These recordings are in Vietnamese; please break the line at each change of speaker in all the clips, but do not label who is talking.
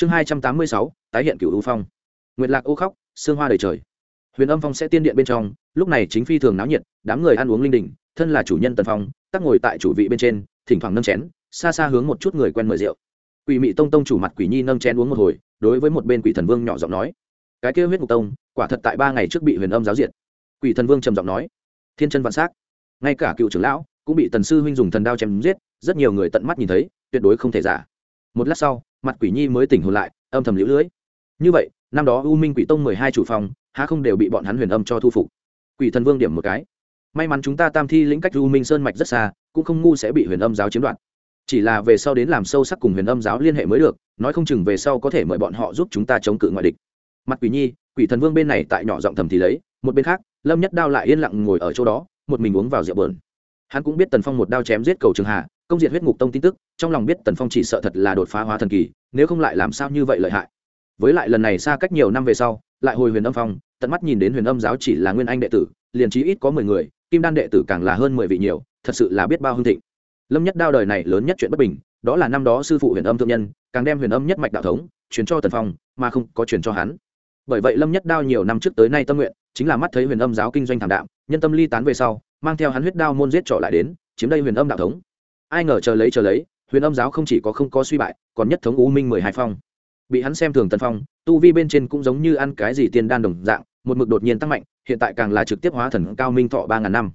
chương hai trăm tám mươi sáu, tái hiện cựu u phong. Nguyệt lạc ô khóc, sương hoa đầy trời. Huyền âm phong sẽ tiên điện bên trong, lúc này chính phi thường náo nhiệt, đám người ăn uống linh đình, thân là chủ nhân tần phong, tắc ngồi tại chủ vị bên trên, thỉnh thoảng nâng chén, xa xa hướng một chút người quen mời rượu. Quỷ mị tông tông chủ mặt quỷ nhi nâng chén uống một hồi, đối với một bên quỷ thần vương nhỏ giọng nói, cái kêu huyết ngục tông, quả thật tại ba ngày trước bị huyền âm giáo diệt. Quỷ thần vương trầm giọng nói, thiên chân vạn s á c ngay cả cựu trưởng lão cũng bị tần sư huynh dùng thần đao chém giết, rất nhiều người tận mắt nhìn thấy, tuyệt đối không thể giả. Một lát sau mặt quỷ nhi mới tỉnh hồn lại, âm thầm lũ lưỡi như vậy, năm đó u minh quỷ tông mười hai chủ phòng, há không đều bị bọn hắn huyền âm cho thu phục. Quỷ thần vương điểm một cái. May mắn chúng ta tam thi lĩnh cách u minh sơn mạch rất xa, cũng không ngu sẽ bị huyền âm giáo chiếm đoạt. Chỉ là về sau đến làm sâu sắc cùng huyền âm giáo liên hệ mới được, nói không chừng về sau có thể mời bọn họ giúp chúng ta chống cự ngoại địch. Mặt quỷ nhi, quỷ thần vương bên này tại nhỏ giọng thầm thì lấy, một bên khác, lâm nhất đao lại yên lặng ngồi ở chỗ đó, một mình uống vào rượu bờn hắn cũng biết tần phong một đao chém giết cầu trường hà công Diệt huyết ngục tông tin tức, trong lòng biết tần phong chỉ sợ thật là đột phá hóa thần kỳ, nếu không lại làm sao như vậy lợi hại. Với lại lần này xa cách nhiều năm về sau, lại hồi huyền âm phong, tận mắt nhìn đến huyền âm giáo chỉ là nguyên anh đệ tử, liền trí ít có mười người, kim đan đệ tử càng là hơn mười vị nhiều, thật sự là biết bao hương thịnh. Lâm nhất đao đời này lớn nhất chuyện bất bình, đó là năm đó sư phụ huyền âm thượng nhân, càng đem huyền âm nhất mạch đạo thống, truyền cho tần phong, mà không có truyền cho hắn. Bởi vậy lâm nhất đao nhiều năm trước tới nay tâm nguyện, chính là mắt thấy huyền âm giáo kinh doanh thảm đạm, nhân tâm ly tán về sau, mang theo hắn huyết đao môn giết trọ lại đến, chiếm đây huyền âm đạo thống ai ngờ chờ lấy chờ lấy, huyền âm giáo không chỉ có không có suy bại, còn nhất thống u minh mười hai phong. Bị hắn xem thường tần phong, tu vi bên trên cũng giống như ăn cái gì tiên đan đồng dạng, một mực đột nhiên tăng mạnh, hiện tại càng là trực tiếp hóa thần cao minh thọ ba ngàn năm.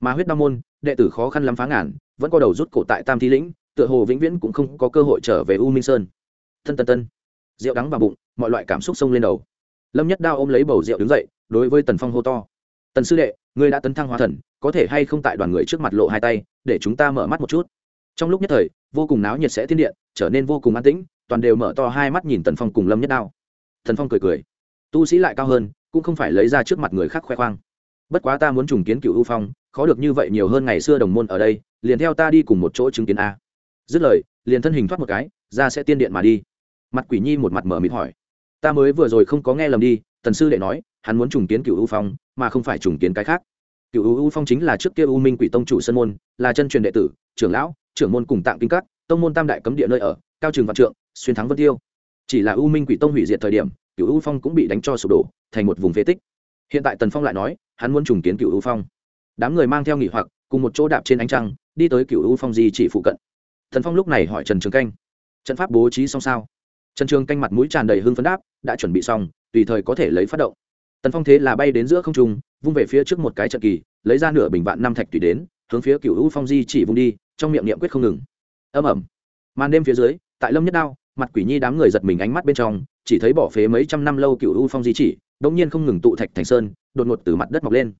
Mà huyết đao môn, đệ tử khó khăn lắm phá ngàn, vẫn có đầu rút cổ tại tam thi lĩnh, tựa hồ vĩnh viễn cũng không có cơ hội trở về u minh sơn. Thân tân tân, rượu đắng vào bụng, mọi loại cảm xúc xông lên đầu. Lâm nhất đao ôm lấy bầu rượu đứng dậy, đối với tần phong hô to. Tần sư đệ, ngươi đã tấn thăng hóa thần có thể hay không tại đoàn người trước mặt lộ hai tay, để chúng ta mở mắt một chút. Trong lúc nhất thời, vô cùng náo nhiệt sẽ thiên điện, trở nên vô cùng an tĩnh, toàn đều mở to hai mắt nhìn tần phong cùng lâm nhất đao. Thần phong cười cười. Tu sĩ lại cao hơn, cũng không phải lấy ra trước mặt người khác khoe khoang. Bất quá ta muốn trùng kiến cựu ưu phong, khó được như vậy nhiều hơn ngày xưa đồng môn ở đây, liền theo ta đi cùng một chỗ chứng kiến a. Dứt lời, liền thân hình thoát một cái, ra sẽ tiên điện mà đi. Mặt quỷ nhi một mặt mở mịt hỏi. Ta mới vừa rồi không có nghe lầm đi, tần sư đệ nói, hắn muốn trùng kiến cựu ưu phong, mà không phải trùng kiến cái khác cựu u phong chính là trước kia u minh quỷ tông chủ sân môn, là chân truyền đệ tử, trưởng lão, trưởng môn cùng tạng kinh các, tông môn tam đại cấm địa nơi ở, cao trường vạn trượng, xuyên thắng vân tiêu. Chỉ là u minh quỷ tông hủy diệt thời điểm, cựu u phong cũng bị đánh cho sụp đổ, thành một vùng phế tích. Hiện tại tần phong lại nói, hắn muốn trùng kiến cựu u phong. Đám người mang theo nghỉ hoặc, cùng một chỗ đạp trên ánh trăng, đi tới cựu u phong di chỉ phụ cận. Thần phong lúc này hỏi trần trường canh, trận pháp bố trí xong sao? Trần trường canh mặt mũi tràn đầy hưng phấn đáp, đã chuẩn bị xong, tùy thời có thể lấy phát động tần phong thế là bay đến giữa không trung, vung về phía trước một cái trận kỳ, lấy ra nửa bình vạn năm thạch tùy đến, hướng phía cựu u phong di chỉ vung đi, trong miệng niệm quyết không ngừng. Âm ẩm màn đêm phía dưới, tại lâm nhất đao, mặt quỷ nhi đám người giật mình ánh mắt bên trong, chỉ thấy bỏ phế mấy trăm năm lâu cựu u phong di chỉ đông nhiên không ngừng tụ thạch thành sơn, đột ngột từ mặt đất mọc lên.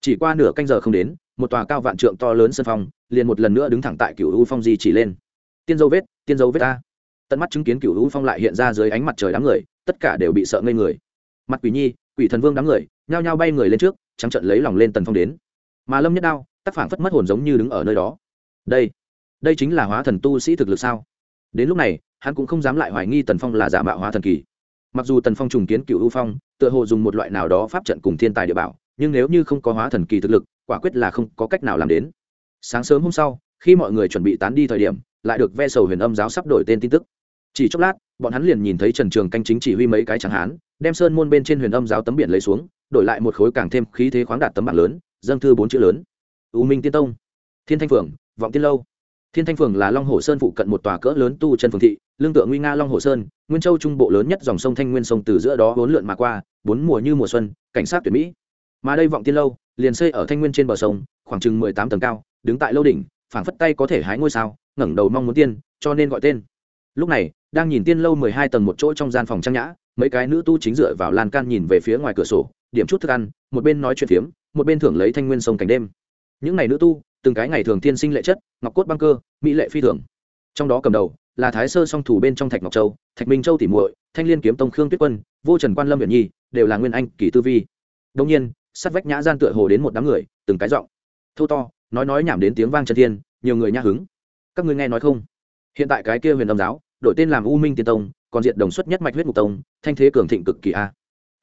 Chỉ qua nửa canh giờ không đến, một tòa cao vạn trượng to lớn sân phong, liền một lần nữa đứng thẳng tại cựu u phong di chỉ lên. Tiên dấu vết, tiên dấu vết ta tận mắt chứng kiến cựu u phong lại hiện ra dưới ánh mặt trời đám người, tất cả đều bị sợ ngây người. Mặt quỷ nhi quỷ thần vương đám người, nhao nhao bay người lên trước, trắng trận lấy lòng lên tần phong đến. Mà lâm nhất đao, tác phản phất mất hồn giống như đứng ở nơi đó. Đây đây chính là hóa thần tu sĩ thực lực sao? Đến lúc này, hắn cũng không dám lại hoài nghi tần phong là giả mạo hóa thần kỳ. Mặc dù tần phong trùng kiến cựu ưu phong, tựa hồ dùng một loại nào đó pháp trận cùng thiên tài địa bảo, nhưng nếu như không có hóa thần kỳ thực lực, quả quyết là không có cách nào làm đến. Sáng sớm hôm sau, khi mọi người chuẩn bị tán đi thời điểm, lại được ve sầu huyền âm giáo sắp đổi tên tin tức chỉ chốc lát, bọn hắn liền nhìn thấy trần trường canh chính chỉ huy mấy cái chẳng hán, đem sơn môn bên trên huyền âm giáo tấm biển lấy xuống, đổi lại một khối càng thêm khí thế khoáng đạt tấm bảng lớn, dâng thư bốn chữ lớn. U minh tiên tông, thiên thanh phượng, vọng tiên lâu. Thiên thanh phường là long hồ sơn phụ cận một tòa cỡ lớn tu chân phường thị, lương tựa nguy nga long hồ sơn, nguyên châu trung bộ lớn nhất dòng sông thanh nguyên sông từ giữa đó bốn lượn mà qua, bốn mùa như mùa xuân, cảnh sát tuyển mỹ. Mà đây vọng tiên lâu, liền xây ở thanh nguyên trên bờ sông, khoảng chừng mười tám tầng cao, đứng tại lâu đỉnh, phảng phất tay có thể hái ngôi sao, ngẩng đầu mong muốn tiên, cho nên gọi tên. Lúc này đang nhìn tiên lâu mười hai tầng một chỗ trong gian phòng trang nhã, mấy cái nữ tu chính dựa vào lan can nhìn về phía ngoài cửa sổ, điểm chút thức ăn, một bên nói chuyện phiếm, một bên thưởng lấy thanh nguyên sông cảnh đêm. Những ngày nữ tu, từng cái ngày thường tiên sinh lệ chất, ngọc cốt băng cơ, mỹ lệ phi thường. Trong đó cầm đầu là thái sơ song thủ bên trong thạch ngọc châu, thạch minh châu tỉ muội, thanh liên kiếm tông khương tuyết quân, vô trần quan lâm viện nhi, đều là nguyên anh, kỳ tư vi. Đông nhiên sát vách nhã gian tựa hồ đến một đám người, từng cái giọng thô to, nói nói nhảm đến tiếng vang chân thiên, nhiều người nhã hứng. Các ngươi nghe nói không? Hiện tại cái kia huyền âm giáo đổi tên làm u minh tiên tông, còn diện đồng xuất nhất mạch huyết mục tông, thanh thế cường thịnh cực kỳ a.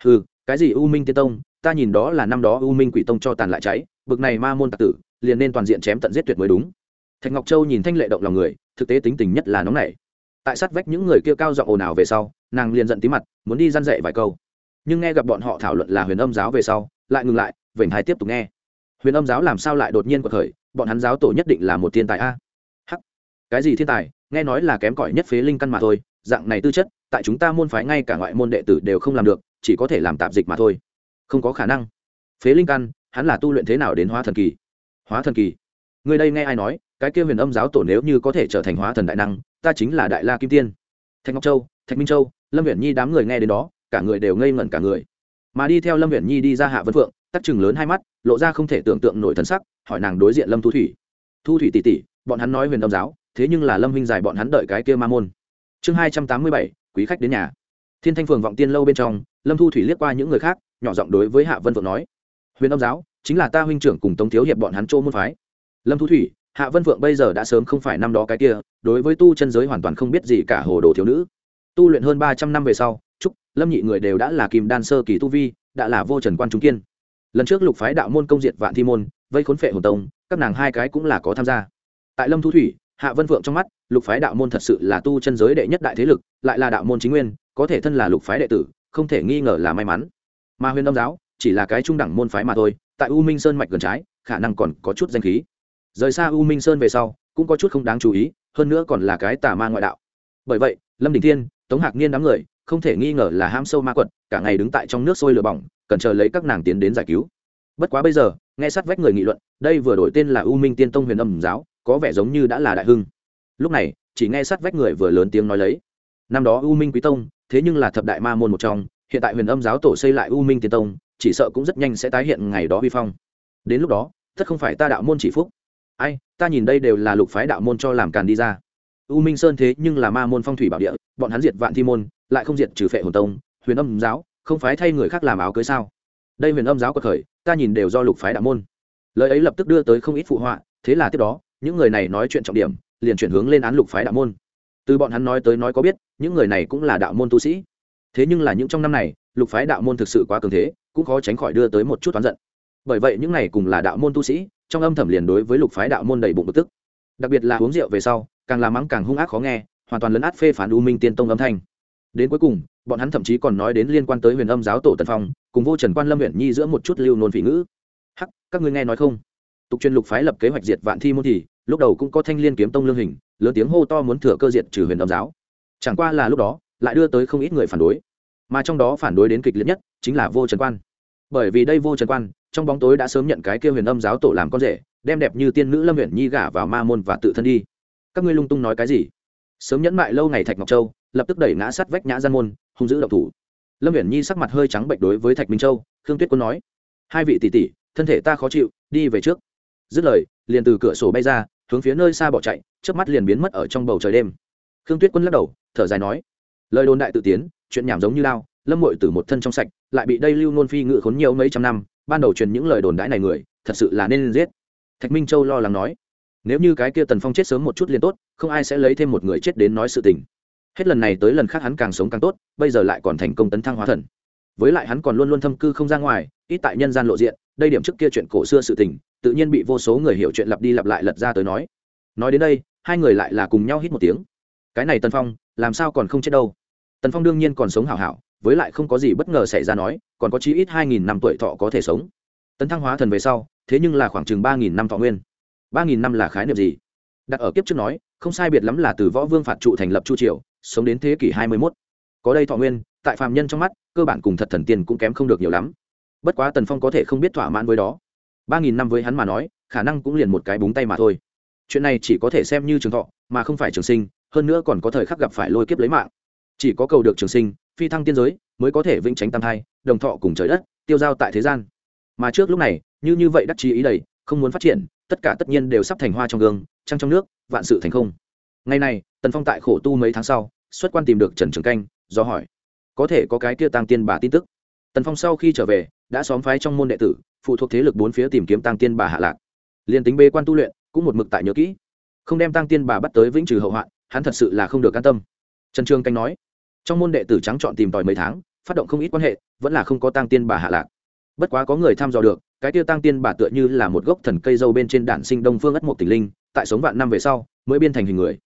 Ừ cái gì u minh tiên tông? Ta nhìn đó là năm đó u minh quỷ tông cho tàn lại cháy, bực này ma môn tạc tử, liền nên toàn diện chém tận giết tuyệt mới đúng. Thạch ngọc châu nhìn thanh lệ động lòng người, thực tế tính tình nhất là nóng nảy. Tại sát vách những người kia cao giọng ồn ào về sau, nàng liền giận tí mặt, muốn đi răn dậy vài câu. Nhưng nghe gặp bọn họ thảo luận là huyền âm giáo về sau, lại ngừng lại, vểnh hai tiếp tục nghe. Huyền âm giáo làm sao lại đột nhiên cuộc khởi, bọn hắn giáo tổ nhất định là một thiên tài a cái gì thiên tài, nghe nói là kém cỏi nhất phế linh căn mà thôi, dạng này tư chất, tại chúng ta môn phái ngay cả ngoại môn đệ tử đều không làm được, chỉ có thể làm tạp dịch mà thôi. Không có khả năng. Phế linh căn, hắn là tu luyện thế nào đến hóa thần kỳ? Hóa thần kỳ? Người đây nghe ai nói, cái kia huyền âm giáo tổ nếu như có thể trở thành hóa thần đại năng, ta chính là đại la kim tiên. Thạch ngọc châu, thạch minh châu, lâm viện nhi đám người nghe đến đó, cả người đều ngây ngẩn cả người. Mà đi theo lâm viện nhi đi ra hạ vân phượng tắc chừng lớn hai mắt, lộ ra không thể tưởng tượng nổi thần sắc, hỏi nàng đối diện lâm thu thủy. Thu thủy tỷ tỷ, bọn hắn nói huyền âm giáo thế nhưng là lâm huynh dài bọn hắn đợi cái kia ma môn. Chương hai trăm tám mươi bảy, quý khách đến nhà. Thiên thanh phường vọng tiên lâu bên trong, lâm thu thủy liếc qua những người khác, nhỏ giọng đối với hạ vân vượng nói, huyền âm giáo, chính là ta huynh trưởng cùng tống thiếu hiệp bọn hắn chỗ môn phái. Lâm thu thủy, hạ vân vượng bây giờ đã sớm không phải năm đó cái kia, đối với tu chân giới hoàn toàn không biết gì cả hồ đồ thiếu nữ. Tu luyện hơn ba trăm năm về sau trúc lâm nhị người đều đã là kim đan sơ kỳ tu vi, đã là vô trần quan trung kiên. Lần trước lục phái đạo môn công diệt vạn thi môn, vây khốn phệ hồn tông, các nàng hai cái cũng là có tham gia. Tại lâm thu thủy hạ vân phượng trong mắt, lục phái đạo môn thật sự là tu chân giới đệ nhất đại thế lực, lại là đạo môn chính nguyên, có thể thân là lục phái đệ tử, không thể nghi ngờ là may mắn. Mà huyền âm giáo, chỉ là cái trung đẳng môn phái mà thôi, tại u minh sơn mạch gần trái, khả năng còn có chút danh khí. Rời xa u minh sơn về sau, cũng có chút không đáng chú ý, hơn nữa còn là cái tà ma ngoại đạo. Bởi vậy, lâm đình thiên, tống hạc niên đám người, không thể nghi ngờ là ham sâu ma quật, cả ngày đứng tại trong nước sôi lửa bỏng, cần chờ lấy các nàng tiến đến giải cứu. Bất quá bây giờ, nghe sát vách người nghị luận, đây vừa đổi tên là u minh tiên tông huyền âm giáo có vẻ giống như đã là đại hưng. Lúc này, chỉ nghe sát vách người vừa lớn tiếng nói lấy. Năm đó u minh quý tông, thế nhưng là thập đại ma môn một trong, hiện tại huyền âm giáo tổ xây lại u minh tiên tông, chỉ sợ cũng rất nhanh sẽ tái hiện ngày đó vi phong. Đến lúc đó tất không phải ta đạo môn chỉ phúc. Ai, ta nhìn đây đều là lục phái đạo môn cho làm càn đi ra. U minh sơn thế nhưng là ma môn phong thủy bảo địa, bọn hắn diệt vạn thi môn, lại không diệt trừ phệ hồn tông, huyền âm giáo, không phái thay người khác làm áo cưới sao? Đây huyền âm giáo có khởi, ta nhìn đều do lục phái đạo môn. Lời ấy lập tức đưa tới không ít phụ họa, thế là tiếp đó những người này nói chuyện trọng điểm, liền chuyển hướng lên án lục phái đạo môn. Từ bọn hắn nói tới nói có biết, những người này cũng là đạo môn tu sĩ. Thế nhưng là những trong năm này, lục phái đạo môn thực sự quá cường thế, cũng khó tránh khỏi đưa tới một chút oán giận. Bởi vậy những này cùng là đạo môn tu sĩ, trong âm thầm liền đối với lục phái đạo môn đầy bụng bực tức. Đặc biệt là uống rượu về sau, càng làm mắng càng hung ác khó nghe, hoàn toàn lấn át phê phán u minh tiên tông âm thanh. Đến cuối cùng, bọn hắn thậm chí còn nói đến liên quan tới huyền âm giáo tổ tần phong, cùng vô trần quan lâm huyện nhi giữa một chút lưu nôn phỉ ngữ. Hắc, các ngươi nghe nói không? Tục truyền lục phái lập kế hoạch diệt vạn thi môn thì, lúc đầu cũng có thanh liên kiếm tông lương hình, lớn tiếng hô to muốn thừa cơ diệt trừ huyền âm giáo. Chẳng qua là lúc đó, lại đưa tới không ít người phản đối. Mà trong đó phản đối đến kịch liệt nhất, chính là vô trần quan. Bởi vì đây vô trần quan, trong bóng tối đã sớm nhận cái kêu huyền âm giáo tổ làm con rể, đem đẹp như tiên nữ lâm huyện nhi gả vào ma môn và tự thân đi. Các ngươi lung tung nói cái gì? Sớm nhẫn mại lâu ngày thạch ngọc châu, lập tức đẩy ngã sát vách nhã gian môn, hung dữ độc thủ. Lâm huyện nhi sắc mặt hơi trắng bệnh đối với thạch minh châu, khương tuyết quân nói, hai vị tỷ tỷ, thân thể ta khó chịu, đi về trước dứt lời, liền từ cửa sổ bay ra, hướng phía nơi xa bỏ chạy trước mắt liền biến mất ở trong bầu trời đêm. Khương tuyết quân lắc đầu, thở dài nói, lời đồn đại tự tiến, chuyện nhảm giống như lao, lâm mội từ một thân trong sạch, lại bị đây lưu nôn phi ngự khốn nhiều mấy trăm năm, ban đầu truyền những lời đồn đãi này người, thật sự là nên giết. Thạch minh châu lo lắng nói, nếu như cái kia tần phong chết sớm một chút liền tốt, không ai sẽ lấy thêm một người chết đến nói sự tình. Hết lần này tới lần khác hắn càng sống càng tốt, bây giờ lại còn thành công tấn thăng hóa thần. Với lại hắn còn luôn luôn thâm cư không ra ngoài, ít tại nhân gian lộ diện, đây điểm trước kia chuyện cổ xưa sự tình tự nhiên bị vô số người hiểu chuyện lặp đi lặp lại lật ra tới nói. Nói đến đây, hai người lại là cùng nhau hít một tiếng. Cái này tần phong, làm sao còn không chết đâu? Tần phong đương nhiên còn sống hảo hảo, với lại không có gì bất ngờ xảy ra nói, còn có chí ít hai nghìn năm tuổi thọ có thể sống. Tấn thăng hóa thần về sau, thế nhưng là khoảng chừng ba nghìn năm thọ nguyên. Ba nghìn năm là khái niệm gì? Đặt ở kiếp trước nói, không sai biệt lắm là từ võ vương phạt trụ thành lập chu triều, sống đến thế kỷ hai mươi mốt. Có đây thọ nguyên, tại phạm nhân trong mắt, cơ bản cùng thật thần tiên cũng kém không được nhiều lắm. Bất quá tần phong có thể không biết thỏa mãn với đó ba nghìn năm với hắn mà nói, khả năng cũng liền một cái búng tay mà thôi. Chuyện này chỉ có thể xem như trường thọ, mà không phải trường sinh, hơn nữa còn có thời khắc gặp phải lôi kiếp lấy mạng. Chỉ có cầu được trường sinh, phi thăng tiên giới, mới có thể vĩnh tránh tam thai, đồng thọ cùng trời đất, tiêu giao tại thế gian. Mà trước lúc này, như như vậy đắc chí ý đầy, không muốn phát triển, tất cả tất nhiên đều sắp thành hoa trong gương, trăng trong nước, vạn sự thành không. Ngày này, tần phong tại khổ tu mấy tháng sau, xuất quan tìm được trần trường canh, do hỏi, có thể có cái kia tăng tiên bà tin tức? Tần phong sau khi trở về, đã xóm phái trong môn đệ tử phụ thuộc thế lực bốn phía tìm kiếm tăng tiên bà hạ lạc. Liền tính bê quan tu luyện, cũng một mực tại nhớ kỹ. Không đem tăng tiên bà bắt tới vĩnh trừ hậu hoạn, hắn thật sự là không được can tâm. Trần trương canh nói, trong môn đệ tử trắng chọn tìm tòi mấy tháng, phát động không ít quan hệ, vẫn là không có tăng tiên bà hạ lạc. Bất quá có người thăm dò được, cái tiêu tăng tiên bà tựa như là một gốc thần cây dâu bên trên đản sinh đông phương ất một tỉnh linh, tại sống vạn năm về sau, mới biên thành hình người.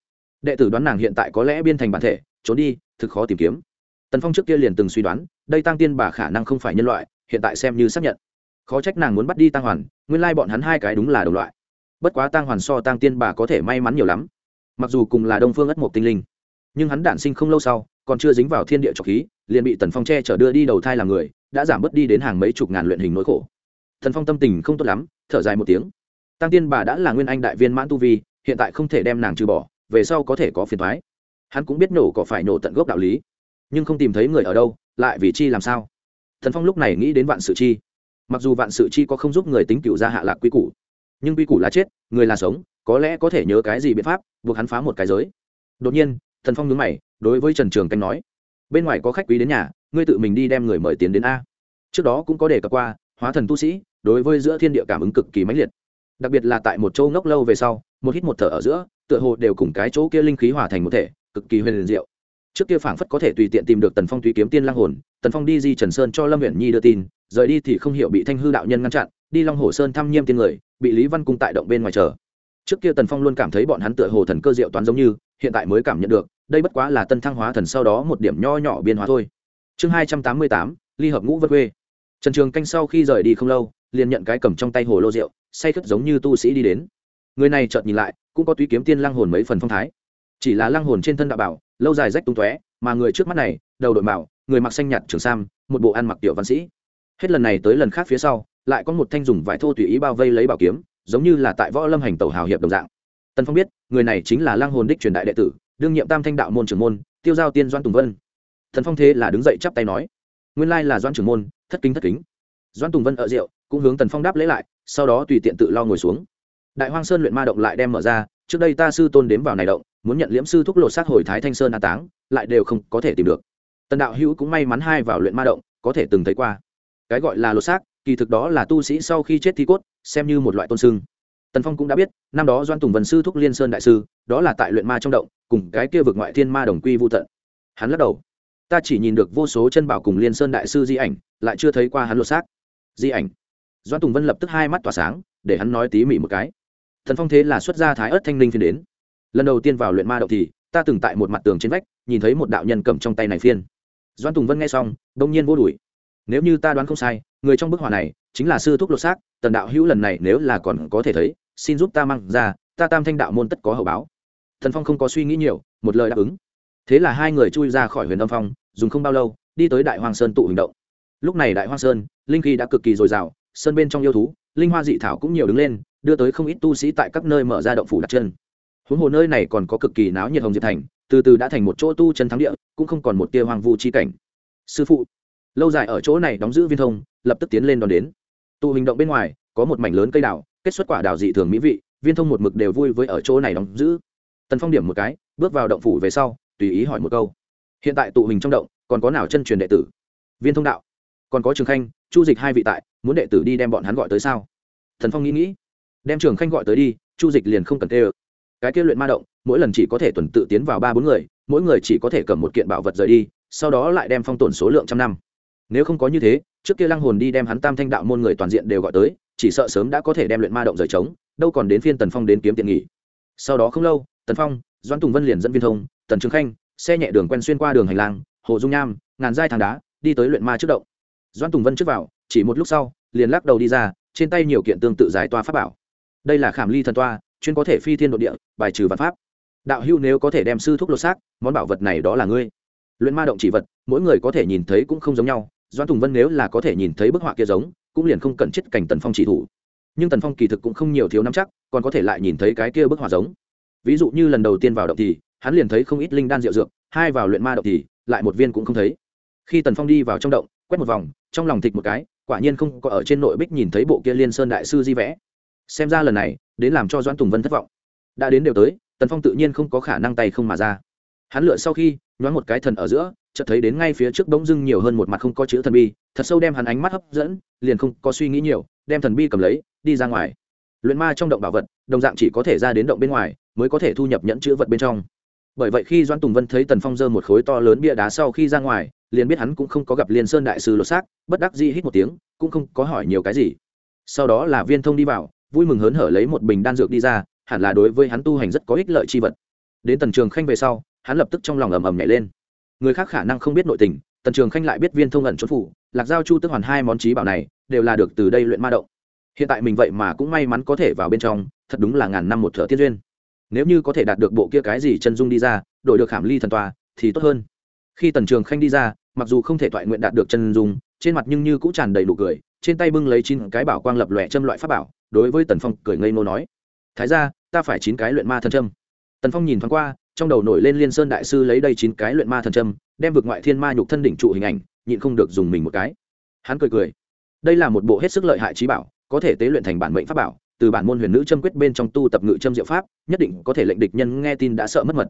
Đệ tử đoán nàng hiện tại có lẽ biên thành bản thể, trốn đi, thực khó tìm kiếm. Tần phong trước kia liền từng suy đoán, đây tăng tiên bà khả năng không phải nhân loại, hiện tại xem như xác nhận khó trách nàng muốn bắt đi tăng hoàn, nguyên lai bọn hắn hai cái đúng là đồng loại. Bất quá tăng hoàn so tăng tiên bà có thể may mắn nhiều lắm. Mặc dù cùng là đông phương ất mộc tinh linh, nhưng hắn đản sinh không lâu sau, còn chưa dính vào thiên địa trọc khí, liền bị tần phong che chở đưa đi đầu thai làm người, đã giảm bớt đi đến hàng mấy chục ngàn luyện hình nỗi khổ. Thần phong tâm tình không tốt lắm, thở dài một tiếng. Tăng tiên bà đã là nguyên anh đại viên mãn tu vi, hiện tại không thể đem nàng trừ bỏ, về sau có thể có phiền thoái hắn cũng biết nổ có phải nổ tận gốc đạo lý, nhưng không tìm thấy người ở đâu, lại vì chi làm sao? Thần phong lúc này nghĩ đến vạn sự chi mặc dù vạn sự chi có không giúp người tính cựu ra hạ lạc quy củ, nhưng quy củ là chết, người là sống, có lẽ có thể nhớ cái gì biện pháp, buộc hắn phá một cái giới. Đột nhiên, thần phong nhướng mày, đối với trần trường canh nói, bên ngoài có khách quý đến nhà, ngươi tự mình đi đem người mời tiến đến a. Trước đó cũng có đề cập qua, hóa thần tu sĩ, đối với giữa thiên địa cảm ứng cực kỳ mãnh liệt. Đặc biệt là tại một châu ngốc lâu về sau, một hít một thở ở giữa, tựa hồ đều cùng cái chỗ kia linh khí hòa thành một thể, cực kỳ huyền liền diệu. Trước kia phảng phất có thể tùy tiện tìm được tần phong tùy kiếm tiên lang hồn, tần phong đi di trần sơn cho lâm huyện nhi đưa tin rời đi thì không hiểu bị thanh hư đạo nhân ngăn chặn, đi long hồ sơn thăm nhiêm tiên người, bị lý văn cung tại động bên ngoài chờ. Trước kia tần phong luôn cảm thấy bọn hắn tựa hồ thần cơ diệu toán giống như, hiện tại mới cảm nhận được, đây bất quá là tân thăng hóa thần sau đó một điểm nho nhỏ biên hóa thôi. Chương hai trăm tám mươi tám, ly hợp ngũ vân quê. Trần trường canh sau khi rời đi không lâu, liền nhận cái cầm trong tay hồ lô rượu, say khất giống như tu sĩ đi đến. Người này chợt nhìn lại, cũng có túy kiếm tiên lăng hồn mấy phần phong thái. Chỉ là lăng hồn trên thân đạo bảo, lâu dài rách tung tóe, mà người trước mắt này, đầu đội bảo người mặc xanh nhạt trường sam, một bộ ăn mặc tiểu văn sĩ hết lần này tới lần khác phía sau, lại có một thanh dùng vải thô tùy ý bao vây lấy bảo kiếm, giống như là tại võ lâm hành tàu hào hiệp đồng dạng. Tần phong biết, người này chính là lang hồn đích truyền đại đệ tử, đương nhiệm tam thanh đạo môn trưởng môn, tiêu giao tiên doan tùng vân. Thần phong thế là đứng dậy chắp tay nói, nguyên lai là doan trưởng môn, thất kính thất kính. Doan tùng vân ở rượu, cũng hướng tần phong đáp lễ lại, sau đó tùy tiện tự lo ngồi xuống. Đại hoang sơn luyện ma động lại đem mở ra, trước đây ta sư tôn đếm vào này động, muốn nhận liễm sư thúc lột sát hồi thái thanh sơn an táng, lại đều không có thể tìm được. Tần đạo hữu cũng may mắn hai vào luyện ma động, có thể từng thấy qua cái gọi là lột xác, kỳ thực đó là tu sĩ sau khi chết thi cốt, xem như một loại tôn sưng. Tần phong cũng đã biết, năm đó doan tùng vân sư thúc liên sơn đại sư, đó là tại luyện ma trong động, cùng cái kia vực ngoại thiên ma đồng quy vô tận. Hắn lắc đầu. Ta chỉ nhìn được vô số chân bảo cùng liên sơn đại sư di ảnh, lại chưa thấy qua hắn lột xác. Di ảnh. Doan tùng vân lập tức hai mắt tỏa sáng, để hắn nói tí mỉ một cái. Thần phong thế là xuất gia thái ớt thanh linh phiên đến. Lần đầu tiên vào luyện ma động thì, ta từng tại một mặt tường trên vách, nhìn thấy một đạo nhân cầm trong tay này phiên. Doan tùng vân nghe xong, đông nhiên vô đùi nếu như ta đoán không sai, người trong bức họa này chính là sư thúc lột xác, tần đạo hữu lần này nếu là còn có thể thấy, xin giúp ta mang ra, ta tam thanh đạo môn tất có hậu báo. Thần phong không có suy nghĩ nhiều, một lời đáp ứng. Thế là hai người chui ra khỏi huyền âm phong, dùng không bao lâu, đi tới đại hoàng sơn tụ hình động. Lúc này đại hoàng sơn, linh khí đã cực kỳ dồi dào, sơn bên trong yêu thú, linh hoa dị thảo cũng nhiều đứng lên, đưa tới không ít tu sĩ tại các nơi mở ra động phủ đặt chân. Huống hồ nơi này còn có cực kỳ náo nhiệt hồng diệp thành, từ từ đã thành một chỗ tu chân thắng địa, cũng không còn một tia hoàng vu chi cảnh. Sư phụ lâu dài ở chỗ này đóng giữ viên thông, lập tức tiến lên đón đến. Tụ hình động bên ngoài, có một mảnh lớn cây đào, kết xuất quả đào dị thường mỹ vị, viên thông một mực đều vui với ở chỗ này đóng giữ. Tần phong điểm một cái, bước vào động phủ về sau, tùy ý hỏi một câu. Hiện tại tụ hình trong động, còn có nào chân truyền đệ tử? Viên thông đạo. Còn có trường khanh, chu dịch hai vị tại, muốn đệ tử đi đem bọn hắn gọi tới sao? Thần phong nghĩ nghĩ. Đem trường khanh gọi tới đi, chu dịch liền không cần tê ơ cái kia luyện ma động, mỗi lần chỉ có thể tuần tự tiến vào ba bốn người, mỗi người chỉ có thể cầm một kiện bảo vật rời đi, sau đó lại đem phong tổn số lượng trăm năm nếu không có như thế, trước kia lăng hồn đi đem hắn tam thanh đạo môn người toàn diện đều gọi tới, chỉ sợ sớm đã có thể đem luyện ma động rời trống, đâu còn đến phiên tần phong đến kiếm tiện nghỉ. Sau đó không lâu, tần phong, doãn tùng vân liền dẫn viên thông, tần trường khanh, xe nhẹ đường quen xuyên qua đường hành lang, hồ dung nham, ngàn giai thang đá, đi tới luyện ma trước động. Doãn tùng vân trước vào, chỉ một lúc sau, liền lắc đầu đi ra, trên tay nhiều kiện tương tự giải toa pháp bảo. Đây là khảm ly thần toa, chuyên có thể phi thiên nội địa, bài trừ văn pháp. Đạo hữu nếu có thể đem sư thuốc lột xác, món bảo vật này đó là ngươi. Luyện ma động chỉ vật, mỗi người có thể nhìn thấy cũng không giống nhau doan tùng vân nếu là có thể nhìn thấy bức họa kia giống, cũng liền không cần chết cảnh tần phong chỉ thủ. Nhưng tần phong kỳ thực cũng không nhiều thiếu nắm chắc, còn có thể lại nhìn thấy cái kia bức họa giống. Ví dụ như lần đầu tiên vào động thì, hắn liền thấy không ít linh đan rượu dược, hai vào luyện ma động thì, lại một viên cũng không thấy. Khi tần phong đi vào trong động, quét một vòng, trong lòng thịt một cái, quả nhiên không có ở trên nội bích nhìn thấy bộ kia liên sơn đại sư di vẽ. Xem ra lần này, đến làm cho doãn tùng vân thất vọng. Đã đến đều tới, tần phong tự nhiên không có khả năng tay không mà ra. Hắn lựa sau khi nhoáng một cái thần ở giữa chợt thấy đến ngay phía trước bỗng dưng nhiều hơn một mặt không có chữ thần bi, thật sâu đem hắn ánh mắt hấp dẫn, liền không có suy nghĩ nhiều, đem thần bi cầm lấy, đi ra ngoài. Luyện ma trong động bảo vật, đồng dạng chỉ có thể ra đến động bên ngoài, mới có thể thu nhập nhẫn chữ vật bên trong. Bởi vậy khi doãn tùng vân thấy tần phong dơ một khối to lớn bia đá sau khi ra ngoài, liền biết hắn cũng không có gặp liên sơn đại sư lột xác, bất đắc dĩ hít một tiếng, cũng không có hỏi nhiều cái gì. Sau đó là viên thông đi vào, vui mừng hớn hở lấy một bình đan dược đi ra, hẳn là đối với hắn tu hành rất có ích lợi chi vật. Đến tần trường khanh về sau, hắn lập tức trong lòng ầm ầm nhảy lên người khác khả năng không biết nội tình tần trường khanh lại biết viên thông ẩn trốn phủ lạc giao chu tức hoàn hai món trí bảo này đều là được từ đây luyện ma động. Hiện tại mình vậy mà cũng may mắn có thể vào bên trong thật đúng là ngàn năm một thợ tiên duyên. Nếu như có thể đạt được bộ kia cái gì chân dung đi ra đổi được khảm ly thần tòa, thì tốt hơn. Khi tần trường khanh đi ra mặc dù không thể thoại nguyện đạt được chân dung trên mặt nhưng như cũng tràn đầy nụ cười trên tay bưng lấy chín cái bảo quang lập lòe châm loại pháp bảo đối với tần phong cười ngây ngô nói thái ra ta phải chín cái luyện ma thần châm. Tần phong nhìn thoáng qua trong đầu nổi lên liên sơn đại sư lấy đây chín cái luyện ma thần châm, đem vực ngoại thiên ma nhục thân đỉnh trụ hình ảnh, nhịn không được dùng mình một cái. Hắn cười cười. Đây là một bộ hết sức lợi hại trí bảo, có thể tế luyện thành bản mệnh pháp bảo, từ bản môn huyền nữ châm quyết bên trong tu tập ngự châm diệu pháp, nhất định có thể lệnh địch nhân nghe tin đã sợ mất mật.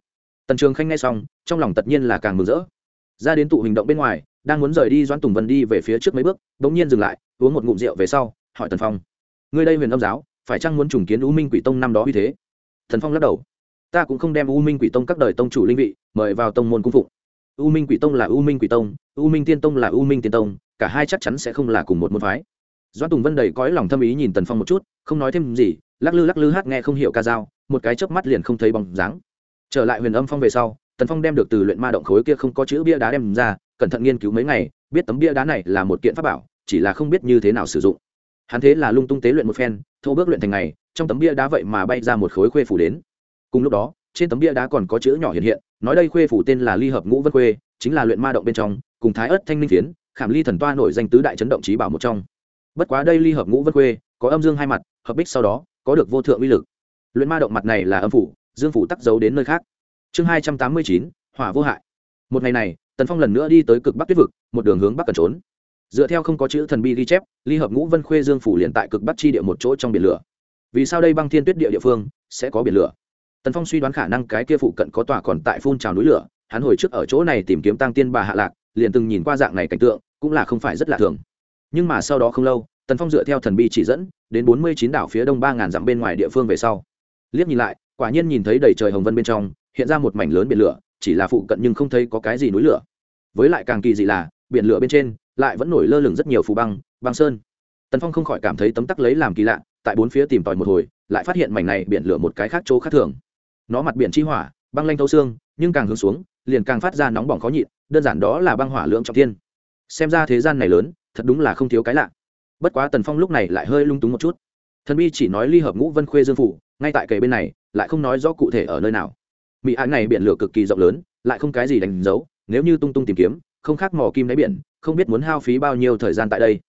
Tần trường khanh nghe xong, trong lòng tất nhiên là càng mừng rỡ. Ra đến tụ hình động bên ngoài, đang muốn rời đi doãn tùng vân đi về phía trước mấy bước, bỗng nhiên dừng lại, uống một ngụm rượu về sau, hỏi tần phong. Người đây huyền âm giáo, phải chăng muốn trùng kiến u minh quỷ tông năm đó uy thế? Thần phong lắc đầu ta cũng không đem u minh quỷ tông các đời tông chủ linh vị mời vào tông môn cung phụng. U minh quỷ tông là u minh quỷ tông, u minh tiên tông là u minh tiên tông, cả hai chắc chắn sẽ không là cùng một môn phái. Doãn tùng vân đầy cõi lòng thâm ý nhìn tần phong một chút, không nói thêm gì, lắc lư lắc lư hát nghe không hiểu ca dao, một cái chớp mắt liền không thấy bóng dáng. Trở lại huyền âm phong về sau, tần phong đem được từ luyện ma động khối kia không có chữ bia đá đem ra, cẩn thận nghiên cứu mấy ngày, biết tấm bia đá này là một kiện pháp bảo, chỉ là không biết như thế nào sử dụng. Hắn thế là lung tung tế luyện một phen, thô bước luyện thành ngày, trong tấm bia đá vậy mà bay ra một khối khuê phủ đến cùng lúc đó, trên tấm bia đá còn có chữ nhỏ hiện hiện, nói đây khuê phủ tên là ly hợp ngũ vân khuê, chính là luyện ma động bên trong, cùng thái ớt thanh minh phiến, khảm ly thần toa nổi danh tứ đại chấn động trí bảo một trong. Bất quá đây ly hợp ngũ vân khuê, có âm dương hai mặt, hợp bích sau đó, có được vô thượng uy lực. Luyện ma động mặt này là âm phủ, dương phủ tắc giấu đến nơi khác. Chương hai trăm tám mươi chín, hỏa vô hại. Một ngày này, tần phong lần nữa đi tới cực bắc tuyết vực, một đường hướng bắc cần trốn. Dựa theo không có chữ thần bi ghi chép, ly hợp ngũ vân khuê dương phủ liền tại cực bắc chi địa một chỗ trong biển lửa. Vì sao đây băng thiên tuyết địa địa phương sẽ có biển lửa? Tần phong suy đoán khả năng cái kia phụ cận có tòa còn tại phun trào núi lửa, hắn hồi trước ở chỗ này tìm kiếm tăng tiên bà hạ lạc, liền từng nhìn qua dạng này cảnh tượng, cũng là không phải rất lạ thường. Nhưng mà sau đó không lâu, tần phong dựa theo thần bi chỉ dẫn, đến bốn mươi chín đảo phía đông ba ngàn dặm bên ngoài địa phương về sau. Liếc nhìn lại, quả nhiên nhìn thấy đầy trời hồng vân bên trong, hiện ra một mảnh lớn biển lửa, chỉ là phụ cận nhưng không thấy có cái gì núi lửa. Với lại càng kỳ dị là, biển lửa bên trên lại vẫn nổi lơ lửng rất nhiều phù băng băng sơn. Tần phong không khỏi cảm thấy tấm tắc lấy làm kỳ lạ, tại bốn phía tìm tòi một hồi, lại phát hiện mảnh này biển lửa một cái khác chỗ khác thường nó mặt biển chi hỏa, băng lanh thâu xương, nhưng càng hướng xuống, liền càng phát ra nóng bỏng khó nhịn, đơn giản đó là băng hỏa lượng trọng thiên. Xem ra thế gian này lớn, thật đúng là không thiếu cái lạ. Bất quá tần phong lúc này lại hơi lung túng một chút. Thần bi chỉ nói ly hợp ngũ vân khuê dương phủ, ngay tại kề bên này, lại không nói rõ cụ thể ở nơi nào. Mỹ án này biển lửa cực kỳ rộng lớn, lại không cái gì đánh dấu, nếu như tung tung tìm kiếm, không khác mò kim đáy biển, không biết muốn hao phí bao nhiêu thời gian tại đây.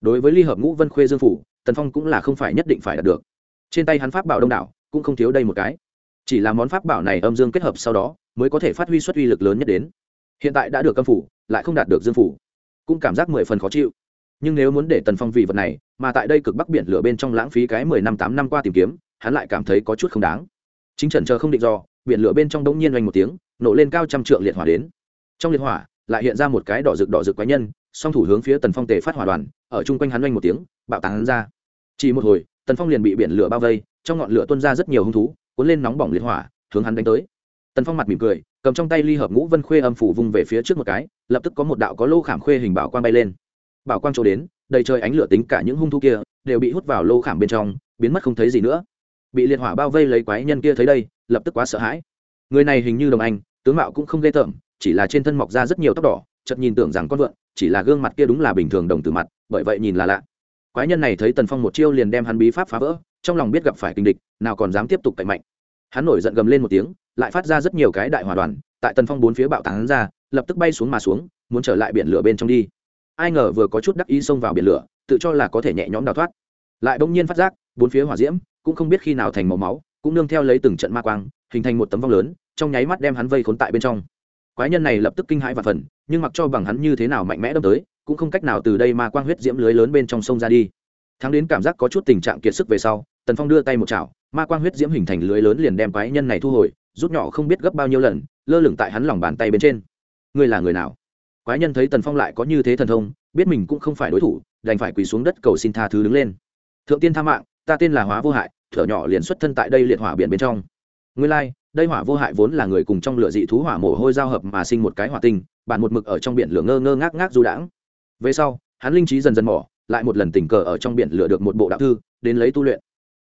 Đối với ly hợp ngũ vân khuê dương phủ, tần phong cũng là không phải nhất định phải đạt được. Trên tay hắn pháp bảo đông đảo, cũng không thiếu đây một cái chỉ là món pháp bảo này âm dương kết hợp sau đó, mới có thể phát huy xuất uy lực lớn nhất đến. Hiện tại đã được âm phủ, lại không đạt được dương phủ. Cũng cảm giác mười phần khó chịu. Nhưng nếu muốn để tần phong vì vật này, mà tại đây cực bắc biển lửa bên trong lãng phí cái mười năm tám năm qua tìm kiếm, hắn lại cảm thấy có chút không đáng. Chính trần chờ không định do, biển lửa bên trong đống nhiên oanh một tiếng, nổ lên cao trăm trượng liệt hỏa đến. Trong liệt hỏa, lại hiện ra một cái đỏ rực đỏ rực quái nhân, song thủ hướng phía tần phong tề phát hỏa đoàn, ở chung quanh hắn oanh một tiếng, bạo tán ra. Chỉ một hồi, tần phong liền bị biển lửa bao vây, trong ngọn lửa tuôn ra rất nhiều hung thú cuốn lên nóng bỏng liệt hỏa, hướng hắn đánh tới. Tần phong mặt mỉm cười, cầm trong tay ly hợp ngũ vân khuê âm phủ vung về phía trước một cái, lập tức có một đạo có lô khảm khuê hình bảo quang bay lên. Bảo quang chỗ đến, đầy trời ánh lửa tính cả những hung thu kia, đều bị hút vào lô khảm bên trong, biến mất không thấy gì nữa. Bị liệt hỏa bao vây lấy quái nhân kia thấy đây, lập tức quá sợ hãi. Người này hình như đồng anh, tướng mạo cũng không ghê tởm, chỉ là trên thân mọc ra rất nhiều tóc đỏ, chợt nhìn tưởng rằng con vượn, chỉ là gương mặt kia đúng là bình thường đồng từ mặt, bởi vậy nhìn là lạ. Quái nhân này thấy tần phong một chiêu liền đem hắn bí pháp phá vỡ trong lòng biết gặp phải kinh địch, nào còn dám tiếp tục cậy mạnh. Hắn nổi giận gầm lên một tiếng, lại phát ra rất nhiều cái đại hỏa đoàn, tại tần phong bốn phía bạo tán ra, lập tức bay xuống mà xuống, muốn trở lại biển lửa bên trong đi. Ai ngờ vừa có chút đắc ý xông vào biển lửa, tự cho là có thể nhẹ nhõm đào thoát. Lại bỗng nhiên phát giác, bốn phía hỏa diễm, cũng không biết khi nào thành màu máu, cũng nương theo lấy từng trận ma quang, hình thành một tấm vong lớn, trong nháy mắt đem hắn vây khốn tại bên trong. Quái nhân này lập tức kinh hãi và phần nhưng mặc cho bằng hắn như thế nào mạnh mẽ đâm tới, cũng không cách nào từ đây ma quang huyết diễm lưới lớn bên trong sông ra đi. Thắng đến cảm giác có chút tình trạng kiệt sức về sau tần phong đưa tay một chảo ma quang huyết diễm hình thành lưới lớn liền đem quái nhân này thu hồi rút nhỏ không biết gấp bao nhiêu lần lơ lửng tại hắn lòng bàn tay bên trên. Ngươi là người nào? Quái nhân thấy tần phong lại có như thế thần thông biết mình cũng không phải đối thủ đành phải quỳ xuống đất cầu xin tha thứ đứng lên. Thượng tiên tha mạng ta tên là hóa vô hại thở nhỏ liền xuất thân tại đây liệt hỏa biển bên trong. Nguyên lai、like, đây hỏa vô hại vốn là người cùng trong lửa dị thú hỏa mồ hôi giao hợp mà sinh một cái hỏa tinh bản một mực ở trong biển lửa ngơ ngơ ngác ngác du đãng. Về sau hắn linh trí dần dần mỏ lại một lần tình cờ ở trong biển lửa được một bộ đạo thư đến lấy tu luyện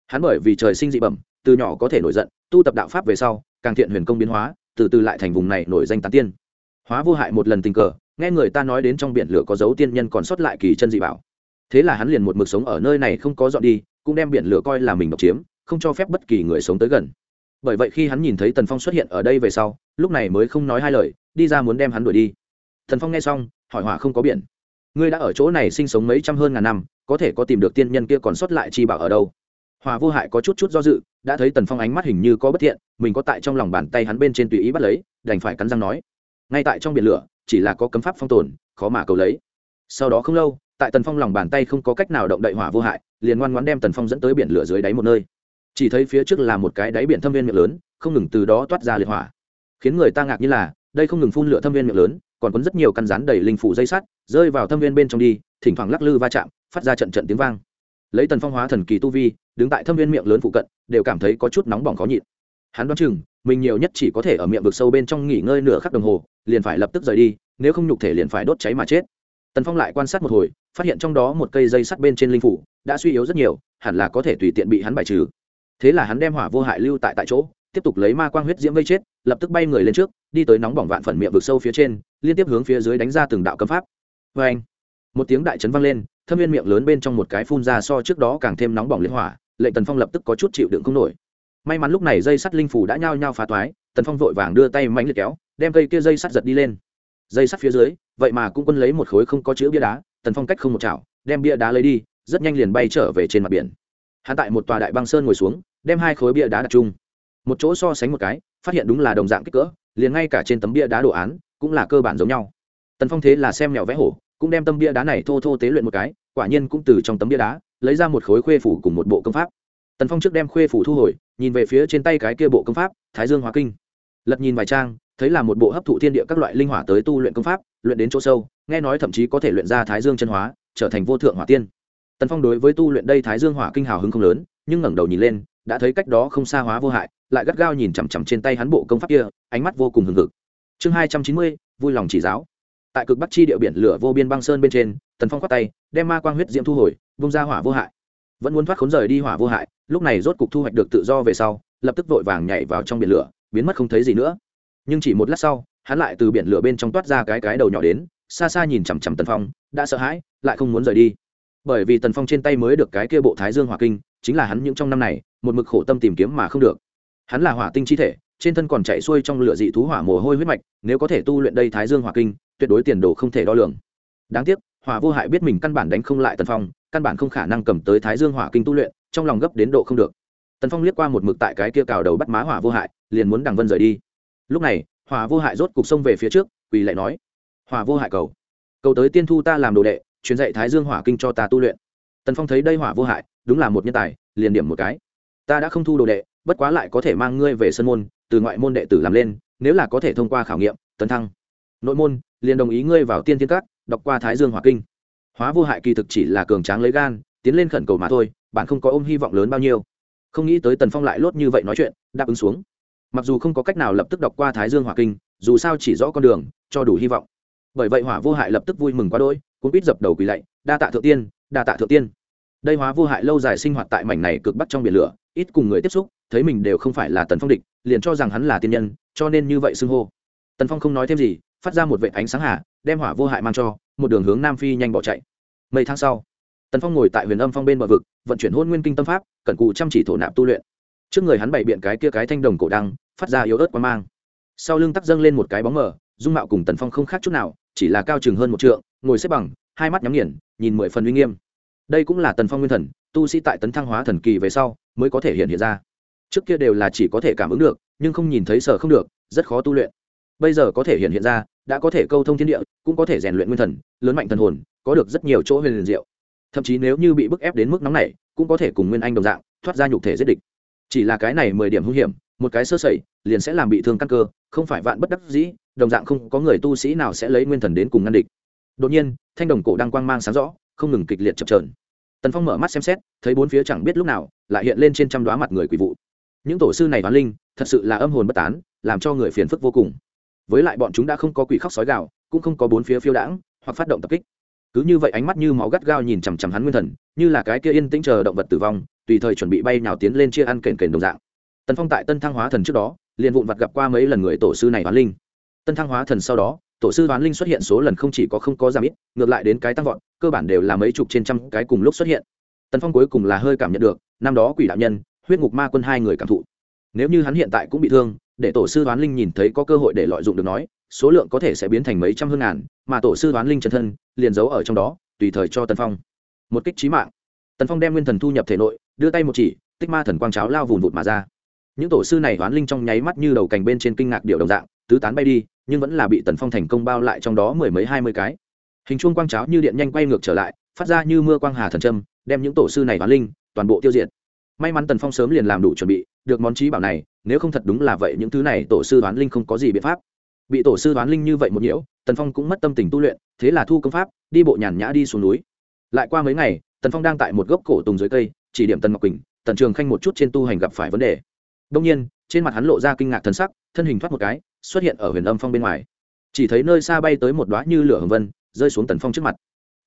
hắn bởi vì trời sinh dị bẩm, từ nhỏ có thể nổi giận, tu tập đạo pháp về sau, càng thiện huyền công biến hóa, từ từ lại thành vùng này nổi danh tán tiên. Hóa vô hại một lần tình cờ, nghe người ta nói đến trong biển lửa có dấu tiên nhân còn sót lại kỳ chân dị bảo. Thế là hắn liền một mực sống ở nơi này không có dọn đi, cũng đem biển lửa coi là mình độc chiếm, không cho phép bất kỳ người sống tới gần. Bởi vậy khi hắn nhìn thấy tần phong xuất hiện ở đây về sau, lúc này mới không nói hai lời, đi ra muốn đem hắn đuổi đi. Thần phong nghe xong, hỏi hỏa không có biển. Ngươi đã ở chỗ này sinh sống mấy trăm hơn ngàn năm, có thể có tìm được tiên nhân kia còn sót lại chi bảo ở đâu? Hòa vô hại có chút chút do dự, đã thấy tần phong ánh mắt hình như có bất thiện, mình có tại trong lòng bàn tay hắn bên trên tùy ý bắt lấy, đành phải cắn răng nói. Ngay tại trong biển lửa, chỉ là có cấm pháp phong tồn, khó mà cầu lấy. Sau đó không lâu, tại tần phong lòng bàn tay không có cách nào động đậy hỏa vô hại, liền ngoan ngoãn đem tần phong dẫn tới biển lửa dưới đáy một nơi. Chỉ thấy phía trước là một cái đáy biển thâm viên miệng lớn, không ngừng từ đó toát ra liệt hỏa. Khiến người ta ngạc như là, đây không ngừng phun lửa thâm viên miệng lớn, còn có rất nhiều căn rán đầy linh phủ dây sắt, rơi vào thâm viên bên trong đi, thỉnh thoảng lắc lư va chạm, phát ra trận trận tiếng vang lấy tần phong hóa thần kỳ tu vi, đứng tại thâm viên miệng lớn phụ cận, đều cảm thấy có chút nóng bỏng khó nhịn. Hắn đoán chừng, mình nhiều nhất chỉ có thể ở miệng vực sâu bên trong nghỉ ngơi nửa khắc đồng hồ, liền phải lập tức rời đi, nếu không nhục thể liền phải đốt cháy mà chết. Tần phong lại quan sát một hồi, phát hiện trong đó một cây dây sắt bên trên linh phủ, đã suy yếu rất nhiều, hẳn là có thể tùy tiện bị hắn bài trừ. Thế là hắn đem hỏa vô hại lưu tại tại chỗ, tiếp tục lấy ma quang huyết diễm vây chết, lập tức bay người lên trước, đi tới nóng bỏng vạn phần miệng vực sâu phía trên, liên tiếp hướng phía dưới đánh ra từng đạo cấm pháp. Vê anh một tiếng đại trấn vang lên thâm viên miệng lớn bên trong một cái phun ra so trước đó càng thêm nóng bỏng liên hỏa, lệnh tần phong lập tức có chút chịu đựng không nổi. May mắn lúc này dây sắt linh phủ đã nhao nhao phá toái, tần phong vội vàng đưa tay mạnh liệt kéo, đem cây kia dây sắt giật đi lên. Dây sắt phía dưới, vậy mà cũng quân lấy một khối không có chữ bia đá, tần phong cách không một chảo, đem bia đá lấy đi, rất nhanh liền bay trở về trên mặt biển. Hắn tại một tòa đại băng sơn ngồi xuống, đem hai khối bia đá đặt chung. Một chỗ so sánh một cái, phát hiện đúng là đồng dạng kích cỡ, liền ngay cả trên tấm bia đá đồ án, cũng là cơ bản giống nhau. Tần phong thế là xem mèo vẽ hổ cũng đem tấm bia đá này thô thô tế luyện một cái, quả nhiên cũng từ trong tấm bia đá, lấy ra một khối khuê phủ cùng một bộ công pháp. Tần phong trước đem khuê phủ thu hồi, nhìn về phía trên tay cái kia bộ công pháp, thái dương hóa kinh. Lật nhìn vài trang, thấy là một bộ hấp thụ thiên địa các loại linh hỏa tới tu luyện công pháp, luyện đến chỗ sâu, nghe nói thậm chí có thể luyện ra thái dương chân hóa, trở thành vô thượng hỏa tiên. Tần phong đối với tu luyện đây thái dương hỏa kinh hào hứng không lớn, nhưng ngẩng đầu nhìn lên, đã thấy cách đó không xa hóa vô hại, lại gắt gao nhìn chằm chằm trên tay hắn bộ công pháp kia, ánh mắt vô cùng hừng hực. Chương hai trăm chín mươi, vui lòng chỉ giáo tại cực bắc chi địa biển lửa vô biên băng sơn bên trên, tần phong khoát tay, đem ma quang huyết diễm thu hồi bung ra hỏa vô hại. Vẫn muốn thoát khốn rời đi hỏa vô hại, lúc này rốt cục thu hoạch được tự do về sau, lập tức vội vàng nhảy vào trong biển lửa, biến mất không thấy gì nữa. Nhưng chỉ một lát sau, hắn lại từ biển lửa bên trong toát ra cái cái đầu nhỏ đến, xa xa nhìn chằm chằm tần phong, đã sợ hãi, lại không muốn rời đi. Bởi vì tần phong trên tay mới được cái kia bộ thái dương hỏa kinh, chính là hắn những trong năm này, một mực khổ tâm tìm kiếm mà không được. Hắn là hỏa tinh chi thể trên thân còn chạy xuôi trong lửa dị thú hỏa mồ hôi huyết mạch, nếu có thể tu luyện đây thái dương hỏa kinh, tuyệt đối tiền đồ không thể đo lường. Đáng tiếc, hỏa vô hại biết mình căn bản đánh không lại tần phong, căn bản không khả năng cầm tới thái dương hỏa kinh tu luyện, trong lòng gấp đến độ không được. Tần phong liếc qua một mực tại cái kia cào đầu bắt má hỏa vô hại, liền muốn đằng vân rời đi. Lúc này, hỏa vô hại rốt cục sông về phía trước, quỳ lại nói, hỏa vô hại cầu cầu tới tiên thu ta làm đồ đệ, truyền dạy thái dương hỏa kinh cho ta tu luyện. Tần phong thấy đây hỏa vô hại, đúng là một nhân tài, liền điểm một cái. Ta đã không thu đồ đệ, bất quá lại có thể mang ngươi về sân môn từ ngoại môn đệ tử làm lên, nếu là có thể thông qua khảo nghiệm, tấn thăng. Nội môn, liền đồng ý ngươi vào tiên thiên các, đọc qua thái dương hỏa kinh. Hóa vô hại kỳ thực chỉ là cường tráng lấy gan, tiến lên khẩn cầu mà thôi, bạn không có ôm hy vọng lớn bao nhiêu. Không nghĩ tới tần phong lại lốt như vậy nói chuyện, đáp ứng xuống. Mặc dù không có cách nào lập tức đọc qua thái dương hỏa kinh, dù sao chỉ rõ con đường, cho đủ hy vọng. Bởi vậy hỏa vô hại lập tức vui mừng quá đôi cũng biết dập đầu quỳ lạy, đa tạ thượng tiên, đa tạ thượng tiên đây hóa vô hại lâu dài sinh hoạt tại mảnh này cực bắc trong biển lửa, ít cùng người tiếp xúc, thấy mình đều không phải là tần phong địch, liền cho rằng hắn là tiên nhân, cho nên như vậy xưng hô. Tần phong không nói thêm gì, phát ra một vệ ánh sáng hạ đem hỏa vô hại mang cho, một đường hướng nam phi nhanh bỏ chạy. Mấy tháng sau, tần phong ngồi tại huyền âm phong bên bờ vực, vận chuyển hôn nguyên kinh tâm pháp, cẩn cụ chăm chỉ thổ nạp tu luyện. Trước người hắn bày biện cái kia cái thanh đồng cổ đăng, phát ra yếu ớt quan mang. Sau lưng tắc dâng lên một cái bóng mờ, dung mạo cùng tần phong không khác chút nào, chỉ là cao chừng hơn một trượng, ngồi xếp bằng, hai mắt nhắm nghiền, nhìn mười phần uy nghiêm đây cũng là tần phong nguyên thần, tu sĩ tại tấn thăng hóa thần kỳ về sau mới có thể hiện hiện ra. Trước kia đều là chỉ có thể cảm ứng được, nhưng không nhìn thấy sở không được, rất khó tu luyện. Bây giờ có thể hiện hiện ra, đã có thể câu thông thiên địa, cũng có thể rèn luyện nguyên thần, lớn mạnh thần hồn, có được rất nhiều chỗ huyền liền diệu. Thậm chí nếu như bị bức ép đến mức nóng này cũng có thể cùng nguyên anh đồng dạng, thoát ra nhục thể giết địch. Chỉ là cái này mười điểm hung hiểm, một cái sơ sẩy, liền sẽ làm bị thương căn cơ, không phải vạn bất đắc dĩ, đồng dạng không có người tu sĩ nào sẽ lấy nguyên thần đến cùng ngăn địch. Đột nhiên, thanh đồng cổ đang quang mang sáng rõ không ngừng kịch liệt chập trờn tần phong mở mắt xem xét, thấy bốn phía chẳng biết lúc nào, lại hiện lên trên trăm đoá mặt người quỷ vụ. Những tổ sư này toán linh, thật sự là âm hồn bất tán, làm cho người phiền phức vô cùng. Với lại bọn chúng đã không có quỷ khóc sói gạo cũng không có bốn phía phiêu đãng, hoặc phát động tập kích. Cứ như vậy ánh mắt như máu gắt gao nhìn chằm chằm hắn nguyên thần, như là cái kia yên tĩnh chờ động vật tử vong, tùy thời chuẩn bị bay nào tiến lên chia ăn kền kền đồng dạng. Tần phong tại tân thăng hóa thần trước đó, liền vụn vặt gặp qua mấy lần người tổ sư này toán linh. Tân thăng hóa thần sau đó, tổ sư đoán linh xuất hiện số lần không chỉ có không có giảm ít, ngược lại đến cái tăng vọt cơ bản đều là mấy chục trên trăm cái cùng lúc xuất hiện. Tần phong cuối cùng là hơi cảm nhận được, năm đó quỷ đạo nhân, huyết ngục ma quân hai người cảm thụ. Nếu như hắn hiện tại cũng bị thương, để tổ sư đoán linh nhìn thấy có cơ hội để lợi dụng được nói, số lượng có thể sẽ biến thành mấy trăm hơn ngàn, mà tổ sư đoán linh chân thân, liền giấu ở trong đó, tùy thời cho tần phong. Một kích trí mạng. Tần phong đem nguyên thần thu nhập thể nội, đưa tay một chỉ, tích ma thần quang cháo lao vùn vụt mà ra. Những tổ sư này đoán linh trong nháy mắt như đầu cành bên trên kinh ngạc điệu đồng dạng, tứ tán bay đi, nhưng vẫn là bị tần phong thành công bao lại trong đó mười mấy hai mươi cái hình chuông quang cháo như điện nhanh quay ngược trở lại, phát ra như mưa quang hà thần trâm đem những tổ sư này đoán linh, toàn bộ tiêu diệt. May mắn tần phong sớm liền làm đủ chuẩn bị, được món trí bảo này, nếu không thật đúng là vậy, những thứ này tổ sư đoán linh không có gì biện pháp. Bị tổ sư đoán linh như vậy một nhiễu, tần phong cũng mất tâm tình tu luyện, thế là thu công pháp, đi bộ nhàn nhã đi xuống núi. Lại qua mấy ngày, tần phong đang tại một gốc cổ tùng dưới cây, chỉ điểm tần ngọc quỳnh, tần trường khanh một chút trên tu hành gặp phải vấn đề. Đông nhiên, trên mặt hắn lộ ra kinh ngạc thần sắc, thân hình thoát một cái, xuất hiện ở huyền âm phong bên ngoài. Chỉ thấy nơi xa bay tới một đoá như lửa hồng vân rơi xuống tần phong trước mặt.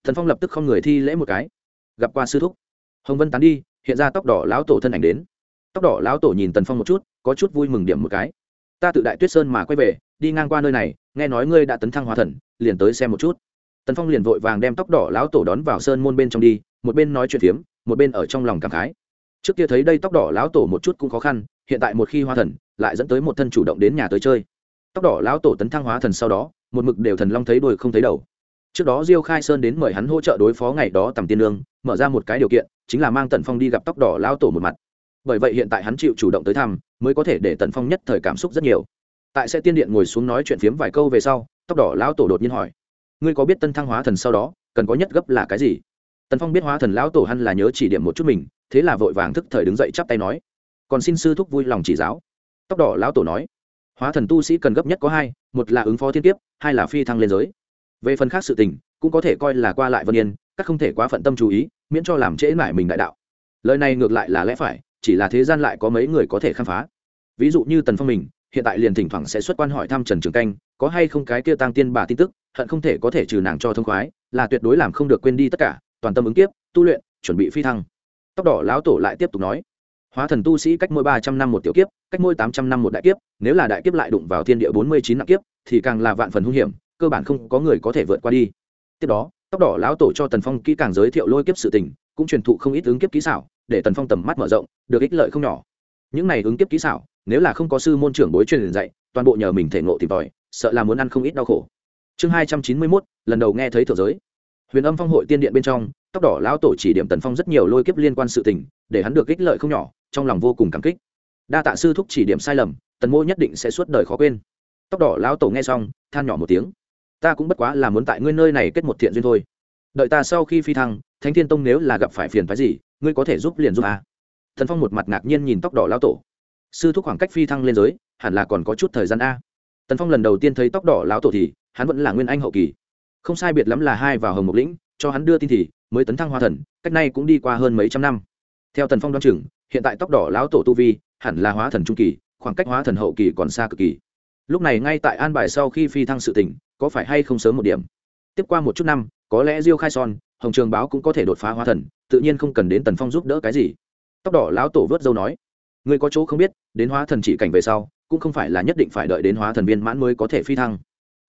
Tần phong lập tức không người thi lễ một cái. Gặp qua sư thúc. Hồng vân tán đi, hiện ra tóc đỏ lão tổ thân ảnh đến. Tóc đỏ lão tổ nhìn tần phong một chút, có chút vui mừng điểm một cái. Ta tự đại tuyết sơn mà quay về, đi ngang qua nơi này, nghe nói ngươi đã tấn thăng hóa thần, liền tới xem một chút. Tần phong liền vội vàng đem tóc đỏ lão tổ đón vào sơn môn bên trong đi, một bên nói chuyện phiếm, một bên ở trong lòng cảm khái. Trước kia thấy đây tóc đỏ lão tổ một chút cũng khó khăn, hiện tại một khi hóa thần, lại dẫn tới một thân chủ động đến nhà tới chơi. Tóc đỏ lão tổ tấn thăng hóa thần sau đó, một mực đều thần long thấy đuôi không thấy đầu trước đó diêu khai sơn đến mời hắn hỗ trợ đối phó ngày đó tầm tiên lương mở ra một cái điều kiện, chính là mang tần phong đi gặp tóc đỏ lão tổ một mặt. Bởi vậy hiện tại hắn chịu chủ động tới thăm, mới có thể để tần phong nhất thời cảm xúc rất nhiều. Tại sẽ tiên điện ngồi xuống nói chuyện phiếm vài câu về sau, tóc đỏ lão tổ đột nhiên hỏi, ngươi có biết tân thăng hóa thần sau đó, cần có nhất gấp là cái gì? Tần phong biết hóa thần lão tổ hắn là nhớ chỉ điểm một chút mình, thế là vội vàng thức thời đứng dậy chắp tay nói, còn xin sư thúc vui lòng chỉ giáo. Tóc đỏ lão tổ nói, hóa thần tu sĩ cần gấp nhất có hai, một là ứng phó thiên kiếp, hai là phi thăng lên giới về phần khác sự tình, cũng có thể coi là qua lại vân yên, các không thể quá phận tâm chú ý, miễn cho làm trễ mải mình đại đạo. Lời này ngược lại là lẽ phải, chỉ là thế gian lại có mấy người có thể khám phá. Ví dụ như tần phong mình, hiện tại liền thỉnh thoảng sẽ xuất quan hỏi thăm trần trường canh, có hay không cái kia tăng tiên bà tin tức, hận không thể có thể trừ nàng cho thông khoái, là tuyệt đối làm không được quên đi tất cả, toàn tâm ứng kiếp, tu luyện, chuẩn bị phi thăng. Tóc đỏ lão tổ lại tiếp tục nói, hóa thần tu sĩ cách mỗi ba trăm năm một tiểu kiếp, cách mỗi tám trăm năm một đại kiếp, nếu là đại kiếp lại đụng vào thiên địa bốn mươi chín nặng kiếp, thì càng là vạn phần hung hiểm cơ bản không có người có thể vượt qua đi. Tiếp đó, tóc đỏ lão tổ cho tần phong kỹ càng giới thiệu lôi kiếp sự tình, cũng truyền thụ không ít ứng kiếp kỹ xảo, để tần phong tầm mắt mở rộng, được ích lợi không nhỏ. Những này ứng kiếp kỹ xảo, nếu là không có sư môn trưởng bối truyền dạy, toàn bộ nhờ mình thể ngộ tìm tòi, sợ là muốn ăn không ít đau khổ. Chương hai trăm chín mươi mốt, lần đầu nghe thấy thượng giới. Huyền âm phong hội tiên điện bên trong, tóc đỏ lão tổ chỉ điểm tần phong rất nhiều lôi kiếp liên quan sự tình, để hắn được ích lợi không nhỏ, trong lòng vô cùng cảm kích. Đa tạ sư thúc chỉ điểm sai lầm, tần mô nhất định sẽ suốt đời khó quên. Tóc đỏ lão tổ nghe xong, than nhỏ một tiếng ta cũng bất quá là muốn tại ngươi nơi này kết một thiện duyên thôi. Đợi ta sau khi phi thăng, thánh thiên tông nếu là gặp phải phiền phái gì, ngươi có thể giúp liền giúp à. thần phong một mặt ngạc nhiên nhìn tóc đỏ lão tổ. Sư thúc khoảng cách phi thăng lên giới, hẳn là còn có chút thời gian a. Tần phong lần đầu tiên thấy tóc đỏ lão tổ thì, hắn vẫn là nguyên anh hậu kỳ. Không sai biệt lắm là hai vào hồng mục lĩnh, cho hắn đưa tin thì, mới tấn thăng hoa thần, cách nay cũng đi qua hơn mấy trăm năm. Theo tần phong đoán chừng, hiện tại tóc đỏ lão tổ tu vi, hẳn là hóa thần trung kỳ, khoảng cách hóa thần hậu kỳ còn xa cực kỳ. Lúc này ngay tại an bài sau khi phi thăng sự tỉnh có phải hay không sớm một điểm? Tiếp qua một chút năm, có lẽ diêu khai son, hồng trường báo cũng có thể đột phá hóa thần, tự nhiên không cần đến tần phong giúp đỡ cái gì. Tóc đỏ lão tổ vớt dâu nói người có chỗ không biết, đến hóa thần chỉ cảnh về sau, cũng không phải là nhất định phải đợi đến hóa thần viên mãn mới có thể phi thăng.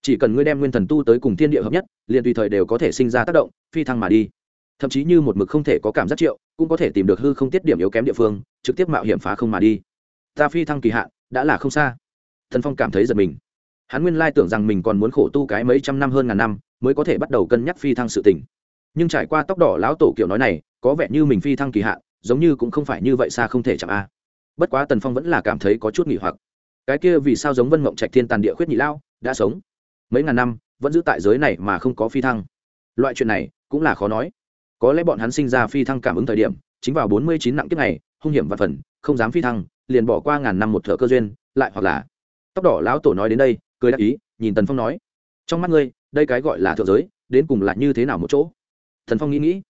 Chỉ cần ngươi đem nguyên thần tu tới cùng thiên địa hợp nhất, liền tùy thời đều có thể sinh ra tác động, phi thăng mà đi. Thậm chí như một mực không thể có cảm giác triệu, cũng có thể tìm được hư không tiết điểm yếu kém địa phương, trực tiếp mạo hiểm phá không mà đi. Ta phi thăng kỳ hạn, đã là không xa. Thần phong cảm thấy giật mình hắn nguyên lai tưởng rằng mình còn muốn khổ tu cái mấy trăm năm hơn ngàn năm mới có thể bắt đầu cân nhắc phi thăng sự tình. Nhưng trải qua tóc đỏ lão tổ kiểu nói này, có vẻ như mình phi thăng kỳ hạn, giống như cũng không phải như vậy xa không thể chạm a. Bất quá tần phong vẫn là cảm thấy có chút nghỉ hoặc. Cái kia vì sao giống vân mộng trạch thiên tàn địa khuyết nhị lao đã sống? Mấy ngàn năm, vẫn giữ tại giới này mà không có phi thăng. Loại chuyện này cũng là khó nói. Có lẽ bọn hắn sinh ra phi thăng cảm ứng thời điểm, chính vào bốn mươi chín nặng kiếp này, hung hiểm và phần, không dám phi thăng, liền bỏ qua ngàn năm một thợ cơ duyên, lại hoặc là tóc đỏ lão tổ nói đến đây cười đáp ý, nhìn tần phong nói, trong mắt ngươi, đây cái gọi là thượng giới, đến cùng là như thế nào một chỗ? Thần phong nghĩ nghĩ,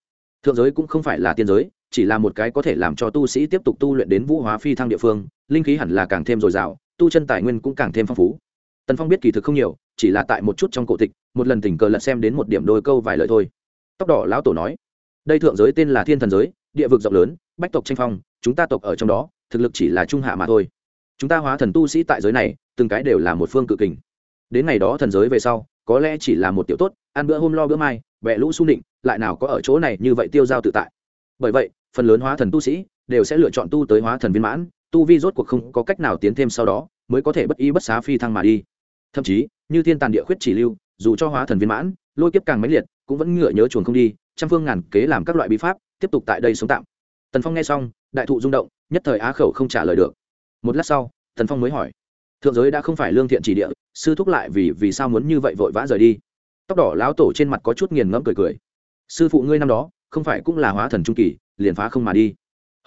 thượng giới cũng không phải là tiên giới, chỉ là một cái có thể làm cho tu sĩ tiếp tục tu luyện đến vũ hóa phi thăng địa phương, linh khí hẳn là càng thêm dồi dào, tu chân tài nguyên cũng càng thêm phong phú. Tần phong biết kỳ thực không nhiều, chỉ là tại một chút trong cổ tịch, một lần tình cờ lật xem đến một điểm đôi câu vài lời thôi. Tóc đỏ lão tổ nói, đây thượng giới tên là thiên thần giới, địa vực rộng lớn, bách tộc tranh phong, chúng ta tộc ở trong đó, thực lực chỉ là trung hạ mà thôi. Chúng ta hóa thần tu sĩ tại giới này, từng cái đều là một phương cự kình đến ngày đó thần giới về sau, có lẽ chỉ là một tiểu tốt, ăn bữa hôm lo bữa mai bẹ lũ xung định lại nào có ở chỗ này như vậy tiêu giao tự tại. Bởi vậy, phần lớn hóa thần tu sĩ đều sẽ lựa chọn tu tới hóa thần viên mãn, tu vi rốt cuộc không có cách nào tiến thêm sau đó, mới có thể bất y bất xá phi thăng mà đi. Thậm chí, như thiên tàn địa khuyết chỉ lưu, dù cho hóa thần viên mãn, lôi kiếp càng mãnh liệt, cũng vẫn ngựa nhớ chuồn không đi, trăm phương ngàn kế làm các loại bí pháp, tiếp tục tại đây sống tạm. Tần phong nghe xong, đại thụ rung động, nhất thời á khẩu không trả lời được. Một lát sau, tần phong mới hỏi, thượng giới đã không phải lương thiện chỉ địa sư thúc lại vì vì sao muốn như vậy vội vã rời đi? Tóc đỏ lão tổ trên mặt có chút nghiền ngẫm cười cười. Sư phụ ngươi năm đó, không phải cũng là hóa thần trung kỳ, liền phá không mà đi.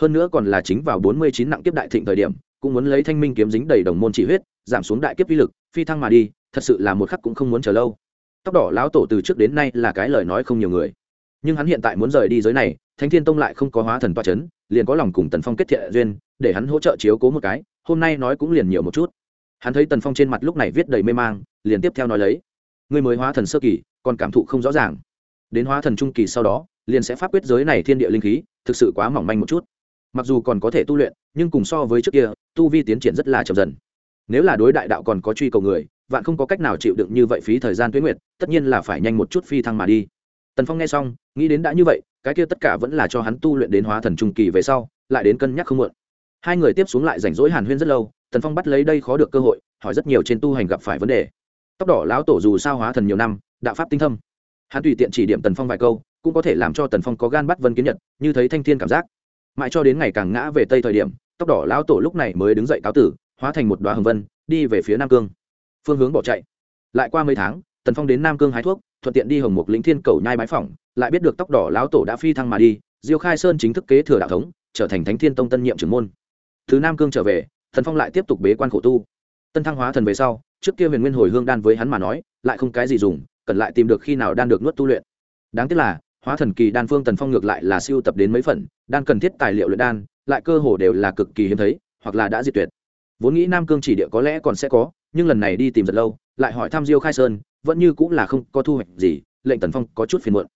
Hơn nữa còn là chính vào bốn mươi chín nặng kiếp đại thịnh thời điểm, cũng muốn lấy thanh minh kiếm dính đầy đồng môn chỉ huyết, giảm xuống đại kiếp vi lực, phi thăng mà đi, thật sự là một khắc cũng không muốn chờ lâu. Tóc đỏ lão tổ từ trước đến nay là cái lời nói không nhiều người. Nhưng hắn hiện tại muốn rời đi giới này, thánh thiên tông lại không có hóa thần toa c h ấ n liền có lòng cùng tần phong kết thiện duyên, để hắn hỗ trợ chiếu cố một cái, hôm nay nói cũng liền nhiều một chút hắn thấy tần phong trên mặt lúc này viết đầy mê mang, liền tiếp theo nói lấy. Người mới hóa thần sơ kỳ, còn cảm thụ không rõ ràng. Đến hóa thần trung kỳ sau đó, liền sẽ pháp quyết giới này thiên địa linh khí, thực sự quá mỏng manh một chút. Mặc dù còn có thể tu luyện, nhưng cùng so với trước kia, tu vi tiến triển rất là chậm dần. Nếu là đối đại đạo còn có truy cầu người, vạn không có cách nào chịu đựng như vậy phí thời gian tuyến nguyệt, tất nhiên là phải nhanh một chút phi thăng mà đi. Tần phong nghe xong, nghĩ đến đã như vậy, cái kia tất cả vẫn là cho hắn tu luyện đến hóa thần trung kỳ về sau, lại đến cân nhắc không muộn. Hai người tiếp xuống lại rảnh rỗi hàn huyên rất lâu tần phong bắt lấy đây khó được cơ hội, hỏi rất nhiều trên tu hành gặp phải vấn đề. Tóc đỏ lão tổ dù sao hóa thần nhiều năm, đạo pháp tinh thâm. Hắn tùy tiện chỉ điểm tần phong vài câu, cũng có thể làm cho tần phong có gan bắt vân kiến nhật, như thấy thanh thiên cảm giác. Mãi cho đến ngày càng ngã về tây thời điểm, tóc đỏ lão tổ lúc này mới đứng dậy cáo tử, hóa thành một đoá hồng vân, đi về phía nam cương. Phương hướng bỏ chạy. Lại qua mấy tháng, tần phong đến nam cương hái thuốc, thuận tiện đi hồng mục lĩnh thiên cầu nhai bái phỏng, lại biết được tóc đỏ lão tổ đã phi thăng mà đi, diêu khai sơn chính thức kế thừa đạo thống, trở thành thánh thiên tông tân nhiệm trưởng môn. Từ nam cương trở về thần phong lại tiếp tục bế quan khổ tu. Tân thăng hóa thần về sau, trước kia huyền nguyên hồi hương đan với hắn mà nói, lại không cái gì dùng, cần lại tìm được khi nào đan được nuốt tu luyện. Đáng tiếc là, hóa thần kỳ đan phương tần phong ngược lại là siêu tập đến mấy phần, đan cần thiết tài liệu luyện đan, lại cơ hồ đều là cực kỳ hiếm thấy, hoặc là đã diệt tuyệt. Vốn nghĩ nam cương chỉ địa có lẽ còn sẽ có, nhưng lần này đi tìm rất lâu, lại hỏi thăm diêu khai sơn, vẫn như cũng là không có thu hoạch gì, lệnh tần phong có chút phiền muộn.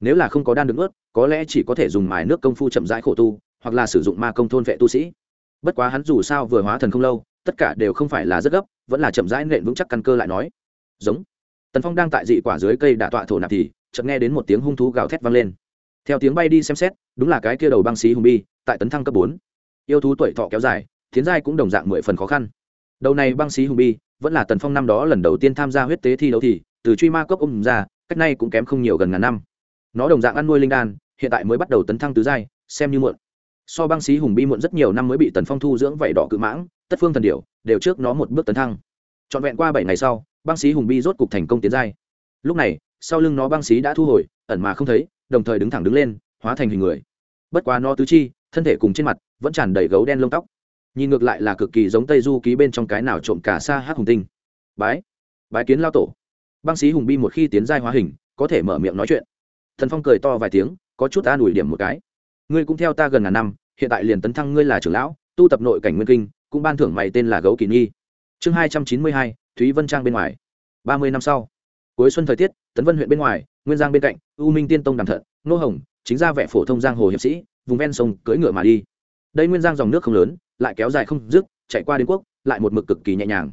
Nếu là không có đan được ướt có lẽ chỉ có thể dùng mài nước công phu chậm rãi khổ tu, hoặc là sử dụng ma công thôn vệ tu sĩ bất quá hắn dù sao vừa hóa thần không lâu, tất cả đều không phải là rất gấp, vẫn là chậm rãi nện vững chắc căn cơ lại nói. Giống. Tần phong đang tại dị quả dưới cây đả tọa thổ nạp thì, chợt nghe đến một tiếng hung thú gào thét vang lên. Theo tiếng bay đi xem xét, đúng là cái kia đầu băng xí hùng bi, tại tấn thăng cấp bốn. Yêu thú tuổi thọ kéo dài thiến giai cũng đồng dạng mười phần khó khăn. Đầu này băng xí hùng bi, vẫn là tần phong năm đó lần đầu tiên tham gia huyết tế thi đấu thì, từ truy ma cốc ôm ra, cách nay cũng kém không nhiều gần ngàn năm. Nó đồng dạng ăn nuôi linh đan, hiện tại mới bắt đầu tấn thăng tứ giai, xem như muộn so băng xí hùng bi muộn rất nhiều năm mới bị tần phong thu dưỡng vảy đỏ cự mãng, tất phương thần điểu đều trước nó một bước tấn thăng. Trọn vẹn qua bảy ngày sau, băng xí hùng bi rốt cục thành công tiến giai. Lúc này, sau lưng nó băng xí đã thu hồi, ẩn mà không thấy, đồng thời đứng thẳng đứng lên, hóa thành hình người. Bất quá nó tứ chi, thân thể cùng trên mặt, vẫn tràn đầy gấu đen lông tóc. Nhìn ngược lại là cực kỳ giống tây du ký bên trong cái nào trộm cả xa hát hùng tinh. Bái bái kiến lao tổ. Băng sĩ hùng bi một khi tiến giai hóa hình, có thể mở miệng nói chuyện. Thần phong cười to vài tiếng, có chút ta đuổi điểm một cái. Ngươi cũng theo ta gần ngàn năm hiện tại liền tấn thăng ngươi là trưởng lão, tu tập nội cảnh nguyên kinh, cũng ban thưởng mày tên là gấu kỳ nghi chương hai trăm chín mươi hai, thúy vân trang bên ngoài. Ba mươi năm sau, cuối xuân thời tiết, tấn vân huyện bên ngoài, nguyên giang bên cạnh, u minh tiên tông đàm thận, nô hồng, chính ra vẻ phổ thông giang hồ hiệp sĩ, vùng ven sông cưỡi ngựa mà đi. Đây nguyên giang dòng nước không lớn, lại kéo dài không dứt, chạy qua đến quốc, lại một mực cực kỳ nhẹ nhàng.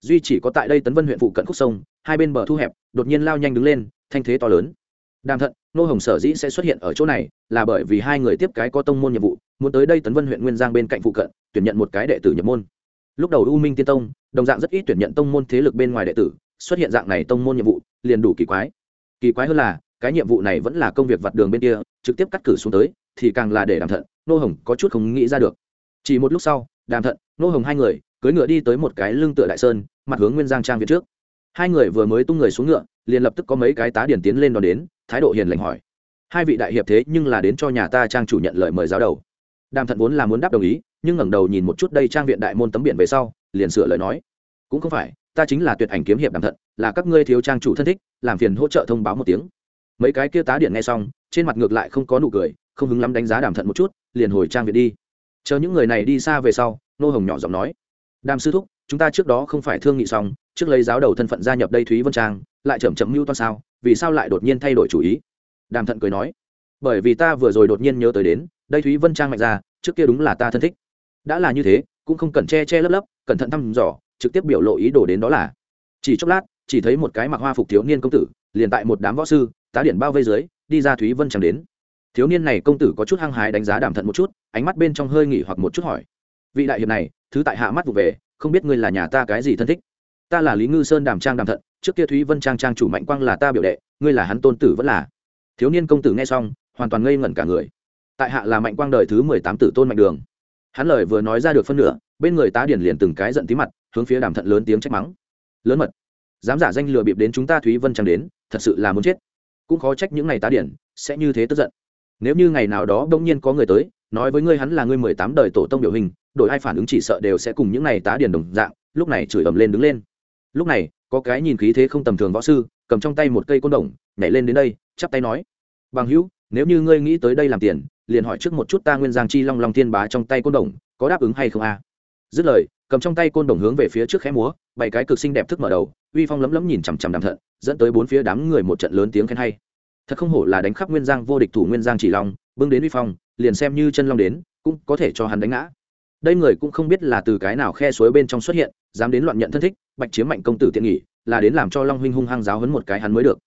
Duy chỉ có tại đây tấn vân huyện phụ cận khúc sông, hai bên bờ thu hẹp, đột nhiên lao nhanh đứng lên, thanh thế to lớn. Đàm thận, nô hồng sở dĩ sẽ xuất hiện ở chỗ này, là bởi vì hai người tiếp cái có tông môn nhiệm vụ muốn tới đây tấn vân huyện nguyên giang bên cạnh phụ cận, tuyển nhận một cái đệ tử nhập môn. Lúc đầu u minh tiên tông, đồng dạng rất ít tuyển nhận tông môn thế lực bên ngoài đệ tử, xuất hiện dạng này tông môn nhiệm vụ, liền đủ kỳ quái. Kỳ quái hơn là, cái nhiệm vụ này vẫn là công việc vặt đường bên kia, trực tiếp cắt cử xuống tới, thì càng là để đàm thận, nô hồng có chút không nghĩ ra được. Chỉ một lúc sau, đàm thận, nô hồng hai người, cưỡi ngựa đi tới một cái lưng tựa đại sơn, mặt hướng nguyên giang trang viện trước. Hai người vừa mới tung người xuống ngựa, liền lập tức có mấy cái tá điển tiến lên đón đến, thái độ hiền lành hỏi. Hai vị đại hiệp thế nhưng là đến cho nhà ta trang chủ nhận lời mời giáo đầu đàm thận vốn là muốn đáp đồng ý, nhưng ngẩng đầu nhìn một chút đây trang viện đại môn tấm biển về sau, liền sửa lời nói. Cũng không phải, ta chính là tuyệt ảnh kiếm hiệp đàm thận, là các ngươi thiếu trang chủ thân thích, làm phiền hỗ trợ thông báo một tiếng. Mấy cái kia tá điện nghe xong, trên mặt ngược lại không có nụ cười, không hứng lắm đánh giá đàm thận một chút, liền hồi trang viện đi. Chờ những người này đi xa về sau, nô hồng nhỏ giọng nói, đàm sư thúc, chúng ta trước đó không phải thương nghị xong, trước lấy giáo đầu thân phận gia nhập đây thúy vân trang, lại chậm chậm mưu toan sao, vì sao lại đột nhiên thay đổi chủ ý? Đàm thận cười nói, bởi vì ta vừa rồi đột nhiên nhớ tới đến đây thúy vân trang mạnh ra, trước kia đúng là ta thân thích. Đã là như thế, cũng không cần che che lấp lấp, cẩn thận thăm dò, trực tiếp biểu lộ ý đồ đến đó là. Chỉ chốc lát, chỉ thấy một cái mặc hoa phục thiếu niên công tử, liền tại một đám võ sư, tá điển bao vây dưới, đi ra thúy vân Trang đến. Thiếu niên này công tử có chút hăng hái đánh giá đàm thận một chút, ánh mắt bên trong hơi nghỉ hoặc một chút hỏi. Vị đại hiệp này, thứ tại hạ mắt vụ về, không biết ngươi là nhà ta cái gì thân thích? Ta là lý ngư sơn đàm trang đàm thận, trước kia thúy vân trang trang chủ mạnh quang là ta biểu đệ, ngươi là hắn tôn tử vẫn là. Thiếu niên công tử nghe xong, hoàn toàn ngây ngẩn cả người tại hạ là mạnh quang đời thứ mười tám tử tôn mạnh đường. Hắn lời vừa nói ra được phân nửa, bên người tá điển liền từng cái giận tí mặt, hướng phía đàm thận lớn tiếng trách mắng. Lớn mật, dám giả danh lừa bịp đến chúng ta thúy vân chẳng đến, thật sự là muốn chết. Cũng khó trách những ngày tá điển sẽ như thế tức giận. Nếu như ngày nào đó bỗng nhiên có người tới, nói với ngươi hắn là ngươi mười tám đời tổ tông biểu hình, đổi ai phản ứng chỉ sợ đều sẽ cùng những này tá điển đồng dạng, lúc này chửi ầm lên đứng lên. Lúc này, có cái nhìn khí thế không tầm thường võ sư, cầm trong tay một cây côn đồng, nhảy lên đến đây, chắp tay nói, bằng hữu, nếu như ngươi nghĩ tới đây làm tiền liền hỏi trước một chút ta nguyên giang chi long long thiên bá trong tay côn đồng, có đáp ứng hay không a? Dứt lời, cầm trong tay côn đồng hướng về phía trước khẽ múa bảy cái cực xinh đẹp thức mở đầu, uy phong lấm lấm nhìn chằm chằm đàm thận, dẫn tới bốn phía đám người một trận lớn tiếng khen hay. Thật không hổ là đánh khắp nguyên giang vô địch thủ nguyên giang chỉ long, bưng đến uy phong, liền xem như chân long đến, cũng có thể cho hắn đánh ngã. Đây người cũng không biết là từ cái nào khe suối bên trong xuất hiện, dám đến loạn nhận thân thích, bạch chiếm mạnh công tử tiện nghỉ, là đến làm cho long huynh hung hăng giáo hấn một cái hắn mới được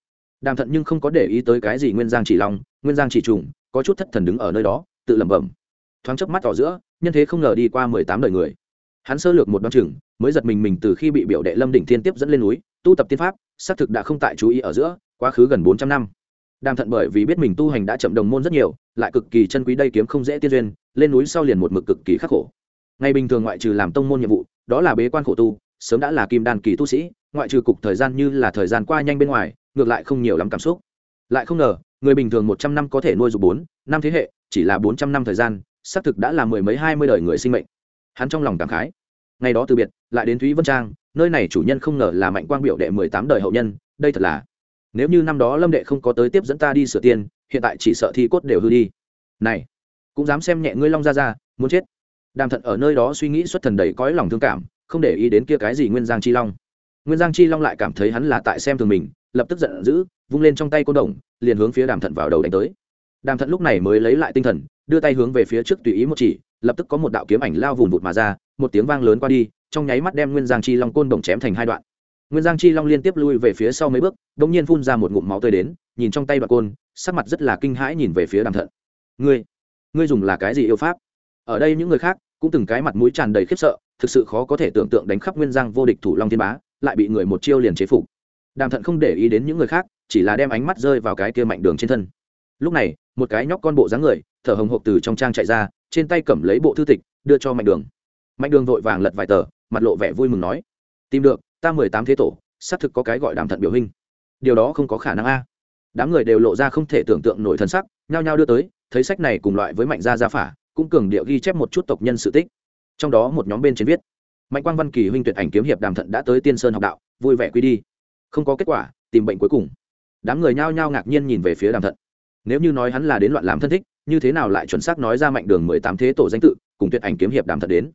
đàm thận nhưng không có để ý tới cái gì nguyên giang chỉ long, nguyên giang chỉ trùng, có chút thất thần đứng ở nơi đó, tự lẩm bẩm. Thoáng chớp mắt tỏ giữa, nhân thế không ngờ đi qua mười tám đời người. Hắn sơ lược một đoạn chừng, mới giật mình mình từ khi bị biểu đệ lâm đỉnh thiên tiếp dẫn lên núi, tu tập tiên pháp, xác thực đã không tại chú ý ở giữa, quá khứ gần bốn trăm năm. Đàm thận bởi vì biết mình tu hành đã chậm đồng môn rất nhiều, lại cực kỳ chân quý đây kiếm không dễ tiên duyên, lên núi sau liền một mực cực kỳ khắc khổ. Ngày bình thường ngoại trừ làm tông môn nhiệm vụ, đó là bế quan khổ tu, sớm đã là kim đàn kỳ tu sĩ, ngoại trừ cục thời gian như là thời gian qua nhanh bên ngoài ngược lại không nhiều lắm cảm xúc. Lại không ngờ, người bình thường một trăm năm có thể nuôi dục bốn, năm thế hệ, chỉ là bốn trăm năm thời gian, xác thực đã là mười mấy hai mươi đời người sinh mệnh. Hắn trong lòng cảm khái. Ngày đó từ biệt, lại đến thúy vân trang, nơi này chủ nhân không ngờ là mạnh quang biểu đệ mười tám đời hậu nhân, đây thật là. Nếu như năm đó lâm đệ không có tới tiếp dẫn ta đi sửa tiền, hiện tại chỉ sợ thi cốt đều hư đi. Này, cũng dám xem nhẹ ngươi long ra ra muốn chết. Đàm thận ở nơi đó suy nghĩ xuất thần đầy cõi lòng thương cảm, không để ý đến kia cái gì nguyên giang chi long. Nguyên giang chi long lại cảm thấy hắn là tại xem thường mình lập tức giận dữ, vung lên trong tay côn đồng, liền hướng phía đàm thận vào đầu đánh tới. Đàm thận lúc này mới lấy lại tinh thần, đưa tay hướng về phía trước tùy ý một chỉ, lập tức có một đạo kiếm ảnh lao vùng vụt mà ra, một tiếng vang lớn qua đi, trong nháy mắt đem nguyên giang chi long côn đồng chém thành hai đoạn. Nguyên giang chi long liên tiếp lui về phía sau mấy bước đ ỗ n g nhiên phun ra một ngụm máu tươi đến, nhìn trong tay bà côn, sắc mặt rất là kinh hãi nhìn về phía đàm thận. Ngươi ngươi dùng là cái gì yêu pháp? Ở đây những người khác cũng từng cái mặt mũi tràn đầy khiếp sợ, thực sự khó có thể tưởng tượng đánh khắp nguyên giang vô địch thủ long thiên bá, lại bị người một chiêu liền chế phục đàm thận không để ý đến những người khác, chỉ là đem ánh mắt rơi vào cái kia mạnh đường trên thân. Lúc này, một cái nhóc con bộ dáng người, thở hồng hộc từ trong trang chạy ra, trên tay cầm lấy bộ thư tịch, đưa cho mạnh đường. Mạnh đường vội vàng lật vài tờ, mặt lộ vẻ vui mừng nói, tìm được, ta mười tám thế tổ, xác thực có cái gọi đàm thận biểu hình. Điều đó không có khả năng a. Đám người đều lộ ra không thể tưởng tượng nổi thân sắc, nhao nhao đưa tới, thấy sách này cùng loại với mạnh gia gia phả, cũng cường điệu ghi chép một chút tộc nhân sự tích. Trong đó một nhóm bên trên viết, mạnh quang văn kỳ huynh tuyệt ảnh kiếm hiệp đàm thận đã tới tiên sơn học đạo, vui vẻ quy đi không có kết quả, tìm bệnh cuối cùng. Đám người nhao nhao ngạc nhiên nhìn về phía đàm thận. Nếu như nói hắn là đến loạn làm thân thích, như thế nào lại chuẩn xác nói ra mạnh đường mười tám thế tổ danh tự, cùng tuyệt ảnh kiếm hiệp đàm thận đến?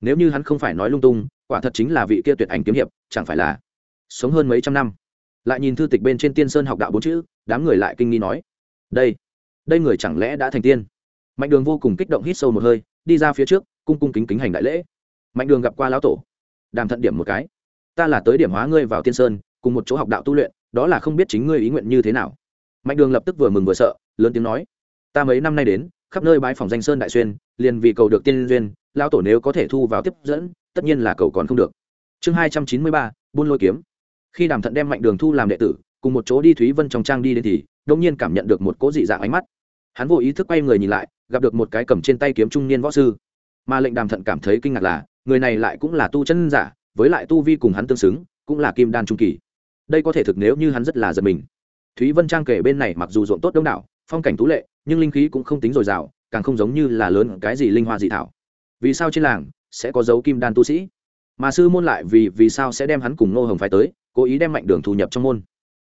Nếu như hắn không phải nói lung tung, quả thật chính là vị kia tuyệt ảnh kiếm hiệp, chẳng phải là sống hơn mấy trăm năm. Lại nhìn thư tịch bên trên tiên sơn học đạo bốn chữ, đám người lại kinh nghi nói, đây đây người chẳng lẽ đã thành tiên? Mạnh đường vô cùng kích động hít sâu một hơi, đi ra phía trước, cung cung kính kính hành đại lễ. Mạnh đường gặp qua lão tổ. Đàm thận điểm một cái, ta là tới điểm hóa ngươi vào tiên sơn cùng một chỗ học đạo tu luyện, đó là không biết chính ngươi ý nguyện như thế nào. Mạnh đường lập tức vừa mừng vừa sợ, lớn tiếng nói, ta mấy năm nay đến, khắp nơi bãi phòng danh sơn đại xuyên, liền vì cầu được tiên duyên, lão tổ nếu có thể thu vào tiếp dẫn, tất nhiên là cầu còn không được. Chương hai trăm chín mươi ba, buôn lôi kiếm. Khi đàm thận đem mạnh đường thu làm đệ tử, cùng một chỗ đi thúy vân trong trang đi đến thì đông nhiên cảm nhận được một cỗ dị dạng ánh mắt. Hắn vô ý thức quay người nhìn lại, gặp được một cái cầm trên tay kiếm trung niên võ sư. Mà lệnh đàm thận cảm thấy kinh ngạc là, người này lại cũng là tu chân giả, với lại tu vi cùng hắn tương xứng, cũng là kim đan trung kỳ đây có thể thực nếu như hắn rất là giật mình. Thúy vân trang kể bên này mặc dù ruộng tốt đông đảo, phong cảnh tú lệ, nhưng linh khí cũng không tính dồi dào, càng không giống như là lớn cái gì linh hoa dị thảo. Vì sao trên làng sẽ có dấu kim đan tu sĩ? Mà sư môn lại vì vì sao sẽ đem hắn cùng nô hồng phái tới, cố ý đem mạnh đường thu nhập trong môn?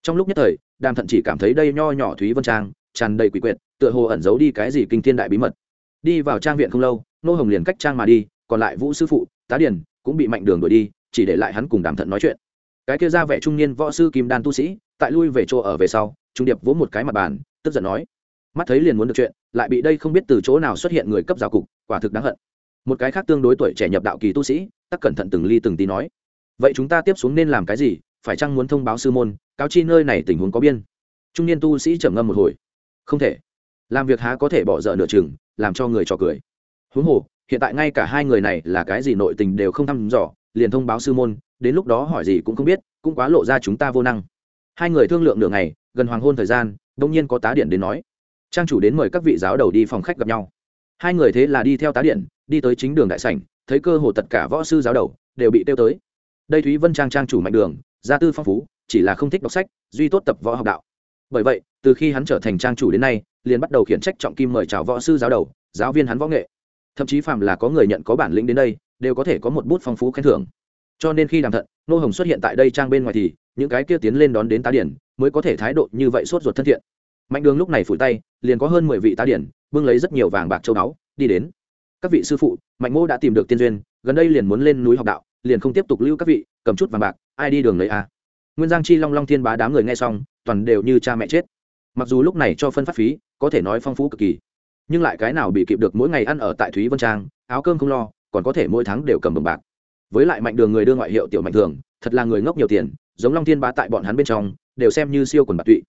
Trong lúc nhất thời, đàm thận chỉ cảm thấy đây nho nhỏ thúy vân trang, tràn đầy quỷ quyệt, tựa hồ ẩn giấu đi cái gì kinh thiên đại bí mật. Đi vào trang viện không lâu nô hồng liền cách trang mà đi, còn lại vũ sư phụ, tá điền cũng bị mạnh đường đuổi đi, chỉ để lại hắn cùng đàm thận nói chuyện cái kia ra vẻ trung niên võ sư kim đan tu sĩ, tại lui về chỗ ở về sau, trung điệp vỗ một cái mặt bàn, tức giận nói, mắt thấy liền muốn được chuyện, lại bị đây không biết từ chỗ nào xuất hiện người cấp giáo cục, quả thực đáng hận. Một cái khác tương đối tuổi trẻ nhập đạo kỳ tu sĩ, tắc cẩn thận từng ly từng tí nói, vậy chúng ta tiếp xuống nên làm cái gì? Phải chăng muốn thông báo sư môn, cáo chi nơi này tình huống có biên? Trung niên tu sĩ trầm ngâm một hồi, không thể. Làm việc há có thể bỏ dở nửa chừng, làm cho người trò cười. Huống hồ, hiện tại ngay cả hai người này là cái gì nội tình đều không thăm dò liền thông báo sư môn, đến lúc đó hỏi gì cũng không biết, cũng quá lộ ra chúng ta vô năng. Hai người thương lượng nửa ngày, gần hoàng hôn thời gian đông nhiên có tá điện đến nói. Trang chủ đến mời các vị giáo đầu đi phòng khách gặp nhau. Hai người thế là đi theo tá điện, đi tới chính đường đại sảnh, thấy cơ hồ tất cả võ sư giáo đầu đều bị tiêu tới. Đây thúy vân trang trang chủ mạnh đường, gia tư phong phú, chỉ là không thích đọc sách, duy tốt tập võ học đạo. Bởi vậy, từ khi hắn trở thành trang chủ đến nay, liền bắt đầu khiển trách trọng kim mời chào võ sư giáo đầu, giáo viên hắn võ nghệ thậm chí phàm là có người nhận có bản lĩnh đến đây, đều có thể có một bút phong phú khen thưởng. Cho nên khi đàm thận, nô hồng xuất hiện tại đây trang bên ngoài thì, những cái kia tiến lên đón đến tá điển, mới có thể thái độ như vậy sốt ruột thân thiện. Mạnh đường lúc này phủi tay, liền có hơn mười vị tá điển, bưng lấy rất nhiều vàng bạc châu báu, đi đến. Các vị sư phụ, mạnh mô đã tìm được tiên duyên, gần đây liền muốn lên núi học đạo, liền không tiếp tục lưu các vị, cầm chút vàng bạc, ai đi đường lấy a à. nguyên giang chi, long long thiên bá đám người nghe xong, toàn đều như cha mẹ chết. Mặc dù lúc này cho phân phát phí, có thể nói phong phú cực kỳ nhưng lại cái nào bị kịp được mỗi ngày ăn ở tại thúy vân trang, áo cơm không lo, còn có thể mỗi tháng đều cầm bồng bạc. Với lại mạnh đường người đưa ngoại hiệu tiểu mạnh thường, thật là người ngốc nhiều tiền, giống long thiên bá tại bọn hắn bên trong, đều xem như siêu quần bạc tụy.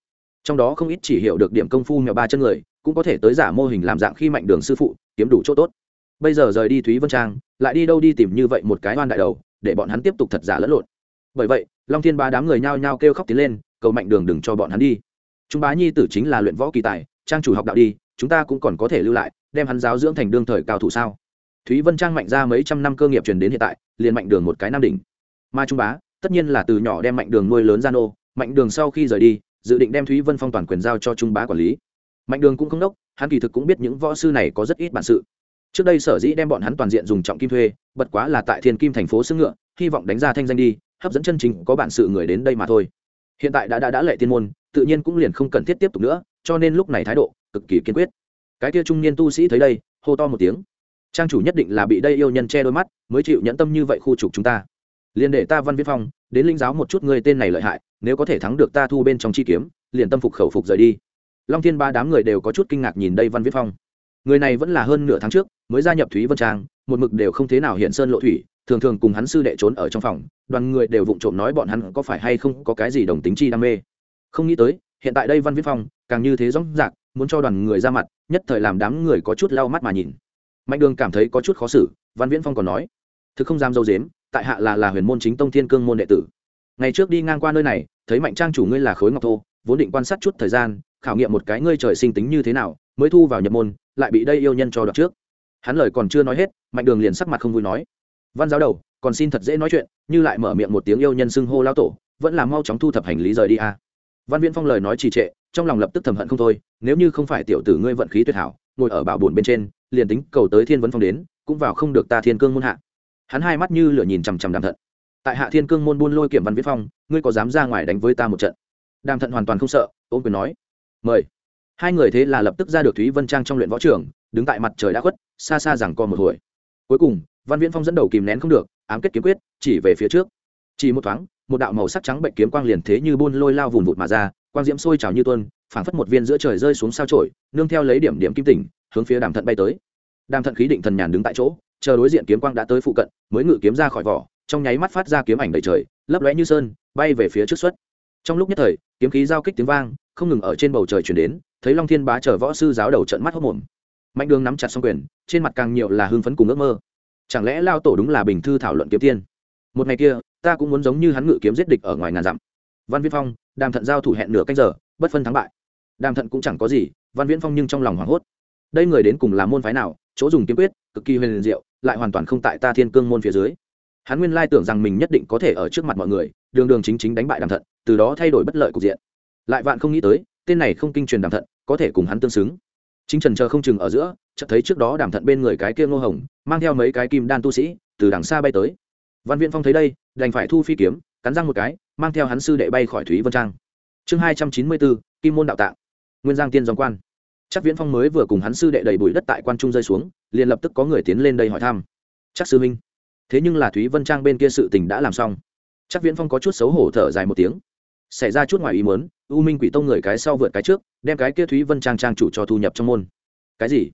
Trong đó không ít chỉ hiểu được điểm công phu mèo ba chân người, cũng có thể tới giả mô hình làm dạng khi mạnh đường sư phụ, kiếm đủ chỗ tốt. Bây giờ rời đi thúy vân trang, lại đi đâu đi tìm như vậy một cái oan đại đầu, để bọn hắn tiếp tục thật giả lẫn lộn. Bởi vậy, long thiên ba đám người nhao nhao kêu khóc tiến lên, cầu mạnh đường đừng cho bọn hắn đi. Chúng bá nhi tử chính là luyện võ kỳ tài, trang chủ học đạo đi chúng ta cũng còn có thể lưu lại, đem hắn giáo dưỡng thành đương thời cao thủ sao? Thúy vân trang mạnh ra mấy trăm năm cơ nghiệp truyền đến hiện tại, liền mạnh đường một cái nam đỉnh. Ma trung bá, tất nhiên là từ nhỏ đem mạnh đường nuôi lớn gian ô mạnh đường sau khi rời đi, dự định đem thúy vân phong toàn quyền giao cho trung bá quản lý. Mạnh đường cũng không đốc, hắn kỳ thực cũng biết những võ sư này có rất ít bản sự. Trước đây sở dĩ đem bọn hắn toàn diện dùng trọng kim thuê bật quá là tại thiên kim thành phố xương ngựa, hy vọng đánh ra thanh danh đi, hấp dẫn chân chính có bản sự người đến đây mà thôi. Hiện tại đã đã đã lệ tiên môn, tự nhiên cũng liền không cần thiết tiếp tục nữa, cho nên lúc này thái độ cực kỳ kiên quyết. Cái kia trung niên tu sĩ thấy đây, hô to một tiếng. Trang chủ nhất định là bị đây yêu nhân che đôi mắt, mới chịu nhẫn tâm như vậy khu trục chúng ta. Liền để ta văn viết phong, đến linh giáo một chút người tên này lợi hại, nếu có thể thắng được ta thu bên trong chi kiếm, liền tâm phục khẩu phục rời đi. Long thiên ba đám người đều có chút kinh ngạc nhìn đây văn viết phong. Người này vẫn là hơn nửa tháng trước, mới gia nhập thúy vân trang, một mực đều không thế nào hiện sơn lộ thủy, thường thường cùng hắn sư đệ trốn ở trong phòng, đoàn người đều vụng trộm nói bọn hắn có phải hay không có cái gì đồng tính chi đam mê. Không nghĩ tới, hiện tại đây văn viết phong, càng như thế rõ rạc muốn cho đoàn người ra mặt, nhất thời làm đám người có chút lau mắt mà nhìn. Mạnh đường cảm thấy có chút khó xử, văn viễn phong còn nói, thực không dám dâu dếm, tại hạ là là huyền môn chính tông thiên cương môn đệ tử. Ngày trước đi ngang qua nơi này, thấy mạnh trang chủ ngươi là khối ngọc thô, vốn định quan sát chút thời gian, khảo nghiệm một cái ngươi trời sinh tính như thế nào, mới thu vào nhập môn, lại bị đây yêu nhân cho đợt trước. Hắn lời còn chưa nói hết, mạnh đường liền sắc mặt không vui nói, văn giáo đầu, còn xin thật dễ nói chuyện, như lại mở miệng một tiếng yêu nhân xưng hô lao tổ, vẫn là mau chóng thu thập hành lý rời đi a. à văn viễn phong lời nói trì trệ, trong lòng lập tức thầm hận không thôi, nếu như không phải tiểu tử ngươi vận khí tuyệt hảo, ngồi ở bảo bồn bên trên, liền tính cầu tới thiên vấn phong đến, cũng vào không được ta thiên cương môn hạ. Hắn hai mắt như lửa nhìn chằm chằm đàm thận. Tại hạ thiên cương môn buôn lôi kiểm văn viễn phong, ngươi có dám ra ngoài đánh với ta một trận? Đàm thận hoàn toàn không sợ ôm quyền nói. Mời. Hai người thế là lập tức ra được thúy vân trang trong luyện võ trường, đứng tại mặt trời đã khuất, xa xa rằng co một hồi. Cuối cùng, văn viễn phong dẫn đầu kìm nén không được, ám kết kiếm quyết, chỉ về phía trước. Chỉ một thoáng một đạo màu sắc trắng bệnh kiếm quang liền thế như buôn lôi lao vùn vụt mà ra, quang diễm sôi trào như tuân phảng phất một viên giữa trời rơi xuống sao trổi nương theo lấy điểm điểm kim tỉnh, hướng phía đàm thận bay tới. Đàm thận khí định thần nhàn đứng tại chỗ, chờ đối diện kiếm quang đã tới phụ cận, mới ngự kiếm ra khỏi vỏ, trong nháy mắt phát ra kiếm ảnh đầy trời, lấp lóe như sơn, bay về phía trước xuất. Trong lúc nhất thời, kiếm khí giao kích tiếng vang, không ngừng ở trên bầu trời chuyển đến, thấy long thiên bá chở võ sư giáo đầu trận mắt hốc mồm mạnh đường nắm chặt xong quyền, trên mặt càng nhiều là hưng phấn cùng ước mơ. Chẳng lẽ lao tổ đúng là bình thư thảo luận kiếm tiên? Một ngày kia ta cũng muốn giống như hắn ngự kiếm giết địch ở ngoài ngàn dặm. Văn viễn phong, đàm thận giao thủ hẹn nửa canh giờ, bất phân thắng bại. Đàm thận cũng chẳng có gì, văn viễn phong nhưng trong lòng hoảng hốt. Đây người đến cùng là môn phái nào, chỗ dùng kiếm quyết, cực kỳ huyền diệu, lại hoàn toàn không tại ta thiên cương môn phía dưới. Hắn nguyên lai tưởng rằng mình nhất định có thể ở trước mặt mọi người, đường đường chính chính đánh bại đàm thận, từ đó thay đổi bất lợi cục diện. Lại vạn không nghĩ tới, tên này không kinh truyền đàm thận, có thể cùng hắn tương xứng. Chính trần chờ không chừng ở giữa, chợt thấy trước đó đàm thận bên người cái kia ngô hồng, mang theo mấy cái kim đan tu sĩ, từ đằng xa bay tới. Văn viễn phong thấy đây đành phải thu phi kiếm, cắn răng một cái, mang theo hắn sư đệ bay khỏi thúy vân trang. Chương hai trăm chín mươi bốn, kim môn đạo tạng. Nguyên giang tiên dòng quan. Chắc viễn phong mới vừa cùng hắn sư đệ đầy bụi đất tại quan trung rơi xuống, liền lập tức có người tiến lên đây hỏi thăm. Chắc sư minh thế nhưng là thúy vân trang bên kia sự tình đã làm xong. Chắc viễn phong có chút xấu hổ thở dài một tiếng. Xảy ra chút ngoài ý muốn, u minh quỷ tông người cái sau vượt cái trước, đem cái kia thúy vân trang trang chủ cho thu nhập trong môn. Cái gì?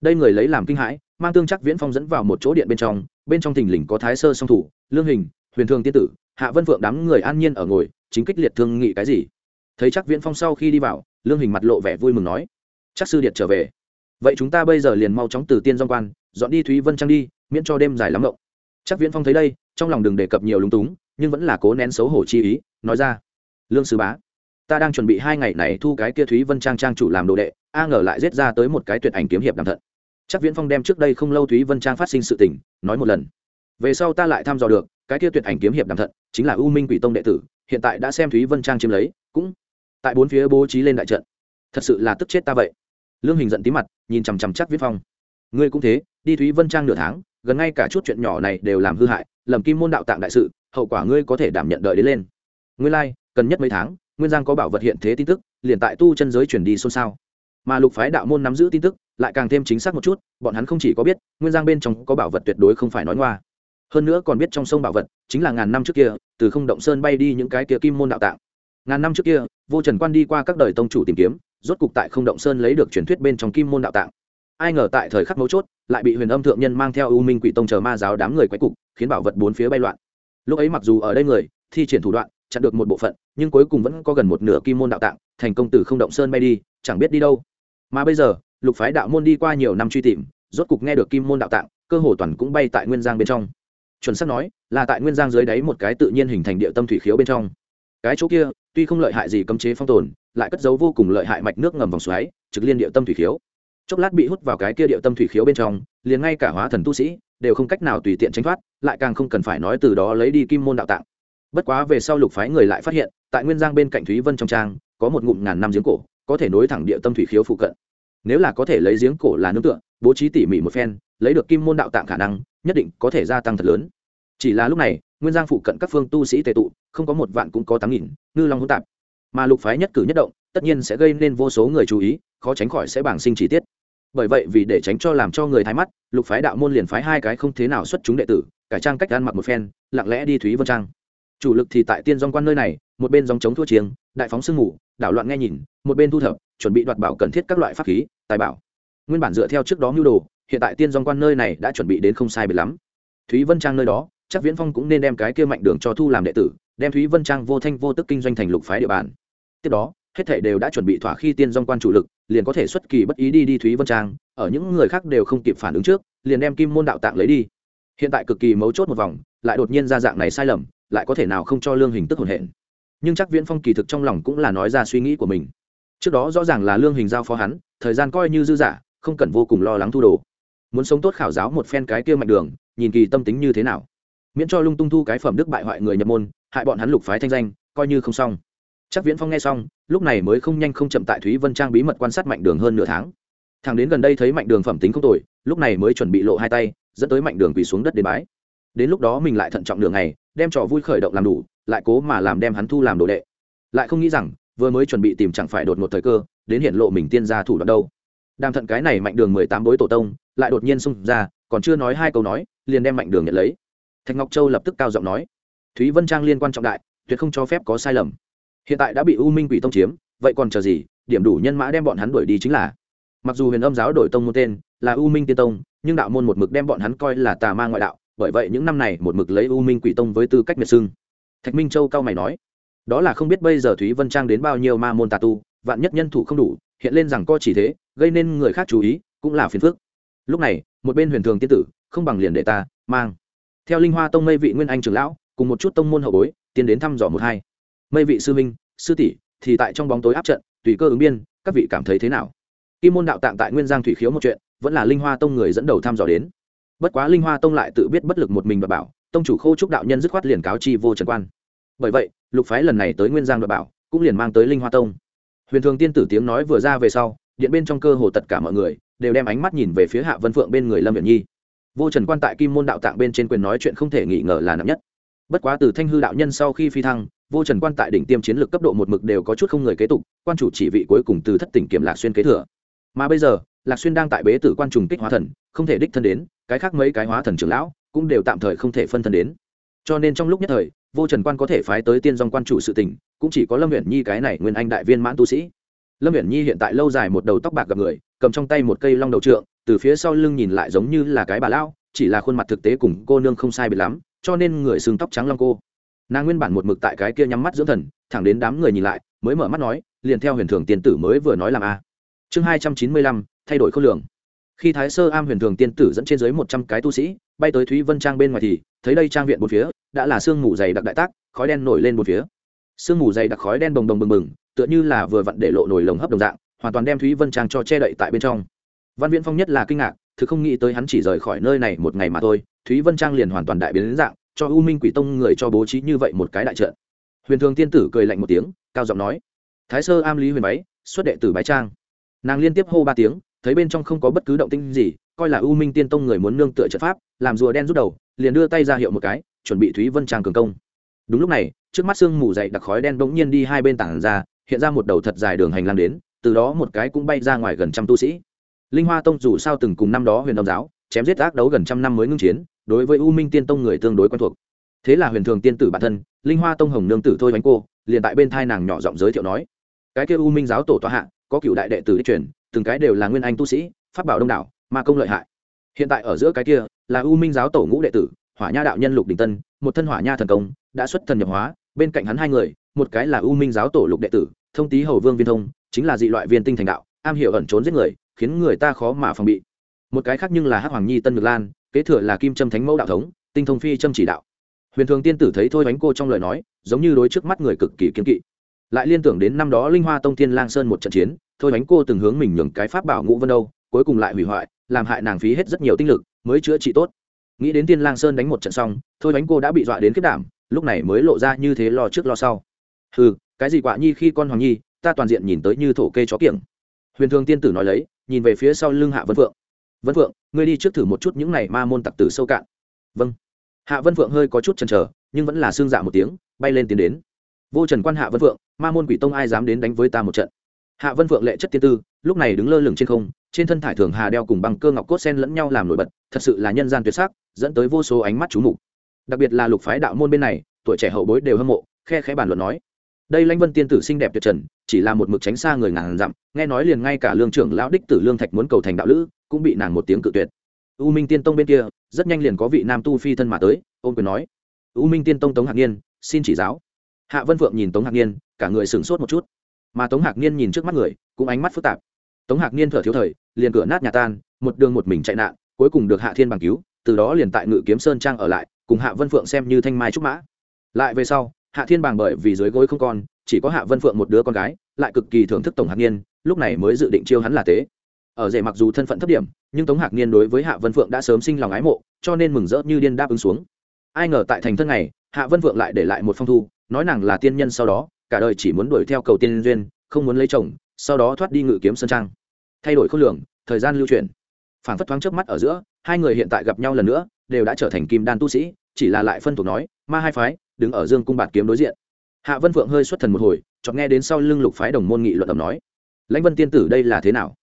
Đây người lấy làm kinh hãi, mang tương chắc viễn phong dẫn vào một chỗ điện bên trong bên trong thình lình có thái sơ song thủ, lương hình huyền thường tiên tử, hạ vân phượng đám người an nhiên ở ngồi, chính kích liệt thương nghị cái gì? Thấy chắc viễn phong sau khi đi vào, lương hình mặt lộ vẻ vui mừng nói chắc sư điệt trở về. Vậy chúng ta bây giờ liền mau chóng từ tiên dong quan, dọn đi thúy vân trang đi, miễn cho đêm dài lắm ngộng. Chắc viễn phong thấy đây, trong lòng đừng đề cập nhiều lúng túng, nhưng vẫn là cố nén xấu hổ chi ý, nói ra, lương sư bá, ta đang chuẩn bị hai ngày này thu cái kia thúy vân trang trang chủ làm đồ đệ, a ngờ lại giết ra tới một cái tuyệt ảnh kiếm hiệp đàm thận chắc viễn phong đem trước đây không lâu thúy vân trang phát sinh sự tình, nói một lần, về sau ta lại thăm dò được cái kia tuyệt ảnh kiếm hiệp đàm thận chính là u minh quỷ tông đệ tử hiện tại đã xem thúy vân trang chiếm lấy cũng tại bốn phía bố trí lên đại trận. Thật sự là tức chết ta vậy. Lương hình giận tí mặt nhìn chằm chằm chắc viết phong. Ngươi cũng thế đi thúy vân trang nửa tháng gần ngay cả chút chuyện nhỏ này đều làm hư hại lầm kim môn đạo tạng đại sự hậu quả ngươi có thể đảm nhận đợi đến lên. Ngươi lai、like, cần nhất mấy tháng nguyên giang có bảo vật hiện thế tin tức liền tại tu chân giới chuyển đi xôn xao. Mà lục phái đạo môn nắm giữ tin tức lại càng thêm chính xác một chút bọn hắn không chỉ có biết nguyên giang bên trong có bảo vật tuyệt đối không phải nói ngoa hơn nữa còn biết trong sông bảo vật, chính là ngàn năm trước kia, từ không động sơn bay đi những cái kia kim môn đạo tạng. Ngàn năm trước kia, vô trần quan đi qua các đời tông chủ tìm kiếm, rốt cục tại không động sơn lấy được truyền thuyết bên trong kim môn đạo tạng. Ai ngờ tại thời khắc mấu chốt, lại bị huyền âm thượng nhân mang theo u minh quỷ tông chờ ma giáo đám người quái cục, khiến bảo vật bốn phía bay loạn. Lúc ấy mặc dù ở đây người, thi triển thủ đoạn, chặn được một bộ phận, nhưng cuối cùng vẫn có gần một nửa kim môn đạo tạng, thành công từ không động sơn bay đi, chẳng biết đi đâu. Mà bây giờ, lục phái đạo môn đi qua nhiều năm truy tìm, rốt cục nghe được kim môn đạo tạng, cơ hồ toàn cũng bay tại nguyên giang bên trong chuẩn xác nói, là tại nguyên giang dưới đáy một cái tự nhiên hình thành địa tâm thủy khiếu bên trong. Cái chỗ kia, tuy không lợi hại gì cấm chế phong tồn, lại cất giấu vô cùng lợi hại mạch nước ngầm vòng xoáy, trực liên địa tâm thủy khiếu. Chốc lát bị hút vào cái kia địa tâm thủy khiếu bên trong, liền ngay cả hóa thần tu sĩ, đều không cách nào tùy tiện tránh thoát, lại càng không cần phải nói từ đó lấy đi kim môn đạo tạng. Bất quá về sau lục phái người lại phát hiện, tại nguyên giang bên cạnh thúy vân trong trang, có một ngụm ngàn năm giếng cổ, có thể nối thẳng địa tâm thủy khiếu phụ cận. Nếu là có thể lấy giếng cổ là nương tựa, bố trí tỉ mỉ một phen, lấy được kim môn đạo tạng khả năng nhất định có thể gia tăng thật lớn. Chỉ là lúc này, nguyên giang phụ cận các phương tu sĩ tệ tụ, không có một vạn cũng có tám nghìn, ngư long hỗn tạp. Mà lục phái nhất cử nhất động, tất nhiên sẽ gây nên vô số người chú ý, khó tránh khỏi sẽ bảng sinh chi tiết. Bởi vậy vì để tránh cho làm cho người thái mắt, lục phái đạo môn liền phái hai cái không thế nào xuất chúng đệ tử, cải trang cách ăn mặc một phen, lặng lẽ đi thúy vân trang. Chủ lực thì tại tiên dòng quan nơi này, một bên dòng chống thua chiêng, đại phóng sương mù, đảo loạn nghe nhìn, một bên thu thập, chuẩn bị đoạt bảo cần thiết các loại pháp khí, tài bảo. Nguyên bản dựa theo trước đó mưu đồ hiện tại tiên dòng quan nơi này đã chuẩn bị đến không sai biệt lắm. Thúy vân trang nơi đó, chắc viễn phong cũng nên đem cái kia mạnh đường cho thu làm đệ tử, đem thúy vân trang vô thanh vô tức kinh doanh thành lục phái địa bàn. Tiếp đó, hết thể đều đã chuẩn bị thỏa khi tiên dòng quan chủ lực, liền có thể xuất kỳ bất ý đi đi thúy vân trang, ở những người khác đều không kịp phản ứng trước, liền đem kim môn đạo tạng lấy đi. Hiện tại cực kỳ mấu chốt một vòng, lại đột nhiên ra dạng này sai lầm, lại có thể nào không cho lương hình tức hồn hện. Nhưng chắc viễn phong kỳ thực trong lòng cũng là nói ra suy nghĩ của mình. Trước đó rõ ràng là lương hình giao phó hắn, thời gian coi như dư giả không cần vô cùng lo lắng thu đồ muốn sống tốt khảo giáo một phen cái kia mạnh đường, nhìn kỳ tâm tính như thế nào. Miễn cho lung tung thu cái phẩm đức bại hoại người nhập môn, hại bọn hắn lục phái thanh danh, coi như không xong. Chắc viễn phong nghe xong, lúc này mới không nhanh không chậm tại thúy vân trang bí mật quan sát mạnh đường hơn nửa tháng. Thằng đến gần đây thấy mạnh đường phẩm tính không tội lúc này mới chuẩn bị lộ hai tay, dẫn tới mạnh đường quỳ xuống đất đến bái. Đến lúc đó mình lại thận trọng đường này đem trò vui khởi động làm đủ, lại cố mà làm đem hắn thu làm đồ đệ. Lại không nghĩ rằng, vừa mới chuẩn bị tìm chẳng phải đột một thời cơ, đến hiện lộ mình tiên gia thủ đoạn đâu đang thận cái này mạnh đường mười tám bối tổ tông, lại đột nhiên xung ra, còn chưa nói hai câu nói, liền đem mạnh đường nhận lấy. Thạch ngọc châu lập tức cao giọng nói, thúy vân trang liên quan trọng đại, tuyệt không cho phép có sai lầm. Hiện tại đã bị u minh quỷ tông chiếm, vậy còn chờ gì, điểm đủ nhân mã đem bọn hắn đuổi đi chính là. Mặc dù huyền âm giáo đổi tông môn tên là u minh tiên tông, nhưng đạo môn một mực đem bọn hắn coi là tà ma ngoại đạo, bởi vậy những năm này một mực lấy u minh quỷ tông với tư cách miệt xưng thạch minh châu cao mày nói, đó là không biết bây giờ thúy vân trang đến bao nhiêu ma môn tà tu, vạn nhất nhân thủ không đủ, hiện lên rằng co chỉ thế gây nên người khác chú ý, cũng là phiền phức. Lúc này, một bên huyền thường tiên tử, không bằng liền để ta, mang. Theo linh hoa tông mây vị nguyên anh trưởng lão, cùng một chút tông môn hậu bối, tiến đến thăm dò một hai. Mây vị sư minh, sư tỷ, thì tại trong bóng tối áp trận, tùy cơ ứng biên, các vị cảm thấy thế nào? Kim môn đạo tạng tại nguyên giang thủy khiếu một chuyện, vẫn là linh hoa tông người dẫn đầu thăm dò đến. Bất quá linh hoa tông lại tự biết bất lực một mình và bảo, tông chủ khô trúc đạo nhân dứt khoát liền cáo chi vô trần quan. Bởi vậy, lục phái lần này tới nguyên giang và bảo, cũng liền mang tới linh hoa tông. Huyền thường tiên tử tiếng nói vừa ra về sau điện bên trong cơ hồ tất cả mọi người đều đem ánh mắt nhìn về phía hạ vân phượng bên người lâm viện nhi vô trần quan tại kim môn đạo tạng bên trên quyền nói chuyện không thể nghi ngờ là nặng nhất bất quá từ thanh hư đạo nhân sau khi phi thăng vô trần quan tại đỉnh tiêm chiến lược cấp độ một mực đều có chút không người kế tục quan chủ chỉ vị cuối cùng từ thất tỉnh kiểm lạc xuyên kế thừa mà bây giờ lạc xuyên đang tại bế tử quan trùng kích hóa thần không thể đích thân đến cái khác mấy cái hóa thần trưởng lão cũng đều tạm thời không thể phân thân đến cho nên trong lúc nhất thời vô trần quan có thể phái tới tiên dòng quan chủ sự tỉnh cũng chỉ có lâm huyện nhi cái này nguyên anh đại viên mãn tu sĩ lâm viễn nhi hiện tại lâu dài một đầu tóc bạc gặp người, cầm trong tay một cây long đầu trượng, từ phía sau lưng nhìn lại giống như là cái bà lão, chỉ là khuôn mặt thực tế cùng cô nương không sai biệt lắm, cho nên người xương tóc trắng long cô. Nàng nguyên bản một mực tại cái kia nhắm mắt dưỡng thần, thẳng đến đám người nhìn lại, mới mở mắt nói, liền theo huyền thường tiên tử mới vừa nói làm a. Chương hai trăm chín mươi lăm, thay đổi khối lượng khi thái sơ am huyền thường tiên tử dẫn trên dưới một trăm cái tu sĩ, bay tới thúy vân trang bên ngoài thì, thấy đây trang viện một phía, đã là sương mù dày đặc đại tác, khói đen nổi lên một phía. Sương mù dày đặc khói đen bồng bồng bừng bừng tựa như là vừa vặn để lộ nổi lồng hấp đồng dạng, hoàn toàn đem thúy vân trang cho che đậy tại bên trong. Văn viễn phong nhất là kinh ngạc thứ không nghĩ tới hắn chỉ rời khỏi nơi này một ngày mà thôi, thúy vân trang liền hoàn toàn đại biến đến dạng, cho u minh quỷ tông người cho bố trí như vậy một cái đại trận. Huyền thường tiên tử cười lạnh một tiếng, cao giọng nói, thái sơ am lý huyền báy xuất đệ tử bái trang. Nàng liên tiếp hô ba tiếng, thấy bên trong không có bất cứ động tinh gì, coi là u minh tiên tông người muốn nương tựa trận pháp, làm rùa đen rút đầu, liền đưa tay ra hiệu một cái, chuẩn bị thúy vân trang cường công. Đúng lúc này, trước mắt sương mù dậy đặc khói đen bỗng nhiên đi hai bên tảng ra hiện ra một đầu thật dài đường hành lang đến, từ đó một cái cũng bay ra ngoài gần trăm tu sĩ. Linh hoa tông dù sao từng cùng năm đó huyền đông giáo, chém giết ác đấu gần trăm năm mới ngưng chiến, đối với u minh tiên tông người tương đối quen thuộc. Thế là huyền thường tiên tử bản thân, linh hoa tông hồng nương tử thôi bánh cô, liền tại bên thai nàng nhỏ giọng giới thiệu nói, cái kia u minh giáo tổ tòa hạ, có cựu đại đệ tử đi truyền, từng cái đều là nguyên anh tu sĩ, pháp bảo đông đảo mà công lợi hại. Hiện tại ở giữa cái kia là u minh giáo tổ ngũ đệ tử, hỏa nha đạo nhân lục đình tân, một thân hỏa nha thần công, đã xuất thần nhập hóa, bên cạnh hắn hai người, một cái là u minh giáo tổ lục đệ tử thông tý hầu vương viên thông, chính là dị loại viên tinh thành đạo, am hiểu ẩn trốn giết người, khiến người ta khó mà phòng bị. Một cái khác nhưng là hắc hoàng nhi tân ngược lan, kế thừa là kim trâm thánh mẫu đạo thống, tinh thông phi trâm chỉ đạo. Huyền thường tiên tử thấy thôi bánh cô trong lời nói, giống như đối trước mắt người cực kỳ kiên kỵ. Lại liên tưởng đến năm đó linh hoa tông Tiên lang sơn một trận chiến, thôi bánh cô từng hướng mình nhường cái pháp bảo ngũ vân đâu cuối cùng lại hủy hoại, làm hại nàng phí hết rất nhiều tinh lực, mới chữa trị tốt. Nghĩ đến Tiên lang sơn đánh một trận xong, thôi bánh cô đã bị dọa đến kết đảm, lúc này mới lộ ra như thế lo trước lo sau. Ừ cái gì quả nhi khi con hoàng nhi, ta toàn diện nhìn tới như thổ kê chó kiểng. Huyền thường tiên tử nói lấy, nhìn về phía sau lưng hạ vân phượng. Vân phượng, ngươi đi trước thử một chút những này ma môn tặc tử sâu cạn. Vâng. Hạ vân phượng hơi có chút chần chờ, nhưng vẫn là xương dạ một tiếng, bay lên tiến đến. Vô trần quan hạ vân phượng, ma môn quỷ tông ai dám đến đánh với ta một trận? Hạ vân phượng lệ chất tiên tư, lúc này đứng lơ lửng trên không, trên thân thải thường hà đeo cùng băng cơ ngọc cốt sen lẫn nhau làm nổi bật, thật sự là nhân gian tuyệt sắc, dẫn tới vô số ánh mắt chú mục. Đặc biệt là lục phái đạo môn bên này, tuổi trẻ hậu bối đều hâm mộ, khe khẽ bàn luận nói đây lãnh vân tiên tử xinh đẹp tuyệt trần, chỉ là một mực tránh xa người ngàn dặm, nghe nói liền ngay cả lương trưởng lão đích tử lương thạch muốn cầu thành đạo lữ, cũng bị nàng một tiếng cự tuyệt. U minh tiên tông bên kia, rất nhanh liền có vị nam tu phi thân mà tới ôm quyền nói, u minh tiên tông tống hạc niên xin chỉ giáo. Hạ vân phượng nhìn tống hạc niên cả người sửng sốt một chút. Mà tống hạc niên nhìn trước mắt người, cũng ánh mắt phức tạp. Tống hạc niên thở thiếu thời, liền cửa nát nhà tan, một đường một mình chạy nạn, cuối cùng được hạ thiên bằng cứu, từ đó liền tại ngự kiếm sơn trang ở lại, cùng hạ vân phượng xem như thanh mai trúc mã. Lại về sau hạ thiên bàng bởi vì dưới gối không con, chỉ có hạ vân phượng một đứa con gái, lại cực kỳ thưởng thức tổng hạc niên, lúc này mới dự định chiêu hắn là tế. Ở rể mặc dù thân phận thấp điểm, nhưng tống hạc niên đối với hạ vân phượng đã sớm sinh lòng ái mộ, cho nên mừng rỡ như điên đáp ứng xuống. Ai ngờ tại thành thân này hạ vân phượng lại để lại một phong thu, nói nàng là tiên nhân sau đó, cả đời chỉ muốn đuổi theo cầu tiên duyên, không muốn lấy chồng, sau đó thoát đi ngự kiếm sơn trang. Thay đổi khối lượng, thời gian lưu truyền. phản phất thoáng trước mắt ở giữa, hai người hiện tại gặp nhau lần nữa, đều đã trở thành kim đan tu sĩ, chỉ là lại phân thuộc nói, ma hai phái đứng ở dương cung bạt kiếm đối diện. Hạ vân phượng hơi xuất thần một hồi, chợt nghe đến sau lưng lục phái đồng môn nghị luận ẩm nói. Lãnh vân tiên tử đây là thế nào?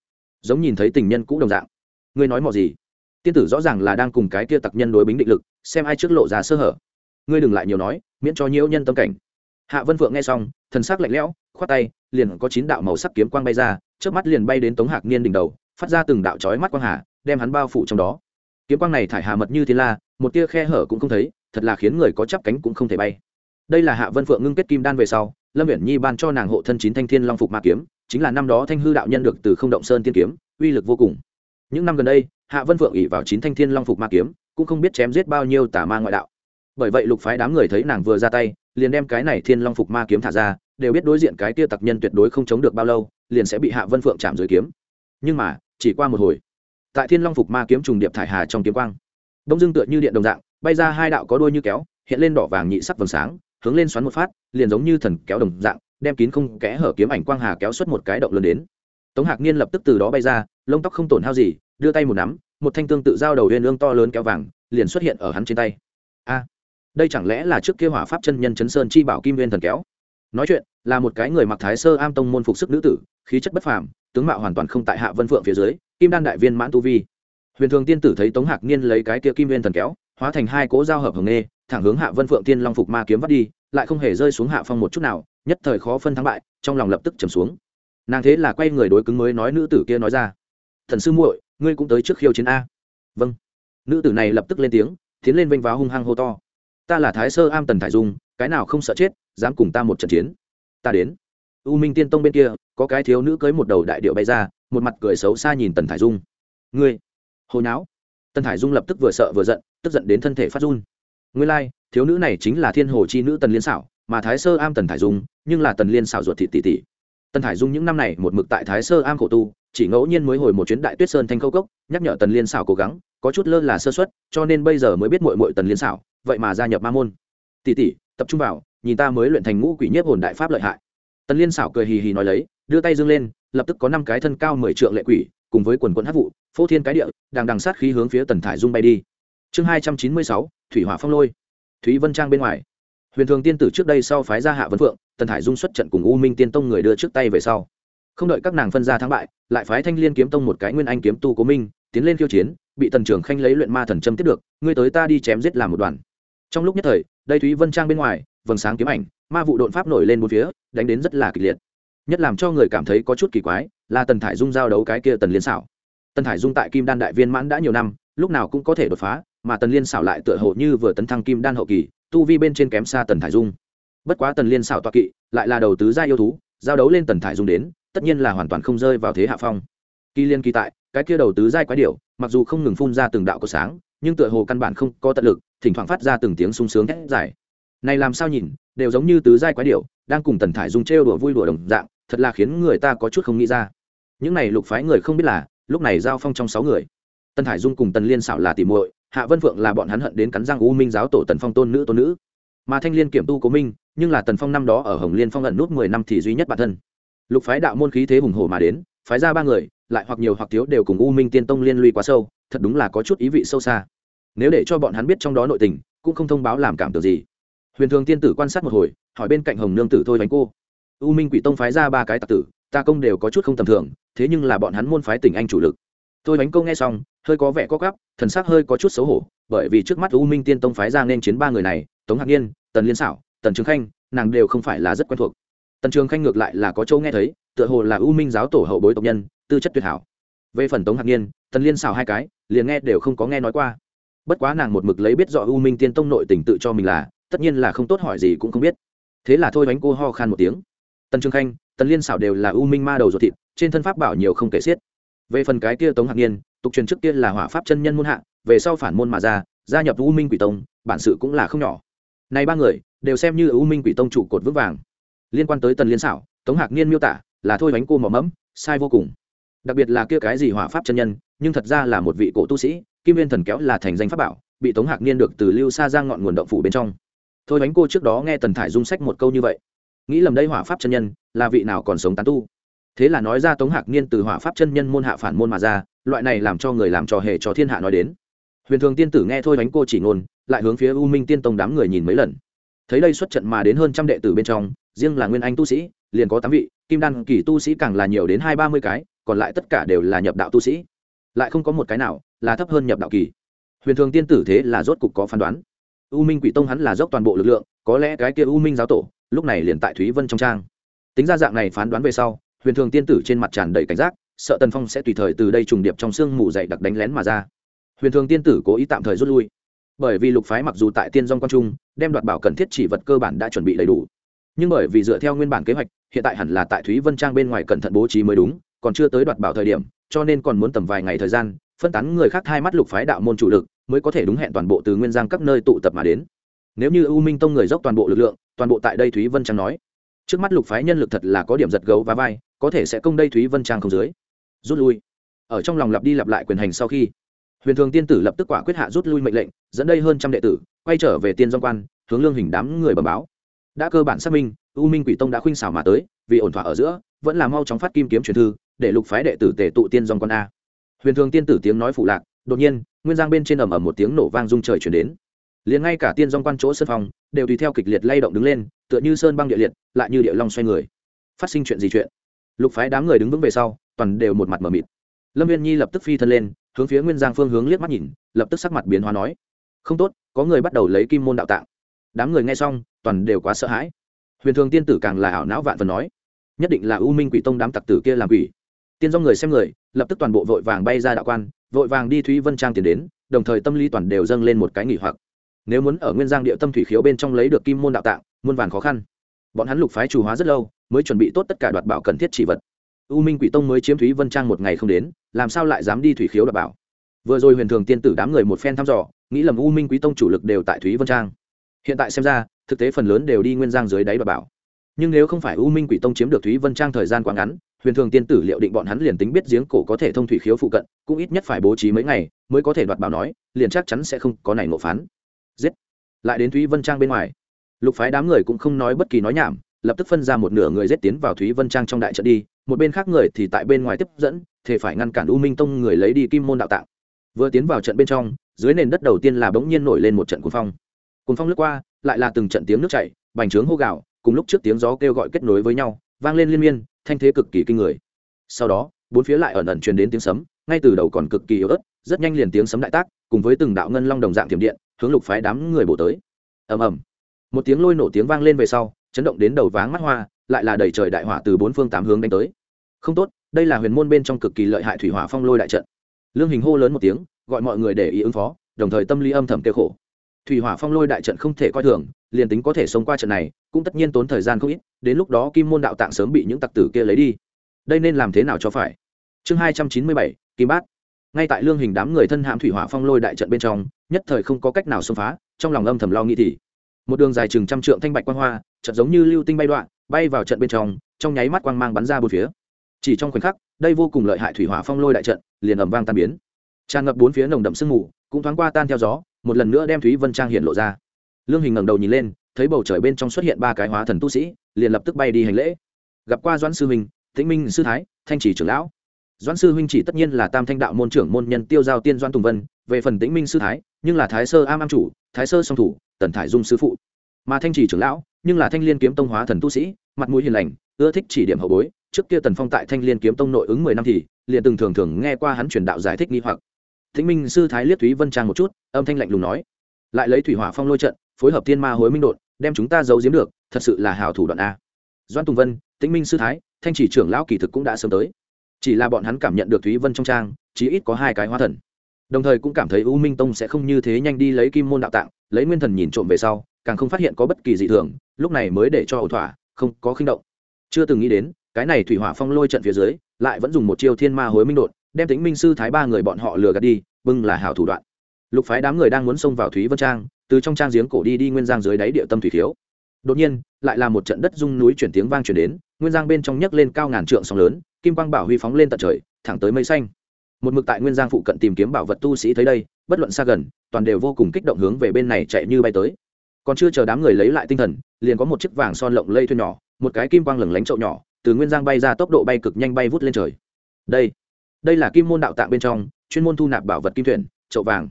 Giống nhìn thấy tình nhân cũ đồng dạng. Ngươi nói mò gì? Tiên tử rõ ràng là đang cùng cái kia tặc nhân đối bính định lực, xem ai trước lộ ra sơ hở. Ngươi đừng lại nhiều nói, miễn cho nhiễu nhân tâm cảnh. Hạ vân phượng nghe xong, thần sắc lạnh lẽo, khoát tay, liền có chín đạo màu sắc kiếm quang bay ra trước mắt liền bay đến tống hạc niên đỉnh đầu, phát ra từng đạo chói mắt quang hà, đem hắn bao phủ trong đó. Kiếm quang này thải hà mật như thiên la, một tia khe hở cũng không thấy thật là khiến người có chắp cánh cũng không thể bay. Đây là hạ vân phượng ngưng kết kim đan về sau, lâm viễn nhi ban cho nàng hộ thân chín thanh thiên long phục ma kiếm, chính là năm đó thanh hư đạo nhân được từ không động sơn tiên kiếm, uy lực vô cùng. Những năm gần đây, hạ vân phượng ỉ vào chín thanh thiên long phục ma kiếm, cũng không biết chém giết bao nhiêu tà ma ngoại đạo. Bởi vậy lục phái đám người thấy nàng vừa ra tay, liền đem cái này thiên long phục ma kiếm thả ra, đều biết đối diện cái tia tặc nhân tuyệt đối không chống được bao lâu, liền sẽ bị hạ vân phượng chạm dưới kiếm. Nhưng mà, chỉ qua một hồi, tại thiên long phục ma kiếm trùng điệp thải hà trong kiếm quang đông dương tựa như điện đồng dạng bay ra hai đạo có đuôi như kéo, hiện lên đỏ vàng nhị sắc vầng sáng, hướng lên xoắn một phát, liền giống như thần kéo đồng dạng, đem kín không kẽ hở kiếm ảnh quang hà kéo xuất một cái động lớn đến. Tống hạc niên lập tức từ đó bay ra, lông tóc không tổn hao gì, đưa tay một nắm, một thanh tương tự giao đầu huyền ương to lớn kéo vàng, liền xuất hiện ở hắn trên tay. A, đây chẳng lẽ là trước kia hỏa pháp chân nhân chấn sơn chi bảo kim nguyên thần kéo? Nói chuyện, là một cái người mặc thái sơ am tông môn phục sức nữ tử, khí chất bất phàm, tướng mạo hoàn toàn không tại hạ vân phượng phía dưới, kim đan đại viên mãn tu vi. Huyền thường tiên tử thấy tống hạc niên lấy cái kia kim nguyên thần kéo hóa thành hai cỗ giao hợp hồng nghê, thẳng hướng hạ vân phượng tiên long phục ma kiếm vắt đi, lại không hề rơi xuống hạ phong một chút nào, nhất thời khó phân thắng bại, trong lòng lập tức trầm xuống. Nàng thế là quay người đối cứng mới nói nữ tử kia nói ra, thần sư muội, ngươi cũng tới trước khiêu chiến a. Vâng. Nữ tử này lập tức lên tiếng, tiến lên vênh váo hung hăng hô to, ta là thái sơ am tần thải dung, cái nào không sợ chết, dám cùng ta một trận chiến. Ta đến. U minh tiên tông bên kia, có cái thiếu nữ cưới một đầu đại điệu bay ra, một mặt cười xấu xa nhìn tần thải dung. Ngươi hồi não tần thải dung lập tức vừa sợ vừa giận tức giận đến thân thể phát run. Nguyên lai like, thiếu nữ này chính là thiên hồ chi nữ tần liên xảo mà thái sơ am tần thải dung nhưng là tần liên xảo ruột thịt tỷ tỷ. Tần thải dung những năm này một mực tại thái sơ am khổ tu chỉ ngẫu nhiên mới hồi một chuyến đại tuyết sơn thanh khâu cốc nhắc nhở tần liên xảo cố gắng có chút lơ là sơ suất, cho nên bây giờ mới biết mội mội tần liên xảo vậy mà gia nhập ma môn. Tỷ tỷ tập trung vào nhìn ta mới luyện thành ngũ quỷ nhiếp hồn đại pháp lợi hại. Tần liên xảo cười hì hì nói lấy đưa tay dương lên lập tức có năm cái thân cao mười trượng lệ quỷ cùng với quần quận hát vụ phô thiên cái địa đang đằng sát khí hướng phía tần thải dung bay đi chương hai trăm chín mươi sáu, thủy hỏa phong lôi. Thúy vân trang bên ngoài. Huyền thường tiên tử trước đây sau phái ra hạ vân phượng, tần hải dung xuất trận cùng u minh tiên tông người đưa trước tay về sau. Không đợi các nàng phân ra thắng bại, lại phái thanh liên kiếm tông một cái nguyên anh kiếm tu cố minh, tiến lên khiêu chiến, bị tần trưởng khanh lấy luyện ma thần châm tiếp được, ngươi tới ta đi chém giết làm một đoàn. Trong lúc nhất thời, đây thúy vân trang bên ngoài, vầng sáng kiếm ảnh, ma vụ đột pháp nổi lên một phía, đánh đến rất là kịch liệt. Nhất làm cho người cảm thấy có chút kỳ quái, là tần thải dung giao đấu cái kia tần liên xảo. Tần thải dung tại kim đan đại viên mãn đã nhiều năm, lúc nào cũng có thể đột phá mà tần liên xảo lại tựa hồ như vừa tấn thăng kim đan hậu kỳ, tu vi bên trên kém xa tần thải dung. Bất quá tần liên xảo toa kỵ, lại là đầu tứ gia yêu thú, giao đấu lên tần thải dung đến, tất nhiên là hoàn toàn không rơi vào thế hạ phong. Kỳ liên kỳ tại, cái kia đầu tứ giai quái điểu, mặc dù không ngừng phun ra từng đạo có sáng, nhưng tựa hồ căn bản không có tận lực, thỉnh thoảng phát ra từng tiếng sung sướng thét dài. Này làm sao nhìn, đều giống như tứ giai quái điểu, đang cùng tần thải dung trêu đùa vui đùa đồng dạng, thật là khiến người ta có chút không nghĩ ra. Những này lục phái người không biết là, lúc này giao phong trong sáu người. Tần thải dung cùng tần liên xảo là tỉ muội hạ vân phượng là bọn hắn hận đến cắn răng u minh giáo tổ tần phong tôn nữ tôn nữ. Mà thanh liên kiểm tu cố minh nhưng là tần phong năm đó ở hồng liên phong ẩn nút mười năm thì duy nhất bản thân. Lục phái đạo môn khí thế hùng hổ mà đến, phái ra ba người, lại hoặc nhiều hoặc thiếu đều cùng u minh tiên tông liên lụy quá sâu, thật đúng là có chút ý vị sâu xa. Nếu để cho bọn hắn biết trong đó nội tình, cũng không thông báo làm cảm tưởng gì. Huyền thường tiên tử quan sát một hồi, hỏi bên cạnh hồng nương tử thôi bánh cô. U minh quỷ tông phái ra ba cái tặc tử, ta công đều có chút không tầm thường, thế nhưng là bọn hắn môn phái tỉnh anh chủ lực. Tôi bánh cô nghe xong hơi có vẻ có gắp, thần sắc hơi có chút xấu hổ, bởi vì trước mắt u minh tiên tông phái ra nên chiến ba người này, tống hạc nhiên, tần liên xảo tần trường khanh, nàng đều không phải là rất quen thuộc. Tần trường khanh ngược lại là có châu nghe thấy, tựa hồ là u minh giáo tổ hậu bối tộc nhân, tư chất tuyệt hảo. Về phần tống hạc nhiên, tần liên xảo hai cái, liền nghe đều không có nghe nói qua. Bất quá nàng một mực lấy biết rõ u minh tiên tông nội tình tự cho mình là, tất nhiên là không tốt hỏi gì cũng không biết. Thế là thôi bánh cô ho khan một tiếng. Tần trường khanh, tần liên xảo đều là u minh ma đầu ruột thịt, trên thân pháp bảo nhiều không kể xiết. Về phần cái kia tống hạc nhiên tục truyền trước kia là hỏa pháp chân nhân môn hạ, về sau phản môn mà ra, gia nhập u minh quỷ tông, bản sự cũng là không nhỏ. Này ba người, đều xem như u minh quỷ tông trụ cột vững vàng. Liên quan tới tần liên xảo tống hạc niên miêu tả, là thôi bánh cô mỏ mẫm, sai vô cùng. Đặc biệt là kia cái gì hỏa pháp chân nhân, nhưng thật ra là một vị cổ tu sĩ, kim nguyên thần kéo là thành danh pháp bảo, bị tống hạc niên được từ lưu xa ra ngọn nguồn động phủ bên trong. Thôi bánh cô trước đó nghe tần thải dung sách một câu như vậy. Nghĩ lầm đây hỏa pháp chân nhân, là vị nào còn sống tán tu? Thế là nói ra tống hạc niên từ hỏa pháp chân nhân môn hạ phản môn mà ra, loại này làm cho người làm trò hề cho thiên hạ nói đến. Huyền thường tiên tử nghe thôi bánh cô chỉ ngôn, lại hướng phía u minh tiên tông đám người nhìn mấy lần. Thấy đây xuất trận mà đến hơn trăm đệ tử bên trong, riêng là nguyên anh tu sĩ, liền có tám vị, kim đan kỳ tu sĩ càng là nhiều đến hai ba mươi cái, còn lại tất cả đều là nhập đạo tu sĩ. Lại không có một cái nào là thấp hơn nhập đạo kỳ. Huyền thường tiên tử thế là rốt cục có phán đoán. U minh quỷ tông hắn là dốc toàn bộ lực lượng, có lẽ cái kia u minh giáo tổ, lúc này liền tại thúy vân trong trang. Tính ra dạng này phán đoán về sau huyền thường tiên tử trên mặt tràn đầy cảnh giác, sợ tần phong sẽ tùy thời từ đây trùng điệp trong sương mù dậy đặc đánh lén mà ra. Huyền thường tiên tử cố ý tạm thời rút lui. Bởi vì lục phái mặc dù tại tiên dong quang trung, đem đoạt bảo cần thiết chỉ vật cơ bản đã chuẩn bị đầy đủ. Nhưng bởi vì dựa theo nguyên bản kế hoạch, hiện tại hẳn là tại thúy vân trang bên ngoài cẩn thận bố trí mới đúng, còn chưa tới đoạt bảo thời điểm, cho nên còn muốn tầm vài ngày thời gian, phân tán người khác hai mắt lục phái đạo môn chủ lực, mới có thể đúng hẹn toàn bộ từ nguyên giang các nơi tụ tập mà đến. Nếu như u minh tông người dốc toàn bộ lực lượng, toàn bộ tại đây thúy vân trang nói, trước mắt lục phái nhân lực thật là có điểm giật gấu và vai có thể sẽ công đây thúy vân trang không dưới. Rút lui. Ở trong lòng lặp đi lặp lại quyền hành sau khi, huyền thường tiên tử lập tức quả quyết hạ rút lui mệnh lệnh, dẫn đây hơn trăm đệ tử, quay trở về tiên dông quan, hướng lương hình đám người bẩm báo. Đã cơ bản xác minh, u minh quỷ tông đã khuynh xảo mà tới, vì ổn thỏa ở giữa, vẫn là mau chóng phát kim kiếm truyền thư, để lục phái đệ tử tề tụ tiên dòng quan a. Huyền thường tiên tử tiếng nói phụ lạc, đột nhiên, nguyên giang bên trên ầm ầm một tiếng nổ vang rung trời chuyển đến. Liền ngay cả tiên dòng quan chỗ sân phòng, đều tùy theo kịch liệt lay động đứng lên, tựa như sơn băng địa liệt, lại như địa long xoay người. Phát sinh chuyện gì chuyện? Lục phái đám người đứng vững về sau, toàn đều một mặt mờ mịt. Lâm viên nhi lập tức phi thân lên, hướng phía nguyên giang phương hướng liếc mắt nhìn, lập tức sắc mặt biến hóa nói, không tốt, có người bắt đầu lấy kim môn đạo tạng. Đám người nghe xong, toàn đều quá sợ hãi. Huyền thường tiên tử càng là ảo não vạn phần nói, nhất định là u minh quỷ tông đám tặc tử kia làm quỷ. Tiên do người xem người, lập tức toàn bộ vội vàng bay ra đạo quan, vội vàng đi thúy vân trang tiến đến, đồng thời tâm lý toàn đều dâng lên một cái nghỉ hoặc. Nếu muốn ở nguyên giang địa tâm thủy khiếu bên trong lấy được kim môn đạo tạng, muôn vàn khó khăn bọn hắn lục phái chủ hóa rất lâu, mới chuẩn bị tốt tất cả đoạt bảo cần thiết chỉ vật. U minh quỷ tông mới chiếm thúy vân trang một ngày không đến, làm sao lại dám đi thủy khiếu đoạt bảo? Vừa rồi huyền thường tiên tử đám người một phen thăm dò, nghĩ lầm u minh quý tông chủ lực đều tại thúy vân trang. Hiện tại xem ra, thực tế phần lớn đều đi nguyên giang dưới đáy đoạt bảo. Nhưng nếu không phải u minh quỷ tông chiếm được thúy vân trang thời gian quá ngắn, huyền thường tiên tử liệu định bọn hắn liền tính biết giếng cổ có thể thông thủy khiếu phụ cận, cũng ít nhất phải bố trí mấy ngày mới có thể đoạt bảo nói, liền chắc chắn sẽ không có này ngộ phán. Giết! Lại đến thúy vân trang bên ngoài lục phái đám người cũng không nói bất kỳ nói nhảm, lập tức phân ra một nửa người dết tiến vào thúy vân trang trong đại trận đi, một bên khác người thì tại bên ngoài tiếp dẫn thể phải ngăn cản u minh tông người lấy đi kim môn đạo tạng. Vừa tiến vào trận bên trong, dưới nền đất đầu tiên là bỗng nhiên nổi lên một trận cuồng phong. Cuồng phong lướt qua, lại là từng trận tiếng nước chảy, bành trướng hô gạo cùng lúc trước tiếng gió kêu gọi kết nối với nhau, vang lên liên miên, thanh thế cực kỳ kinh người. Sau đó, bốn phía lại ẩn ẩn truyền đến tiếng sấm, ngay từ đầu còn cực kỳ yếu ớt, rất nhanh liền tiếng sấm đại tác, cùng với từng đạo ngân long đồng dạng thiểm điện, hướng lục phái đám người bổ tới. Ầm ầm một tiếng lôi nổ tiếng vang lên về sau, chấn động đến đầu váng mắt hoa, lại là đẩy trời đại hỏa từ bốn phương tám hướng đánh tới. Không tốt, đây là huyền môn bên trong cực kỳ lợi hại thủy hỏa phong lôi đại trận. Lương hình hô lớn một tiếng, gọi mọi người để ý ứng phó, đồng thời tâm lý âm thầm kêu khổ. Thủy hỏa phong lôi đại trận không thể coi thường, liền tính có thể sống qua trận này, cũng tất nhiên tốn thời gian không ít, đến lúc đó kim môn đạo tạng sớm bị những tặc tử kia lấy đi. Đây nên làm thế nào cho phải? Chương hai trăm chín mươi bảy, kim bát. Ngay tại lương hình đám người thân hãm thủy hỏa phong lôi đại trận bên trong, nhất thời không có cách nào xông phá, trong lòng âm thầm lo nghĩ thì một đường dài chừng trăm trượng thanh bạch quang hoa trận giống như lưu tinh bay đoạn bay vào trận bên trong trong nháy mắt quang mang bắn ra bốn phía. Chỉ trong khoảnh khắc, đây vô cùng lợi hại thủy hỏa phong lôi đại trận liền ầm vang tan biến. Tràn ngập bốn phía nồng đậm sương mù, cũng thoáng qua tan theo gió, một lần nữa đem thúy vân trang hiện lộ ra. Lương hình ngẩng đầu nhìn lên, thấy bầu trời bên trong xuất hiện ba cái hóa thần tu sĩ, liền lập tức bay đi hành lễ. Gặp qua doãn sư huynh tĩnh minh sư thái, thanh chỉ trưởng lão doãn sư huynh chỉ tất nhiên là tam thanh đạo môn trưởng môn nhân tiêu giao tiên doãn tùng vân, về phần tĩnh minh sư thái, nhưng là thái sơ am am chủ, thái sơ song thủ, tần thải dung sư phụ. Mà thanh chỉ trưởng lão, nhưng là thanh liên kiếm tông hóa thần tu sĩ, mặt mũi hiền lành, ưa thích chỉ điểm hậu bối. Trước kia tần phong tại thanh liên kiếm tông nội ứng mười năm thì, liền từng thường thường nghe qua hắn truyền đạo giải thích nghi hoặc. Thính minh sư thái liếc thúy vân trang một chút, âm thanh lạnh lùng nói, lại lấy thủy hỏa phong lôi trận, phối hợp thiên ma hối minh đột đem chúng ta giấu giếm được, thật sự là hảo thủ đoạn a. Doan tùng vân, tĩnh minh sư thái, thanh chỉ trưởng lão kỳ thực cũng đã sớm tới chỉ là bọn hắn cảm nhận được thúy vân trong trang, chí ít có hai cái hóa thần. Đồng thời cũng cảm thấy u minh tông sẽ không như thế nhanh đi lấy kim môn đạo tạng, lấy nguyên thần nhìn trộm về sau, càng không phát hiện có bất kỳ dị thường, lúc này mới để cho ẩu thỏa, không có khinh động. Chưa từng nghĩ đến, cái này thủy hỏa phong lôi trận phía dưới, lại vẫn dùng một chiêu thiên ma hối minh đột đem tính minh sư thái ba người bọn họ lừa gạt đi, bưng là hảo thủ đoạn. Lục phái đám người đang muốn xông vào thúy vân trang, từ trong trang giếng cổ đi đi nguyên giang dưới đáy địa tâm thủy thiếu. Đột nhiên, lại là một trận đất rung núi chuyển tiếng vang chuyển đến nguyên giang bên trong nhấc lên cao ngàn trượng sóng lớn, kim quang bảo huy phóng lên tận trời, thẳng tới mây xanh. Một mực tại nguyên giang phụ cận tìm kiếm bảo vật tu sĩ thấy đây, bất luận xa gần, toàn đều vô cùng kích động hướng về bên này chạy như bay tới. Còn chưa chờ đám người lấy lại tinh thần, liền có một chiếc vàng son lộng lây thuyền nhỏ, một cái kim quang lửng lánh trậu nhỏ, từ nguyên giang bay ra tốc độ bay cực nhanh bay vút lên trời. Đây đây là kim môn đạo tạng bên trong, chuyên môn thu nạp bảo vật kim thuyền trậu vàng.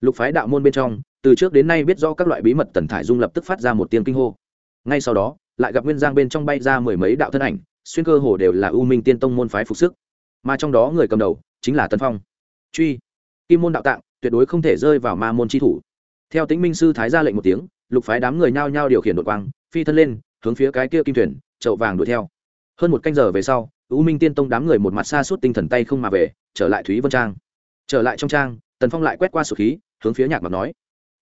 Lục phái đạo môn bên trong, từ trước đến nay biết do các loại bí mật tần thải dung lập tức phát ra một tiếng kinh hô. Ngay sau đó lại gặp nguyên giang bên trong bay ra mười mấy đạo thân ảnh, xuyên cơ hồ đều là u minh tiên tông môn phái phục sức. Mà trong đó người cầm đầu chính là tân phong. Truy. Kim môn đạo tạng, tuyệt đối không thể rơi vào ma môn chi thủ. Theo tính minh sư thái ra lệnh một tiếng, lục phái đám người nhao nhao điều khiển đội quang, phi thân lên, hướng phía cái kia kim thuyền, chậu vàng đuổi theo. Hơn một canh giờ về sau, u minh tiên tông đám người một mặt xa suốt tinh thần tay không mà về, trở lại thúy vân trang. Trở lại trong trang, tần phong lại quét qua sổ khí, hướng phía nhạc mặt nói,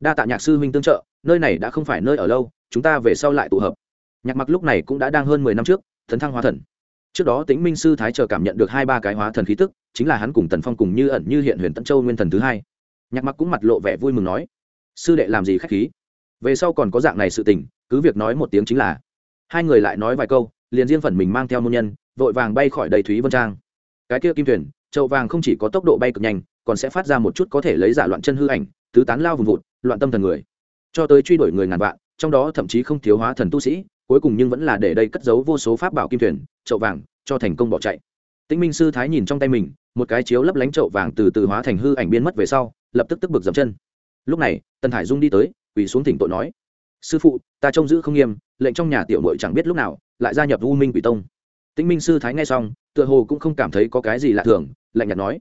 đa tạ nhạc sư huynh tương trợ, nơi này đã không phải nơi ở lâu, chúng ta về sau lại tụ hợp nhạc mặc lúc này cũng đã đang hơn mười năm trước thần thăng hóa thần. Trước đó tính minh sư thái chờ cảm nhận được hai ba cái hóa thần khí tức, chính là hắn cùng tần phong cùng như ẩn như hiện huyền tân châu nguyên thần thứ hai. Nhạc mặc cũng mặt lộ vẻ vui mừng nói, sư đệ làm gì khách khí? Về sau còn có dạng này sự tình, cứ việc nói một tiếng chính là. Hai người lại nói vài câu, liền riêng phần mình mang theo môn nhân, vội vàng bay khỏi đầy thúy vân trang. Cái kia kim thuyền châu vàng không chỉ có tốc độ bay cực nhanh, còn sẽ phát ra một chút có thể lấy giả loạn chân hư ảnh, tứ tán lao vùng vụt, loạn tâm thần người. Cho tới truy đuổi người ngàn vạn, trong đó thậm chí không thiếu hóa thần tu sĩ cuối cùng nhưng vẫn là để đây cất giấu vô số pháp bảo kim thuyền, chậu vàng, cho thành công bỏ chạy. Tĩnh minh sư thái nhìn trong tay mình, một cái chiếu lấp lánh chậu vàng từ từ hóa thành hư ảnh biến mất về sau, lập tức tức bực dậm chân. Lúc này, tần hải dung đi tới, quỳ xuống thỉnh tội nói, sư phụ, ta trông giữ không nghiêm, lệnh trong nhà tiểu nội chẳng biết lúc nào, lại gia nhập u minh quỷ tông. Tĩnh minh sư thái nghe xong, tựa hồ cũng không cảm thấy có cái gì lạ thường, lạnh nhạt nói,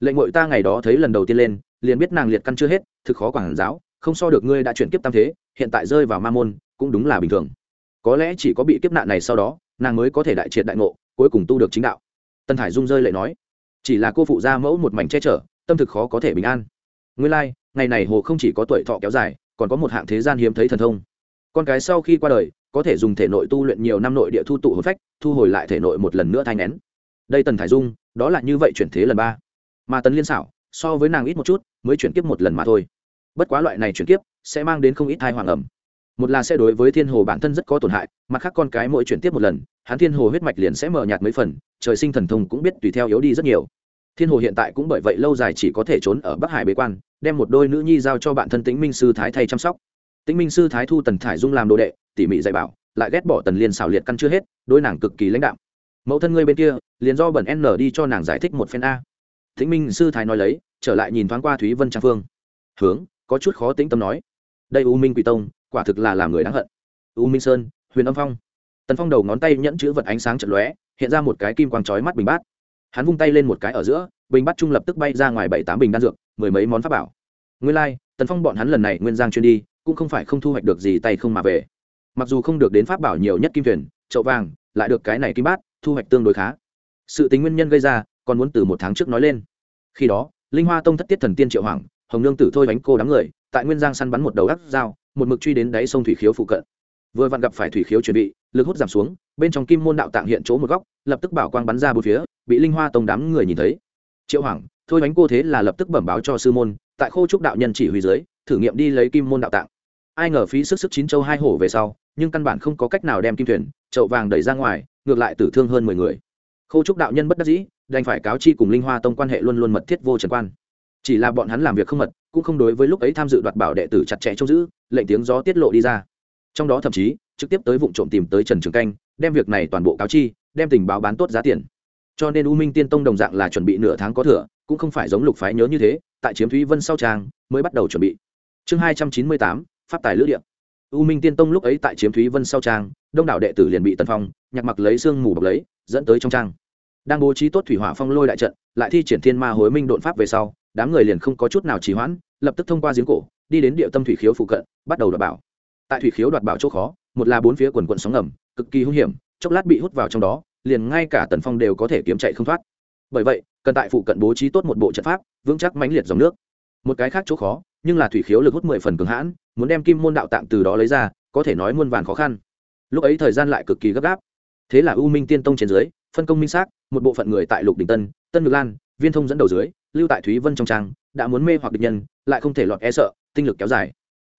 lệnh ngội ta ngày đó thấy lần đầu tiên lên, liền biết nàng liệt căn chưa hết, thực khó quản giáo, không so được ngươi đã chuyển kiếp tam thế, hiện tại rơi vào ma môn, cũng đúng là bình thường có lẽ chỉ có bị kiếp nạn này sau đó nàng mới có thể đại triệt đại ngộ cuối cùng tu được chính đạo. Tân thải dung rơi lại nói chỉ là cô phụ gia mẫu một mảnh che chở tâm thực khó có thể bình an. Nguyên lai、like, ngày này hồ không chỉ có tuổi thọ kéo dài còn có một hạng thế gian hiếm thấy thần thông. Con cái sau khi qua đời có thể dùng thể nội tu luyện nhiều năm nội địa thu tụ hồn phách thu hồi lại thể nội một lần nữa thai nén đây tần thải dung đó là như vậy chuyển thế lần ba. Mà tần liên xảo so với nàng ít một chút mới chuyển kiếp một lần mà thôi. Bất quá loại này chuyển kiếp sẽ mang đến không ít thai hoàng ẩm một là sẽ đối với thiên hồ bản thân rất có tổn hại, mặt khác con cái mỗi chuyển tiếp một lần, hắn thiên hồ huyết mạch liền sẽ mờ nhạt mấy phần, trời sinh thần thông cũng biết tùy theo yếu đi rất nhiều. Thiên hồ hiện tại cũng bởi vậy lâu dài chỉ có thể trốn ở bắc hải bế quan, đem một đôi nữ nhi giao cho bạn thân tĩnh minh sư thái thay chăm sóc. Tĩnh minh sư thái thu tần thải dung làm đồ đệ, tỉ mỉ dạy bảo, lại ghét bỏ tần liên xảo liệt căn chưa hết đôi nàng cực kỳ lãnh đạo mẫu thân ngươi bên kia, liền do bẩn n đi cho nàng giải thích một phen a. Tĩnh minh sư thái nói lấy, trở lại nhìn thoáng qua thúy vân trang phương. Hướng, có chút khó tĩnh tâm nói. Đây u minh quỷ tông quả thực là làm người đáng hận. U minh sơn huyền âm phong. Tần phong đầu ngón tay nhẫn chữ vật ánh sáng trận lóe hiện ra một cái kim quang chói mắt bình bát. Hắn vung tay lên một cái ở giữa bình bát trung lập tức bay ra ngoài bảy tám bình đan dược mười mấy món pháp bảo. Nguyên lai、like, tần phong bọn hắn lần này nguyên giang chuyên đi cũng không phải không thu hoạch được gì tay không mà về. Mặc dù không được đến pháp bảo nhiều nhất kim thuyền chậu vàng lại được cái này kim bát thu hoạch tương đối khá. Sự tính nguyên nhân gây ra còn muốn từ một tháng trước nói lên. Khi đó linh hoa tông thất tiết thần tiên triệu hoàng hồng nương tử thôi bánh cô đám người tại nguyên giang săn bắn một đầu đắc dao một mực truy đến đáy sông thủy khiếu phụ cận. Vừa vặn gặp phải thủy khiếu chuẩn bị, lực hút giảm xuống, bên trong kim môn đạo tạng hiện chỗ một góc, lập tức bảo quang bắn ra bốn phía, bị linh hoa tông đám người nhìn thấy. Triệu hoàng thôi bánh cô thế là lập tức bẩm báo cho sư môn, tại khô trúc đạo nhân chỉ huy dưới, thử nghiệm đi lấy kim môn đạo tạng. Ai ngờ phí sức sức chín châu hai hổ về sau, nhưng căn bản không có cách nào đem kim thuyền, chậu vàng đẩy ra ngoài, ngược lại tử thương hơn mười người. Khô trúc đạo nhân bất đắc dĩ, đành phải cáo chi cùng linh hoa tông quan hệ luôn luôn mật thiết vô trần quan. Chỉ là bọn hắn làm việc không mật, cũng không đối với lúc ấy tham dự đoạt bảo đệ tử chặt chẽ trông giữ lệnh tiếng gió tiết lộ đi ra. Trong đó thậm chí, trực tiếp tới vụ trộm tìm tới trần trường canh, đem việc này toàn bộ cáo chi, đem tình báo bán tốt giá tiền. Cho nên u minh tiên tông đồng dạng là chuẩn bị nửa tháng có thừa, cũng không phải giống lục phái nhớ như thế, tại chiếm thúy vân sau trang, mới bắt đầu chuẩn bị. Chương hai trăm chín mươi tám, pháp tài lữ điện u minh tiên tông lúc ấy tại chiếm thúy vân sau trang, đông đảo đệ tử liền bị tần phong, nhạc mặc lấy xương mù bọc lấy, dẫn tới trong trang. Đang bố trí tốt thủy hỏa phong lôi đại trận, lại thi triển thiên ma hối minh đột pháp về sau, đám người liền không có chút nào trì hoãn, lập tức thông qua giếng cổ đi đến địa tâm thủy khiếu phụ cận, bắt đầu đoạt bảo. Tại thủy khiếu đoạt bảo chỗ khó, một là bốn phía quần quận sóng ngầm, cực kỳ hung hiểm, chốc lát bị hút vào trong đó, liền ngay cả tần phong đều có thể kiếm chạy không thoát. Bởi vậy, cần tại phụ cận bố trí tốt một bộ trận pháp, vững chắc mãnh liệt dòng nước. Một cái khác chỗ khó, nhưng là thủy khiếu lực hút mười phần cường hãn, muốn đem kim môn đạo tạng từ đó lấy ra, có thể nói muôn vàn khó khăn. Lúc ấy thời gian lại cực kỳ gấp gáp. Thế là u minh tiên tông trên dưới, phân công minh xác, một bộ phận người tại lục đình tân tân ngược lan, viên thông dẫn đầu dưới, lưu tại thúy vân trong trang, đã muốn mê hoặc địch nhân, lại không thể lọt e sợ tinh lực kéo dài.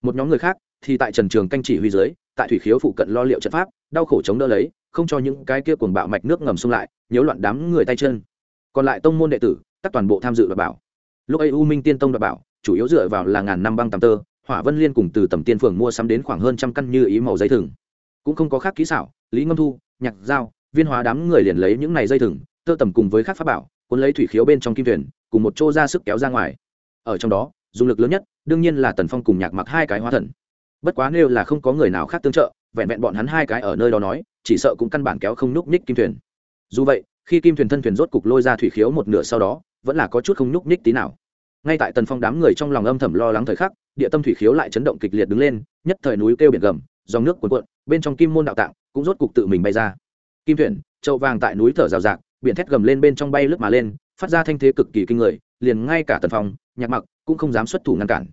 Một nhóm người khác thì tại trần trường canh chỉ huy dưới tại thủy khiếu phụ cận lo liệu trận pháp đau khổ chống đỡ lấy không cho những cái kia cuồng bạo mạch nước ngầm xung lại nhiễu loạn đám người tay chân. Còn lại tông môn đệ tử tất toàn bộ tham dự và bảo. Lúc ấy u minh tiên tông và bảo chủ yếu dựa vào là ngàn năm băng tầm tơ hỏa vân liên cùng từ tầm tiên phường mua sắm đến khoảng hơn trăm căn như ý màu dây thừng. Cũng không có khác kỹ xảo lý ngâm thu nhạc dao, viên hóa đám người liền lấy những này dây thừng tơ tầm cùng với khác pháp bảo cuốn lấy thủy khiếu bên trong kim thuyền cùng một chỗ ra sức kéo ra ngoài. Ở trong đó dùng lực lớn nhất, đương nhiên là tần phong cùng nhạc mặc hai cái hóa thần. Bất quá nếu là không có người nào khác tương trợ, vẹn vẹn bọn hắn hai cái ở nơi đó nói, chỉ sợ cũng căn bản kéo không nhúc nhích kim thuyền. Dù vậy, khi kim thuyền thân thuyền rốt cục lôi ra thủy khiếu một nửa sau đó, vẫn là có chút không nhúc nhích tí nào. Ngay tại tần phong đám người trong lòng âm thầm lo lắng thời khắc, địa tâm thủy khiếu lại chấn động kịch liệt đứng lên, nhất thời núi kêu biển gầm, dòng nước cuồn cuộn, bên trong kim môn đạo tạng cũng rốt cục tự mình bay ra. Kim thuyền trậu vàng tại núi thở rào rạc, biển thét gầm lên bên trong bay lướt mà lên, phát ra thanh thế cực kỳ kinh người, liền ngay cả tần phong nhạc mặc cũng không dám xuất thủ ngăn cản.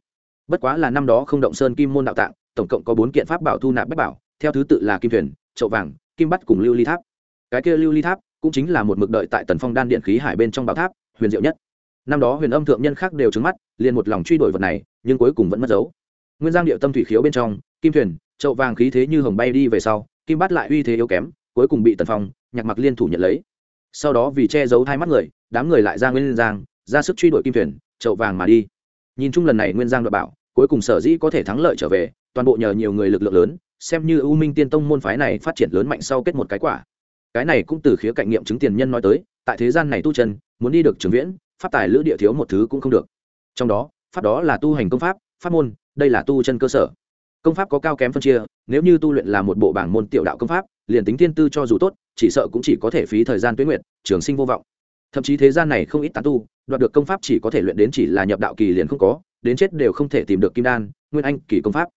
Bất quá là năm đó không động sơn kim môn đạo tạng, tổng cộng có bốn kiện pháp bảo thu nạp bách bảo, theo thứ tự là kim thuyền trậu vàng, kim bắt cùng lưu ly tháp. Cái kia lưu ly tháp cũng chính là một mực đợi tại tần phong đan điện khí hải bên trong bảo tháp, huyền diệu nhất. Năm đó huyền âm thượng nhân khác đều trứng mắt, liền một lòng truy đuổi vật này, nhưng cuối cùng vẫn mất dấu. Nguyên giang điệu tâm thủy khiếu bên trong, kim thuyền trậu vàng khí thế như hồng bay đi về sau, kim bắt lại uy thế yếu kém, cuối cùng bị tần phong, nhạc mặc liên thủ nhận lấy. Sau đó vì che giấu hai mắt người, đám người lại ra nguyên giang, ra sức truy đuổi kim thuyền chậu vàng mà đi. Nhìn chung lần này nguyên giang đoạt bảo, cuối cùng sở dĩ có thể thắng lợi trở về, toàn bộ nhờ nhiều người lực lượng lớn, xem như u minh tiên tông môn phái này phát triển lớn mạnh sau kết một cái quả. Cái này cũng từ khía cạnh nghiệm chứng tiền nhân nói tới, tại thế gian này tu chân, muốn đi được trường viễn, pháp tài lữ địa thiếu một thứ cũng không được. Trong đó, pháp đó là tu hành công pháp pháp môn, đây là tu chân cơ sở. Công pháp có cao kém phân chia, nếu như tu luyện là một bộ bảng môn tiểu đạo công pháp, liền tính thiên tư cho dù tốt, chỉ sợ cũng chỉ có thể phí thời gian tuyến nguyện trường sinh vô vọng thậm chí thế gian này không ít tán tu, đoạt được công pháp chỉ có thể luyện đến chỉ là nhập đạo kỳ liền không có, đến chết đều không thể tìm được kim đan, nguyên anh kỳ công pháp.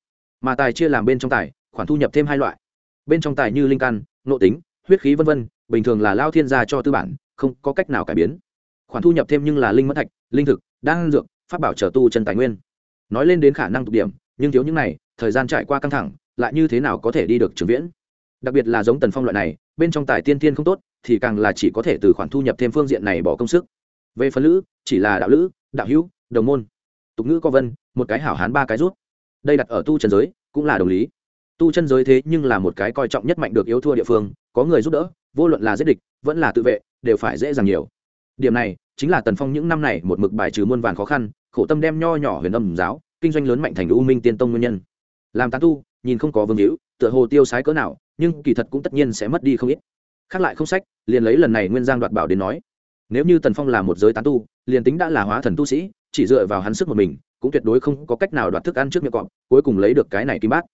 Mà tài chia làm bên trong tài, khoản thu nhập thêm hai loại. Bên trong tài như linh căn, nội tính, huyết khí v v bình thường là lao thiên gia cho tư bản, không có cách nào cải biến. Khoản thu nhập thêm nhưng là linh mất thạch, linh thực, đan dược, pháp bảo trở tu chân tài nguyên. Nói lên đến khả năng tục điểm, nhưng thiếu những này, thời gian trải qua căng thẳng, lại như thế nào có thể đi được trường viễn? Đặc biệt là giống tần phong loại này, bên trong tài tiên tiên không tốt, thì càng là chỉ có thể từ khoản thu nhập thêm phương diện này bỏ công sức. Về phần lữ, chỉ là đạo lữ, đạo hữu, đồng môn. Tục ngữ có vân, một cái hảo hán ba cái rút. Đây đặt ở tu chân giới, cũng là đồng lý. Tu chân giới thế nhưng là một cái coi trọng nhất mạnh được yếu thua địa phương, có người giúp đỡ, vô luận là giết địch, vẫn là tự vệ, đều phải dễ dàng nhiều. Điểm này, chính là tần phong những năm này một mực bài trừ muôn vàn khó khăn, khổ tâm đem nho nhỏ huyền âm giáo, kinh doanh lớn mạnh thành u minh tiên tông nguyên nhân. Làm tán tu, nhìn không có vương hữu, tựa hồ tiêu sái cỡ nào nhưng kỳ thật cũng tất nhiên sẽ mất đi không ít. Khác lại không sách, liền lấy lần này nguyên giang đoạt bảo đến nói. Nếu như tần phong là một giới tán tu, liền tính đã là hóa thần tu sĩ, chỉ dựa vào hắn sức một mình, cũng tuyệt đối không có cách nào đoạt thức ăn trước miệng cọp, cuối cùng lấy được cái này kim bát.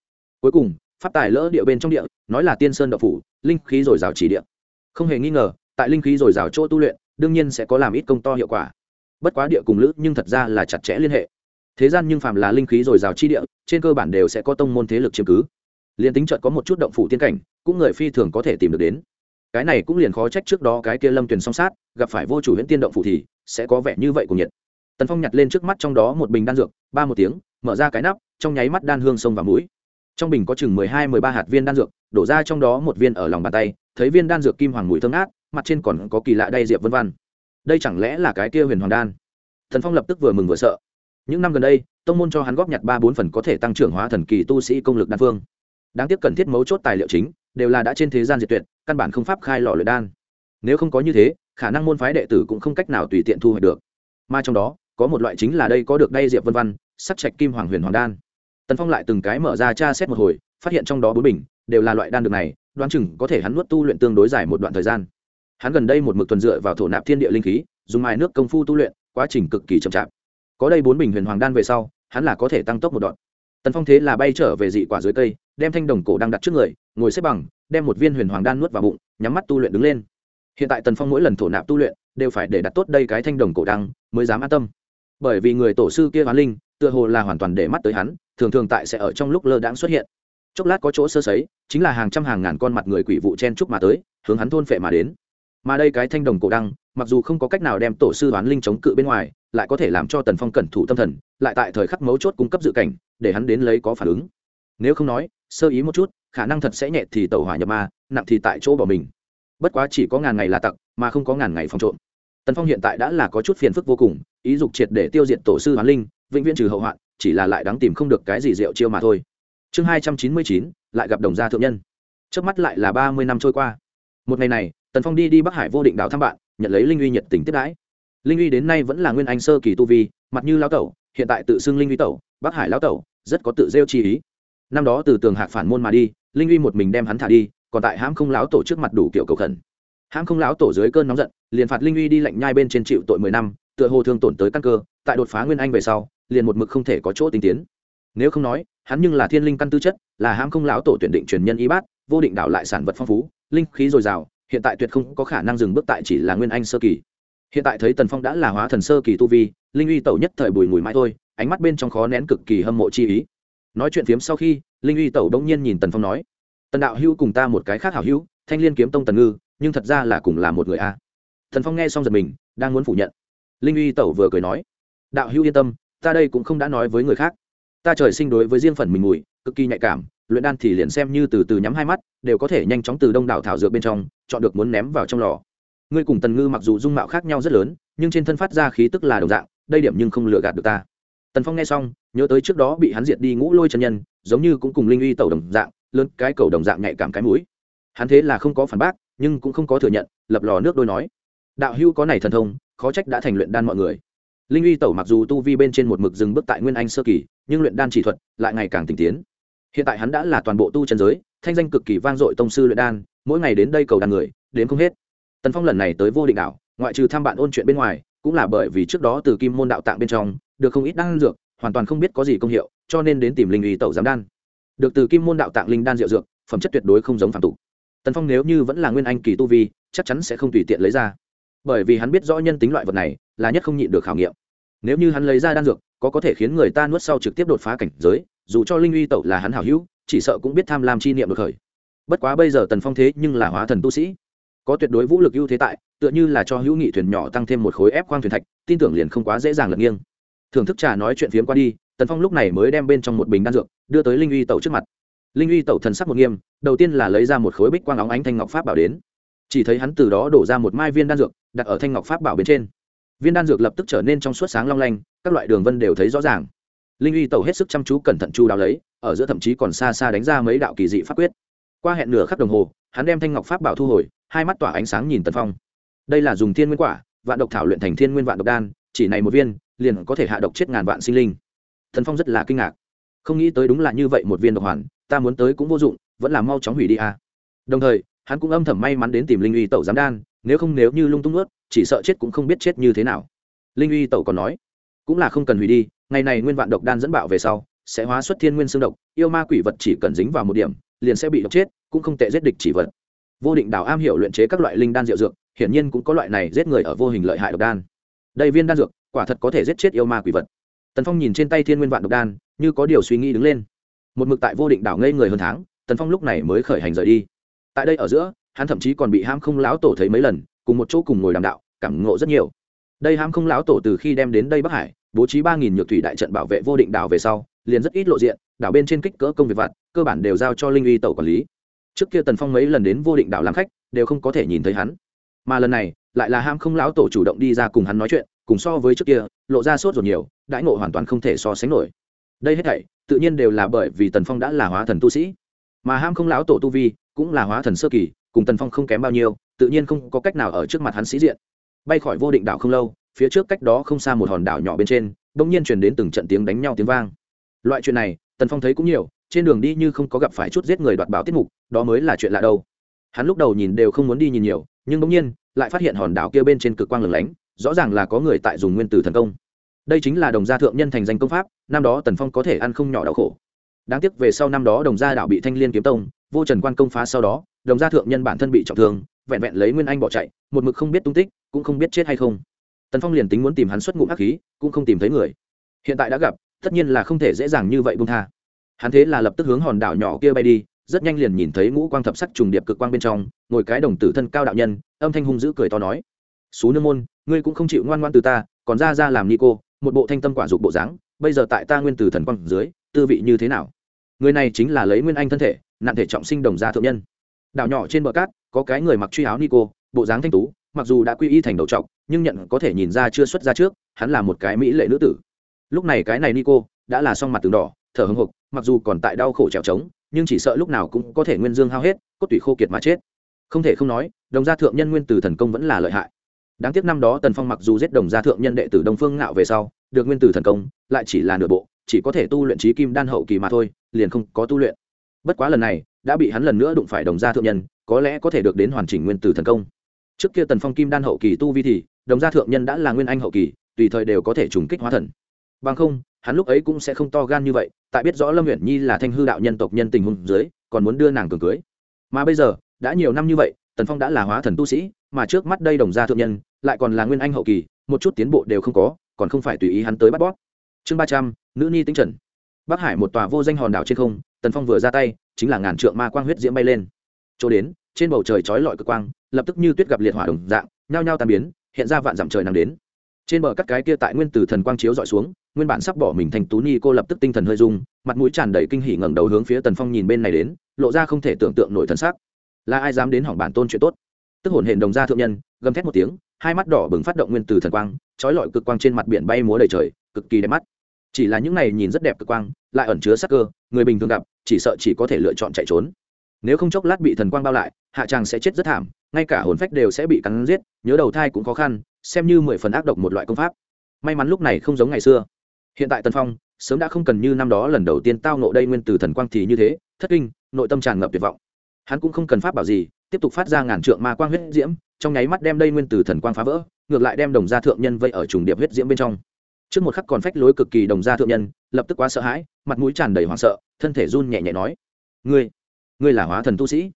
Cuối cùng phát tài lỡ địa bên trong địa, nói là tiên sơn đậu phủ, linh khí dồi dào chỉ địa. Không hề nghi ngờ, tại linh khí dồi dào chỗ tu luyện, đương nhiên sẽ có làm ít công to hiệu quả. Bất quá địa cùng lữ nhưng thật ra là chặt chẽ liên hệ. Thế gian nhưng phàm là linh khí dồi dào chi địa, trên cơ bản đều sẽ có tông môn thế lực chiếm cứ liền tính trợt có một chút động phủ tiên cảnh, cũng người phi thường có thể tìm được đến. Cái này cũng liền khó trách trước đó cái kia lâm tuyền song sát, gặp phải vô chủ huyễn tiên động phủ thì sẽ có vẻ như vậy của nhiệt. Tần phong nhặt lên trước mắt trong đó một bình đan dược, ba một tiếng, mở ra cái nắp, trong nháy mắt đan hương sông vào mũi. Trong bình có chừng mười hai, mười ba hạt viên đan dược, đổ ra trong đó một viên ở lòng bàn tay, thấy viên đan dược kim hoàng mùi thơm ngát, mặt trên còn có kỳ lạ đay diệp vân văn đây chẳng lẽ là cái kia huyền hoàng đan? Thần phong lập tức vừa mừng vừa sợ. Những năm gần đây, tông môn cho hắn góp nhặt ba bốn phần có thể tăng trưởng hóa thần kỳ tu sĩ công lực đan phương đáng tiếc cần thiết mấu chốt tài liệu chính đều là đã trên thế gian diệt tuyệt, căn bản không pháp khai lò luyện đan. Nếu không có như thế, khả năng môn phái đệ tử cũng không cách nào tùy tiện thu hoạch được. Mà trong đó, có một loại chính là đây có được đay diệp vân văn, sắc trạch kim hoàng huyền hoàng đan. Tần phong lại từng cái mở ra tra xét một hồi, phát hiện trong đó bốn bình đều là loại đan được này, đoán chừng có thể hắn nuốt tu luyện tương đối dài một đoạn thời gian. Hắn gần đây một mực tuần dựa vào thổ nạp thiên địa linh khí, dùng mài nước công phu tu luyện, quá trình cực kỳ chậm chạp. Có đây bốn bình huyền hoàng đan về sau, hắn là có thể tăng tốc một đoạn. Tần phong thế là bay trở về dị quả dưới cây đem thanh đồng cổ đang đặt trước người, ngồi xếp bằng, đem một viên huyền hoàng đan nuốt vào bụng, nhắm mắt tu luyện đứng lên. Hiện tại tần phong mỗi lần thổ nạp tu luyện, đều phải để đặt tốt đây cái thanh đồng cổ đăng mới dám an tâm. Bởi vì người tổ sư kia hoán linh, tựa hồ là hoàn toàn để mắt tới hắn, thường thường tại sẽ ở trong lúc lơ đãng xuất hiện. Chốc lát có chỗ sơ sấy, chính là hàng trăm hàng ngàn con mặt người quỷ vụ chen chúc mà tới, hướng hắn thôn phệ mà đến. Mà đây cái thanh đồng cổ đăng mặc dù không có cách nào đem tổ sư hoán linh chống cự bên ngoài, lại có thể làm cho tần phong cẩn thủ tâm thần, lại tại thời khắc mấu chốt cung cấp dự cảnh, để hắn đến lấy có phản ứng. Nếu không nói sơ ý một chút, khả năng thật sẽ nhẹ thì tẩu hỏa nhập ma, nặng thì tại chỗ bỏ mình. Bất quá chỉ có ngàn ngày là tặc, mà không có ngàn ngày phòng trộm. Tần phong hiện tại đã là có chút phiền phức vô cùng, ý dục triệt để tiêu diệt tổ sư hoán linh, vĩnh viễn trừ hậu hoạn, chỉ là lại đáng tìm không được cái gì rượu chiêu mà thôi. Chương hai trăm chín mươi chín, lại gặp đồng gia thượng nhân. Trước mắt lại là ba mươi năm trôi qua. Một ngày này, tần phong đi đi bắc hải vô định đảo thăm bạn, nhận lấy linh uy nhiệt tình tiếp đãi. Linh uy đến nay vẫn là nguyên anh sơ kỳ tu vi, mặt như lao tẩu, hiện tại tự xưng linh uy tẩu, bắc hải lao tẩu, rất có tự rêu chi ý năm đó từ tường hạc phản môn mà đi, linh uy một mình đem hắn thả đi, còn tại hãm không láo tổ trước mặt đủ kiểu cầu khẩn. Hãm không láo tổ dưới cơn nóng giận, liền phạt linh uy đi lạnh nhai bên trên chịu tội mười năm, tựa hồ thương tổn tới căn cơ, tại đột phá nguyên anh về sau, liền một mực không thể có chỗ tinh tiến. Nếu không nói, hắn nhưng là thiên linh căn tư chất, là hãm không láo tổ tuyển định truyền nhân y bát, vô định đảo lại sản vật phong phú, linh khí dồi dào, hiện tại tuyệt không có khả năng dừng bước tại chỉ là nguyên anh sơ kỳ. Hiện tại thấy tần phong đã là hóa thần sơ kỳ tu vi, linh uy tẩu nhất thời bùi mùi mãi thôi, ánh mắt bên trong khó nén cực kỳ hâm mộ chi ý nói chuyện phiếm sau khi, linh uy tẩu đông nhiên nhìn tần phong nói, tần đạo hữu cùng ta một cái khác hảo hữu, thanh liên kiếm tông tần ngư, nhưng thật ra là cùng là một người a. Thần phong nghe xong giật mình, đang muốn phủ nhận. Linh uy tẩu vừa cười nói, đạo hữu yên tâm, ta đây cũng không đã nói với người khác. Ta trời sinh đối với riêng phần mình mùi, cực kỳ nhạy cảm, luyện đan thì liền xem như từ từ nhắm hai mắt, đều có thể nhanh chóng từ đông đảo thảo dược bên trong, chọn được muốn ném vào trong lò. Ngươi cùng tần ngư mặc dù dung mạo khác nhau rất lớn, nhưng trên thân phát ra khí tức là đồng dạng, đây điểm nhưng không lừa gạt được ta tần phong nghe xong, nhớ tới trước đó bị hắn diệt đi ngũ lôi chân nhân, giống như cũng cùng linh uy tẩu đồng dạng, lớn cái cầu đồng dạng nhạy cảm cái mũi. Hắn thế là không có phản bác, nhưng cũng không có thừa nhận, lập lò nước đôi nói. Đạo hưu có này thần thông, khó trách đã thành luyện đan mọi người. Linh uy tẩu mặc dù tu vi bên trên một mực dừng bước tại nguyên anh sơ kỳ, nhưng luyện đan chỉ thuật lại ngày càng tinh tiến. Hiện tại hắn đã là toàn bộ tu chân giới, thanh danh cực kỳ vang dội tông sư luyện đan, mỗi ngày đến đây cầu đàn người, đến không hết. Tần phong lần này tới vô định đảo, ngoại trừ thăm bạn ôn chuyện bên ngoài, cũng là bởi vì trước đó từ kim môn đạo tạng bên trong được không ít đan dược, hoàn toàn không biết có gì công hiệu, cho nên đến tìm linh uy tẩu giám đan. Được từ kim môn đạo tạng linh đan diệu dược, phẩm chất tuyệt đối không giống phản tục. Tần phong nếu như vẫn là nguyên anh kỳ tu vi, chắc chắn sẽ không tùy tiện lấy ra. Bởi vì hắn biết rõ nhân tính loại vật này, là nhất không nhịn được khảo nghiệm. Nếu như hắn lấy ra đan dược, có có thể khiến người ta nuốt sau trực tiếp đột phá cảnh giới, dù cho linh uy tẩu là hắn hảo hữu, chỉ sợ cũng biết tham lam chi niệm được khởi. Bất quá bây giờ tần phong thế nhưng là hóa thần tu sĩ. Có tuyệt đối vũ lực ưu thế tại, tựa như là cho hữu nghị thuyền nhỏ tăng thêm một khối ép khoang thuyền thạch, tin tưởng liền không quá dễ dàng lật nghiêng thưởng thức trà nói chuyện phiếm qua đi, tần phong lúc này mới đem bên trong một bình đan dược, đưa tới linh uy tẩu trước mặt. Linh uy tẩu thần sắc một nghiêm, đầu tiên là lấy ra một khối bích quang óng ánh thanh ngọc pháp bảo đến. Chỉ thấy hắn từ đó đổ ra một mai viên đan dược, đặt ở thanh ngọc pháp bảo bên trên. Viên đan dược lập tức trở nên trong suốt sáng long lanh, các loại đường vân đều thấy rõ ràng. Linh uy tẩu hết sức chăm chú cẩn thận chu đáo lấy, ở giữa thậm chí còn xa xa đánh ra mấy đạo kỳ dị pháp quyết. Qua hẹn nửa khắc đồng hồ, hắn đem thanh ngọc pháp bảo thu hồi, hai mắt tỏa ánh sáng nhìn tần phong. Đây là dùng thiên nguyên quả, vạn độc thảo luyện thành thiên nguyên vạn độc đan, chỉ này một viên liền có thể hạ độc chết ngàn vạn sinh linh. Thần phong rất là kinh ngạc. Không nghĩ tới đúng là như vậy một viên độc hoàn, ta muốn tới cũng vô dụng, vẫn là mau chóng hủy đi a. À. đồng thời, hắn cũng âm thầm may mắn đến tìm linh uy tẩu giám đan, nếu không nếu như lung tung ướt chỉ sợ chết cũng không biết chết như thế nào. Linh uy tẩu còn nói, cũng là không cần hủy đi, ngày này nguyên vạn độc đan dẫn bạo về sau, sẽ hóa xuất thiên nguyên xương độc, yêu ma quỷ vật chỉ cần dính vào một điểm, liền sẽ bị độc chết, cũng không tệ giết địch chỉ vật. Vô định đảo am hiểu luyện chế các loại linh đan diệu dược, hiển nhiên cũng có loại này giết người ở vô hình lợi hại độc đan. Đây viên đan dược quả thật có thể giết chết yêu ma quỷ vật. Tần phong nhìn trên tay thiên nguyên vạn độc đan, như có điều suy nghĩ đứng lên. Một mực tại vô định đảo ngây người hơn tháng, tần phong lúc này mới khởi hành rời đi. Tại đây ở giữa, hắn thậm chí còn bị ham không lão tổ thấy mấy lần, cùng một chỗ cùng ngồi đàm đạo, cảm ngộ rất nhiều. Đây ham không lão tổ từ khi đem đến đây bắc hải, bố trí ba nghìn nhược thủy đại trận bảo vệ vô định đảo về sau, liền rất ít lộ diện, đảo bên trên kích cỡ công việc vặt, cơ bản đều giao cho linh uy tẩu quản lý. Trước kia tần phong mấy lần đến vô định đảo làm khách, đều không có thể nhìn thấy hắn. Mà lần này, lại là ham không lão tổ chủ động đi ra cùng hắn nói chuyện cùng so với trước kia, lộ ra sốt ruột nhiều, đãi ngộ hoàn toàn không thể so sánh nổi. Đây hết thảy, tự nhiên đều là bởi vì tần phong đã là hóa thần tu sĩ. Mà ham không lão tổ tu vi, cũng là hóa thần sơ kỳ, cùng tần phong không kém bao nhiêu, tự nhiên không có cách nào ở trước mặt hắn sĩ diện. Bay khỏi vô định đảo không lâu, phía trước cách đó không xa một hòn đảo nhỏ bên trên bỗng nhiên truyền đến từng trận tiếng đánh nhau tiếng vang. Loại chuyện này, tần phong thấy cũng nhiều, trên đường đi như không có gặp phải chút giết người đoạt bảo tiết mục, đó mới là chuyện lạ đâu. Hắn lúc đầu nhìn đều không muốn đi nhìn nhiều, nhưng bỗng nhiên, lại phát hiện hòn đảo kia bên trên cực quang lửng lánh rõ ràng là có người tại dùng nguyên tử thần công. Đây chính là đồng gia thượng nhân thành danh công pháp, năm đó tần phong có thể ăn không nhỏ đau khổ. Đáng tiếc về sau năm đó đồng gia đạo bị thanh liên kiếm tông, vô trần quan công phá sau đó, đồng gia thượng nhân bản thân bị trọng thương, vẹn vẹn lấy nguyên anh bỏ chạy, một mực không biết tung tích, cũng không biết chết hay không. Tần phong liền tính muốn tìm hắn xuất ngụ hắc khí, cũng không tìm thấy người. Hiện tại đã gặp, tất nhiên là không thể dễ dàng như vậy bung tha. Hắn thế là lập tức hướng hòn đảo nhỏ kia bay đi, rất nhanh liền nhìn thấy ngũ quang thập sắc trùng điệp cực quang bên trong, ngồi cái đồng tử thân cao đạo nhân, âm thanh hung dữ cười to nói xú nương môn ngươi cũng không chịu ngoan ngoan từ ta, còn ra ra làm ni cô một bộ thanh tâm quả dục bộ dáng, bây giờ tại ta nguyên từ thần quang dưới, tư vị như thế nào? Người này chính là lấy nguyên anh thân thể nạn thể trọng sinh đồng gia thượng nhân. Đảo nhỏ trên bờ cát, có cái người mặc truy áo ni cô bộ dáng thanh tú, mặc dù đã quy y thành đầu trọc, nhưng nhận có thể nhìn ra chưa xuất ra trước, hắn là một cái mỹ lệ nữ tử. Lúc này cái này ni cô đã là xong mặt tường đỏ, thở hưng hục mặc dù còn tại đau khổ trèo trống, nhưng chỉ sợ lúc nào cũng có thể nguyên dương hao hết, cốt tủy khô kiệt mà chết. Không thể không nói, đồng gia thượng nhân nguyên từ thần công vẫn là lợi hại đáng tiếc năm đó tần phong mặc dù giết đồng gia thượng nhân đệ tử đông phương ngạo về sau, được nguyên tử thần công, lại chỉ là nửa bộ, chỉ có thể tu luyện trí kim đan hậu kỳ mà thôi, liền không có tu luyện. Bất quá lần này, đã bị hắn lần nữa đụng phải đồng gia thượng nhân, có lẽ có thể được đến hoàn chỉnh nguyên tử thần công. Trước kia tần phong kim đan hậu kỳ tu vi thì, đồng gia thượng nhân đã là nguyên anh hậu kỳ, tùy thời đều có thể trùng kích hóa thần. Bằng không, hắn lúc ấy cũng sẽ không to gan như vậy, tại biết rõ lâm huyện nhi là thanh hư đạo nhân tộc nhân tình hùng dưới, còn muốn đưa nàng cường cưới. Mà bây giờ, đã nhiều năm như vậy, tần phong đã là hóa thần tu sĩ, mà trước mắt đây đồng gia thượng nhân lại còn là nguyên anh hậu kỳ, một chút tiến bộ đều không có, còn không phải tùy ý hắn tới bắt bóp. Chương ba trăm, nữ ni tính trần. Bắc hải một tòa vô danh hòn đảo trên không, tần phong vừa ra tay, chính là ngàn trượng ma quang huyết diễm bay lên. Chỗ đến, trên bầu trời trói lọi cực quang, lập tức như tuyết gặp liệt hỏa đồng dạng, nhao nhao tan biến, hiện ra vạn dặm trời nắng đến. Trên bờ các cái kia tại nguyên tử thần quang chiếu dọi xuống, nguyên bản sắp bỏ mình thành tú ni cô lập tức tinh thần hơi rung, mặt mũi tràn đầy kinh hỉ ngẩng đầu hướng phía tần phong nhìn bên này đến, lộ ra không thể tưởng tượng nổi thần sắc. Là ai dám đến hỏng bản tôn chuyện tốt? Tức hồn hển đồng gia thượng nhân, gầm thét một tiếng, hai mắt đỏ bừng phát động nguyên từ thần quang trói lọi cực quang trên mặt biển bay múa đầy trời, cực kỳ đẹp mắt. Chỉ là những này nhìn rất đẹp cực quang, lại ẩn chứa sắc cơ, người bình thường gặp, chỉ sợ chỉ có thể lựa chọn chạy trốn. Nếu không chốc lát bị thần quang bao lại, hạ tràng sẽ chết rất thảm, ngay cả hồn phách đều sẽ bị cắn giết, nhớ đầu thai cũng khó khăn, xem như mười phần ác độc một loại công pháp. May mắn lúc này không giống ngày xưa. Hiện tại tân phong, sớm đã không cần như năm đó lần đầu tiên tao nộ đây nguyên từ thần quang thì như thế, thất kinh, nội tâm tràn ngập tuyệt vọng. Hắn cũng không cần pháp bảo gì tiếp tục phát ra ngàn trượng ma quang huyết diễm, trong nháy mắt đem đây nguyên từ thần quang phá vỡ, ngược lại đem đồng gia thượng nhân vây ở trùng điệp huyết diễm bên trong. Trước một khắc còn phách lối cực kỳ đồng gia thượng nhân, lập tức quá sợ hãi, mặt mũi tràn đầy hoảng sợ, thân thể run nhẹ nhẹ nói, ngươi ngươi là hóa thần tu sĩ.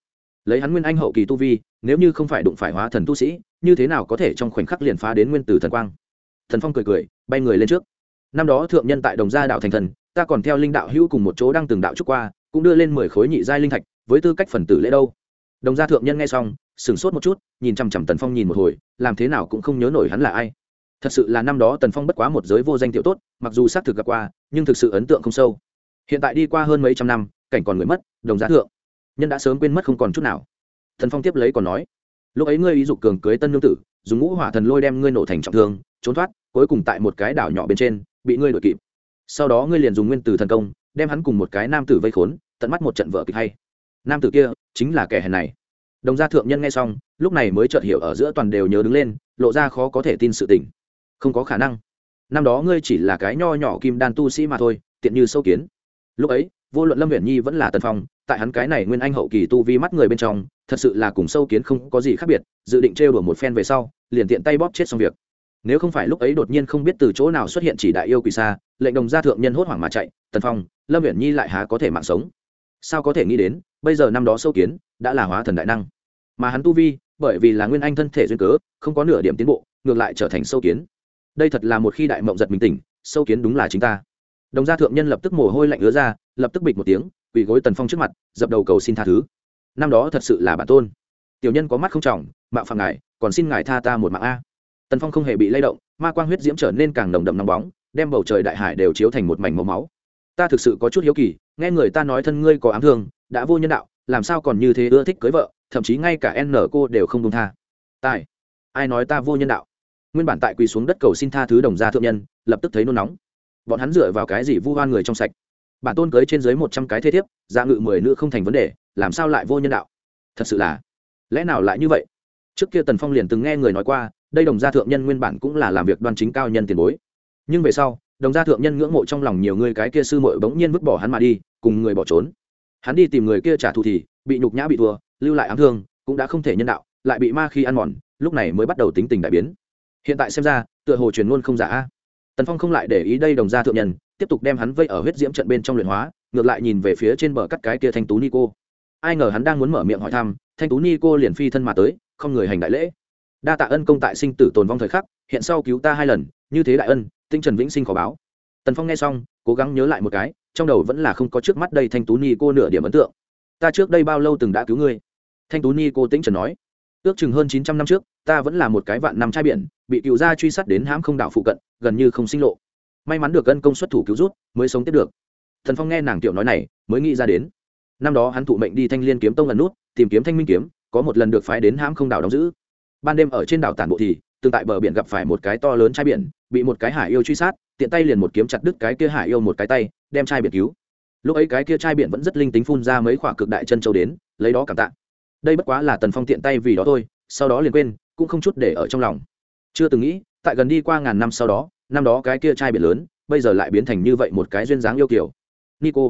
Lấy hắn nguyên anh hậu kỳ tu vi, nếu như không phải đụng phải hóa thần tu sĩ, như thế nào có thể trong khoảnh khắc liền phá đến nguyên tử thần quang? Thần phong cười cười, bay người lên trước. Năm đó thượng nhân tại đồng gia đạo thành thần, ta còn theo linh đạo hữu cùng một chỗ đang từng đạo trúc qua, cũng đưa lên mười khối nhị giai linh thạch, với tư cách phần tử lễ đâu đồng gia thượng nhân nghe xong, sửng sốt một chút, nhìn chằm chằm tần phong nhìn một hồi, làm thế nào cũng không nhớ nổi hắn là ai. Thật sự là năm đó tần phong bất quá một giới vô danh tiểu tốt, mặc dù xác thực gặp qua, nhưng thực sự ấn tượng không sâu. Hiện tại đi qua hơn mấy trăm năm, cảnh còn người mất, đồng giá thượng. Nhân đã sớm quên mất không còn chút nào. Thần phong tiếp lấy còn nói, lúc ấy ngươi ý dục cường cưới tân nương tử, dùng ngũ hỏa thần lôi đem ngươi nổ thành trọng thương, trốn thoát, cuối cùng tại một cái đảo nhỏ bên trên, bị ngươi đội kịp. Sau đó ngươi liền dùng nguyên tử thần công, đem hắn cùng một cái nam tử vây khốn, tận mắt một trận vợ kịch hay nam tử kia chính là kẻ hèn này. Đồng gia thượng nhân nghe xong, lúc này mới chợt hiểu ở giữa toàn đều nhớ đứng lên, lộ ra khó có thể tin sự tình. Không có khả năng. Năm đó ngươi chỉ là cái nho nhỏ kim đan tu sĩ mà thôi, tiện như sâu kiến. Lúc ấy, vô luận lâm huyền nhi vẫn là tần phong, tại hắn cái này nguyên anh hậu kỳ tu vi mắt người bên trong, thật sự là cùng sâu kiến không có gì khác biệt, dự định trêu đùa một phen về sau, liền tiện tay bóp chết xong việc. Nếu không phải lúc ấy đột nhiên không biết từ chỗ nào xuất hiện chỉ đại yêu quỷ xa, lệnh đồng gia thượng nhân hốt hoảng mà chạy, tần phong, lâm huyền nhi lại há có thể mạng sống? Sao có thể nghĩ đến bây giờ năm đó sâu kiến đã là hóa thần đại năng. Mà hắn tu vi, bởi vì là nguyên anh thân thể duyên cớ, không có nửa điểm tiến bộ, ngược lại trở thành sâu kiến. Đây thật là một khi đại mộng giật mình tỉnh, sâu kiến đúng là chính ta. Đồng gia thượng nhân lập tức mồ hôi lạnh ứa ra, lập tức bịch một tiếng, quỳ gối tần phong trước mặt, dập đầu cầu xin tha thứ. Năm đó thật sự là bản tôn. Tiểu nhân có mắt không trọng, mạo phạm ngài, còn xin ngài tha ta một mạng a. Tần phong không hề bị lay động, ma quang huyết diễm trở nên càng nồng đậm nóng bóng, đem bầu trời đại hải đều chiếu thành một mảnh màu máu. Ta thực sự có chút hiếu kỳ, nghe người ta nói thân ngươi có ám thương đã vô nhân đạo, làm sao còn như thế ưa thích cưới vợ, thậm chí ngay cả n cô đều không đông tha. Tài, ai nói ta vô nhân đạo? Nguyên bản tại quỳ xuống đất cầu xin tha thứ đồng gia thượng nhân, lập tức thấy nôn nóng. Bọn hắn dựa vào cái gì vu hoan người trong sạch? Bản tôn cưới trên dưới một trăm cái thế thiếp gia ngự mười nữ không thành vấn đề, làm sao lại vô nhân đạo? Thật sự là, lẽ nào lại như vậy? Trước kia tần phong liền từng nghe người nói qua, đây đồng gia thượng nhân nguyên bản cũng là làm việc đoan chính cao nhân tiền bối. Nhưng về sau, đồng gia thượng nhân ngưỡng mộ trong lòng nhiều người cái kia sư mội bỗng nhiên vứt bỏ hắn mà đi, cùng người bỏ trốn hắn đi tìm người kia trả thù thì bị nhục nhã bị thua, lưu lại ám thương, cũng đã không thể nhân đạo, lại bị ma khi ăn mòn, lúc này mới bắt đầu tính tình đại biến. Hiện tại xem ra, tựa hồ truyền luôn không giả tần phong không lại để ý đây đồng gia thượng nhân, tiếp tục đem hắn vây ở huyết diễm trận bên trong luyện hóa, ngược lại nhìn về phía trên bờ cắt cái kia thanh tú ni cô ai ngờ hắn đang muốn mở miệng hỏi thăm, thanh tú ni cô liền phi thân mà tới, không người hành đại lễ. Đa tạ ân công tại sinh tử tồn vong thời khắc, hiện sau cứu ta hai lần, như thế đại ân, tinh trần vĩnh sinh khó báo. Tần phong nghe xong, cố gắng nhớ lại một cái trong đầu vẫn là không có trước mắt đây thanh tú ni cô nửa điểm ấn tượng. Ta trước đây bao lâu từng đã cứu ngươi? Thanh tú ni cô tĩnh trần nói. Ước chừng hơn chín trăm năm trước, ta vẫn là một cái vạn năm trai biển, bị cựu gia truy sát đến hãm không đảo phụ cận, gần như không sinh lộ. May mắn được gân công xuất thủ cứu rút, mới sống tiếp được. Thần phong nghe nàng tiểu nói này, mới nghĩ ra đến. Năm đó hắn thụ mệnh đi thanh liên kiếm tông lần nút, tìm kiếm thanh minh kiếm, có một lần được phái đến hãm không đảo đóng giữ. Ban đêm ở trên đảo tản bộ thì, tương tại bờ biển gặp phải một cái to lớn trai biển, bị một cái hải yêu truy sát, tiện tay liền một kiếm chặt đứt cái kia hải yêu một cái tay đem trai biển cứu. Lúc ấy cái kia trai biển vẫn rất linh tính phun ra mấy khoả cực đại chân châu đến, lấy đó cảm tạ. Đây bất quá là tần phong tiện tay vì đó thôi, sau đó liền quên, cũng không chút để ở trong lòng. Chưa từng nghĩ, tại gần đi qua ngàn năm sau đó, năm đó cái kia trai biển lớn, bây giờ lại biến thành như vậy một cái duyên dáng yêu kiểu nico.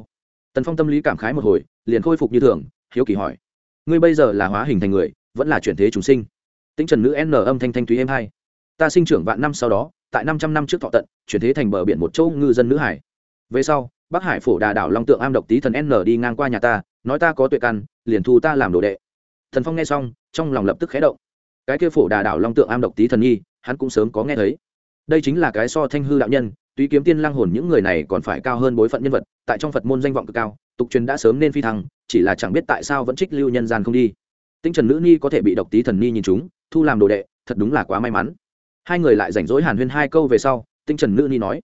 Tần phong tâm lý cảm khái một hồi, liền khôi phục như thường, hiếu kỳ hỏi. Ngươi bây giờ là hóa hình thành người, vẫn là chuyển thế chúng sinh? Tính trần nữ n âm thanh thanh thúy em hai. Ta sinh trưởng vạn năm sau đó, tại năm trăm năm trước thọ tận, chuyển thế thành bờ biển một châu ngư dân nữ hải. Về sau bắc hải phổ đà đảo long tượng am độc tý thần n đi ngang qua nhà ta, nói ta có tuệ căn, liền thu ta làm đồ đệ. Thần phong nghe xong, trong lòng lập tức khé động. Cái kia phổ đà đảo long tượng am độc tý thần nhi, hắn cũng sớm có nghe thấy. Đây chính là cái so thanh hư đạo nhân, tuy kiếm tiên lang hồn những người này còn phải cao hơn bối phận nhân vật, tại trong phật môn danh vọng cực cao, tục truyền đã sớm nên phi thăng, chỉ là chẳng biết tại sao vẫn trích lưu nhân gian không đi. Tinh trần nữ nhi có thể bị độc tý thần nhi nhìn chúng thu làm đồ đệ, thật đúng là quá may mắn. Hai người lại rảnh rỗi hàn huyên hai câu về sau, tinh trần nữ nhi nói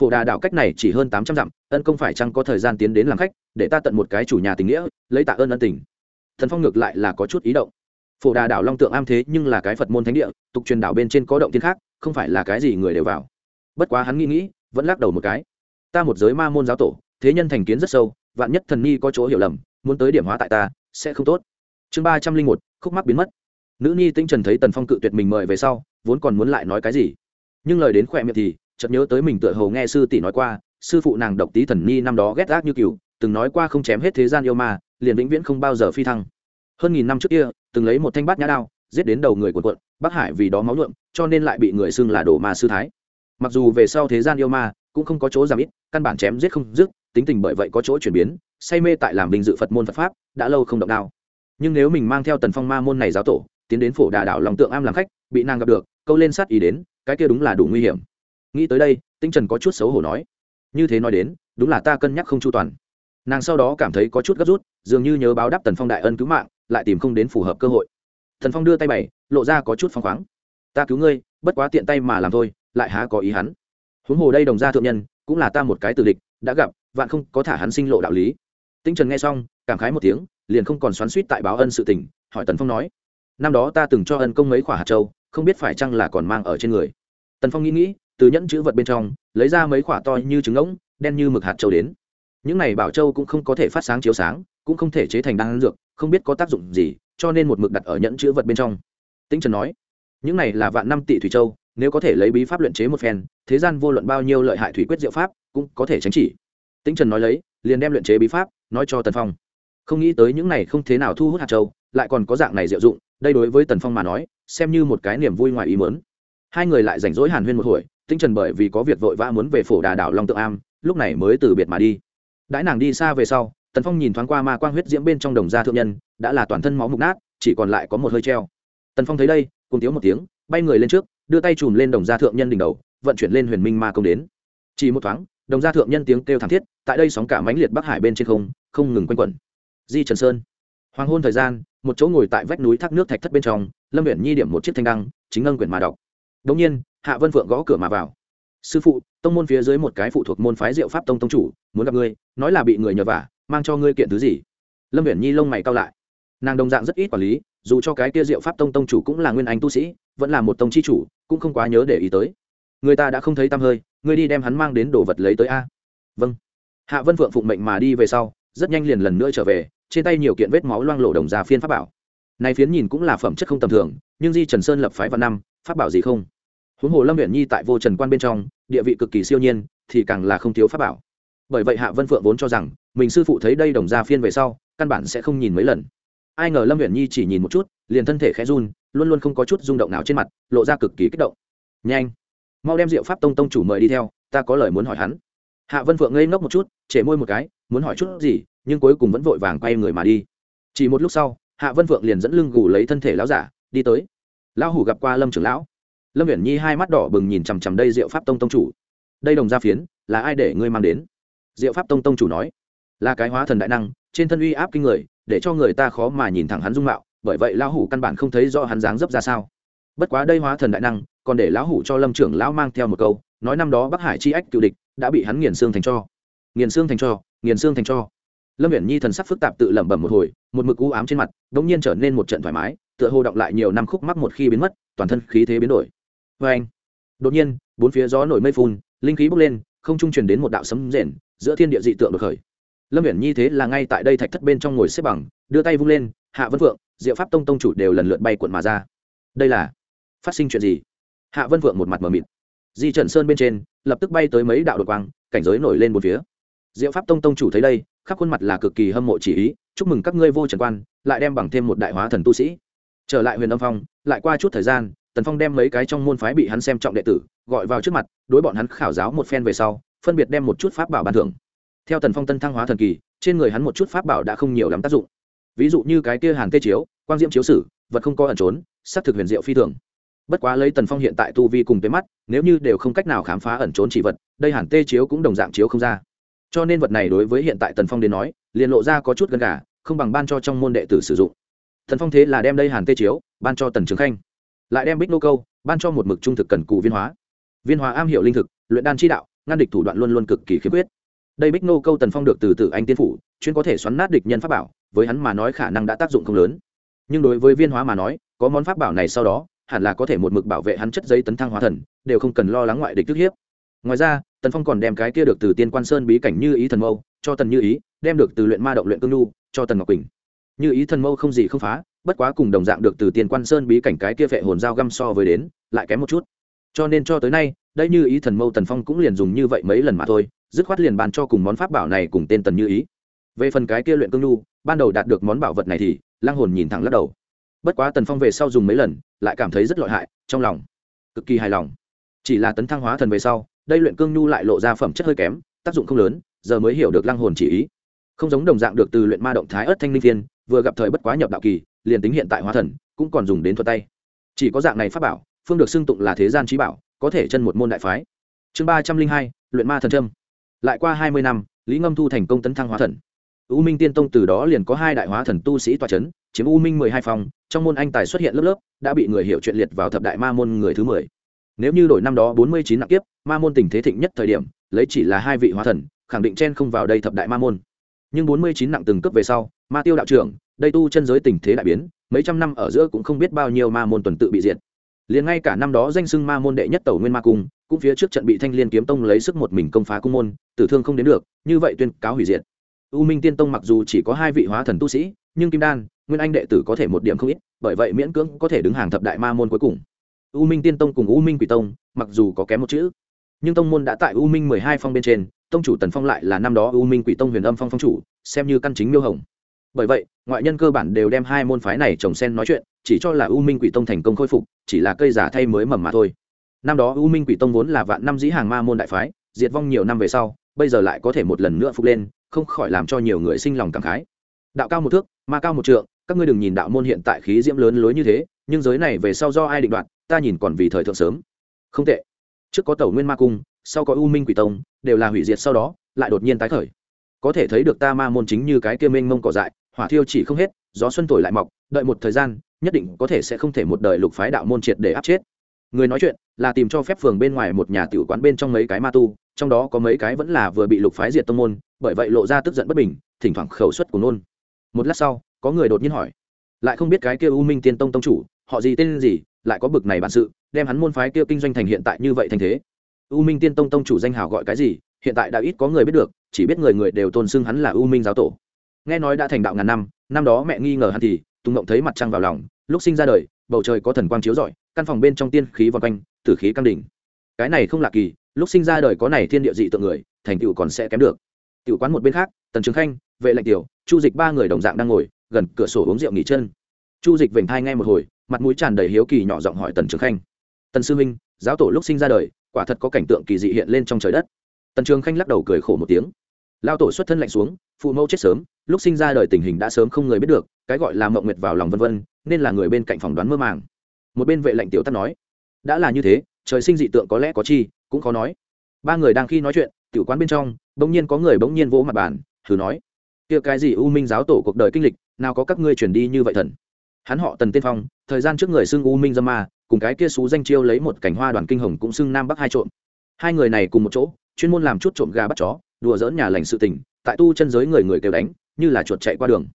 phổ đà đảo cách này chỉ hơn tám trăm dặm, ân công phải chăng có thời gian tiến đến làm khách, để ta tận một cái chủ nhà tình nghĩa, lấy tạ ơn ân tình. Thần phong ngược lại là có chút ý động. Phổ đà đảo long tượng am thế nhưng là cái phật môn thánh địa, tục truyền đảo bên trên có động tiên khác, không phải là cái gì người đều vào. Bất quá hắn nghĩ nghĩ, vẫn lắc đầu một cái. Ta một giới ma môn giáo tổ, thế nhân thành kiến rất sâu, vạn nhất thần nhi có chỗ hiểu lầm, muốn tới điểm hóa tại ta, sẽ không tốt. Chương ba trăm linh một, khúc mắc biến mất. Nữ nhi tinh trần thấy tần phong cự tuyệt mình mời về sau, vốn còn muốn lại nói cái gì. Nhưng lời đến khỏe miệng thì chợt nhớ tới mình tựa hồ nghe sư tỷ nói qua, sư phụ nàng độc tí thần ni năm đó ghét ác như cừu, từng nói qua không chém hết thế gian yêu ma, liền vĩnh viễn không bao giờ phi thăng. Hơn nghìn năm trước kia, từng lấy một thanh bát nhã đao, giết đến đầu người quần quận bắc hải vì đó máu nhuộm, cho nên lại bị người xưng là đồ ma sư thái. Mặc dù về sau thế gian yêu ma, cũng không có chỗ giảm ít, căn bản chém giết không dứt, tính tình bởi vậy có chỗ chuyển biến, say mê tại làm bình dự phật môn phật pháp, đã lâu không động đao. Nhưng nếu mình mang theo tần phong ma môn này giáo tổ, tiến đến phổ đà đảo lòng tượng am làm khách, bị nàng gặp được, câu lên sát ý đến, cái kia đúng là đủ nguy hiểm nghĩ tới đây, tinh trần có chút xấu hổ nói. Như thế nói đến, đúng là ta cân nhắc không chu toàn. Nàng sau đó cảm thấy có chút gấp rút, dường như nhớ báo đáp tần phong đại ân cứu mạng, lại tìm không đến phù hợp cơ hội. Thần phong đưa tay bày, lộ ra có chút phong khoáng. Ta cứu ngươi, bất quá tiện tay mà làm thôi, lại há có ý hắn. Huống hồ đây đồng gia thượng nhân, cũng là ta một cái từ địch, đã gặp, vạn không có thả hắn sinh lộ đạo lý. Tinh trần nghe xong, cảm khái một tiếng, liền không còn xoắn suýt tại báo ân sự tình, hỏi tần phong nói. Năm đó ta từng cho ân công mấy khỏa hạt châu, không biết phải chăng là còn mang ở trên người. Tần phong nghĩ nghĩ từ nhẫn chữ vật bên trong, lấy ra mấy quả to như trứng ngỗng, đen như mực hạt châu đến. Những này bảo châu cũng không có thể phát sáng chiếu sáng, cũng không thể chế thành đan dược, không biết có tác dụng gì, cho nên một mực đặt ở nhẫn chữ vật bên trong. Tĩnh trần nói, những này là vạn năm tỷ thủy châu, nếu có thể lấy bí pháp luyện chế một phen, thế gian vô luận bao nhiêu lợi hại thủy quyết diệu pháp, cũng có thể tránh chỉ. Tĩnh trần nói lấy, liền đem luyện chế bí pháp, nói cho tần phong. Không nghĩ tới những này không thế nào thu hút hạt châu, lại còn có dạng này diệu dụng, đây đối với tần phong mà nói, xem như một cái niềm vui ngoài ý mớn hai người lại rảnh rỗi hàn huyên một hồi tinh trần bởi vì có việc vội vã muốn về phổ đà đảo long tự am, lúc này mới từ biệt mà đi. Đãi nàng đi xa về sau, tần phong nhìn thoáng qua ma quang huyết diễm bên trong đồng gia thượng nhân, đã là toàn thân máu mục nát, chỉ còn lại có một hơi treo. Tần phong thấy đây cùng tiếng một tiếng, bay người lên trước, đưa tay chùm lên đồng gia thượng nhân đỉnh đầu, vận chuyển lên huyền minh ma công đến. Chỉ một thoáng, đồng gia thượng nhân tiếng kêu thảm thiết, tại đây sóng cả mãnh liệt bắc hải bên trên không không ngừng quanh quẩn. Di trần sơn. Hoàng hôn thời gian, một chỗ ngồi tại vách núi thác nước thạch thất bên trong, lâm huyện nhi điểm một chiếc thanh đăng, chính ngân quyển mà đọc. Đống nhiên hạ vân phượng gõ cửa mà vào. Sư phụ, tông môn phía dưới một cái phụ thuộc môn phái diệu pháp tông tông chủ, muốn gặp ngươi, nói là bị người nhờ vả, mang cho ngươi kiện thứ gì? Lâm viễn nhi lông mày cao lại. Nàng đồng dạng rất ít quản lý, dù cho cái kia diệu pháp tông tông chủ cũng là nguyên anh tu sĩ, vẫn là một tông chi chủ, cũng không quá nhớ để ý tới. Người ta đã không thấy tăm hơi, ngươi đi đem hắn mang đến đồ vật lấy tới a. Vâng. Hạ vân phượng phụng mệnh mà đi về sau, rất nhanh liền lần nữa trở về, trên tay nhiều kiện vết máu loang lộ đồng ra phiên pháp bảo. Này phiến nhìn cũng là phẩm chất không tầm thường, nhưng di trần sơn lập phái vào năm, pháp bảo gì không? Huống hồ lâm huyện nhi tại vô trần quan bên trong, địa vị cực kỳ siêu nhiên, thì càng là không thiếu pháp bảo. Bởi vậy hạ vân phượng vốn cho rằng, mình sư phụ thấy đây đồng ra phiên về sau, căn bản sẽ không nhìn mấy lần. Ai ngờ lâm huyện nhi chỉ nhìn một chút, liền thân thể khẽ run, luôn luôn không có chút rung động nào trên mặt, lộ ra cực kỳ kích động. Nhanh, mau đem diệu pháp tông tông chủ mời đi theo, ta có lời muốn hỏi hắn. Hạ vân phượng ngây ngốc một chút chể môi một cái, muốn hỏi chút gì, nhưng cuối cùng vẫn vội vàng quay người mà đi. Chỉ một lúc sau, hạ vân phượng liền dẫn lưng gù lấy thân thể lão giả, đi tới. Lão hủ gặp qua lâm trưởng lão lâm viễn nhi hai mắt đỏ bừng nhìn chằm chằm đây diệu pháp tông tông chủ. Đây đồng gia phiến, là ai để ngươi mang đến? Diệu pháp tông tông chủ nói. Là cái hóa thần đại năng, trên thân uy áp kinh người, để cho người ta khó mà nhìn thẳng hắn dung mạo, bởi vậy lão hủ căn bản không thấy rõ hắn dáng dấp ra sao. Bất quá đây hóa thần đại năng, còn để lão hủ cho lâm trưởng lão mang theo một câu, nói năm đó bắc hải chi ách cựu địch, đã bị hắn nghiền xương thành cho. Nghiền xương thành cho, nghiền xương thành cho. Lâm viễn nhi thần sắc phức tạp tự lẩm bẩm một hồi, một mực u ám trên mặt đ ỗ n g nhiên trở nên một trận thoải mái, tựa hồ động lại nhiều năm khúc mắc một khi biến mất, toàn thân khí thế biến đổi vê anh, đột nhiên, bốn phía gió nổi mây phun linh khí bốc lên, không trung truyền đến một đạo sấm rền, giữa thiên địa dị tượng đột khởi. Lâm viễn nhi thế là ngay tại đây thạch thất bên trong ngồi xếp bằng, đưa tay vung lên, hạ vân phượng diệu pháp tông tông chủ đều lần lượt bay cuộn mà ra. Đây là, phát sinh chuyện gì? Hạ vân phượng một mặt mờ mịt. Di trần sơn bên trên, lập tức bay tới mấy đạo đột quang, cảnh giới nổi lên một phía. Diệu pháp tông tông chủ thấy đây, khắp khuôn mặt là cực kỳ hâm mộ chỉ ý, chúc mừng các ngươi vô trần quan, lại đem bằng thêm một đại hóa thần tu sĩ. Trở lại huyền âm phong, lại qua chút thời gian tần phong đem mấy cái trong môn phái bị hắn xem trọng đệ tử, gọi vào trước mặt, đối bọn hắn khảo giáo một phen về sau, phân biệt đem một chút pháp bảo ban thưởng. Theo tần phong tân thăng hóa thần kỳ, trên người hắn một chút pháp bảo đã không nhiều lắm tác dụng. Ví dụ như cái kia hàn tê chiếu, quang diễm chiếu sử, vật không có ẩn trốn xác thực huyền diệu phi thường. Bất quá lấy tần phong hiện tại tu vi cùng tới mắt, nếu như đều không cách nào khám phá ẩn trốn chỉ vật, đây hàn tê chiếu cũng đồng dạng chiếu không ra. Cho nên vật này đối với hiện tại tần phong đến nói, liền lộ ra có chút gần gà, không bằng ban cho trong môn đệ tử sử dụng. Tần phong thế là đem đây hàn tê chiếu, ban cho tần trường khanh lại đem bích nô câu ban cho một mực trung thực cần cù viên hóa. Viên hóa am hiểu linh thực, luyện đan chi đạo, ngăn địch thủ đoạn luôn luôn cực kỳ khiếm khuyết. Đây bích nô câu tần phong được từ từ anh tiên phủ, chuyên có thể xoắn nát địch nhân pháp bảo, với hắn mà nói khả năng đã tác dụng không lớn. Nhưng đối với viên hóa mà nói, có món pháp bảo này sau đó, hẳn là có thể một mực bảo vệ hắn chất giấy tấn thăng hóa thần, đều không cần lo lắng ngoại địch tức hiếp. Ngoài ra, tần phong còn đem cái kia được từ tiên quan sơn bí cảnh như ý thần mâu, cho tần như ý, đem được từ luyện ma động luyện cương nhu, cho tần ngọc quỳnh như ý thần mâu không gì không phá, bất quá cùng đồng dạng được từ tiền quan sơn bí cảnh cái kia vệ hồn dao găm so với đến, lại kém một chút. Cho nên cho tới nay, đây như ý thần mâu tần phong cũng liền dùng như vậy mấy lần mà thôi, dứt khoát liền bàn cho cùng món pháp bảo này cùng tên tần như ý. Về phần cái kia luyện cương nhu, ban đầu đạt được món bảo vật này thì lang hồn nhìn thẳng lắc đầu. Bất quá tần phong về sau dùng mấy lần, lại cảm thấy rất lợi hại, trong lòng cực kỳ hài lòng. Chỉ là tấn thăng hóa thần về sau, đây luyện cương nhu lại lộ ra phẩm chất hơi kém, tác dụng không lớn, giờ mới hiểu được lăng hồn chỉ ý. Không giống đồng dạng được từ luyện ma động thái ớt thanh linh thiên vừa gặp thời bất quá nhập đạo kỳ, liền tính hiện tại hóa thần, cũng còn dùng đến thuật tay. Chỉ có dạng này pháp bảo, phương được xưng tụng là thế gian trí bảo, có thể chân một môn đại phái. Chương ba trăm linh hai, luyện ma thần trâm lại qua hai mươi năm, lý ngâm thu thành công tấn thăng hóa thần. U minh tiên tông từ đó liền có hai đại hóa thần tu sĩ tòa c h ấ n chiếm u minh mười hai phòng, trong môn anh tài xuất hiện lớp lớp, đã bị người hiểu chuyện liệt vào thập đại ma môn người thứ mười. Nếu như đổi năm đó bốn mươi chín nặng kiếp, ma môn tình thế thịnh nhất thời điểm, lấy chỉ là hai vị hóa thần, khẳng định chen không vào đây thập đại ma môn nhưng bốn mươi chín nặng từng cấp về sau, ma tiêu đạo trưởng, đây tu chân giới tình thế đại biến, mấy trăm năm ở giữa cũng không biết bao nhiêu ma môn tuần tự bị diệt. Liền ngay cả năm đó danh xưng ma môn đệ nhất tẩu nguyên ma cung, cũng phía trước trận bị thanh liên kiếm tông lấy sức một mình công phá cung môn, tử thương không đến được, như vậy tuyên cáo hủy diệt. U minh tiên tông mặc dù chỉ có hai vị hóa thần tu sĩ, nhưng kim đan, nguyên anh đệ tử có thể một điểm không ít, bởi vậy miễn cưỡng có thể đứng hàng thập đại ma môn cuối cùng. U minh tiên tông cùng u minh quỷ tông, mặc dù có kém một chữ, nhưng tông môn đã tại u minh mười hai phong bên trên tông chủ tần phong lại là năm đó u minh quỷ tông huyền âm phong phong chủ, xem như căn chính miêu hồng. Bởi vậy, ngoại nhân cơ bản đều đem hai môn phái này trồng sen nói chuyện, chỉ cho là u minh quỷ tông thành công khôi phục, chỉ là cây giả thay mới mầm mà thôi. Năm đó u minh quỷ tông vốn là vạn năm dĩ hàng ma môn đại phái, diệt vong nhiều năm về sau, bây giờ lại có thể một lần nữa phục lên, không khỏi làm cho nhiều người sinh lòng cảm khái. Đạo cao một thước, ma cao một trượng, các ngươi đừng nhìn đạo môn hiện tại khí diễm lớn lối như thế, nhưng giới này về sau do ai định đoạt, ta nhìn còn vì thời thượng sớm. Không tệ. Trước có tàu nguyên ma cung sau có u minh quỷ tông, đều là hủy diệt sau đó, lại đột nhiên tái khởi. Có thể thấy được ta ma môn chính như cái kia mênh mông cỏ dại, hỏa thiêu chỉ không hết, gió xuân thổi lại mọc, đợi một thời gian, nhất định có thể sẽ không thể một đời lục phái đạo môn triệt để áp chết. Người nói chuyện là tìm cho phép phường bên ngoài một nhà tiểu quán bên trong mấy cái ma tu, trong đó có mấy cái vẫn là vừa bị lục phái diệt tông môn, bởi vậy lộ ra tức giận bất bình, thỉnh thoảng khẩu suất của nôn. Một lát sau, có người đột nhiên hỏi, lại không biết cái kia u minh tiên tông tông chủ, họ gì tên gì, lại có bực này bản sự, đem hắn môn phái kia kinh doanh thành hiện tại như vậy thành thế? U minh tiên tông tông chủ danh hào gọi cái gì, hiện tại đã ít có người biết được, chỉ biết người người đều tôn xưng hắn là u minh giáo tổ. Nghe nói đã thành đạo ngàn năm năm đó mẹ nghi ngờ hắn thì, tùng ngộng thấy mặt trăng vào lòng, lúc sinh ra đời, bầu trời có thần quang chiếu rọi, căn phòng bên trong tiên khí vòng quanh, tử khí căng đỉnh. Cái này không lạ kỳ, lúc sinh ra đời có này thiên địa dị tượng người, thành tựu còn sẽ kém được. Tiểu quán một bên khác, tần trường khanh, vệ lệnh tiểu, chu dịch ba người đồng dạng đang ngồi, gần cửa sổ uống rượu nghỉ chân. Chu dịch vểnh thai ngay một hồi, mặt mũi tràn đầy hiếu kỳ nhỏ giọng hỏi tần trường khanh. Tần sư minh, giáo tổ lúc sinh ra đời quả thật có cảnh tượng kỳ dị hiện lên trong trời đất. Tần trường khanh lắc đầu cười khổ một tiếng. Lao tổ xuất thân lạnh xuống, phụ mẫu chết sớm, lúc sinh ra đời tình hình đã sớm không người biết được, cái gọi là mộng nguyệt vào lòng vân vân, nên là người bên cạnh phỏng đoán mơ màng. Một bên vệ lệnh tiểu tắt nói, đã là như thế, trời sinh dị tượng có lẽ có chi, cũng khó nói. Ba người đang khi nói chuyện, tiểu quán bên trong, bỗng nhiên có người bỗng nhiên vỗ mặt bàn, thử nói, kia cái gì u minh giáo tổ cuộc đời kinh lịch, nào có các ngươi chuyển đi như vậy thần? Hắn họ tần tiên phong, thời gian trước người xưng u minh dâm ma cùng cái kia xú danh chiêu lấy một cảnh hoa đoàn kinh hồng cũng xưng nam bắc hai trộm. Hai người này cùng một chỗ, chuyên môn làm chút trộm gà bắt chó, đùa dỡn nhà lành sự tình, tại tu chân giới người người kêu đánh, như là chuột chạy qua đường.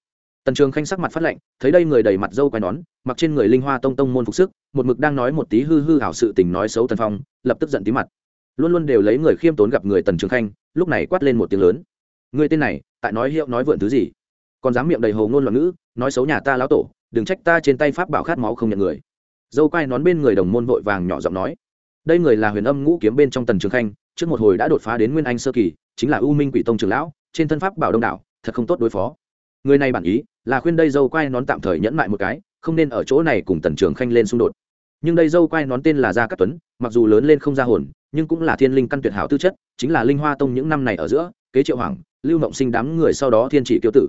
Tần trường khanh sắc mặt phát lạnh, thấy đây người đầy mặt dâu quai nón, mặc trên người linh hoa tông tông môn phục sức, một mực đang nói một tí hư hư hảo sự tình nói xấu tần phong, lập tức giận tí mặt. Luôn luôn đều lấy người khiêm tốn gặp người tần trường khanh, lúc này quát lên một tiếng lớn. Người tên này, tại nói hiệu nói vượn thứ gì? Còn dám miệng đầy hồ ngôn loạn ngữ, nói xấu nhà ta lão tổ, đừng trách ta trên tay pháp bảo khát máu không nhận người dâu quai nón bên người đồng môn vội vàng nhỏ giọng nói, đây người là huyền âm ngũ kiếm bên trong tần trường khanh, trước một hồi đã đột phá đến nguyên anh sơ kỳ, chính là u minh quỷ tông trường lão, trên thân pháp bảo đông đảo, thật không tốt đối phó. Người này bản ý là khuyên đây dâu quai nón tạm thời nhẫn mại một cái, không nên ở chỗ này cùng tần trường khanh lên xung đột. Nhưng đây dâu quai nón tên là gia cát tuấn, mặc dù lớn lên không ra hồn, nhưng cũng là thiên linh căn tuyệt hảo tư chất, chính là linh hoa tông những năm này ở giữa, kế triệu hoàng, lưu mộng sinh đám người sau đó thiên chỉ tiêu tử.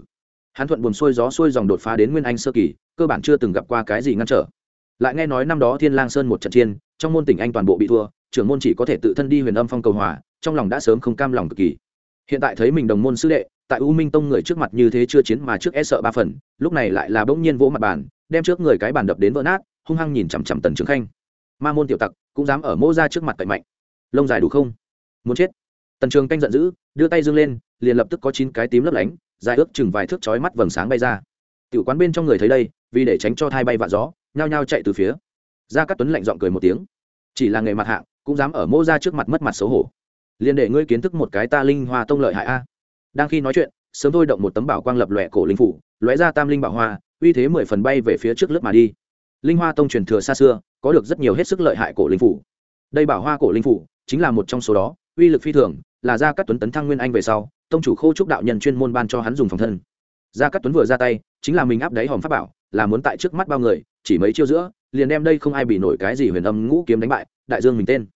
Hắn thuận buồn xuôi gió xuôi dòng đột phá đến nguyên anh sơ kỳ, cơ bản chưa từng gặp qua cái gì ngăn trở lại nghe nói năm đó thiên lang sơn một trận chiến, trong môn tỉnh anh toàn bộ bị thua, trưởng môn chỉ có thể tự thân đi huyền âm phong cầu hòa, trong lòng đã sớm không cam lòng cực kỳ. Hiện tại thấy mình đồng môn sư đệ, tại u minh tông người trước mặt như thế chưa chiến mà trước e sợ ba phần, lúc này lại là bỗng nhiên vỗ mặt bàn, đem trước người cái bàn đập đến vỡ nát, hung hăng nhìn chằm chằm tần trường khanh. Ma môn tiểu tặc, cũng dám ở mô ra trước mặt cậy mạnh. Lông dài đủ không? Muốn chết. Tần trường canh giận dữ, đưa tay dương lên, liền lập tức có chín cái tím lấp lánh, dài ước chừng vài thước chói mắt vầng sáng bay ra. Tiểu quán bên trong người thấy đây, vì để tránh cho thai bay vạ gió nhao nhao chạy từ phía. Ra các tuấn lạnh giọng cười một tiếng. Chỉ là nghề mặt hạng, cũng dám ở mô ra trước mặt mất mặt xấu hổ. Liền để ngươi kiến thức một cái ta linh hoa tông lợi hại a. Đang khi nói chuyện, sớm thôi động một tấm bảo quang lập lòe cổ linh phủ, lóe ra tam linh bảo hoa, uy thế mười phần bay về phía trước lớp mà đi. Linh hoa tông truyền thừa xa xưa, có được rất nhiều hết sức lợi hại cổ linh phủ. Đây bảo hoa cổ linh phủ, chính là một trong số đó, uy lực phi thường, là ra các tuấn tấn thăng nguyên anh về sau, tông chủ khô trúc đạo nhân chuyên môn ban cho hắn dùng phòng thân. Gia cát tuấn vừa ra tay, chính là mình áp đáy hòm pháp bảo, là muốn tại trước mắt bao người chỉ mấy chiêu giữa, liền đem đây không ai bị nổi cái gì huyền âm ngũ kiếm đánh bại, đại dương mình tên.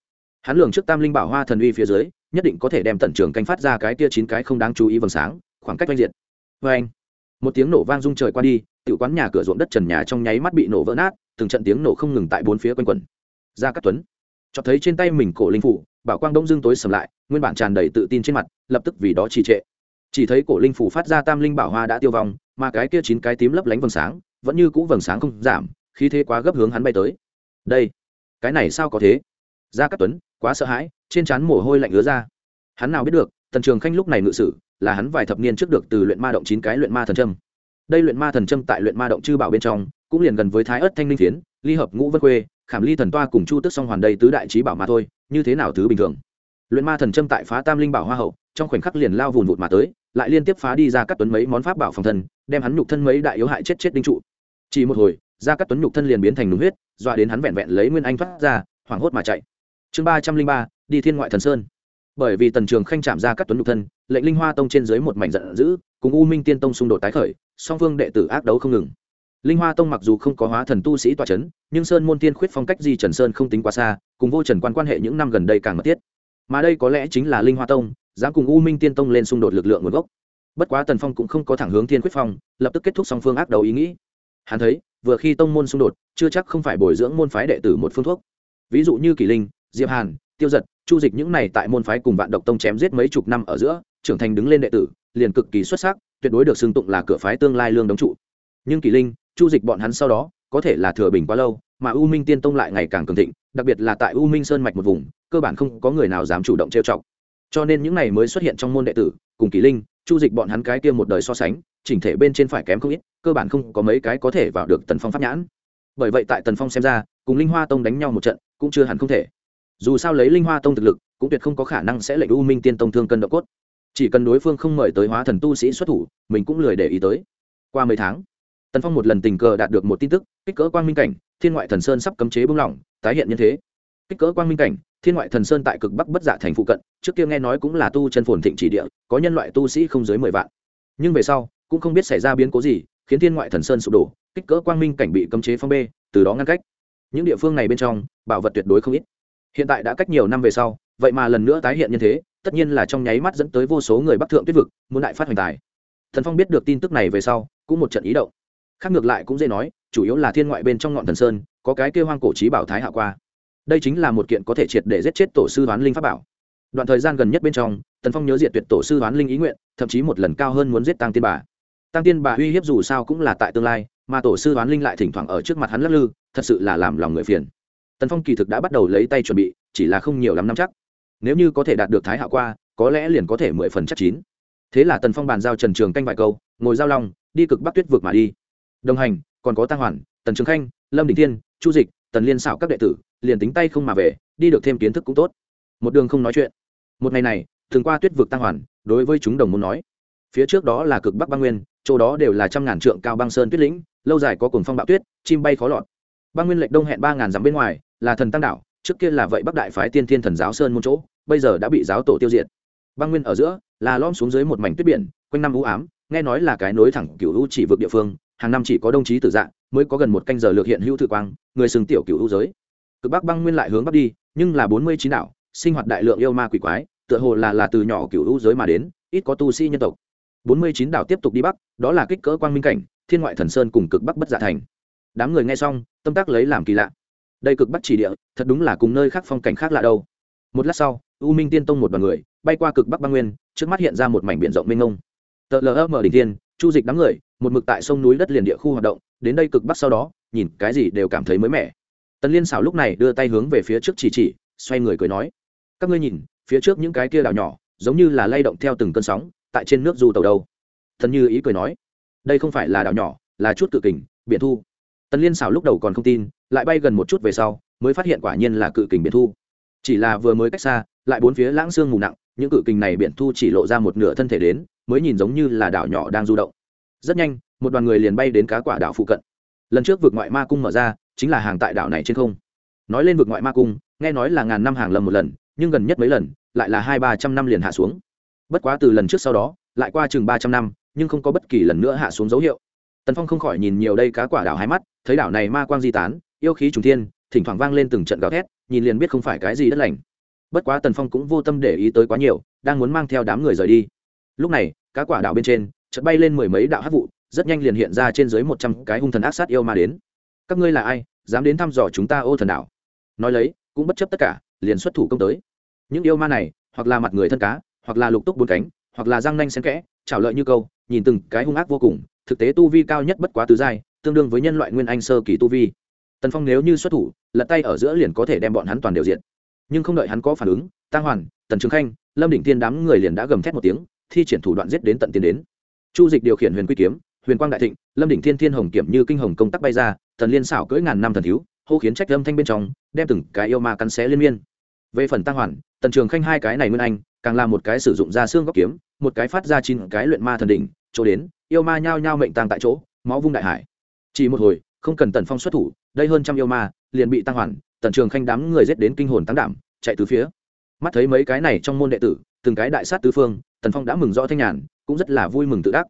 Hắn lường trước tam linh bảo hoa thần uy phía dưới, nhất định có thể đem tận trường canh phát ra cái tia chín cái không đáng chú ý vầng sáng, khoảng cách oanh diệt. vê anh một tiếng nổ vang rung trời qua đi tự quán nhà cửa ruộng đất trần nhà trong nháy mắt bị nổ vỡ nát, từng trận tiếng nổ không ngừng tại bốn phía quanh quẩn. Ra các tuấn. Cho thấy trên tay mình cổ linh phủ, bảo quang đông dương tối sầm lại, nguyên bản tràn đầy tự tin trên mặt, lập tức vì đó trì trệ. Chỉ thấy cổ linh phủ phát ra tam linh bảo hoa đã tiêu vong, mà cái kia chín cái tím lấp lánh vầng sáng, vẫn như cũ vầng sáng không giảm khí thế quá gấp hướng hắn bay tới. Đây, cái này sao có thế? Gia cát tuấn, quá sợ hãi, trên trán mồ hôi lạnh ứa ra. Hắn nào biết được, tần trường khanh lúc này ngự sử, là hắn vài thập niên trước được từ luyện ma động chín cái luyện ma thần trâm đây luyện ma thần trâm tại luyện ma động chư bảo bên trong, cũng liền gần với thái ớt thanh linh phiến ly hợp ngũ vân khuê, khảm ly thần toa cùng chu tức song hoàn đây tứ đại trí bảo mà thôi, như thế nào thứ bình thường? Luyện ma thần trâm tại phá tam linh bảo hoa hậu, trong khoảnh khắc liền lao vùn vụt mà tới, lại liên tiếp phá đi ra các tuấn mấy món pháp bảo phòng thân, đem hắn nhục thân mấy đại yếu hại chết chết đinh trụ. Chỉ một hồi ra các tuấn nhục thân liền biến thành nùng huyết, dọa đến hắn vẹn vẹn lấy nguyên anh thoát ra, hoảng hốt mà chạy. Chương ba trăm linh ba, đi thiên ngoại thần sơn. Bởi vì tần trường khanh chạm ra các tuấn nhục thân, lệnh linh hoa tông trên dưới một mảnh giận dữ, cùng u minh tiên tông xung đột tái khởi, song phương đệ tử ác đấu không ngừng. Linh hoa tông mặc dù không có hóa thần tu sĩ toa c h ấ n nhưng sơn môn tiên khuyết phong cách di trần sơn không tính quá xa, cùng vô trần quan quan hệ những năm gần đây càng mật thiết. Mà đây có lẽ chính là linh hoa tông, dám cùng u minh tiên tông lên xung đột lực lượng nguồn gốc. Bất quá tần phong cũng không có thẳng hướng thiên khuyết phong, lập tức kết thúc song phương ác đầu ý nghĩ. Hắn thấy vừa khi tông môn xung đột, chưa chắc không phải bồi dưỡng môn phái đệ tử một phương thuốc. Ví dụ như kỳ linh, diệp hàn, tiêu giật chu dịch những này tại môn phái cùng vạn độc tông chém giết mấy chục năm ở giữa, trưởng thành đứng lên đệ tử, liền cực kỳ xuất sắc, tuyệt đối được xưng tụng là cửa phái tương lai lương đống trụ. Nhưng kỳ linh, chu dịch bọn hắn sau đó, có thể là thừa bình quá lâu, mà u minh tiên tông lại ngày càng cường thịnh, đặc biệt là tại u minh sơn mạch một vùng, cơ bản không có người nào dám chủ động trêu chọc. Cho nên những này mới xuất hiện trong môn đệ tử, cùng kỳ linh, chu dịch bọn hắn cái kia một đời so sánh chỉnh thể bên trên phải kém không ít, cơ bản không có mấy cái có thể vào được tần phong pháp nhãn. Bởi vậy tại tần phong xem ra, cùng linh hoa tông đánh nhau một trận, cũng chưa hẳn không thể. Dù sao lấy linh hoa tông thực lực, cũng tuyệt không có khả năng sẽ lệnh u minh tiên tông thương cân độ cốt. Chỉ cần đối phương không mời tới hóa thần tu sĩ xuất thủ, mình cũng lười để ý tới. Qua mấy tháng, tần phong một lần tình cờ đạt được một tin tức, kích cỡ quang minh cảnh, thiên ngoại thần sơn sắp cấm chế bung lỏng, tái hiện như thế. Kích cỡ quang minh cảnh, thiên ngoại thần sơn tại cực bắc bất giả thành phụ cận, trước kia nghe nói cũng là tu chân phồn thịnh chỉ địa, có nhân loại tu sĩ không dưới mười vạn. Nhưng về sau cũng không biết xảy ra biến cố gì, khiến thiên ngoại thần sơn sụp đổ, kích cỡ quang minh cảnh bị cấm chế phong bê, từ đó ngăn cách. Những địa phương này bên trong, bảo vật tuyệt đối không ít. Hiện tại đã cách nhiều năm về sau, vậy mà lần nữa tái hiện như thế, tất nhiên là trong nháy mắt dẫn tới vô số người bắc thượng tuyết vực, muốn đại phát hoành tài. Thần phong biết được tin tức này về sau, cũng một trận ý động. Khác ngược lại cũng dễ nói, chủ yếu là thiên ngoại bên trong ngọn thần sơn, có cái kêu hoang cổ trí bảo thái hạ qua. Đây chính là một kiện có thể triệt để giết chết tổ sư đoán linh pháp bảo. Đoạn thời gian gần nhất bên trong tần phong nhớ diệt tuyệt tổ sư đoán linh ý nguyện, thậm chí một lần cao hơn muốn giết tăng tiên bà tăng tiên bà uy hiếp dù sao cũng là tại tương lai, mà tổ sư đoán linh lại thỉnh thoảng ở trước mặt hắn lắc lư, thật sự là làm lòng người phiền. Tần phong kỳ thực đã bắt đầu lấy tay chuẩn bị, chỉ là không nhiều lắm năm chắc. Nếu như có thể đạt được thái hạ qua, có lẽ liền có thể mười phần chắc chín. Thế là tần phong bàn giao trần trường canh vài câu, ngồi giao long, đi cực bắc tuyết vượt mà đi. Đồng hành, còn có tăng hoàn, tần trường khanh, lâm đình thiên, chu dịch, tần liên xảo các đệ tử, liền tính tay không mà về, đi được thêm kiến thức cũng tốt. Một đường không nói chuyện. Một ngày này, thường qua tuyết vực tăng hoàn, đối với chúng đồng muốn nói. Phía trước đó là cực bắc băng nguyên chỗ đó đều là trăm ngàn trượng cao băng sơn tuyết lĩnh, lâu dài có cuồng phong bạo tuyết, chim bay khó lọt. Băng nguyên lệnh đông hẹn ba ngàn dặm bên ngoài, là thần tăng đảo, trước kia là vậy bắc đại phái tiên thiên thần giáo sơn môn chỗ, bây giờ đã bị giáo tổ tiêu diệt. Băng nguyên ở giữa, là lom xuống dưới một mảnh tuyết biển, quanh năm u ám, nghe nói là cái nối thẳng cựu u chỉ vực địa phương, hàng năm chỉ có đồng chí tử dạng mới có gần một canh giờ lược hiện hữu thự quang, người sừng tiểu cựu u giới. Cực bắc băng nguyên lại hướng bắc đi, nhưng là bốn mươi chín đảo, sinh hoạt đại lượng yêu ma quỷ quái, tựa hồ là là từ nhỏ cựu u giới mà đến, ít có tu sĩ nhân tộc bốn mươi chín đảo tiếp tục đi bắc, đó là kích cỡ quang minh cảnh, thiên ngoại thần sơn cùng cực bắc bất dạ thành. Đám người nghe xong, tâm tác lấy làm kỳ lạ. Đây cực bắc chỉ địa, thật đúng là cùng nơi khác phong cảnh khác lạ đâu. Một lát sau, u minh tiên tông một đoàn người, bay qua cực bắc băng nguyên, trước mắt hiện ra một mảnh biển rộng mênh mông. Tờ lm mở đỉnh tiên chu dịch đám người, một mực tại sông núi đất liền địa khu hoạt động, đến đây cực bắc sau đó, nhìn cái gì đều cảm thấy mới mẻ. Tần liên xảo lúc này đưa tay hướng về phía trước chỉ chỉ, xoay người cười nói, các ngươi nhìn, phía trước những cái kia đảo nhỏ, giống như là lay động theo từng cơn sóng tại trên nước du tàu đâu? Thần như ý cười nói, đây không phải là đảo nhỏ, là chút cự kình, biển thu. Tần liên xảo lúc đầu còn không tin, lại bay gần một chút về sau, mới phát hiện quả nhiên là cự kình biển thu. Chỉ là vừa mới cách xa, lại bốn phía lãng xương mù nặng, những cự kình này biển thu chỉ lộ ra một nửa thân thể đến, mới nhìn giống như là đảo nhỏ đang du động. Rất nhanh, một đoàn người liền bay đến cá quả đảo phụ cận. Lần trước vượt ngoại ma cung mở ra, chính là hàng tại đảo này trên không. Nói lên vượt ngoại ma cung, nghe nói là ngàn năm hàng lầm một lần, nhưng gần nhất mấy lần, lại là hai ba trăm năm liền hạ xuống bất quá từ lần trước sau đó, lại qua chừng ba trăm năm, nhưng không có bất kỳ lần nữa hạ xuống dấu hiệu. Tần phong không khỏi nhìn nhiều đây cá quả đảo hai mắt, thấy đảo này ma quang di tán, yêu khí trùng thiên, thỉnh thoảng vang lên từng trận gào thét, nhìn liền biết không phải cái gì đất lành. Bất quá tần phong cũng vô tâm để ý tới quá nhiều, đang muốn mang theo đám người rời đi. Lúc này, cá quả đảo bên trên, chợt bay lên mười mấy đạo hát vụ, rất nhanh liền hiện ra trên dưới một trăm cái hung thần ác sát yêu ma đến. Các ngươi là ai, dám đến thăm dò chúng ta ô thần đảo? Nói lấy, cũng bất chấp tất cả, liền xuất thủ công tới. Những yêu ma này, hoặc là mặt người thân cá hoặc là lục túc bốn cánh, hoặc là răng nanh xen kẽ trảo lợi như câu, nhìn từng cái hung ác vô cùng, thực tế tu vi cao nhất bất quá tứ giai, tương đương với nhân loại nguyên anh sơ kỳ tu vi. Tần phong nếu như xuất thủ, lật tay ở giữa liền có thể đem bọn hắn toàn đều diện nhưng không đợi hắn có phản ứng tăng hoàn, tần trường khanh, lâm đỉnh tiên đám người liền đã gầm thét một tiếng, thi triển thủ đoạn giết đến tận tiến đến. Chu dịch điều khiển huyền quy kiếm, huyền quang đại thịnh, lâm đỉnh thiên thiên hồng kiểm như kinh hồng công tắc bay ra, thần liên xảo cưỡi ngàn năm thần thiếu, hô khiến trách lâm thanh bên trong, đem từng cái yêu ma cắn xé liên miên. Về phần tăng hoàn, tần trường khanh hai cái này nguyên anh càng là một cái sử dụng ra xương góc kiếm, một cái phát ra chín cái luyện ma thần đỉnh, chỗ đến, yêu ma nhao nhao mệnh tàng tại chỗ, máu vung đại hải. Chỉ một hồi, không cần tần phong xuất thủ, đây hơn trăm yêu ma, liền bị tăng hoàn, tần trường khanh đám người giết đến kinh hồn tăng đảm, chạy từ phía. Mắt thấy mấy cái này trong môn đệ tử, từng cái đại sát tứ phương, tần phong đã mừng rõ thanh nhàn, cũng rất là vui mừng tự đắc.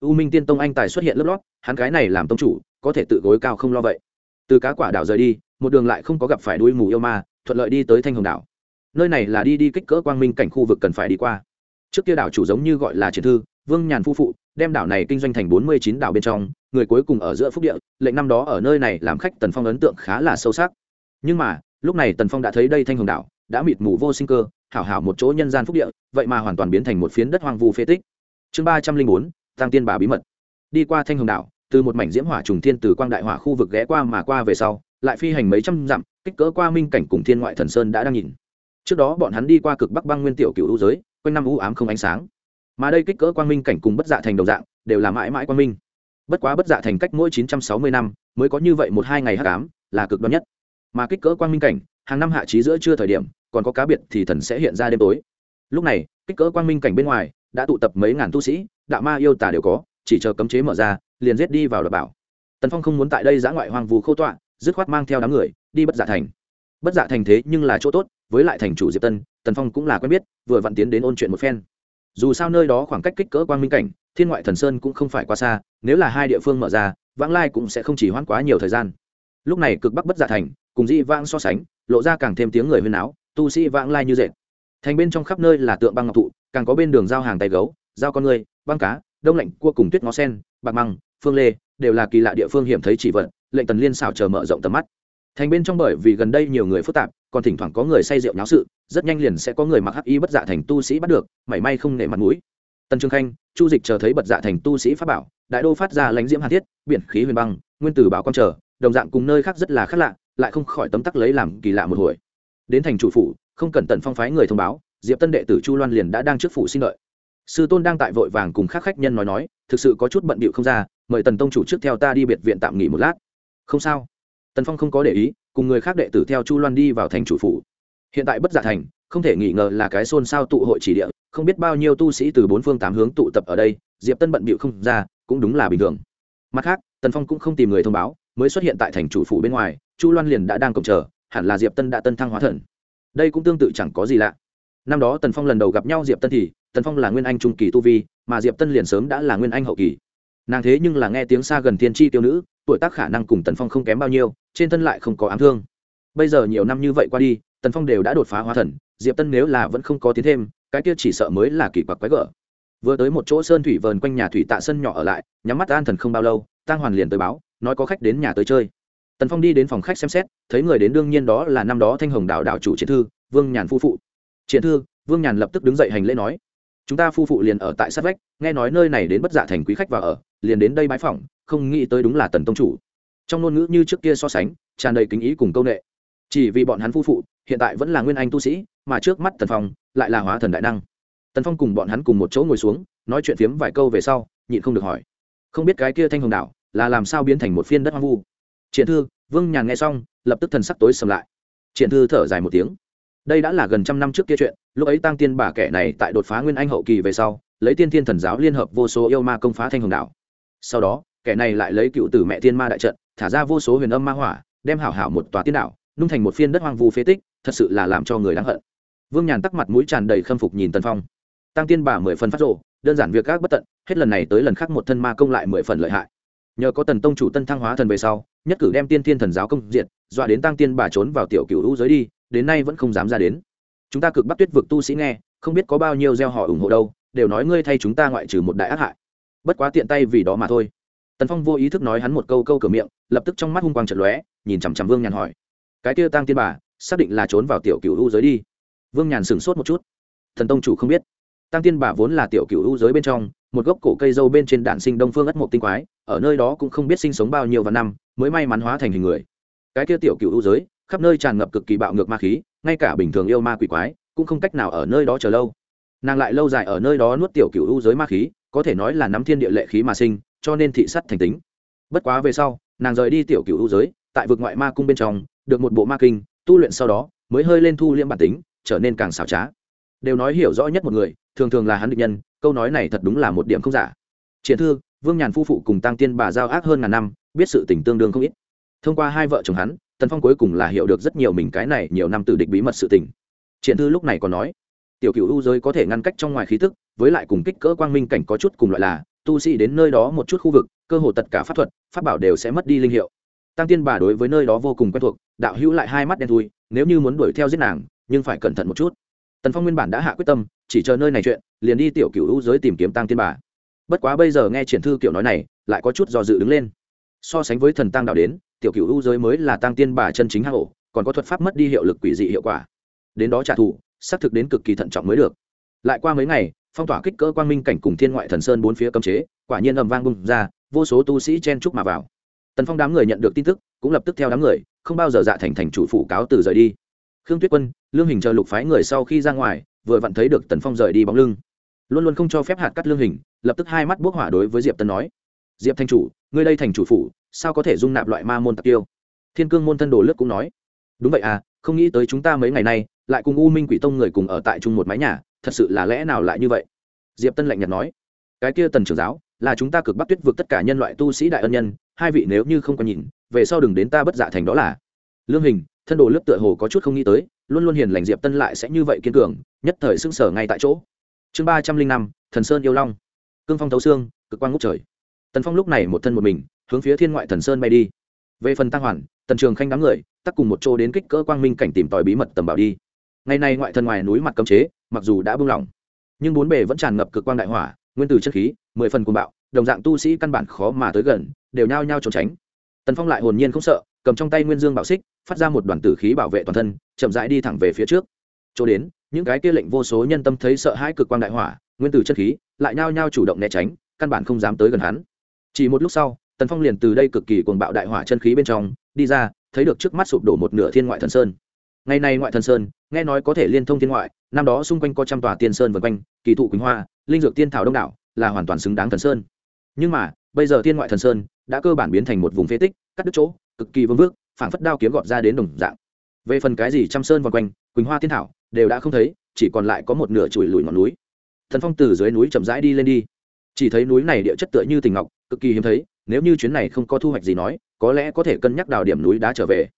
U minh tiên tông anh tài xuất hiện lớp lót, hắn cái này làm tông chủ, có thể tự gối cao không lo vậy. Từ cá quả đảo rời đi, một đường lại không có gặp phải đuôi mù yêu ma, thuận lợi đi tới thanh hồng đảo nơi này là đi đi kích cỡ quang minh cảnh khu vực cần phải đi qua. Trước kia đảo chủ giống như gọi là triển thư, vương nhàn phu phụ, đem đảo này kinh doanh thành bốn mươi chín đảo bên trong, người cuối cùng ở giữa phúc địa, lệnh năm đó ở nơi này làm khách tần phong ấn tượng khá là sâu sắc. Nhưng mà, lúc này tần phong đã thấy đây thanh hồng đảo, đã mịt mù vô sinh cơ, hảo hảo một chỗ nhân gian phúc địa, vậy mà hoàn toàn biến thành một phiến đất hoang vu phế tích. Chương ba trăm linh bốn, tăng tiên bà bí mật. Đi qua thanh hồng đảo, từ một mảnh diễm hỏa trùng thiên từ quang đại hỏa khu vực ghé qua mà qua về sau, lại phi hành mấy trăm dặm, kích cỡ qua minh cảnh cùng thiên ngoại thần sơn đã đang nhìn trước đó bọn hắn đi qua cực bắc băng nguyên tiểu cựu u giới, quanh năm u ám không ánh sáng. Mà đây kích cỡ quang minh cảnh cùng bất dạ thành đồng dạng, đều là mãi mãi quang minh. Bất quá bất dạ thành cách mỗi chín trăm sáu mươi năm, mới có như vậy một hai ngày hắc ám, là cực đoan nhất. Mà kích cỡ quang minh cảnh, hàng năm hạ trí giữa trưa thời điểm, còn có cá biệt thì thần sẽ hiện ra đêm tối. Lúc này, kích cỡ quang minh cảnh bên ngoài, đã tụ tập mấy ngàn tu sĩ, đạo ma yêu tà đều có, chỉ chờ cấm chế mở ra, liền giết đi vào đập bảo. Tần phong không muốn tại đây giã ngoại hoang vu khô tọa, dứt khoát mang theo đám người, đi bất dạ thành. Bất dạ thành thế nhưng là chỗ tốt với lại thành chủ diệp tân, tần phong cũng là quen biết, vừa vặn tiến đến ôn chuyện một phen. Dù sao nơi đó khoảng cách kích cỡ quang minh cảnh, thiên ngoại thần sơn cũng không phải quá xa, nếu là hai địa phương mở ra, vãng lai cũng sẽ không chỉ hoãn quá nhiều thời gian. Lúc này cực bắc bất giả thành, cùng dĩ vãng so sánh, lộ ra càng thêm tiếng người huyên áo tu sĩ vãng lai như dệt. Thành bên trong khắp nơi là tượng băng ngọc thụ, càng có bên đường giao hàng tay gấu, giao con người, băng cá, đông lạnh, cua cùng tuyết ngó sen, bạc măng, phương lê, đều là kỳ lạ địa phương hiểm thấy chỉ vận, lệnh tần liên xảo chờ mở rộng tầm mắt. Thành bên trong bởi vì gần đây nhiều người phức tạp còn thỉnh thoảng có người say rượu nháo sự, rất nhanh liền sẽ có người mặc hắc y bất dạ thành tu sĩ bắt được, mảy may không nể mặt mũi. Tần trương khanh, chu dịch chờ thấy bật dạ thành tu sĩ pháp bảo, đại đô phát ra lãnh diễm hàn thiết, biển khí huyền băng, nguyên tử bảo quan trở, đồng dạng cùng nơi khác rất là khác lạ, lại không khỏi tấm tắc lấy làm kỳ lạ một hồi. Đến thành chủ phủ, không cẩn tận phong phái người thông báo, diệp tân đệ tử chu loan liền đã đang trước phủ xin lợi sư tôn đang tại vội vàng cùng các khách nhân nói nói, thực sự có chút bận bịu không ra, mời tần tông chủ trước theo ta đi biệt viện tạm nghỉ một lát. Không sao. Tần phong không có để ý cùng người khác đệ tử theo chu loan đi vào thành chủ phủ. Hiện tại bất giả thành, không thể nghi ngờ là cái xôn xao tụ hội chỉ địa, không biết bao nhiêu tu sĩ từ bốn phương tám hướng tụ tập ở đây, diệp tân bận bịu không ra, cũng đúng là bình thường. Mặt khác, tần phong cũng không tìm người thông báo, mới xuất hiện tại thành chủ phủ bên ngoài, chu loan liền đã đang cổng chờ, hẳn là diệp tân đã tân thăng hóa thần. Đây cũng tương tự chẳng có gì lạ. Năm đó tần phong lần đầu gặp nhau diệp tân thì, tần phong là nguyên anh trung kỳ tu vi, mà diệp tân liền sớm đã là nguyên anh hậu kỳ nàng thế nhưng là nghe tiếng xa gần thiên tri tiêu nữ, tuổi tác khả năng cùng tần phong không kém bao nhiêu, trên thân lại không có ám thương. Bây giờ nhiều năm như vậy qua đi, tần phong đều đã đột phá hóa thần, diệp tân nếu là vẫn không có tiến thêm, cái kia chỉ sợ mới là kỳ quặc quái gở. Vừa tới một chỗ sơn thủy vờn quanh nhà thủy tạ sân nhỏ ở lại, nhắm mắt an thần không bao lâu tăng hoàn liền tới báo, nói có khách đến nhà tới chơi. Tần phong đi đến phòng khách xem xét, thấy người đến đương nhiên đó là năm đó thanh hồng đạo đạo chủ chiến thư, vương nhàn phu phụ. Chiến thư, vương nhàn lập tức đứng dậy hành lễ nói chúng ta phu phụ liền ở tại sát vách, nghe nói nơi này đến bất dạ thành quý khách và ở, liền đến đây bãi phỏng, không nghĩ tới đúng là tần tông chủ. Trong ngôn ngữ như trước kia so sánh, tràn đầy kính ý cùng công nghệ chỉ vì bọn hắn phu phụ, hiện tại vẫn là nguyên anh tu sĩ, mà trước mắt tần phong, lại là hóa thần đại năng. Tần phong cùng bọn hắn cùng một chỗ ngồi xuống, nói chuyện phiếm vài câu về sau, nhịn không được hỏi. Không biết cái kia thanh hồng đạo là làm sao biến thành một phiên đất hoang vu? Triển thư, vương nhàn nghe xong, lập tức thần sắc tối sầm lại. Triển thư thở dài một tiếng đây đã là gần trăm năm trước kia chuyện, lúc ấy tăng tiên bà kẻ này tại đột phá nguyên anh hậu kỳ về sau, lấy tiên thiên thần giáo liên hợp vô số yêu ma công phá thanh hồng đạo sau đó, kẻ này lại lấy cựu tử mẹ tiên ma đại trận, thả ra vô số huyền âm ma hỏa, đem hảo hảo một tòa tiên đạo nung thành một phiên đất hoang vu phế tích, thật sự là làm cho người đáng hận. Vương nhàn tắc mặt mũi tràn đầy khâm phục nhìn tần phong. Tăng tiên bà mười phần phát rộ đơn giản việc các bất tận, hết lần này tới lần khác một thân ma công lại mười phần lợi hại. Nhờ có tần tông chủ tân thăng hóa thần về sau, nhất cử đem tiên thiên thần giáo công diệt dọa đến tăng tiên bà trốn vào tiểu cựu hữu giới đi đến nay vẫn không dám ra đến. Chúng ta cực bắt tuyết vực tu sĩ nghe, không biết có bao nhiêu gieo họ ủng hộ đâu, đều nói ngươi thay chúng ta ngoại trừ một đại ác hại. Bất quá tiện tay vì đó mà thôi. Tần phong vô ý thức nói hắn một câu câu cửa miệng, lập tức trong mắt hung quang trận lóe, nhìn chằm chằm vương nhàn hỏi. Cái kia tăng tiên bà, xác định là trốn vào tiểu cựu u giới đi. Vương nhàn sửng sốt một chút. Thần tông chủ không biết. Tăng tiên bà vốn là tiểu cựu u giới bên trong, một gốc cổ cây dâu bên trên đạn sinh đông phương ất mộc tinh quái, ở nơi đó cũng không biết sinh sống bao nhiêu và năm, mới may mắn hóa thành hình người. Cái kia tiểu cựu u giới khắp nơi tràn ngập cực kỳ bạo ngược ma khí, ngay cả bình thường yêu ma quỷ quái cũng không cách nào ở nơi đó chờ lâu. Nàng lại lâu dài ở nơi đó nuốt tiểu cựu u giới ma khí, có thể nói là nắm thiên địa lệ khí mà sinh, cho nên thị sắt thành tính. Bất quá về sau, nàng rời đi tiểu cựu u giới, tại vực ngoại ma cung bên trong, được một bộ ma kinh, tu luyện sau đó, mới hơi lên thu liễm bản tính, trở nên càng xảo trá. Đều nói hiểu rõ nhất một người, thường thường là hắn định nhân, câu nói này thật đúng là một điểm không giả. Triển thư, vương nhàn phu phụ cùng tăng tiên bà giao ác hơn ngàn năm, biết sự tình tương đương không ít. Thông qua hai vợ chồng hắn tần phong cuối cùng là hiểu được rất nhiều mình cái này nhiều năm từ địch bí mật sự tình. Triển thư lúc này còn nói, tiểu cựu u giới có thể ngăn cách trong ngoài khí tức, với lại cùng kích cỡ quang minh cảnh có chút cùng loại là, tu sĩ đến nơi đó một chút khu vực, cơ hồ tất cả pháp thuật, pháp bảo đều sẽ mất đi linh hiệu. Tăng tiên bà đối với nơi đó vô cùng quen thuộc, đạo hữu lại hai mắt đen thui, nếu như muốn đuổi theo giết nàng, nhưng phải cẩn thận một chút. Tần phong nguyên bản đã hạ quyết tâm, chỉ chờ nơi này chuyện, liền đi tiểu cựu u giới tìm kiếm tăng tiên bà. Bất quá bây giờ nghe triển thư kiểu nói này, lại có chút do dự đứng lên. So sánh với thần tăng đạo đến tiểu cựu u giới mới là tăng tiên bà chân chính hạ hổ còn có thuật pháp mất đi hiệu lực quỷ dị hiệu quả. Đến đó trả thù, xác thực đến cực kỳ thận trọng mới được. Lại qua mấy ngày, phong tỏa kích cỡ quang minh cảnh cùng thiên ngoại thần sơn bốn phía cấm chế, quả nhiên ầm vang bung ra, vô số tu sĩ chen chúc mà vào. Tần phong đám người nhận được tin tức, cũng lập tức theo đám người, không bao giờ dạ thành thành chủ phủ cáo từ rời đi. Khương tuyết quân, lương hình chờ lục phái người sau khi ra ngoài, vừa vặn thấy được tần phong rời đi bóng lưng. Luôn luôn không cho phép hạt cắt lương hình, lập tức hai mắt bốc hỏa đối với diệp tân nói. Diệp thanh chủ, ngươi đây thành chủ phủ sao có thể dung nạp loại ma môn tặc tiêu? Thiên cương môn thân đồ lướt cũng nói. Đúng vậy à không nghĩ tới chúng ta mấy ngày nay, lại cùng u minh quỷ tông người cùng ở tại chung một mái nhà, thật sự là lẽ nào lại như vậy? Diệp tân lạnh nhạt nói. Cái kia tần trưởng giáo, là chúng ta cực bắc tuyết vượt tất cả nhân loại tu sĩ đại ân nhân, hai vị nếu như không có nhìn, về sau đừng đến ta bất dạ thành đó là. Lương hình, thân đồ Lớp tựa hồ có chút không nghĩ tới, luôn luôn hiền lành diệp tân lại sẽ như vậy kiên cường, nhất thời sưng sở ngay tại chỗ. Chương ba trăm linh năm, thần sơn yêu long. Cương phong thấu xương, cực quang ngút trời. Tần phong lúc này một thân một mình hướng phía thiên ngoại thần sơn bay đi. Về phần tăng hoàn, tần trường khanh đám người, tắc cùng một chỗ đến kích cỡ quang minh cảnh tìm tòi bí mật tầm bảo đi. Ngày nay ngoại thần ngoài núi mặt cấm chế, mặc dù đã buông lỏng, nhưng bốn bề vẫn tràn ngập cực quang đại hỏa, nguyên tử chất khí, mười phần cuồng bạo, đồng dạng tu sĩ căn bản khó mà tới gần, đều nhao nhao trốn tránh. Tần phong lại hồn nhiên không sợ, cầm trong tay nguyên dương bảo xích, phát ra một đoàn tử khí bảo vệ toàn thân, chậm rãi đi thẳng về phía trước. Chỗ đến, những cái kia lệnh vô số nhân tâm thấy sợ hãi cực quang đại hỏa, nguyên tử chất khí, lại nhao nhao chủ động né tránh, căn bản không dám tới gần hắn. Chỉ một lúc sau tần phong liền từ đây cực kỳ cuồng bạo đại hỏa chân khí bên trong, đi ra, thấy được trước mắt sụp đổ một nửa thiên ngoại thần sơn. Ngày nay ngoại thần sơn, nghe nói có thể liên thông thiên ngoại, năm đó xung quanh có trăm tòa tiên sơn vân quanh, kỳ thụ quỳnh hoa, linh dược tiên thảo đông đảo, là hoàn toàn xứng đáng thần sơn. Nhưng mà, bây giờ thiên ngoại thần sơn đã cơ bản biến thành một vùng phế tích, cắt đứt chỗ, cực kỳ vương vước, phảng phất đao kiếm gọt ra đến đồng dạng. Về phần cái gì trăm sơn vân quanh, quỳnh hoa tiên thảo, đều đã không thấy, chỉ còn lại có một nửa chùi lùi ngọn núi. Thần phong từ dưới núi chậm rãi đi lên đi. Chỉ thấy núi này địa chất tựa như tình ngọc, cực kỳ hiếm thấy nếu như chuyến này không có thu hoạch gì nói, có lẽ có thể cân nhắc đào điểm núi đá trở về.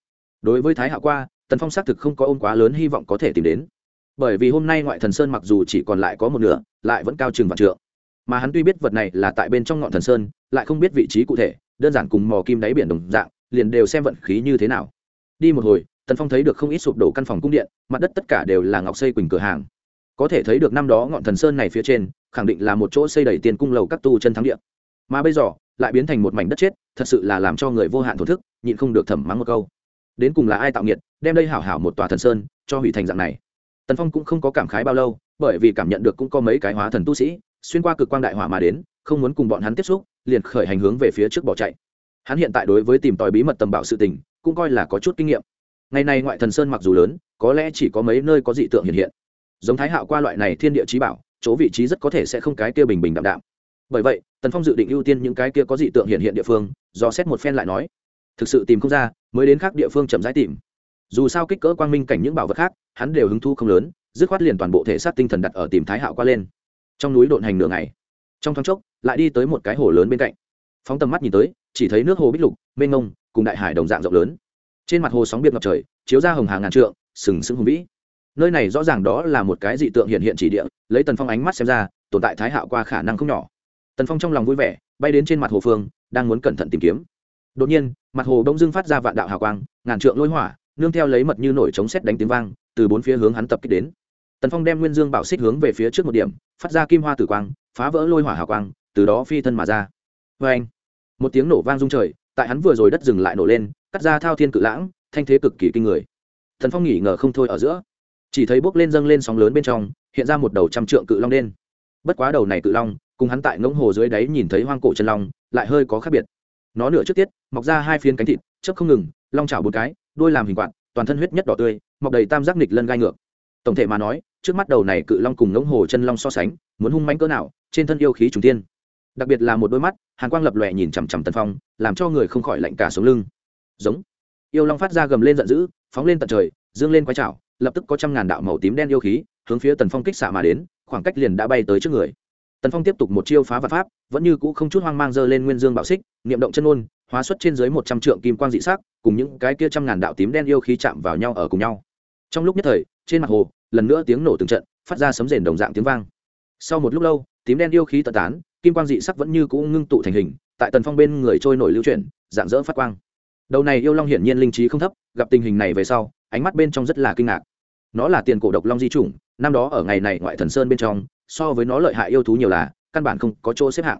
Đối với thái hạ qua, tần phong xác thực không có ôm quá lớn hy vọng có thể tìm đến. Bởi vì hôm nay ngoại thần sơn mặc dù chỉ còn lại có một nửa, lại vẫn cao chừng vạn trượng. Mà hắn tuy biết vật này là tại bên trong ngọn thần sơn, lại không biết vị trí cụ thể, đơn giản cùng mò kim đáy biển đồng dạng, liền đều xem vận khí như thế nào. Đi một hồi, tần phong thấy được không ít sụp đổ căn phòng cung điện, mặt đất tất cả đều là ngọc xây quỳnh cửa hàng. Có thể thấy được năm đó ngọn thần sơn này phía trên, khẳng định là một chỗ xây đầy tiền cung lầu các tu chân thắng điện mà bây giờ lại biến thành một mảnh đất chết, thật sự là làm cho người vô hạn thổ thức, nhịn không được thẩm mắng một câu. Đến cùng là ai tạo nghiệt, đem đây hảo hảo một tòa thần sơn, cho hủy thành dạng này. Tần phong cũng không có cảm khái bao lâu, bởi vì cảm nhận được cũng có mấy cái hóa thần tu sĩ, xuyên qua cực quang đại hỏa mà đến, không muốn cùng bọn hắn tiếp xúc, liền khởi hành hướng về phía trước bỏ chạy. Hắn hiện tại đối với tìm tòi bí mật tầm bảo sự tình, cũng coi là có chút kinh nghiệm. Ngày nay ngoại thần sơn mặc dù lớn, có lẽ chỉ có mấy nơi có dị tượng hiện hiện. Giống thái hạo qua loại này thiên địa trí bảo, chỗ vị trí rất có thể sẽ không cái kia bình bình đạm đạm bởi vậy, tần phong dự định ưu tiên những cái kia có dị tượng hiện hiện địa phương, do xét một phen lại nói, thực sự tìm không ra, mới đến khác địa phương chậm rãi tìm. Dù sao kích cỡ quang minh cảnh những bảo vật khác, hắn đều hứng thu không lớn, dứt khoát liền toàn bộ thể xác tinh thần đặt ở tìm thái hạo qua lên. Trong núi độn hành nửa ngày, trong thoáng chốc, lại đi tới một cái hồ lớn bên cạnh. Phóng tầm mắt nhìn tới, chỉ thấy nước hồ bích lục, mênh mông, cùng đại hải đồng dạng rộng lớn. Trên mặt hồ sóng biệt ngập trời, chiếu ra hồng hàng ngàn trượng, sừng sững hùng vĩ. Nơi này rõ ràng đó là một cái dị tượng hiện hiện chỉ địa, lấy tần phong ánh mắt xem ra, tồn tại thái hạo qua khả năng không nhỏ tần phong trong lòng vui vẻ, bay đến trên mặt hồ phương, đang muốn cẩn thận tìm kiếm. Đột nhiên, mặt hồ đông dưng phát ra vạn đạo hào quang, ngàn trượng lôi hỏa, nương theo lấy mật như nổi chống xét đánh tiếng vang, từ bốn phía hướng hắn tập kích đến. Tần phong đem nguyên dương bảo xích hướng về phía trước một điểm, phát ra kim hoa tử quang, phá vỡ lôi hỏa hào quang, từ đó phi thân mà ra. Vê anh một tiếng nổ vang rung trời, tại hắn vừa rồi đất dừng lại nổ lên, cắt ra thao thiên cự lãng, thanh thế cực kỳ kinh người. Thần phong nghỉ ngờ không thôi ở giữa. Chỉ thấy bốc lên dâng lên sóng lớn bên trong, hiện ra một đầu trăm trượng cự long đen. Bất quá đầu này cự long cùng hắn tại ngỗng hồ dưới đáy nhìn thấy hoang cổ chân long, lại hơi có khác biệt. Nó nửa trước tiết, mọc ra hai phiến cánh thịt, chớp không ngừng, long chảo bốn cái, đôi làm hình quạt, toàn thân huyết nhất đỏ tươi, mọc đầy tam giác nịch lân gai ngược. Tổng thể mà nói, trước mắt đầu này cự long cùng ngỗng hồ chân long so sánh, muốn hung mãnh cỡ nào, trên thân yêu khí trùng tiên đặc biệt là một đôi mắt, hàn quang lập lòe nhìn chằm chằm tần phong, làm cho người không khỏi lạnh cả sống lưng. Giống. Yêu long phát ra gầm lên giận dữ, phóng lên tận trời, dương lên quái chảo, lập tức có trăm ngàn đạo màu tím đen yêu khí hướng phía tần phong kích xạ mà đến, khoảng cách liền đã bay tới trước người tần phong tiếp tục một chiêu phá vật pháp, vẫn như cũ không chút hoang mang dơ lên nguyên dương bạo xích, niệm động chân ôn, hóa xuất trên dưới một trăm trượng kim quang dị sắc, cùng những cái kia trăm ngàn đạo tím đen yêu khí chạm vào nhau ở cùng nhau. Trong lúc nhất thời, trên mặt hồ, lần nữa tiếng nổ từng trận, phát ra sấm rền đồng dạng tiếng vang. Sau một lúc lâu, tím đen yêu khí tận tán, kim quang dị sắc vẫn như cũ ngưng tụ thành hình, tại tần phong bên người trôi nổi lưu chuyển dạng dỡ phát quang. Đầu này yêu long hiển nhiên linh trí không thấp, gặp tình hình này về sau, ánh mắt bên trong rất là kinh ngạc. Nó là tiền cổ độc long di chủng, năm đó ở ngày này ngoại thần sơn bên trong so với nó lợi hại yêu thú nhiều là, căn bản không có chỗ xếp hạng.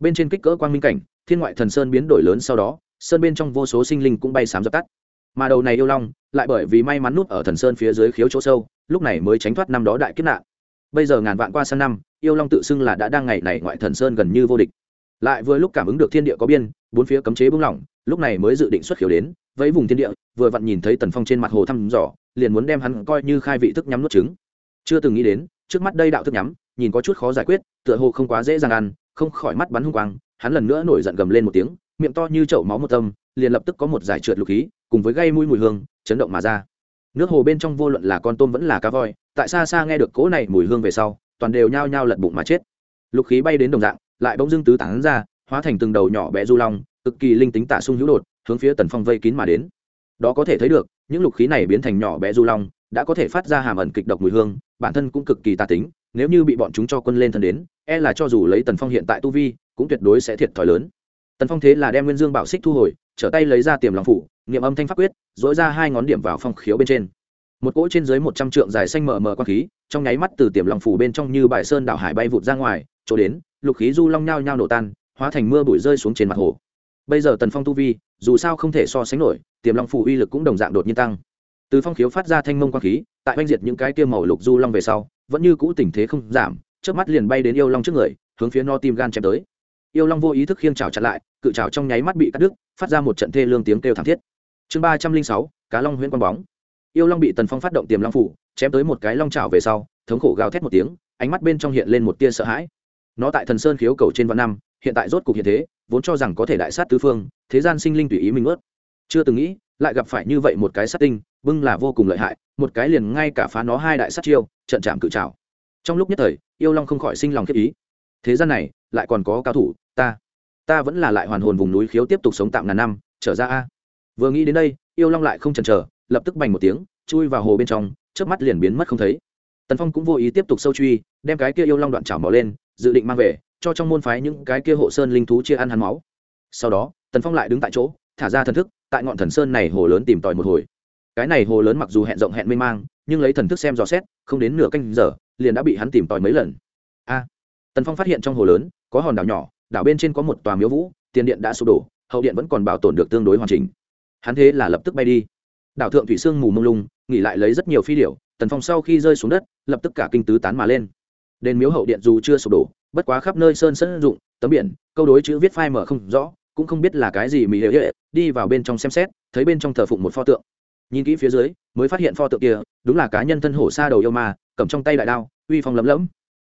Bên trên kích cỡ quang minh cảnh, thiên ngoại thần sơn biến đổi lớn sau đó, sơn bên trong vô số sinh linh cũng bay sám dập tắt. Mà đầu này yêu long, lại bởi vì may mắn nút ở thần sơn phía dưới khiếu chỗ sâu, lúc này mới tránh thoát năm đó đại kiếp nạn. Bây giờ ngàn vạn qua sang năm, yêu long tự xưng là đã đang ngày này ngoại thần sơn gần như vô địch. Lại vừa lúc cảm ứng được thiên địa có biên, bốn phía cấm chế bung lỏng, lúc này mới dự định xuất khiếu đến với vùng thiên địa, vừa vặn nhìn thấy tần phong trên mặt hồ thăm dò, liền muốn đem hắn coi như khai vị thức nhắm nuốt trứng. Chưa từng nghĩ đến, trước mắt đây đạo thức nhắm nhìn có chút khó giải quyết, tựa hồ không quá dễ dàng ăn, không khỏi mắt bắn hung quang, hắn lần nữa nổi giận gầm lên một tiếng, miệng to như chậu máu một tâm, liền lập tức có một giải trượt lục khí, cùng với gây mũi mùi hương, chấn động mà ra. Nước hồ bên trong vô luận là con tôm vẫn là cá voi, tại xa xa nghe được cỗ này mùi hương về sau, toàn đều nhao nhao lật bụng mà chết. Lục khí bay đến đồng dạng, lại bỗng dưng tứ tán ra, hóa thành từng đầu nhỏ bé du long, cực kỳ linh tính tạ sung hữu đột, hướng phía tần phong vây kín mà đến. Đó có thể thấy được, những lục khí này biến thành nhỏ bé du long, đã có thể phát ra hàm ẩn kịch độc mùi hương, bản thân cũng cực kỳ tà tính nếu như bị bọn chúng cho quân lên thân đến e là cho dù lấy tần phong hiện tại tu vi, cũng tuyệt đối sẽ thiệt thòi lớn. Tần phong thế là đem nguyên dương bảo xích thu hồi, trở tay lấy ra tiềm lòng phủ nghiệm âm thanh pháp quyết dỗi ra hai ngón điểm vào phong khiếu bên trên. Một cỗ trên dưới một trăm trượng dài xanh mờ mờ quang khí, trong nháy mắt từ tiềm lòng phủ bên trong như bài sơn đảo hải bay vụt ra ngoài, chỗ đến, lục khí du long nhao nhao nổ tan, hóa thành mưa bụi rơi xuống trên mặt hồ. Bây giờ tần phong tu vi, dù sao không thể so sánh nổi, tiềm long phủ uy lực cũng đồng dạng đột nhiên tăng. Từ phong khiếu phát ra thanh mông quang khí tại oanh diệt những cái kia màu lục du long về sau, vẫn như cũ tình thế không giảm trước mắt liền bay đến yêu long trước người, hướng phía no tim gan chém tới. Yêu long vô ý thức khiêng trào chặt lại, cự trào trong nháy mắt bị cắt đứt, phát ra một trận thê lương tiếng kêu thảm thiết. Chương ba trăm linh sáu, cá long huyễn quang bóng. Yêu long bị tần phong phát động tiềm long phủ, chém tới một cái long trào về sau, thống khổ gào thét một tiếng, ánh mắt bên trong hiện lên một tia sợ hãi. Nó tại thần sơn khiếu cầu trên vạn năm, hiện tại rốt cục hiện thế, vốn cho rằng có thể đại sát tứ phương, thế gian sinh linh tùy ý mình ướt chưa từng nghĩ lại gặp phải như vậy một cái sát tinh, bưng là vô cùng lợi hại, một cái liền ngay cả phá nó hai đại sát chiêu, trận chạm cự trào trong lúc nhất thời, yêu long không khỏi sinh lòng khiếp ý. Thế gian này, lại còn có cao thủ, ta ta vẫn là lại hoàn hồn vùng núi khiếu tiếp tục sống tạm ngàn năm, trở ra a. Vừa nghĩ đến đây, yêu long lại không chần chờ, lập tức bành một tiếng, chui vào hồ bên trong trước mắt liền biến mất không thấy. Tần phong cũng vô ý tiếp tục sâu truy, đem cái kia yêu long đoạn chảo mỏ lên, dự định mang về, cho trong môn phái những cái kia hộ sơn linh thú chia ăn hắn máu. Sau đó, tần phong lại đứng tại chỗ, thả ra thần thức tại ngọn thần sơn này hồ lớn tìm tòi một hồi. Cái này hồ lớn mặc dù hẹn rộng hẹn mê mang, nhưng lấy thần thức xem dò xét, không đến nửa canh giờ, liền đã bị hắn tìm tòi mấy lần. A! Tần phong phát hiện trong hồ lớn, có hòn đảo nhỏ, đảo bên trên có một tòa miếu vũ, tiền điện đã sụp đổ, hậu điện vẫn còn bảo tồn được tương đối hoàn chỉnh. Hắn thế là lập tức bay đi. Đảo thượng thủy sương mù mông lung, nghỉ lại lấy rất nhiều phi điệu tần phong sau khi rơi xuống đất, lập tức cả kinh tứ tán mà lên. Đền miếu hậu điện dù chưa sụp đổ, bất quá khắp nơi sơn sân dụng tấm biển, câu đối chữ viết phai mở không rõ cũng không biết là cái gì mỹ hệ hệ đi vào bên trong xem xét, thấy bên trong thờ phụng một pho tượng. Nhìn kỹ phía dưới, mới phát hiện pho tượng kia, đúng là cá nhân thân hổ xa đầu yêu ma, cầm trong tay đại đao, uy phong lấm lẫm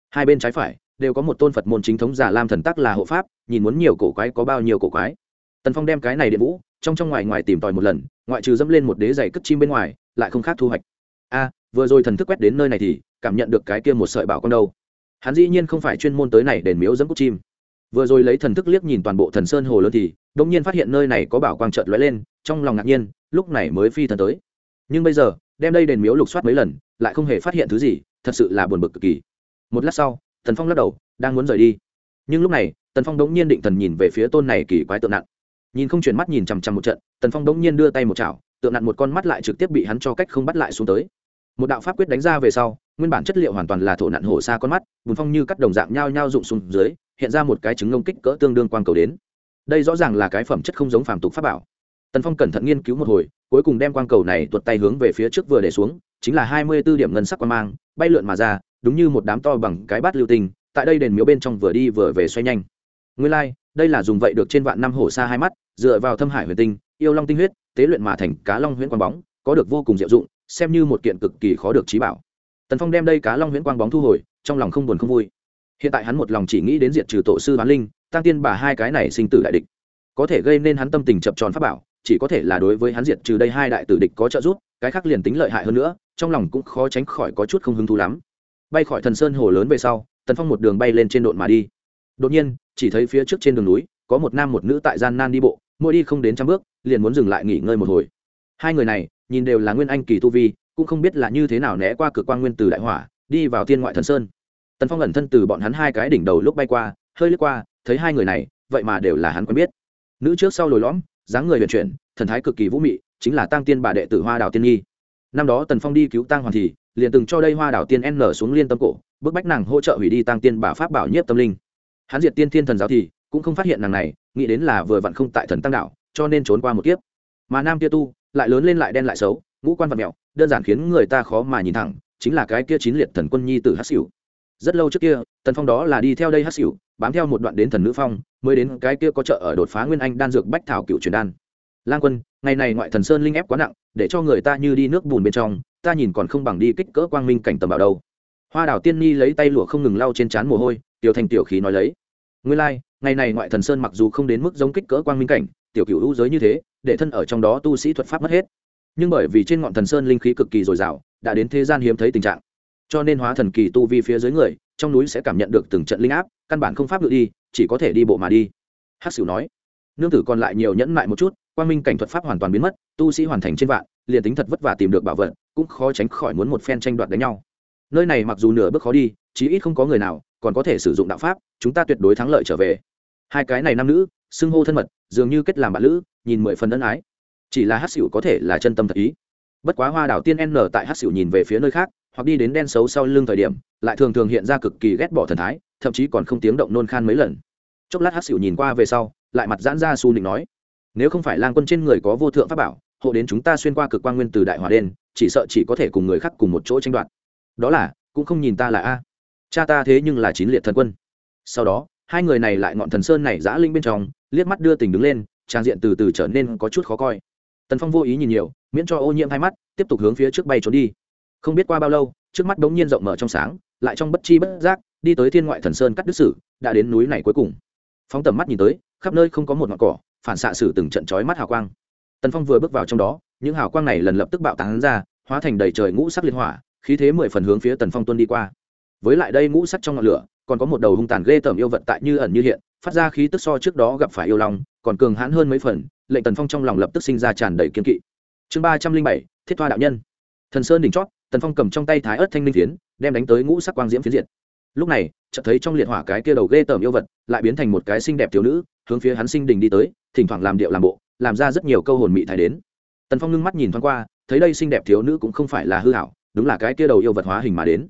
hai bên trái phải, đều có một tôn phật môn chính thống giả lam thần tắc là hộ pháp, nhìn muốn nhiều cổ quái có bao nhiêu cổ quái. Tần phong đem cái này điện vũ, trong trong ngoài ngoài tìm tòi một lần, ngoại trừ dẫm lên một đế giày cất chim bên ngoài, lại không khác thu hoạch. A, vừa rồi thần thức quét đến nơi này thì cảm nhận được cái kia một sợi bảo con đâu. Hắn dĩ nhiên không phải chuyên môn tới này đền miếu dẫm cút chim vừa rồi lấy thần thức liếc nhìn toàn bộ thần sơn hồ lớn thì đ ỗ n g nhiên phát hiện nơi này có bảo quang trợt lóe lên, trong lòng ngạc nhiên, lúc này mới phi thần tới. Nhưng bây giờ, đem đây đền miếu lục soát mấy lần, lại không hề phát hiện thứ gì, thật sự là buồn bực cực kỳ. Một lát sau thần phong lắc đầu, đang muốn rời đi. Nhưng lúc này, tần phong đống nhiên định thần nhìn về phía tôn này kỳ quái tượng nặng. Nhìn không chuyển mắt nhìn chằm chằm một trận, tần phong đống nhiên đưa tay một chảo, tượng nặng một con mắt lại trực tiếp bị hắn cho cách không bắt lại xuống tới một đạo pháp quyết đánh ra về sau nguyên bản chất liệu hoàn toàn là thổ nặn hổ xa con mắt bùn phong như cắt đồng dạng nhao nhao rụng xuống dưới hiện ra một cái trứng ngông kích cỡ tương đương quang cầu đến đây rõ ràng là cái phẩm chất không giống phàm tục pháp bảo tần phong cẩn thận nghiên cứu một hồi cuối cùng đem quang cầu này tuột tay hướng về phía trước vừa để xuống chính là hai mươi b ố điểm ngân sắc quan mang bay lượn mà ra đúng như một đám to bằng cái bát lưu tình. tại đây đền miếu bên trong vừa đi vừa về xoay nhanh nguyên lai、like, đây là dùng vậy được trên vạn năm hổ xa hai mắt dựa vào thâm hải huyền tinh yêu long tinh huyết tế luyện mà thành cá long huyễn quang bóng có được vô cùng diệu dụng xem như một kiện cực kỳ khó được trí bảo. Tần phong đem đây cá long huyễn quang bóng thu hồi, trong lòng không buồn không vui. Hiện tại hắn một lòng chỉ nghĩ đến diệt trừ tổ sư Bán linh, tăng tiên bà hai cái này sinh tử đại địch. Có thể gây nên hắn tâm tình chập tròn pháp bảo, chỉ có thể là đối với hắn diệt trừ đây hai đại tử địch có trợ giúp, cái khác liền tính lợi hại hơn nữa, trong lòng cũng khó tránh khỏi có chút không hứng thú lắm. Bay khỏi thần sơn hồ lớn về sau, tần phong một đường bay lên trên độn mà đi. Đột nhiên, chỉ thấy phía trước trên đường núi, có một nam một nữ tại gian nan đi bộ, mỗi đi không đến trăm bước, liền muốn dừng lại nghỉ ngơi một hồi hai người này, nhìn đều là nguyên anh kỳ tu vi, cũng không biết là như thế nào né qua cực quan nguyên từ đại hỏa, đi vào thiên ngoại thần sơn. Tần phong ẩn thân từ bọn hắn hai cái đỉnh đầu lúc bay qua, hơi lướt qua, thấy hai người này, vậy mà đều là hắn quen biết. Nữ trước sau lồi lõm, dáng người huyền chuyển, thần thái cực kỳ vũ mị, chính là tăng tiên bà đệ tử hoa đào tiên nghi năm đó tần phong đi cứu tăng hoàn thì, liền từng cho đây hoa đào tiên n xuống liên tâm cổ, bức bách nàng hỗ trợ hủy đi tăng tiên bà pháp bảo nhiếp tâm linh. Hắn diệt tiên thiên thần giáo thì, cũng không phát hiện nàng này, nghĩ đến là vừa vặn không tại thần tăng đạo, cho nên trốn qua một kiếp. Mà nam kia tu lại lớn lên lại đen lại xấu ngũ quan vật mẹo đơn giản khiến người ta khó mà nhìn thẳng chính là cái kia chín liệt thần quân nhi tử hát xỉu rất lâu trước kia tần phong đó là đi theo đây hát xỉu bám theo một đoạn đến thần nữ phong mới đến cái kia có chợ ở đột phá nguyên anh đan dược bách thảo cựu truyền đan. Lang quân ngày này ngoại thần sơn linh ép quá nặng để cho người ta như đi nước bùn bên trong ta nhìn còn không bằng đi kích cỡ quang minh cảnh tầm bảo đâu. Hoa đảo tiên ni lấy tay lụa không ngừng lau trên trán mồ hôi tiểu thành tiểu khí nói lấy. Nguyên lai、like, ngày này ngoại thần sơn mặc dù không đến mức giống kích cỡ quang minh cảnh tiểu cựu hữu giới như thế, để thân ở trong đó tu sĩ thuật pháp mất hết. Nhưng bởi vì trên ngọn thần sơn linh khí cực kỳ dồi dào, đã đến thế gian hiếm thấy tình trạng. Cho nên hóa thần kỳ tu vi phía dưới người, trong núi sẽ cảm nhận được từng trận linh áp, căn bản không pháp ngự đi, chỉ có thể đi bộ mà đi. Hắc xỉu nói, nương tử còn lại nhiều nhẫn mại một chút, quang minh cảnh thuật pháp hoàn toàn biến mất, tu sĩ hoàn thành trên vạn, liền tính thật vất vả tìm được bảo vật, cũng khó tránh khỏi muốn một phen tranh đoạt đánh nhau. Nơi này mặc dù nửa bước khó đi, chí ít không có người nào còn có thể sử dụng đạo pháp, chúng ta tuyệt đối thắng lợi trở về hai cái này nam nữ, xưng hô thân mật, dường như kết làm bạn lữ, nhìn mười phần ân ái. Chỉ là hát xỉu có thể là chân tâm thật ý. Bất quá hoa đảo tiên n tại hát xỉu nhìn về phía nơi khác, hoặc đi đến đen xấu sau lưng thời điểm, lại thường thường hiện ra cực kỳ ghét bỏ thần thái, thậm chí còn không tiếng động nôn khan mấy lần. Chốc lát hát xỉu nhìn qua về sau, lại mặt giãn ra su nịnh nói, nếu không phải lang quân trên người có vô thượng pháp bảo, hộ đến chúng ta xuyên qua cực quan nguyên từ đại hòa đen, chỉ sợ chỉ có thể cùng người khác cùng một chỗ tranh đoạt. Đó là, cũng không nhìn ta là a. Cha ta thế nhưng là chín liệt thần quân. Sau đó hai người này lại ngọn thần sơn này giã linh bên trong, liếc mắt đưa tình đứng lên, trang diện từ từ trở nên có chút khó coi. Tần phong vô ý nhìn nhiều, miễn cho ô nhiễm hai mắt, tiếp tục hướng phía trước bay trốn đi. Không biết qua bao lâu, trước mắt bỗng nhiên rộng mở trong sáng, lại trong bất chi bất giác, đi tới thiên ngoại thần sơn cắt đứt sử, đã đến núi này cuối cùng. Phóng tầm mắt nhìn tới, khắp nơi không có một ngọn cỏ, phản xạ sử từng trận chói mắt hào quang. Tần phong vừa bước vào trong đó, những hào quang này lần lập tức bạo tán ra, hóa thành đầy trời ngũ sắc liên hỏa, khí thế mười phần hướng phía tần phong tuân đi qua với lại đây ngũ sắc trong ngọn lửa, còn có một đầu hung tàn ghê tởm yêu vật tại như ẩn như hiện, phát ra khí tức so trước đó gặp phải yêu lòng còn cường hãn hơn mấy phần, lệnh tần phong trong lòng lập tức sinh ra tràn đầy kiên kỵ. Chương ba trăm linh bảy, thiết thoa đạo nhân. Thần sơn đỉnh chót, tần phong cầm trong tay thái ớt thanh linh phiến, đem đánh tới ngũ sắc quang diễm phiến diện lúc này, chợt thấy trong liệt hỏa cái kia đầu ghê tởm yêu vật, lại biến thành một cái xinh đẹp thiếu nữ, hướng phía hắn sinh đình đi tới, thỉnh thoảng làm điệu làm bộ, làm ra rất nhiều câu hồn mị thái đến. Tần phong ngưng mắt nhìn thoáng qua, thấy đây xinh đẹp thiếu nữ cũng không phải là hư hảo, đúng là cái kia đầu yêu vật hóa hình mà đến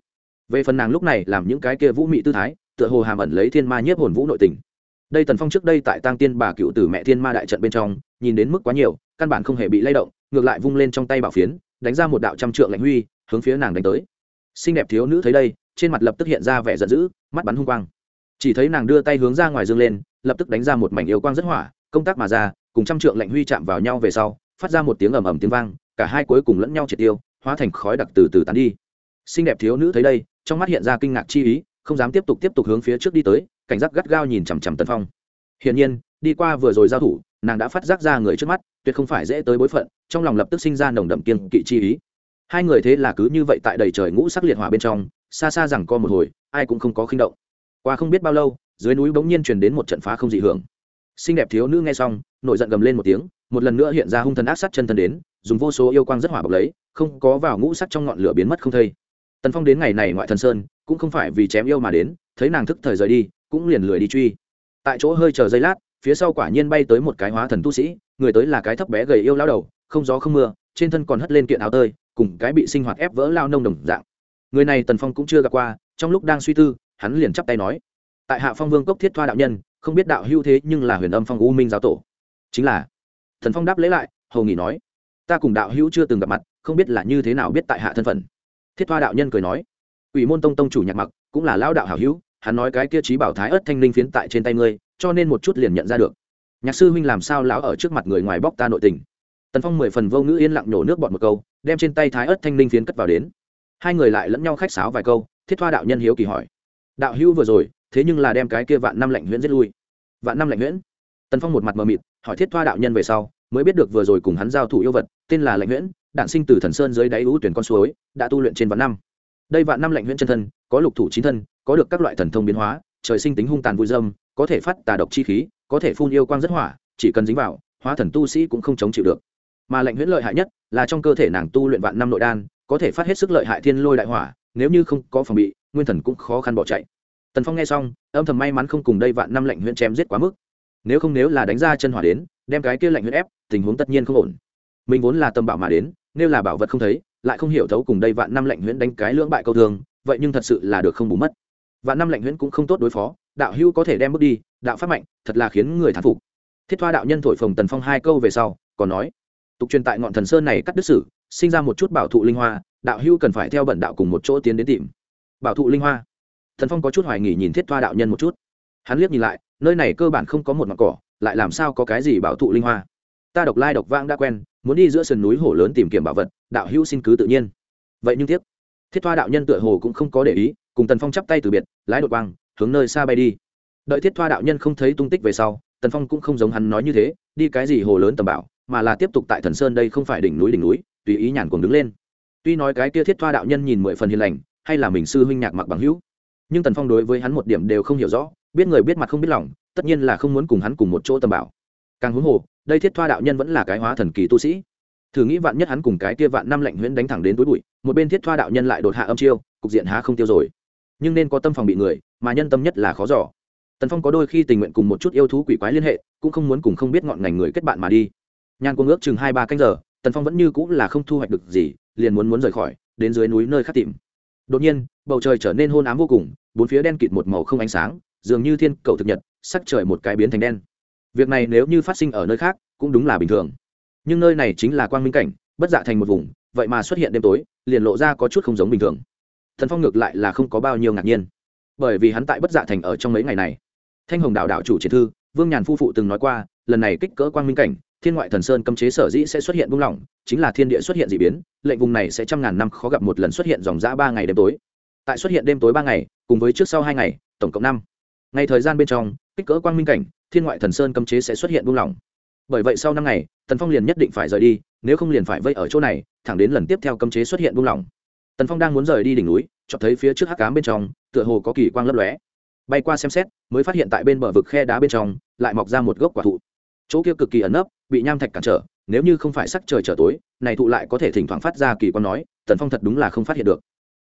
về phần nàng lúc này làm những cái kia vũ mị tư thái, tựa hồ hàm ẩn lấy thiên ma nhiếp hồn vũ nội tình. Đây tần phong trước đây tại tăng tiên bà cựu tử mẹ thiên ma đại trận bên trong, nhìn đến mức quá nhiều, căn bản không hề bị lay động, ngược lại vung lên trong tay bảo phiến, đánh ra một đạo trăm trượng lãnh huy, hướng phía nàng đánh tới. Xinh đẹp thiếu nữ thấy đây, trên mặt lập tức hiện ra vẻ giận dữ, mắt bắn hung quang. Chỉ thấy nàng đưa tay hướng ra ngoài dương lên, lập tức đánh ra một mảnh yêu quang rất hỏa, công tác mà ra, cùng trăm trượng lãnh huy chạm vào nhau về sau, phát ra một tiếng ầm ầm tiếng vang, cả hai cuối cùng lẫn nhau triệt tiêu, hóa thành khói đặc từ từ tán đi. Xinh đẹp thiếu nữ thấy đây trong mắt hiện ra kinh ngạc chi ý, không dám tiếp tục tiếp tục hướng phía trước đi tới, cảnh giác gắt gao nhìn chằm chằm tần phong. Hiển nhiên, đi qua vừa rồi giao thủ, nàng đã phát giác ra người trước mắt, tuyệt không phải dễ tới bối phận, trong lòng lập tức sinh ra nồng đậm kiên kỵ chi ý. Hai người thế là cứ như vậy tại đầy trời ngũ sắc liệt hỏa bên trong, xa xa rằng co một hồi, ai cũng không có khinh động. Qua không biết bao lâu, dưới núi bỗng nhiên truyền đến một trận phá không dị hưởng. Xinh đẹp thiếu nữ nghe xong, nổi giận gầm lên một tiếng, một lần nữa hiện ra hung thần ác sát chân thân đến, dùng vô số yêu quang rất hỏa bọc lấy, không có vào ngũ sắc trong ngọn lửa biến mất không thây tần phong đến ngày này ngoại thần sơn, cũng không phải vì chém yêu mà đến, thấy nàng thức thời rời đi, cũng liền lười đi truy. Tại chỗ hơi chờ giây lát, phía sau quả nhiên bay tới một cái hóa thần tu sĩ, người tới là cái thấp bé gầy yêu lao đầu, không gió không mưa, trên thân còn hất lên kiện áo tơi, cùng cái bị sinh hoạt ép vỡ lao nông đồng dạng. Người này tần phong cũng chưa gặp qua, trong lúc đang suy tư, hắn liền chắp tay nói, tại hạ phong vương cốc thiết thoa đạo nhân, không biết đạo hưu thế nhưng là huyền âm phong u minh giáo tổ. Chính là thần phong đáp lấy lại, hầu nghỉ nói, ta cùng đạo hữu chưa từng gặp mặt, không biết là như thế nào biết tại hạ thân phận thiết thoa đạo nhân cười nói ủy môn tông tông chủ nhạc mặc cũng là lão đạo hảo hữu, hắn nói cái kia trí bảo thái ớt thanh linh phiến tại trên tay ngươi, cho nên một chút liền nhận ra được. Nhạc sư huynh làm sao lão ở trước mặt người ngoài bóc ta nội tình? Tần phong mười phần vô ngữ yên lặng nhổ nước bọt một câu, đem trên tay thái ớt thanh linh phiến cất vào đến. Hai người lại lẫn nhau khách sáo vài câu, thiết thoa đạo nhân hiếu kỳ hỏi, đạo hữu vừa rồi, thế nhưng là đem cái kia vạn năm lạnh huyễn giết lui? Vạn năm lạnh huyễn? Tần phong một mặt mờ mịt, hỏi thiết thoa đạo nhân về sau, mới biết được vừa rồi cùng hắn giao thủ yêu vật, tên là lạnh huyễn đạn sinh từ thần sơn dưới đáy ưu tuyển con suối, đã tu luyện trên vạn năm. Đây vạn năm lạnh huyễn chân thân, có lục thủ chín thân, có được các loại thần thông biến hóa, trời sinh tính hung tàn vui dâm, có thể phát tà độc chi khí, có thể phun yêu quang rất hỏa, chỉ cần dính vào, hóa thần tu sĩ cũng không chống chịu được. Mà lạnh huyễn lợi hại nhất là trong cơ thể nàng tu luyện vạn năm nội đan, có thể phát hết sức lợi hại thiên lôi đại hỏa, nếu như không có phòng bị, nguyên thần cũng khó khăn bỏ chạy. Tần phong nghe xong, âm thầm may mắn không cùng đây vạn năm lạnh huyễn chém giết quá mức. Nếu không nếu là đánh ra chân hỏa đến, đem cái kia lạnh huyễn ép, tình huống tất nhiên không ổn. Mình vốn là tâm bảo mà đến nếu là bảo vật không thấy, lại không hiểu thấu cùng đây vạn năm lạnh huyễn đánh cái lưỡng bại câu thường vậy nhưng thật sự là được không bù mất. Vạn năm lạnh huyễn cũng không tốt đối phó, đạo hưu có thể đem bước đi, đạo pháp mạnh, thật là khiến người thán phục. Thiết thoa đạo nhân thổi phồng tần phong hai câu về sau, còn nói, tục truyền tại ngọn thần sơn này cắt đứt sử, sinh ra một chút bảo thụ linh hoa, đạo hưu cần phải theo bẩn đạo cùng một chỗ tiến đến tìm. Bảo thụ linh hoa. Thần phong có chút hoài nghỉ nhìn thiết thoa đạo nhân một chút. Hắn liếc nhìn lại, nơi này cơ bản không có một mặt cỏ, lại làm sao có cái gì bảo thụ linh hoa? Ta độc lai độc vang đã quen muốn đi giữa sườn núi hổ lớn tìm kiếm bảo vật, đạo hữu xin cứ tự nhiên. Vậy nhưng tiếc, thiết thoa đạo nhân tựa hồ cũng không có để ý, cùng tần phong chắp tay từ biệt, lái đột quang, hướng nơi xa bay đi. Đợi thiết thoa đạo nhân không thấy tung tích về sau, tần phong cũng không giống hắn nói như thế, đi cái gì hồ lớn tầm bảo, mà là tiếp tục tại thần sơn đây không phải đỉnh núi đỉnh núi, tùy ý nhàn cuồng đứng lên. Tuy nói cái kia thiết thoa đạo nhân nhìn mười phần hiền lành, hay là mình sư huynh nhạc mặc bằng hữu, nhưng tần phong đối với hắn một điểm đều không hiểu rõ, biết người biết mặt không biết lòng, tất nhiên là không muốn cùng hắn cùng một chỗ tầm bảo càng huống hồ, đây thiết thoa đạo nhân vẫn là cái hóa thần kỳ tu sĩ. Thử nghĩ vạn nhất hắn cùng cái kia vạn năm lạnh huyễn đánh thẳng đến túi bụi, một bên thiết thoa đạo nhân lại đột hạ âm chiêu, cục diện há không tiêu rồi. Nhưng nên có tâm phòng bị người, mà nhân tâm nhất là khó giỏ tần phong có đôi khi tình nguyện cùng một chút yêu thú quỷ quái liên hệ, cũng không muốn cùng không biết ngọn ngành người kết bạn mà đi. Nhan cuồng ước chừng hai ba canh giờ, tần phong vẫn như cũng là không thu hoạch được gì, liền muốn muốn rời khỏi, đến dưới núi nơi khác tìm. Đột nhiên, bầu trời trở nên hôn ám vô cùng, bốn phía đen kịt một màu không ánh sáng, dường như thiên cầu thực nhật, sắc trời một cái biến thành đen việc này nếu như phát sinh ở nơi khác, cũng đúng là bình thường. Nhưng nơi này chính là quang minh cảnh, bất dạ thành một vùng, vậy mà xuất hiện đêm tối, liền lộ ra có chút không giống bình thường. Thần phong ngược lại là không có bao nhiêu ngạc nhiên. Bởi vì hắn tại bất dạ thành ở trong mấy ngày này. Thanh hồng đạo đạo chủ triển thư, vương nhàn phu phụ từng nói qua, lần này kích cỡ quang minh cảnh, thiên ngoại thần sơn cấm chế sở dĩ sẽ xuất hiện buông lỏng, chính là thiên địa xuất hiện d ị biến, lệnh vùng này sẽ trăm ngàn năm khó gặp một lần xuất hiện dòng giã ba ngày đêm tối. Tại xuất hiện đêm tối ba ngày, cùng với trước sau hai ngày, tổng cộng năm. Ngày thời gian bên trong, kích cỡ quang minh cảnh thiên ngoại thần sơn cấm chế sẽ xuất hiện buông lỏng. Bởi vậy sau năm ngày, tần phong liền nhất định phải rời đi, nếu không liền phải vây ở chỗ này, thẳng đến lần tiếp theo cấm chế xuất hiện buông lỏng. Tần phong đang muốn rời đi đỉnh núi, chợt thấy phía trước hắc cám bên trong, tựa hồ có kỳ quang lấp lóe. Bay qua xem xét, mới phát hiện tại bên bờ vực khe đá bên trong, lại mọc ra một gốc quả thụ. Chỗ kia cực kỳ ẩn nấp, bị nham thạch cản trở, nếu như không phải sắc trời trở tối, này thụ lại có thể thỉnh thoảng phát ra kỳ quang nói, tần phong thật đúng là không phát hiện được.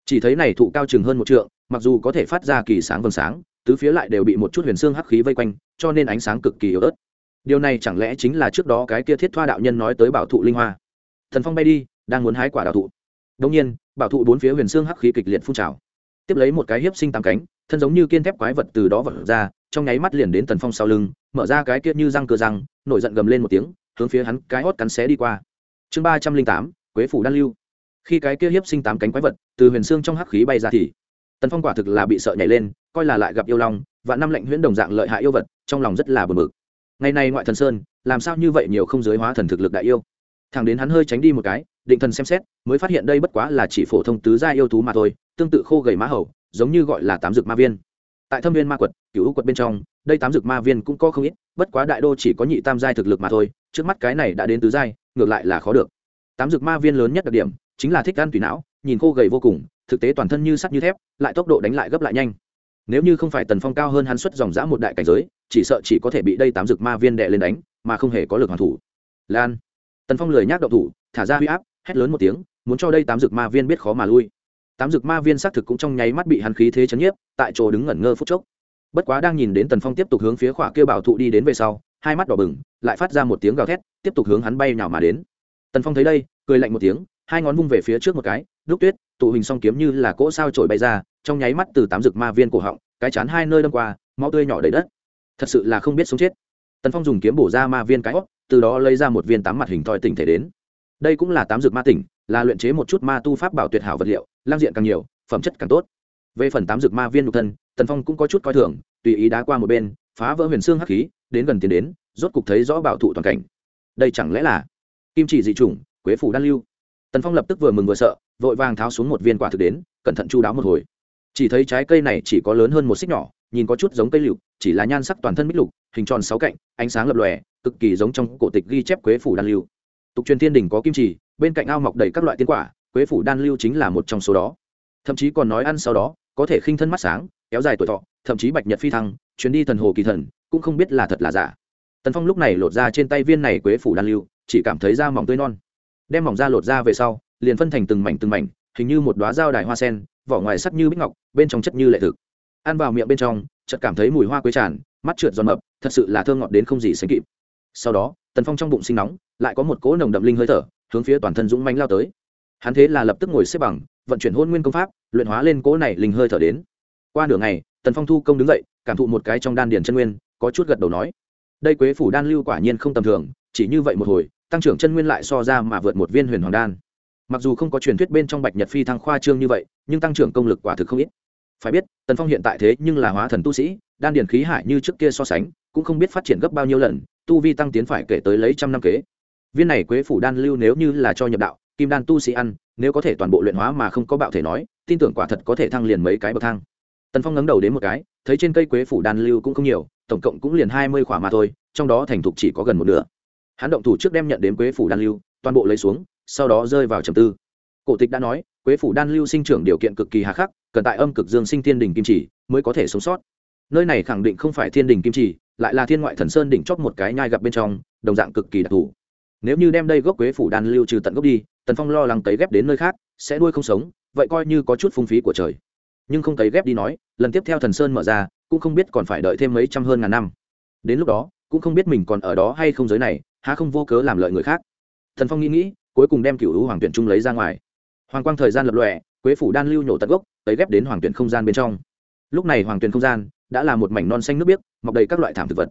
Chỉ thấy này thụ cao chừng hơn một trượng, mặc dù có thể phát ra kỳ sáng vầng sáng tứ phía lại đều bị một chút huyền xương hắc khí vây quanh, cho nên ánh sáng cực kỳ yếu ớt. Điều này chẳng lẽ chính là trước đó cái kia thiết thoa đạo nhân nói tới bảo thụ linh hoa? Thần phong bay đi, đang muốn hái quả đạo thụ. Đông nhiên, bảo thụ bốn phía huyền xương hắc khí kịch liệt phun trào. Tiếp lấy một cái hiếp sinh tám cánh, thân giống như kiên thép quái vật từ đó vật ra, trong nháy mắt liền đến tần phong sau lưng, mở ra cái kia như răng cơ răng, nổi giận gầm lên một tiếng, hướng phía hắn cái hót cắn xé đi qua. Chương ba trăm linh tám, quế phủ đan lưu. Khi cái kia hiếp sinh tám cánh quái vật từ huyền xương trong hắc khí bay ra thì tần phong quả thực là bị sợ nhảy lên coi là lại gặp yêu long, và năm lệnh huyễn đồng dạng lợi hại yêu vật, trong lòng rất là bờ mực ngày nay ngoại thần sơn, làm sao như vậy nhiều không giới hóa thần thực lực đại yêu? Thằng đến hắn hơi tránh đi một cái, định thần xem xét, mới phát hiện đây bất quá là chỉ phổ thông tứ gia yêu thú mà thôi, tương tự khô gầy mã hầu, giống như gọi là tám dược ma viên. Tại thâm viên ma quật cựu quật bên trong, đây tám dược ma viên cũng có không ít, bất quá đại đô chỉ có nhị tam giai thực lực mà thôi, trước mắt cái này đã đến tứ giai, ngược lại là khó được. Tám dược ma viên lớn nhất đặc điểm, chính là thích ăn tùy não, nhìn khô gầy vô cùng, thực tế toàn thân như sắt như thép, lại tốc độ đánh lại gấp lại nhanh nếu như không phải tần phong cao hơn hắn xuất dòng dã một đại cảnh giới, chỉ sợ chỉ có thể bị đây tám dược ma viên đệ lên đánh, mà không hề có lực hoàn thủ. Lan. Tần phong lười nhác động thủ, thả ra huy áp, hét lớn một tiếng, muốn cho đây tám dược ma viên biết khó mà lui. Tám dược ma viên xác thực cũng trong nháy mắt bị hắn khí thế chấn nhiếp, tại chỗ đứng ngẩn ngơ phút chốc. Bất quá đang nhìn đến tần phong tiếp tục hướng phía khỏa kia bảo thụ đi đến về sau, hai mắt đỏ bừng, lại phát ra một tiếng gào thét, tiếp tục hướng hắn bay nào mà đến. Tần phong thấy đây, cười lạnh một tiếng, hai ngón vung về phía trước một cái, đúc tuyết, tụ hình song kiếm như là cỗ sao trổi bay ra trong nháy mắt từ tám dược ma viên cổ họng, cái chán hai nơi đâm qua, máu tươi nhỏ đầy đất. Thật sự là không biết sống chết. Tần phong dùng kiếm bổ ra ma viên cái hót từ đó lấy ra một viên tám mặt hình thoi tỉnh thể đến. Đây cũng là tám dược ma tỉnh, là luyện chế một chút ma tu pháp bảo tuyệt hảo vật liệu, lang diện càng nhiều, phẩm chất càng tốt. Về phần tám dược ma viên nhục thân, tần phong cũng có chút coi thường, tùy ý đá qua một bên, phá vỡ huyền xương hắc khí, đến gần tiến đến, rốt cục thấy rõ bảo thụ toàn cảnh. Đây chẳng lẽ là kim chỉ dị chủng, quế phủ đan lưu? Tần phong lập tức vừa mừng vừa sợ, vội vàng tháo xuống một viên quả thực đến, cẩn thận chu đáo một hồi chỉ thấy trái cây này chỉ có lớn hơn một xích nhỏ, nhìn có chút giống cây lựu, chỉ là nhan sắc toàn thân bích lục, hình tròn sáu cạnh, ánh sáng lập lòe, cực kỳ giống trong cổ tịch ghi chép quế phủ đan lưu. Tục truyền thiên đình có kim chỉ, bên cạnh ao mọc đầy các loại tiên quả, quế phủ đan lưu chính là một trong số đó. Thậm chí còn nói ăn sau đó, có thể khinh thân mắt sáng, kéo dài tuổi thọ, thậm chí bạch nhật phi thăng, chuyến đi thần hồ kỳ thần, cũng không biết là thật là giả. Tần phong lúc này lột ra trên tay viên này quế phủ đan lưu, chỉ cảm thấy da mỏng tươi non. Đem mỏng da lột ra về sau, liền phân thành từng mảnh từng mảnh hình như một đoá dao đài hoa sen, vỏ ngoài sắc như bích ngọc, bên trong chất như lệ thực. Ăn vào miệng bên trong, chợt cảm thấy mùi hoa quế tràn, mắt trượt giòn mập, thật sự là thơm ngọt đến không gì sánh kịp. Sau đó, tần phong trong bụng sinh nóng, lại có một cỗ nồng đậm linh hơi thở, hướng phía toàn thân dũng mánh lao tới. Hắn thế là lập tức ngồi xếp bằng, vận chuyển hôn nguyên công pháp, luyện hóa lên cỗ này linh hơi thở đến. Qua nửa ngày, tần phong thu công đứng dậy, cảm thụ một cái trong đan điền chân nguyên, có chút gật đầu nói, đây quế phủ đan lưu quả nhiên không tầm thường, chỉ như vậy một hồi, tăng trưởng chân nguyên lại so ra mà vượt một viên huyền hoàng đan mặc dù không có truyền thuyết bên trong bạch nhật phi thăng khoa trương như vậy, nhưng tăng trưởng công lực quả thực không ít. Phải biết, tần phong hiện tại thế nhưng là hóa thần tu sĩ, đan điền khí hải như trước kia so sánh, cũng không biết phát triển gấp bao nhiêu lần, tu vi tăng tiến phải kể tới lấy trăm năm kế. Viên này quế phủ đan lưu nếu như là cho nhập đạo, kim đan tu sĩ ăn, nếu có thể toàn bộ luyện hóa mà không có bạo thể nói, tin tưởng quả thật có thể thăng liền mấy cái bậc thang. Tần phong ngẩng đầu đến một cái, thấy trên cây quế phủ đan lưu cũng không nhiều, tổng cộng cũng liền hai mươi khỏa mà thôi, trong đó thành thục chỉ có gần một nửa. Hắn động thủ trước đem nhận đến quế phủ đan lưu, toàn bộ lấy xuống sau đó rơi vào trầm tư. Cổ tịch đã nói, quế phủ đan lưu sinh trưởng điều kiện cực kỳ hà khắc, cần tại âm cực dương sinh thiên đình kim chỉ mới có thể sống sót. Nơi này khẳng định không phải thiên đình kim chỉ, lại là thiên ngoại thần sơn đỉnh chót một cái nhai gặp bên trong, đồng dạng cực kỳ đặc thù. Nếu như đem đây gốc quế phủ đan lưu trừ tận gốc đi, tần phong lo lắng cấy ghép đến nơi khác, sẽ nuôi không sống, vậy coi như có chút phung phí của trời. Nhưng không cấy ghép đi nói, lần tiếp theo thần sơn mở ra, cũng không biết còn phải đợi thêm mấy trăm hơn ngàn năm. Đến lúc đó, cũng không biết mình còn ở đó hay không giới này, há không vô cớ làm lợi người khác. Thần phong nghĩ nghĩ cuối cùng đem cựu hữu hoàng tuyển trung lấy ra ngoài. Hoàng quang thời gian lập lọe quế phủ đan lưu nhổ tận gốc tới ghép đến hoàng tuyển không gian bên trong. Lúc này hoàng tuyển không gian đã là một mảnh non xanh nước biếc, mọc đầy các loại thảm thực vật.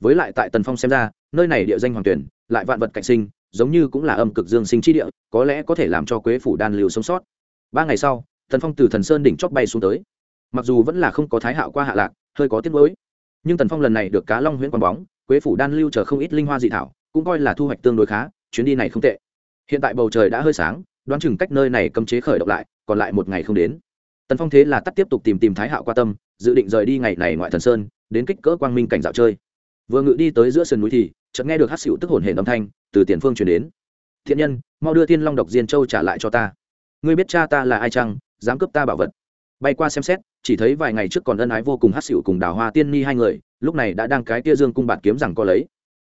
Với lại tại tần phong xem ra, nơi này địa danh hoàng tuyển, lại vạn vật cạnh sinh, giống như cũng là âm cực dương sinh chi địa, có lẽ có thể làm cho quế phủ đan lưu sống sót. Ba ngày sau, tần phong từ thần sơn đỉnh chót bay xuống tới. Mặc dù vẫn là không có thái hạo qua hạ lạc, hơi có tiết mới nhưng tần phong lần này được cá long huyễn quang bóng, quế phủ đan lưu chờ không ít linh hoa dị thảo, cũng coi là thu hoạch tương đối khá, chuyến đi này không tệ hiện tại bầu trời đã hơi sáng, đoán chừng cách nơi này cấm chế khởi động lại, còn lại một ngày không đến. Tần phong thế là tắt tiếp tục tìm tìm thái hạo qua tâm, dự định rời đi ngày này ngoại thần sơn, đến kích cỡ quang minh cảnh dạo chơi. Vừa ngự đi tới giữa sườn núi thì, chợt nghe được hát xịu tức hồn hển âm thanh từ tiền phương truyền đến. Thiện nhân, mau đưa thiên long độc diên châu trả lại cho ta. Ngươi biết cha ta là ai chăng, dám cướp ta bảo vật. Bay qua xem xét, chỉ thấy vài ngày trước còn ân ái vô cùng hát xịu cùng đào hoa tiên ni hai người, lúc này đã đang cái tia dương cung bạt kiếm rằng có lấy.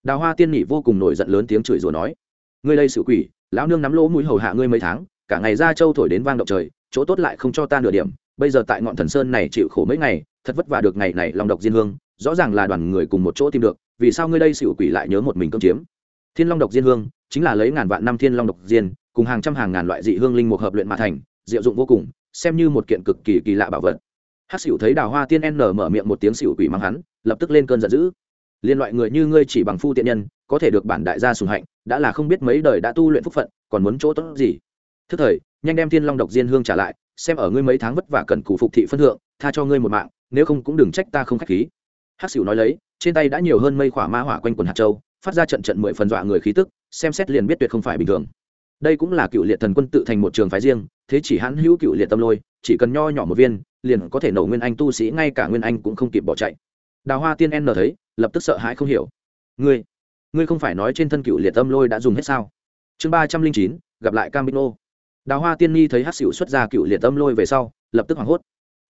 Đào hoa tiên nỉ vô cùng nổi giận lớn tiếng chửi rủa nói, ngươi đây sự quỷ lão nương nắm lỗ mũi hầu hạ ngươi mấy tháng, cả ngày ra châu thổi đến vang động trời, chỗ tốt lại không cho ta nửa điểm, bây giờ tại ngọn thần sơn này chịu khổ mấy ngày, thật vất vả được ngày này lòng độc diên hương, rõ ràng là đoàn người cùng một chỗ tìm được, vì sao ngươi đây xỉu quỷ lại nhớ một mình công chiếm? Thiên long độc diên hương, chính là lấy ngàn vạn năm thiên long độc diên, cùng hàng trăm hàng ngàn loại dị hương linh một hợp luyện mà thành, diệu dụng vô cùng, xem như một kiện cực kỳ kỳ lạ bảo vật. Hát xỉu thấy đào hoa tiên n mở miệng một tiếng xỉu quỷ mắng hắn, lập tức lên cơn giận dữ. Liên loại người như ngươi chỉ bằng phu tiện nhân có thể được bản đại gia sùng hạnh, đã là không biết mấy đời đã tu luyện phúc phận, còn muốn chỗ tốt gì. Thức thời, nhanh đem thiên long độc diên hương trả lại, xem ở ngươi mấy tháng vất vả cần cù phục thị phân thượng, tha cho ngươi một mạng, nếu không cũng đừng trách ta không k h á c h khí. Hắc xỉu nói lấy, trên tay đã nhiều hơn mây khỏa ma hỏa quanh quần hạt châu, phát ra trận trận mười phần dọa người khí tức, xem xét liền biết tuyệt không phải bình thường. Đây cũng là cựu liệt thần quân tự thành một trường phái riêng, thế chỉ hắn hữu cựu liệt tâm lôi, chỉ cần nho nhỏ một viên, liền có thể nổ nguyên anh tu sĩ, ngay cả nguyên anh cũng không kịp bỏ chạy. Đào hoa tiên n thấy, lập tức sợ hãi không hiểu. Ngươi ngươi không phải nói trên thân cựu liệt âm lôi đã dùng hết sao? Chương ba trăm linh chín, gặp lại cam bích nô. Đào hoa tiên nhi thấy hát xỉu xuất ra cựu liệt âm lôi về sau, lập tức hoảng hốt.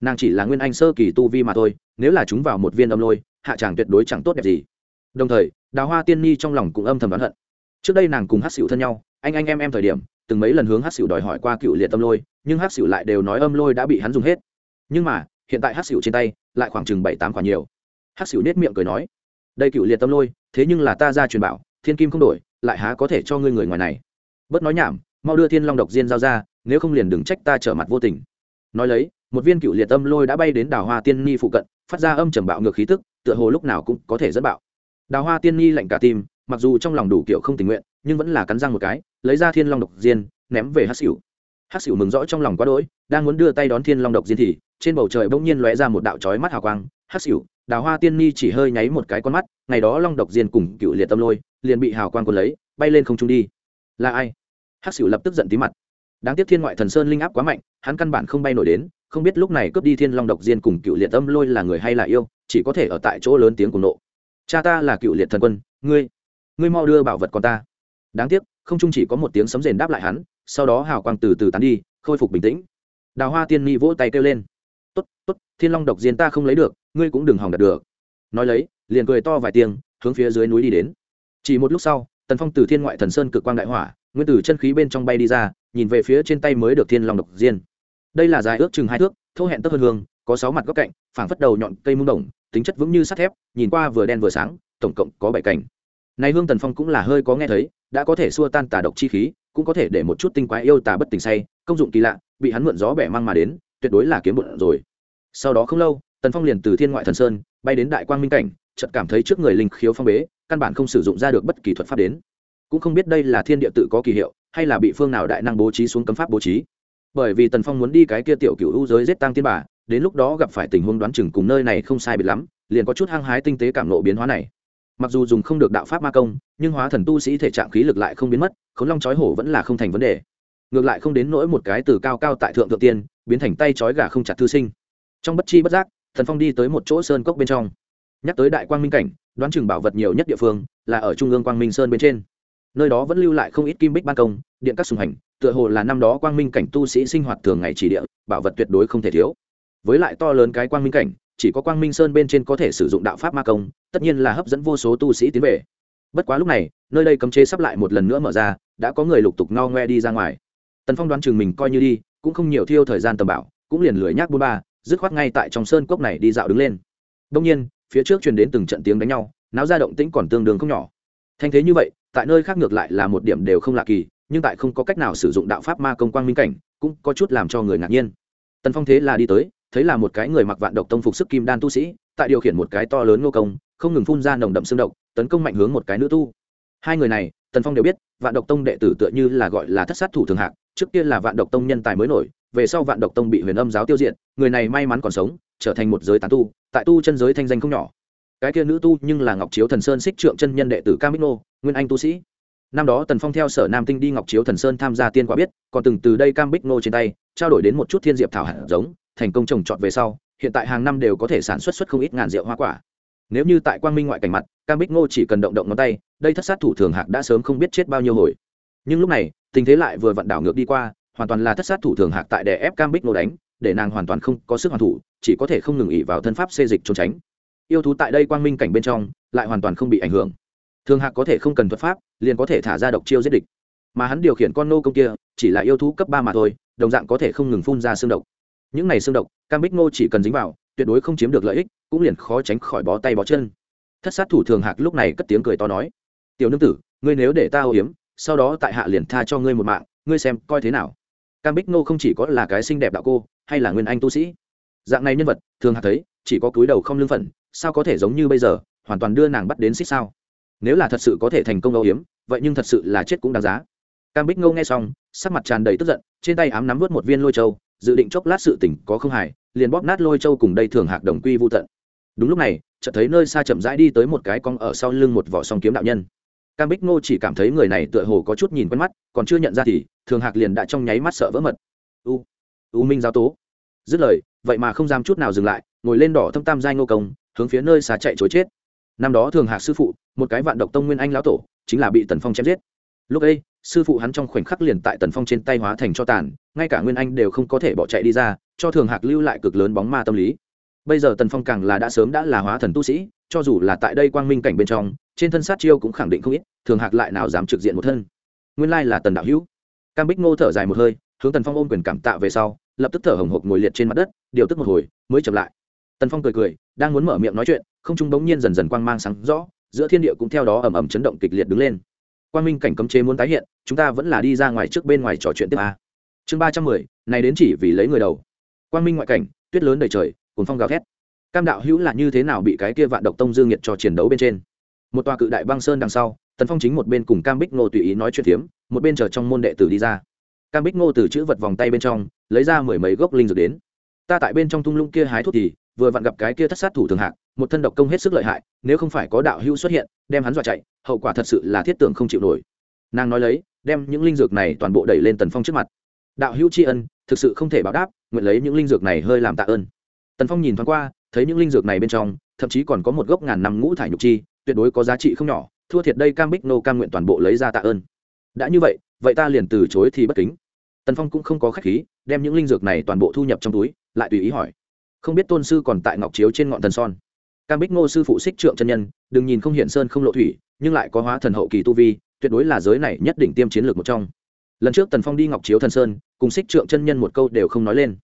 Nàng chỉ là nguyên anh sơ kỳ tu vi mà thôi, nếu là chúng vào một viên âm lôi, hạ tràng tuyệt đối chẳng tốt đẹp gì. Đồng thời, đào hoa tiên nhi trong lòng cũng âm thầm đoán hận. Trước đây nàng cùng hát xỉu thân nhau, anh anh em em thời điểm, từng mấy lần hướng hát xỉu đòi hỏi qua cựu liệt âm lôi, nhưng hát xỉu lại đều nói âm lôi đã bị hắn dùng hết. Nhưng mà, hiện tại hát xỉu trên tay, lại khoảng chừng bảy tám khoản nhiều. Hát xỉu nết miệng cười nói đây cựu liệt tâm lôi, thế nhưng là ta ra truyền bảo, thiên kim không đổi, lại há có thể cho ngươi người ngoài này. Bớt nói nhảm, mau đưa thiên long độc diên giao ra, nếu không liền đừng trách ta trở mặt vô tình. Nói lấy, một viên cựu liệt tâm lôi đã bay đến đào hoa tiên ni phụ cận, phát ra âm trầm bạo ngược khí tức, tựa hồ lúc nào cũng có thể dẫn bạo. Đào hoa tiên ni lạnh cả tim, mặc dù trong lòng đủ kiểu không tình nguyện, nhưng vẫn là cắn răng một cái, lấy ra thiên long độc diên, ném về hát xỉu hát xỉu mừng rõ trong lòng quá đỗi, đang muốn đưa tay đón thiên long độc diên thì, trên bầu trời bỗng nhiên lóe ra một đạo trói mắt hào quang hát xỉu đào hoa tiên ni chỉ hơi nháy một cái con mắt, ngày đó long độc diên cùng cựu liệt tâm lôi liền bị hào quang quân lấy, bay lên không trung đi. Là ai? Hắc xỉu lập tức giận tí mặt. Đáng tiếc thiên ngoại thần sơn linh áp quá mạnh, hắn căn bản không bay nổi đến, không biết lúc này cướp đi thiên long độc diên cùng cựu liệt tâm lôi là người hay là yêu, chỉ có thể ở tại chỗ lớn tiếng cùng nộ. Cha ta là cựu liệt thần quân, ngươi ngươi mau đưa bảo vật con ta. Đáng tiếc, không trung chỉ có một tiếng sấm rền đáp lại hắn, sau đó hào quang từ từ tán đi, khôi phục bình tĩnh. Đào hoa tiên ni vỗ tay kêu lên tốt tốt, thiên long độc diên ta không lấy được, ngươi cũng đừng hòng đạt được. Nói lấy, liền cười to vài tiếng, hướng phía dưới núi đi đến. Chỉ một lúc sau, tần phong từ thiên ngoại thần sơn cực quang đại hỏa, nguyên tử chân khí bên trong bay đi ra, nhìn về phía trên tay mới được thiên long độc diên. Đây là dài ước chừng hai thước, thô hẹn tấp hơn hương, có sáu mặt góc cạnh, phảng phất đầu nhọn cây mung đồng, tính chất vững như sắt thép, nhìn qua vừa đen vừa sáng, tổng cộng có bảy cảnh. Này hương tần phong cũng là hơi có nghe thấy, đã có thể xua tan tà độc chi khí, cũng có thể để một chút tinh quái yêu tà bất tình say, công dụng kỳ lạ, bị hắn mượn gió bẻ mang mà đến tuyệt đối là kiếm bụng rồi. Sau đó không lâu, tần phong liền từ thiên ngoại thần sơn bay đến đại quang minh cảnh, chợt cảm thấy trước người linh khiếu phong bế, căn bản không sử dụng ra được bất kỳ thuật pháp đến. Cũng không biết đây là thiên địa tự có kỳ hiệu, hay là bị phương nào đại năng bố trí xuống cấm pháp bố trí. Bởi vì tần phong muốn đi cái kia tiểu cựu u giới giết tăng tiên bà, đến lúc đó gặp phải tình huống đoán chừng cùng nơi này không sai biệt lắm, liền có chút hăng hái tinh tế cảm nộ biến hóa này. Mặc dù dùng không được đạo pháp ma công, nhưng hóa thần tu sĩ thể trạng khí lực lại không biến mất, khốn long chói hổ vẫn là không thành vấn đề ngược lại không đến nỗi một cái từ cao cao tại thượng thượng tiên, biến thành tay trói gà không chặt thư sinh. Trong bất chi bất giác, thần phong đi tới một chỗ sơn cốc bên trong. Nhắc tới đại quang minh cảnh, đoán chừng bảo vật nhiều nhất địa phương là ở trung ương quang minh sơn bên trên. Nơi đó vẫn lưu lại không ít kim bích ban công, điện các sùng hành, tựa hồ là năm đó quang minh cảnh tu sĩ sinh hoạt thường ngày chỉ địa, bảo vật tuyệt đối không thể thiếu. Với lại to lớn cái quang minh cảnh, chỉ có quang minh sơn bên trên có thể sử dụng đạo pháp ma công, tất nhiên là hấp dẫn vô số tu sĩ tiến về. Bất quá lúc này, nơi đây cấm chế sắp lại một lần nữa mở ra, đã có người lục tục no ngoe đi ra ngoài tần phong đoán chừng mình coi như đi, cũng không nhiều thiêu thời gian tầm bảo, cũng liền lười nhác bôn ba, dứt khoát ngay tại trong sơn cốc này đi dạo đứng lên. Đông nhiên, phía trước truyền đến từng trận tiếng đánh nhau, náo ra động tĩnh còn tương đương không nhỏ. Thanh thế như vậy, tại nơi khác ngược lại là một điểm đều không lạ kỳ, nhưng tại không có cách nào sử dụng đạo pháp ma công quang minh cảnh, cũng có chút làm cho người ngạc nhiên. Tần phong thế là đi tới, thấy là một cái người mặc vạn độc tông phục sức kim đan tu sĩ, tại điều khiển một cái to lớn ngô công, không ngừng phun ra nồng đậm xương độc, tấn công mạnh hướng một cái nữ tu. Hai người này, tần phong đều biết, vạn độc tông đệ tử tựa như là gọi là thất sát thủ thường hạng trước kia là vạn độc tông nhân tài mới nổi, về sau vạn độc tông bị huyền âm giáo tiêu diệt, người này may mắn còn sống, trở thành một giới tán tu, tại tu chân giới thanh danh không nhỏ. Cái kia nữ tu nhưng là ngọc chiếu thần sơn xích trượng chân nhân đệ tử camino, nguyên anh tu sĩ. Năm đó tần phong theo sở nam tinh đi ngọc chiếu thần sơn tham gia tiên quả biết, còn từng từ đây cam bích nô trên tay, trao đổi đến một chút thiên diệp thảo hạt giống, thành công trồng trọt về sau, hiện tại hàng năm đều có thể sản xuất xuất không ít ngàn rượu hoa quả. Nếu như tại quang minh ngoại cảnh mặt cam bích ngô chỉ cần động động ngón tay, đây thất sát thủ thường hạc đã sớm không biết chết bao nhiêu hồi. Nhưng lúc này tình thế lại vừa vặn đảo ngược đi qua, hoàn toàn là thất sát thủ thường hạc tại đè ép cam bích ngô đánh, để nàng hoàn toàn không có sức hoàn thủ, chỉ có thể không ngừng ỉ vào thân pháp xê dịch trốn tránh. Yêu thú tại đây quang minh cảnh bên trong, lại hoàn toàn không bị ảnh hưởng. Thường hạc có thể không cần thuật pháp, liền có thể thả ra độc chiêu giết địch. Mà hắn điều khiển con nô công kia, chỉ là yêu thú cấp ba mà thôi, đồng dạng có thể không ngừng phun ra xương độc. Những này xương độc cam bích ngô chỉ cần dính vào, tuyệt đối không chiếm được lợi ích, cũng liền khó tránh khỏi bó tay bó chân. Thất sát thủ thường hạc lúc này cất tiếng cười to nói, tiểu nương tử, ngươi nếu để ta ô hiếm sau đó tại hạ liền tha cho ngươi một mạng, ngươi xem coi thế nào. Cam bích ngô không chỉ có là cái xinh đẹp đạo cô, hay là nguyên anh tu sĩ. Dạng này nhân vật, thường hạc thấy, chỉ có cúi đầu không lương phận, sao có thể giống như bây giờ, hoàn toàn đưa nàng bắt đến xích sao? Nếu là thật sự có thể thành công âu hiếm vậy nhưng thật sự là chết cũng đáng giá. Cam bích ngô nghe xong, sắc mặt tràn đầy tức giận, trên tay ám nắm vớt một viên lôi châu, dự định chốc lát sự tỉnh có không hài, liền bóp nát lôi châu cùng đây thường hạc đồng quy vô tận. Đúng lúc này, chợt thấy nơi xa chậm rãi đi tới một cái cong ở sau lưng một vỏ song kiếm đạo nhân cam bích ngô chỉ cảm thấy người này tựa hồ có chút nhìn quen mắt, còn chưa nhận ra thì, thường hạc liền đã trong nháy mắt sợ vỡ mật. U u minh giáo tố. Dứt lời, vậy mà không dám chút nào dừng lại, ngồi lên đỏ thâm tam giai ngô công, hướng phía nơi xá chạy chối chết. Năm đó thường hạc sư phụ, một cái vạn độc tông nguyên anh lão tổ, chính là bị tần phong chém giết. Lúc ấy, sư phụ hắn trong khoảnh khắc liền tại tần phong trên tay hóa thành cho tàn, ngay cả nguyên anh đều không có thể bỏ chạy đi ra, cho thường hạc lưu lại cực lớn bóng ma tâm lý. Bây giờ tần phong càng là đã sớm đã là hóa thần tu sĩ, cho dù là tại đây quang minh cảnh bên trong trên thân sát chiêu cũng khẳng định không ít, thường hạc lại nào dám trực diện một thân. Nguyên lai là tần đạo hữu. Cam bích ngô thở dài một hơi, hướng tần phong ôm quyền cảm tạ về sau, lập tức thở hồng hộc ngồi liệt trên mặt đất, điều tức một hồi, mới chậm lại. Tần phong cười cười, đang muốn mở miệng nói chuyện, không trung bỗng nhiên dần dần quang mang sáng rõ, giữa thiên địa cũng theo đó ầm ầm chấn động kịch liệt đứng lên. Quang minh cảnh cấm chế muốn tái hiện, chúng ta vẫn là đi ra ngoài trước bên ngoài trò chuyện tiếp a. Chương ba trăm mười, này đến chỉ vì lấy người đầu. Quang minh ngoại cảnh, tuyết lớn đầy trời cùng phong gào thét. Cam đạo hữu là như thế nào bị cái kia vạn độc tông dương nhiệt cho chiến đấu bên trên? Một tòa cự đại băng sơn đằng sau, tần phong chính một bên cùng cam bích ngô tùy ý nói chuyện phiếm, một bên chờ trong môn đệ tử đi ra. Cam bích ngô từ chữ vật vòng tay bên trong, lấy ra mười mấy gốc linh dược đến. Ta tại bên trong thung lũng kia hái thuốc thì, vừa vặn gặp cái kia thất sát thủ thường hạc, một thân độc công hết sức lợi hại, nếu không phải có đạo hữu xuất hiện, đem hắn dọa chạy, hậu quả thật sự là thiết tưởng không chịu nổi. Nàng nói lấy, đem những linh dược này toàn bộ đẩy lên tần phong trước mặt. Đạo hữu tri ân, thực sự không thể báo đáp, nguyện lấy những linh dược này hơi làm tạ ơn. Tần phong nhìn thoáng qua, thấy những linh dược này bên trong, thậm chí còn có một gốc ngàn năm ngũ thải nhục chi tuyệt đối có giá trị không nhỏ, thua thiệt đây cam bích nô cam nguyện toàn bộ lấy ra tạ ơn. Đã như vậy vậy ta liền từ chối thì bất kính. Tần phong cũng không có k h á c h khí, đem những linh dược này toàn bộ thu nhập trong túi, lại tùy ý hỏi. Không biết tôn sư còn tại ngọc chiếu trên ngọn thần son. Cam bích ngô sư phụ xích trượng chân nhân, đừng nhìn không hiện sơn không lộ thủy, nhưng lại có hóa thần hậu kỳ tu vi, tuyệt đối là giới này nhất định tiêm chiến lược một trong. Lần trước tần phong đi ngọc chiếu thần sơn, cùng xích trượng chân nhân một câu đều không nói lên.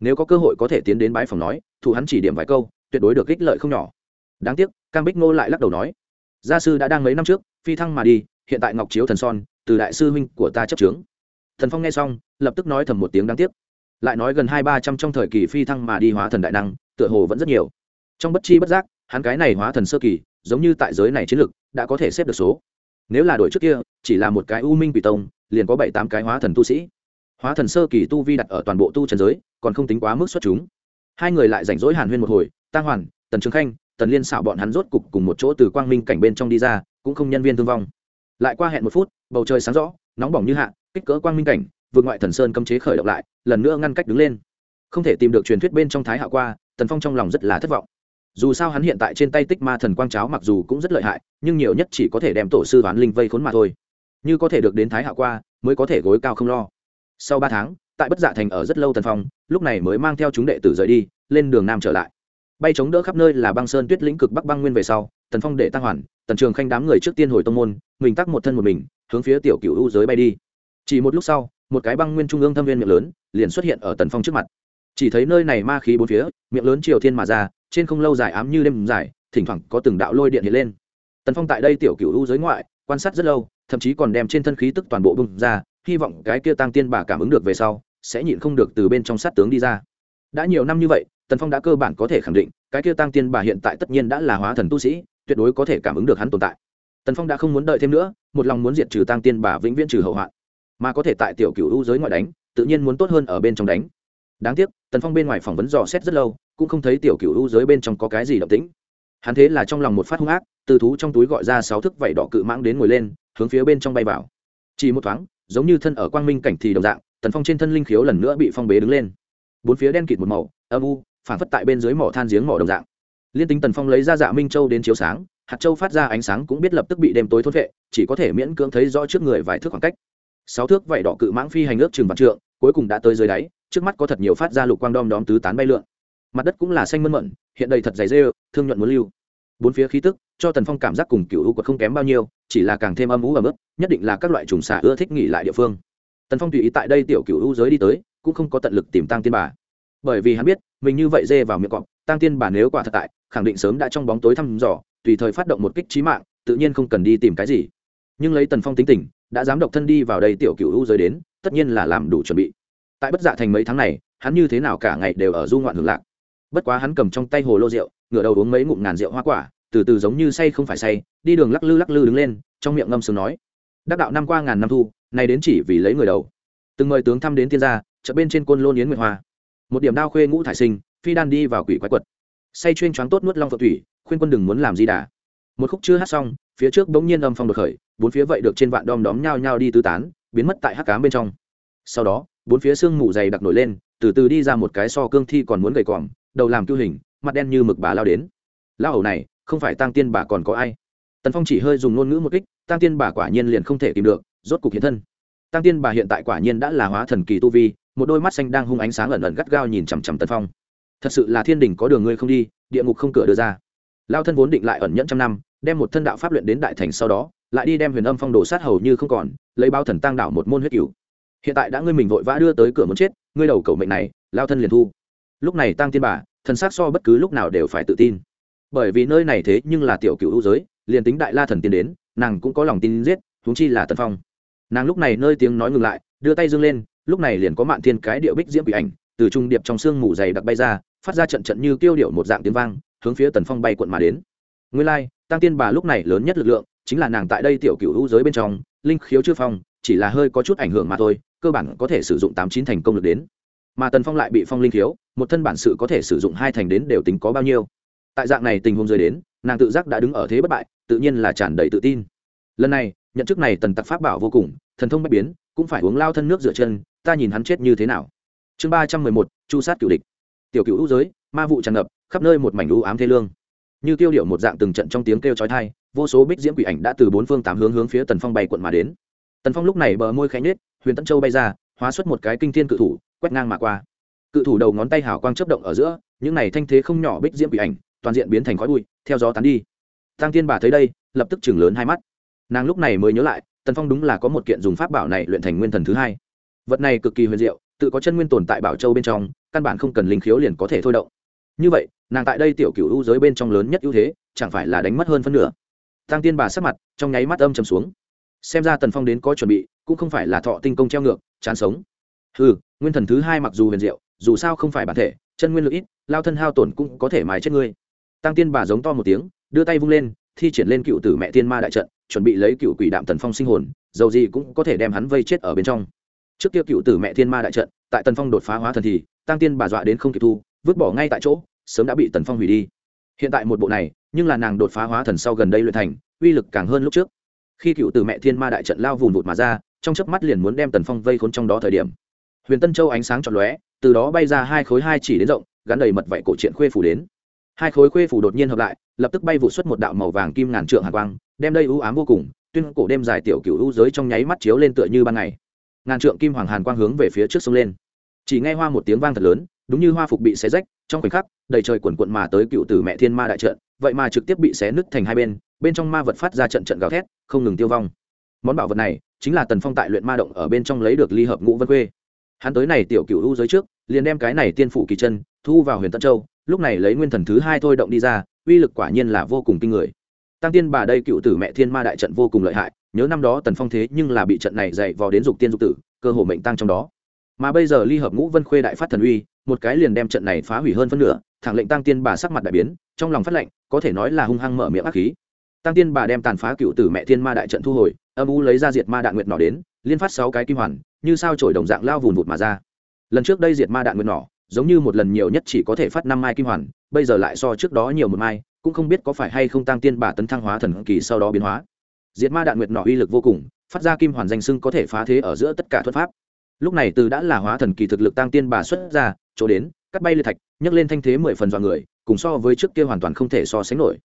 Nếu có cơ hội có thể tiến đến bãi phòng nói, thủ hắn chỉ điểm vài câu, tuyệt đối được ích lợi không nhỏ. Đáng tiếc cam bích ngô lại lắc đầu nói, gia sư đã đang mấy năm trước, phi thăng mà đi, hiện tại ngọc chiếu thần son, từ đại sư huynh của ta chấp trướng thần phong nghe xong, lập tức nói thầm một tiếng đáng tiếc. Lại nói gần hai ba trăm trong thời kỳ phi thăng mà đi hóa thần đại năng, tựa hồ vẫn rất nhiều. Trong bất chi bất giác, hắn cái này hóa thần sơ kỳ, giống như tại giới này chiến lược, đã có thể xếp được số. Nếu là đổi trước kia, chỉ là một cái u minh quỷ tông, liền có bảy tám cái hóa thần tu sĩ. Hóa thần sơ kỳ tu vi đặt ở toàn bộ tu trần giới, còn không tính quá mức xuất chúng. Hai người lại rảnh rỗi hàn huyên một hồi tăng hoàn, tần trường khanh tần liên xạo bọn hắn rốt cục cùng một chỗ từ quang minh cảnh bên trong đi ra, cũng không nhân viên thương vong. Lại qua hẹn một phút, bầu trời sáng rõ, nóng bỏng như hạ, kích cỡ quang minh cảnh, vượt ngoại thần sơn cấm chế khởi động lại, lần nữa ngăn cách đứng lên. Không thể tìm được truyền thuyết bên trong thái hạ qua, tần phong trong lòng rất là thất vọng. Dù sao hắn hiện tại trên tay tích ma thần quang cháo mặc dù cũng rất lợi hại, nhưng nhiều nhất chỉ có thể đem tổ sư toán linh vây khốn mà thôi. Như có thể được đến thái hạ qua, mới có thể gối cao không lo. Sau ba tháng, tại bất dạ thành ở rất lâu tần phong, lúc này mới mang theo chúng đệ tử rời đi, lên đường nam trở lại bay chống đỡ khắp nơi là băng sơn tuyết lĩnh cực bắc băng nguyên về sau, tần phong để tăng hoàn, tần trường khanh đám người trước tiên hồi tông môn, mình tắc một thân một mình, hướng phía tiểu cựu u giới bay đi. Chỉ một lúc sau, một cái băng nguyên trung ương thâm viên miệng lớn liền xuất hiện ở tần phong trước mặt. Chỉ thấy nơi này ma khí bốn phía, miệng lớn triều thiên mà ra, trên không lâu dài ám như đêm dài, thỉnh thoảng có từng đạo lôi điện hiện lên. Tần phong tại đây tiểu cựu u giới ngoại, quan sát rất lâu, thậm chí còn đem trên thân khí tức toàn bộ bung ra, hy vọng cái kia tăng tiên bà cảm ứng được về sau, sẽ nhịn không được từ bên trong sát tướng đi ra. Đã nhiều năm như vậy tần phong đã cơ bản có thể khẳng định, cái kia tăng tiên bà hiện tại tất nhiên đã là hóa thần tu sĩ, tuyệt đối có thể cảm ứng được hắn tồn tại. Tần phong đã không muốn đợi thêm nữa, một lòng muốn diệt trừ tăng tiên bà vĩnh viễn trừ hậu hoạn, mà có thể tại tiểu cựu u giới ngoại đánh, tự nhiên muốn tốt hơn ở bên trong đánh. Đáng tiếc, tần phong bên ngoài phỏng vấn dò xét rất lâu, cũng không thấy tiểu cựu u giới bên trong có cái gì động tĩnh. Hắn thế là trong lòng một phát hung ác, từ thú trong túi gọi ra sáu thức vảy đỏ cự mãng đến ngồi lên, hướng phía bên trong bay vào. Chỉ một thoáng, giống như thân ở quang minh cảnh thì đồng dạng, tần phong trên thân linh khiếu lần nữa bị phong bế đứng lên. Bốn phía đen kịt một màu, âm u phản phất tại bên dưới mỏ than giếng mỏ đồng dạng. Liên tính tần phong lấy ra dạ minh châu đến chiếu sáng hạt châu phát ra ánh sáng cũng biết lập tức bị đêm tối thốt vệ chỉ có thể miễn cưỡng thấy rõ trước người vài thước khoảng cách. Sáu thước vảy đỏ cự mãng phi hành ước chừng vạn trượng cuối cùng đã tới dưới đáy trước mắt có thật nhiều phát ra lục quang đom đóm tứ tán bay lượn. Mặt đất cũng là xanh mơn mận hiện đầy thật dày dê thương nhuận muốn lưu. Bốn phía khí tức cho tần phong cảm giác cùng cựu u quật không kém bao nhiêu chỉ là càng thêm âm ú và ướt, nhất định là các loại trùng xả ưa thích nghỉ lại địa phương. Tần phong tùy ý tại đây tiểu cựu u giới đi tới cũng không có tận lực tìm tăng tiên bà bởi vì hắn biết, mình như vậy dê vào miệng cọp tăng tiên bản nếu quả thật tại, khẳng định sớm đã trong bóng tối thăm dò, tùy thời phát động một kích trí mạng, tự nhiên không cần đi tìm cái gì. Nhưng lấy tần phong tính tình, đã dám độc thân đi vào đây tiểu cựu u giới đến, tất nhiên là làm đủ chuẩn bị. Tại bất dạ thành mấy tháng này, hắn như thế nào cả ngày đều ở du ngoạn hưởng lạc. Bất quá hắn cầm trong tay hồ lô rượu, ngửa đầu uống mấy ngụm ngàn rượu hoa quả, từ từ giống như say không phải say, đi đường lắc lư lắc lư đứng lên, trong miệng ngâm sướng nói. Đắc đạo năm qua ngàn năm thu, nay đến chỉ vì lấy người đầu. Từng mời tướng thăm đến thiên gia, chợ bên trên quân lôn yến nguyệt hoa một điểm đao khuê ngũ thải sinh, phi đan đi vào quỷ quái quật. Say chuyên choáng tốt nuốt long phượng thủy, khuyên quân đừng muốn làm gì đà. Một khúc chưa hát xong, phía trước bỗng nhiên âm phong đột khởi, bốn phía vậy được trên vạn đom đóm nhao nhao đi tứ tán, biến mất tại hắc cám bên trong. Sau đó, bốn phía sương mù dày đặc nổi lên, từ từ đi ra một cái so cương thi còn muốn gầy còm, đầu làm cưu hình, mặt đen như mực bà lao đến. Lao hầu này, không phải tăng tiên bà còn có ai? Tần phong chỉ hơi dùng ngôn ngữ một kích tăng tiên bà quả nhiên liền không thể tìm được, rốt cục hiện thân. Tăng tiên bà hiện tại quả nhiên đã là hóa thần kỳ tu vi một đôi mắt xanh đang hung ánh sáng ẩn ẩn gắt gao nhìn chằm chằm tần phong. Thật sự là thiên đình có đường ngươi không đi, địa ngục không cửa đưa ra. Lao thân vốn định lại ẩn nhẫn trăm năm, đem một thân đạo pháp luyện đến đại thành sau đó, lại đi đem huyền âm phong đồ sát hầu như không còn, lấy bao thần tăng đảo một môn huyết cửu. Hiện tại đã ngươi mình vội vã đưa tới cửa muốn chết, ngươi đầu cầu mệnh này, lao thân liền thu. Lúc này tăng tiên bà, thần sát so bất cứ lúc nào đều phải tự tin. Bởi vì nơi này thế nhưng là tiểu cựu hữu giới, liền tính đại la thần tiên đến, nàng cũng có lòng tin giết, huống chi là tần phong. Nàng lúc này nơi tiếng nói ngừng lại, đưa tay dương lên lúc này liền có mạn thiên cái điệu bích diễm bị ảnh, từ trung điệp trong sương mù dày đặc bay ra, phát ra trận trận như tiêu điệu một dạng tiếng vang, hướng phía tần phong bay cuộn mà đến. Nguyên lai, tăng tiên bà lúc này lớn nhất lực lượng, chính là nàng tại đây tiểu cựu hữu giới bên trong, linh khiếu chưa phong, chỉ là hơi có chút ảnh hưởng mà thôi, cơ bản có thể sử dụng tám chín thành công lực đến. Mà tần phong lại bị phong linh khiếu, một thân bản sự có thể sử dụng hai thành đến đều tính có bao nhiêu. Tại dạng này tình huống rơi đến, nàng tự giác đã đứng ở thế bất bại, tự nhiên là tràn đầy tự tin. Lần này, nhận chức này tần tặc pháp bảo vô cùng, thần thông bách biến, cũng phải uống lao thân nước rửa chân ta nhìn hắn chết như thế nào. Chương ba trăm mười một, chu sát cựu địch. Tiểu cựu hữu giới, ma vụ tràn ngập, khắp nơi một mảnh lũ ám thê lương. Như tiêu điệu một dạng từng trận trong tiếng kêu chói thai vô số bích diễm quỷ ảnh đã từ bốn phương tám hướng hướng phía tần phong bay quận mà đến. Tần phong lúc này bờ môi khẽ nhết huyền tân châu bay ra, hóa xuất một cái kinh thiên cự thủ, quét ngang mà qua. Cự thủ đầu ngón tay hào quang chấp động ở giữa, những này thanh thế không nhỏ bích diễm quỷ ảnh, toàn diện biến thành khói bụi, theo gió tán đi. Tăng tiên bà thấy đây, lập tức chừng lớn hai mắt. Nàng lúc này mới nhớ lại, tần phong đúng là có một kiện dùng pháp bảo này luyện thành nguyên thần thứ hai vật này cực kỳ huyền diệu, tự có chân nguyên tồn tại bảo châu bên trong, căn bản không cần linh khiếu liền có thể thôi động. Như vậy, nàng tại đây tiểu cựu u giới bên trong lớn nhất ưu thế, chẳng phải là đánh mất hơn phân nửa. Tăng tiên bà sắc mặt, trong nháy mắt âm trầm xuống. Xem ra tần phong đến có chuẩn bị, cũng không phải là thọ tinh công treo ngược, chán sống. Ừ nguyên thần thứ hai mặc dù huyền diệu, dù sao không phải bản thể, chân nguyên lực ít, lao thân hao tổn cũng có thể mài chết ngươi. Tăng tiên bà giống to một tiếng, đưa tay vung lên, thi triển lên cựu tử mẹ tiên ma đại trận, chuẩn bị lấy cựu quỷ đạm tần phong sinh hồn, dầu gì cũng có thể đem hắn vây chết ở bên trong trước kia cựu tử mẹ thiên ma đại trận, tại tần phong đột phá hóa thần thì tăng tiên bà dọa đến không kịp thu, vứt bỏ ngay tại chỗ, sớm đã bị tần phong hủy đi. Hiện tại một bộ này, nhưng là nàng đột phá hóa thần sau gần đây luyện thành, uy lực càng hơn lúc trước. Khi cựu tử mẹ thiên ma đại trận lao vùn vụt mà ra, trong chớp mắt liền muốn đem tần phong vây khốn trong đó thời điểm. Huyền tân châu ánh sáng trọn lóe, từ đó bay ra hai khối hai chỉ đến rộng, gắn đầy mật vạy cổ truyện khuê phủ đến. Hai khối khuê phủ đột nhiên hợp lại, lập tức bay vụ xuất một đạo màu vàng kim ngàn trượng hạ quang, đem đây ưu ám vô cùng, tuyên cổ đêm dài tiểu cựu ưu giới trong nháy mắt chiếu lên tựa như ban ngày ngàn trượng kim hoàng hàn quang hướng về phía trước sông lên. Chỉ nghe hoa một tiếng vang thật lớn, đúng như hoa phục bị xé rách, trong khoảnh khắc, đầy trời quần quận mà tới cựu tử mẹ thiên ma đại trận, vậy mà trực tiếp bị xé nứt thành hai bên bên trong ma vật phát ra trận trận gào thét, không ngừng tiêu vong. Món bảo vật này, chính là tần phong tại luyện ma động ở bên trong lấy được ly hợp ngũ vân quê. Hắn tới này tiểu cựu u giới trước, liền đem cái này tiên phủ kỳ chân, thu vào huyền tân châu, lúc này lấy nguyên thần thứ hai thôi động đi ra, uy lực quả nhiên là vô cùng kinh người. Tăng tiên bà đây cựu tử mẹ thiên ma đại trận vô cùng lợi hại nhớ năm đó tần phong thế nhưng là bị trận này dạy vò đến dục tiên dục tử, cơ hồ mệnh tăng trong đó. Mà bây giờ ly hợp ngũ vân khuê đại phát thần uy, một cái liền đem trận này phá hủy hơn phân nửa, thẳng lệnh tăng tiên bà sắc mặt đại biến, trong lòng phát lệnh, có thể nói là hung hăng mở miệng ác khí. Tăng tiên bà đem tàn phá cựu tử mẹ thiên ma đại trận thu hồi, âm u lấy ra diệt ma đạn nguyệt nỏ đến, liên phát sáu cái kim hoàn, như sao trổi đồng dạng lao vùn vụt mà ra. Lần trước đây diệt ma đạn nguyệt nỏ, giống như một lần nhiều nhất chỉ có thể phát năm mai kim hoàn, bây giờ lại so trước đó nhiều một mai, cũng không biết có phải hay không tăng tiên bà tấn thăng hóa thần kỳ sau đó biến hóa diệt ma đạn nguyệt nỏ uy lực vô cùng, phát ra kim hoàn danh sưng có thể phá thế ở giữa tất cả thuật pháp. Lúc này từ đã là hóa thần kỳ thực lực tăng tiên bà xuất ra, chỗ đến, cắt bay liệt thạch, nhấc lên thanh thế mười phần dọa người, cùng so với trước kia hoàn toàn không thể so sánh nổi.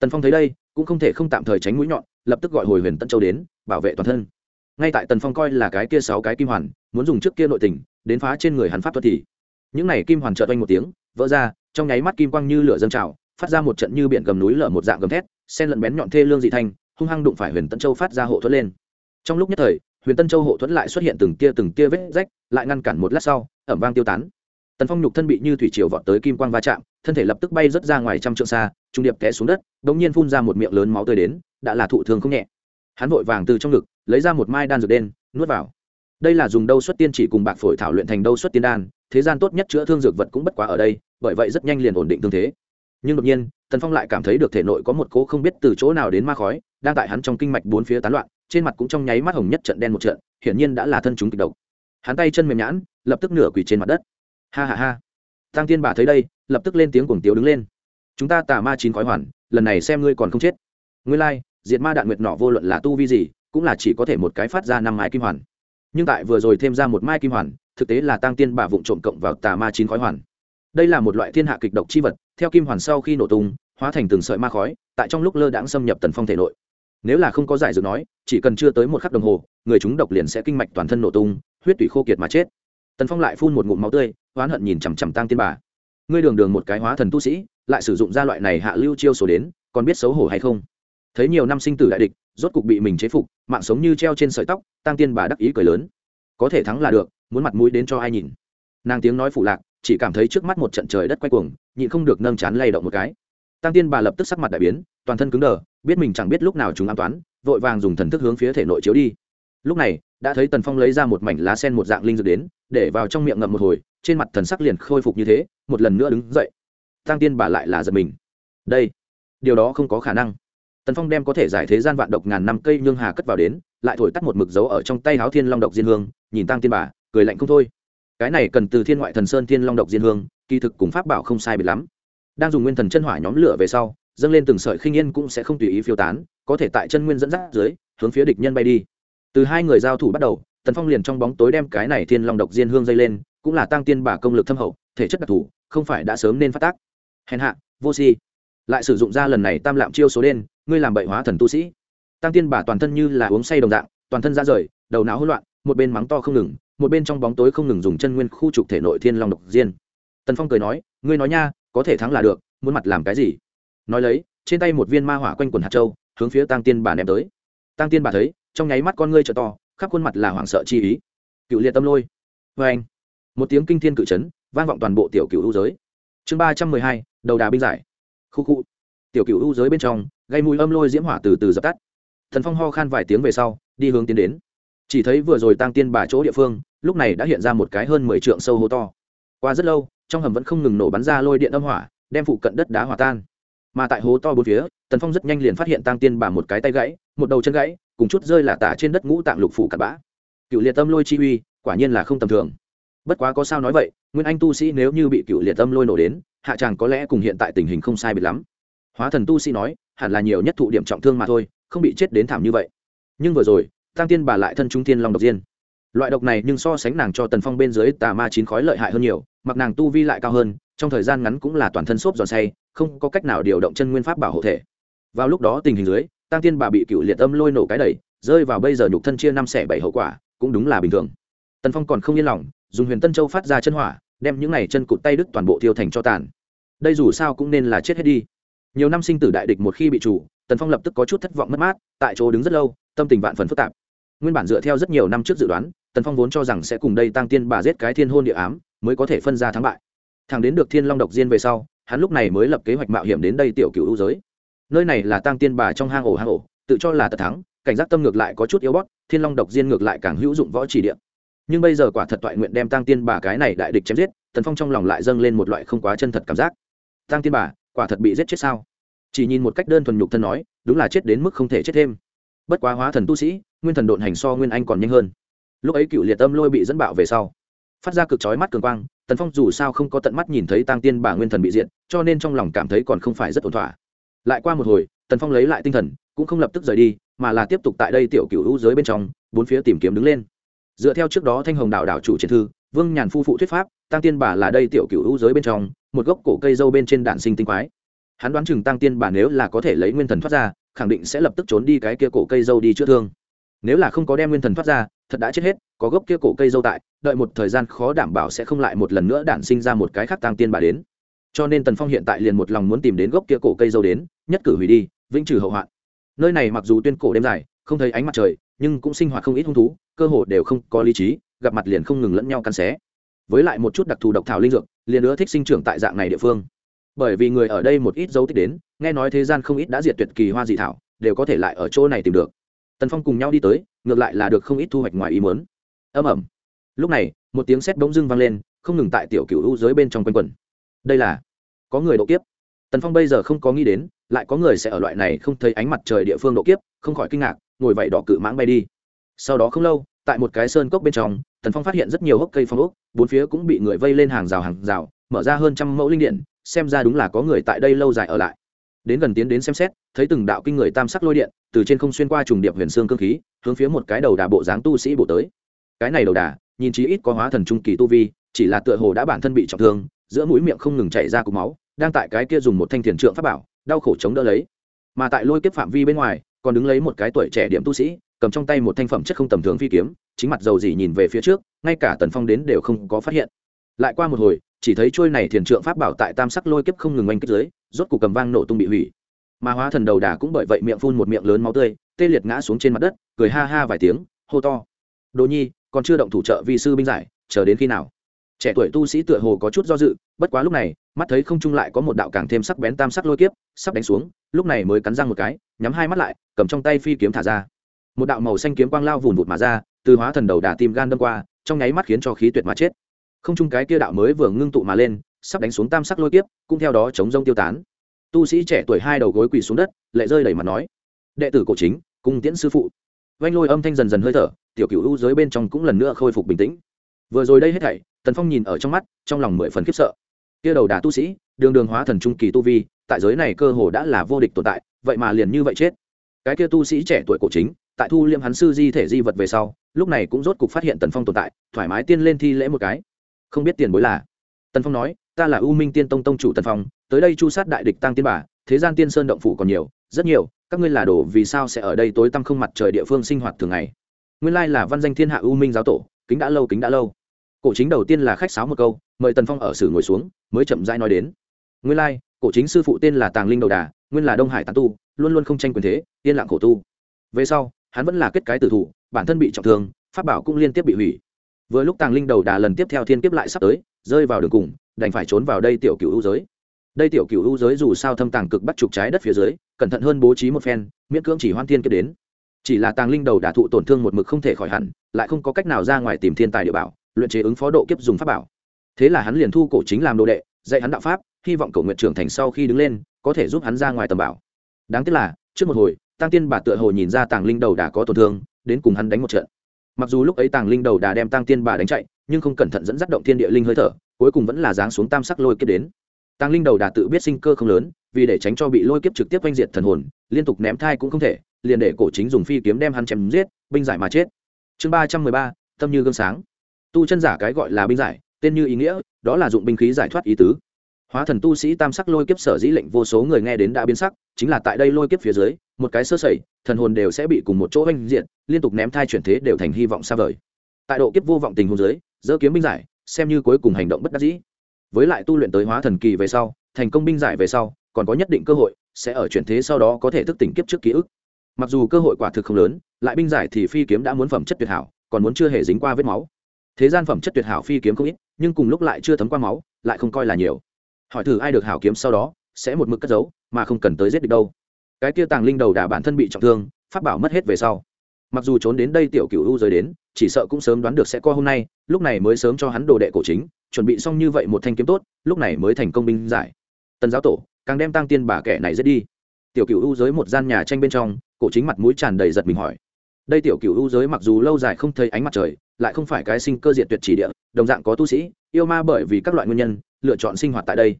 Tần phong thấy đây, cũng không thể không tạm thời tránh mũi nhọn, lập tức gọi hồi huyền tân châu đến, bảo vệ toàn thân. Ngay tại tần phong coi là cái kia sáu cái kim hoàn, muốn dùng trước kia nội tình, đến phá trên người hắn pháp thuật thì, những này kim hoàn trợt oanh một tiếng, vỡ ra, trong nháy mắt kim quang như lửa dâng trào, phát ra một trận như biển gầm núi lở một dạng gầm thét sen lẫn bén nhọn thê lương dị thanh hung hăng đụng phải huyền tân châu phát ra hộ thuẫn lên trong lúc nhất thời huyền tân châu hộ thuẫn lại xuất hiện từng tia từng tia vết rách lại ngăn cản một lát sau ẩm vang tiêu tán tần phong nhục thân bị như thủy triều vọt tới kim quang va chạm thân thể lập tức bay rớt ra ngoài trăm trượng xa trung điệp té xuống đất đ ỗ n g nhiên phun ra một miệng lớn máu tươi đến đã là thụ thương không nhẹ hắn vội vàng từ trong ngực lấy ra một mai đan dược đen nuốt vào đây là dùng đâu xuất tiên chỉ cùng bạc phổi thảo luyện thành đâu xuất tiên đan thế gian tốt nhất chữa thương dược vật cũng bất quá ở đây bởi vậy rất nhanh liền ổn định thương thế nhưng đột nhiên tần phong lại cảm thấy được thể nội có một cỗ không biết từ chỗ nào đến ma khói đang tại hắn trong kinh mạch bốn phía tán loạn trên mặt cũng trong nháy mắt hồng nhất trận đen một trận hiển nhiên đã là thân chúng kịch độc. Hắn tay chân mềm nhãn lập tức nửa quỳ trên mặt đất. Ha ha ha. Tăng tiên bà thấy đây lập tức lên tiếng cuồng tiếu đứng lên. Chúng ta tà ma chín khói hoàn lần này xem ngươi còn không chết. Ngươi lai、like, diệt ma đạn nguyệt nọ vô luận là tu vi gì cũng là chỉ có thể một cái phát ra năm mai kim hoàn. Nhưng tại vừa rồi thêm ra một mai kim hoàn thực tế là tăng tiên bà vụng trộm cộng vào tà ma chín khói hoàn. Đây là một loại thiên hạ kịch độc chi vật theo kim hoàn sau khi nổ tung, hóa thành từng sợi ma khói, tại trong lúc lơ đãng xâm nhập tần phong thể nội. Nếu là không có giải dược nói, chỉ cần chưa tới một khắc đồng hồ, người chúng độc liền sẽ kinh mạch toàn thân nổ tung, huyết tủy khô kiệt mà chết. Tần phong lại phun một ngụm máu tươi, oán hận nhìn chằm chằm tăng tiên bà. Ngươi đường đường một cái hóa thần tu sĩ, lại sử dụng gia loại này hạ lưu chiêu số đến, còn biết xấu hổ hay không? Thấy nhiều năm sinh tử đại địch, rốt cục bị mình chế phục, mạng sống như treo trên sợi tóc tăng tiên bà đắc ý cười lớn. Có thể thắng là được, muốn mặt mũi đến cho ai nhìn? Nàng tiếng nói phụ lạc chỉ cảm thấy trước mắt một trận trời đất quay cuồng, nhịn không được nâng chán lay động một cái. Tăng tiên bà lập tức sắc mặt đại biến, toàn thân cứng đờ, biết mình chẳng biết lúc nào chúng an toán, vội vàng dùng thần thức hướng phía thể nội chiếu đi. Lúc này, đã thấy tần phong lấy ra một mảnh lá sen một dạng linh dược đến, để vào trong miệng ngậm một hồi, trên mặt thần sắc liền khôi phục như thế, một lần nữa đứng dậy. Tăng tiên bà lại là giật mình. Đây, điều đó không có khả năng. Tần phong đem có thể giải thế gian vạn độc ngàn năm cây nhương hà cất vào đến, lại thổi tắt một mực dấu ở trong tay háo thiên long độc diên hương, nhìn tăng tiên bà, cười lạnh không thôi cái này cần từ thiên ngoại thần sơn thiên long độc diên hương, kỳ thực cùng pháp bảo không sai biệt lắm. Đang dùng nguyên thần chân hỏa nhóm lửa về sau, dâng lên từng sợi khinh yên cũng sẽ không tùy ý phiêu tán, có thể tại chân nguyên dẫn dắt dưới, hướng phía địch nhân bay đi. Từ hai người giao thủ bắt đầu, tần phong liền trong bóng tối đem cái này thiên long độc diên hương dây lên, cũng là tăng tiên bà công lực thâm hậu, thể chất đặc thù, không phải đã sớm nên phát tác. Hèn hạ, vô si. Lại sử dụng ra lần này tam lạm chiêu số đen, ngươi làm bậy hóa thần tu sĩ. Tăng tiên bà toàn thân như là uống say đồng dạng, toàn thân ra rời, đầu não hỗn loạn, một bên mắng to không ngừng một bên trong bóng tối không ngừng dùng chân nguyên khu trục thể nội thiên long độc diên. Tần phong cười nói, ngươi nói nha, có thể thắng là được, muốn mặt làm cái gì? Nói lấy, trên tay một viên ma hỏa quanh quần hạt châu, hướng phía tăng tiên bà ném tới. Tăng tiên bà thấy, trong nháy mắt con ngươi trợ to, khắp khuôn mặt là hoảng sợ chi ý. Cựu liệt tâm lôi. Vê anh, một tiếng kinh thiên cự chấn, vang vọng toàn bộ tiểu cựu u giới. Chương ba trăm mười hai, đầu đà binh giải. Khu khu. Tiểu cựu u giới bên trong, gây mùi âm lôi diễm hỏa từ từ dập tắt. Thần phong ho khan vài tiếng về sau, đi hướng tiến đến chỉ thấy vừa rồi tăng tiên bà chỗ địa phương, lúc này đã hiện ra một cái hơn mười trượng sâu hố to. Qua rất lâu, trong hầm vẫn không ngừng nổ bắn ra lôi điện âm hỏa, đem phụ cận đất đá hòa tan. Mà tại hố to bốn phía, tần phong rất nhanh liền phát hiện tăng tiên bà một cái tay gãy, một đầu chân gãy, cùng chút rơi là tả trên đất ngũ tạng lục phủ cặn bã. Cựu liệt tâm lôi chi uy, quả nhiên là không tầm thường. Bất quá có sao nói vậy, nguyên anh tu sĩ nếu như bị cựu liệt tâm lôi nổ đến, hạ tràng có lẽ cùng hiện tại tình hình không sai biệt lắm. Hóa thần tu sĩ nói, hẳn là nhiều nhất thụ điểm trọng thương mà thôi, không bị chết đến thảm như vậy. Nhưng vừa rồi tăng tiên bà lại thân trung thiên long độc diên. Loại độc này nhưng so sánh nàng cho tần phong bên dưới tà ma chín khói lợi hại hơn nhiều, mặc nàng tu vi lại cao hơn, trong thời gian ngắn cũng là toàn thân xốp giòn say không có cách nào điều động chân nguyên pháp bảo hộ thể. Vào lúc đó tình hình dưới tăng tiên bà bị cựu liệt âm lôi nổ cái đẩy, rơi vào bây giờ nhục thân chia năm xẻ bảy hậu quả, cũng đúng là bình thường. Tần phong còn không yên lòng, dùng huyền tân châu phát ra chân hỏa, đem những này chân cụt tay đứt toàn bộ thiêu thành cho tàn. Đây dù sao cũng nên là chết hết đi. Nhiều năm sinh tử đại địch một khi bị chủ, tần phong lập tức có chút thất vọng mất mát, tại chỗ đứng rất lâu, tâm tình vạn phần phức tạp nguyên bản dựa theo rất nhiều năm trước dự đoán, tần phong vốn cho rằng sẽ cùng đây tăng tiên bà giết cái thiên hôn địa ám, mới có thể phân ra thắng bại. Thằng đến được thiên long độc diên về sau, hắn lúc này mới lập kế hoạch mạo hiểm đến đây tiểu cựu hữu giới. Nơi này là tăng tiên bà trong hang ổ hang ổ, tự cho là tật thắng, cảnh giác tâm ngược lại có chút yếu bót thiên long độc diên ngược lại càng hữu dụng võ chỉ điện nhưng bây giờ quả thật toại nguyện đem tăng tiên bà cái này đại địch chém giết, tần phong trong lòng lại dâng lên một loại không quá chân thật cảm giác. Tăng tiên bà, quả thật bị giết chết sao? Chỉ nhìn một cách đơn thuần nhục thân nói, đúng là chết đến mức không thể chết thêm. Bất quá hóa thần tu sĩ nguyên thần độn hành so nguyên anh còn nhanh hơn. Lúc ấy cựu liệt tâm lôi bị dẫn bạo về sau, phát ra cực chói mắt cường quang, tần phong dù sao không có tận mắt nhìn thấy tăng tiên bà nguyên thần bị diện cho nên trong lòng cảm thấy còn không phải rất ổn thỏa. Lại qua một hồi, tần phong lấy lại tinh thần, cũng không lập tức rời đi, mà là tiếp tục tại đây tiểu cựu hữu giới bên trong, bốn phía tìm kiếm đứng lên. Dựa theo trước đó thanh hồng đạo đạo chủ triển thư, vương nhàn phu phụ thuyết pháp, tăng tiên bà là đây tiểu cựu hữu giới bên trong, một gốc cổ cây dâu bên trên đạn sinh tinh quái. Hắn đoán chừng tăng tiên bà nếu là có thể lấy nguyên thần thoát ra, khẳng định sẽ lập tức trốn đi cái kia cổ cây dâu đi chữa thương nếu là không có đem nguyên thần thoát ra, thật đã chết hết, có gốc kia cổ cây dâu tại, đợi một thời gian khó đảm bảo sẽ không lại một lần nữa đản sinh ra một cái khác tăng tiên bà đến. Cho nên tần phong hiện tại liền một lòng muốn tìm đến gốc kia cổ cây dâu đến, nhất cử hủy đi, vĩnh trừ hậu hoạn. Nơi này mặc dù tuyên cổ đêm dài, không thấy ánh mặt trời, nhưng cũng sinh hoạt không ít hung thú, cơ hồ đều không có lý trí, gặp mặt liền không ngừng lẫn nhau cắn xé. Với lại một chút đặc thù độc thảo linh dược, liền nữa thích sinh trưởng tại dạng này địa phương. Bởi vì người ở đây một ít dấu tích đến, nghe nói thế gian không ít đã diệt tuyệt kỳ hoa dị thảo, đều có thể lại ở chỗ này tìm được tần phong cùng nhau đi tới, ngược lại là được không ít thu hoạch ngoài ý mớn âm ẩm lúc này, một tiếng sét bỗng dưng vang lên, không ngừng tại tiểu cựu u dưới bên trong quanh quần đây là, có người độ kiếp. Tần phong bây giờ không có nghĩ đến, lại có người sẽ ở loại này không thấy ánh mặt trời địa phương độ kiếp, không khỏi kinh ngạc, ngồi vậy đỏ cự mãng bay đi. Sau đó không lâu, tại một cái sơn cốc bên trong, tần phong phát hiện rất nhiều hốc cây phong ốc, bốn phía cũng bị người vây lên hàng rào hàng rào, mở ra hơn trăm mẫu linh điện, xem ra đúng là có người tại đây lâu dài ở lại đến gần tiến đến xem xét, thấy từng đạo kinh người tam sắc lôi điện từ trên không xuyên qua trùng điệp huyền xương cơ khí, hướng phía một cái đầu đà bộ dáng tu sĩ bổ tới. Cái này đầu đà, nhìn chí ít có hóa thần trung kỳ tu vi, chỉ là tựa hồ đã bản thân bị trọng thương, giữa mũi miệng không ngừng chảy ra cục máu, đang tại cái kia dùng một thanh thiền trượng pháp bảo, đau khổ chống đỡ lấy. Mà tại lôi kiếp phạm vi bên ngoài, còn đứng lấy một cái tuổi trẻ điểm tu sĩ, cầm trong tay một thanh phẩm chất không tầm thường phi kiếm, chính mặt dầu dỉ nhìn về phía trước, ngay cả tần phong đến đều không có phát hiện. Lại qua một hồi chỉ thấy trôi này thiền trượng pháp bảo tại tam sắc lôi kiếp không ngừng oanh kích dưới, rốt cục cầm vang nổ tung bị hủy. Mà hóa thần đầu đà cũng bởi vậy miệng phun một miệng lớn máu tươi, tê liệt ngã xuống trên mặt đất, cười ha ha vài tiếng, hô to. Đồ nhi, còn chưa động thủ trợ vi sư binh giải, chờ đến khi nào? Trẻ tuổi tu sĩ tựa hồ có chút do dự, bất quá lúc này, mắt thấy không trung lại có một đạo càng thêm sắc bén tam sắc lôi kiếp, sắp đánh xuống, lúc này mới cắn răng một cái, nhắm hai mắt lại, cầm trong tay phi kiếm thả ra. Một đạo màu xanh kiếm quang lao vùn vụt mà ra, từ hóa thần đầu đà tim gan đâm qua, trong nháy mắt khiến cho khí tuyệt mà chết không trung cái kia đạo mới vừa ngưng tụ mà lên, sắp đánh xuống tam sắc lôi kiếp, cũng theo đó chống rông tiêu tán. Tu sĩ trẻ tuổi hai đầu gối quỳ xuống đất, lệ rơi đầy mặt nói, đệ tử cổ chính, cung tiễn sư phụ. Vanh lôi âm thanh dần dần hơi thở, tiểu cựu u dưới bên trong cũng lần nữa khôi phục bình tĩnh. Vừa rồi đây hết thảy, tần phong nhìn ở trong mắt, trong lòng mười phần khiếp sợ. Kia đầu đà tu sĩ, đường đường hóa thần trung kỳ tu vi, tại giới này cơ hồ đã là vô địch tồn tại, vậy mà liền như vậy chết. Cái kia tu sĩ trẻ tuổi cổ chính, tại thu liêm hắn sư di thể di vật về sau, lúc này cũng rốt cục phát hiện tần phong tồn tại, thoải mái tiên lên thi lễ một cái không biết tiền bối là. Tần phong nói, ta là u minh tiên tông tông chủ tần phong, tới đây chu sát đại địch tăng tiên bà, thế gian tiên sơn động phủ còn nhiều, rất nhiều, các ngươi là đồ vì sao sẽ ở đây tối tăm không mặt trời địa phương sinh hoạt thường ngày. Nguyên lai là văn danh thiên hạ u minh giáo tổ, kính đã lâu, kính đã lâu. Cổ chính đầu tiên là khách sáo một câu, mời tần phong ở sử ngồi xuống, mới chậm rãi nói đến. Nguyên lai, cổ chính sư phụ tên là tàng linh đầu đà, nguyên là đông hải tàn tu, luôn luôn không tranh quyền thế, yên lặng khổ tu. Về sau, hắn vẫn là kết cái tử thủ, bản thân bị trọng thương, pháp bảo cũng liên tiếp bị hủy vừa lúc tàng linh đầu đà lần tiếp theo thiên kiếp lại sắp tới, rơi vào đường cùng, đành phải trốn vào đây tiểu cựu u giới. Đây tiểu cựu u giới dù sao thâm tàng cực bắt trục trái đất phía dưới, cẩn thận hơn bố trí một phen, miễn cưỡng chỉ hoan thiên kiếp đến. Chỉ là tàng linh đầu đà thụ tổn thương một mực không thể khỏi hẳn, lại không có cách nào ra ngoài tìm thiên tài địa bảo, luyện chế ứng phó độ kiếp dùng pháp bảo. Thế là hắn liền thu cổ chính làm đồ đệ, dạy hắn đạo pháp, hy vọng cổ nguyện trưởng thành sau khi đứng lên, có thể giúp hắn ra ngoài tầm bảo. Đáng tiếc là, trước một hồi tăng tiên bà tựa hồ nhìn ra tàng linh đầu đà có tổn thương, đến cùng hắn đánh một trận mặc dù lúc ấy tàng linh đầu đà đem tăng tiên bà đánh chạy, nhưng không cẩn thận dẫn dắt động thiên địa linh hơi thở, cuối cùng vẫn là giáng xuống tam sắc lôi kiếp đến. Tàng linh đầu đà tự biết sinh cơ không lớn, vì để tránh cho bị lôi kiếp trực tiếp oanh diệt thần hồn, liên tục ném thai cũng không thể, liền để cổ chính dùng phi kiếm đem hắn chém giết, binh giải mà chết. Chương ba trăm mười ba, tâm như gương sáng. Tu chân giả cái gọi là binh giải, tên như ý nghĩa, đó là dụng binh khí giải thoát ý tứ hóa thần tu sĩ tam sắc lôi kiếp sở dĩ lệnh vô số người nghe đến đã biến sắc, chính là tại đây lôi kiếp phía dưới, một cái sơ sẩy, thần hồn đều sẽ bị cùng một chỗ oanh diện liên tục ném thai chuyển thế đều thành hy vọng xa vời. Tại độ kiếp vô vọng tình huống dưới dỡ kiếm binh giải, xem như cuối cùng hành động bất đắc dĩ. Với lại tu luyện tới hóa thần kỳ về sau, thành công binh giải về sau, còn có nhất định cơ hội, sẽ ở chuyển thế sau đó có thể thức tỉnh kiếp trước ký ức. Mặc dù cơ hội quả thực không lớn, lại binh giải thì phi kiếm đã muốn phẩm chất tuyệt hảo, còn muốn chưa hề dính qua vết máu. Thế gian phẩm chất tuyệt hảo phi kiếm không ít, nhưng cùng lúc lại chưa thấm qua máu, lại không coi là nhiều hỏi thử ai được hảo kiếm sau đó, sẽ một mực cất giấu, mà không cần tới giết địch đâu. Cái kia tàng linh đầu đà bản thân bị trọng thương phát bảo mất hết về sau. Mặc dù trốn đến đây tiểu cựu u rời đến, chỉ sợ cũng sớm đoán được sẽ qua hôm nay, lúc này mới sớm cho hắn đồ đệ cổ chính, chuẩn bị xong như vậy một thanh kiếm tốt, lúc này mới thành công binh giải. Tần giáo tổ, càng đem tăng tiên bà kẻ này giết đi. Tiểu cựu u giới một gian nhà tranh bên trong, cổ chính mặt mũi tràn đầy giật mình hỏi. Đây tiểu cựu u giới mặc dù lâu dài không thấy ánh mặt trời, lại không phải cái sinh cơ diện tuyệt chỉ địa, đồng dạng có tu sĩ yêu ma bởi vì các loại nguyên nhân, lựa chọn sinh hoạt tại đây.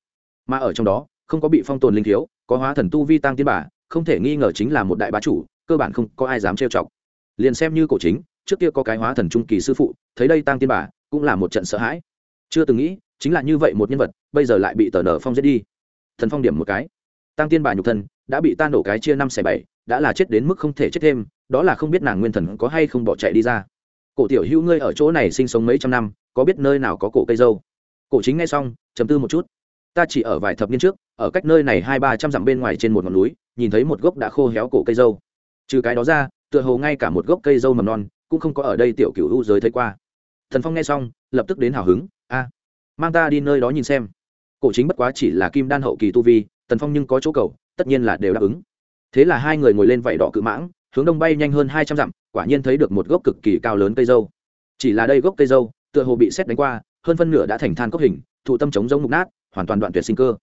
Mà ở trong đó, không có bị phong tồn linh thiếu, có hóa thần tu vi tăng tiên bà, không thể nghi ngờ chính là một đại bá chủ, cơ bản không có ai dám trêu chọc. Liền xem như cổ chính, trước kia có cái hóa thần trung kỳ sư phụ, thấy đây tăng tiên bà, cũng là một trận sợ hãi. Chưa từng nghĩ, chính là như vậy một nhân vật, bây giờ lại bị tờ nở phong giết đi. Thần phong điểm một cái. Tăng tiên bà nhục thân, đã bị tan đổ cái chia năm xẻ bảy, đã là chết đến mức không thể chết thêm, đó là không biết nàng nguyên thần có hay không bỏ chạy đi ra. Cổ tiểu hữu ngươi ở chỗ này sinh sống mấy trăm năm có biết nơi nào có cổ cây dâu? Cổ chính nghe xong chấm tư một chút. Ta chỉ ở vài thập niên trước, ở cách nơi này hai ba trăm dặm bên ngoài trên một ngọn núi, nhìn thấy một gốc đã khô héo cổ cây dâu. Trừ cái đó ra, tựa hồ ngay cả một gốc cây dâu mầm non cũng không có ở đây tiểu cựu u giới thấy qua. Thần phong nghe xong, lập tức đến hào hứng, a, mang ta đi nơi đó nhìn xem. Cổ chính bất quá chỉ là kim đan hậu kỳ tu vi tần phong nhưng có chỗ cầu, tất nhiên là đều đáp ứng. Thế là hai người ngồi lên vảy đỏ cự mãng, hướng đông bay nhanh hơn hai trăm dặm, quả nhiên thấy được một gốc cực kỳ cao lớn cây dâu. Chỉ là đây gốc cây dâu tựa hồ bị xét đánh qua, hơn phân nửa đã thành than cốc hình, thụ tâm chống giống mục nát, hoàn toàn đoạn tuyệt sinh cơ.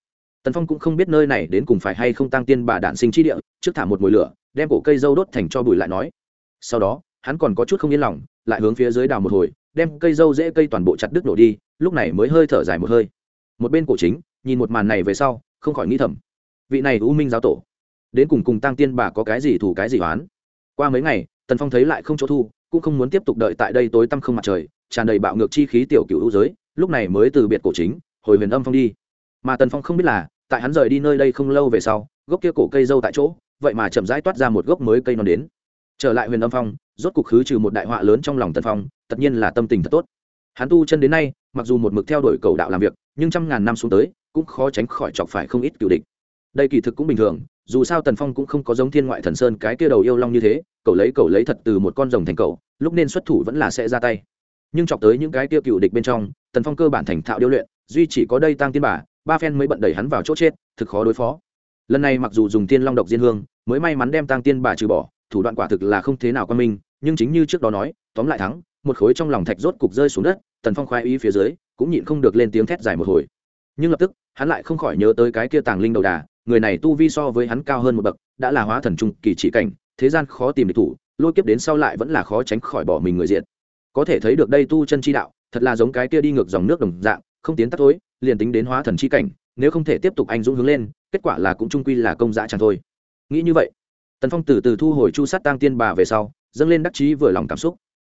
Tần phong cũng không biết nơi này đến cùng phải hay không tăng tiên bà đạn sinh chi địa, trước thả một mùi lửa, đem cổ cây dâu đốt thành cho bụi lại nói. Sau đó, hắn còn có chút không yên lòng, lại hướng phía dưới đào một hồi, đem cây dâu dễ cây toàn bộ chặt đứt đổ đi, lúc này mới hơi thở dài một hơi. Một bên cổ chính, nhìn một màn này về sau, không khỏi nghĩ thầm. Vị này u minh giáo tổ, đến cùng cùng tăng tiên bà có cái gì thủ cái gì oán? Qua mấy ngày, tần phong thấy lại không chỗ thu, cũng không muốn tiếp tục đợi tại đây tối tăm không mặt trời tràn đầy bạo ngược chi khí tiểu cựu hữu giới, lúc này mới từ biệt cổ chính, hồi huyền âm phong đi. Mà tần phong không biết là, tại hắn rời đi nơi đây không lâu về sau, gốc kia cổ cây dâu tại chỗ, vậy mà chậm rãi toát ra một gốc mới cây non đến. Trở lại huyền âm phong, rốt cục khứ trừ một đại họa lớn trong lòng tần phong, tất nhiên là tâm tình thật tốt. Hắn tu chân đến nay, mặc dù một mực theo đuổi cầu đạo làm việc, nhưng trăm ngàn năm xuống tới, cũng khó tránh khỏi chọc phải không ít cựu địch. Đây kỳ thực cũng bình thường, dù sao tần phong cũng không có giống thiên ngoại thần sơn cái kia đầu yêu long như thế cậu lấy cậu lấy thật từ một con rồng thành cậu lúc nên xuất thủ vẫn là sẽ ra tay nhưng chọc tới những cái kia cựu địch bên trong, tần phong cơ bản thành thạo điêu luyện, duy chỉ có đây tăng tiên bà ba phen mới bận đẩy hắn vào chỗ chết, thực khó đối phó. Lần này mặc dù dùng tiên long độc diên hương, mới may mắn đem tăng tiên bà trừ bỏ, thủ đoạn quả thực là không thế nào quan minh, nhưng chính như trước đó nói, tóm lại thắng, một khối trong lòng thạch rốt cục rơi xuống đất, tần phong khoái ý phía dưới, cũng nhịn không được lên tiếng thét dài một hồi. Nhưng lập tức, hắn lại không khỏi nhớ tới cái kia tàng linh đầu đà, người này tu vi so với hắn cao hơn một bậc, đã là hóa thần trung kỳ chỉ cảnh, thế gian khó tìm địch thủ, lôi kiếp đến sau lại vẫn là khó tránh khỏi bỏ mình người diện có thể thấy được đây tu chân chi đạo, thật là giống cái kia đi ngược dòng nước đồng dạng, không tiến tắt tối liền tính đến hóa thần chi cảnh, nếu không thể tiếp tục anh dũng hướng lên, kết quả là cũng trung quy là công dã chẳng thôi. Nghĩ như vậy, tần phong từ từ thu hồi chu sát tăng tiên bà về sau, dâng lên đắc chí vừa lòng cảm xúc.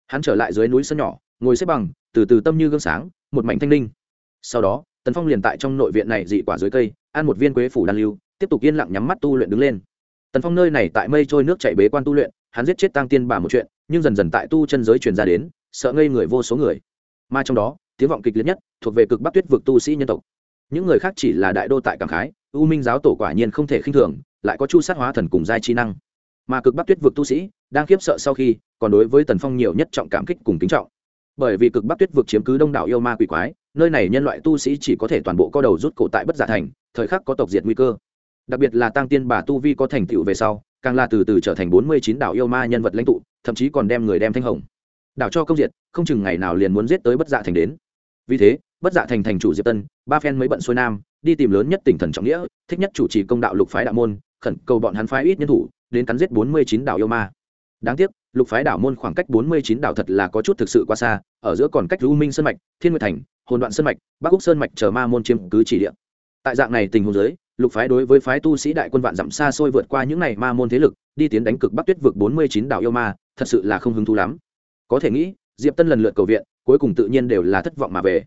Hắn trở lại dưới núi sân nhỏ, ngồi xếp bằng, từ từ tâm như gương sáng, một mảnh thanh linh. Sau đó, tần phong liền tại trong nội viện này dị quả dưới cây, ăn một viên quế phủ đan lưu, tiếp tục yên lặng nhắm mắt tu luyện đứng lên. Tần phong nơi này tại mây trôi nước chạy bế quan tu luyện, hắn giết chết tăng tiên bà một chuyện, nhưng dần dần tại tu chân giới truyền ra đến sợ ngây người vô số người. Mà trong đó, tiếng vọng kịch liệt nhất thuộc về cực bắc tuyết vực tu sĩ nhân tộc. Những người khác chỉ là đại đô tại cảm khái, u minh giáo tổ quả nhiên không thể khinh thường, lại có chu sát hóa thần cùng giai chi năng. Mà cực bắc tuyết vực tu sĩ đang khiếp sợ sau khi, còn đối với tần phong nhiều nhất trọng cảm kích cùng kính trọng. Bởi vì cực bắc tuyết vực chiếm cứ đông đảo yêu ma quỷ quái, nơi này nhân loại tu sĩ chỉ có thể toàn bộ co đầu rút cổ tại bất giả thành, thời khắc có tộc diệt nguy cơ. Đặc biệt là tăng tiên bà tu vi có thành tựu về sau, càng là từ từ trở thành bốn mươi chín đảo yêu ma nhân vật lãnh tụ, thậm chí còn đem người đem thanh hồng đảo cho công diệt, không chừng ngày nào liền muốn giết tới bất dạ thành đến. Vì thế, bất dạ thành thành chủ diệp tân, ba phen mới bận xuôi nam, đi tìm lớn nhất tỉnh thần trọng nghĩa, thích nhất chủ trì công đạo lục phái đạo môn, khẩn cầu bọn hắn phái ít nhân thủ, đến cắn giết bốn mươi chín đảo yêu ma. Đáng tiếc, lục phái đảo môn khoảng cách bốn mươi chín đảo thật là có chút thực sự quá xa, ở giữa còn cách u minh sơn mạch, thiên nguyệt thành, hồn đoạn sơn mạch, bắc úc sơn mạch chờ ma môn chiếm cứ chỉ địa. Tại dạng này tình huống giới lục phái đối với phái tu sĩ đại quân vạn dặm xa xôi vượt qua những này ma môn thế lực, đi tiến đánh cực bắc tuyết vực bốn mươi chín đảo yêu ma, thật sự là không hứng thú lắm có thể nghĩ, diệp tân lần lượt cầu viện, cuối cùng tự nhiên đều là thất vọng mà về.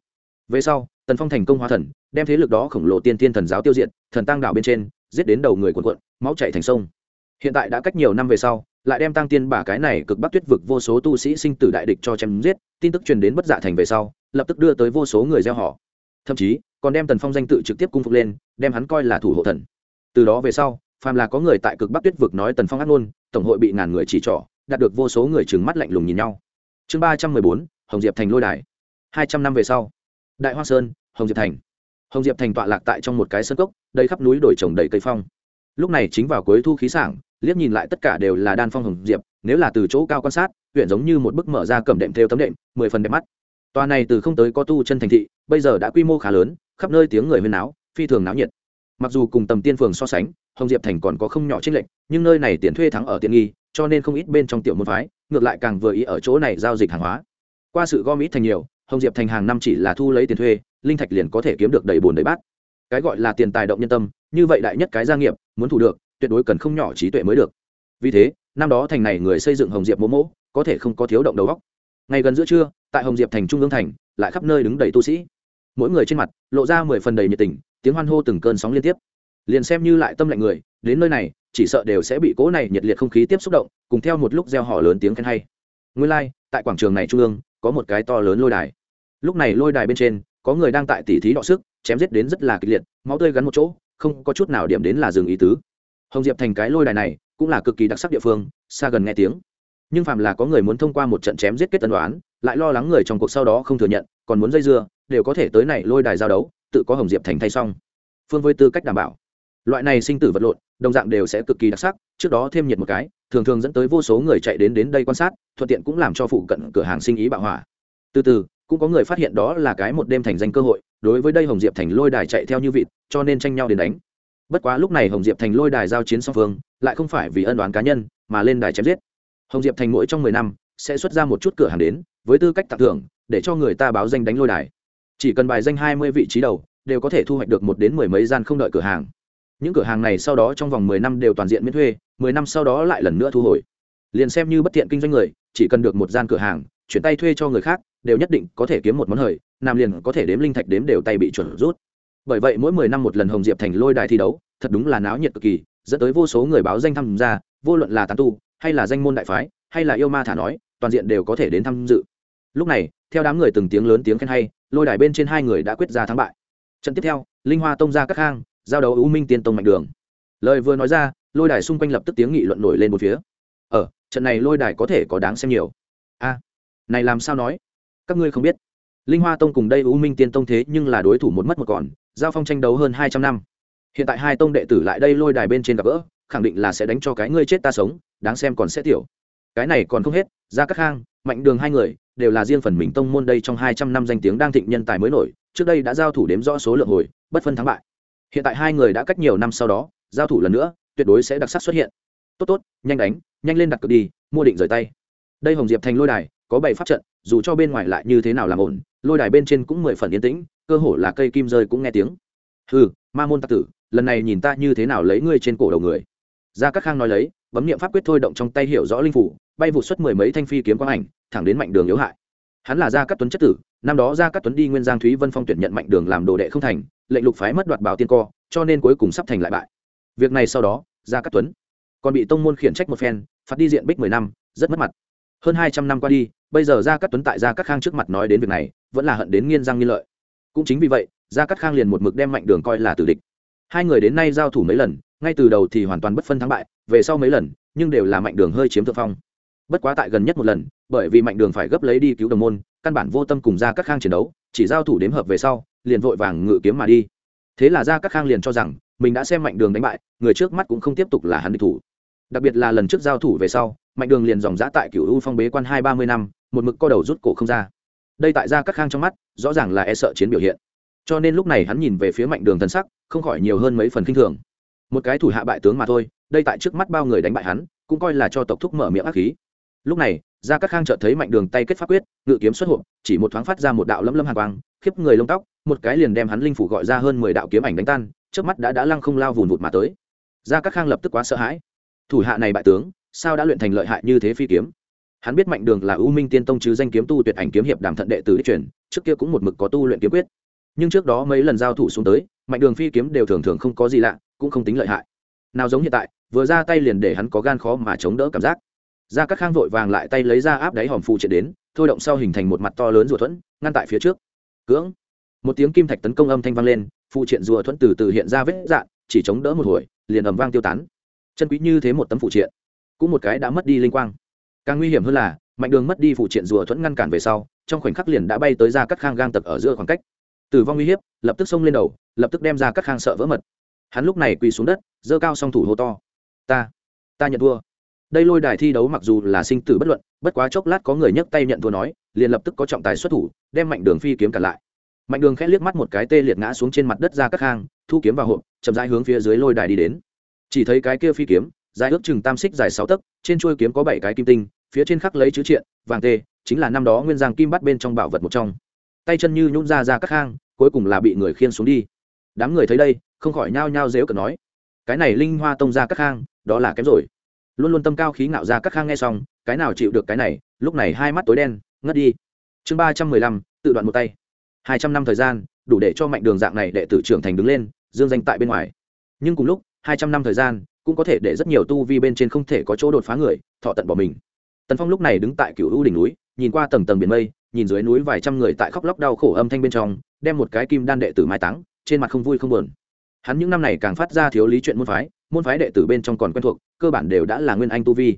Về sau, tần phong thành công hóa thần, đem thế lực đó khổng lồ tiên tiên thần giáo tiêu diệt, thần tăng đảo bên trên, giết đến đầu người quần quận máu chạy thành sông. Hiện tại đã cách nhiều năm về sau, lại đem tăng tiên bà cái này cực bắc tuyết vực vô số tu sĩ sinh tử đại địch cho chém giết, tin tức truyền đến bất dạ thành về sau, lập tức đưa tới vô số người gieo họ. Thậm chí, còn đem tần phong danh tự trực tiếp cung phục lên, đem hắn coi là thủ hộ thần. Từ đó về sau, phàm là có người tại cực bắc tuyết vực nói tần phong ác ngôn, tổng hội bị ngàn người chỉ trỏ, đạt được vô số người trừng mắt lạnh lùng nhìn nhau chương ba trăm mười bốn, hồng diệp thành lôi đài. Hai trăm năm về sau. Đại hoa sơn, hồng diệp thành. Hồng diệp thành tọa lạc tại trong một cái sân cốc, đầy khắp núi đổi trồng đầy cây phong. Lúc này chính vào cuối thu khí sảng, liếc nhìn lại tất cả đều là đan phong hồng diệp, nếu là từ chỗ cao quan sát, huyện giống như một bức mở ra cầm đệm theo tấm đệm, mười phần đẹp mắt. Tòa này từ không tới có tu chân thành thị, bây giờ đã quy mô khá lớn, khắp nơi tiếng người huyên náo, phi thường náo nhiệt. Mặc dù cùng tầm tiên phường so sánh, hồng diệp thành còn có không nhỏ trên lệnh nhưng nơi này tiền thuê thắng ở tiện nghi, cho nên không ít bên trong tiểu môn phái ngược lại càng vừa ý ở chỗ này giao dịch hàng hóa. Qua sự gom ít thành nhiều, hồng diệp thành hàng năm chỉ là thu lấy tiền thuê, linh thạch liền có thể kiếm được đầy bồn đầy bát. Cái gọi là tiền tài động nhân tâm, như vậy đại nhất cái gia nghiệp, muốn thủ được, tuyệt đối cần không nhỏ trí tuệ mới được. Vì thế, năm đó thành này người xây dựng hồng diệp mỗ mỗ có thể không có thiếu động đầu góc ngày gần giữa trưa, tại hồng diệp thành trung ương thành, lại khắp nơi đứng đầy tu sĩ. Mỗi người trên mặt, lộ ra mười phần đầy nhiệt tình, tiếng hoan hô từng cơn sóng liên tiếp liền xem như lại tâm lạnh người đến nơi này chỉ sợ đều sẽ bị cỗ này nhiệt liệt không khí tiếp xúc động cùng theo một lúc gieo họ lớn tiếng khen hay. Nguyên lai、like, tại quảng trường này trung ương có một cái to lớn lôi đài. Lúc này lôi đài bên trên có người đang tại tỉ thí đọ sức chém giết đến rất là kịch liệt máu tươi gắn một chỗ không có chút nào điểm đến là dừng ý tứ. Hồng diệp thành cái lôi đài này cũng là cực kỳ đặc sắc địa phương xa gần nghe tiếng. Nhưng phàm là có người muốn thông qua một trận chém giết kết tân đoán lại lo lắng người trong cuộc sau đó không thừa nhận còn muốn dây dưa đều có thể tới này lôi đài giao đấu tự có hồng diệp thành thay xong. Phương với tư cách đảm bảo loại này sinh tử vật lộn, đồng dạng đều sẽ cực kỳ đặc sắc, trước đó thêm nhiệt một cái, thường thường dẫn tới vô số người chạy đến đến đây quan sát, thuận tiện cũng làm cho phụ cận cửa hàng sinh ý bạo hỏa. Từ từ, cũng có người phát hiện đó là cái một đêm thành danh cơ hội, đối với đây hồng diệp thành lôi đài chạy theo như vịt, cho nên tranh nhau đến đánh. Bất quá lúc này hồng diệp thành lôi đài giao chiến song phương, lại không phải vì ân đoán cá nhân, mà lên đài chém giết. Hồng diệp thành mỗi trong mười năm, sẽ xuất ra một chút cửa hàng đến, với tư cách tặng thưởng, để cho người ta báo danh đánh lôi đài. Chỉ cần bài danh hai mươi vị trí đầu, đều có thể thu hoạch được một đến mười mấy gian không đợi cửa hàng những cửa hàng này sau đó trong vòng mười năm đều toàn diện miễn thuê, mười năm sau đó lại lần nữa thu hồi. Liền xem như bất thiện kinh doanh người, chỉ cần được một gian cửa hàng, chuyển tay thuê cho người khác, đều nhất định có thể kiếm một món hời, nam liền có thể đếm linh thạch đếm đều tay bị chuẩn rút. Bởi vậy mỗi mười năm một lần hồng diệp thành lôi đài thi đấu, thật đúng là náo nhiệt cực kỳ, dẫn tới vô số người báo danh tham gia, vô luận là tán tu, hay là danh môn đại phái, hay là yêu ma thả nói, toàn diện đều có thể đến tham dự. Lúc này, theo đám người từng tiếng lớn tiếng khen hay, lôi đài bên trên hai người đã quyết ra thắng bại. Trận tiếp theo, linh hoa tông ra các hang giao đấu ưu minh tiên tông mạnh đường. Lời vừa nói ra, lôi đài xung quanh lập tức tiếng nghị luận nổi lên một phía. Ở trận này lôi đài có thể có đáng xem nhiều. A, này làm sao nói? Các ngươi không biết. Linh hoa tông cùng đây u minh tiên tông thế nhưng là đối thủ một mất một còn, giao phong tranh đấu hơn hai trăm năm. Hiện tại hai tông đệ tử lại đây lôi đài bên trên gặp gỡ, khẳng định là sẽ đánh cho cái ngươi chết ta sống, đáng xem còn sẽ tiểu. Cái này còn không hết ra các hang mạnh đường hai người, đều là riêng phần mình tông môn đây trong hai trăm năm danh tiếng đang thịnh nhân tài mới nổi, trước đây đã giao thủ đếm rõ số lượng hồi, bất phân thắng bại hiện tại hai người đã cách nhiều năm sau đó, giao thủ lần nữa, tuyệt đối sẽ đặc sắc xuất hiện. Tốt tốt, nhanh đánh, nhanh lên đặt cược đi, mua định rời tay. Đây hồng diệp thành lôi đài, có bảy pháp trận, dù cho bên ngoài lại như thế nào làm ổn, lôi đài bên trên cũng mười phần yên tĩnh, cơ hồ là cây kim rơi cũng nghe tiếng. Hừ, ma môn tặc tử, lần này nhìn ta như thế nào lấy ngươi trên cổ đầu người. Gia các khang nói lấy, bấm niệm pháp quyết thôi động trong tay hiểu rõ linh phủ, bay vụ xuất mười mấy thanh phi kiếm quang ảnh, thẳng đến mạnh đường yếu hại. Hắn là gia cát tuấn chất tử năm đó gia cát tuấn đi nguyên giang thúy vân phong tuyển nhận mạnh đường làm đồ đệ không thành, lệnh lục phái mất đoạt bảo tiên co, cho nên cuối cùng sắp thành lại bại. Việc này sau đó, gia cát tuấn còn bị tông môn khiển trách một phen, phạt đi diện bích mười năm, rất mất mặt. Hơn hai trăm năm qua đi, bây giờ gia cát tuấn tại gia cát khang trước mặt nói đến việc này, vẫn là hận đến nghiên răng nghiên lợi. Cũng chính vì vậy, gia cát khang liền một mực đem mạnh đường coi là tử địch. Hai người đến nay giao thủ mấy lần, ngay từ đầu thì hoàn toàn bất phân thắng bại, về sau mấy lần, nhưng đều là mạnh đường hơi chiếm thượng phong. Bất quá tại gần nhất một lần, bởi vì mạnh đường phải gấp lấy đi cứu đồng môn căn bản vô tâm cùng ra các khang chiến đấu, chỉ giao thủ đếm hợp về sau, liền vội vàng ngự kiếm mà đi. Thế là Ra Các khang liền cho rằng, mình đã xem mạnh đường đánh bại, người trước mắt cũng không tiếp tục là hắn địch thủ. Đặc biệt là lần trước giao thủ về sau, mạnh đường liền dòng giã tại cựu u phong bế quan hai ba mươi năm, một mực co đầu rút cổ không ra. Đây tại Ra Các khang trong mắt, rõ ràng là e sợ chiến biểu hiện. Cho nên lúc này hắn nhìn về phía mạnh đường thân sắc, không khỏi nhiều hơn mấy phần k i n h thường. Một cái thủ hạ bại tướng mà thôi, đây tại trước mắt bao người đánh bại hắn, cũng coi là cho tộc thúc mở miệng ác khí. Lúc này gia cát khang chợt thấy mạnh đường tay kết pháp quyết, ngự kiếm xuất hộp, chỉ một thoáng phát ra một đạo lấm lâm hàng quang, khiếp người lông tóc, một cái liền đem hắn linh phủ gọi ra hơn mười đạo kiếm ảnh đánh tan trước mắt đã đã lăng không lao vùn vụt mà tới. Gia cát khang lập tức quá sợ hãi. Thủ hạ này bại tướng, sao đã luyện thành lợi hại như thế phi kiếm? Hắn biết mạnh đường là ưu minh tiên tông chứ danh kiếm tu tuyệt ảnh kiếm hiệp đàm thận đệ tử đích truyền, trước kia cũng một mực có tu luyện kiếm quyết. Nhưng trước đó mấy lần giao thủ xuống tới, mạnh đường phi kiếm đều thường thường không có gì lạ, cũng không tính lợi hại. Nào giống hiện tại, vừa ra tay liền để hắn có gan khó mà chống đỡ cảm giác ra các khang vội vàng lại tay lấy ra áp đáy hòm phụ triệt đến, thôi động sau hình thành một mặt to lớn rùa thuẫn, ngăn tại phía trước. Cưỡng! Một tiếng kim thạch tấn công âm thanh vang lên phụ triện rùa thuẫn từ từ hiện ra vết dạn chỉ chống đỡ một hồi, liền ầm vang tiêu tán. Chân quý như thế một tấm phụ triện, cũng một cái đã mất đi linh quang. Càng nguy hiểm hơn là, mạnh đường mất đi phụ triện rùa thuẫn ngăn cản về sau, trong khoảnh khắc liền đã bay tới ra các khang gang tập ở giữa khoảng cách. Tử vong uy hiếp, lập tức xông lên đầu, lập tức đem ra các khang sợ vỡ mật. Hắn lúc này quỳ xuống đất, giơ cao song thủ hô to. Ta ta nhận thua đây lôi đài thi đấu mặc dù là sinh tử bất luận bất quá chốc lát có người nhấc tay nhận thua nói liền lập tức có trọng tài xuất thủ đem mạnh đường phi kiếm cản lại. Mạnh đường khẽ liếc mắt một cái tê liệt ngã xuống trên mặt đất ra các hang, thu kiếm vào hộp chậm rãi hướng phía dưới lôi đài đi đến. Chỉ thấy cái kia phi kiếm dài ước chừng tam xích dài sáu tấc trên chuôi kiếm có bảy cái kim tinh phía trên khắc lấy chữ triện vàng tê chính là năm đó nguyên giang kim bắt bên trong bảo vật một trong. Tay chân như nhún ra ra các hang cuối cùng là bị người khiên xuống đi. Đám người thấy đây không khỏi nhao nhao dếu cờ nói cái này linh hoa tông ra các hang đó là kém rồi luôn luôn tâm cao khí ngạo ra các hang nghe xong, cái nào chịu được cái này, lúc này hai mắt tối đen, ngất đi. Chương ba trăm mười lăm, tự đoạn một tay. Hai trăm năm thời gian, đủ để cho mạnh đường dạng này đệ tử trưởng thành đứng lên, dương danh tại bên ngoài. Nhưng cùng lúc, hai trăm năm thời gian, cũng có thể để rất nhiều tu vi bên trên không thể có chỗ đột phá người, thọ tận bỏ mình. Tần phong lúc này đứng tại cựu u đỉnh núi, nhìn qua tầng tầng biển mây, nhìn dưới núi vài trăm người tại khóc lóc đau khổ âm thanh bên trong, đem một cái kim đan đệ tử mai táng, trên mặt không vui không buồn. Hắn những năm này càng phát ra thiếu lý chuyện môn phái môn phái đệ tử bên trong còn quen thuộc, cơ bản đều đã là nguyên anh tu vi.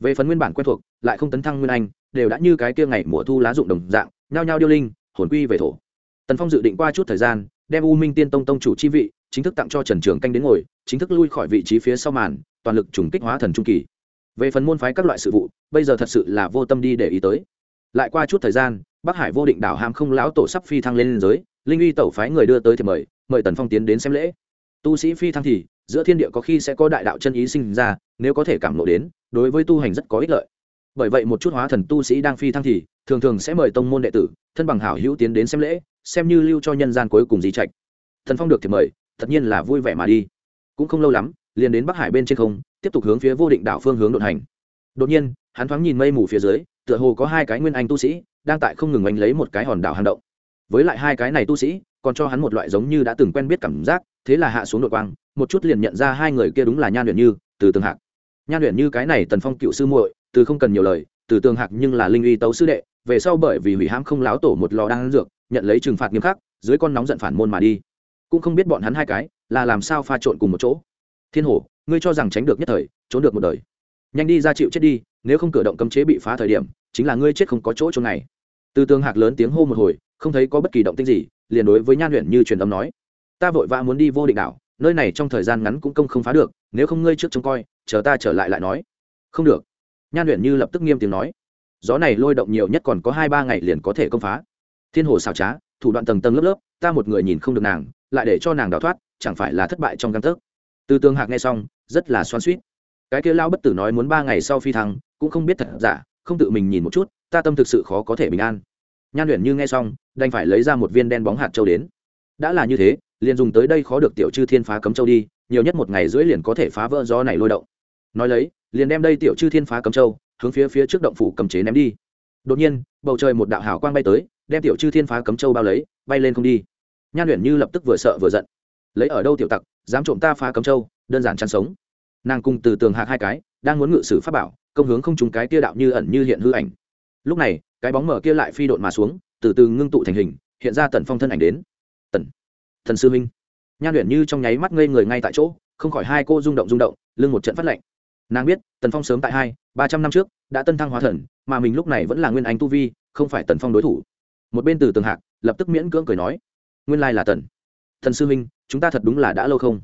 Về phần nguyên bản quen thuộc, lại không tấn thăng nguyên anh, đều đã như cái kia ngày mùa thu lá dụng đồng dạng, nhao nhao điêu linh, hồn quy về thổ. Tần phong dự định qua chút thời gian, đem u minh tiên tông tông chủ chi vị, chính thức tặng cho trần trường canh đến ngồi, chính thức lui khỏi vị trí phía sau màn, toàn lực trùng kích hóa thần trung kỳ. Về phần môn phái các loại sự vụ, bây giờ thật sự là vô tâm đi để ý tới. Lại qua chút thời gian, bắc hải vô định đảo hàm không lão tổ sắp phi thăng lên giới, linh uy tẩu phái người đưa tới thì mời mời tần phong tiến đến xem lễ. Tu sĩ phi thăng thì giữa thiên địa có khi sẽ có đại đạo chân ý sinh ra, nếu có thể cảm lộ đến, đối với tu hành rất có ích lợi. Bởi vậy một chút hóa thần tu sĩ đang phi thăng thì, thường thường sẽ mời tông môn đệ tử, thân bằng hảo hữu tiến đến xem lễ, xem như lưu cho nhân gian cuối cùng di trạch. Thần phong được thì mời, tất nhiên là vui vẻ mà đi. Cũng không lâu lắm, liền đến bắc hải bên trên không, tiếp tục hướng phía vô định đảo phương hướng đột hành. Đột nhiên, hắn thoáng nhìn mây mù phía dưới, tựa hồ có hai cái nguyên anh tu sĩ, đang tại không ngừng anh lấy một cái hòn đảo hang động. Với lại hai cái này tu sĩ, còn cho hắn một loại giống như đã từng quen biết cảm giác, thế là hạ xuống đội quang một chút liền nhận ra hai người kia đúng là nhan luyện như, từ tường hạc. Nhan luyện như cái này tần phong cựu sư muội, từ không cần nhiều lời, từ tường hạc nhưng là linh uy tấu sư đệ, về sau bởi vì hủy hãm không láo tổ một lò đang dược, nhận lấy trừng phạt nghiêm khắc, dưới con nóng giận phản môn mà đi. Cũng không biết bọn hắn hai cái là làm sao pha trộn cùng một chỗ. Thiên hổ, ngươi cho rằng tránh được nhất thời, trốn được một đời. Nhanh đi ra chịu chết đi, nếu không cử động cấm chế bị phá thời điểm, chính là ngươi chết không có chỗ chỗ này từ tường hạc lớn tiếng hô một hồi, không thấy có bất kỳ động tĩnh gì, liền đối với nhan luyện như truyền âm nói, ta vội vã muốn đi vô định đảo nơi này trong thời gian ngắn cũng công không phá được, nếu không ngươi trước trông coi, chờ ta trở lại lại nói. Không được. Nhan luyện như lập tức nghiêm tiếng nói. Gió này lôi động nhiều nhất còn có hai ba ngày liền có thể công phá. Thiên hồ xào trá, thủ đoạn tầng tầng lớp lớp, ta một người nhìn không được nàng, lại để cho nàng đào thoát, chẳng phải là thất bại trong căn thức từ tường hạc nghe xong, rất là xoan suýt cái kia lao bất tử nói muốn ba ngày sau phi thăng, cũng không biết thật giả, không tự mình nhìn một chút, ta tâm thực sự khó có thể bình an. Nhan luyện như nghe xong, đành phải lấy ra một viên đen bóng hạt châu đến. Đã là như thế liền dùng tới đây khó được tiểu chư thiên phá cấm châu đi, nhiều nhất một ngày rưỡi liền có thể phá vỡ gió này lôi động. Nói lấy, liền đem đây tiểu chư thiên phá cấm châu, hướng phía phía trước động phủ cầm chế ném đi. Đột nhiên, bầu trời một đạo hào quang bay tới, đem tiểu chư thiên phá cấm châu bao lấy, bay lên không đi. Nhan luyện như lập tức vừa sợ vừa giận. Lấy ở đâu tiểu tặc, dám trộm ta phá cấm châu, đơn giản chăn sống. Nàng cùng từ tường hạc hai cái, đang muốn ngự sử pháp bảo, công hướng không trúng cái kia đạo như ẩn như hiện hư ảnh. Lúc này, cái bóng mở kia lại phi độn mà xuống, từ từ ngưng tụ thành hình, hiện ra tần phong thân ảnh đến. Tần thần sư minh nhan luyện như trong nháy mắt ngây người ngay tại chỗ, không khỏi hai cô rung động rung động, lưng một trận phát lệnh nàng biết, tần phong sớm tại hai, ba trăm năm trước, đã tân thăng hóa thần, mà mình lúc này vẫn là nguyên anh tu vi, không phải tần phong đối thủ. Một bên từ tường hạc, lập tức miễn cưỡng cười nói, nguyên lai là tần. Thần sư minh chúng ta thật đúng là đã lâu không?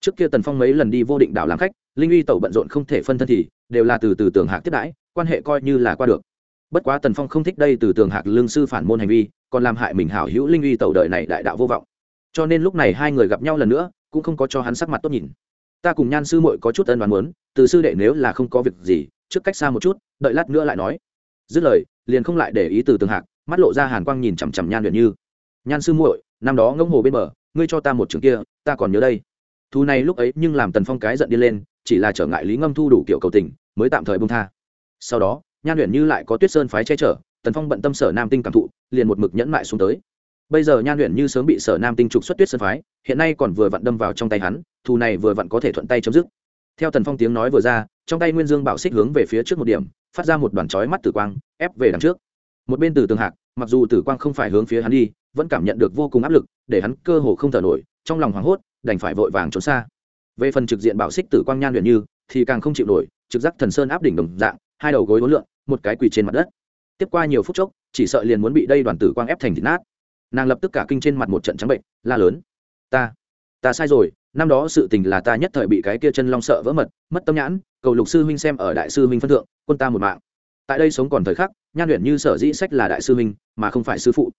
Trước kia tần phong mấy lần đi vô định đảo làm khách, linh uy tẩu bận rộn không thể phân thân thì, đều là từ từ tường hạc tiếp đãi, quan hệ coi như là qua được. Bất quá tần phong không thích đây từ tường hạc lương sư phản môn hành vi, còn làm hại mình hảo hữu linh uy tẩu đời này đại đạo vô vọng cho nên lúc này hai người gặp nhau lần nữa, cũng không có cho hắn sắc mặt tốt nhìn. Ta cùng nhan sư muội có chút ân đoán muốn, từ sư đệ nếu là không có việc gì, trước cách xa một chút, đợi lát nữa lại nói. Dứt lời, liền không lại để ý từ tường hạc, mắt lộ ra hàn quang nhìn chằm chằm nhan luyện như. Nhan sư muội, năm đó ngông hồ bên bờ, ngươi cho ta một trường kia, ta còn nhớ đây. Thu này lúc ấy nhưng làm tần phong cái giận đi lên, chỉ là trở ngại lý ngâm thu đủ kiểu cầu tình, mới tạm thời bông tha. Sau đó, nhan luyện như lại có tuyết sơn phái che chở, tần phong bận tâm sở nam tinh cảm thụ, liền một mực nhẫn mại xuống tới bây giờ nhan luyện như sớm bị sở nam tinh trục xuất tuyết sơn phái hiện nay còn vừa vặn đâm vào trong tay hắn thù này vừa vặn có thể thuận tay chấm dứt. Theo tần phong tiếng nói vừa ra trong tay nguyên dương bảo xích hướng về phía trước một điểm phát ra một đoàn chói mắt tử quang ép về đằng trước. Một bên từ tường hạc mặc dù tử quang không phải hướng phía hắn đi vẫn cảm nhận được vô cùng áp lực để hắn cơ hồ không thở nổi trong lòng hoảng hốt đành phải vội vàng trốn xa. Về phần trực diện bảo xích tử quang nhan luyện như thì càng không chịu nổi trực giác thần sơn áp đỉnh đồng dạng hai đầu gối uốn lượn, một cái quỳ trên mặt đất. Tiếp qua nhiều phút chốc chỉ sợ liền muốn bị đây đoàn tử quang ép thành thịt nát nàng lập tức cả kinh trên mặt một trận trắng bệnh, la lớn. Ta ta sai rồi, năm đó sự tình là ta nhất thời bị cái kia chân long sợ vỡ mật, mất tâm nhãn, cầu lục sư huynh xem ở đại sư huynh phân thượng, quân ta một mạng. Tại đây sống còn thời khắc, nhan luyện như sở dĩ sách là đại sư huynh, mà không phải sư phụ.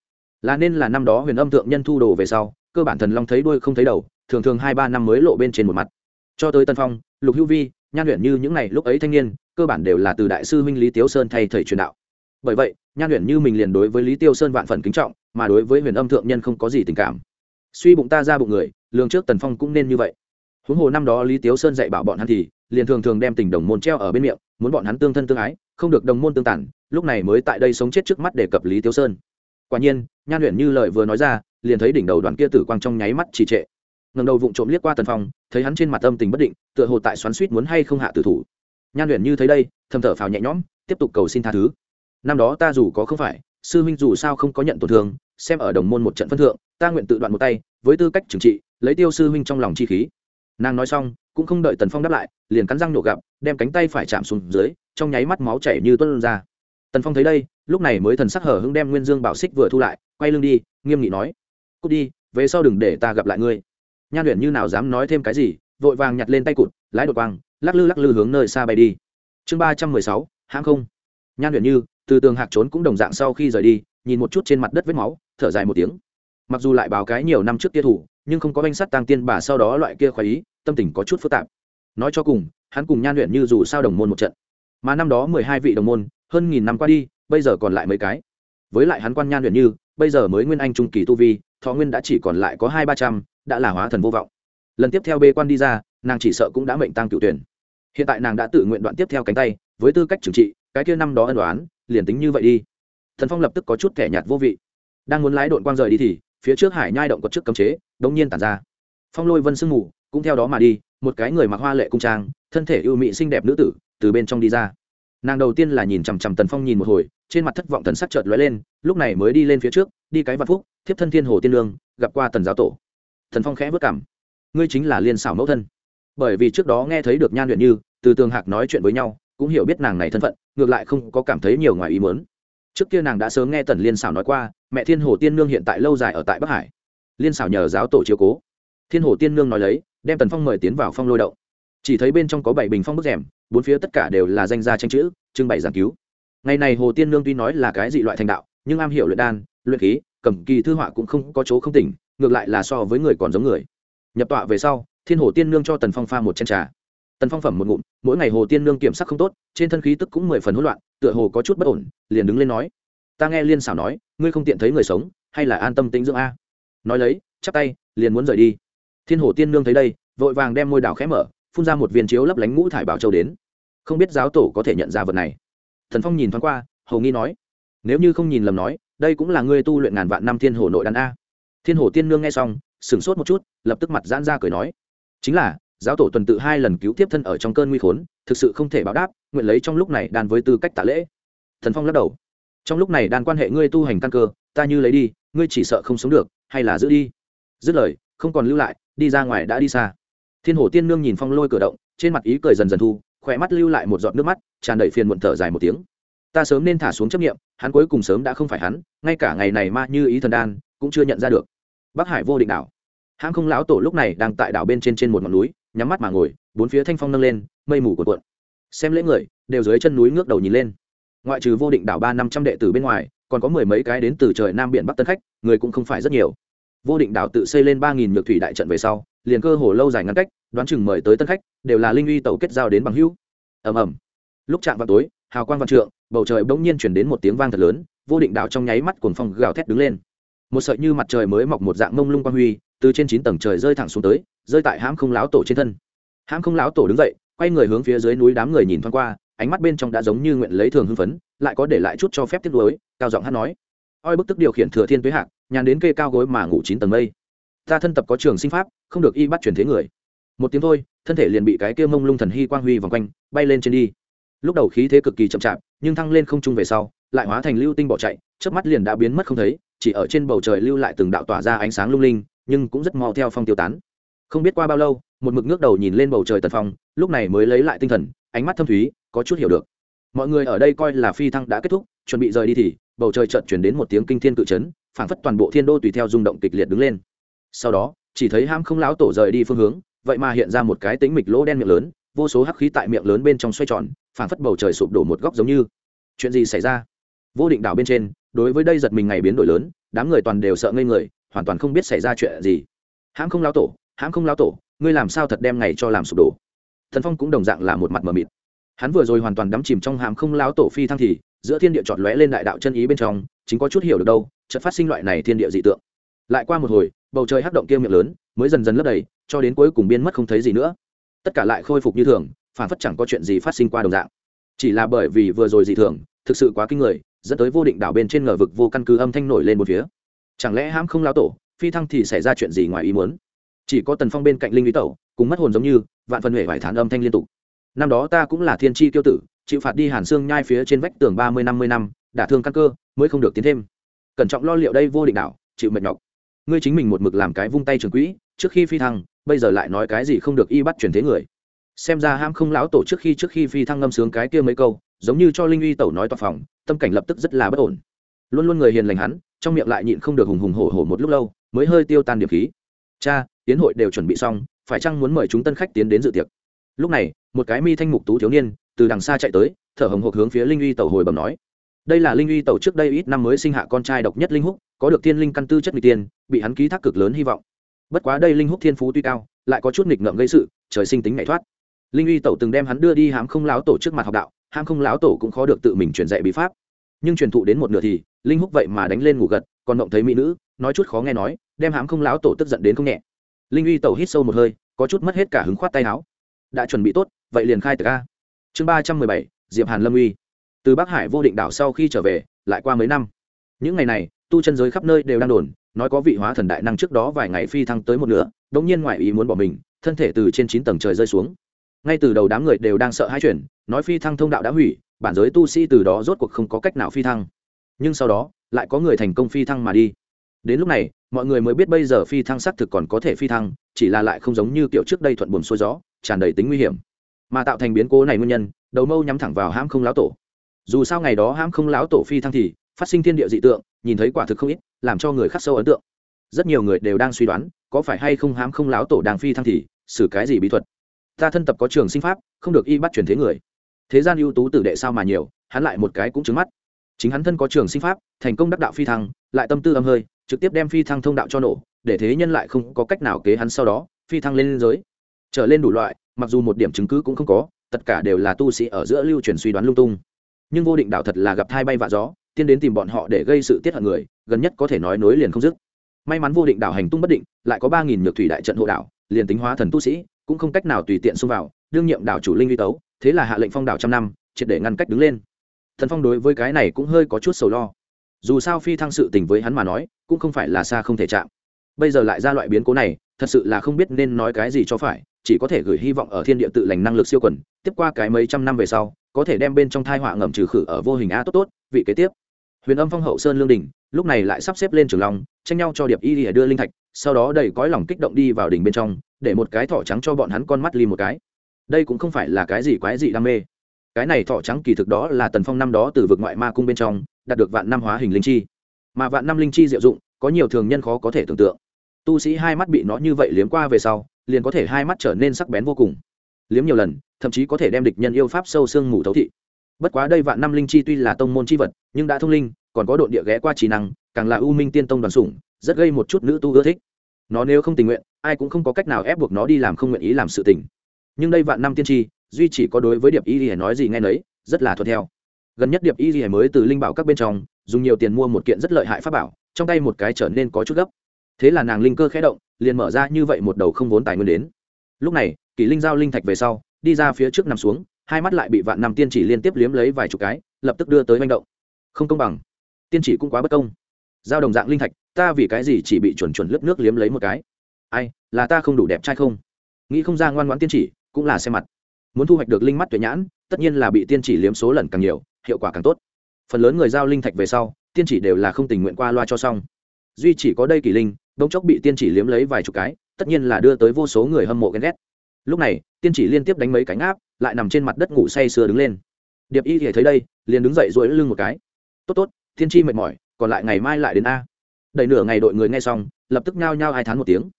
Là nên là năm đó huyền âm thượng nhân thu đồ về sau, cơ bản thần long thấy đuôi không thấy đầu, thường thường hai ba năm mới lộ bên trên một mặt. Cho tới tân phong, lục hữu vi, nhan luyện như những ngày lúc ấy thanh niên, cơ bản đều là từ đại sư huynh lý tiếu sơn thay thầy truyền đạo. Bởi vậy, nhan luyện như mình liền đối với lý tiêu sơn vạn phần kính trọng mà đối với huyền âm thượng nhân không có gì tình cảm. Suy bụng ta ra bụng người, lường trước tần phong cũng nên như vậy. Huống hồ năm đó lý tiếu sơn dạy bảo bọn hắn thì, liền thường thường đem tình đồng môn treo ở bên miệng, muốn bọn hắn tương thân tương ái, không được đồng môn tương tản, lúc này mới tại đây sống chết trước mắt để cập lý tiếu sơn. Quả nhiên, nhan luyện như lời vừa nói ra, liền thấy đỉnh đầu đoàn kia tử quang trong nháy mắt trì trệ. Ngầm đầu vụng trộm liếc qua tần phong, thấy hắn trên mặt âm tình bất định, tựa hồ tại xoắn suýt muốn hay không hạ tử thủ. Nhan luyện như thấy đây, thầm thở phào nhẹ nhõm, tiếp tục cầu xin tha thứ. Năm đó ta dù có không phải sư huynh dù sao không có nhận tổn thương, xem ở đồng môn một trận phân thượng, ta nguyện tự đoạn một tay, với tư cách trừng trị, lấy tiêu sư huynh trong lòng chi khí. Nàng nói xong, cũng không đợi tần phong đáp lại, liền cắn răng nổ gặp đem cánh tay phải chạm xuống dưới, trong nháy mắt máu chảy như tuân ra. Tần phong thấy đây, lúc này mới thần sắc hở hưng đem nguyên dương bảo xích vừa thu lại, quay lưng đi, nghiêm nghị nói, cút đi, về sau đừng để ta gặp lại ngươi. Nhan luyện như nào dám nói thêm cái gì, vội vàng nhặt lên tay cụt, lái đột quang, lắc lư lắc lư hướng nơi xa bay đi. Chương ba trăm mười sáu, hãng không. Nhan luyện như từ tường hạc trốn cũng đồng dạng sau khi rời đi, nhìn một chút trên mặt đất vết máu, thở dài một tiếng. Mặc dù lại báo cái nhiều năm trước kia thủ, nhưng không có banh sắt tăng tiên bà sau đó loại kia khoái ý, tâm tình có chút phức tạp. Nói cho cùng, hắn cùng nhan luyện như dù sao đồng môn một trận. Mà năm đó mười hai vị đồng môn, hơn nghìn năm qua đi, bây giờ còn lại mấy cái. Với lại hắn quan nhan luyện như, bây giờ mới nguyên anh trung kỳ tu vi, thọ nguyên đã chỉ còn lại có hai ba trăm, đã là hóa thần vô vọng. Lần tiếp theo bê quan đi ra, nàng chỉ sợ cũng đã mệnh tăng cựu tuyển. Hiện tại nàng đã tự nguyện đoạn tiếp theo cánh tay, với tư cách trừng trị, cái kia năm đó ân đoán liền tính như vậy đi. Thần phong lập tức có chút kẻ nhạt vô vị. Đang muốn lái đội quang rời đi thì, phía trước hải nhai động có chức cấm chế, đống nhiên tản ra. Phong lôi vân sương mù, cũng theo đó mà đi, một cái người mặc hoa lệ cung trang, thân thể ưu mị xinh đẹp nữ tử, từ bên trong đi ra. Nàng đầu tiên là nhìn chằm chằm tần phong nhìn một hồi, trên mặt thất vọng thần sắc chợt lóe lên, lúc này mới đi lên phía trước, đi cái vạn phúc, thiếp thân thiên hồ tiên lương, gặp qua tần giáo tổ. Thần phong khẽ vất cảm. Ngươi chính là liên xảo mẫu thân. Bởi vì trước đó nghe thấy được nhan luyện như, từ tường hạc nói chuyện với nhau, cũng hiểu biết nàng này thân phận ngược lại không có cảm thấy nhiều ngoài ý muốn. Trước kia nàng đã sớm nghe tần liên xảo nói qua, mẹ thiên hồ tiên nương hiện tại lâu dài ở tại bắc hải. Liên xảo nhờ giáo tổ chiếu cố. Thiên hồ tiên nương nói lấy, đem tần phong mời tiến vào phong lôi động. chỉ thấy bên trong có bảy bình phong bức rèm, bốn phía tất cả đều là danh gia tranh chữ, trưng bày giảng cứu. Ngày này hồ tiên nương tuy nói là cái dị loại thành đạo, nhưng am hiểu luyện đan, luyện khí, cầm kỳ thư họa cũng không có chỗ không tỉnh, ngược lại là so với người còn giống người. Nhập tọa về sau, thiên hồ tiên nương cho tần phong pha một chén trà tần phong phẩm một ngụm, mỗi ngày hồ tiên nương kiểm sắc không tốt, trên thân khí tức cũng mười phần hỗn loạn, tựa hồ có chút bất ổn, liền đứng lên nói, ta nghe liên xảo nói, ngươi không tiện thấy người sống, hay là an tâm tính dưỡng a? Nói lấy, chắp tay, liền muốn rời đi. Thiên hồ tiên nương thấy đây, vội vàng đem môi đào khẽ mở, phun ra một viên chiếu lấp lánh ngũ thải bảo châu đến. Không biết giáo tổ có thể nhận ra vật này. Thần phong nhìn thoáng qua hầu nghi nói, nếu như không nhìn lầm nói, đây cũng là ngươi tu luyện ngàn vạn năm thiên hồ nội đàn a. Thiên hồ tiên nương nghe xong, sửng sốt một chút, lập tức mặt giãn ra cười nói, chính là giáo tổ tuần tự hai lần cứu tiếp thân ở trong cơn nguy khốn, thực sự không thể báo đáp, nguyện lấy trong lúc này đan với tư cách tạ lễ. Thần phong lắc đầu. Trong lúc này đan quan hệ ngươi tu hành căn cơ, ta như lấy đi, ngươi chỉ sợ không sống được, hay là giữ đi? Dứt lời, không còn lưu lại, đi ra ngoài đã đi xa. Thiên hồ tiên nương nhìn phong lôi cửa động, trên mặt ý cười dần dần thu, khỏe mắt lưu lại một giọt nước mắt, tràn đầy phiền muộn thở dài một tiếng. Ta sớm nên thả xuống chấp nghiệm hắn cuối cùng sớm đã không phải hắn, ngay cả ngày này ma như ý thần đan, cũng chưa nhận ra được. Bắc hải vô định đảo. Hãng không lão tổ lúc này đang tại đảo bên trên trên một ngọn núi nhắm mắt mà ngồi, bốn phía thanh phong nâng lên, mây mù cuộn cuộn. Xem lễ người, đều dưới chân núi ngước đầu nhìn lên. Ngoại trừ vô định đảo ba năm trăm đệ tử bên ngoài, còn có mười mấy cái đến từ trời nam biển bắc tân khách, người cũng không phải rất nhiều. Vô định đảo tự xây lên ba nghìn nhược thủy đại trận về sau, liền cơ hồ lâu dài ngăn cách, đoán chừng mời tới tân khách, đều là linh uy tàu kết giao đến bằng hữu. Ầm ầm. Lúc chạm vào tối, hào quang văn trượng, bầu trời bỗng nhiên chuyển đến một tiếng vang thật lớn, vô định đảo trong nháy mắt cuồng phong gào thét đứng lên. Một sợi như mặt trời mới mọc một dạng mông lung quang huy từ trên chín tầng trời rơi thẳng xuống tới, rơi tại hãm không láo tổ trên thân. Hãm không láo tổ đứng dậy, quay người hướng phía dưới núi đám người nhìn thoáng qua, ánh mắt bên trong đã giống như nguyện lấy thường hưng phấn, lại có để lại chút cho phép tiếp lối cao giọng hát nói. Oi bức tức điều khiển thừa thiên tuế hạc, nhàn đến kê cao gối mà ngủ chín tầng mây. Ta thân tập có trường sinh pháp, không được y bắt chuyển thế người. Một tiếng thôi, thân thể liền bị cái kia mông lung thần hy quang huy vòng quanh, bay lên trên đi. Lúc đầu khí thế cực kỳ chậm chạp, nhưng thăng lên không trung về sau, lại hóa thành lưu tinh bỏ chạy trước mắt liền đã biến mất không thấy, chỉ ở trên bầu trời lưu lại từng đạo tỏa ra ánh sáng lung linh nhưng cũng rất mau theo phong tiêu tán. Không biết qua bao lâu, một mực ngước đầu nhìn lên bầu trời tần phong, lúc này mới lấy lại tinh thần, ánh mắt thâm thúy, có chút hiểu được. Mọi người ở đây coi là phi thăng đã kết thúc, chuẩn bị rời đi thì, bầu trời chợt chuyển đến một tiếng kinh thiên cự chấn, phảng phất toàn bộ thiên đô tùy theo rung động kịch liệt đứng lên. Sau đó, chỉ thấy ham không lão tổ rời đi phương hướng, vậy mà hiện ra một cái tính mịch lỗ đen miệng lớn, vô số hắc khí tại miệng lớn bên trong xoay tròn, phảng phất bầu trời sụp đổ một góc giống như. Chuyện gì xảy ra? Vô định đảo bên trên, đối với đây giật mình ngày biến đổi lớn, đám người toàn đều sợ ngây người hoàn toàn không biết xảy ra chuyện gì. Hãng không lao tổ hãng không lao tổ, ngươi làm sao thật đem ngày cho làm sụp đổ? Thần phong cũng đồng dạng là một mặt mờ mịt. Hắn vừa rồi hoàn toàn đắm chìm trong hàm không lao tổ phi thăng thì, giữa thiên địa trọt lóe lên đại đạo chân ý bên trong, chính có chút hiểu được đâu, chợt phát sinh loại này thiên địa dị tượng. Lại qua một hồi, bầu trời hắc động kia miệng lớn, mới dần dần lấp đầy, cho đến cuối cùng biên mất không thấy gì nữa. Tất cả lại khôi phục như thường phản phất chẳng có chuyện gì phát sinh qua đồng dạng. Chỉ là bởi vì vừa rồi dị thường, thực sự quá kinh người, dẫn tới vô định đảo bên trên ngờ vực vô căn cứ âm thanh nổi lên một phía chẳng lẽ hãm không lao tổ, phi thăng thì xảy ra chuyện gì ngoài ý muốn? Chỉ có tần phong bên cạnh linh lý tẩu, cùng mất hồn giống như, vạn phần huệ vải thán âm thanh liên tục. Năm đó ta cũng là thiên tri tiêu tử, chịu phạt đi hàn xương nhai phía trên vách tường ba mươi năm mươi năm, đả thương căn cơ, mới không được tiến thêm. Cẩn trọng lo liệu đây vô định đảo chịu mệt nhọc. Ngươi chính mình một mực làm cái vung tay trường quỹ, trước khi phi thăng, bây giờ lại nói cái gì không được y bắt chuyển thế người. Xem ra ham không lão tổ trước khi trước khi phi thăng ngâm sướng cái kia mấy câu, giống như cho linh uy tẩu nói tòa phòng, tâm cảnh lập tức rất là bất ổn. Luôn luôn người hiền lành hắn trong miệng lại nhịn không được hùng hùng hổ hổ một lúc lâu, mới hơi tiêu tan điểm khí. Cha, tiến hội đều chuẩn bị xong, phải chăng muốn mời chúng tân khách tiến đến dự tiệc? Lúc này, một cái mi thanh mục tú thiếu niên, từ đằng xa chạy tới, thở hồng hộc hướng phía linh uy tẩu hồi bẩm nói. Đây là linh uy tẩu trước đây ít năm mới sinh hạ con trai độc nhất linh húc, có được thiên linh căn tư chất nghịch tiên, bị hắn ký thác cực lớn hy vọng. Bất quá đây linh húc thiên phú tuy cao, lại có chút nghịch ngợm gây sự, trời sinh tính nhảy thoát. Linh uy tẩu từng đem hắn đưa đi hám không láo tổ trước mặt học đạo, hám không láo tổ cũng khó được tự mình truyền dạy bí pháp. Nhưng truyền thụ đến một nửa thì linh húc vậy mà đánh lên ngủ gật, còn động thấy mỹ nữ, nói chút khó nghe nói, đem hám không láo tổ tức giận đến không nhẹ. Linh uy tẩu hít sâu một hơi, có chút mất hết cả hứng khoát tay áo. Đã chuẩn bị tốt, vậy liền khai từ ca chương ba trăm mười bảy, diệp hàn lâm uy. Từ bắc hải vô định đảo sau khi trở về, lại qua mấy năm. Những ngày này, tu chân giới khắp nơi đều đang đồn, nói có vị hóa thần đại năng trước đó vài ngày phi thăng tới một nửa, đống nhiên ngoại ý muốn bỏ mình, thân thể từ trên chín tầng trời rơi xuống. Ngay từ đầu đám người đều đang sợ hãi chuyển, nói phi thăng thông đạo đã hủy, bản giới tu sĩ từ đó rốt cuộc không có cách nào phi thăng nhưng sau đó, lại có người thành công phi thăng mà đi. Đến lúc này, mọi người mới biết bây giờ phi thăng xác thực còn có thể phi thăng, chỉ là lại không giống như kiểu trước đây thuận buồn xuôi gió, tràn đầy tính nguy hiểm. Mà tạo thành biến cố này nguyên nhân, đầu mâu nhắm thẳng vào hãm không láo tổ. Dù sao ngày đó hãm không láo tổ phi thăng thì, phát sinh thiên địa dị tượng, nhìn thấy quả thực không ít, làm cho người khắc sâu ấn tượng. Rất nhiều người đều đang suy đoán, có phải hay không hãm không láo tổ đang phi thăng thì, xử cái gì bí thuật? Ta thân tập có trường sinh pháp, không được y bắt chuyển thế người. Thế gian ưu tú tử đệ sao mà nhiều, hắn lại một cái cũng trứng mắt chính hắn thân có trường sinh pháp, thành công đắc đạo phi thăng, lại tâm tư âm hơi, trực tiếp đem phi thăng thông đạo cho nổ, để thế nhân lại không có cách nào kế hắn sau đó, phi thăng lên giới. Trở lên đủ loại, mặc dù một điểm chứng cứ cũng không có, tất cả đều là tu sĩ ở giữa lưu truyền suy đoán lung tung. Nhưng vô định đạo thật là gặp thai bay vạ gió, tiên đến tìm bọn họ để gây sự tiết hận người, gần nhất có thể nói nối liền không dứt. May mắn vô định đảo hành tung bất định, lại có ba nghìn nhược thủy đại trận hộ đảo liền tính hóa thần tu sĩ, cũng không cách nào tùy tiện xông vào, đương nhiệm đảo chủ linh uy tấu, thế là hạ lệnh phong đảo trăm năm, triệt để ngăn cách đứng lên thần phong đối với cái này cũng hơi có chút sầu lo. Dù sao phi thăng sự tình với hắn mà nói, cũng không phải là xa không thể chạm. Bây giờ lại ra loại biến cố này, thật sự là không biết nên nói cái gì cho phải, chỉ có thể gửi hy vọng ở thiên địa tự lành năng lực siêu quần, tiếp qua cái mấy trăm năm về sau, có thể đem bên trong thai họa ngầm trừ khử ở vô hình a tốt tốt, vị kế tiếp. Huyền âm phong hậu sơn lương đình lúc này lại sắp xếp lên trường long, tranh nhau cho điệp y lìa đưa linh thạch, sau đó đầy cõi lòng kích động đi vào đỉnh bên trong, để một cái thỏ trắng cho bọn hắn con mắt ly một cái. Đây cũng không phải là cái gì quái gì đam mê cái này thỏ trắng kỳ thực đó là tần phong năm đó từ vực ngoại ma cung bên trong, đạt được vạn năm hóa hình linh chi. Mà vạn năm linh chi diệu dụng, có nhiều thường nhân khó có thể tưởng tượng. Tu sĩ hai mắt bị nó như vậy liếm qua về sau, liền có thể hai mắt trở nên sắc bén vô cùng. Liếm nhiều lần, thậm chí có thể đem địch nhân yêu pháp sâu xương mù thấu thị. Bất quá đây vạn năm linh chi tuy là tông môn chi vật, nhưng đã thông linh, còn có độ địa ghé qua trí năng, càng là ưu minh tiên tông đoàn sủng, rất gây một chút nữ tu ưa thích. Nó nếu không tình nguyện, ai cũng không có cách nào ép buộc nó đi làm không nguyện ý làm sự tình. Nhưng đây vạn năm tiên tri duy chỉ có đối với điệp y thì nói gì nghe nấy, rất là thuận theo. Gần nhất điệp y thì mới từ linh bảo các bên trong, dùng nhiều tiền mua một kiện rất lợi hại pháp bảo, trong tay một cái trở nên có chút gấp. Thế là nàng linh cơ khẽ động, liền mở ra như vậy một đầu không vốn tài nguyên đến. Lúc này, kỷ linh giao linh thạch về sau, đi ra phía trước nằm xuống, hai mắt lại bị vạn nằm tiên chỉ liên tiếp liếm lấy vài chục cái, lập tức đưa tới manh động. Không công bằng. Tiên chỉ cũng quá bất công. Giao đồng dạng linh thạch, ta vì cái gì chỉ bị chuẩn chuẩn lớp nước liếm lấy một cái? Ai, là ta không đủ đẹp trai không? Nghĩ không ra ngoan ngoãn tiên chỉ, cũng là xem mặt muốn thu hoạch được linh mắt tuyệt nhãn, tất nhiên là bị tiên chỉ liếm số lần càng nhiều, hiệu quả càng tốt. Phần lớn người giao linh thạch về sau, tiên chỉ đều là không tình nguyện qua loa cho xong. Duy chỉ có đây kỳ linh, bỗng chốc bị tiên chỉ liếm lấy vài chục cái, tất nhiên là đưa tới vô số người hâm mộ ghen ghét. Lúc này, tiên chỉ liên tiếp đánh mấy cánh áp, lại nằm trên mặt đất ngủ say sưa đứng lên. Điệp y thì thấy đây, liền đứng dậy dỗi lưng một cái. Tốt tốt, tiên tri mệt mỏi, còn lại ngày mai lại đến a. Đầy nửa ngày đội người nghe xong, lập tức nhao nhao hai tháng một tiếng.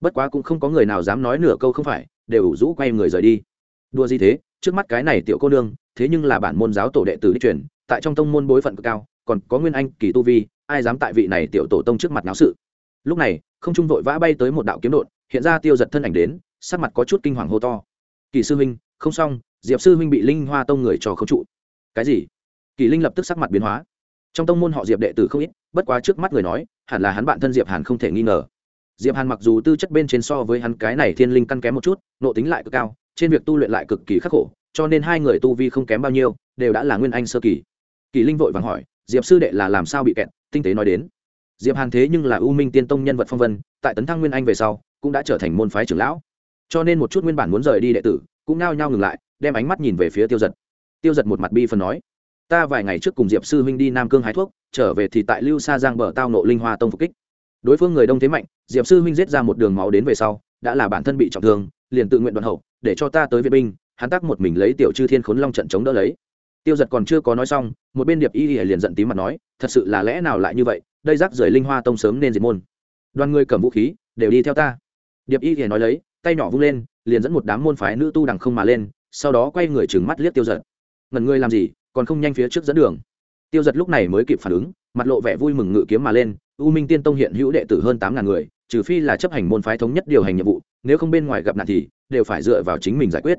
Bất quá cũng không có người nào dám nói nửa câu không phải, đều ủ rũ quay người rời đi đua gì thế? Trước mắt cái này tiểu cô nương, thế nhưng là bản môn giáo tổ đệ tử đi truyền, tại trong tông môn bối phận cực cao, còn có nguyên anh, kỳ tu vi, ai dám tại vị này tiểu tổ tông trước mặt náo sự? Lúc này, không trung vội vã bay tới một đạo kiếm đột hiện ra tiêu giật thân ảnh đến, sắc mặt có chút kinh hoàng hô to. Kỳ sư huynh, không xong, diệp sư huynh bị linh hoa tông người cho khấu trụ. Cái gì? Kỳ linh lập tức sắc mặt biến hóa. Trong tông môn họ diệp đệ tử không ít, bất quá trước mắt người nói, hẳn là hắn bạn thân diệp hàn không thể nghi ngờ. Diệp hàn mặc dù tư chất bên trên so với hắn cái này thiên linh căn kém một chút nộ tính lại cực cao trên việc tu luyện lại cực kỳ khắc khổ, cho nên hai người tu vi không kém bao nhiêu, đều đã là nguyên anh sơ kỳ. Kỳ linh vội vàng hỏi, diệp sư đệ là làm sao bị kẹt? Tinh tế nói đến. Diệp hàn thế nhưng là ưu minh tiên tông nhân vật phong vân, tại tấn thăng nguyên anh về sau, cũng đã trở thành môn phái trưởng lão. Cho nên một chút nguyên bản muốn rời đi đệ tử, cũng nao nhao ngừng lại, đem ánh mắt nhìn về phía tiêu giật tiêu giật một mặt bi phần nói, ta vài ngày trước cùng diệp sư huynh đi nam cương hái thuốc, trở về thì tại lưu sa giang bờ tao nộ linh hoa tông phục kích. Đối phương người đông thế mạnh, diệp sư huynh giết ra một đường máu đến về sau, đã là bản thân bị trọng thương liền tự nguyện đoàn hậu, để cho ta tới viện binh, hắn tác một mình lấy tiểu chư thiên khốn long trận chống đỡ lấy. Tiêu giật còn chưa có nói xong, một bên điệp y liền giận tím mặt nói, thật sự là lẽ nào lại như vậy? Đây rác rời linh hoa tông sớm nên diệt môn. Đoàn người cầm vũ khí, đều đi theo ta. Điệp y thì nói lấy, tay nhỏ vung lên, liền dẫn một đám môn phái nữ tu đằng không mà lên, sau đó quay người trừng mắt liếc tiêu giật. Ngần ngươi làm gì, còn không nhanh phía trước dẫn đường. Tiêu giật lúc này mới kịp phản ứng, mặt lộ vẻ vui mừng ngự kiếm mà lên, u minh tiên tông hiện hữu đệ tử hơn tám ngàn người, trừ phi là chấp hành môn phái thống nhất điều hành nhiệm vụ nếu không bên ngoài gặp nạn thì đều phải dựa vào chính mình giải quyết.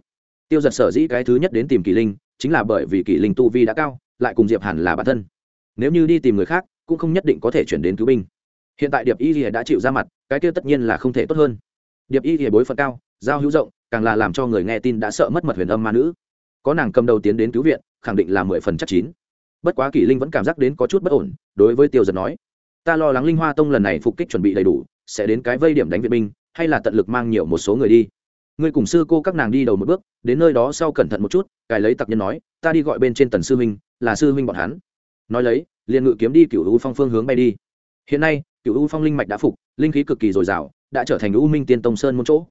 Tiêu giật sở dĩ cái thứ nhất đến tìm kỳ linh, chính là bởi vì kỳ linh tu vi đã cao, lại cùng diệp hàn là bản thân. Nếu như đi tìm người khác, cũng không nhất định có thể chuyển đến cứu binh. Hiện tại điệp y thì đã chịu ra mặt, cái kia tất nhiên là không thể tốt hơn. Điệp y thì bối phận cao, giao hữu rộng, càng là làm cho người nghe tin đã sợ mất mật huyền âm ma nữ. Có nàng cầm đầu tiến đến cứu viện, khẳng định là mười phần chắc chín. Bất quá kỷ linh vẫn cảm giác đến có chút bất ổn, đối với tiêu giật nói, ta lo lắng linh hoa tông lần này phục kích chuẩn bị đầy đủ, sẽ đến cái vây điểm đánh viện binh hay là tận lực mang nhiều một số người đi. Ngươi cùng sư cô các nàng đi đầu một bước, đến nơi đó sau cẩn thận một chút, cài lấy tặc nhân nói, ta đi gọi bên trên tần sư huynh, là sư huynh bọn hắn. Nói lấy, liền ngự kiếm đi cựu u phong phương hướng bay đi. Hiện nay cựu u phong linh mạch đã phục, linh khí cực kỳ dồi dào, đã trở thành u minh tiên tông sơn môn chỗ.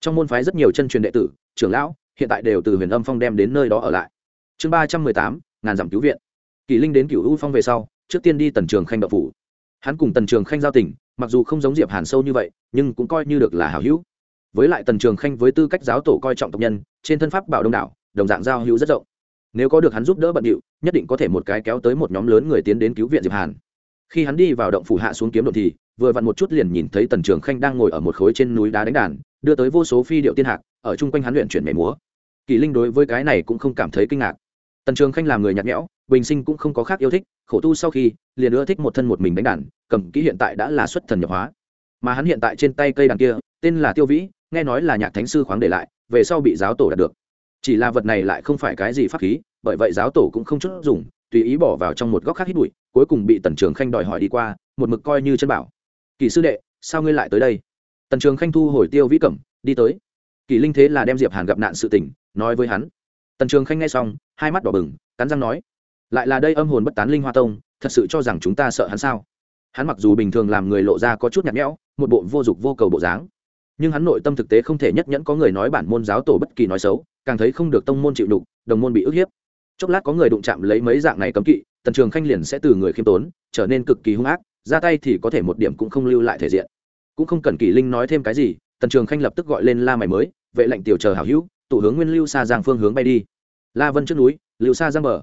Trong môn phái rất nhiều chân truyền đệ tử, trưởng lão, hiện tại đều từ huyền âm phong đem đến nơi đó ở lại. Chương ba trăm mười tám, ngàn dặm cứu viện. Kỳ linh đến cựu u phong về sau, trước tiên đi tần trường khanh đậu phủ. Hắn cùng tần trường khanh giao tình mặc dù không giống diệp hàn sâu như vậy, nhưng cũng coi như được là hảo hữu. Với lại tần trường khanh với tư cách giáo tổ coi trọng tộc nhân, trên thân pháp bảo đông đảo, đồng dạng giao hữu rất rộng. Nếu có được hắn giúp đỡ bận điệu, nhất định có thể một cái kéo tới một nhóm lớn người tiến đến cứu viện diệp hàn. Khi hắn đi vào động phủ hạ xuống kiếm đột thì, vừa vặn một chút liền nhìn thấy tần trường khanh đang ngồi ở một khối trên núi đá đánh đàn, đưa tới vô số phi điệu tiên hạc, ở chung quanh hắn luyện chuyển mẻ múa. Kỳ linh đối với cái này cũng không cảm thấy kinh ngạc. Tần trường khanh làm người nhạt nhẽo bình sinh cũng không có khác yêu thích, khổ tu sau khi, liền ưa thích một thân một mình đánh đàn, cầm kỹ hiện tại đã là xuất thần nhập hóa. Mà hắn hiện tại trên tay cây đàn kia, tên là tiêu vĩ, nghe nói là nhạc thánh sư khoáng để lại, về sau bị giáo tổ đạt được. Chỉ là vật này lại không phải cái gì pháp khí, bởi vậy giáo tổ cũng không chút dùng, tùy ý bỏ vào trong một góc khác hít bụi, cuối cùng bị tần trường khanh đòi hỏi đi qua, một mực coi như chân bảo. Kỳ sư đệ, sao ngươi lại tới đây? Tần trường khanh thu hồi tiêu vĩ cẩm, đi tới. Kỳ linh thế là đem diệp hàn gặp nạn sự tình, nói với hắn. Tần trường khanh nghe xong, hai mắt đỏ bừng, cắn răng nói lại là đây âm hồn bất tán linh hoa tông, thật sự cho rằng chúng ta sợ hắn sao? Hắn mặc dù bình thường làm người lộ ra có chút nhạt nhẽo, một bộ vô dụng vô cầu bộ dáng, nhưng hắn nội tâm thực tế không thể nhất nhẫn có người nói bản môn giáo tổ bất kỳ nói xấu, càng thấy không được tông môn chịu đụng đồng môn bị ức hiếp. Chốc lát có người đụng chạm lấy mấy dạng này cấm kỵ, tần trường khanh liền sẽ từ người khiêm tốn, trở nên cực kỳ hung ác, ra tay thì có thể một điểm cũng không lưu lại thể diện. Cũng không cần kỷ linh nói thêm cái gì, tần trường khanh lập tức gọi lên la mày mới, vệ lệnh tiểu chờ hảo hữu, tụ hướng nguyên lưu xa giang phương hướng bay đi. La vân trước núi, lưu xa giang bờ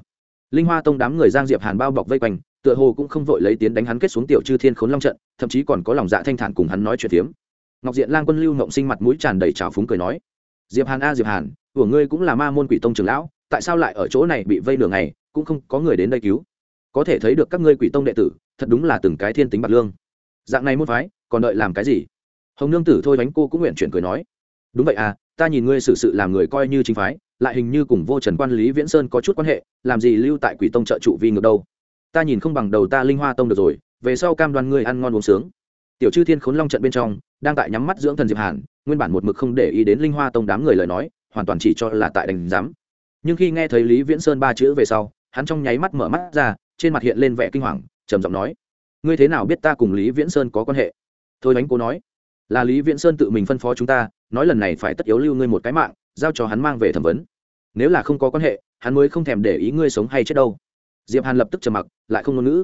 linh hoa tông đám người giang diệp hàn bao bọc vây quanh, tựa hồ cũng không vội lấy tiến đánh hắn kết xuống tiểu chư thiên khốn long trận, thậm chí còn có lòng dạ thanh thản cùng hắn nói chuyện phiếm. Ngọc diện lang quân lưu ngộng sinh mặt mũi tràn đầy trào phúng cười nói, diệp hàn a, diệp hàn, của ngươi cũng là ma môn quỷ tông trưởng lão, tại sao lại ở chỗ này bị vây nửa ngày, cũng không có người đến đây cứu? Có thể thấy được các ngươi quỷ tông đệ tử, thật đúng là từng cái thiên tính bạc lương. Dạng này muốn phái, còn đợi làm cái gì? Hồng nương tử thôi bánh cô cũng nguyện chuyển cười nói, đúng vậy à ta nhìn ngươi xử sự, sự làm người coi như chính phái lại hình như cùng vô trần quan lý viễn sơn có chút quan hệ làm gì lưu tại quỷ tông trợ trụ vi ngược đâu? Ta nhìn không bằng đầu ta linh hoa tông được rồi về sau cam đoan ngươi ăn ngon uống sướng. Tiểu chư thiên khốn long trận bên trong đang tại nhắm mắt dưỡng thần diệp hàn nguyên bản một mực không để ý đến linh hoa tông đám người lời nói hoàn toàn chỉ cho là tại đành giám. Nhưng khi nghe thấy lý viễn sơn ba chữ về sau hắn trong nháy mắt mở mắt ra trên mặt hiện lên vẻ kinh hoàng trầm giọng nói ngươi thế nào biết ta cùng lý viễn sơn có quan hệ? Thôi đánh cố nói là lý viễn sơn tự mình phân phó chúng ta, nói lần này phải tất yếu lưu ngươi một cái mạng, giao cho hắn mang về thẩm vấn. Nếu là không có quan hệ, hắn mới không thèm để ý ngươi sống hay chết đâu. Diệp hàn lập tức trầm mặc, lại không ngôn ngữ.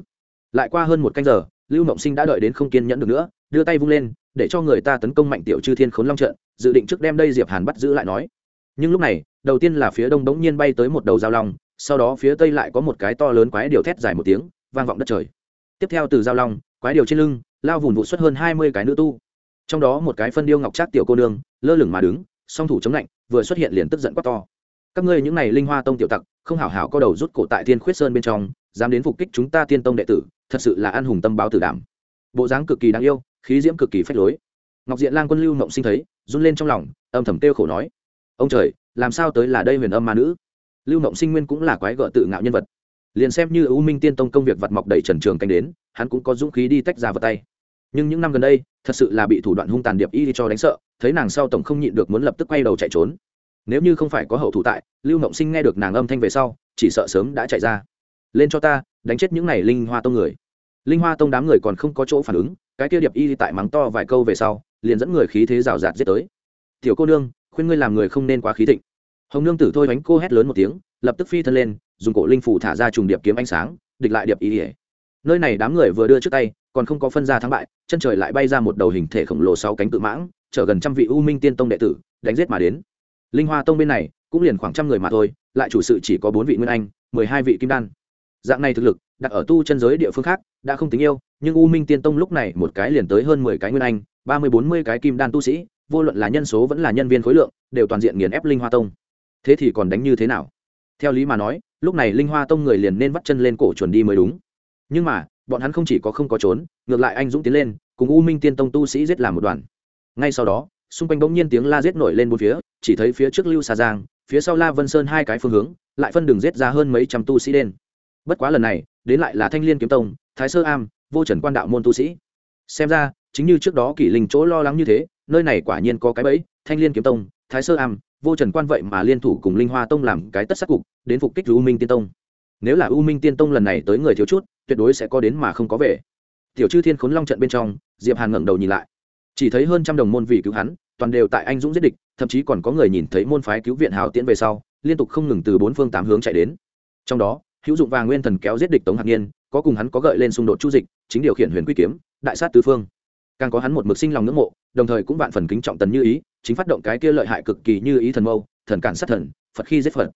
Lại qua hơn một canh giờ, lưu mộng sinh đã đợi đến không kiên nhẫn được nữa, đưa tay vung lên, để cho người ta tấn công mạnh tiểu chư thiên khốn long trận, dự định trước đem đây diệp hàn bắt giữ lại nói. Nhưng lúc này, đầu tiên là phía đông bỗng nhiên bay tới một đầu giao long, sau đó phía tây lại có một cái to lớn quái điều thét dài một tiếng, vang vọng đất trời. Tiếp theo từ giao long, quái điều trên lưng, lao vùn vụ xuất hơn hai mươi cái nữ tu trong đó một cái phân điêu ngọc trác tiểu cô nương, lơ lửng mà đứng, song thủ chống lạnh, vừa xuất hiện liền tức giận quát to. Các ngươi những này linh hoa tông tiểu tặc, không hảo hảo có đầu rút cổ tại thiên khuyết sơn bên trong, dám đến phục kích chúng ta tiên tông đệ tử, thật sự là an hùng tâm báo tử đảm. Bộ dáng cực kỳ đáng yêu, khí diễm cực kỳ phách lối. Ngọc diện lang quân lưu mộng sinh thấy, run lên trong lòng, âm thầm kêu khổ nói, ông trời, làm sao tới là đây huyền âm ma nữ? Lưu mộng sinh nguyên cũng là quái gợ tự ngạo nhân vật. Liền xem như ưu minh tiên tông công việc vật mọc đầy trần trường canh đến, hắn cũng có dũng khí đi tách ra vật tay nhưng những năm gần đây, thật sự là bị thủ đoạn hung tàn điệp y cho đánh sợ, thấy nàng sau tổng không nhịn được muốn lập tức quay đầu chạy trốn. Nếu như không phải có hậu thủ tại, lưu mộng sinh nghe được nàng âm thanh về sau, chỉ sợ sớm đã chạy ra. Lên cho ta, đánh chết những n à y linh hoa tông người. Linh hoa tông đám người còn không có chỗ phản ứng, cái kia điệp y tại mắng to vài câu về sau, liền dẫn người khí thế rào rạt giết tới. Tiểu cô nương, khuyên ngươi làm người không nên quá khí thịnh. Hồng nương tử thôi bánh cô hét lớn một tiếng, lập tức phi thân lên, dùng cổ linh phủ thả ra trùng điệp kiếm ánh sáng, địch lại điệp y nơi này đám người vừa đưa trước tay còn không có phân ra thắng bại, chân trời lại bay ra một đầu hình thể khổng lồ sáu cánh cự mãng, chở gần trăm vị u minh tiên tông đệ tử, đánh giết mà đến. Linh hoa tông bên này, cũng liền khoảng trăm người mà thôi, lại chủ sự chỉ có bốn vị nguyên anh, mười hai vị kim đan. Dạng này thực lực, đặt ở tu chân giới địa phương khác, đã không tính yêu, nhưng u minh tiên tông lúc này một cái liền tới hơn mười cái nguyên anh, ba mươi bốn mươi cái kim đan tu sĩ, vô luận là nhân số vẫn là nhân viên khối lượng, đều toàn diện nghiền ép linh hoa tông. Thế thì còn đánh như thế nào? Theo lý mà nói, lúc này linh hoa tông người liền nên vắt chân lên cổ chuẩn đi mới đúng. Nhưng mà bọn hắn không chỉ có không có trốn, ngược lại anh dũng tiến lên, cùng u minh tiên tông tu sĩ giết làm một đoàn. Ngay sau đó, xung quanh bỗng nhiên tiếng la giết nổi lên bốn phía, chỉ thấy phía trước lưu Xà giang, phía sau la vân sơn hai cái phương hướng, lại phân đường giết ra hơn mấy trăm tu sĩ đen. Bất quá lần này, đến lại là thanh liên kiếm tông, thái sơ am, vô trần quan đạo môn tu sĩ. Xem ra, chính như trước đó kỷ linh chỗ lo lắng như thế, nơi này quả nhiên có cái bẫy, thanh liên kiếm tông, thái sơ am, vô trần quan vậy mà liên thủ cùng linh hoa tông làm cái tất sắc cục, đến phục kích u minh tiên tông. Nếu là u minh tiên tông lần này tới người thiếu chút tuyệt đối sẽ có đến mà không có về. Tiểu chư thiên khốn long trận bên trong, diệp hàn ngẩng đầu nhìn lại. Chỉ thấy hơn trăm đồng môn vì cứu hắn, toàn đều tại anh dũng giết địch, thậm chí còn có người nhìn thấy môn phái cứu viện hào tiễn về sau, liên tục không ngừng từ bốn phương tám hướng chạy đến. Trong đó, hữu dụng và nguyên thần kéo giết địch tống hạc niên có cùng hắn có gợi lên xung đột chu dịch, chính điều khiển huyền quy kiếm, đại sát tứ phương. Càng có hắn một mực sinh lòng ngưỡng mộ, đồng thời cũng vạn phần kính trọng tần như ý, chính phát động cái kia lợi hại cực kỳ như ý thần mâu, thần cản sát thần, phật khi giết phật.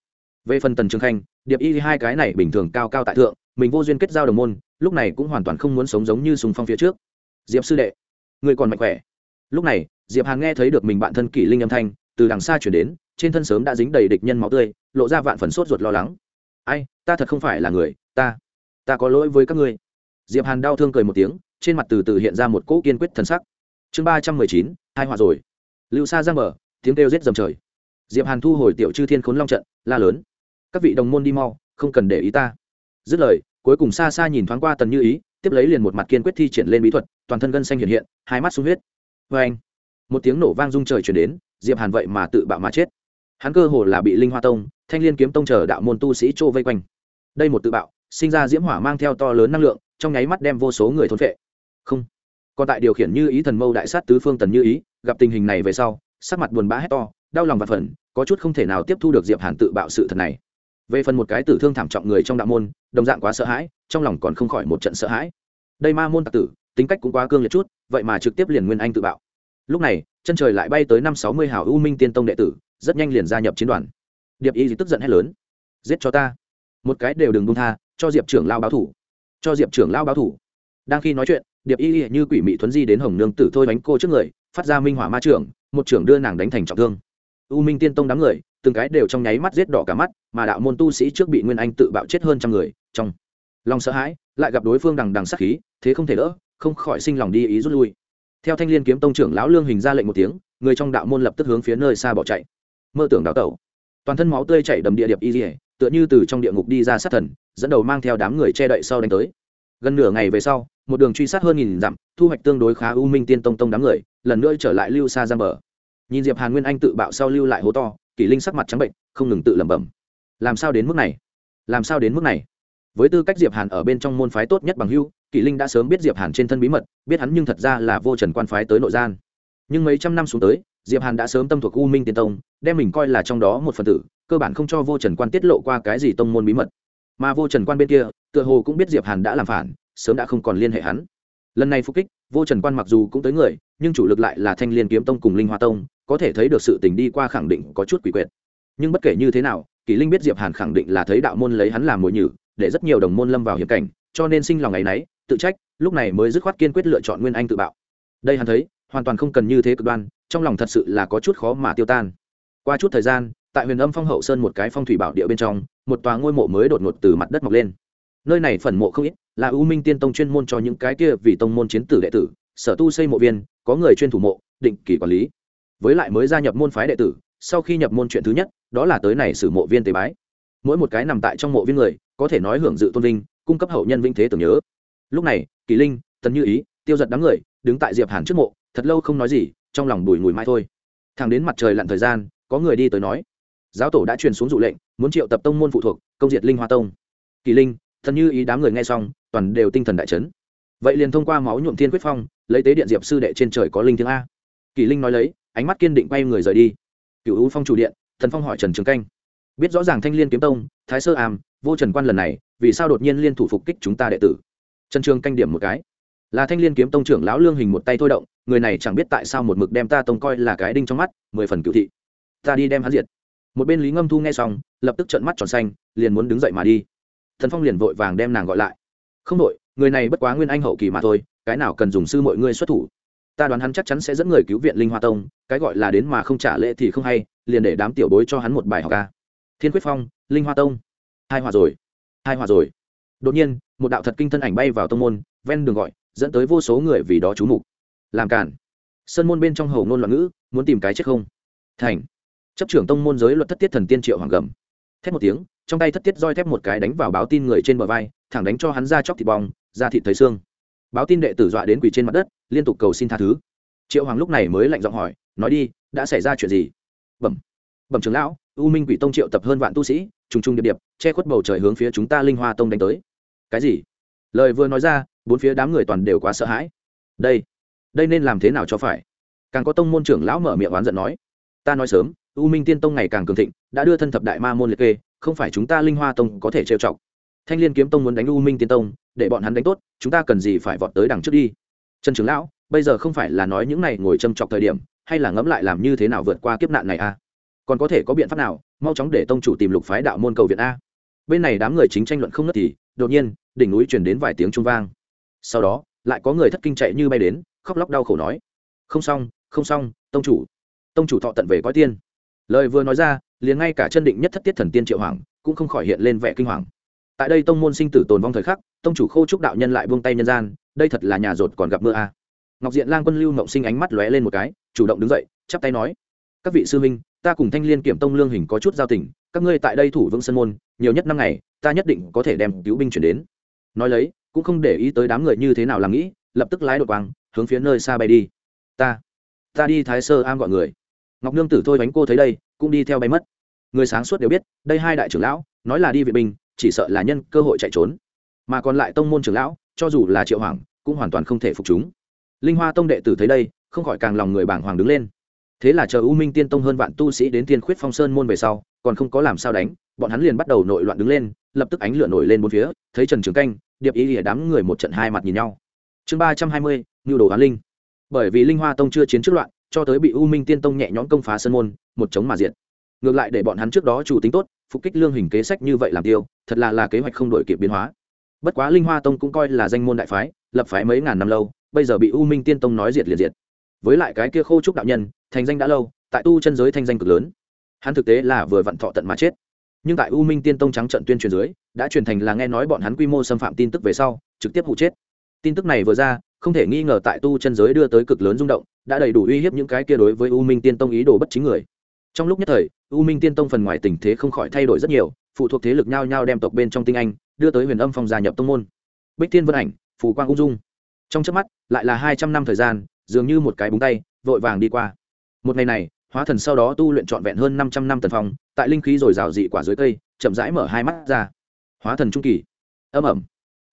Về phần tần trường khanh, điệp y hai cái này bình thường cao cao tại thượng mình vô duyên kết giao đồng môn, lúc này cũng hoàn toàn không muốn sống giống như sùng phong phía trước. Diệp sư đệ, người còn mạnh khỏe. Lúc này, diệp hàn nghe thấy được mình bạn thân kỷ linh âm thanh, từ đằng xa chuyển đến, trên thân sớm đã dính đầy địch nhân máu tươi, lộ ra vạn phần sốt ruột lo lắng. Ai, ta thật không phải là người, ta ta có lỗi với các ngươi. Diệp hàn đau thương cười một tiếng, trên mặt từ từ hiện ra một cỗ kiên quyết thần sắc. Chương ba trăm mười chín, hai họa rồi. Lưu xa giang mở, tiếng kêu rết dầm trời. Diệp hàn thu hồi tiểu chư thiên khốn long trận, la lớn. Các vị đồng môn đi mau, không cần để ý ta dứt lời, cuối cùng xa xa nhìn thoáng qua tần như ý, tiếp lấy liền một mặt kiên quyết thi triển lên bí thuật, toàn thân gân xanh hiện hiện, hai mắt sung huyết. Vê anh một tiếng nổ vang rung trời chuyển đến, diệp hàn vậy mà tự bạo mà chết. Hắn cơ hồ là bị linh hoa tông, thanh liên kiếm tông chờ đạo môn tu sĩ trô vây quanh. Đây một tự bạo, sinh ra diễm hỏa mang theo to lớn năng lượng, trong nháy mắt đem vô số người thôn vệ không. Còn tại điều khiển như ý thần mâu đại sát tứ phương tần như ý, gặp tình hình này về sau, sắc mặt buồn bã hét to, đau lòng và phần có chút không thể nào tiếp thu được diệp hàn tự bạo sự thật này về phần một cái tử thương thảm trọng người trong đạo môn, đồng dạng quá sợ hãi, trong lòng còn không khỏi một trận sợ hãi. Đây ma môn tặc tử, tính cách cũng quá cương liệt chút, vậy mà trực tiếp liền nguyên anh tự bạo. Lúc này, chân trời lại bay tới năm sáu mươi hào u minh tiên tông đệ tử, rất nhanh liền gia nhập chiến đoàn. Điệp y tức giận hét lớn. Giết cho ta. Một cái đều đừng buông tha, cho diệp trưởng lao báo thủ. Cho diệp trưởng lao báo thủ. Đang khi nói chuyện, điệp y như quỷ mị thuấn di đến hồng nương tử thôi bánh cô trước người, phát ra minh hỏa ma trưởng, một trưởng đưa nàng đánh thành trọng thương u minh tiên tông đám người, từng cái đều trong nháy mắt giết đỏ cả mắt, mà đạo môn tu sĩ trước bị nguyên anh tự bạo chết hơn trăm người, trong lòng sợ hãi, lại gặp đối phương đằng đằng sát khí, thế không thể đỡ, không khỏi sinh lòng đi ý rút lui. Theo thanh liên kiếm tông trưởng lão lương hình ra lệnh một tiếng, người trong đạo môn lập tức hướng phía nơi xa bỏ chạy. Mơ tưởng đào tẩu. Toàn thân máu tươi chảy đầm địa điệp y dỉa tựa như từ trong địa ngục đi ra sát thần, dẫn đầu mang theo đám người che đậy sau đánh tới. Gần nửa ngày về sau, một đường truy sát hơn nghìn dặm, thu hoạch tương đối khá u minh tiên tông tông đám người, lần nữa trở lại lưu xa ra bờ nhìn diệp hàn nguyên anh tự bạo sau lưu lại hố to, kỷ linh sắc mặt trắng bệnh, không ngừng tự lẩm bẩm. Làm sao đến mức này? Làm sao đến mức này? Với tư cách diệp hàn ở bên trong môn phái tốt nhất bằng hưu kỷ linh đã sớm biết diệp hàn trên thân bí mật, biết hắn nhưng thật ra là vô trần quan phái tới nội gian. Nhưng mấy trăm năm xuống tới, diệp hàn đã sớm tâm thuộc u minh tiên tông, đem mình coi là trong đó một phần tử, cơ bản không cho vô trần quan tiết lộ qua cái gì tông môn bí mật. Mà vô trần quan bên kia, tựa hồ cũng biết diệp hàn đã làm phản, sớm đã không còn liên hệ hắn. Lần này phục kích, vô trần quan mặc dù cũng tới người, nhưng chủ lực lại là thanh liên kiếm tông cùng linh hoa tông có thể thấy được sự tình đi qua khẳng định có chút quỷ quyệt. Nhưng bất kể như thế nào, kỳ linh biết diệp hàn khẳng định là thấy đạo môn lấy hắn làm mồi nhử, để rất nhiều đồng môn lâm vào hiểm cảnh, cho nên sinh lòng ngày nấy, tự trách, lúc này mới dứt khoát kiên quyết lựa chọn nguyên anh tự bạo. Đây hắn thấy, hoàn toàn không cần như thế cực đoan, trong lòng thật sự là có chút khó mà tiêu tan. Qua chút thời gian, tại huyền âm phong hậu sơn một cái phong thủy bảo địa bên trong, một tòa ngôi mộ mới đột ngột từ mặt đất mọc lên. Nơi này phần mộ không ít, là u minh tiên tông chuyên môn cho những cái kia vì tông môn chiến tử đệ tử, sở tu xây mộ viên, có người chuyên thủ mộ, định kỳ quản lý với lại mới gia nhập môn phái đệ tử, sau khi nhập môn chuyện thứ nhất, đó là tới này sử mộ viên tế bái. Mỗi một cái nằm tại trong mộ viên người, có thể nói hưởng dự tôn vinh, cung cấp hậu nhân vinh thế tưởng nhớ. Lúc này, kỳ linh, tần như ý, tiêu giật đám người, đứng tại diệp hàn trước mộ, thật lâu không nói gì, trong lòng bùi ngùi mai thôi. Thẳng đến mặt trời lặn thời gian, có người đi tới nói, giáo tổ đã truyền xuống dụ lệnh, muốn triệu tập tông môn phụ thuộc, công diệt linh hoa tông. Kỳ linh thần như ý đám người nghe xong, toàn đều tinh thần đại chấn. Vậy liền thông qua máu nhuộm thiên quyết phong, lấy tế điện diệp sư đệ trên trời có linh thiêng a. Kỳ linh nói lấy ánh mắt kiên định quay người rời đi. Cựu u phong chủ điện, thần phong hỏi trần trường canh. Biết rõ ràng thanh liên kiếm tông, thái sơ am vô trần quan lần này, vì sao đột nhiên liên thủ phục kích chúng ta đệ tử? Trần trường canh điểm một cái. Là thanh liên kiếm tông trưởng lão lương hình một tay thôi động, người này chẳng biết tại sao một mực đem ta tông coi là cái đinh trong mắt, mười phần cựu thị. Ta đi đem hắn diệt. Một bên lý ngâm thu nghe xong, lập tức trợn mắt tròn xanh, liền muốn đứng dậy mà đi. Thần phong liền vội vàng đem nàng gọi lại. Không đội người này bất quá nguyên anh hậu kỳ mà thôi, cái nào cần dùng sư mọi ngươi xuất thủ? Ta đoán hắn chắc chắn sẽ dẫn người cứu viện linh hoa tông, cái gọi là đến mà không trả lễ thì không hay, liền để đám tiểu bối cho hắn một bài học ca thiên quyết phong, linh hoa tông. Hai hòa rồi. Hai hòa rồi. Đột nhiên, một đạo thật kinh thân ảnh bay vào tông môn, ven đường gọi, dẫn tới vô số người vì đó chú mục. Làm cản. Sơn môn bên trong hầu ngôn loạn ngữ, muốn tìm cái chết không? Thành. Chấp trưởng tông môn giới luật thất tiết thần tiên triệu hoàng gầm. Thét một tiếng, trong tay thất tiết roi thép một cái đánh vào báo tin người trên bờ vai, thẳng đánh cho hắn ra chóc thịt bong, ra thịt thấy xương báo tin đệ tử dọa đến quỳ trên mặt đất, liên tục cầu xin tha thứ. Triệu hoàng lúc này mới lạnh giọng hỏi, nói đi, đã xảy ra chuyện gì? Bẩm bẩm trưởng lão, u minh quỷ tông triệu tập hơn vạn tu sĩ, trùng trùng điệp điệp, che khuất bầu trời hướng phía chúng ta linh hoa tông đánh tới. Cái gì? Lời vừa nói ra, bốn phía đám người toàn đều quá sợ hãi. Đây đây nên làm thế nào cho phải? Càng có tông môn trưởng lão mở miệng oán giận nói, ta nói sớm, u minh tiên tông ngày càng cường thịnh, đã đưa thân thập đại ma môn liệt kê, không phải chúng ta linh hoa tông có thể trêu chọc thanh l i ê n kiếm tông muốn đánh u minh tiên tông, để bọn hắn đánh tốt, chúng ta cần gì phải vọt tới đằng trước đi? Trần trưởng lão, bây giờ không phải là nói những này ngồi châm chọc thời điểm, hay là ngẫm lại làm như thế nào vượt qua kiếp nạn này a à? còn có thể có biện pháp nào, mau chóng để tông chủ tìm lục phái đạo môn cầu viện a? Bên này đám người chính tranh luận không ngất thì, đột nhiên, đỉnh núi chuyển đến vài tiếng trung vang. Sau đó, lại có người thất kinh chạy như bay đến, khóc lóc đau khổ nói. Không xong không xong, tông chủ. Tông chủ thọ tận về cõi tiên. Lời vừa nói ra, liền ngay cả chân định nhất thất tiết thần tiên triệu hoàng cũng không khỏi hiện lên vẻ kinh hoàng tại đây tông môn sinh tử tồn vong thời khắc, tông chủ khô trúc đạo nhân lại buông tay nhân gian, đây thật là nhà rột còn gặp mưa a à. ngọc diện lang quân lưu mộng sinh ánh mắt lóe lên một cái, chủ động đứng dậy, chắp tay nói, các vị sư minh ta cùng thanh liên kiểm tông lương hình có chút giao tình, các ngươi tại đây thủ vững sân môn, nhiều nhất năm ngày, ta nhất định có thể đem cứu binh chuyển đến. Nói lấy, cũng không để ý tới đám người như thế nào làm nghĩ, lập tức lái đột quang, hướng phía nơi xa bay đi. Ta ta đi thái sơ am gọi người. Ngọc nương tử thôi bánh cô thấy đây, cũng đi theo bay mất. Người sáng suốt đều biết, đây hai đại trưởng lão, nói là đi vệ binh chỉ sợ là nhân cơ hội chạy trốn. Mà còn lại tông môn trưởng lão, cho dù là triệu hoàng, cũng hoàn toàn không thể phục chúng. Linh hoa tông đệ tử thấy đây, không khỏi càng lòng người bảng hoàng đứng lên. Thế là chờ u minh tiên tông hơn vạn tu sĩ đến tiên khuyết phong sơn môn về sau, còn không có làm sao đánh, bọn hắn liền bắt đầu nội loạn đứng lên, lập tức ánh lửa nổi lên bốn phía, thấy trần trường canh, điệp ý lìa đám người một trận hai mặt nhìn nhau. Chương ba trăm hai mươi nhu đồ hoán linh. Bởi vì linh hoa tông chưa chiến trước loạn, cho tới bị u minh tiên tông nhẹ nhõm công phá sơn môn, một chống mà diệt. Ngược lại để bọn hắn trước đó chủ tính tốt phục kích lương hình kế sách như vậy làm tiêu, thật là là kế hoạch không đổi kịp biến hóa. Bất quá linh hoa tông cũng coi là danh môn đại phái, lập phái mấy ngàn năm lâu, bây giờ bị u minh tiên tông nói diệt liệt diệt. Với lại cái kia khô trúc đạo nhân, thành danh đã lâu, tại tu chân giới thanh danh cực lớn. Hắn thực tế là vừa vặn thọ tận mà chết. Nhưng tại u minh tiên tông trắng trận tuyên truyền dưới, đã truyền thành là nghe nói bọn hắn quy mô xâm phạm tin tức về sau, trực tiếp hụ chết. Tin tức này vừa ra, không thể nghi ngờ tại tu chân giới đưa tới cực lớn rung động, đã đầy đủ uy hiếp những cái kia đối với u minh tiên tông ý đồ bất chính người trong lúc nhất thời, u minh tiên tông phần ngoài tình thế không khỏi thay đổi rất nhiều, phụ thuộc thế lực nhao nhao đem tộc bên trong tinh anh đưa tới huyền âm phong gia nhập tông môn. Bích thiên vân ảnh, phù quang ung dung. Trong trước mắt, lại là hai trăm năm thời gian, dường như một cái búng tay, vội vàng đi qua. Một ngày này, hóa thần sau đó tu luyện trọn vẹn hơn năm trăm năm tần phong, tại linh khí rồi rào dị quả dưới cây, chậm rãi mở hai mắt ra. Hóa thần trung kỳ. Âm ẩm.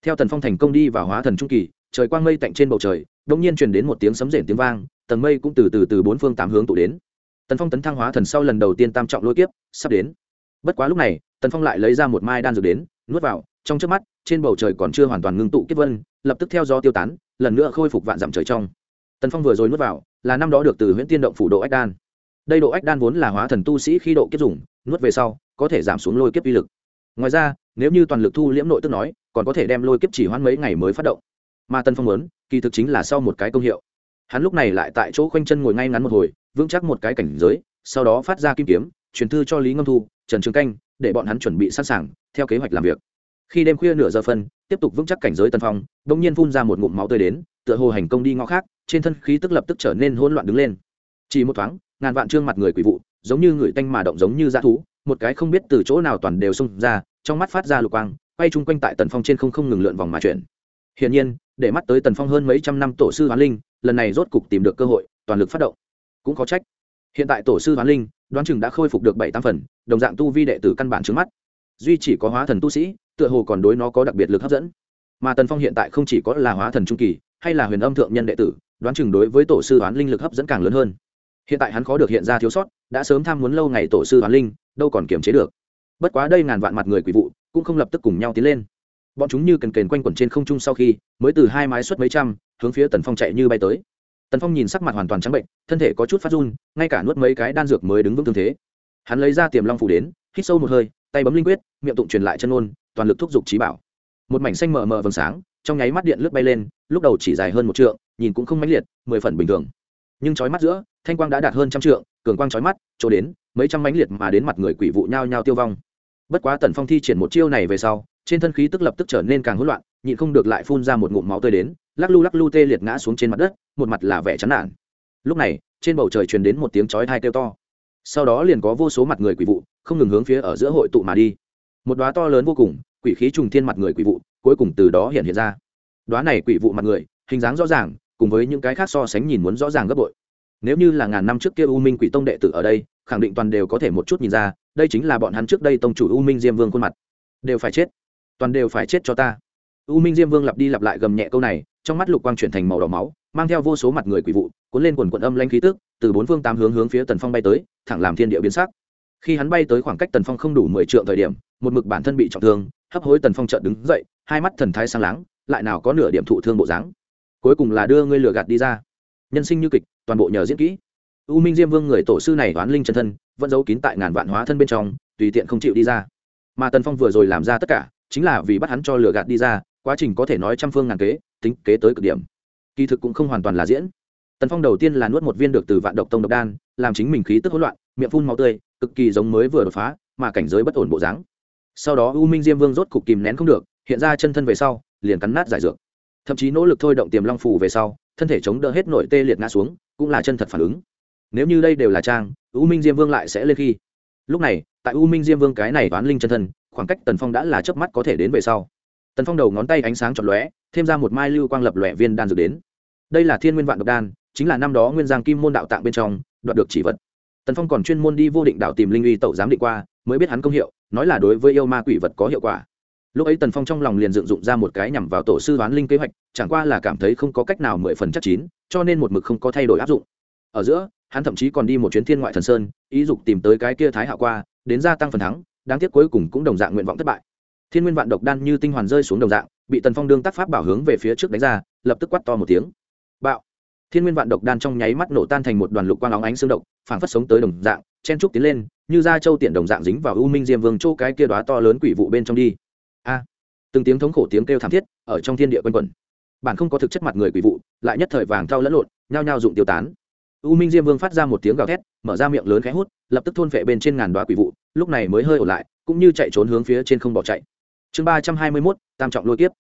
Theo tần phong thành công đi vào hóa thần trung kỳ, trời quang mây tạnh trên bầu trời đông nhiên truyền đến một tiếng sấm rền tiếng vang, tầng mây cũng từ từ từ bốn phương tám hướng tụ đến tần phong tấn thăng hóa thần sau lần đầu tiên tam trọng lôi kiếp, sắp đến. Bất quá lúc này, tần phong lại lấy ra một mai đan dược đến, nuốt vào, trong trước mắt, trên bầu trời còn chưa hoàn toàn ngưng tụ kiếp vân, lập tức theo gió tiêu tán, lần nữa khôi phục vạn dặm trời trong. Tần phong vừa rồi nuốt vào, là năm đó được từ huyện tiên động phủ độ ách đan. Đây độ ách đan vốn là hóa thần tu sĩ khi độ kiếp dùng, nuốt về sau, có thể giảm xuống lôi kiếp uy lực. Ngoài ra, nếu như toàn lực thu liễm nội tức nói, còn có thể đem lôi kiếp chỉ hoãn mấy ngày mới phát động. Mà tân phong muốn, kỳ thực chính là sau một cái công hiệu. Hắn lúc này lại tại chỗ khoanh chân ngồi ngay ngắn một hồi vững chắc một cái cảnh giới, sau đó phát ra kim kiếm, truyền thư cho lý ngâm thu, trần trường canh, để bọn hắn chuẩn bị sẵn sàng, theo kế hoạch làm việc. Khi đêm khuya nửa giờ phân, tiếp tục vững chắc cảnh giới tân phong đ ỗ n g nhiên phun ra một ngụm máu tươi đến, tựa hồ hành công đi ngõ khác, trên thân khí tức lập tức trở nên hỗn loạn đứng lên. Chỉ một thoáng, ngàn vạn trương mặt người quỷ vụ, giống như người tanh mà động giống như dã thú, một cái không biết từ chỗ nào toàn đều xông ra, trong mắt phát ra lục quang, quay chung quanh tại tần phong trên không không ngừng lượn vòng mà chuyển. Hiển nhiên, để mắt tới tần phong hơn mấy trăm năm tổ sư hoán linh, lần này rốt cục tìm được cơ hội, toàn lực phát động cũng có trách. Hiện tại tổ sư hoán linh, đoán chừng đã khôi phục được bảy tam phần, đồng dạng tu vi đệ tử căn bản trước mắt. Duy chỉ có hóa thần tu sĩ, tựa hồ còn đối nó có đặc biệt lực hấp dẫn. Mà tần phong hiện tại không chỉ có là hóa thần trung kỳ, hay là huyền âm thượng nhân đệ tử, đoán chừng đối với tổ sư hoán linh lực hấp dẫn càng lớn hơn. Hiện tại hắn khó được hiện ra thiếu sót, đã sớm tham muốn lâu ngày tổ sư hoán linh, đâu còn kiềm chế được. Bất quá đây ngàn vạn mặt người quỷ vụ, cũng không lập tức cùng nhau tiến lên. Bọn chúng như cần kền quanh quẩn trên không trung sau khi, mới từ hai mái suất mấy trăm, hướng phía tần phong chạy như bay tới tần phong nhìn sắc mặt hoàn toàn trắng bệnh, thân thể có chút phát run, ngay cả nuốt mấy cái đan dược mới đứng vững tương thế. Hắn lấy ra tiềm long phủ đến, hít sâu một hơi, tay bấm linh quyết, miệng tụng truyền lại chân ôn toàn lực thúc giục trí bảo. Một mảnh xanh mờ mờ vầng sáng, trong nháy mắt điện lướt bay lên, lúc đầu chỉ dài hơn một trượng, nhìn cũng không mãnh liệt, mười phần bình thường. Nhưng chói mắt giữa, thanh quang đã đạt hơn trăm trượng, cường quang chói mắt, chỗ đến, mấy trăm mãnh liệt mà đến mặt người quỷ vụ nhao nhao tiêu vong. Bất quá tần phong thi triển một chiêu này về sau, trên thân khí tức lập tức trở nên càng hỗn loạn, nhịn không được lại phun ra một ngụm máu tươi đến, lắc lu lắc lu tê liệt ngã xuống trên mặt đất một mặt là vẻ chán nản. Lúc này, trên bầu trời truyền đến một tiếng chói tai kêu to. Sau đó liền có vô số mặt người quỷ vụ, không ngừng hướng phía ở giữa hội tụ mà đi. Một đóa to lớn vô cùng, quỷ khí trùng thiên mặt người quỷ vụ, cuối cùng từ đó hiện hiện ra. Đóa này quỷ vụ mặt người, hình dáng rõ ràng, cùng với những cái khác so sánh nhìn muốn rõ ràng gấp bội. Nếu như là ngàn năm trước kia u minh quỷ tông đệ tử ở đây, khẳng định toàn đều có thể một chút nhìn ra, đây chính là bọn hắn trước đây tông chủ u minh diêm vương khuôn mặt. Đều phải chết. Toàn đều phải chết cho ta. U minh diêm vương lặp đi lặp lại gầm nhẹ câu này, trong mắt lục quang chuyển thành màu đỏ máu mang theo vô số mặt người quỷ vụ, cuốn lên quần quận âm lanh khí tức, từ bốn phương tám hướng hướng phía tần phong bay tới, thẳng làm thiên địa biến sắc. Khi hắn bay tới khoảng cách tần phong không đủ mười triệu thời điểm, một mực bản thân bị trọng thương, hấp hối tần phong trợn đứng dậy, hai mắt thần thái sang láng, lại nào có nửa điểm thụ thương bộ dáng. Cuối cùng là đưa ngươi lừa gạt đi ra. Nhân sinh như kịch, toàn bộ nhờ diễn kỹ. U minh diêm vương người tổ sư này oán linh chân thân, vẫn giấu kín tại ngàn vạn hóa thân bên trong, tùy tiện không chịu đi ra. Mà tần phong vừa rồi làm ra tất cả, chính là vì bắt hắn cho lừa gạt đi ra, quá trình có thể nói trăm phương ngàn kế, tính kế tới cực điểm kỳ thực cũng không hoàn toàn là diễn. Tần phong đầu tiên là nuốt một viên được từ vạn độc tông độc đan, làm chính mình khí tức hỗn loạn, miệng phun máu tươi, cực kỳ giống mới vừa đột phá, mà cảnh giới bất ổn bộ dáng. Sau đó u minh diêm vương rốt cục kìm nén không được, hiện ra chân thân về sau, liền cắn nát giải dược. Thậm chí nỗ lực thôi động tiềm long phủ về sau, thân thể chống đỡ hết nội tê liệt ngã xuống, cũng là chân thật phản ứng. Nếu như đây đều là trang, u minh diêm vương lại sẽ lên khi. Lúc này, tại u minh diêm vương cái này toán linh chân thân, khoảng cách tần phong đã là chớp mắt có thể đến về sau. Tần phong đầu ngón tay ánh sáng chọt lóe, thêm ra một mai lưu quang lập lòe viên đan dược đến đây là thiên nguyên vạn độc đan, chính là năm đó nguyên giang kim môn đạo tạng bên trong, đoạt được chỉ vật. Tần phong còn chuyên môn đi vô định đạo tìm linh uy tẩu giám định qua, mới biết hắn công hiệu, nói là đối với yêu ma quỷ vật có hiệu quả. Lúc ấy tần phong trong lòng liền dựng dụng ra một cái nhằm vào tổ sư đoán linh kế hoạch, chẳng qua là cảm thấy không có cách nào mười phần chắc chín, cho nên một mực không có thay đổi áp dụng. Ở giữa, hắn thậm chí còn đi một chuyến thiên ngoại thần sơn, ý dục tìm tới cái kia thái hạ qua, đến gia tăng phần thắng, đáng tiếc cuối cùng cũng đồng dạng nguyện vọng thất bại. Thiên nguyên vạn độc đan như tinh hoàn rơi xuống đồng dạng, bị tần phong đương tác pháp bảo hướng về phía trước đánh ra, lập tức quắt to một tiếng bạo. Thiên nguyên vạn độc đan trong nháy mắt nổ tan thành một đoàn lục quang óng ánh xương độc, phảng phất sống tới đồng dạng, chen trúc tiến lên, như da châu tiện đồng dạng dính vào u minh diêm vương chỗ cái kia đóa to lớn quỷ vụ bên trong đi. A! Từng tiếng thống khổ tiếng kêu thảm thiết ở trong thiên địa quanh quẩn. Bản không có thực chất mặt người quỷ vụ, lại nhất thời vàng thau lẫn lộn, nhao nhao dụng tiêu tán. U minh diêm vương phát ra một tiếng gào thét, mở ra miệng lớn khẽ hút, lập tức thôn vệ bên trên ngàn đoá quỷ vụ, lúc này mới hơi ổn lại, cũng như chạy trốn hướng phía trên không bỏ chạy. Chương ba trăm hai mươi mốt, tam trọng lôi kiếp.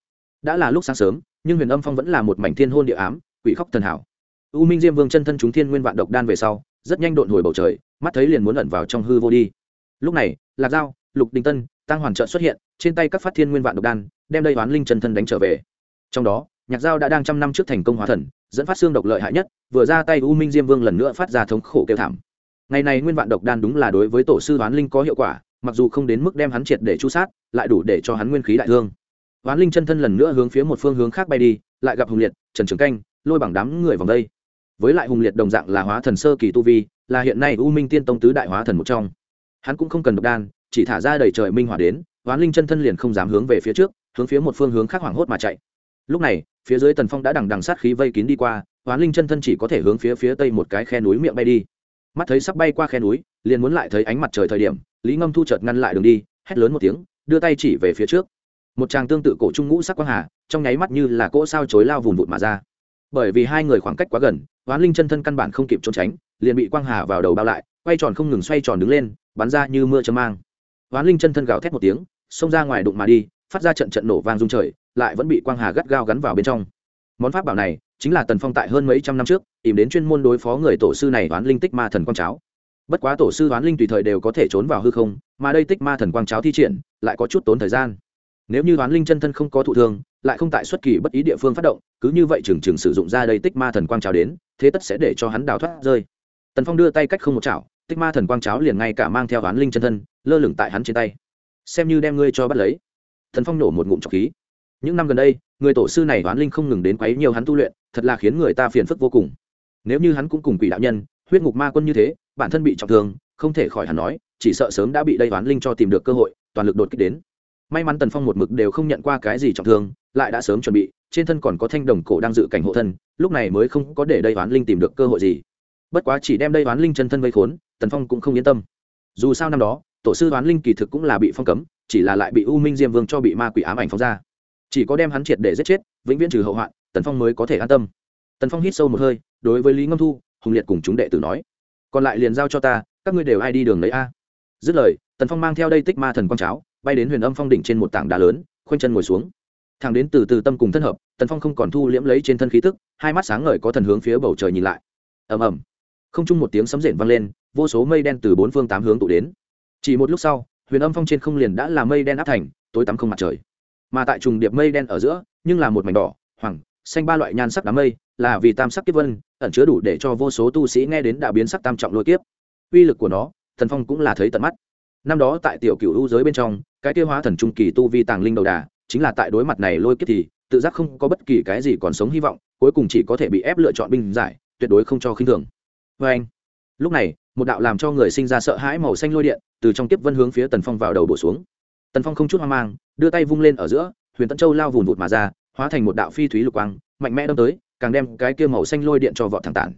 Đã là lúc sáng sớm, nhưng huyền âm phong vẫn là một mảnh thiên hôn địa ám quỷ khóc thần hảo. U minh diêm vương chân thân chúng thiên nguyên vạn độc đan về sau, rất nhanh độn hồi bầu trời, mắt thấy liền muốn ẩn vào trong hư vô đi. Lúc này, lạc giao, lục đình tân tăng hoàn trợ xuất hiện, trên tay các phát thiên nguyên vạn độc đan, đem đây oán linh chân thân đánh trở về. Trong đó, nhạc giao đã đang trăm năm trước thành công hóa thần, dẫn phát xương độc lợi hại nhất, vừa ra tay u minh diêm vương lần nữa phát ra thống khổ kêu thảm. Ngày này nguyên vạn độc đan đúng là đối với tổ sư oán linh có hiệu quả, mặc dù không đến mức đem hắn triệt để chu sát, lại đủ để cho hắn nguyên khí đại thương. Oán linh chân thân lần nữa hướng phía một phương hướng khác bay đi, lại gặp hùng liệt, trần trường canh lôi bằng đám người vòng đây. Với lại hùng liệt đồng dạng là hóa thần sơ kỳ tu vi, là hiện nay u minh tiên tông tứ đại hóa thần một trong. Hắn cũng không cần độc đan, chỉ thả ra đầy trời minh hỏa đến, hoán linh chân thân liền không dám hướng về phía trước, hướng phía một phương hướng khác hoảng hốt mà chạy. Lúc này, phía dưới tần phong đã đằng đằng sát khí vây kín đi qua, hoán linh chân thân chỉ có thể hướng phía phía tây một cái khe núi miệng bay đi. Mắt thấy sắp bay qua khe núi, liền muốn lại thấy ánh mặt trời thời điểm, lý ngâm thu chợt ngăn lại đường đi, hét lớn một tiếng, đưa tay chỉ về phía trước. Một tràng tương tự cổ trung ngũ sắc quang hà, trong nháy mắt như là cỗ sao chối lao vùng vụt mà ra bởi vì hai người khoảng cách quá gần, hoán linh chân thân căn bản không kịp trốn tránh, liền bị quang hà vào đầu bao lại, quay tròn không ngừng xoay tròn đứng lên, bắn ra như mưa châm mang. Hoán linh chân thân gào thét một tiếng, xông ra ngoài đụng mà đi, phát ra trận trận nổ vang rung trời, lại vẫn bị quang hà gắt gao gắn vào bên trong. Món pháp bảo này chính là tần phong tại hơn mấy trăm năm trước, tìm đến chuyên môn đối phó người tổ sư này hoán linh tích ma thần quang cháo. Bất quá tổ sư hoán linh tùy thời đều có thể trốn vào hư không, mà đây tích ma thần quang cháo thi triển, lại có chút tốn thời gian. Nếu như hoán linh chân thân không có thụ thương lại không tại xuất kỳ bất ý địa phương phát động, cứ như vậy trừng trừng sử dụng ra đây tích ma thần quang cháo đến, thế tất sẽ để cho hắn đào thoát rơi. Tần phong đưa tay cách không một chảo, tích ma thần quang cháo liền ngay cả mang theo oán linh chân thân, lơ lửng tại hắn trên tay. Xem như đem ngươi cho bắt lấy. Thần phong nổ một ngụm trọc khí. Những năm gần đây, người tổ sư này oán linh không ngừng đến quấy nhiều hắn tu luyện, thật là khiến người ta phiền phức vô cùng. Nếu như hắn cũng cùng quỷ đạo nhân, huyết ngục ma quân như thế, bản thân bị trọng thương, không thể khỏi hẳn nói, chỉ sợ sớm đã bị đây oán linh cho tìm được cơ hội, toàn lực đột kích đến may mắn tần phong một mực đều không nhận qua cái gì trọng thương, lại đã sớm chuẩn bị, trên thân còn có thanh đồng cổ đang dự cảnh hộ thân, lúc này mới không có để đây oán linh tìm được cơ hội gì. Bất quá chỉ đem đây oán linh chân thân vây khốn, tần phong cũng không yên tâm. Dù sao năm đó, tổ sư oán linh kỳ thực cũng là bị phong cấm, chỉ là lại bị u minh diêm vương cho bị ma quỷ ám ảnh phóng ra. Chỉ có đem hắn triệt để giết chết, vĩnh viễn trừ hậu hoạn, tần phong mới có thể an tâm. Tần phong hít sâu một hơi, đối với lý ngâm thu, hùng liệt cùng chúng đệ tử nói, còn lại liền giao cho ta, các ngươi đều ai đi đường lấy a? Dứt lời, tần phong mang theo đây tích ma thần quang cháo bay đến huyền âm phong đỉnh trên một tảng đá lớn, khoanh chân ngồi xuống. Thằng đến từ từ tâm cùng thân hợp, tần phong không còn thu liễm lấy trên thân khí tức, hai mắt sáng ngời có thần hướng phía bầu trời nhìn lại. Ầm ầm. Không chung một tiếng sấm rền vang lên, vô số mây đen từ bốn phương tám hướng tụ đến. Chỉ một lúc sau, huyền âm phong trên không liền đã là mây đen áp thành, tối tắm không mặt trời. Mà tại trùng điệp mây đen ở giữa, nhưng là một mảnh đỏ, hoàng, xanh ba loại nhan sắc đám mây, là vì tam sắc kiếp vân, ẩn chứa đủ để cho vô số tu sĩ nghe đến đạo biến sắc tam trọng lôi kiếp. Uy lực của nó thần phong cũng là thấy tận mắt năm đó tại tiểu cựu u giới bên trong, cái tiêu hóa thần trung kỳ tu vi tàng linh đầu đà, chính là tại đối mặt này lôi kiếp thì, tự giác không có bất kỳ cái gì còn sống hy vọng, cuối cùng chỉ có thể bị ép lựa chọn binh giải, tuyệt đối không cho khinh thường. Vê anh, lúc này, một đạo làm cho người sinh ra sợ hãi màu xanh lôi điện, từ trong tiếp vân hướng phía tần phong vào đầu bổ xuống. Tần phong không chút hoang mang, đưa tay vung lên ở giữa, huyền tân châu lao vùn vụt mà ra, hóa thành một đạo phi thúy lục quang, mạnh mẽ đâm tới, càng đem cái kia màu xanh lôi điện cho vọt thẳng tản.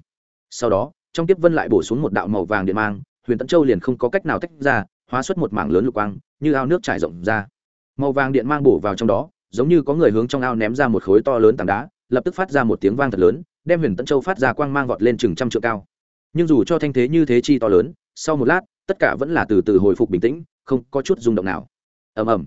Sau đó, trong tiếp vân lại bổ xuống một đạo màu vàng điện mang, huyền tân châu liền không có cách nào tách ra hóa xuất một mảng lớn lục quang, như ao nước trải rộng ra. Màu vàng điện mang bổ vào trong đó, giống như có người hướng trong ao ném ra một khối to lớn tảng đá, lập tức phát ra một tiếng vang thật lớn, đem huyền tân châu phát ra quang mang vọt lên chừng trăm trượng cao. Nhưng dù cho thanh thế như thế chi to lớn, sau một lát, tất cả vẫn là từ từ hồi phục bình tĩnh, không có chút rung động nào. Ầm ầm.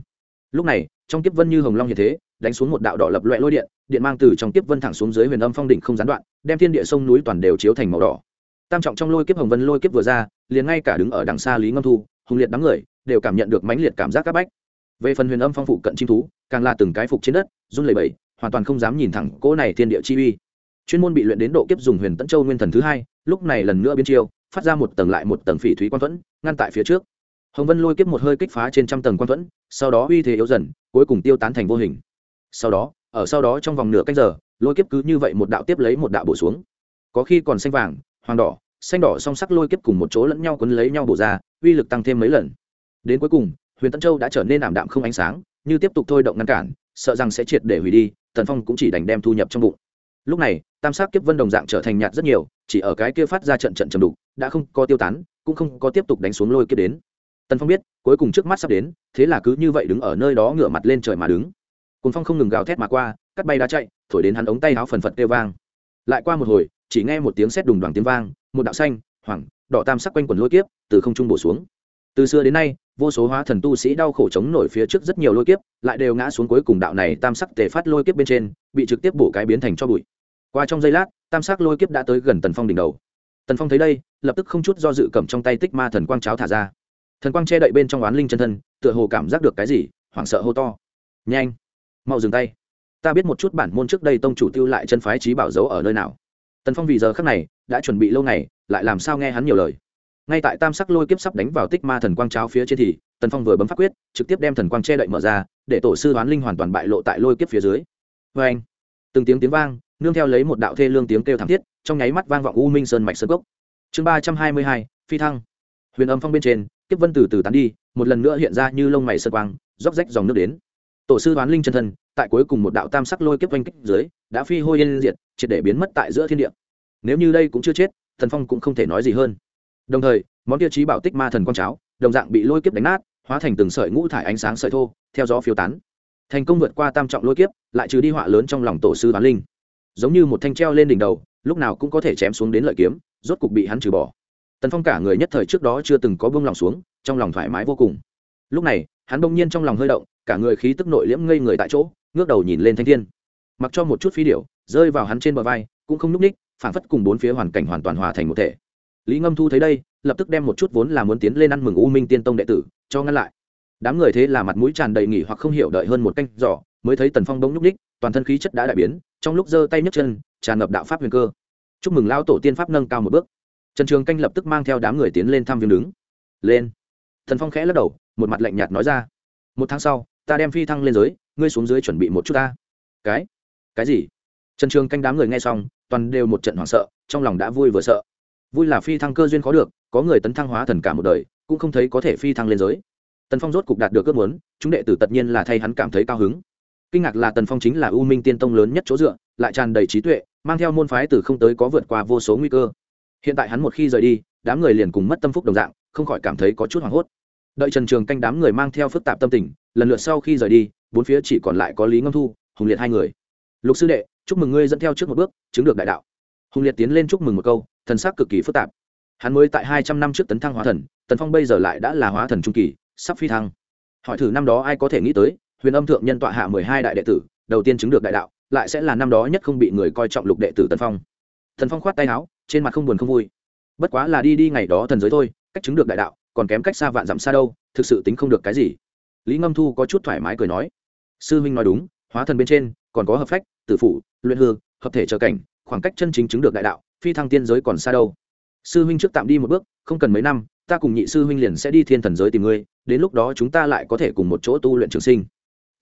Lúc này, trong kiếp vân như hồng long như thế, đánh xuống một đạo đỏ lập loẹ lôi điện điện mang từ trong kiếp vân thẳng xuống dưới huyền âm phong đỉnh không gián đoạn, đem thiên địa sông núi toàn đều chiếu thành màu đỏ. Tam trọng trong lôi kiếp hồng vân lôi kiếp vừa ra, liền ngay cả đứng ở đằng xa lý ngâm thu hùng liệt đám người đều cảm nhận được mãnh liệt cảm giác các bách. Về phần huyền âm phong phụ cận chim thú, càng là từng cái phục trên đất, run lẩy bẩy, hoàn toàn không dám nhìn thẳng cỗ này thiên địa chi uy. Chuyên môn bị luyện đến độ kiếp dùng huyền tẫn châu nguyên thần thứ hai, lúc này lần nữa biến chiêu, phát ra một tầng lại một tầng phỉ thúy quan thuẫn, ngăn tại phía trước. Hồng vân lôi kiếp một hơi kích phá trên trăm tầng quan thuẫn, sau đó uy thế yếu dần, cuối cùng tiêu tán thành vô hình. Sau đó, ở sau đó trong vòng nửa cách giờ, lôi kiếp cứ như vậy một đạo tiếp lấy một đạo bổ xuống. Có khi còn xanh vàng, hoàng đỏ xanh đỏ song sắc lôi kiếp cùng một chỗ lẫn nhau quấn lấy nhau bổ ra, uy lực tăng thêm mấy lần. Đến cuối cùng, huyền tân châu đã trở nên ảm đạm không ánh sáng, như tiếp tục thôi động ngăn cản, sợ rằng sẽ triệt để hủy đi, tần phong cũng chỉ đành đem thu nhập trong bụng. Lúc này, tam sắc kiếp vân đồng dạng trở thành nhạt rất nhiều, chỉ ở cái kia phát ra trận trận trầm đục, đã không có tiêu tán, cũng không có tiếp tục đánh xuống lôi kiếp đến. Tần phong biết, cuối cùng trước mắt sắp đến, thế là cứ như vậy đứng ở nơi đó ngửa mặt lên trời mà đứng. Cồn phong không ngừng gào thét mà qua, cắt bay đá chạy, thổi đến hắn ống tay áo phần phật kêu vang. Lại qua một hồi, chỉ nghe một tiếng sét đùng đoàn tiếng vang một đạo xanh, hoàng, đỏ tam sắc quanh quần lôi kiếp từ không trung bổ xuống. Từ xưa đến nay, vô số hóa thần tu sĩ đau khổ chống nổi phía trước rất nhiều lôi kiếp, lại đều ngã xuống cuối cùng đạo này tam sắc tề phát lôi kiếp bên trên, bị trực tiếp bổ cái biến thành cho bụi. Qua trong giây lát, tam sắc lôi kiếp đã tới gần tần phong đỉnh đầu. Tần phong thấy đây, lập tức không chút do dự cầm trong tay tích ma thần quang cháo thả ra. Thần quang che đậy bên trong oán linh chân thân, tựa hồ cảm giác được cái gì, hoảng sợ hô to. Nhanh, mau dừng tay. Ta biết một chút bản môn trước đây tông chủ tiêu lại chân phái trí bảo giấu ở nơi nào. Tần phong vì giờ khắc này đã chuẩn bị lâu ngày, lại làm sao nghe hắn nhiều lời. Ngay tại tam sắc lôi kiếp sắp đánh vào tích ma thần quang cháo phía trên thì, tần phong vừa bấm phát quyết, trực tiếp đem thần quang che đậy mở ra, để tổ sư hoán linh hoàn toàn bại lộ tại lôi kiếp phía dưới. Vê anh, từng tiếng tiếng vang, nương theo lấy một đạo thê lương tiếng kêu thảm thiết, trong nháy mắt vang vọng u minh sơn mạch sơn cốc. Chương ba trăm hai mươi hai, phi thăng. Huyền âm phong bên trên, kiếp vân từ từ tán đi, một lần nữa hiện ra như lông mày sơn quang, róc rách dòng nước đến. Tổ sư hoán linh chân thân, tại cuối cùng một đạo tam sắc lôi kiếp oanh kích dưới, đã phi hôi yên diệt, triệt để biến mất tại giữa thiên địa nếu như đây cũng chưa chết thần phong cũng không thể nói gì hơn. Đồng thời, món tiêu chí bảo tích ma thần quang cháo, đồng dạng bị lôi kiếp đánh nát, hóa thành từng sợi ngũ thải ánh sáng sợi thô, theo gió phiêu tán. Thành công vượt qua tam trọng lôi kiếp, lại trừ đi họa lớn trong lòng tổ sư bán linh. Giống như một thanh treo lên đỉnh đầu, lúc nào cũng có thể chém xuống đến lợi kiếm, rốt cục bị hắn trừ bỏ. Tần phong cả người nhất thời trước đó chưa từng có bông lòng xuống, trong lòng thoải mái vô cùng. Lúc này, hắn bỗng nhiên trong lòng hơi động, cả người khí tức nội liễm ngây người tại chỗ, ngước đầu nhìn lên thanh thiên. Mặc cho một chút phi điệu rơi vào hắn trên bờ vai, cũng không n ú c ních phản phất cùng bốn phía hoàn cảnh hoàn toàn hòa thành một thể. Lý ngâm thu thấy đây, lập tức đem một chút vốn là muốn tiến lên ăn mừng u minh tiên tông đệ tử, cho ngăn lại. Đám người thế là mặt mũi tràn đầy nghỉ hoặc không hiểu đợi hơn một canh giỏ mới thấy tần phong bỗng nhúc ních toàn thân khí chất đã đại biến, trong lúc giơ tay nhấc chân, tràn ngập đạo pháp huyền cơ. Chúc mừng lao tổ tiên pháp nâng cao một bước. Trần trường canh lập tức mang theo đám người tiến lên thăm viếng đứng. Lên. Thần phong khẽ lắc đầu, một mặt lạnh nhạt nói ra. Một tháng sau, ta đem phi thăng lên giới, ngươi xuống dưới chuẩn bị một chút ta. Cái? Cái gì? Trần trường canh đám người nghe xong toàn đều một trận hoảng sợ, trong lòng đã vui vừa sợ. Vui là phi thăng cơ duyên có được, có người tấn thăng hóa thần cả một đời, cũng không thấy có thể phi thăng lên giới. Tần phong rốt cục đạt được ước muốn, chúng đệ tử tất nhiên là thay hắn cảm thấy cao hứng. Kinh ngạc là tần phong chính là u minh tiên tông lớn nhất chỗ dựa, lại tràn đầy trí tuệ, mang theo môn phái từ không tới có vượt qua vô số nguy cơ. Hiện tại hắn một khi rời đi, đám người liền cùng mất tâm phúc đồng dạng, không khỏi cảm thấy có chút hoảng hốt. Đợi trần trường canh đám người mang theo phức tạp tâm tình, lần lượt sau khi rời đi, bốn phía chỉ còn lại có lý ngâm thu, hùng liệt hai người. Lục sư đệ chúc mừng ngươi dẫn theo trước một bước, chứng được đại đạo. Hùng liệt tiến lên chúc mừng một câu, thần sắc cực kỳ phức tạp. Hắn mới tại hai trăm năm trước tấn thăng hóa thần, tần phong bây giờ lại đã là hóa thần trung kỳ, sắp phi thăng. Hỏi thử năm đó ai có thể nghĩ tới, huyền âm thượng nhân tọa hạ mười hai đại đệ tử, đầu tiên chứng được đại đạo, lại sẽ là năm đó nhất không bị người coi trọng lục đệ tử tần phong. Thần phong khoát tay áo, trên mặt không buồn không vui. Bất quá là đi đi ngày đó thần giới thôi, cách chứng được đại đạo, còn kém cách xa vạn dặm xa đâu, thực sự tính không được cái gì. Lý ngâm thu có chút thoải mái cười nói. Sư huynh nói đúng hóa thần bên trên, còn có hợp phách, tử phụ luyện hư, hợp thể trở cảnh, khoảng cách chân chính chứng được đại đạo, phi thăng tiên giới còn xa đâu. Sư huynh trước tạm đi một bước, không cần mấy năm, ta cùng nhị sư huynh liền sẽ đi thiên thần giới tìm ngươi, đến lúc đó chúng ta lại có thể cùng một chỗ tu luyện trường sinh.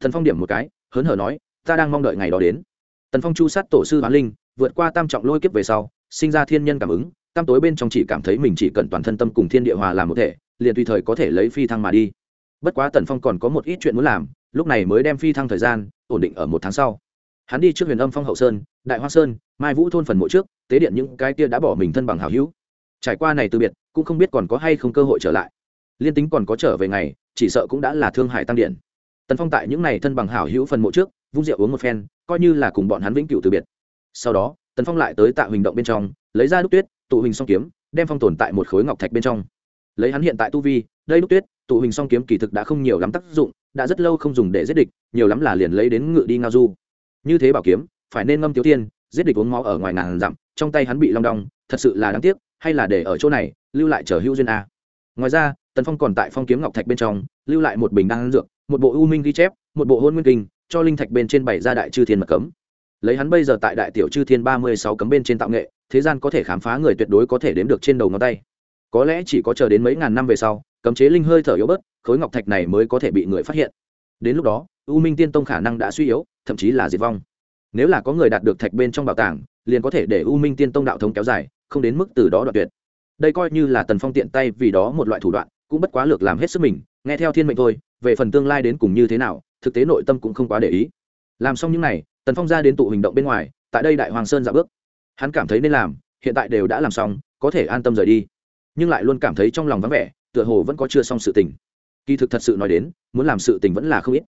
Thần phong điểm một cái, hớn hở nói, ta đang mong đợi ngày đó đến. Tần phong chu sát tổ sư hoán linh, vượt qua tam trọng lôi kiếp về sau, sinh ra thiên nhân cảm ứng, tam tối bên trong chỉ cảm thấy mình chỉ cần toàn thân tâm cùng thiên địa hòa làm một thể, liền tùy thời có thể lấy phi thăng mà đi. Bất quá tần phong còn có một ít chuyện muốn làm, lúc này mới đem phi thăng thời gian ổn định ở một tháng sau. Hắn đi trước huyền âm phong hậu sơn, đại hoa sơn, mai vũ thôn phần mộ trước, tế điện những cái kia đã bỏ mình thân bằng hào hữu. Trải qua này từ biệt, cũng không biết còn có hay không cơ hội trở lại. Liên tính còn có trở về ngày, chỉ sợ cũng đã là thương hại tăng điện. Tần phong tại những n à y thân bằng hảo hữu phần mộ trước, vung rượu uống một phen, coi như là cùng bọn hắn vĩnh cửu từ biệt. Sau đó, tần phong lại tới tạ huỳnh động bên trong, lấy ra đúc tuyết, tụ huỳnh song kiếm, đem phong tồn tại một khối ngọc thạch bên trong. Lấy hắn hiện tại tu vi, đây đúc tuyết, tụ huỳnh song kiếm kỳ thực đã không nhiều lắm tác dụng đã rất lâu không dùng để giết địch, nhiều lắm là liền lấy đến ngự đi ngao du. Như thế bảo kiếm, phải nên ngâm tiểu tiên, giết địch uống máu ở ngoài ngàn dặm, trong tay hắn bị long đong, thật sự là đáng tiếc, hay là để ở chỗ này, lưu lại chờ hữu duyên a. Ngoài ra, tần phong còn tại phong kiếm ngọc thạch bên trong, lưu lại một bình đan dược, một bộ u minh ghi chép, một bộ hôn nguyên kinh, cho linh thạch bên trên bảy gia đại chư thiên mật cấm. Lấy hắn bây giờ tại đại tiểu chư thiên ba mươi sáu cấm bên trên tạo nghệ, thế gian có thể khám phá người tuyệt đối có thể đếm được trên đầu ngón tay có lẽ chỉ có chờ đến mấy ngàn năm về sau, cấm chế linh hơi thở yếu bớt, khối ngọc thạch này mới có thể bị người phát hiện. Đến lúc đó, u minh tiên tông khả năng đã suy yếu, thậm chí là diệt vong. Nếu là có người đạt được thạch bên trong bảo tàng, liền có thể để u minh tiên tông đạo thống kéo dài, không đến mức từ đó đoạt tuyệt. Đây coi như là tần phong tiện tay vì đó một loại thủ đoạn, cũng bất quá lược làm hết sức mình, nghe theo thiên mệnh thôi, về phần tương lai đến cùng như thế nào, thực tế nội tâm cũng không quá để ý. Làm xong những n à y tần phong ra đến tụ hình động bên ngoài, tại đây đại hoàng sơn dạo bước. Hắn cảm thấy nên làm, hiện tại đều đã làm xong, có thể an tâm rời đi nhưng lại luôn cảm thấy trong lòng vắng vẻ, tựa hồ vẫn có chưa xong sự tình. Kỳ thực thật sự nói đến, muốn làm sự tình vẫn là không ít.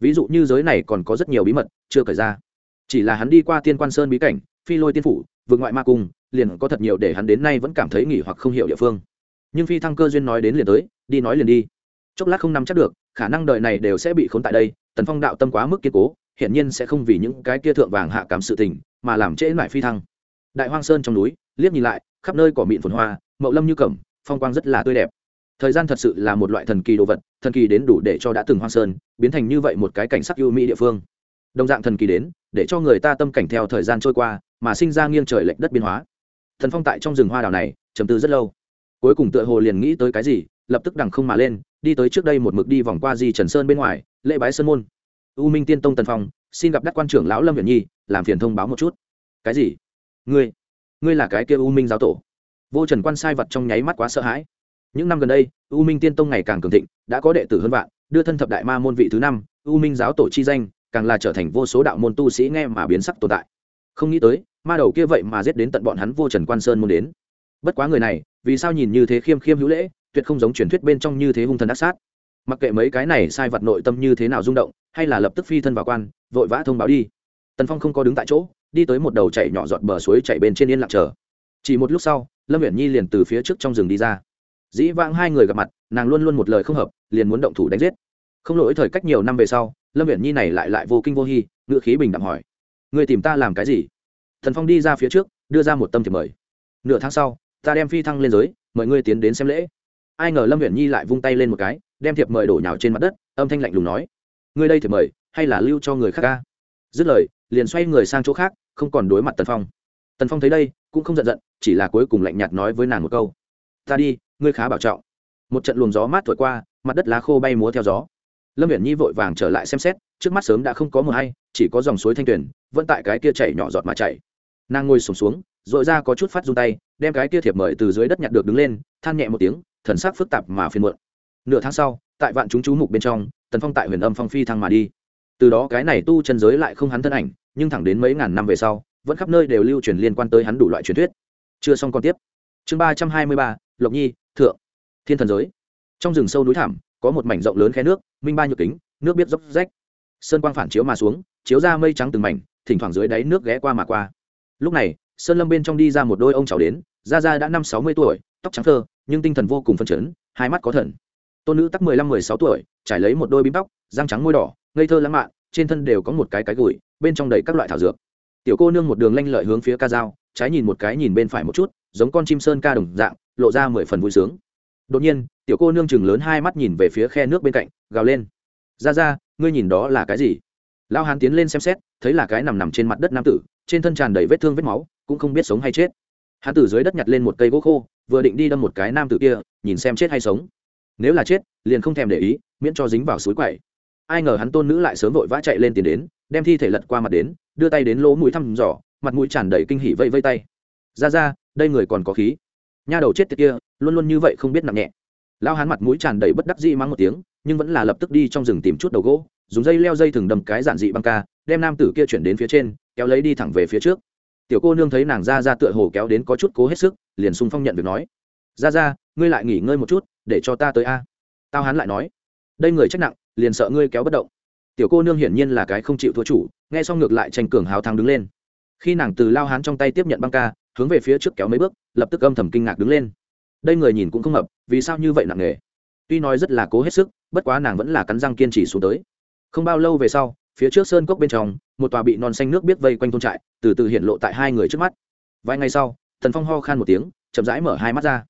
Ví dụ như giới này còn có rất nhiều bí mật, chưa cởi ra. Chỉ là hắn đi qua tiên quan sơn bí cảnh, phi lôi tiên phủ, vượt ngoại ma cung, liền có thật nhiều để hắn đến nay vẫn cảm thấy nghỉ hoặc không hiểu địa phương. Nhưng phi thăng cơ duyên nói đến liền tới, đi nói liền đi. Chốc lát không nắm chắc được, khả năng đời này đều sẽ bị khốn tại đây, tần phong đạo tâm quá mức kiên cố, hiển nhiên sẽ không vì những cái kia thượng vàng hạ cảm sự tình, mà làm trễ lại phi thăng. Đại hoang sơn trong núi, liếc nhìn lại, khắp nơi cỏ mịn phồn hoa mậu lâm như cẩm, phong quang rất là tươi đẹp. Thời gian thật sự là một loại thần kỳ đồ vật, thần kỳ đến đủ để cho đã từng hoang sơn, biến thành như vậy một cái cảnh sắc ưu mỹ địa phương. Đồng dạng thần kỳ đến, để cho người ta tâm cảnh theo thời gian trôi qua, mà sinh ra nghiêng trời lệch đất biến hóa. Thần phong tại trong rừng hoa đào này trầm tư rất lâu. Cuối cùng tựa hồ liền nghĩ tới cái gì, lập tức đằng không mà lên, đi tới trước đây một mực đi vòng qua di trần sơn bên ngoài, lễ bái sơn môn. U minh tiên tông tần phong, xin gặp đắc quan trưởng lão lâm viện nhi, làm phiền thông báo một chút. Cái gì? Ngươi ngươi là cái kia u minh giáo tổ? Vô trần quan sai vật trong nháy mắt quá sợ hãi. Những năm gần đây, u minh tiên tông ngày càng cường thịnh, đã có đệ tử hơn vạn, đưa thân thập đại ma môn vị thứ năm, u minh giáo tổ chi danh, càng là trở thành vô số đạo môn tu sĩ nghe mà biến sắc tồn tại. Không nghĩ tới, ma đầu kia vậy mà giết đến tận bọn hắn vô trần quan sơn muốn đến. Bất quá người này, vì sao nhìn như thế khiêm khiêm hữu lễ, tuyệt không giống truyền thuyết bên trong như thế hung thần ác sát. Mặc kệ mấy cái này sai vật nội tâm như thế nào rung động, hay là lập tức phi thân vào quan, vội vã thông báo đi. Tần phong không có đứng tại chỗ, đi tới một đầu chạy nhỏ giọt bờ suối chạy bên trên yên lặng chờ chỉ một lúc sau, lâm viễn nhi liền từ phía trước trong rừng đi ra. Dĩ vãng hai người gặp mặt, nàng luôn luôn một lời không hợp, liền muốn động thủ đánh giết. Không lỗi thời cách nhiều năm về sau, lâm viễn nhi này lại lại vô kinh vô hy ngự khí bình đẳng hỏi người tìm ta làm cái gì? Thần phong đi ra phía trước, đưa ra một tâm thiệp mời. Nửa tháng sau, ta đem phi thăng lên giới, mời ngươi tiến đến xem lễ. Ai ngờ lâm viễn nhi lại vung tay lên một cái, đem thiệp mời đổ nhào trên mặt đất, âm thanh lạnh lùng nói, ngươi đây thiệp mời, hay là lưu cho người khác ca? Dứt lời, liền xoay người sang chỗ khác, không còn đối mặt tần phong tần phong thấy đây cũng không giận giận chỉ là cuối cùng lạnh nhạt nói với nàng một câu. Ta đi ngươi khá bảo trọng. Một trận luồng gió mát thổi qua mặt đất lá khô bay múa theo gió. Lâm viễn nhi vội vàng trở lại xem xét trước mắt sớm đã không có mùa hay chỉ có dòng suối thanh tuyền vẫn tại cái kia chảy nhỏ giọt mà chảy. Nàng ngồi sùng xuống, xuống r ra có chút phát run tay đem cái kia thiệp mời từ dưới đất nhặt được đứng lên than nhẹ một tiếng thần sắc phức tạp mà phiền muộn. Nửa tháng sau tại vạn chúng chú mục bên trong tần phong tại huyền âm phong phi thăng mà đi. Từ đó cái này tu chân giới lại không hắn thân ảnh nhưng thẳng đến mấy ngàn năm về sau vẫn khắp nơi đều lưu truyền liên quan tới hắn đủ loại truyền thuyết. Chưa xong còn tiếp. Chương ba trăm hai mươi ba, lộc nhi, thượng. Thiên thần giới. Trong rừng sâu núi thảm có một mảnh rộng lớn khe nước, minh ba nhược kính, nước biết dốc rách. Sơn quang phản chiếu mà xuống, chiếu ra mây trắng từng mảnh, thỉnh thoảng dưới đáy nước ghé qua mà qua. Lúc này, sơn lâm bên trong đi ra một đôi ông cháu đến gia gia đã năm sáu mươi tuổi, tóc trắng thơ, nhưng tinh thần vô cùng phân chấn, hai mắt có thần. Tôn nữ tắc mười lăm, mười sáu tuổi, trải lấy một đôi bím tóc, răng trắng môi đỏ, ngây thơ lãng mạn, trên thân đều có một cái cái gùi bên trong đầy các loại thảo dược tiểu cô nương một đường lanh lợi hướng phía ca dao, trái nhìn một cái nhìn bên phải một chút, giống con chim sơn ca đồng dạng, lộ ra mười phần vui sướng. Đột nhiên, tiểu cô nương chừng lớn hai mắt nhìn về phía khe nước bên cạnh, gào lên. Ra ra, ngươi nhìn đó là cái gì? Lao hán tiến lên xem xét, thấy là cái nằm nằm trên mặt đất nam tử, trên thân tràn đầy vết thương vết máu, cũng không biết sống hay chết. Hán tử dưới đất nhặt lên một cây gỗ khô, vừa định đi đâm một cái nam tử kia, nhìn xem chết hay sống. Nếu là chết, liền không thèm để ý, miễn cho dính vào suối quậy. Ai ngờ hắn tôn nữ lại sớm vội vã chạy lên tiền đến, đem thi thể lật qua mặt đến đưa tay đến lỗ mũi thăm dò, mặt mũi tràn đầy kinh hỉ vây vây tay. Ra ra, đây người còn có khí. Nha đầu chết tiệt kia, luôn luôn như vậy không biết nặng nhẹ. Lao hắn mặt mũi tràn đầy bất đắc dĩ mắng một tiếng, nhưng vẫn là lập tức đi trong rừng tìm chút đầu gỗ, dùng dây leo dây thừng đầm cái giản dị băng ca, đem nam tử kia chuyển đến phía trên, kéo lấy đi thẳng về phía trước. Tiểu cô nương thấy nàng ra ra tựa hồ kéo đến có chút cố hết sức, liền sung phong nhận việc nói, ra ra, ngươi lại nghỉ ngơi một chút, để cho ta tới a. Tao hắn lại nói, đây người trách nặng, liền sợ ngươi kéo bất động tiểu cô nương hiển nhiên là cái không chịu thua chủ, nghe xong ngược lại tranh cường hào thắng đứng lên. Khi nàng từ lao hán trong tay tiếp nhận băng ca, hướng về phía trước kéo mấy bước, lập tức âm thầm kinh ngạc đứng lên. Đây người nhìn cũng không hợp, vì sao như vậy nặng nề? Tuy nói rất là cố hết sức, bất quá nàng vẫn là cắn răng kiên trì xuống tới. Không bao lâu về sau, phía trước sơn cốc bên trong, một tòa bị non xanh nước biết vây quanh thôn trại, từ từ hiện lộ tại hai người trước mắt. Vài ngày sau thần phong ho khan một tiếng, chậm rãi mở hai mắt ra.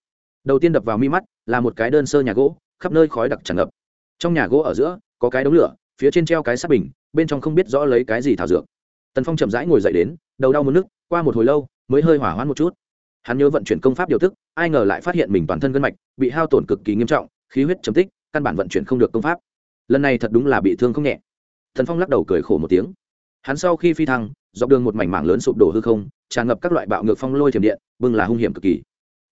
Đầu tiên đập vào mi mắt, là một cái đơn sơ nhà gỗ, khắp nơi khói đặc tràn ngập. Trong nhà gỗ ở giữa, có cái đống lửa phía trên treo cái sắt bình, bên trong không biết rõ lấy cái gì thảo dược. Tần phong chậm rãi ngồi dậy đến, đầu đau muốn nước qua một hồi lâu, mới hơi hỏa hoãn một chút. Hắn nhớ vận chuyển công pháp điều tức ai ngờ lại phát hiện mình toàn thân gân mạch bị hao tổn cực kỳ nghiêm trọng, khí huyết chấm tích, căn bản vận chuyển không được công pháp. Lần này thật đúng là bị thương không nhẹ. Thần phong lắc đầu cười khổ một tiếng. Hắn sau khi phi thăng, dọc đường một mảnh mảng lớn sụp đổ hư không, tràn ngập các loại bạo ngược phong lôi thiểm điện bưng là hung hiểm cực kỳ.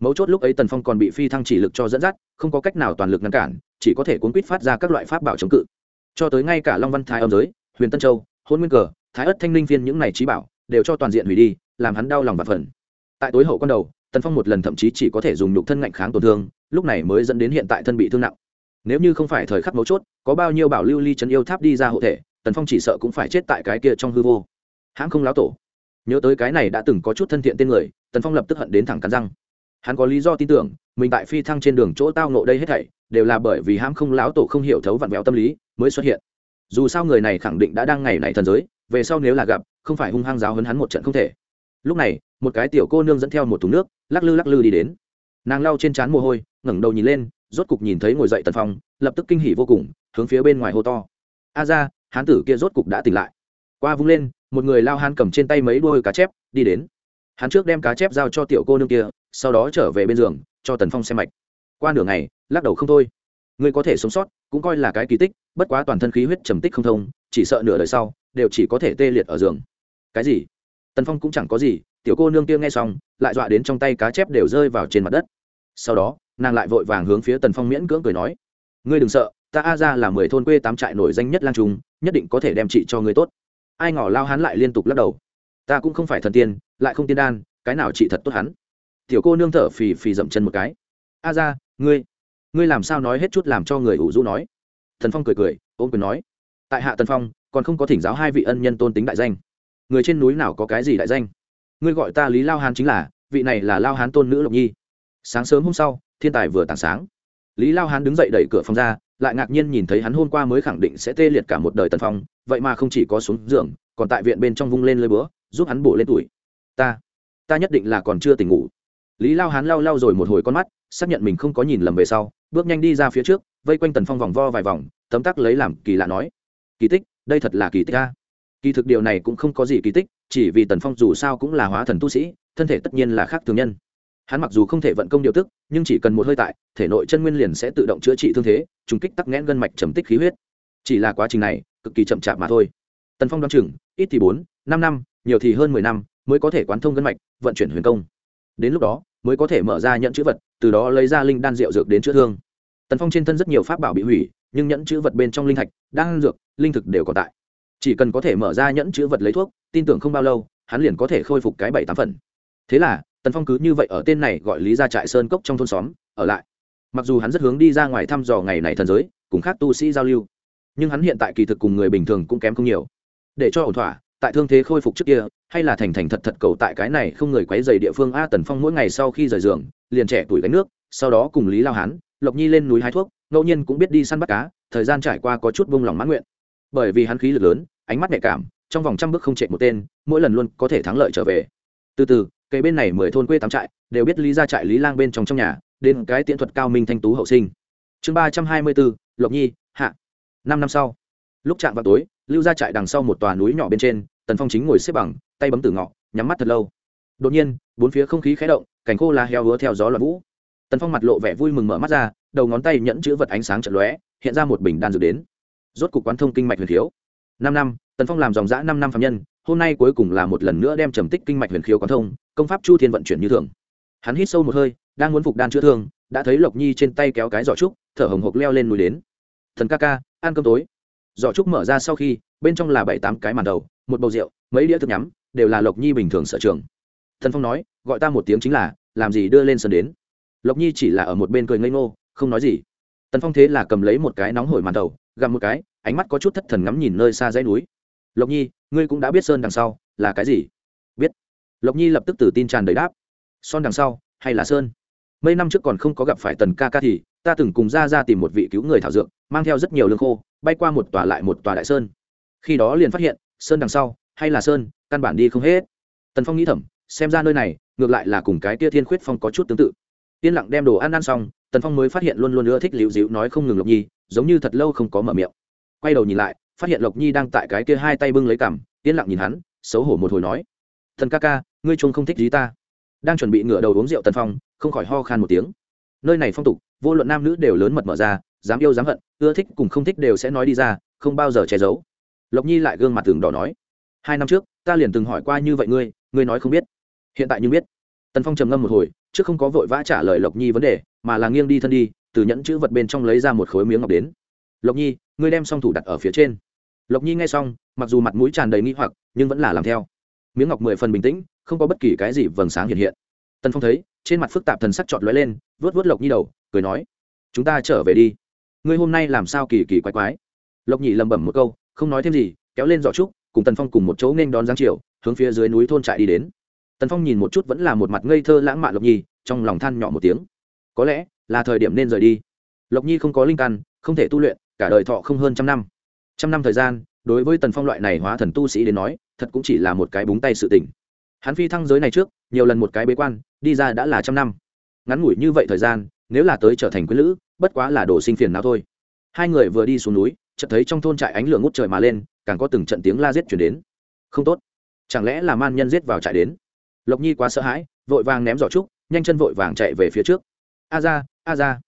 Mấu chốt lúc ấy tần phong còn bị phi thăng chỉ lực cho dẫn dắt, không có cách nào toàn lực ngăn cản, chỉ có thể cuốn quýt phát ra các loại pháp bảo chống cự cho tới ngay cả long văn thái âm giới, huyền tân châu, hôn nguyên cờ, thái ất thanh linh phiên những này trí bảo, đều cho toàn diện hủy đi, làm hắn đau lòng và phần tại tối hậu con đầu, tần phong một lần thậm chí chỉ có thể dùng nhục thân ngạnh kháng tổn thương, lúc này mới dẫn đến hiện tại thân bị thương nặng. Nếu như không phải thời khắc mấu chốt, có bao nhiêu bảo lưu ly chấn yêu tháp đi ra hộ thể, tần phong chỉ sợ cũng phải chết tại cái kia trong hư vô. Hãng không láo tổ. Nhớ tới cái này đã từng có chút thân thiện tên người, tần phong lập tức hận đến thẳng cắn răng hắn có lý do tin tưởng, mình tại phi thăng trên đường chỗ tao nộ đây hết thảy, đều là bởi vì hãm không láo tổ không hiểu thấu vặn vẹo tâm lý mới xuất hiện. Dù sao người này khẳng định đã đang ngày này thần giới, về sau nếu là gặp, không phải hung hăng giáo hấn hắn một trận không thể. Lúc này, một cái tiểu cô nương dẫn theo một thùng nước, lắc lư lắc lư đi đến. Nàng lau trên trán mồ hôi, ngẩng đầu nhìn lên, rốt cục nhìn thấy ngồi dậy tần phong, lập tức kinh hỉ vô cùng, hướng phía bên ngoài hô to. A ra, hán tử kia rốt cục đã tỉnh lại. Qua vung lên, một người lao hán cầm trên tay mấy đôi cá chép, đi đến. Hắn trước đem cá chép giao cho tiểu cô nương kia sau đó trở về bên giường, cho tần phong xem mạch. Qua nửa ngày, lắc đầu không thôi. Người có thể sống sót, cũng coi là cái kỳ tích, bất quá toàn thân khí huyết trầm tích không thông, chỉ sợ nửa đời sau, đều chỉ có thể tê liệt ở giường. Cái gì? Tần phong cũng chẳng có gì, tiểu cô nương kia nghe xong, lại dọa đến trong tay cá chép đều rơi vào trên mặt đất. Sau đó, nàng lại vội vàng hướng phía tần phong miễn cưỡng cười nói, ngươi đừng sợ, ta a ra là mười thôn quê tám trại nổi danh nhất lang trung nhất định có thể đem chị cho ngươi tốt. Ai ngỏ lao hắn lại liên tục lắc đầu, ta cũng không phải thần tiên, lại không tiên đan, cái nào chị thật tốt hắn? Tiểu cô nương thở phì phì dậm chân một cái. A ra, ngươi ngươi làm sao nói hết chút làm cho người ủ rũ nói? Thần phong cười cười, ôm quyền nói. Tại hạ tần phong, còn không có thỉnh giáo hai vị ân nhân tôn tính đại danh. Người trên núi nào có cái gì đại danh? Ngươi gọi ta lý lao hán chính là, vị này là lao hán tôn nữ lộc nhi. Sáng sớm hôm sau, thiên tài vừa tảng sáng. Lý lao hán đứng dậy đẩy cửa phòng ra, lại ngạc nhiên nhìn thấy hắn hôm qua mới khẳng định sẽ tê liệt cả một đời tần phong, vậy mà không chỉ có xuống giường, còn tại viện bên trong vung lên lơi búa, giúp hắn bổ lên tuổi. Ta ta nhất định là còn chưa tỉnh ngủ lý lao hán lao lao rồi một hồi con mắt, xác nhận mình không có nhìn lầm về sau, bước nhanh đi ra phía trước, vây quanh tần phong vòng vo vài vòng, tấm tắc lấy làm kỳ lạ nói, kỳ tích, đây thật là kỳ tích a. Kỳ thực điều này cũng không có gì kỳ tích, chỉ vì tần phong dù sao cũng là hóa thần tu sĩ, thân thể tất nhiên là khác thường nhân. Hắn mặc dù không thể vận công điều tức, nhưng chỉ cần một hơi tại, thể nội chân nguyên liền sẽ tự động chữa trị thương thế, trùng kích tắc nghẽn gân mạch trầm tích khí huyết. Chỉ là quá trình này, cực kỳ chậm chạp mà thôi. Tần phong đoán chừng, ít thì bốn, năm năm, nhiều thì hơn mười năm, mới có thể quán thông gân mạch, vận chuyển huyền công đến lúc đó mới có thể mở ra nhận chữ vật, từ đó lấy ra linh đan rượu dược đến chữa thương. Tần phong trên thân rất nhiều pháp bảo bị hủy, nhưng nhẫn chữ vật bên trong linh thạch, đan dược, linh thực đều còn tại. Chỉ cần có thể mở ra nhẫn chữ vật lấy thuốc, tin tưởng không bao lâu, hắn liền có thể khôi phục cái bảy tám phần. Thế là, tần phong cứ như vậy ở tên này gọi lý ra trại sơn cốc trong thôn xóm, ở lại. Mặc dù hắn rất hướng đi ra ngoài thăm dò ngày này thần giới, cùng khác tu sĩ giao lưu, nhưng hắn hiện tại kỳ thực cùng người bình thường cũng kém không nhiều. Để cho ổn thỏa tại thương thế khôi phục trước kia, hay là thành thành thật thật cầu tại cái này không người quấy dày địa phương a tần phong mỗi ngày sau khi rời giường, liền trẻ tuổi gánh nước, sau đó cùng lý lao hán, lộc nhi lên núi hái thuốc, ngẫu nhiên cũng biết đi săn bắt cá, thời gian trải qua có chút vung lòng mãn nguyện. Bởi vì hắn khí lực lớn, ánh mắt nhạy cảm, trong vòng trăm bước không chạy một tên, mỗi lần luôn có thể thắng lợi trở về. Từ từ cây bên này mười thôn quê tám trại, đều biết lý ra trại lý lang bên trong trong nhà, đến cái tiễn thuật cao minh thanh tú hậu sinh. Chương ba trăm hai mươi bốn lộc nhi, hạ. Năm năm sau, lúc chạm vào tối lưu ra trại đằng sau một tòa núi nhỏ bên trên, tần phong chính ngồi xếp bằng, tay bấm tử ngọ, nhắm mắt thật lâu. Đột nhiên, bốn phía không khí khé động cảnh khô la heo hứa theo gió loạn vũ. Tần phong mặt lộ vẻ vui mừng mở mắt ra, đầu ngón tay nhẫn chữ vật ánh sáng trận lóe, hiện ra một bình đan dược đến. Rốt cục quán thông kinh mạch huyền khiếu. Năm năm, tần phong làm dòng dã năm năm phạm nhân, hôm nay cuối cùng là một lần nữa đem trầm tích kinh mạch huyền khiếu quán thông, công pháp chu thiên vận chuyển như thường. Hắn hít sâu một hơi, đang muốn phục đan chữa thương, đã thấy lộc nhi trên tay kéo cái giỏ trúc, thở hồng hộc leo lên núi đến. Thần ca ca, ăn cơm tối giỏ trúc mở ra sau khi, bên trong là bảy tám cái màn đầu, một bầu rượu, mấy đĩa thức nhắm, đều là lộc nhi bình thường sở trường. Thần phong nói, gọi ta một tiếng chính là, làm gì đưa lên sân đến? Lộc nhi chỉ là ở một bên cười ngây ngô, không nói gì. Tần phong thế là cầm lấy một cái nóng hổi màn đầu, gặm một cái, ánh mắt có chút thất thần ngắm nhìn nơi xa dãy núi. Lộc nhi, ngươi cũng đã biết sơn đằng sau là cái gì? Biết. Lộc nhi lập tức tự tin tràn đầy đáp. Son đằng sau hay là sơn? Mấy năm trước còn không có gặp phải tần ca ca thì, ta từng cùng ra ra tìm một vị cứu người thảo dược, mang theo rất nhiều lương khô bay qua một tòa lại một tòa đại sơn. Khi đó liền phát hiện, sơn đằng sau, hay là sơn, căn bản đi không hết. Tần phong nghĩ thầm, xem ra nơi này, ngược lại là cùng cái tia thiên khuyết phong có chút tương tự. Yên lặng đem đồ ăn ăn xong, tần phong mới phát hiện luôn luôn ưa thích liễu dịu nói không ngừng lộc nhi, giống như thật lâu không có mở miệng. Quay đầu nhìn lại, phát hiện lộc nhi đang tại cái kia hai tay bưng lấy cằm, yên lặng nhìn hắn, xấu hổ một hồi nói. Thần ca ca, ngươi chung không thích gì ta. Đang chuẩn bị ngửa đầu uống rượu tần phong, không khỏi ho khan một tiếng. Nơi này phong tục, vô luận nam nữ đều lớn mật mở ra dám yêu dám hận, ưa thích cùng không thích đều sẽ nói đi ra, không bao giờ che giấu. Lộc nhi lại gương mặt tường đỏ nói, hai năm trước, ta liền từng hỏi qua như vậy ngươi ngươi nói không biết. Hiện tại như biết. Tần phong trầm ngâm một hồi chứ không có vội vã trả lời lộc nhi vấn đề, mà là nghiêng đi thân đi, từ nhẫn chữ vật bên trong lấy ra một khối miếng ngọc đến. Lộc nhi, ngươi đem xong thủ đặt ở phía trên. Lộc nhi nghe xong, mặc dù mặt mũi tràn đầy nghi hoặc, nhưng vẫn là làm theo. Miếng ngọc mười phần bình tĩnh, không có bất kỳ cái gì vầng sáng hiện hiện. Tần phong thấy, trên mặt phức tạp thần sắc trọt lóe lên vớt vớt lộc nhi đầu, cười nói, chúng ta trở về đi ngươi hôm nay làm sao kỳ kỳ quái quái? Lộc nhị lầm bẩm một câu, không nói thêm gì, kéo lên giỏ trúc, cùng tần phong cùng một chỗ nên đón giáng chiều hướng phía dưới núi thôn trại đi đến. Tần phong nhìn một chút vẫn là một mặt ngây thơ lãng mạn lộc nhi trong lòng than nhỏ một tiếng. Có lẽ là thời điểm nên rời đi. Lộc nhi không có linh căn, không thể tu luyện, cả đời thọ không hơn trăm năm. Trăm năm thời gian, đối với tần phong loại này hóa thần tu sĩ đến nói, thật cũng chỉ là một cái búng tay sự tỉnh hắn phi thăng giới này trước, nhiều lần một cái bế quan, đi ra đã là trăm năm. Ngắn ngủi như vậy thời gian nếu là tới trở thành quý lữ, bất quá là đồ sinh phiền nào thôi. Hai người vừa đi xuống núi, chợt thấy trong thôn trại ánh lửa ngút trời mà lên, càng có từng trận tiếng la giết chuyển đến. Không tốt, chẳng lẽ là man nhân giết vào trại đến? Lộc nhi quá sợ hãi, vội vàng ném giỏ trúc, nhanh chân vội vàng chạy về phía trước. A ra a ra.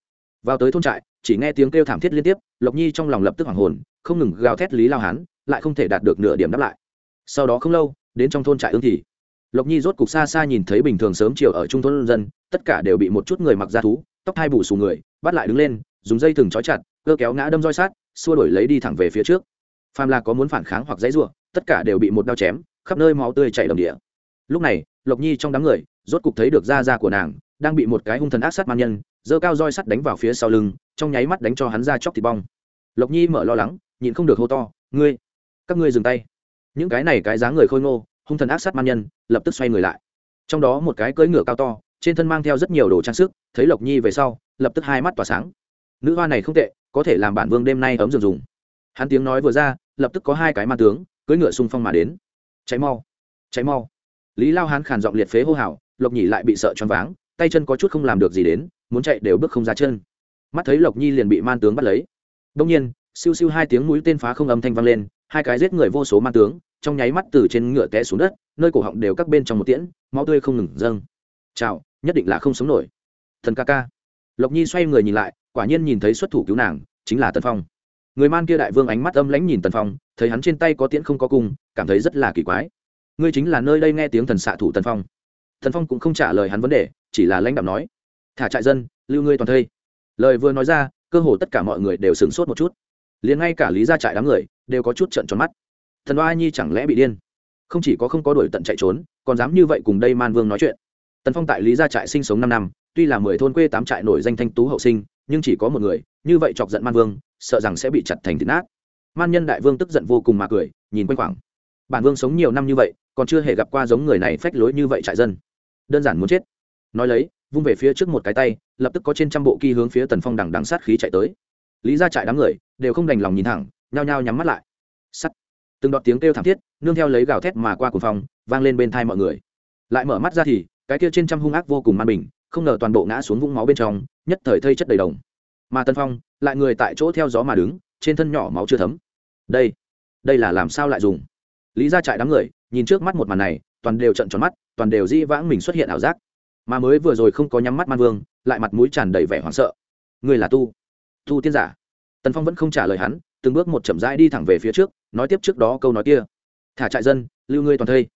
Vào tới thôn trại, chỉ nghe tiếng kêu thảm thiết liên tiếp, lộc nhi trong lòng lập tức hoảng hồn, không ngừng gào thét lý lao hán, lại không thể đạt được nửa điểm đáp lại. Sau đó không lâu, đến trong thôn trại ương thì, lộc nhi rốt cục xa xa nhìn thấy bình thường sớm chiều ở trung thôn dân, tất cả đều bị một chút người mặc da thú tóc hai bù xù người, bắt lại đứng lên, dùng dây thừng trói chặt, cơ kéo ngã đâm roi sát, xua đổi lấy đi thẳng về phía trước. Phàm là có muốn phản kháng hoặc dãy ruộng tất cả đều bị một đao chém, khắp nơi máu tươi chảy đầm địa. Lúc này, lộc nhi trong đám người, rốt cục thấy được da da của nàng, đang bị một cái hung thần ác sát man nhân, giơ cao roi sắt đánh vào phía sau lưng, trong nháy mắt đánh cho hắn ra chóc thịt bong. Lộc nhi mở lo lắng, nhịn không được hô to, ngươi, các ngươi dừng tay. Những cái này cái dáng người khôi ngô, hung thần ác sát man nhân, lập tức xoay người lại. Trong đó một cái cưỡi ngựa cao to trên thân mang theo rất nhiều đồ trang sức, thấy lộc nhi về sau, lập tức hai mắt tỏa sáng. Nữ hoa này không tệ, có thể làm bản vương đêm nay ấm giường dùng. Hắn tiếng nói vừa ra, lập tức có hai cái ma tướng, cưỡi ngựa xung phong mà đến. Cháy mau cháy mau. Lý lao hán khàn giọng liệt phế hô hào, lộc nhỉ lại bị sợ choáng váng, tay chân có chút không làm được gì đến, muốn chạy đều bước không ra chân. Mắt thấy lộc nhi liền bị man tướng bắt lấy. Đông nhiên, siêu siêu hai tiếng mũi tên phá không âm thanh vang lên, hai cái giết người vô số man tướng, trong nháy mắt từ trên ngựa té xuống đất, nơi cổ họng đều các bên trong một tiễn, máu tươi không ngừng dâng. Chào nhất định là không sống nổi. Thần ca ca. Lộc nhi xoay người nhìn lại, quả nhiên nhìn thấy xuất thủ cứu nàng, chính là tần phong. Người man kia đại vương ánh mắt âm lãnh nhìn tần phong, thấy hắn trên tay có tiễn không có cung, cảm thấy rất là kỳ quái. Ngươi chính là nơi đây nghe tiếng thần xạ thủ tần phong. Tần phong cũng không trả lời hắn vấn đề, chỉ là lãnh đạo nói, thả trại dân, lưu ngươi toàn thây. Lời vừa nói ra, cơ hồ tất cả mọi người đều sửng sốt một chút. Liền ngay cả lý gia trại đám người đều có chút trận tròn mắt. Thần oa nhi chẳng lẽ bị điên? Không chỉ có không có đuổi tận chạy trốn, còn dám như vậy cùng đây man vương nói chuyện tần phong tại lý gia trại sinh sống năm năm, tuy là mười thôn quê tám trại nổi danh thanh tú hậu sinh, nhưng chỉ có một người, như vậy chọc giận man vương, sợ rằng sẽ bị chặt thành thịt nát. Man nhân đại vương tức giận vô cùng mà cười, nhìn quanh khoảng bản vương sống nhiều năm như vậy, còn chưa hề gặp qua giống người này phách lối như vậy trại dân. Đơn giản muốn chết. Nói lấy, vung về phía trước một cái tay, lập tức có trên trăm bộ kỳ hướng phía tần phong đằng đằng sát khí chạy tới. Lý ra trại đám người, đều không đành lòng nhìn thẳng, nhao nhao nhắm mắt lại. Sắt. Từng đoạn tiếng kêu thảm thiết, nương theo lấy gào thét mà qua cuồng phòng vang lên bên thai mọi người. Lại mở mắt ra thì cái kia trên trăm hung ác vô cùng man bình, không ngờ toàn bộ ngã xuống vũng máu bên trong, nhất thời thây chất đầy đồng. Mà tân phong, lại người tại chỗ theo gió mà đứng, trên thân nhỏ máu chưa thấm. Đây đây là làm sao lại dùng? Lý ra trại đám người, nhìn trước mắt một màn này, toàn đều trận tròn mắt, toàn đều di vãng mình xuất hiện ảo giác. Mà mới vừa rồi không có nhắm mắt man vương, lại mặt mũi tràn đầy vẻ hoảng sợ. Người là tu tu tiên giả. Tần phong vẫn không trả lời hắn, từng bước một chậm rãi đi thẳng về phía trước, nói tiếp trước đó câu nói kia. Thả trại dân, lưu ngươi toàn thây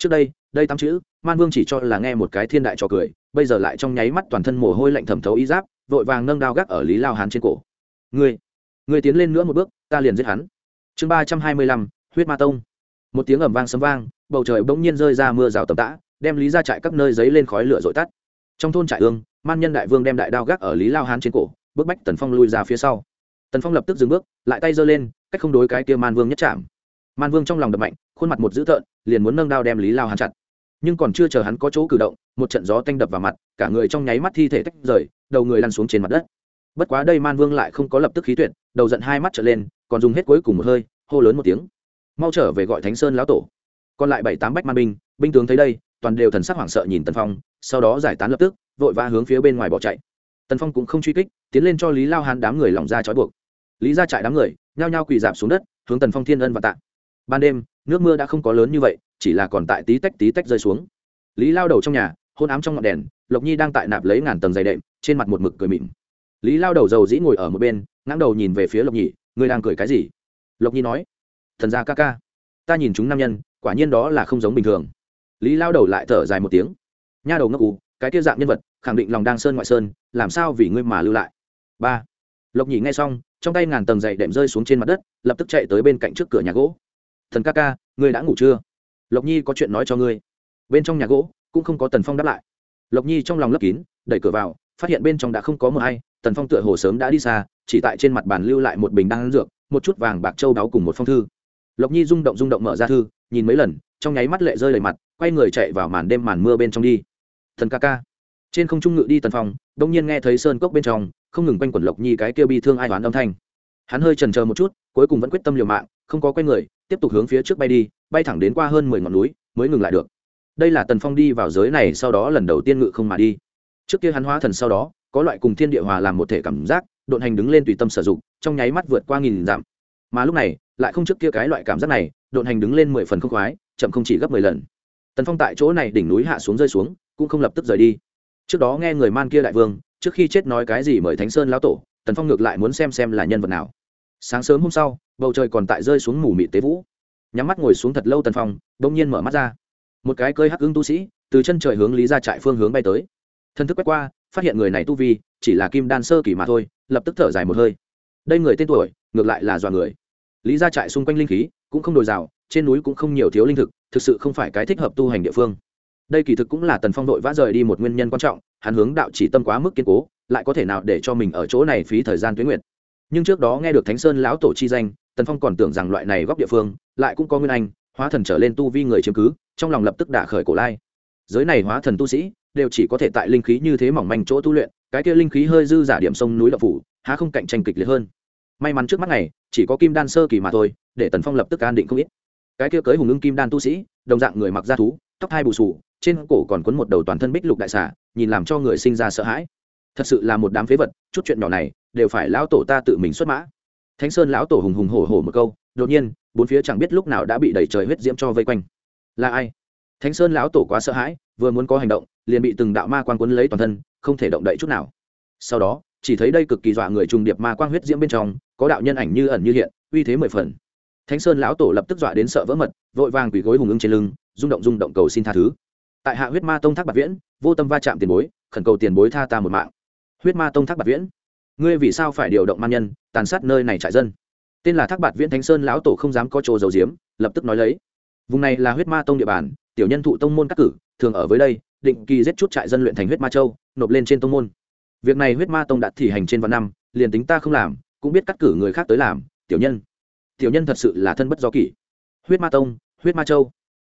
trước đây đây tám chữ, man vương chỉ cho là nghe một cái thiên đại trò cười, bây giờ lại trong nháy mắt toàn thân mồ hôi lạnh thẩm thấu y giáp, vội vàng nâng đao gác ở lý lao hán trên cổ. Ngươi ngươi tiến lên nữa một bước, ta liền giết hắn. Chương ba trăm hai mươi lăm, huyết ma tông. Một tiếng ẩm vang sấm vang, bầu trời bỗng nhiên rơi ra mưa rào tầm tã, đem lý ra trại các nơi giấy lên khói lửa dội tắt. Trong thôn trại ương, man nhân đại vương đem đại đao gác ở lý lao hán trên cổ bức bách tần phong lui ra phía sau. Tần phong lập tức dừng bước, lại tay giơ lên, cách không đối cái kia man vương nhất chạm man vương trong lòng đập mạnh, khuôn mặt một dữ tợn, liền muốn nâng đao đem lý lao hán chặt. Nhưng còn chưa chờ hắn có chỗ cử động, một trận gió tanh đập vào mặt, cả người trong nháy mắt thi thể tách rời, đầu người lăn xuống trên mặt đất. Bất quá đây man vương lại không có lập tức khí tuyệt, đầu giận hai mắt trở lên, còn dùng hết cuối cùng một hơi, hô lớn một tiếng. Mau trở về gọi thánh sơn lão tổ. Còn lại bảy tám bách man binh binh tướng thấy đây, toàn đều thần sắc hoảng sợ nhìn tần phong, sau đó giải tán lập tức, vội vã hướng phía bên ngoài bỏ chạy. Tần phong cũng không truy kích, tiến lên cho lý lao hán đám người lỏng ra trói buộc. Lý ra trại đám người, nhao nhao quỳ dạp xuống đất, hướng tần phong thiên ân và tạ ban đêm, nước mưa đã không có lớn như vậy, chỉ là còn tại tí tách tí tách rơi xuống. Lý lao đầu trong nhà, hôn ám trong ngọn đèn, lộc nhi đang tại nạp lấy ngàn tầng dày đệm, trên mặt một mực cười mịn lý lao đầu dầu dĩ ngồi ở một bên ngãng đầu nhìn về phía lộc nhi, ngươi đang cười cái gì? Lộc nhi nói, thần gia ca ca, ta nhìn chúng nam nhân, quả nhiên đó là không giống bình thường. Lý lao đầu lại thở dài một tiếng, nha đầu ngốc ù cái kia dạng nhân vật, khẳng định lòng đang sơn ngoại sơn, làm sao vì ngươi mà lưu lại? Ba, lộc nhị nghe xong, trong tay ngàn tầng dày đệm rơi xuống trên mặt đất, lập tức chạy tới bên cạnh trước cửa nhà gỗ thần ca ca, ngươi đã ngủ chưa? Lộc nhi có chuyện nói cho ngươi. Bên trong nhà gỗ cũng không có tần phong đáp lại. Lộc nhi trong lòng lấp kín, đẩy cửa vào, phát hiện bên trong đã không có mờ hay tần phong tựa hồ sớm đã đi xa, chỉ tại trên mặt bàn lưu lại một bình đan dược, một chút vàng bạc châu đáo cùng một phong thư. Lộc nhi rung động rung động mở ra thư, nhìn mấy lần, trong nháy mắt lệ rơi đầy mặt, quay người chạy vào màn đêm màn mưa bên trong đi. Thần ca ca. Trên không trung ngự đi tần phong, đông nhiên nghe thấy sơn cốc bên trong, không ngừng quanh quẩn lộc nhi cái kia bi thương ai toán âm thanh. Hắn hơi trần chờ một chút, cuối cùng vẫn quyết tâm liều mạng không có quay người, tiếp tục hướng phía trước bay đi, bay thẳng đến qua hơn mười ngọn núi, mới ngừng lại được. Đây là tần phong đi vào giới này sau đó lần đầu tiên ngự không mà đi. Trước kia hắn hóa thần sau đó, có loại cùng thiên địa hòa làm một thể cảm giác, độn hành đứng lên tùy tâm sử dụng, trong nháy mắt vượt qua nghìn dặm. Mà lúc này, lại không trước kia cái loại cảm giác này, độn hành đứng lên mười phần không khoái, chậm không chỉ gấp mười lần. Tần phong tại chỗ này đỉnh núi hạ xuống rơi xuống, cũng không lập tức rời đi. Trước đó nghe người man kia đại vương, trước khi chết nói cái gì mời thánh sơn lão tổ, tần phong ngược lại muốn xem xem là nhân vật nào. Sáng sớm hôm sau bầu trời còn tại rơi xuống mù mịt tế vũ. Nhắm mắt ngồi xuống thật lâu tần phong, bỗng nhiên mở mắt ra. Một cái cơi hắc ứng tu sĩ, từ chân trời hướng lý ra trại phương hướng bay tới. Thân thức quét qua, phát hiện người này tu vi, chỉ là kim đan sơ kỳ mà thôi, lập tức thở dài một hơi. Đây người tên tuổi, ngược lại là dọa người. Lý ra trại xung quanh linh khí, cũng không đồi dào trên núi cũng không nhiều thiếu linh thực thực sự không phải cái thích hợp tu hành địa phương. Đây kỳ thực cũng là tần phong đội vã rời đi một nguyên nhân quan trọng, hắn hướng đạo chỉ tâm quá mức kiên cố, lại có thể nào để cho mình ở chỗ này phí thời gian tuyến nguyện. Nhưng trước đó nghe được thánh sơn lão tổ chi danh tần phong còn tưởng rằng loại này góc địa phương lại cũng có nguyên anh, hóa thần trở lên tu vi người chiếm cứ, trong lòng lập tức đả khởi cổ lai. Giới này hóa thần tu sĩ đều chỉ có thể tại linh khí như thế mỏng manh chỗ tu luyện, cái kia linh khí hơi dư giả điểm sông núi đậu phủ, há không cạnh tranh kịch liệt hơn. May mắn trước mắt này, chỉ có kim đan sơ kỳ mà thôi, để tần phong lập tức an định không ít. Cái kia cưới hùng ưng kim đan tu sĩ, đồng dạng người mặc da thú, tóc hai bù sù trên cổ còn quấn một đầu toàn thân bích lục đại xả nhìn làm cho người sinh ra sợ hãi. Thật sự là một đám phế vật, chút chuyện nhỏ này đều phải lão tổ ta tự mình xuất mã thánh sơn lão tổ hùng hùng hổ hổ một câu, đột nhiên, bốn phía chẳng biết lúc nào đã bị đẩy trời huyết diễm cho vây quanh. Là ai? Thánh sơn lão tổ quá sợ hãi, vừa muốn có hành động, liền bị từng đạo ma quan quấn lấy toàn thân, không thể động đậy chút nào. Sau đó, chỉ thấy đây cực kỳ dọa người trùng điệp ma quang huyết diễm bên trong, có đạo nhân ảnh như ẩn như hiện, uy thế mười phần. Thánh sơn lão tổ lập tức dọa đến sợ vỡ mật, vội vàng quỳ gối hùng ưng trên lưng, rung động rung động cầu xin tha thứ. Tại hạ huyết ma tông thác bạc viễn, vô tâm va chạm tiền bối, khẩn cầu tiền bối tha ta một mạng. Huyết ma tông thác bạc viễn ngươi vì sao phải điều động man nhân, tàn sát nơi này trại dân? Tên là thác bạt viễn thánh sơn lão tổ không dám có chỗ dầu diếm lập tức nói lấy. Vùng này là huyết ma tông địa bàn, tiểu nhân thụ tông môn các cử, thường ở với đây, định kỳ giết chút trại dân luyện thành huyết ma châu, nộp lên trên tông môn. Việc này huyết ma tông đã thi hành trên vạn năm, liền tính ta không làm, cũng biết cắt cử người khác tới làm, tiểu nhân. Tiểu nhân thật sự là thân bất do kỷ. Huyết ma tông, huyết ma châu.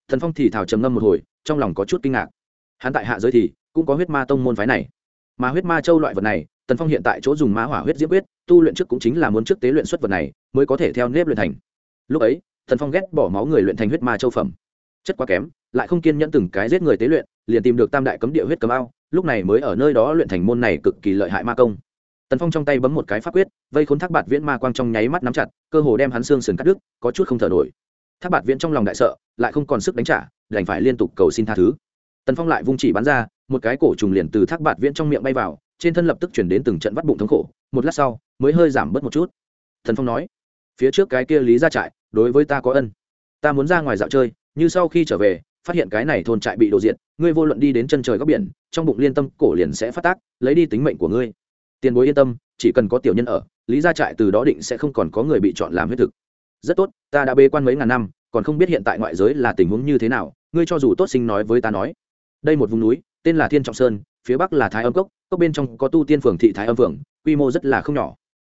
Thần phong thì thảo trầm ngâm một hồi, trong lòng có chút kinh ngạc. Hắn tại hạ giới thì, cũng có huyết ma tông môn phái này. Mà huyết ma châu loại vật này tần phong hiện tại chỗ dùng ma hỏa huyết diễm quyết, tu luyện trước cũng chính là muốn trước tế luyện xuất vật này, mới có thể theo nếp luyện thành. Lúc ấy, tần phong ghét bỏ máu người luyện thành huyết ma châu phẩm. Chất quá kém, lại không kiên nhẫn từng cái giết người tế luyện, liền tìm được tam đại cấm địa huyết cấm ao, lúc này mới ở nơi đó luyện thành môn này cực kỳ lợi hại ma công. Tần phong trong tay bấm một cái pháp quyết, vây khốn thác bạt viễn ma quang trong nháy mắt nắm chặt, cơ hồ đem hắn xương sườn cắt đứt, có chút không thở nổi. Thác bạt viễn trong lòng đại sợ, lại không còn sức đánh trả, đành phải liên tục cầu xin tha thứ tần phong lại vung chỉ bắn ra, một cái cổ trùng liền từ thác bạt viễn trong miệng bay vào, trên thân lập tức chuyển đến từng trận vắt bụng thống khổ, một lát sau, mới hơi giảm bớt một chút. Thần phong nói, phía trước cái kia lý ra trại, đối với ta có ân. Ta muốn ra ngoài dạo chơi, như sau khi trở về, phát hiện cái này thôn trại bị đổ diện ngươi vô luận đi đến chân trời góc biển, trong bụng liên tâm cổ liền sẽ phát tác, lấy đi tính mệnh của ngươi. Tiền bối yên tâm, chỉ cần có tiểu nhân ở, lý gia trại từ đó định sẽ không còn có người bị chọn làm huyết thực. Rất tốt, ta đã bê quan mấy ngàn năm, còn không biết hiện tại ngoại giới là tình huống như thế nào, ngươi cho dù tốt sinh nói với ta nói đây một vùng núi, tên là thiên trọng sơn, phía bắc là thái âm cốc cốc bên trong có tu tiên phường thị thái âm phường, quy mô rất là không nhỏ.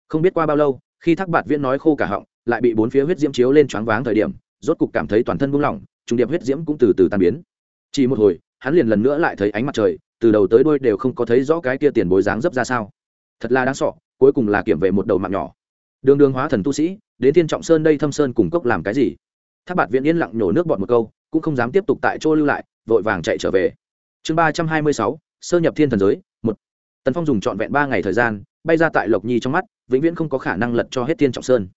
Không biết qua bao lâu, khi thác bạt viễn nói khô cả họng, lại bị bốn phía huyết diễm chiếu lên choáng váng thời điểm, rốt cục cảm thấy toàn thân buông lỏng trùng điệp huyết diễm cũng từ từ tan biến. Chỉ một hồi, hắn liền lần nữa lại thấy ánh mặt trời, từ đầu tới đuôi đều không có thấy rõ cái kia tiền bối dáng dấp ra sao. Thật là đáng sọ cuối cùng là kiểm về một đầu mạng nhỏ. Đường đường hóa thần tu sĩ, đến thiên trọng sơn đây thâm sơn cùng cốc làm cái gì? Tháp bạt viện yên lặng nhổ nước bọt một câu, cũng không dám tiếp tục tại chỗ lưu lại vội vàng chạy trở về. Chương ba trăm hai mươi sáu, sơ nhập thiên thần giới, một. Tần phong dùng trọn vẹn ba ngày thời gian, bay ra tại lộc nhi trong mắt, vĩnh viễn không có khả năng lật cho hết thiên trọng sơn.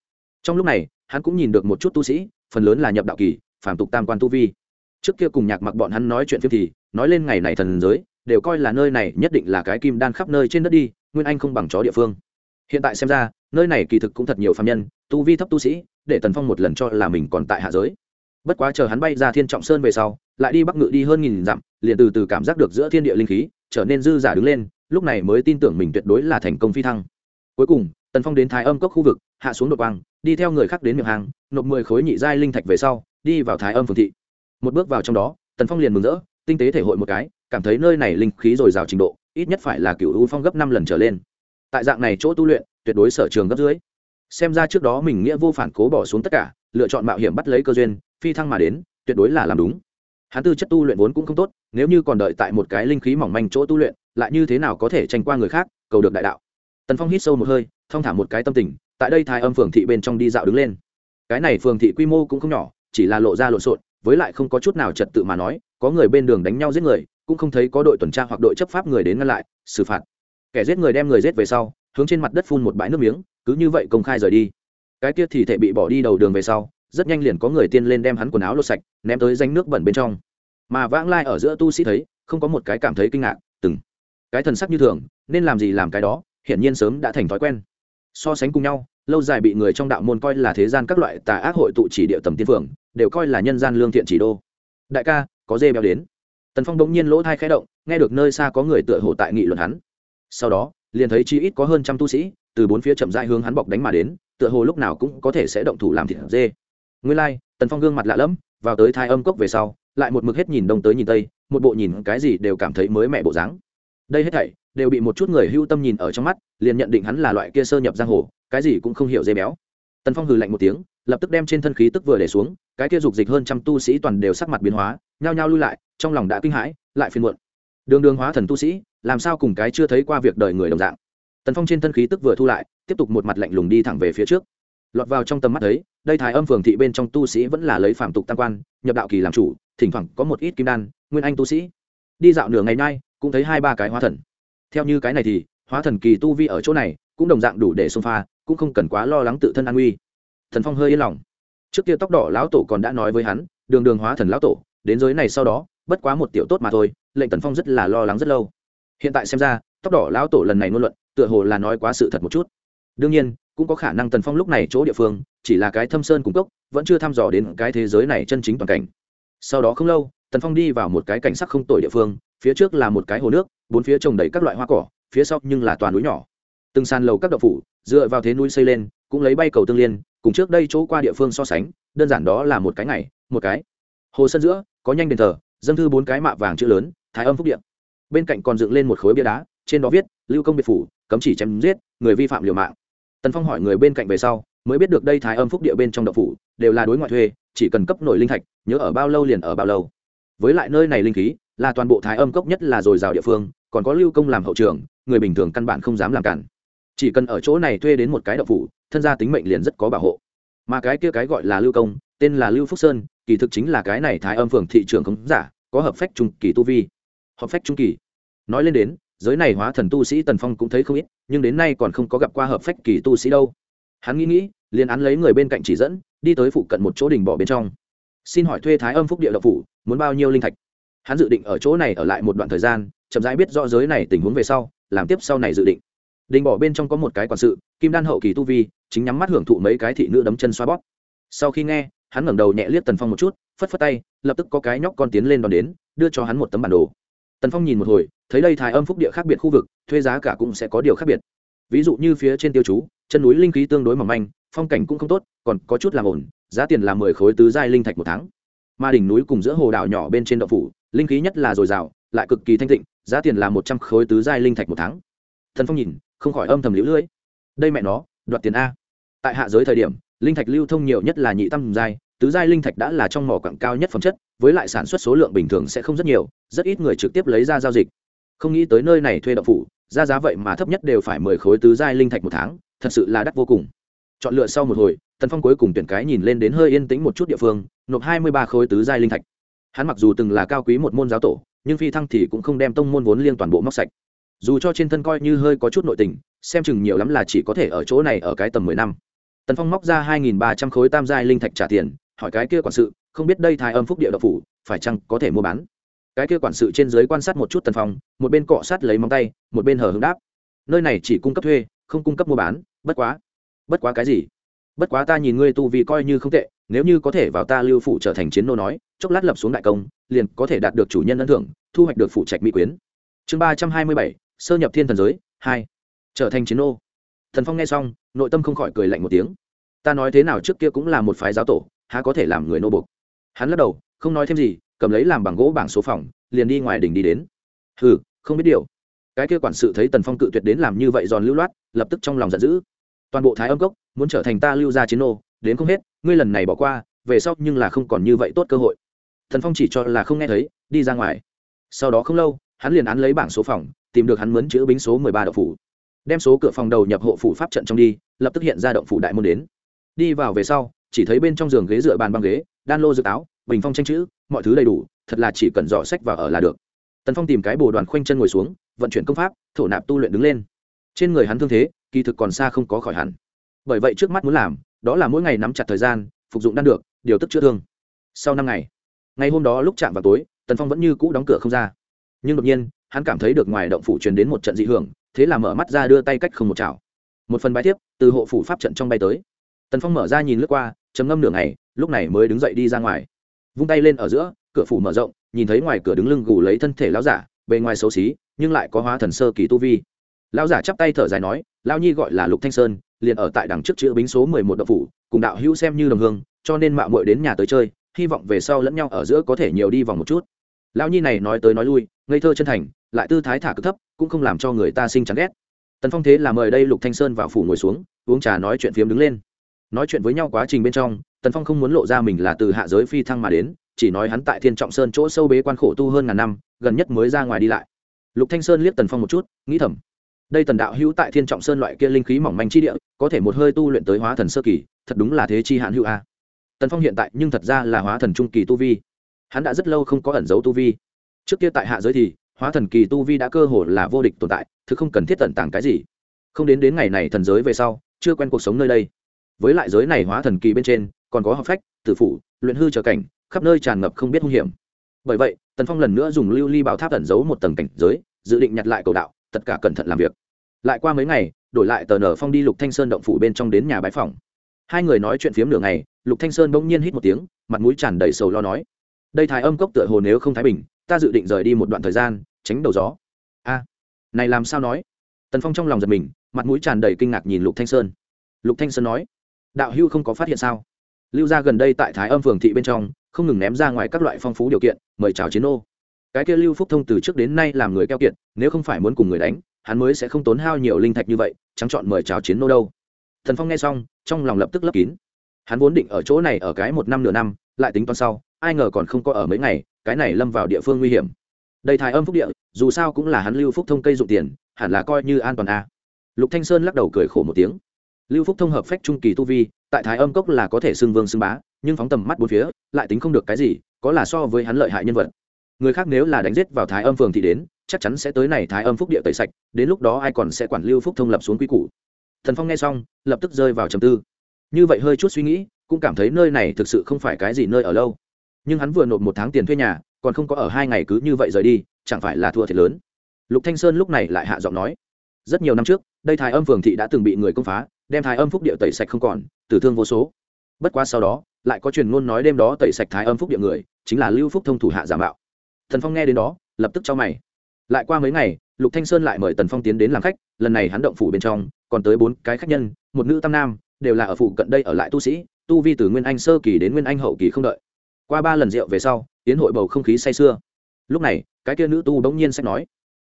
Trong lúc này, hắn cũng nhìn được một chút tu sĩ, phần lớn là nhập đạo kỳ phản tục tam quan tu vi. Trước kia cùng nhạc mặc bọn hắn nói chuyện phiếm thì, nói lên ngày này thần giới, đều coi là nơi này nhất định là cái kim đan khắp nơi trên đất đi, nguyên anh không bằng chó địa phương. Hiện tại xem ra, nơi này kỳ thực cũng thật nhiều phạm nhân, tu vi thấp tu sĩ, để tần phong một lần cho là mình còn tại hạ giới bất quá chờ hắn bay ra thiên trọng sơn về sau, lại đi bắc ngự đi hơn nghìn dặm, liền từ từ cảm giác được giữa thiên địa linh khí, trở nên dư giả đứng lên, lúc này mới tin tưởng mình tuyệt đối là thành công phi thăng. Cuối cùng, tần phong đến thái âm cốc khu vực, hạ xuống đột quang, đi theo người khác đến miệng hàng, nộp mười khối nhị giai linh thạch về sau, đi vào thái âm phường thị. Một bước vào trong đó, tần phong liền mừng rỡ, tinh tế thể hội một cái, cảm thấy nơi này linh khí dồi dào trình độ, ít nhất phải là cựu u phong gấp năm lần trở lên. Tại dạng này chỗ tu luyện, tuyệt đối sở trường gấp dưới. Xem ra trước đó mình nghĩa vô phản cố bỏ xuống tất cả, lựa chọn mạo hiểm bắt lấy cơ duyên phi thăng mà đến, tuyệt đối là làm đúng. Hắn tư chất tu luyện vốn cũng không tốt, nếu như còn đợi tại một cái linh khí mỏng manh chỗ tu luyện, lại như thế nào có thể tranh qua người khác, cầu được đại đạo. Tần phong hít sâu một hơi, thong thả một cái tâm tình, tại đây thái âm phường thị bên trong đi dạo đứng lên. Cái này phường thị quy mô cũng không nhỏ, chỉ là lộ ra lộn xộn, với lại không có chút nào trật tự mà nói, có người bên đường đánh nhau giết người, cũng không thấy có đội tuần tra hoặc đội chấp pháp người đến ngăn lại, xử phạt. Kẻ giết người đem người giết về sau, hướng trên mặt đất phun một bãi nước miếng, cứ như vậy công khai rời đi. Cái kia thì thể bị bỏ đi đầu đường về sau rất nhanh liền có người tiên lên đem hắn quần áo lột sạch, ném tới danh nước bẩn bên trong. Mà vãng lai ở giữa tu sĩ thấy, không có một cái cảm thấy kinh ngạc, từng, cái thần sắc như thường, nên làm gì làm cái đó, hiển nhiên sớm đã thành thói quen. So sánh cùng nhau, lâu dài bị người trong đạo môn coi là thế gian các loại tà ác hội tụ chỉ địa tầm tiên phường, đều coi là nhân gian lương thiện chỉ đô. Đại ca, có dê béo đến. Tần phong đống nhiên lỗ thai khẽ động, nghe được nơi xa có người tựa hồ tại nghị luận hắn. Sau đó, liền thấy chi ít có hơn trăm tu sĩ, từ bốn phía chậm rãi hướng hắn bọc đánh mà đến, tựa hồ lúc nào cũng có thể sẽ động thủ làm thịt dê nguyên lai, tần phong gương mặt lạ lẫm, vào tới thai âm cốc về sau, lại một mực hết nhìn đông tới nhìn tây, một bộ nhìn cái gì đều cảm thấy mới mẻ bộ dáng. Đây hết thảy đều bị một chút người hưu tâm nhìn ở trong mắt, liền nhận định hắn là loại kia sơ nhập giang hồ, cái gì cũng không hiểu dê béo. Tần phong hừ lạnh một tiếng, lập tức đem trên thân khí tức vừa để xuống, cái kia dục dịch hơn trăm tu sĩ toàn đều sắc mặt biến hóa, nhao nhao lui lại, trong lòng đã kinh hãi, lại phiền muộn. Đường đường hóa thần tu sĩ, làm sao cùng cái chưa thấy qua việc đời người đồng dạng. Tần phong trên thân khí tức vừa thu lại, tiếp tục một mặt lạnh lùng đi thẳng về phía trước lọt vào trong tầm mắt thấy, đây thái âm phường thị bên trong tu sĩ vẫn là lấy phạm tục tam quan, nhập đạo kỳ làm chủ, thỉnh thoảng có một ít kim đan, nguyên anh tu sĩ. Đi dạo nửa ngày nay, cũng thấy hai ba cái hóa thần. Theo như cái này thì, hóa thần kỳ tu vi ở chỗ này, cũng đồng dạng đủ để xông pha, cũng không cần quá lo lắng tự thân an nguy. Thần phong hơi yên lòng. Trước kia tóc đỏ lão tổ còn đã nói với hắn, đường đường hóa thần lão tổ, đến giới này sau đó, bất quá một tiểu tốt mà thôi, lệnh tần phong rất là lo lắng rất lâu. Hiện tại xem ra, tóc đỏ lão tổ lần này ngôn luận, tựa hồ là nói quá sự thật một chút. Đương nhiên cũng có khả năng tần phong lúc này chỗ địa phương, chỉ là cái thâm sơn cung cốc, vẫn chưa thăm dò đến cái thế giới này chân chính toàn cảnh. Sau đó không lâu, tần phong đi vào một cái cảnh sắc không tồi địa phương, phía trước là một cái hồ nước, bốn phía trồng đầy các loại hoa cỏ, phía sau nhưng là toàn núi nhỏ. Từng sàn lầu các đậu phủ, dựa vào thế núi xây lên, cũng lấy bay cầu tương liên, cùng trước đây chỗ qua địa phương so sánh, đơn giản đó là một cái ngày, một cái. Hồ sân giữa, có nhanh đền thờ, dâng thư bốn cái mạ vàng chữ lớn, thái âm phúc điện. Bên cạnh còn dựng lên một khối bia đá, trên đó viết, lưu công biệt phủ, cấm chỉ chém giết, người vi phạm liều mạng tần phong hỏi người bên cạnh về sau, mới biết được đây thái âm phúc địa bên trong đậu phủ đều là đối ngoại thuê, chỉ cần cấp nổi linh thạch, nhớ ở bao lâu liền ở bao lâu. Với lại nơi này linh khí là toàn bộ thái âm cốc nhất là dồi dào địa phương, còn có lưu công làm hậu trường, người bình thường căn bản không dám làm cản. Chỉ cần ở chỗ này thuê đến một cái đậu phủ, thân gia tính mệnh liền rất có bảo hộ. Mà cái kia cái gọi là lưu công, tên là lưu phúc sơn, kỳ thực chính là cái này thái âm phường thị trường khống giả, có hợp phách trung kỳ tu vi. Hợp phách trung kỳ. Nói lên đến giới này hóa thần tu sĩ tần phong cũng thấy không ít, nhưng đến nay còn không có gặp qua hợp phách kỳ tu sĩ đâu. Hắn nghĩ nghĩ, liền án lấy người bên cạnh chỉ dẫn, đi tới phụ cận một chỗ đình bỏ bên trong. Xin hỏi thuê thái âm phúc địa độc phủ, muốn bao nhiêu linh thạch? Hắn dự định ở chỗ này ở lại một đoạn thời gian, chậm rãi biết rõ giới này tình huống về sau, làm tiếp sau này dự định. Đình bỏ bên trong có một cái quản sự, kim đan hậu kỳ tu vi, chính nhắm mắt hưởng thụ mấy cái thị nữ đấm chân xoa bóp. Sau khi nghe, hắn ngẩng đầu nhẹ liếc tần phong một chút, phất phất tay, lập tức có cái nhóc con tiến lên đón đến, đưa cho hắn một tấm bản đồ tần phong nhìn một hồi, thấy đây thái âm phúc địa khác biệt khu vực, thuê giá cả cũng sẽ có điều khác biệt. Ví dụ như phía trên tiêu chú, chân núi linh khí tương đối mỏng manh, phong cảnh cũng không tốt, còn có chút làm ổn, giá tiền là mười khối tứ giai linh thạch một tháng. Mà đỉnh núi cùng giữa hồ đảo nhỏ bên trên đậu phủ, linh khí nhất là dồi dào, lại cực kỳ thanh tịnh, giá tiền là một trăm khối tứ giai linh thạch một tháng. Thần phong nhìn, không khỏi âm thầm lũ lưỡi. Đây mẹ nó, đoạt tiền a. Tại hạ giới thời điểm, linh thạch lưu thông nhiều nhất là nhị tam giai tứ giai linh thạch đã là trong mỏ quặng cao nhất phẩm chất, với lại sản xuất số lượng bình thường sẽ không rất nhiều, rất ít người trực tiếp lấy ra giao dịch. Không nghĩ tới nơi này thuê đậu phủ, ra giá vậy mà thấp nhất đều phải mười khối tứ giai linh thạch một tháng, thật sự là đắt vô cùng. Chọn lựa sau một hồi, tần phong cuối cùng tuyển cái nhìn lên đến hơi yên tĩnh một chút địa phương, nộp hai mươi ba khối tứ giai linh thạch. Hắn mặc dù từng là cao quý một môn giáo tổ, nhưng phi thăng thì cũng không đem tông môn vốn liêng toàn bộ móc sạch. Dù cho trên thân coi như hơi có chút nội tình, xem chừng nhiều lắm là chỉ có thể ở chỗ này ở cái tầm mười năm. Tần phong móc ra hai nghìn ba trăm khối tam giai linh thạch trả tiền hỏi cái kia quản sự, không biết đây thái âm phúc địa độc phủ, phải chăng có thể mua bán? Cái kia quản sự trên dưới quan sát một chút tần phong, một bên cọ sát lấy móng tay, một bên hờ hứng đáp. Nơi này chỉ cung cấp thuê, không cung cấp mua bán, bất quá. Bất quá cái gì? Bất quá ta nhìn ngươi tu vì coi như không tệ, nếu như có thể vào ta lưu phủ trở thành chiến nô nói, chốc lát lập xuống đại công, liền có thể đạt được chủ nhân ân thưởng, thu hoạch được phụ trạch mỹ quyến. Chương ba trăm hai mươi bảy, sơ nhập thiên thần giới, hai. Trở thành chiến nô. Thần phong nghe xong, nội tâm không khỏi cười lạnh một tiếng. Ta nói thế nào trước kia cũng là một phái giáo tổ há có thể làm người nô bục. Hắn lắc đầu, không nói thêm gì, cầm lấy làm bằng gỗ bảng số phòng, liền đi ngoài đỉnh đi đến. Hừ, không biết điều. Cái kia quản sự thấy tần phong cự tuyệt đến làm như vậy giòn lưu loát, lập tức trong lòng giận dữ. Toàn bộ thái âm cốc muốn trở thành ta lưu gia chiến nô, đến không hết, ngươi lần này bỏ qua, về sau nhưng là không còn như vậy tốt cơ hội. Thần phong chỉ cho là không nghe thấy, đi ra ngoài. Sau đó không lâu, hắn liền án lấy bảng số phòng, tìm được hắn mướn chữ bính số mười ba đậu phủ. Đem số cửa phòng đầu nhập hộ phủ pháp trận trong đi, lập tức hiện ra động phủ đại môn đến. Đi vào về sau chỉ thấy bên trong giường ghế dựa bàn băng ghế, đan lô dự táo, bình phong tranh chữ, mọi thứ đầy đủ, thật là chỉ cần dò sách và ở là được. Tần phong tìm cái bồ đoàn khoanh chân ngồi xuống, vận chuyển công pháp, thổ nạp tu luyện đứng lên. Trên người hắn thương thế, kỳ thực còn xa không có khỏi hẳn. Bởi vậy trước mắt muốn làm, đó là mỗi ngày nắm chặt thời gian, phục dụng đan được, điều tức chữa thương. Sau năm ngày ngày hôm đó lúc chạm vào tối, tần phong vẫn như cũ đóng cửa không ra. Nhưng đột nhiên, hắn cảm thấy được ngoài động phủ truyền đến một trận dị hưởng, thế là mở mắt ra đưa tay cách không một chảo. Một phần bài tiếp từ hộ phủ pháp trận trong bay tới. Tần phong mở ra nhìn lướt qua chấm ngâm nửa ngày, lúc này mới đứng dậy đi ra ngoài. Vung tay lên ở giữa, cửa phủ mở rộng, nhìn thấy ngoài cửa đứng lưng gù lấy thân thể lão giả, bề ngoài xấu xí, nhưng lại có hóa thần sơ kỳ tu vi. Lão giả chắp tay thở dài nói, lão nhi gọi là lục thanh sơn, liền ở tại đằng trước chữ bính số mười một đậu phủ, cùng đạo hữu xem như đồng hương, cho nên mạo muội đến nhà tới chơi, hy vọng về sau lẫn nhau ở giữa có thể nhiều đi vòng một chút. Lão nhi này nói tới nói lui, ngây thơ chân thành, lại tư thái thả cực thấp, cũng không làm cho người ta sinh chán ghét. Tần phong thế là mời đây lục thanh sơn vào phủ ngồi xuống, uống trà nói chuyện phiếm đứng lên nói chuyện với nhau quá trình bên trong, tần phong không muốn lộ ra mình là từ hạ giới phi thăng mà đến, chỉ nói hắn tại thiên trọng sơn chỗ sâu bế quan khổ tu hơn ngàn năm, gần nhất mới ra ngoài đi lại. Lục thanh sơn liếc tần phong một chút, nghĩ thầm, đây tần đạo hữu tại thiên trọng sơn loại kia linh khí mỏng manh chi địa, có thể một hơi tu luyện tới hóa thần sơ kỳ, thật đúng là thế chi hạn hữu a. Tần phong hiện tại nhưng thật ra là hóa thần trung kỳ tu vi. Hắn đã rất lâu không có ẩn giấu tu vi. Trước kia tại hạ giới thì, hóa thần kỳ tu vi đã cơ hồ là vô địch tồn tại thứ không cần thiết tận tàng cái gì. Không đến đến ngày này thần giới về sau, chưa quen cuộc sống nơi đây với lại giới này hóa thần kỳ bên trên, còn có học phách, tử phủ, luyện hư trở cảnh, khắp nơi tràn ngập không biết hung hiểm. Bởi vậy, tần phong lần nữa dùng lưu ly bảo tháp ẩn giấu một tầng cảnh giới, dự định nhặt lại cầu đạo, tất cả cẩn thận làm việc. Lại qua mấy ngày, đổi lại tờ nở phong đi lục thanh sơn động phủ bên trong đến nhà bái phòng hai người nói chuyện phiếm nửa ngày, lục thanh sơn bỗng nhiên hít một tiếng, mặt mũi tràn đầy sầu lo nói. Đây thái âm cốc tựa hồ nếu không thái bình, ta dự định rời đi một đoạn thời gian, tránh đầu gió. A, này làm sao nói? Tần phong trong lòng giật mình, mặt mũi tràn đầy kinh ngạc nhìn lục thanh sơn. Lục thanh sơn nói đạo hưu không có phát hiện sao? Lưu gia gần đây tại thái âm phường thị bên trong, không ngừng ném ra ngoài các loại phong phú điều kiện, mời chào chiến ô. Cái kia lưu phúc thông từ trước đến nay làm người keo kiện nếu không phải muốn cùng người đánh, hắn mới sẽ không tốn hao nhiều linh thạch như vậy trắng chọn mời chào chiến nô đâu. Thần phong nghe xong, trong lòng lập tức lấp kín. Hắn vốn định ở chỗ này ở cái một năm nửa năm, lại tính toán sau, ai ngờ còn không có ở mấy ngày, cái này lâm vào địa phương nguy hiểm. Đây thái âm phúc địa, dù sao cũng là hắn lưu phúc thông cây dụng tiền, hẳn là coi như an toàn a à. lục thanh sơn lắc đầu cười khổ một tiếng lưu phúc thông hợp phách trung kỳ tu vi, tại thái âm cốc là có thể xưng vương xưng bá, nhưng phóng tầm mắt bốn phía, lại tính không được cái gì, có là so với hắn lợi hại nhân vật. Người khác nếu là đánh giết vào thái âm phường thì đến, chắc chắn sẽ tới này thái âm phúc địa tẩy sạch, đến lúc đó ai còn sẽ quản lưu phúc thông lập xuống quy củ. Thần phong nghe xong, lập tức rơi vào trầm tư. Như vậy hơi chút suy nghĩ, cũng cảm thấy nơi này thực sự không phải cái gì nơi ở lâu. Nhưng hắn vừa nộp một tháng tiền thuê nhà, còn không có ở hai ngày cứ như vậy rời đi, chẳng phải là thua thiệt lớn. Lục thanh sơn lúc này lại hạ giọng nói, rất nhiều năm trước, đây thái âm phường thị đã từng bị người công phá đem thái âm phúc địa tẩy sạch không còn, tử thương vô số. Bất quá sau đó, lại có truyền ngôn nói đêm đó tẩy sạch thái âm phúc địa người, chính là lưu phúc thông thủ hạ giả mạo. Thần phong nghe đến đó, lập tức cho mày. Lại qua mấy ngày, lục thanh sơn lại mời tần phong tiến đến làm khách, lần này hắn động phủ bên trong, còn tới bốn cái khách nhân, một nữ tam nam, đều là ở phủ cận đây ở lại tu sĩ, tu vi từ nguyên anh sơ kỳ đến nguyên anh hậu kỳ không đợi. Qua ba lần rượu về sau, tiến hội bầu không khí say sưa. Lúc này, cái kia nữ tu bỗng nhiên sách nói,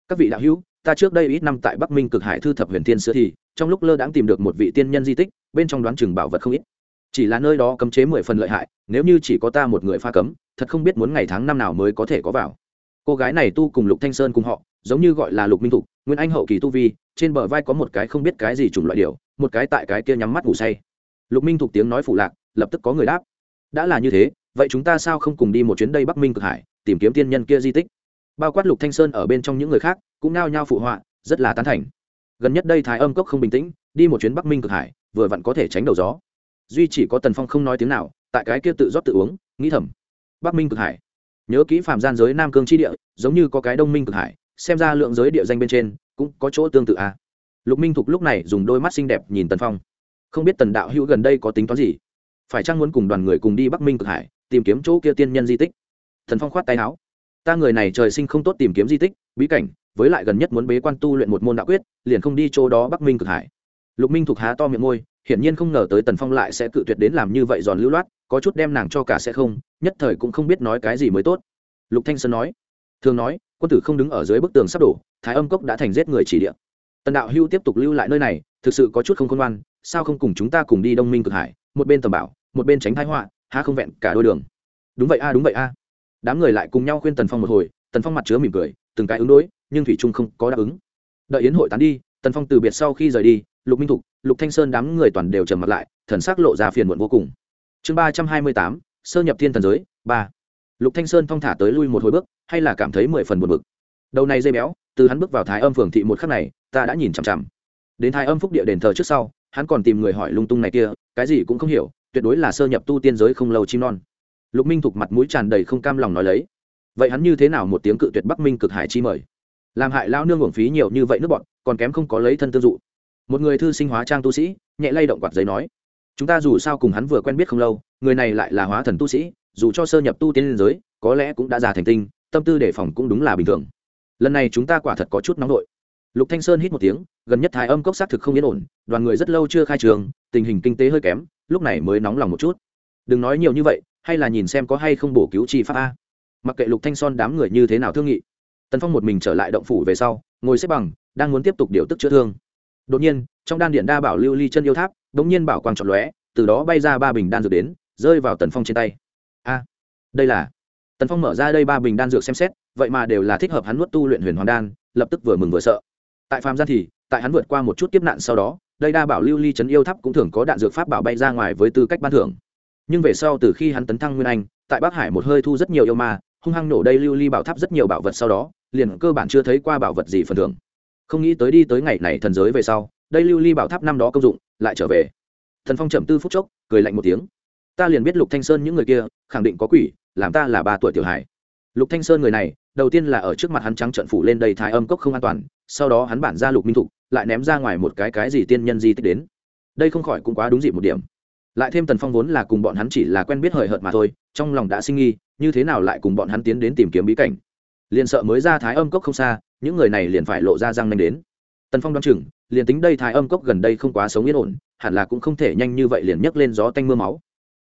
các vị đạo hữu ta trước đây ít năm tại bắc minh cực hải thư thập huyền thiên sữa thì, trong lúc lơ đãng tìm được một vị tiên nhân di tích, bên trong đoán chừng bảo vật không ít. Chỉ là nơi đó cấm chế mười phần lợi hại, nếu như chỉ có ta một người pha cấm, thật không biết muốn ngày tháng năm nào mới có thể có vào. Cô gái này tu cùng lục thanh sơn cùng họ, giống như gọi là lục minh thục, nguyên anh hậu kỳ tu vi, trên bờ vai có một cái không biết cái gì chủng loại điều, một cái tại cái kia nhắm mắt ngủ say. Lục minh thục tiếng nói phụ lạc, lập tức có người đáp. Đã là như thế, vậy chúng ta sao không cùng đi một chuyến đây bắc minh cực hải, tìm kiếm tiên nhân kia di tích? Bao quát lục thanh sơn ở bên trong những người khác cũng nao nhao phụ họa, rất là tán thành. Gần nhất đây thái âm cốc không bình tĩnh, đi một chuyến bắc minh cực hải, vừa vặn có thể tránh đầu gió. Duy chỉ có tần phong không nói tiếng nào, tại cái kia tự rót tự uống, nghĩ thầm. Bắc minh cực hải. Nhớ kỹ phạm gian giới nam cương tri địa, giống như có cái đông minh cực hải, xem ra lượng giới địa danh bên trên cũng có chỗ tương tự à. lục minh thục lúc này dùng đôi mắt xinh đẹp nhìn tần phong. Không biết tần đạo hữu gần đây có tính toán gì? Phải chăng muốn cùng đoàn người cùng đi bắc minh cực hải, tìm kiếm chỗ kia tiên nhân di tích? Thần phong khoát tay áo ta người này trời sinh không tốt tìm kiếm di tích, bí cảnh, với lại gần nhất muốn bế quan tu luyện một môn đạo quyết, liền không đi chỗ đó bắc minh cực hải. Lục minh thuộc há to miệng môi, hiển nhiên không ngờ tới tần phong lại sẽ cự tuyệt đến làm như vậy giòn lưu loát, có chút đem nàng cho cả sẽ không, nhất thời cũng không biết nói cái gì mới tốt. Lục thanh sơn nói, thường nói, quân tử không đứng ở dưới bức tường sắp đổ, thái âm cốc đã thành giết người chỉ địa. Tần đạo hưu tiếp tục lưu lại nơi này, thực sự có chút không khôn ngoan, sao không cùng chúng ta cùng đi đông minh cực hải, một bên tầm bảo, một bên tránh thái họa, há không vẹn cả đôi đường. Đúng vậy a, đúng vậy a đám người lại cùng nhau khuyên tần phong một hồi, tần phong mặt chứa mỉm cười, từng cái ứng đối, nhưng thủy trung không có đáp ứng. Đợi yến hội tán đi, tần phong từ biệt sau khi rời đi, lục minh thục, lục thanh sơn đám người toàn đều trầm mặt lại, thần sắc lộ ra phiền muộn vô cùng. Chương ba trăm hai mươi tám, sơ nhập thiên thần giới, ba. Lục thanh sơn thong thả tới lui một hồi bước, hay là cảm thấy mười phần buồn bực. Đầu này dây béo, từ hắn bước vào thái âm phường thị một khắc này, ta đã nhìn chằm chằm. Đến thái âm phúc địa đền thờ trước sau, hắn còn tìm người hỏi lung tung này kia, cái gì cũng không hiểu, tuyệt đối là sơ nhập tu tiên giới không lâu chim non lục minh thục mặt mũi tràn đầy không cam lòng nói lấy. Vậy hắn như thế nào một tiếng cự tuyệt bắc minh cực hải chi mời? Làm hại lao nương uổng phí nhiều như vậy nước bọn, còn kém không có lấy thân tương dụ. Một người thư sinh hóa trang tu sĩ, nhẹ lay động quạt giấy nói, chúng ta dù sao cùng hắn vừa quen biết không lâu, người này lại là hóa thần tu sĩ, dù cho sơ nhập tu tiên liên giới, có lẽ cũng đã già thành tinh, tâm tư đề phòng cũng đúng là bình thường. Lần này chúng ta quả thật có chút nóng nội. Lục thanh sơn hít một tiếng, gần nhất thái âm cốc xác thực không yên ổn, đoàn người rất lâu chưa khai trường, tình hình kinh tế hơi kém, lúc này mới nóng lòng một chút. Đừng nói nhiều như vậy hay là nhìn xem có hay không bổ cứu chi pháp a? Mặc kệ lục thanh son đám người như thế nào thương nghị, tần phong một mình trở lại động phủ về sau, ngồi xếp bằng, đang muốn tiếp tục điều tức chữa thương. Đột nhiên, trong đan điện đa bảo lưu ly chân yêu tháp, đống nhiên bảo quang trọn lóe, từ đó bay ra ba bình đan dược đến, rơi vào tần phong trên tay. A, đây là, tần phong mở ra đây ba bình đan dược xem xét, vậy mà đều là thích hợp hắn nuốt tu luyện huyền hoàng đan, lập tức vừa mừng vừa sợ. Tại phàm gian thì, tại hắn vượt qua một chút kiếp nạn sau đó, đây đa bảo lưu ly chấn yêu tháp cũng thường có đạn dược pháp bảo bay ra ngoài với tư cách ban thưởng nhưng về sau từ khi hắn tấn thăng nguyên anh, tại bắc hải một hơi thu rất nhiều yêu ma, hung hăng nổ đây lưu ly bảo tháp rất nhiều bảo vật sau đó, liền cơ bản chưa thấy qua bảo vật gì phần thưởng. Không nghĩ tới đi tới ngày này thần giới về sau, đây lưu ly bảo tháp năm đó công dụng, lại trở về. Thần phong chậm tư phút chốc, cười lạnh một tiếng. Ta liền biết lục thanh sơn những người kia, khẳng định có quỷ, làm ta là ba tuổi tiểu hải lục thanh sơn người này, đầu tiên là ở trước mặt hắn trắng trận phủ lên đầy thái âm cốc không an toàn, sau đó hắn bản ra lục minh thục lại ném ra ngoài một cái cái gì tiên nhân di tích đến. Đây không khỏi cũng quá đúng dịp một điểm lại thêm tần phong vốn là cùng bọn hắn chỉ là quen biết hời hợt mà thôi, trong lòng đã sinh nghi, như thế nào lại cùng bọn hắn tiến đến tìm kiếm bí cảnh? Liền sợ mới ra thái âm cốc không xa, những người này liền phải lộ ra răng nanh đến. Tần phong đoán chừng, liền tính đây thái âm cốc gần đây không quá sống yên ổn, hẳn là cũng không thể nhanh như vậy liền nhấc lên gió tanh mưa máu.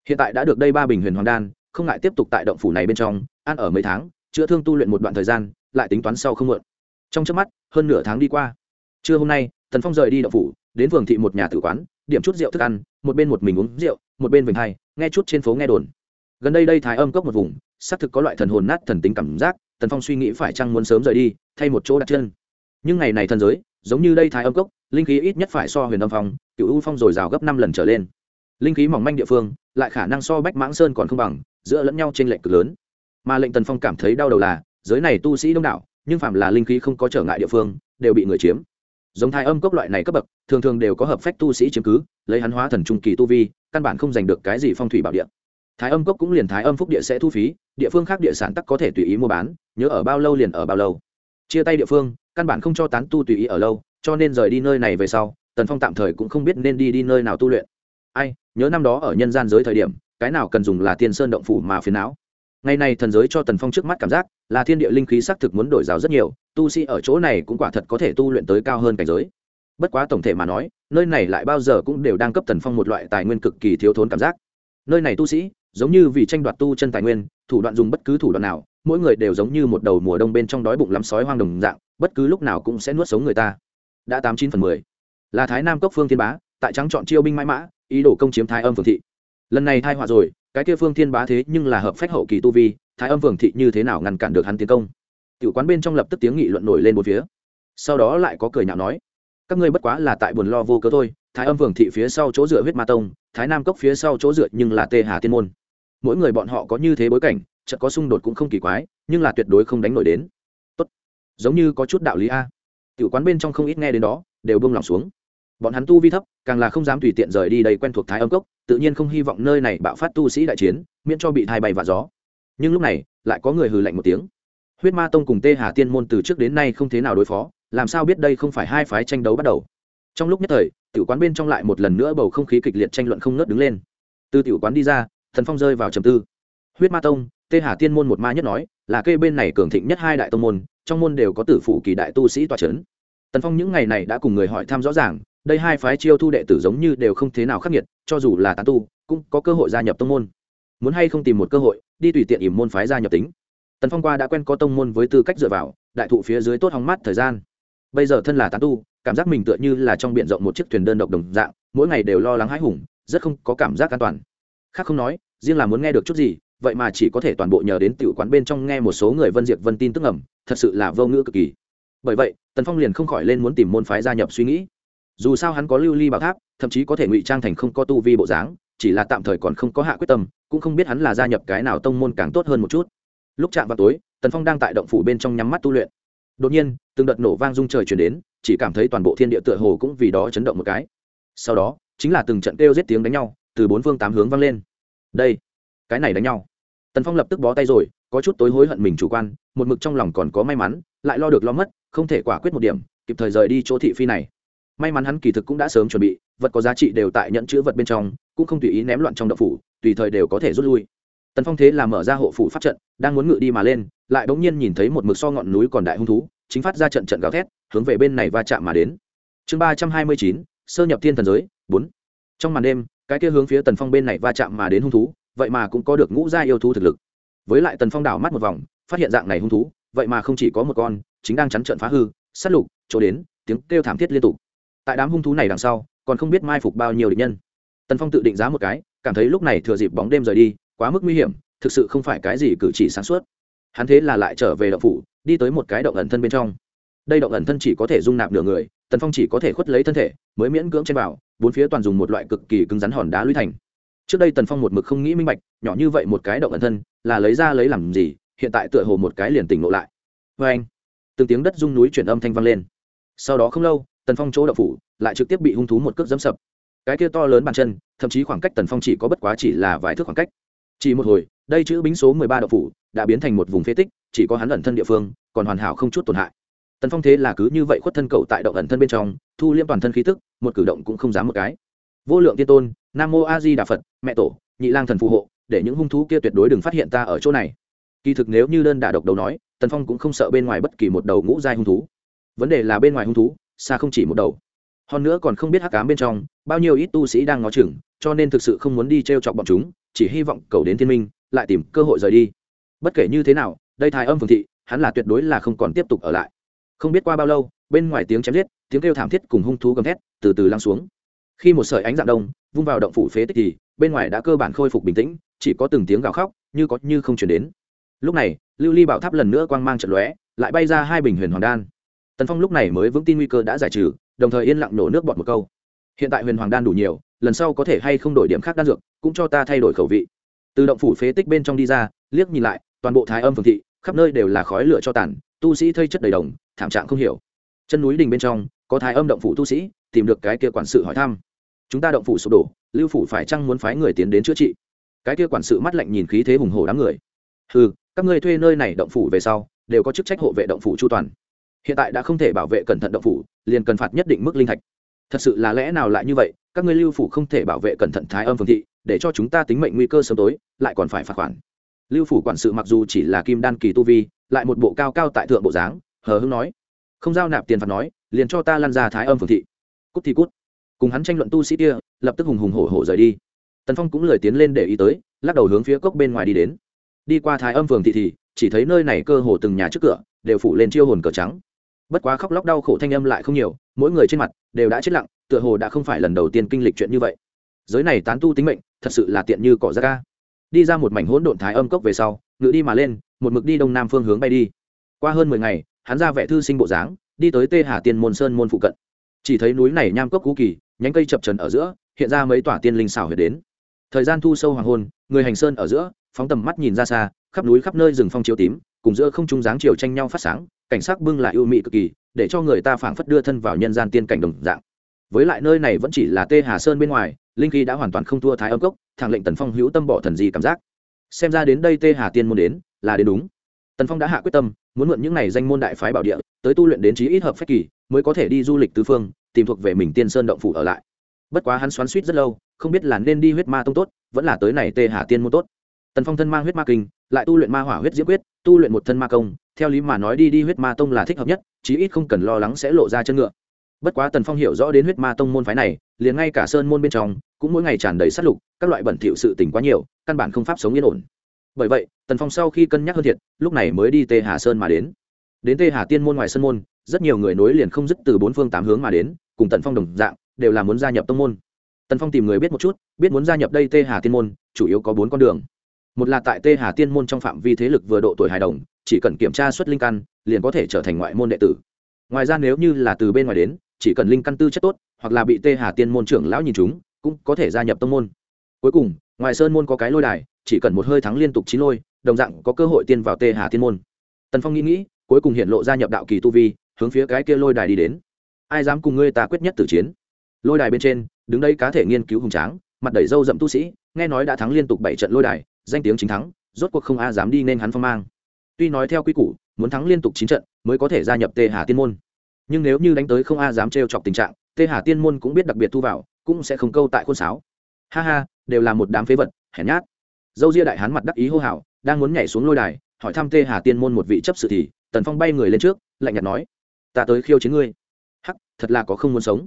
Hiện tại đã được đây ba bình huyền hoàng đan, không ngại tiếp tục tại động phủ này bên trong, ăn ở mấy tháng, chữa thương tu luyện một đoạn thời gian, lại tính toán sau không muộn. Trong trước mắt, hơn nửa tháng đi qua. Trưa hôm nay, tần phong rời đi động phủ, đến phường thị một nhà tử quán điểm chút rượu thức ăn, một bên một mình uống rượu, một bên vịnh hai, nghe chút trên phố nghe đồn. Gần đây đây thái âm cốc một vùng, xác thực có loại thần hồn nát thần tính cảm giác, tần phong suy nghĩ phải chăng muốn sớm rời đi, thay một chỗ đặt chân. Nhưng ngày này thần giới, giống như đây thái âm cốc, linh khí ít nhất phải so huyền âm phong, cựu u phong dồi dào gấp năm lần trở lên. Linh khí mỏng manh địa phương, lại khả năng so bách mãng sơn còn không bằng, giữa lẫn nhau trên lệnh cực lớn. Mà lệnh tần phong cảm thấy đau đầu là, giới này tu sĩ đông đảo, nhưng phạm là linh khí không có trở ngại địa phương, đều bị người chiếm giống thái âm cốc loại này cấp bậc, thường thường đều có hợp phách tu sĩ chứng cứ, lấy hắn hóa thần trung kỳ tu vi, căn bản không giành được cái gì phong thủy bảo địa. Thái âm cốc cũng liền thái âm phúc địa sẽ thu phí, địa phương khác địa sản tắc có thể tùy ý mua bán, nhớ ở bao lâu liền ở bao lâu. Chia tay địa phương, căn bản không cho tán tu tùy ý ở lâu, cho nên rời đi nơi này về sau, tần phong tạm thời cũng không biết nên đi đi nơi nào tu luyện. Ai, nhớ năm đó ở nhân gian giới thời điểm, cái nào cần dùng là tiên sơn động phủ mà phiền não ngày này thần giới cho tần phong trước mắt cảm giác là thiên địa linh khí xác thực muốn đổi rào rất nhiều, tu sĩ ở chỗ này cũng quả thật có thể tu luyện tới cao hơn cảnh giới. Bất quá tổng thể mà nói, nơi này lại bao giờ cũng đều đang cấp tần phong một loại tài nguyên cực kỳ thiếu thốn cảm giác. Nơi này tu sĩ, giống như vì tranh đoạt tu chân tài nguyên, thủ đoạn dùng bất cứ thủ đoạn nào, mỗi người đều giống như một đầu mùa đông bên trong đói bụng lắm sói hoang đồng dạng, bất cứ lúc nào cũng sẽ nuốt sống người ta. Đã tám chín phần mười. Là thái nam cốc phương thiên bá, tại trắng chọn chiêu binh mãi mã, ý đồ công chiếm thái âm phường thị. Lần này thai họa rồi cái kia phương thiên bá thế nhưng là hợp phách hậu kỳ tu vi, thái âm phường thị như thế nào ngăn cản được hắn tiến công? Tiểu quán bên trong lập tức tiếng nghị luận nổi lên một phía. Sau đó lại có cười nhạo nói, các ngươi bất quá là tại buồn lo vô cớ thôi, thái âm phường thị phía sau chỗ dựa huyết ma tông, thái nam cốc phía sau chỗ dựa nhưng là tê hà tiên môn. Mỗi người bọn họ có như thế bối cảnh, chợt có xung đột cũng không kỳ quái, nhưng là tuyệt đối không đánh nổi đến. Tốt, giống như có chút đạo lý a. Tiểu quán bên trong không ít nghe đến đó, đều buông lòng xuống. Bọn hắn tu vi thấp, càng là không dám tùy tiện rời đi đây quen thuộc thái âm cốc tự nhiên không hy vọng nơi này bạo phát tu sĩ đại chiến, miễn cho bị thai bay và gió. Nhưng lúc này, lại có người hừ lạnh một tiếng. Huyết ma tông cùng tê hà tiên môn từ trước đến nay không thế nào đối phó, làm sao biết đây không phải hai phái tranh đấu bắt đầu? Trong lúc nhất thời, tiểu quán bên trong lại một lần nữa bầu không khí kịch liệt tranh luận không ngớt đứng lên. Từ tiểu quán đi ra, thần phong rơi vào trầm tư. Huyết ma tông, tê hà tiên môn một ma nhất nói, là cây bên này cường thịnh nhất hai đại tông môn, trong môn đều có tử phụ kỳ đại tu sĩ tòa c h ấ n tần phong những ngày này đã cùng người hỏi thăm rõ ràng đây hai phái chiêu thu đệ tử giống như đều không thế nào khắc nghiệt, cho dù là tán tu, cũng có cơ hội gia nhập tông môn. Muốn hay không tìm một cơ hội, đi tùy tiện ỉm môn phái gia nhập tính. Tần phong qua đã quen có tông môn với tư cách dựa vào, đại thụ phía dưới tốt hóng mát thời gian. Bây giờ thân là tán tu, cảm giác mình tựa như là trong b i ể n rộng một chiếc thuyền đơn độc đồng dạng, mỗi ngày đều lo lắng hãi hùng, rất không có cảm giác an toàn. Khác không nói, riêng là muốn nghe được chút gì, vậy mà chỉ có thể toàn bộ nhờ đến tiểu quán bên trong nghe một số người vân diệt vân tin tức ẩm thật sự là vô ngữ cực kỳ. Bởi vậy, tần phong liền không khỏi lên muốn tìm môn phái gia nhập suy nghĩ dù sao hắn có lưu ly bảo tháp, thậm chí có thể ngụy trang thành không có tu vi bộ dáng, chỉ là tạm thời còn không có hạ quyết tâm, cũng không biết hắn là gia nhập cái nào tông môn càng tốt hơn một chút. Lúc chạm vào tối, tần phong đang tại động phủ bên trong nhắm mắt tu luyện. Đột nhiên, từng đợt nổ vang rung trời chuyển đến, chỉ cảm thấy toàn bộ thiên địa tựa hồ cũng vì đó chấn động một cái. Sau đó, chính là từng trận kêu giết tiếng đánh nhau, từ bốn phương tám hướng vang lên. Đây, cái này đánh nhau. Tần phong lập tức bó tay rồi, có chút tối hối hận mình chủ quan, một mực trong lòng còn có may mắn, lại lo được lo mất, không thể quả quyết một điểm, kịp thời rời đi chỗ thị phi này may mắn hắn kỳ thực cũng đã sớm chuẩn bị, vật có giá trị đều tại nhận chữ vật bên trong, cũng không tùy ý ném loạn trong đậu phủ, tùy thời đều có thể rút lui. Tần phong thế là mở ra hộ phủ pháp trận, đang muốn ngự đi mà lên, lại bỗng nhiên nhìn thấy một mực so ngọn núi còn đại hung thú, chính phát ra trận trận gào thét, hướng về bên này va chạm mà đến. Chương ba trăm hai mươi chín, sơ nhập thiên thần giới, bốn. Trong màn đêm, cái kia hướng phía tần phong bên này va chạm mà đến hung thú, vậy mà cũng có được ngũ gia yêu thú thực lực. Với lại tần phong đảo mắt một vòng, phát hiện dạng này hung thú, vậy mà không chỉ có một con, chính đang chắn trận phá hư, sát lục, chỗ đến, tiếng kêu thảm thiết liên tục tại đám hung thú này đằng sau, còn không biết mai phục bao nhiêu địch nhân. Tần phong tự định giá một cái, cảm thấy lúc này thừa dịp bóng đêm rời đi, quá mức nguy hiểm, thực sự không phải cái gì cử chỉ sáng suốt. Hắn thế là lại trở về động phủ, đi tới một cái động ẩn thân bên trong. Đây động ẩn thân chỉ có thể dung nạp nửa người, tần phong chỉ có thể khuất lấy thân thể, mới miễn cưỡng trên vào, bốn phía toàn dùng một loại cực kỳ cứng rắn hòn đá lũy thành. Trước đây tần phong một mực không nghĩ minh bạch, nhỏ như vậy một cái động ẩn thân, là lấy ra lấy làm gì, hiện tại tựa hồ một cái liền tỉnh ngộ lại. Vê anh từng tiếng đất rung núi chuyển âm thanh vang lên. Sau đó không lâu tần phong chỗ đậu phủ lại trực tiếp bị hung thú một cước dẫm sập. Cái kia to lớn bàn chân, thậm chí khoảng cách tần phong chỉ có bất quá chỉ là vài thước khoảng cách. Chỉ một hồi, đây chữ bính số mười ba đậu phủ đã biến thành một vùng phế tích, chỉ có hắn ẩn thân địa phương, còn hoàn hảo không chút tổn hại. Tần phong thế là cứ như vậy khuất thân cậu tại động ẩn thân bên trong, thu liêm toàn thân khí tức, một cử động cũng không dám một cái. Vô lượng tiên tôn, nam mô a di đà phật, mẹ tổ, nhị lang thần phù hộ, để những hung thú kia tuyệt đối đừng phát hiện ta ở chỗ này. Kỳ thực nếu như đơn đả độc đầu nói, tần phong cũng không sợ bên ngoài bất kỳ một đầu ngũ giai hung thú. Vấn đề là bên ngoài hung thú xa không chỉ một đầu. Hơn nữa còn không biết hắc cám bên trong, bao nhiêu ít tu sĩ đang ngó chừng, cho nên thực sự không muốn đi t r e o chọc bọn chúng, chỉ hy vọng cầu đến thiên minh, lại tìm cơ hội rời đi. Bất kể như thế nào, đây thái âm phường thị, hắn là tuyệt đối là không còn tiếp tục ở lại. Không biết qua bao lâu, bên ngoài tiếng chém giết, tiếng kêu thảm thiết cùng hung thú gầm thét từ từ lắng xuống. Khi một sợi ánh dạng đông vung vào động phủ phế tích thì, bên ngoài đã cơ bản khôi phục bình tĩnh, chỉ có từng tiếng gào khóc, như có như không chuyển đến. Lúc này, lưu ly bảo tháp lần nữa quang mang trận lóe, lại bay ra hai bình huyền hoàng đan tần phong lúc này mới vững tin nguy cơ đã giải trừ đồng thời yên lặng nổ nước bọt một câu hiện tại huyền hoàng đan đủ nhiều lần sau có thể hay không đổi điểm khác đan dược cũng cho ta thay đổi khẩu vị từ động phủ phế tích bên trong đi ra liếc nhìn lại toàn bộ thái âm phường thị khắp nơi đều là khói lửa cho tàn tu sĩ thây chất đầy đồng thảm trạng không hiểu chân núi đình bên trong có thái âm động phủ tu sĩ tìm được cái kia quản sự hỏi thăm chúng ta động phủ sụp đổ lưu phủ phải chăng muốn phái người tiến đến chữa trị cái kia quản sự mắt lạnh nhìn khí thế hùng hổ đám người ừ các ngươi thuê nơi này động phủ về sau đều có chức trách hộ vệ động phủ chu toàn hiện tại đã không thể bảo vệ cẩn thận động phủ, liền cần phạt nhất định mức linh thạch. Thật sự là lẽ nào lại như vậy? Các ngươi lưu phủ không thể bảo vệ cẩn thận thái âm phương thị, để cho chúng ta tính mệnh nguy cơ sớm tối, lại còn phải phạt khoản. Lưu phủ quản sự mặc dù chỉ là kim đan kỳ tu vi, lại một bộ cao cao tại thượng bộ dáng, hờ hưng nói. Không giao nạp tiền phạt nói, liền cho ta lăn ra thái âm phương thị. Cút thì cút. Cùng hắn tranh luận tu sĩ kia, lập tức hùng hùng hổ hổ rời đi. Tần phong cũng lười tiến lên để ý tới, lắc đầu hướng phía cốc bên ngoài đi đến. Đi qua thái âm phường thị thì, chỉ thấy nơi này cơ hồ từng nhà trước cửa, đều phủ lên chiêu hồn cờ trắng bất quá khóc lóc đau khổ thanh âm lại không nhiều, mỗi người trên mặt đều đã chết lặng, tựa hồ đã không phải lần đầu tiên kinh lịch chuyện như vậy. Giới này tán tu tính mệnh, thật sự là tiện như cỏ ra ca đi ra một mảnh hỗn độn thái âm cốc về sau, ngự đi mà lên, một mực đi đông nam phương hướng bay đi. Qua hơn mười ngày, hắn ra vẻ thư sinh bộ dáng, đi tới tê hà tiên môn sơn môn phụ cận. Chỉ thấy núi này nham cốc cú kỳ, nhánh cây chập trần ở giữa, hiện ra mấy tỏa tiên linh xảo huyệt đến. Thời gian thu sâu hoàng hôn, người hành sơn ở giữa, phóng tầm mắt nhìn ra xa, khắp núi khắp nơi rừng phong chiếu tím, cùng giữa không trung dáng chiều tranh nhau phát sáng cảnh sắc bưng lại ưu mị cực kỳ, để cho người ta phảng phất đưa thân vào nhân gian tiên cảnh đồng dạng. Với lại nơi này vẫn chỉ là tê hà sơn bên ngoài, linh khí đã hoàn toàn không thua thái âm cốc, thẳng lệnh tần phong hữu tâm bỏ thần gì cảm giác. Xem ra đến đây tê hà tiên môn đến, là đến đúng. Tần phong đã hạ quyết tâm, muốn mượn những n à y danh môn đại phái bảo địa, tới tu luyện đến trí ít hợp phép kỳ, mới có thể đi du lịch tứ phương, tìm thuộc về mình tiên sơn động phủ ở lại. Bất quá hắn xoắn suýt rất lâu, không biết là nên đi huyết ma tông tốt, vẫn là tới này tê hà tiên môn tốt. Tần phong thân mang huyết ma kinh, lại tu luyện ma hỏa huyết diễm quyết, tu luyện một thân ma công theo lý mà nói đi đi huyết ma tông là thích hợp nhất, chí ít không cần lo lắng sẽ lộ ra chân ngựa. Bất quá tần phong hiểu rõ đến huyết ma tông môn phái này, liền ngay cả sơn môn bên trong, cũng mỗi ngày tràn đầy sát lục, các loại bẩn thỉu sự tỉnh quá nhiều, căn bản không pháp sống yên ổn. Bởi vậy, tần phong sau khi cân nhắc hơn thiệt, lúc này mới đi tê hà sơn mà đến. Đến tê hà tiên môn ngoài sơn môn, rất nhiều người nối liền không dứt từ bốn phương tám hướng mà đến, cùng tần phong đồng dạng, đều là muốn gia nhập tông môn. Tần phong tìm người biết một chút, biết muốn gia nhập đây tê hà tiên môn, chủ yếu có bốn con đường. Một là tại tê hà tiên môn trong phạm vi thế lực vừa độ tuổi hài đồng chỉ cần kiểm tra xuất linh căn, liền có thể trở thành ngoại môn đệ tử. Ngoài ra nếu như là từ bên ngoài đến, chỉ cần linh căn tư chất tốt, hoặc là bị tê hà tiên môn trưởng lão nhìn chúng, cũng có thể gia nhập tông môn. Cuối cùng, ngoài sơn môn có cái lôi đài, chỉ cần một hơi thắng liên tục chín lôi, đồng dạng có cơ hội tiên vào tê hà tiên môn. Tần phong nghĩ nghĩ, cuối cùng hiện lộ gia nhập đạo kỳ tu vi, hướng phía cái kia lôi đài đi đến. Ai dám cùng ngươi ta quyết nhất tử chiến? Lôi đài bên trên, đứng đây cá thể nghiên cứu hùng tráng, mặt đẩy râu rậm tu sĩ, nghe nói đã thắng liên tục bảy trận lôi đài, danh tiếng chính thắng, rốt cuộc không a dám đi nên hắn phong mang tuy nói theo quy củ, muốn thắng liên tục chín trận mới có thể gia nhập tê hà tiên môn. Nhưng nếu như đánh tới không a dám trêu chọc tình trạng tê hà tiên môn cũng biết đặc biệt thu vào, cũng sẽ không câu tại khuôn sáo. Ha ha, đều là một đám phế vật, hèn nhát. Dâu ria đại hán mặt đắc ý hô hào, đang muốn nhảy xuống lôi đài, hỏi thăm tê hà tiên môn một vị chấp sự thì, tần phong bay người lên trước, lạnh nhạt nói, ta tới khiêu chiến ngươi. Hắc, thật là có không muốn sống.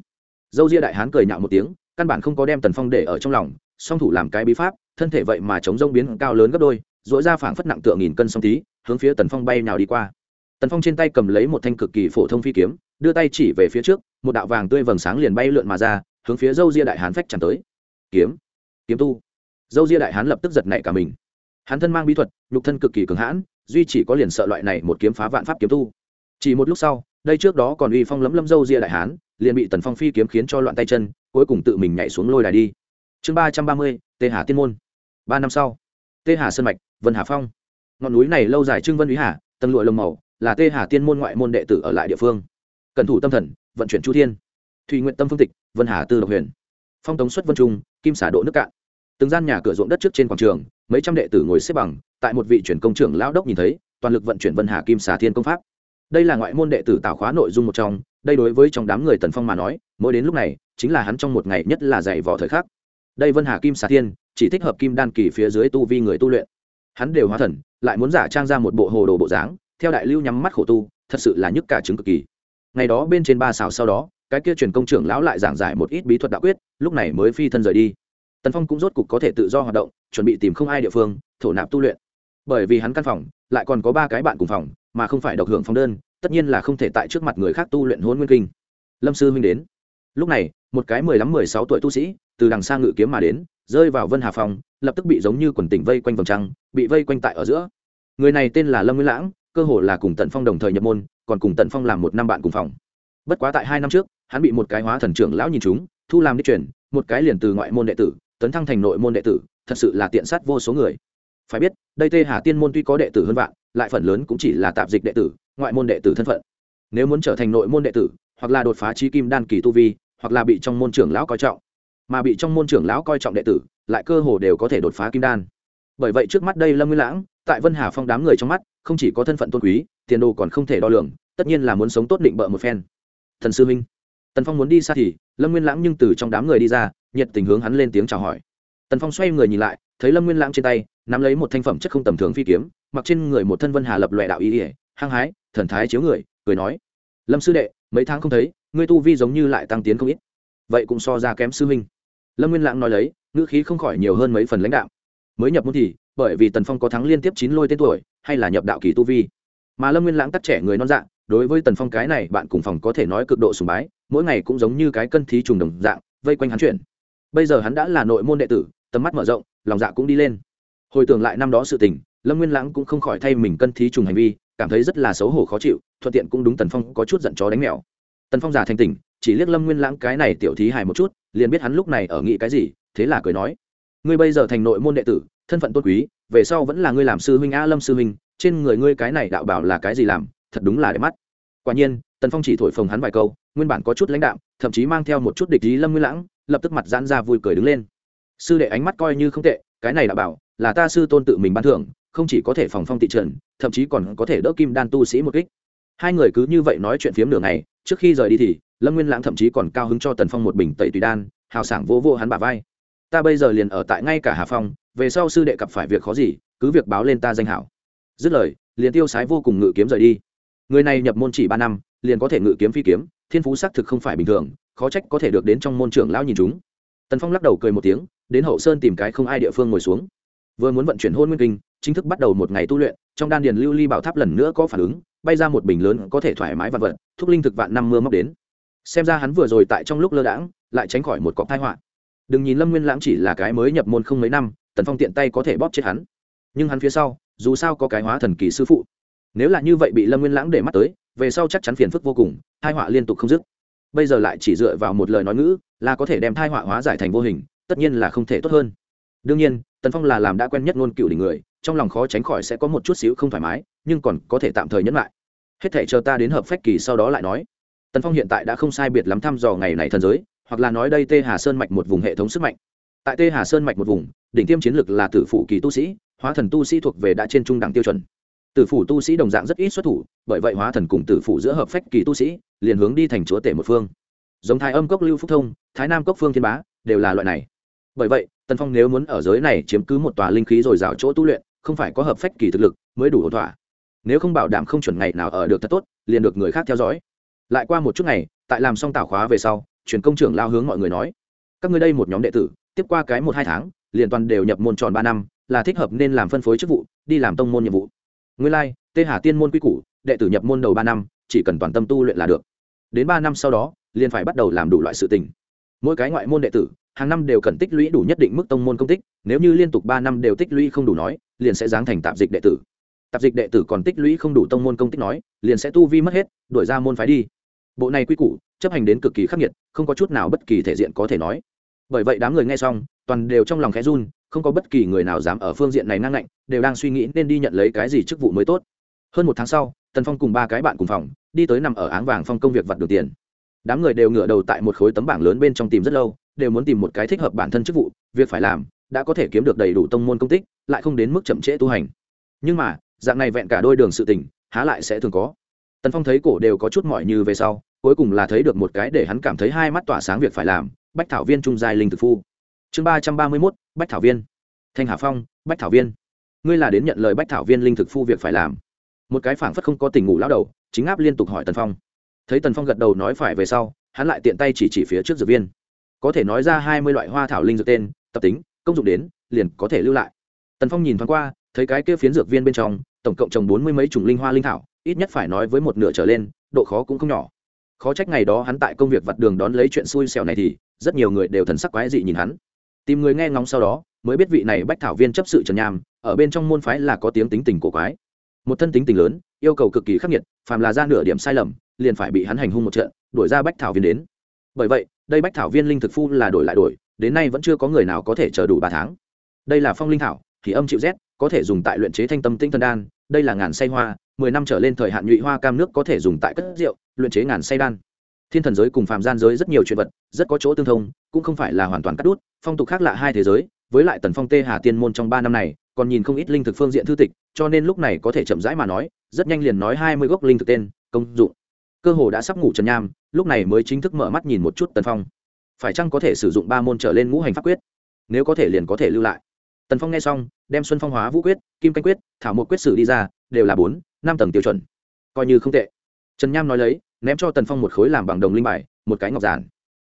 Dâu ria đại hán cười nhạo một tiếng, căn bản không có đem tần phong để ở trong lòng, song thủ làm cái bí pháp, thân thể vậy mà chống rông biến cao lớn gấp đôi dỗi ra phảng phất nặng tựa nghìn cân song tí hướng phía tần phong bay nào đi qua. Tần phong trên tay cầm lấy một thanh cực kỳ phổ thông phi kiếm, đưa tay chỉ về phía trước, một đạo vàng tươi vầng sáng liền bay lượn mà ra, hướng phía dâu ria đại hán phách chẳng tới. Kiếm kiếm tu. Dâu ria đại hán lập tức giật nảy cả mình. Hắn thân mang bí thuật, nhục thân cực kỳ cường hãn, duy chỉ có liền sợ loại này một kiếm phá vạn pháp kiếm tu. Chỉ một lúc sau, đây trước đó còn uy phong lấm lâm dâu ria đại hán, liền bị tần phong phi kiếm khiến cho loạn tay chân, cuối cùng tự mình nhảy xuống lôi đài đi. Chương ba trăm ba mươi, tê hà tiên môn. Ba năm sau tê hà sơn mạch, vân hà phong. Ngọn núi này lâu dài trưng vân úy hà, tầng lụa lồng màu, là tê hà tiên môn ngoại môn đệ tử ở lại địa phương. Cẩn thủ tâm thần, vận chuyển chu thiên. Thùy nguyện tâm phương tịch, vân hà tư độc huyền. Phong tống xuất vân trung, kim xả độ nước cạn. Từng gian nhà cửa ruộng đất trước trên quảng trường, mấy trăm đệ tử ngồi xếp bằng, tại một vị chuyển công trưởng lão đốc nhìn thấy, toàn lực vận chuyển vân hà kim xà thiên công pháp. Đây là ngoại môn đệ tử tạo khóa nội dung một trong, đây đối với trong đám người tần phong mà nói, mỗi đến lúc này, chính là hắn trong một ngày nhất là dạy vò thời khắc. Đây vân hà kim xà thiên chỉ thích hợp kim đan kỳ phía dưới tu vi người tu luyện. Hắn đều hóa thần, lại muốn giả trang ra một bộ hồ đồ bộ dáng, theo đại lưu nhắm mắt khổ tu, thật sự là nhức cả chứng cực kỳ. Ngày đó bên trên ba xào sau đó, cái kia truyền công trưởng lão lại giảng giải một ít bí thuật đạo quyết, lúc này mới phi thân rời đi. Tần phong cũng rốt cục có thể tự do hoạt động, chuẩn bị tìm không ai địa phương, thổ nạp tu luyện. Bởi vì hắn căn phòng, lại còn có ba cái bạn cùng phòng, mà không phải độc hưởng phòng đơn, tất nhiên là không thể tại trước mặt người khác tu luyện hôn nguyên kinh. Lâm sư huynh đến. Lúc này, một cái mười lăm mười sáu tuổi tu sĩ, từ đằng xa ngự kiếm mà đến rơi vào vân hà phòng, lập tức bị giống như quần tỉnh vây quanh vòng trăng, bị vây quanh tại ở giữa. Người này tên là lâm nguyên lãng, cơ hồ là cùng tần phong đồng thời nhập môn, còn cùng tần phong làm một năm bạn cùng phòng. Bất quá tại hai năm trước, hắn bị một cái hóa thần trưởng lão nhìn chúng thu làm đi chuyển một cái liền từ ngoại môn đệ tử, tấn thăng thành nội môn đệ tử, thật sự là tiện sát vô số người. Phải biết, đây tê hà tiên môn tuy có đệ tử hơn vạn, lại phần lớn cũng chỉ là tạp dịch đệ tử, ngoại môn đệ tử thân phận. Nếu muốn trở thành nội môn đệ tử, hoặc là đột phá trí kim đan kỳ tu vi, hoặc là bị trong môn trưởng lão coi trọng mà bị trong môn trưởng lão coi trọng đệ tử, lại cơ hồ đều có thể đột phá kim đan. Bởi vậy trước mắt đây lâm nguyên lãng, tại vân hà phong đám người trong mắt, không chỉ có thân phận tôn quý, tiền đồ còn không thể đo lường, tất nhiên là muốn sống tốt định bợ một phen. Thần sư minh tần phong muốn đi xa thì, lâm nguyên lãng nhưng từ trong đám người đi ra, nhiệt tình hướng hắn lên tiếng chào hỏi. Tần phong xoay người nhìn lại, thấy lâm nguyên lãng trên tay, nắm lấy một thanh phẩm chất không tầm thường phi kiếm, mặc trên người một thân vân hà lập loại đạo ý ỉa hăng hái, thần thái chiếu người, cười nói, lâm sư đệ, mấy tháng không thấy, ngươi tu vi giống như lại tăng tiến không ít vậy cũng so ra kém sư huynh. Lâm nguyên lãng nói lấy, ngữ khí không khỏi nhiều hơn mấy phần lãnh đạo mới nhập môn thì, bởi vì tần phong có thắng liên tiếp chín lôi tên tuổi, hay là nhập đạo kỳ tu vi. Mà lâm nguyên lãng tắt trẻ người non dạng đối với tần phong cái này bạn cùng phòng có thể nói cực độ sùng bái, mỗi ngày cũng giống như cái cân thí trùng đồng dạng, vây quanh hắn chuyển bây giờ hắn đã là nội môn đệ tử, tầm mắt mở rộng, lòng dạ cũng đi lên. Hồi tưởng lại năm đó sự tình, lâm nguyên lãng cũng không khỏi thay mình cân thí trùng hành vi, cảm thấy rất là xấu hổ khó chịu, thuận tiện cũng đúng tần phong có chút giận chó đánh mèo. Tần phong giả thành tỉnh chỉ liếc lâm nguyên lãng cái này tiểu thí hài một chút, liền biết hắn lúc này ở nghĩ cái gì, thế là cười nói, ngươi bây giờ thành nội môn đệ tử, thân phận tôn quý, về sau vẫn là ngươi làm sư huynh a lâm sư huynh, trên người ngươi cái này đạo bảo là cái gì làm, thật đúng là đẹp mắt. Quả nhiên, tần phong chỉ thổi phồng hắn vài câu, nguyên bản có chút lãnh đạm, thậm chí mang theo một chút địch ý lâm nguyên lãng, lập tức mặt giãn ra vui cười đứng lên. Sư đệ ánh mắt coi như không tệ, cái này đạo bảo là ta sư tôn tự mình ban thưởng, không chỉ có thể phòng phong thị trần, thậm chí còn có thể đỡ kim đan tu sĩ một kích. Hai người cứ như vậy nói chuyện phiếm nửa ngày, trước khi rời đi thì lâm nguyên lãng thậm chí còn cao hứng cho tần phong một bình tẩy tùy đan, hào sảng vô vô hắn bả vai. Ta bây giờ liền ở tại ngay cả hà phong, về sau sư đệ gặp phải việc khó gì, cứ việc báo lên ta danh hảo. Dứt lời, liền tiêu sái vô cùng ngự kiếm rời đi. Người này nhập môn chỉ ba năm, liền có thể ngự kiếm phi kiếm, thiên phú xác thực không phải bình thường, khó trách có thể được đến trong môn trưởng lão nhìn chúng. Tần phong lắc đầu cười một tiếng, đến hậu sơn tìm cái không ai địa phương ngồi xuống. Vừa muốn vận chuyển hôn nguyên kinh, chính thức bắt đầu một ngày tu luyện, trong đan điền lưu ly bảo tháp lần nữa có phản ứng, bay ra một bình lớn có thể thoải mái vặt vật, thúc linh thực vạn năm mưa móc đến xem ra hắn vừa rồi tại trong lúc lơ đãng, lại tránh khỏi một cọc thai họa. Đừng nhìn lâm nguyên lãng chỉ là cái mới nhập môn không mấy năm, tần phong tiện tay có thể bóp chết hắn. Nhưng hắn phía sau, dù sao có cái hóa thần kỳ sư phụ. Nếu là như vậy bị lâm nguyên lãng để mắt tới, về sau chắc chắn phiền phức vô cùng thai họa liên tục không dứt. Bây giờ lại chỉ dựa vào một lời nói ngữ, là có thể đem thai họa hóa giải thành vô hình, tất nhiên là không thể tốt hơn. Đương nhiên, tần phong là làm đã quen nhất ngôn cựu đỉnh người, trong lòng khó tránh khỏi sẽ có một chút xíu không thoải mái, nhưng còn có thể tạm thời nhẫn lại. Hết thể chờ ta đến hợp phách kỳ sau đó lại nói tần phong hiện tại đã không sai biệt lắm thăm dò ngày này thần giới, hoặc là nói đây tê hà sơn mạch một vùng hệ thống sức mạnh. Tại tê hà sơn mạch một vùng, đỉnh tiêm chiến lực là tử phủ kỳ tu sĩ, hóa thần tu sĩ thuộc về đã trên trung đẳng tiêu chuẩn. Tử phủ tu sĩ đồng dạng rất ít xuất thủ, bởi vậy hóa thần cùng tử phủ giữa hợp phách kỳ tu sĩ, liền hướng đi thành chúa tể một phương. Giống thái âm cốc lưu phúc thông, thái nam cốc phương thiên bá, đều là loại này. Bởi vậy, tần phong nếu muốn ở giới này chiếm cứ một tòa linh khí rồi rào chỗ tu luyện, không phải có hợp phách kỳ thực lực mới đủ ổn thỏa. Nếu không bảo đảm không chuẩn ngày nào ở được thật tốt, liền được người khác theo dõi lại qua một chút ngày tại làm xong tảo khóa về sau truyền công trưởng lao hướng mọi người nói các ngươi đây một nhóm đệ tử tiếp qua cái một hai tháng liền toàn đều nhập môn tròn ba năm là thích hợp nên làm phân phối chức vụ đi làm tông môn nhiệm vụ. Nguyên lai、like, tê hà tiên môn quy củ đệ tử nhập môn đầu ba năm chỉ cần toàn tâm tu luyện là được. Đến ba năm sau đó liền phải bắt đầu làm đủ loại sự tình. Mỗi cái ngoại môn đệ tử hàng năm đều cần tích lũy đủ nhất định mức tông môn công tích nếu như liên tục ba năm đều tích lũy không đủ nói liền sẽ giáng thành tạp dịch đệ tử. Tạp dịch đệ tử còn tích lũy không đủ tông môn công tích nói liền sẽ tu vi mất hết đuổi ra môn phái đi bộ này quy củ chấp hành đến cực kỳ khắc nghiệt, không có chút nào bất kỳ thể diện có thể nói. Bởi vậy đám người nghe xong, toàn đều trong lòng khẽ run, không có bất kỳ người nào dám ở phương diện này năng lạnh đều đang suy nghĩ nên đi nhận lấy cái gì chức vụ mới tốt. Hơn một tháng sau, tần phong cùng ba cái bạn cùng phòng, đi tới nằm ở áng vàng phong công việc vặt được tiền. Đám người đều ngửa đầu tại một khối tấm bảng lớn bên trong tìm rất lâu, đều muốn tìm một cái thích hợp bản thân chức vụ, việc phải làm, đã có thể kiếm được đầy đủ tông môn công tích, lại không đến mức chậm trễ tu hành. Nhưng mà, dạng này vẹn cả đôi đường sự tình, há lại sẽ thường có tần phong thấy cổ đều có chút mỏi như về sau, cuối cùng là thấy được một cái để hắn cảm thấy hai mắt tỏa sáng việc phải làm, bách thảo viên trung giai linh thực phu. Chương ba trăm ba mươi mốt, bách thảo viên. Thanh hà phong, bách thảo viên. Ngươi là đến nhận lời bách thảo viên linh thực phu việc phải làm. Một cái phảng phất không có tình ngủ lao đầu, chính áp liên tục hỏi tần phong. Thấy tần phong gật đầu nói phải về sau, hắn lại tiện tay chỉ chỉ phía trước dược viên. Có thể nói ra hai mươi loại hoa thảo linh dược tên, tập tính, công dụng đến, liền có thể lưu lại. Tần phong nhìn thoáng qua, thấy cái kia phiến dược viên bên trong tổng cộng trồng bốn mươi mấy chủng linh hoa linh thảo, ít nhất phải nói với một nửa trở lên, độ khó cũng không nhỏ. Khó trách ngày đó hắn tại công việc vặt đường đón lấy chuyện xui xẻo này thì, rất nhiều người đều thần sắc quái dị nhìn hắn. Tìm người nghe ngóng sau đó, mới biết vị này bách thảo viên chấp sự trần nham, ở bên trong môn phái là có tiếng tính tình cổ quái. Một thân tính tình lớn, yêu cầu cực kỳ khắc nghiệt, phàm là ra nửa điểm sai lầm, liền phải bị hắn hành hung một trận, đuổi ra bách thảo viên đến. Bởi vậy, đây bách thảo viên linh thực phu là đổi lại đổi, đến nay vẫn chưa có người nào có thể chờ đủ ba tháng. Đây là phong linh thảo, thì âm chịu rét, có thể dùng tại luyện chế thanh tâm tinh thần đan đây là ngàn say hoa, mười năm trở lên thời hạn nhụy hoa cam nước có thể dùng tại cất rượu, luyện chế ngàn say đan. Thiên thần giới cùng phàm gian giới rất nhiều chuyện vật, rất có chỗ tương thông, cũng không phải là hoàn toàn cắt đút phong tục khác lạ hai thế giới, với lại tần phong tê hà tiên môn trong ba năm này, còn nhìn không ít linh thực phương diện thư tịch, cho nên lúc này có thể chậm rãi mà nói, rất nhanh liền nói hai mươi gốc linh thực tên, công dụng. Cơ hồ đã sắp ngủ trần nham, lúc này mới chính thức mở mắt nhìn một chút tần phong. Phải chăng có thể sử dụng ba môn trở lên ngũ hành pháp quyết? Nếu có thể liền có thể lưu lại tần phong nghe xong, đem xuân phong hóa vũ quyết, kim canh quyết, thảo một quyết sử đi ra, đều là bốn, năm tầng tiêu chuẩn. Coi như không tệ. Trần nham nói lấy, ném cho tần phong một khối làm bằng đồng linh bài, một cái ngọc giản.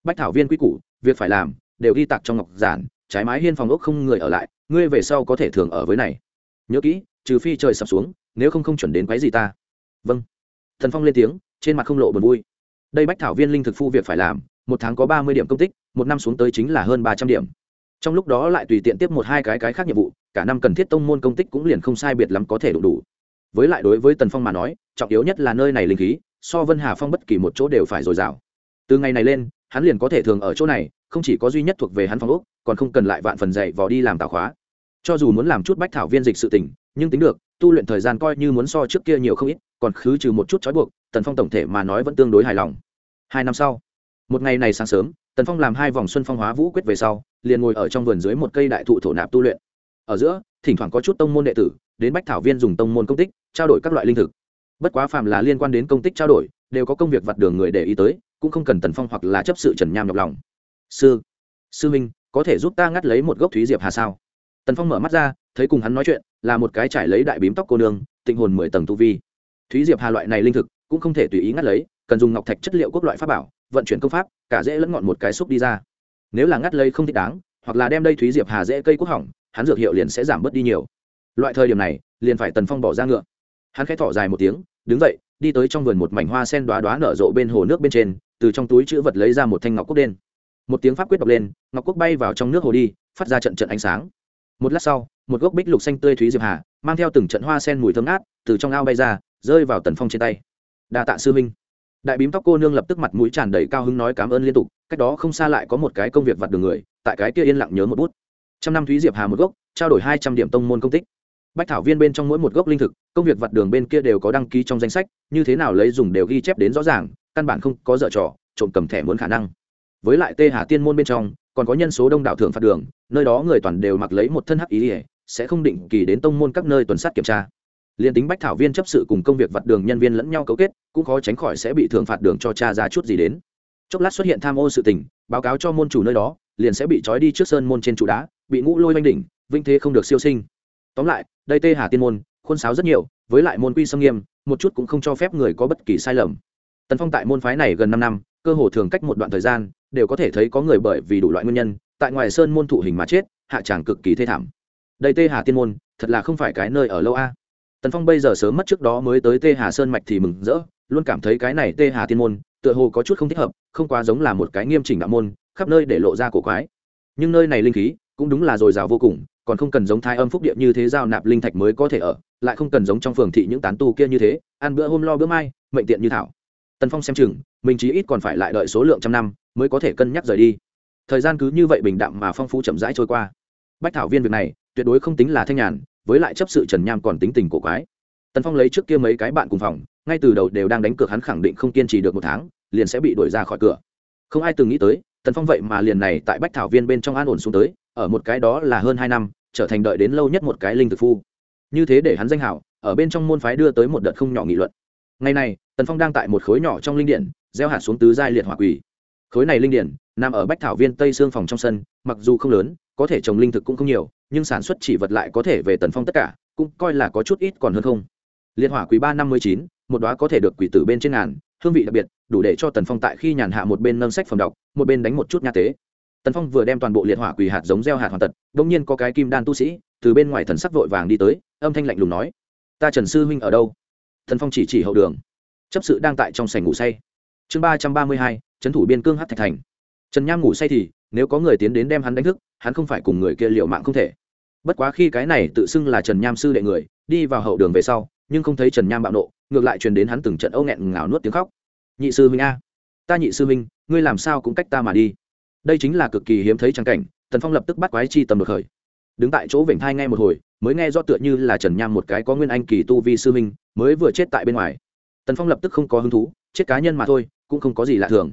Bách thảo viên quy củ, việc phải làm, đều ghi tặc trong ngọc giản, trái mái hiên phòng ốc không người ở lại, ngươi về sau có thể thường ở với này. Nhớ kỹ, trừ phi trời sập xuống, nếu không không chuẩn đến quái gì ta. Vâng. Thần phong lên tiếng, trên mặt không lộ buồn vui. Đây bách thảo viên linh thực phu việc phải làm, một tháng có ba mươi điểm công tích, một năm xuống tới chính là hơn ba trăm điểm trong lúc đó lại tùy tiện tiếp một hai cái cái khác nhiệm vụ, cả năm cần thiết tông môn công tích cũng liền không sai biệt lắm có thể đủ đủ. Với lại đối với tần phong mà nói, trọng yếu nhất là nơi này linh khí, so vân hà phong bất kỳ một chỗ đều phải dồi dào. Từ ngày này lên, hắn liền có thể thường ở chỗ này, không chỉ có duy nhất thuộc về hắn phong úc còn không cần lại vạn phần dạy vò đi làm tạo khóa. Cho dù muốn làm chút bách thảo viên dịch sự tỉnh nhưng tính được, tu luyện thời gian coi như muốn so trước kia nhiều không ít, còn khứ trừ một chút trói buộc, tần phong tổng thể mà nói vẫn tương đối hài lòng. Hai năm sau, một ngày này sáng sớm, tần phong làm hai vòng xuân phong hóa vũ quyết về sau liền ngồi ở trong vườn dưới một cây đại thụ thổ nạp tu luyện. Ở giữa, thỉnh thoảng có chút tông môn đệ tử, đến bách thảo viên dùng tông môn công tích, trao đổi các loại linh thực. Bất quá phàm là liên quan đến công tích trao đổi, đều có công việc vặt đường người để ý tới, cũng không cần tần phong hoặc là chấp sự trần nham nhọc lòng. Sư sư minh có thể giúp ta ngắt lấy một gốc thúy diệp hà sao? Tần phong mở mắt ra, thấy cùng hắn nói chuyện, là một cái trải lấy đại bím tóc cô nương, tịnh hồn mười tầng tu vi. Thúy diệp hà loại này linh thực, cũng không thể tùy ý ngắt lấy, cần dùng ngọc thạch chất liệu quốc loại pháp bảo, vận chuyển công pháp, cả dễ lẫn ngọn một cái xúc đi ra nếu là ngắt lây không thích đáng, hoặc là đem đây thúy diệp hà dễ cây quốc hỏng, hắn dược hiệu liền sẽ giảm bớt đi nhiều. Loại thời điểm này, liền phải tần phong bỏ ra ngựa. Hắn khẽ thỏ dài một tiếng, đứng dậy, đi tới trong vườn một mảnh hoa sen đoá đoá nở rộ bên hồ nước bên trên, từ trong túi chữ vật lấy ra một thanh ngọc quốc đen. Một tiếng pháp quyết đọc lên, ngọc quốc bay vào trong nước hồ đi, phát ra trận trận ánh sáng. Một lát sau, một gốc bích lục xanh tươi thúy diệp hà, mang theo từng trận hoa sen mùi thơm ngát, từ trong ao bay ra, rơi vào tần phong trên tay. Đa tạ sư minh đại bím tóc cô nương lập tức mặt mũi tràn đầy cao hứng nói cảm ơn liên tục, cách đó không xa lại có một cái công việc vặt đường người, tại cái kia yên lặng nhớ một bút. Trăm năm thúy diệp hà một gốc, trao đổi hai trăm điểm tông môn công tích. Bách thảo viên bên trong mỗi một gốc linh thực, công việc vặt đường bên kia đều có đăng ký trong danh sách, như thế nào lấy dùng đều ghi chép đến rõ ràng, căn bản không có dở trò, trộm cầm thẻ muốn khả năng. Với lại tê hà tiên môn bên trong, còn có nhân số đông đảo thượng phạt đường, nơi đó người toàn đều mặc lấy một thân hắc ý ỉa sẽ không định kỳ đến tông môn các nơi tuần sát kiểm tra liền tính bách thảo viên chấp sự cùng công việc vặt đường nhân viên lẫn nhau cấu kết, cũng khó tránh khỏi sẽ bị thường phạt đường cho cha ra chút gì đến. Chốc lát xuất hiện tham ô sự tình, báo cáo cho môn chủ nơi đó, liền sẽ bị trói đi trước sơn môn trên trụ đá, bị ngũ lôi oanh đỉnh, vinh thế không được siêu sinh. Tóm lại, đây tê hà tiên môn, khuôn sáo rất nhiều, với lại môn quy sâm nghiêm, một chút cũng không cho phép người có bất kỳ sai lầm. Tần phong tại môn phái này gần năm năm, cơ hồ thường cách một đoạn thời gian, đều có thể thấy có người bởi vì đủ loại nguyên nhân, tại ngoài sơn môn thụ hình mà chết, hạ tràng cực kỳ thê thảm. Đây tê hà tiên môn, thật là không phải cái nơi ở lâu a tần phong bây giờ sớm mất trước đó mới tới tê hà sơn mạch thì mừng rỡ, luôn cảm thấy cái này tê hà tiên môn, tựa hồ có chút không thích hợp, không quá giống là một cái nghiêm chỉnh đạo môn, khắp nơi để lộ ra cổ quái. Nhưng nơi này linh khí cũng đúng là dồi dào vô cùng, còn không cần giống thái âm phúc điệp như thế giao nạp linh thạch mới có thể ở, lại không cần giống trong phường thị những tán tu kia như thế, ăn bữa hôm lo bữa mai, mệnh tiện như thảo. Tần phong xem chừng, mình chí ít còn phải lại đợi số lượng trăm năm mới có thể cân nhắc rời đi. Thời gian cứ như vậy bình đạm mà phong phú chậm rãi trôi qua. Bách thảo viên việc này tuyệt đối không tính là thanh nhàn với lại chấp sự trần nham còn tính tình cổ quái. Tần phong lấy trước kia mấy cái bạn cùng phòng, ngay từ đầu đều đang đánh cược hắn khẳng định không kiên trì được một tháng, liền sẽ bị đuổi ra khỏi cửa. Không ai từng nghĩ tới, tần phong vậy mà liền này tại bách thảo viên bên trong an ổn xuống tới, ở một cái đó là hơn hai năm, trở thành đợi đến lâu nhất một cái linh thực phu. Như thế để hắn danh hảo, ở bên trong môn phái đưa tới một đợt không nhỏ nghị luận. Ngày này, tần phong đang tại một khối nhỏ trong linh điện, gieo hạt xuống tứ giai liệt hỏa quỷ. Khối này linh điện, nằm ở bách thảo viên tây xương phòng trong sân, mặc dù không lớn có thể trồng linh thực cũng không nhiều, nhưng sản xuất chỉ vật lại có thể về tần phong tất cả, cũng coi là có chút ít còn hơn không. Liệt hỏa quý ba năm mươi chín, một đoá có thể được quỷ tử bên trên ngàn, hương vị đặc biệt, đủ để cho tần phong tại khi nhàn hạ một bên nâng sách phẩm đọc, một bên đánh một chút nha tế. Tần phong vừa đem toàn bộ liệt hỏa quỳ hạt giống gieo hạt hoàn tật đ ỗ n g nhiên có cái kim đan tu sĩ, từ bên ngoài thần sắc vội vàng đi tới, âm thanh lạnh lùng nói, ta trần sư huynh ở đâu? Tần phong chỉ chỉ hậu đường. Chấp sự đang tại trong sảnh ngủ say. Chương ba trăm ba mươi hai, trấn thủ biên cương hát thạch thành. Trần nham ngủ say thì nếu có người tiến đến đem hắn đánh thức, hắn không phải cùng người kia liệu mạng không thể. Bất quá khi cái này tự xưng là trần nham sư đệ người, đi vào hậu đường về sau, nhưng không thấy trần nham bạo nộ, ngược lại truyền đến hắn từng trận âu nghẹn ngào nuốt tiếng khóc. Nhị sư huynh a, ta nhị sư huynh, ngươi làm sao cũng cách ta mà đi. Đây chính là cực kỳ hiếm thấy trang cảnh, tần phong lập tức bắt quái chi tầm được khởi. Đứng tại chỗ vểnh thai ngay một hồi, mới nghe do tựa như là trần nham một cái có nguyên anh kỳ tu vi sư huynh, mới vừa chết tại bên ngoài. Tần phong lập tức không có hứng thú, chết cá nhân mà thôi, cũng không có gì lạ thường.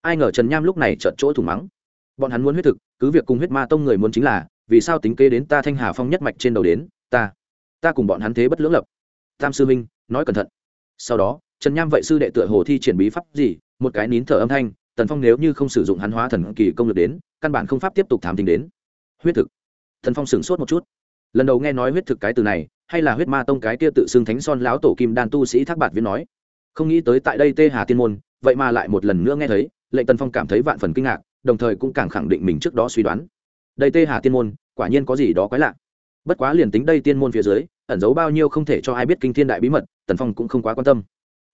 Ai ngờ trần nham lúc này trợn chỗ thủng mắng bọn hắn muốn huyết thực, cứ việc cùng huyết ma tông người muốn chính là, vì sao tính kế đến ta thanh hà phong nhất mạch trên đầu đến, ta ta cùng bọn hắn thế bất lưỡng lập. Tam sư minh nói cẩn thận. Sau đó, trần nham vậy sư đệ tựa hồ thi triển bí pháp gì, một cái nín thở âm thanh, tần phong nếu như không sử dụng hắn hóa thần kỳ công lực đến, căn bản không pháp tiếp tục thám tính đến. Huyết thực. Thần phong sửng sốt một chút. Lần đầu nghe nói huyết thực cái từ này, hay là huyết ma tông cái kia tự xưng thánh son lão tổ kim đan tu sĩ thác bạt viên nói. Không nghĩ tới tại đây tê hà tiên môn, vậy mà lại một lần nữa nghe thấy, lệnh tần phong cảm thấy vạn phần kinh ngạc đồng thời cũng càng khẳng định mình trước đó suy đoán. Đây tê hà tiên môn, quả nhiên có gì đó quái lạ. Bất quá liền tính đây tiên môn phía dưới, ẩn giấu bao nhiêu không thể cho ai biết kinh thiên đại bí mật, tần phong cũng không quá quan tâm.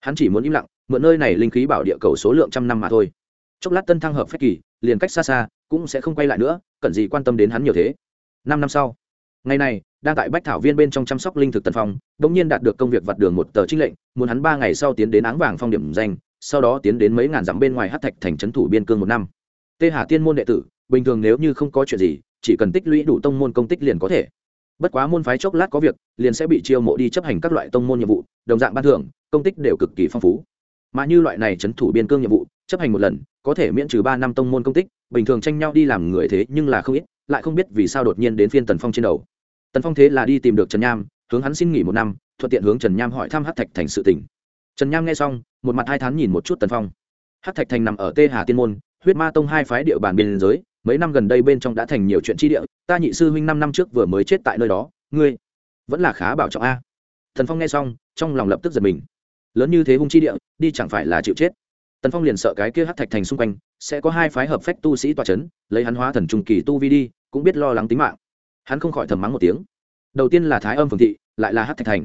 Hắn chỉ muốn im lặng, mượn nơi này linh khí bảo địa cầu số lượng trăm năm mà thôi. Chốc lát tân thăng hợp phép kỳ, liền cách xa xa, cũng sẽ không quay lại nữa, cần gì quan tâm đến hắn nhiều thế. Năm năm sau, ngày này, đang tại bách thảo viên bên trong chăm sóc linh thực tân phong đ ỗ n g nhiên đạt được công việc vặt đường một tờ trích lệnh, muốn hắn ba ngày sau tiến đến áng vàng phong điểm danh, sau đó tiến đến mấy ngàn dặm bên ngoài hát thạch thành trấn thủ biên cương một năm tê hà tiên môn đệ tử, bình thường nếu như không có chuyện gì, chỉ cần tích lũy đủ tông môn công tích liền có thể. Bất quá môn phái chốc lát có việc, liền sẽ bị chiêu mộ đi chấp hành các loại tông môn nhiệm vụ, đồng dạng ban thưởng, công tích đều cực kỳ phong phú. Mà như loại này trấn thủ biên cương nhiệm vụ, chấp hành một lần, có thể miễn trừ ba năm tông môn công tích, bình thường tranh nhau đi làm người thế nhưng là không ít, lại không biết vì sao đột nhiên đến phiên tần phong trên đầu. Tần phong thế là đi tìm được trần nham, hướng hắn xin nghỉ một năm, thuận tiện hướng trần nham hỏi thăm hát thạch thành sự tỉnh trần nham nghe xong, một mặt hai thán nhìn một chút tần phong. Hát thạch thành nằm ở tê hà tiên môn huyết ma tông hai phái địa bàn biên giới, mấy năm gần đây bên trong đã thành nhiều chuyện chi địa, ta nhị sư huynh năm năm trước vừa mới chết tại nơi đó, ngươi vẫn là khá bảo trọng a. Thần phong nghe xong, trong lòng lập tức giật mình. Lớn như thế hung chi địa, đi chẳng phải là chịu chết. Tần phong liền sợ cái kia hát thạch thành xung quanh, sẽ có hai phái hợp phách tu sĩ tòa c h ấ n lấy hắn hóa thần trung kỳ tu vi đi, cũng biết lo lắng tính mạng. Hắn không khỏi thầm mắng một tiếng. Đầu tiên là thái âm phường thị, lại là hát thạch thành.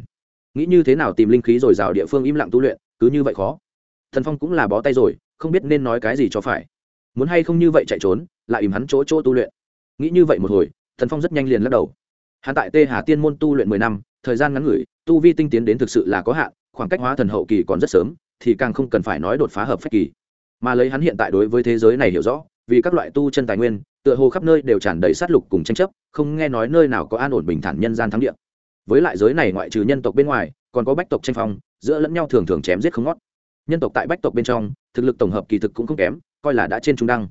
Nghĩ như thế nào tìm linh khí rồi rào địa phương im lặng tu luyện, cứ như vậy khó. Thần phong cũng là bó tay rồi, không biết nên nói cái gì cho phải muốn hay không như vậy chạy trốn, lại ìm hắn chỗ chỗ tu luyện. Nghĩ như vậy một hồi, thần phong rất nhanh liền lắc đầu. Hắn tại tê hà tiên môn tu luyện mười năm, thời gian ngắn ngủi, tu vi tinh tiến đến thực sự là có hạn, khoảng cách hóa thần hậu kỳ còn rất sớm, thì càng không cần phải nói đột phá hợp phách kỳ. Mà lấy hắn hiện tại đối với thế giới này hiểu rõ, vì các loại tu chân tài nguyên, tựa hồ khắp nơi đều tràn đầy sát lục cùng tranh chấp, không nghe nói nơi nào có an ổn bình thản nhân gian thắng địa. Với lại giới này ngoại trừ nhân tộc bên ngoài, còn có bách tộc tranh phong, giữa lẫn nhau thường thường chém giết không ngót nhân tộc tại bách tộc bên trong, thực lực tổng hợp kỳ thực cũng không kém, coi là đã trên trung đăng.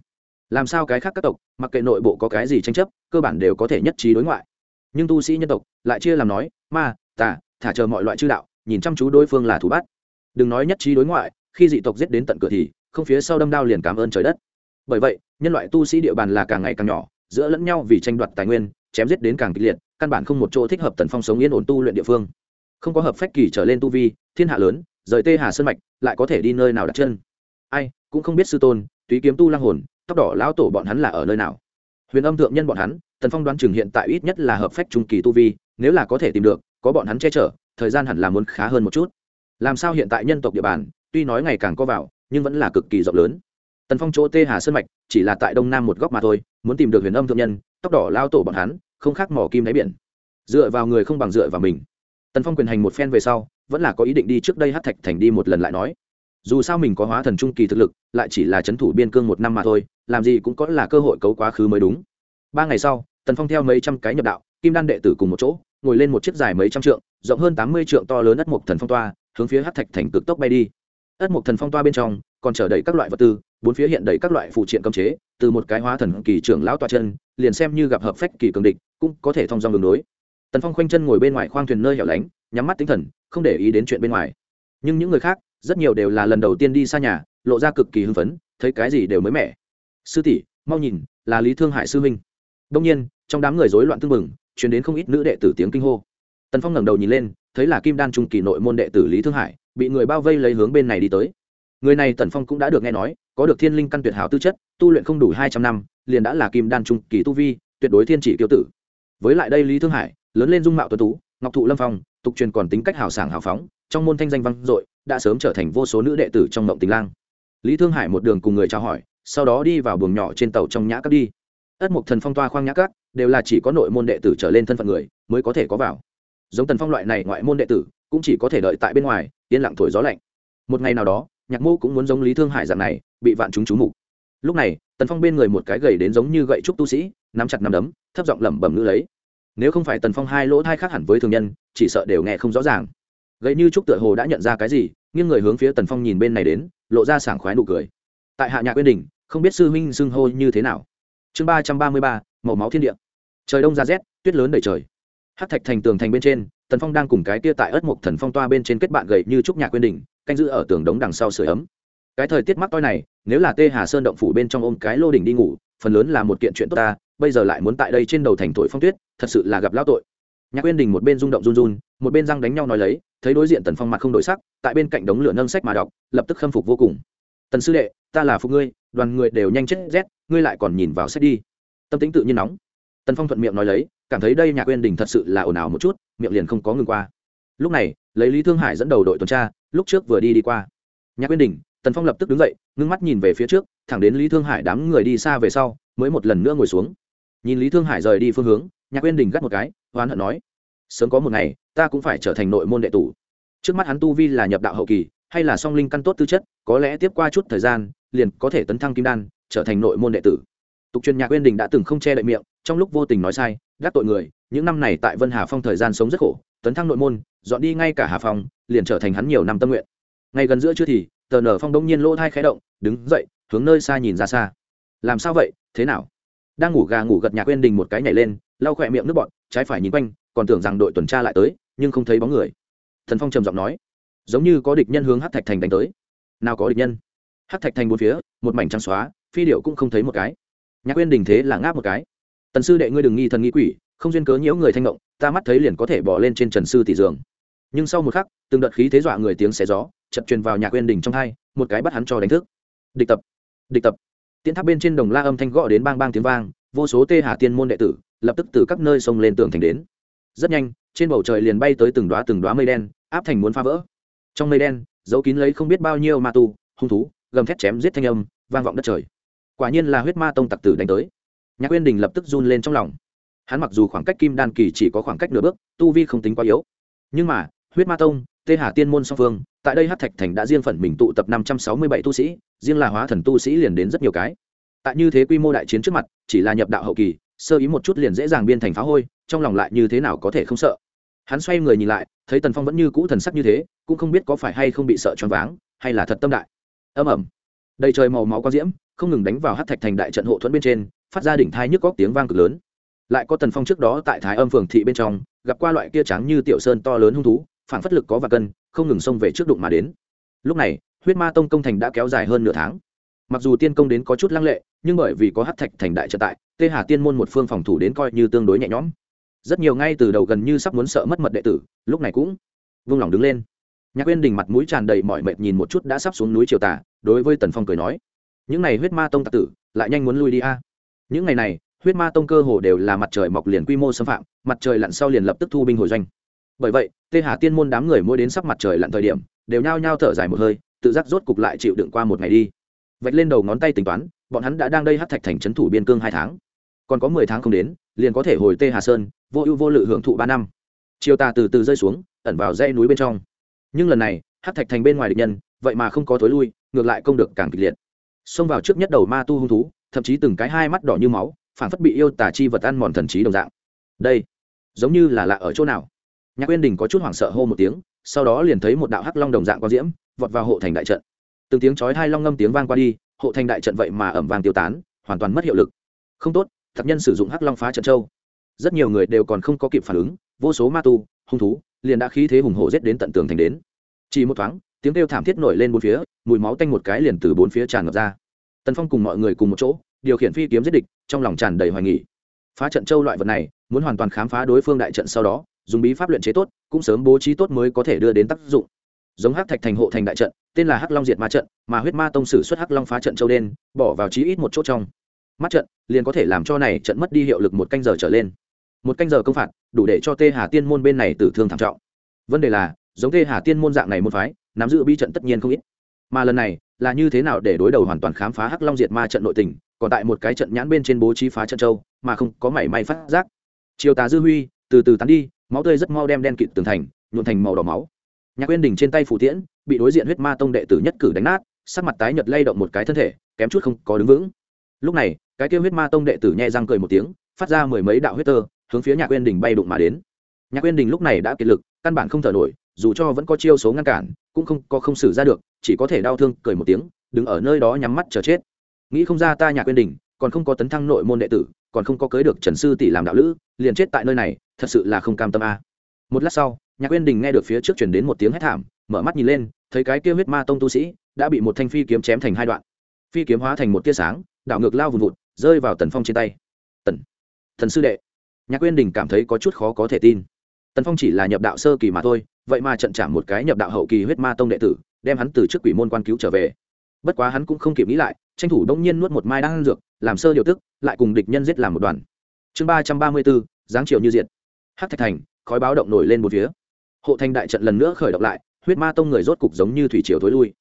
Làm sao cái khác các tộc, mặc kệ nội bộ có cái gì tranh chấp, cơ bản đều có thể nhất trí đối ngoại. Nhưng tu sĩ nhân tộc, lại chia làm nói, ma, tà, thả chờ mọi loại chư đạo, nhìn chăm chú đối phương là thủ bắt đừng nói nhất trí đối ngoại, khi dị tộc giết đến tận cửa thì, không phía sau đâm đao liền cảm ơn trời đất. Bởi vậy, nhân loại tu sĩ địa bàn là càng ngày càng nhỏ, giữa lẫn nhau vì tranh đoạt tài nguyên, chém giết đến càng kịch liệt, căn bản không một chỗ thích hợp tần phong sống yên ổn tu luyện địa phương. Không có hợp phách kỳ trở lên tu vi, thiên hạ lớn rời tê hà sơn mạch, lại có thể đi nơi nào đặt chân? Ai, cũng không biết sư tôn, túy kiếm tu lang hồn, tóc đỏ lão tổ bọn hắn là ở nơi nào? Huyền âm thượng nhân bọn hắn, tần phong đoán chừng hiện tại ít nhất là hợp phách trung kỳ tu vi, nếu là có thể tìm được, có bọn hắn che chở, thời gian hẳn là muốn khá hơn một chút. Làm sao hiện tại nhân tộc địa bàn, tuy nói ngày càng có vào, nhưng vẫn là cực kỳ rộng lớn. Tần phong chỗ tê hà sơn mạch, chỉ là tại đông nam một góc mà thôi, muốn tìm được huyền âm thượng nhân, tóc đỏ lao tổ bọn hắn, không khác mỏ kim đáy biển. Dựa vào người không bằng dựa vào mình. Tần phong quyền hành một phen về sau vẫn là có ý định đi trước đây hát thạch thành đi một lần lại nói. Dù sao mình có hóa thần trung kỳ thực lực, lại chỉ là c h ấ n thủ biên cương một năm mà thôi, làm gì cũng có là cơ hội cấu quá khứ mới đúng. Ba ngày sau, tần phong theo mấy trăm cái nhập đạo, kim đan đệ tử cùng một chỗ, ngồi lên một chiếc dài mấy trăm trượng, rộng hơn tám mươi trượng to lớn ất mộc thần phong toa, hướng phía hát thạch thành cực tốc bay đi. Ất mộc thần phong toa bên trong, còn chở đầy các loại vật tư, bốn phía hiện đầy các loại phụ triện cấm chế, từ một cái hóa thần kỳ trưởng lão toa chân, liền xem như gặp hợp phách kỳ cường địch, cũng có thể thông dong đường đối. Tần phong khoanh chân ngồi bên ngoài khoang thuyền nơi hẻo lánh, nhắm mắt tinh thần không để ý đến chuyện bên ngoài. Nhưng những người khác, rất nhiều đều là lần đầu tiên đi xa nhà, lộ ra cực kỳ hưng phấn, thấy cái gì đều mới mẻ. Sư tỷ, mau nhìn, là lý thương hải sư huynh. Đông nhiên, trong đám người rối loạn tưng bừng chuyển đến không ít nữ đệ tử tiếng kinh hô. Tần phong ngẩng đầu nhìn lên, thấy là kim đan trung kỳ nội môn đệ tử lý thương hải, bị người bao vây lấy hướng bên này đi tới. Người này tần phong cũng đã được nghe nói, có được thiên linh căn tuyệt hảo tư chất, tu luyện không đủ hai trăm năm, liền đã là kim đan trung kỳ tu vi, tuyệt đối thiên chỉ kiêu tử. Với lại đây lý thương hải, lớn lên dung mạo tuấn tú ngọc thụ lâm phong, tục truyền còn tính cách hào sảng hào phóng, trong môn thanh danh văn dội, đã sớm trở thành vô số nữ đệ tử trong mộng tình lang. Lý thương hải một đường cùng người chào hỏi, sau đó đi vào buồng nhỏ trên tàu trong nhã cắt đi. Ất mục thần phong toa khoang nhã cắt đều là chỉ có nội môn đệ tử trở lên thân phận người, mới có thể có vào. Giống tần phong loại này ngoại môn đệ tử, cũng chỉ có thể đợi tại bên ngoài, yên lặng thổi gió lạnh. Một ngày nào đó, nhạc mô cũng muốn giống lý thương hải dạng này, bị vạn chúng chú mục. Lúc này, tần phong bên người một cái gầy đến giống như gậy trúc tu sĩ, nắm chặt nắm đấm, thấp giọng lẩm bẩm ngữ lấy nếu không phải tần phong hai lỗ thai khác hẳn với thường nhân, chỉ sợ đều nghe không rõ ràng. Gậy như trúc tựa hồ đã nhận ra cái gì nhưng người hướng phía tần phong nhìn bên này đến, lộ ra sảng khoái nụ cười. Tại hạ nhạc quyên đình, không biết sư huynh xưng hô như thế nào. Chương ba trăm ba mươi ba, màu máu thiên địa. Trời đông ra rét, tuyết lớn đầy trời. Hát thạch thành tường thành bên trên, tần phong đang cùng cái tia tại ớt mộc thần phong toa bên trên kết bạn gậy như trúc nhạc quyên đình, canh giữ ở tường đống đằng sau sửa ấm. Cái thời tiết mắc toi này, nếu là tê hà sơn động phủ bên trong ôm cái lô đỉnh đi ngủ, phần lớn là một kiện chuyện tốt ta bây giờ lại muốn tại đây trên đầu thành thổi phong tuyết, thật sự là gặp lão tội. Nhạc quyên đình một bên rung động run run, một bên răng đánh nhau nói lấy, thấy đối diện tần phong mặt không đổi sắc, tại bên cạnh đống lửa nâng sách mà đọc, lập tức khâm phục vô cùng. Tần sư đệ, ta là phục ngươi, đoàn người đều nhanh chết rét, ngươi lại còn nhìn vào sách đi. Tâm tính tự nhiên nóng. Tần phong thuận miệng nói lấy, cảm thấy đây nhạc quyên đình thật sự là ồn ào một chút, miệng liền không có ngừng qua. Lúc này, lấy lý thương hải dẫn đầu đội tuần tra, lúc trước vừa đi đi qua. Nhạc quyên đình, tần phong lập tức đứng dậy, ngưng mắt nhìn về phía trước, thẳng đến lý thương hải đám người đi xa về sau, mới một lần nữa ngồi xuống nhìn lý thương hải rời đi phương hướng, nhạc quyên đình gắt một cái hoán hận nói, sớm có một ngày, ta cũng phải trở thành nội môn đệ tử. Trước mắt hắn tu vi là nhập đạo hậu kỳ, hay là song linh căn tốt tư chất, có lẽ tiếp qua chút thời gian, liền có thể tấn thăng kim đan, trở thành nội môn đệ tử. Tục truyền nhạc Quyên đình đã từng không che đậy miệng, trong lúc vô tình nói sai gác tội người, những năm này tại vân hà phong thời gian sống rất khổ, tấn thăng nội môn, dọn đi ngay cả hà phong, liền trở thành hắn nhiều năm tâm nguyện. Ngay gần giữa chưa thì, tờ nở phong đông nhiên lỗ thai khé động, đứng dậy, hướng nơi xa nhìn ra xa. Làm sao vậy? Thế nào? Đang ngủ gà ngủ gật nhà quên đình một cái nhảy lên, lau khỏe miệng nước bọn trái phải nhìn quanh, còn tưởng rằng đội tuần tra lại tới, nhưng không thấy bóng người. Thần phong trầm giọng nói, giống như có địch nhân hướng hát thạch thành đánh tới. Nào có địch nhân? Hát thạch thành bốn phía, một mảnh trắng xóa, phi điệu cũng không thấy một cái. Nhạc quên đình thế là ngáp một cái. Tần sư đệ ngươi đừng nghi thần nghi quỷ, không duyên cớ nhiễu người thanh ngộng, ta mắt thấy liền có thể bỏ lên trên trần sư tỷ giường. Nhưng sau một khắc, từng đợt khí thế dọa người tiếng xé gió, chật truyền vào nhạc quên đình trong hai, một cái bắt hắn cho đánh thức. Địch tập địch tập tiến tháp bên trên đồng la âm thanh gõ đến bang bang tiếng vang, vô số tê hà tiên môn đệ tử, lập tức từ các nơi xông lên tường thành đến. Rất nhanh, trên bầu trời liền bay tới từng đoá từng đoá mây đen, áp thành muốn phá vỡ. Trong mây đen giấu kín lấy không biết bao nhiêu ma tu, hung thú, gầm thét chém giết thanh âm, vang vọng đất trời. Quả nhiên là huyết ma tông tặc tử đánh tới. Nhạc uyên đình lập tức run lên trong lòng. Hắn mặc dù khoảng cách kim đan kỳ chỉ có khoảng cách nửa bước, tu vi không tính quá yếu. Nhưng mà, huyết ma tông, tê hà tiên môn song phương tại đây hát thạch thành đã riêng phần mình tụ tập năm trăm sáu mươi bảy tu sĩ, riêng là hóa thần tu sĩ liền đến rất nhiều cái. Tại như thế quy mô đại chiến trước mặt, chỉ là nhập đạo hậu kỳ, sơ ý một chút liền dễ dàng biên thành phá hôi, trong lòng lại như thế nào có thể không sợ. Hắn xoay người nhìn lại, thấy tần phong vẫn như cũ thần sắc như thế, cũng không biết có phải hay không bị sợ choáng váng, hay là thật tâm đại. Âm ẩm đầy trời màu máu có diễm, không ngừng đánh vào hát thạch thành đại trận hộ thuẫn bên trên, phát ra đỉnh thai nhức góc tiếng vang cực lớn. Lại có tần phong trước đó tại thái âm phường thị bên trong, gặp qua loại kia trắng như tiểu sơn to lớn hung thú phản phất lực có và cân không ngừng xông về trước đụng mà đến. Lúc này, huyết ma tông công thành đã kéo dài hơn nửa tháng. Mặc dù tiên công đến có chút lăng lệ, nhưng bởi vì có hát thạch thành đại trợ tại, tê hà tiên môn một phương phòng thủ đến coi như tương đối nhẹ nhõm. Rất nhiều ngay từ đầu gần như sắp muốn sợ mất mật đệ tử, lúc này cũng vung lòng đứng lên. Nhạc quyên đình mặt mũi tràn đầy mọi mệt nhìn một chút đã sắp xuống núi triều tả đối với tần phong cười nói, những n à y huyết ma tông tạc tử, lại nhanh muốn lui đi a. Những ngày này, huyết ma tông cơ hồ đều là mặt trời mọc liền quy mô xâm phạm, mặt trời lặn sau liền lập tức thu binh hồi doanh. Bởi vậy tê hà tiên môn đám người mỗi đến sắp mặt trời lặn thời điểm, đều nhao nhao thở dài một hơi, tự giác rốt cục lại chịu đựng qua một ngày đi. Vạch lên đầu ngón tay tính toán, bọn hắn đã đang đây hát thạch thành trấn thủ biên cương hai tháng. Còn có mười tháng không đến, liền có thể hồi tê hà sơn, vô ưu vô lự hưởng thụ ba năm. Chiều tà từ từ rơi xuống, ẩn vào dãy núi bên trong. Nhưng lần này hát thạch thành bên ngoài địch nhân, vậy mà không có thối lui, ngược lại công được càng kịch liệt. Xông vào trước nhất đầu ma tu hung thú, thậm chí từng cái hai mắt đỏ như máu, phản phất bị yêu tà chi vật ăn mòn thần trí đồng dạng. Đây, giống như là lạ ở chỗ nào? Nhạc uyên đình có chút hoảng sợ hô một tiếng, sau đó liền thấy một đạo hắc long đồng dạng quang diễm vọt vào hộ thành đại trận. Từng tiếng chói hai long ngâm tiếng vang qua đi, hộ thành đại trận vậy mà ẩm vàng tiêu tán, hoàn toàn mất hiệu lực. Không tốt, thập nhân sử dụng hắc long phá trận châu. Rất nhiều người đều còn không có kịp phản ứng, vô số ma tu, hung thú liền đã khí thế hùng hổ giết đến tận tường thành đến. Chỉ một thoáng, tiếng kêu thảm thiết nổi lên bốn phía, mùi máu tanh một cái liền từ bốn phía tràn ngập ra. Tần phong cùng mọi người cùng một chỗ, điều khiển phi kiếm giết địch, trong lòng tràn đầy hoài nghỉ phá trận châu loại vật này, muốn hoàn toàn khám phá đối phương đại trận sau đó dùng bí pháp luyện chế tốt, cũng sớm bố trí tốt mới có thể đưa đến tác dụng. Giống hắc thạch thành hộ thành đại trận, tên là hắc long diệt ma trận, mà huyết ma tông sử xuất hắc long phá trận châu đen, bỏ vào chí ít một chỗ trong. Mắt trận, liền có thể làm cho này trận mất đi hiệu lực một canh giờ trở lên. Một canh giờ công phạt, đủ để cho tê hà tiên môn bên này tử thương thảm trọng. Vấn đề là, giống tê hà tiên môn dạng này môn phái, nắm giữ bi trận tất nhiên không ít. Mà lần này, là như thế nào để đối đầu hoàn toàn khám phá hắc long diệt ma trận nội tình, còn tại một cái trận nhãn bên trên bố trí phá trận châu, mà không có mảy may phát giác. Chiều tà dư huy, từ từ tán đi máu tươi rất mau đem đen kịt tường thành, nhuộn thành màu đỏ máu. Nhạc quyên đình trên tay phủ tiễn, bị đối diện huyết ma tông đệ tử nhất cử đánh nát, sắc mặt tái nhợt lay động một cái thân thể, kém chút không có đứng vững. Lúc này, cái kêu huyết ma tông đệ tử nhẹ răng cười một tiếng, phát ra mười mấy đạo huyết tơ, hướng phía nhạc quyên đình bay đụng mà đến. Nhạc quyên đình lúc này đã kiệt lực, căn bản không thở nổi, dù cho vẫn có chiêu số ngăn cản, cũng không có không xử ra được, chỉ có thể đau thương, cười một tiếng, đứng ở nơi đó nhắm mắt chờ chết. Nghĩ không ra ta nhạc quyên đình, còn không có tấn thăng nội môn đệ tử, còn không có cưới được trần sư tỷ làm đạo lữ, liền chết tại nơi này thật sự là không cam tâm a. Một lát sau, nhạc uyên đình nghe được phía trước chuyển đến một tiếng hét thảm, mở mắt nhìn lên, thấy cái kia huyết ma tông tu sĩ đã bị một thanh phi kiếm chém thành hai đoạn. Phi kiếm hóa thành một tia sáng, đảo ngược lao vùn vụt, rơi vào tần phong trên tay. Tần, thần sư đệ. Nhạc uyên đình cảm thấy có chút khó có thể tin. Tần phong chỉ là nhập đạo sơ kỳ mà thôi, vậy mà trận chạm một cái nhập đạo hậu kỳ huyết ma tông đệ tử, đem hắn từ trước quỷ môn quan cứu trở về. Bất quá hắn cũng không kịp nghĩ lại, tranh thủ đông nhiên nuốt một mai đang dược, làm sơ điều tức, lại cùng địch nhân giết làm một đoàn. Chương ba trăm ba mươi bốn giáng triều như diệt hát thạch thành, khói báo động nổi lên một phía. Hộ thành đại trận lần nữa khởi động lại, huyết ma tông người rốt cục giống như thủy triều thối lui.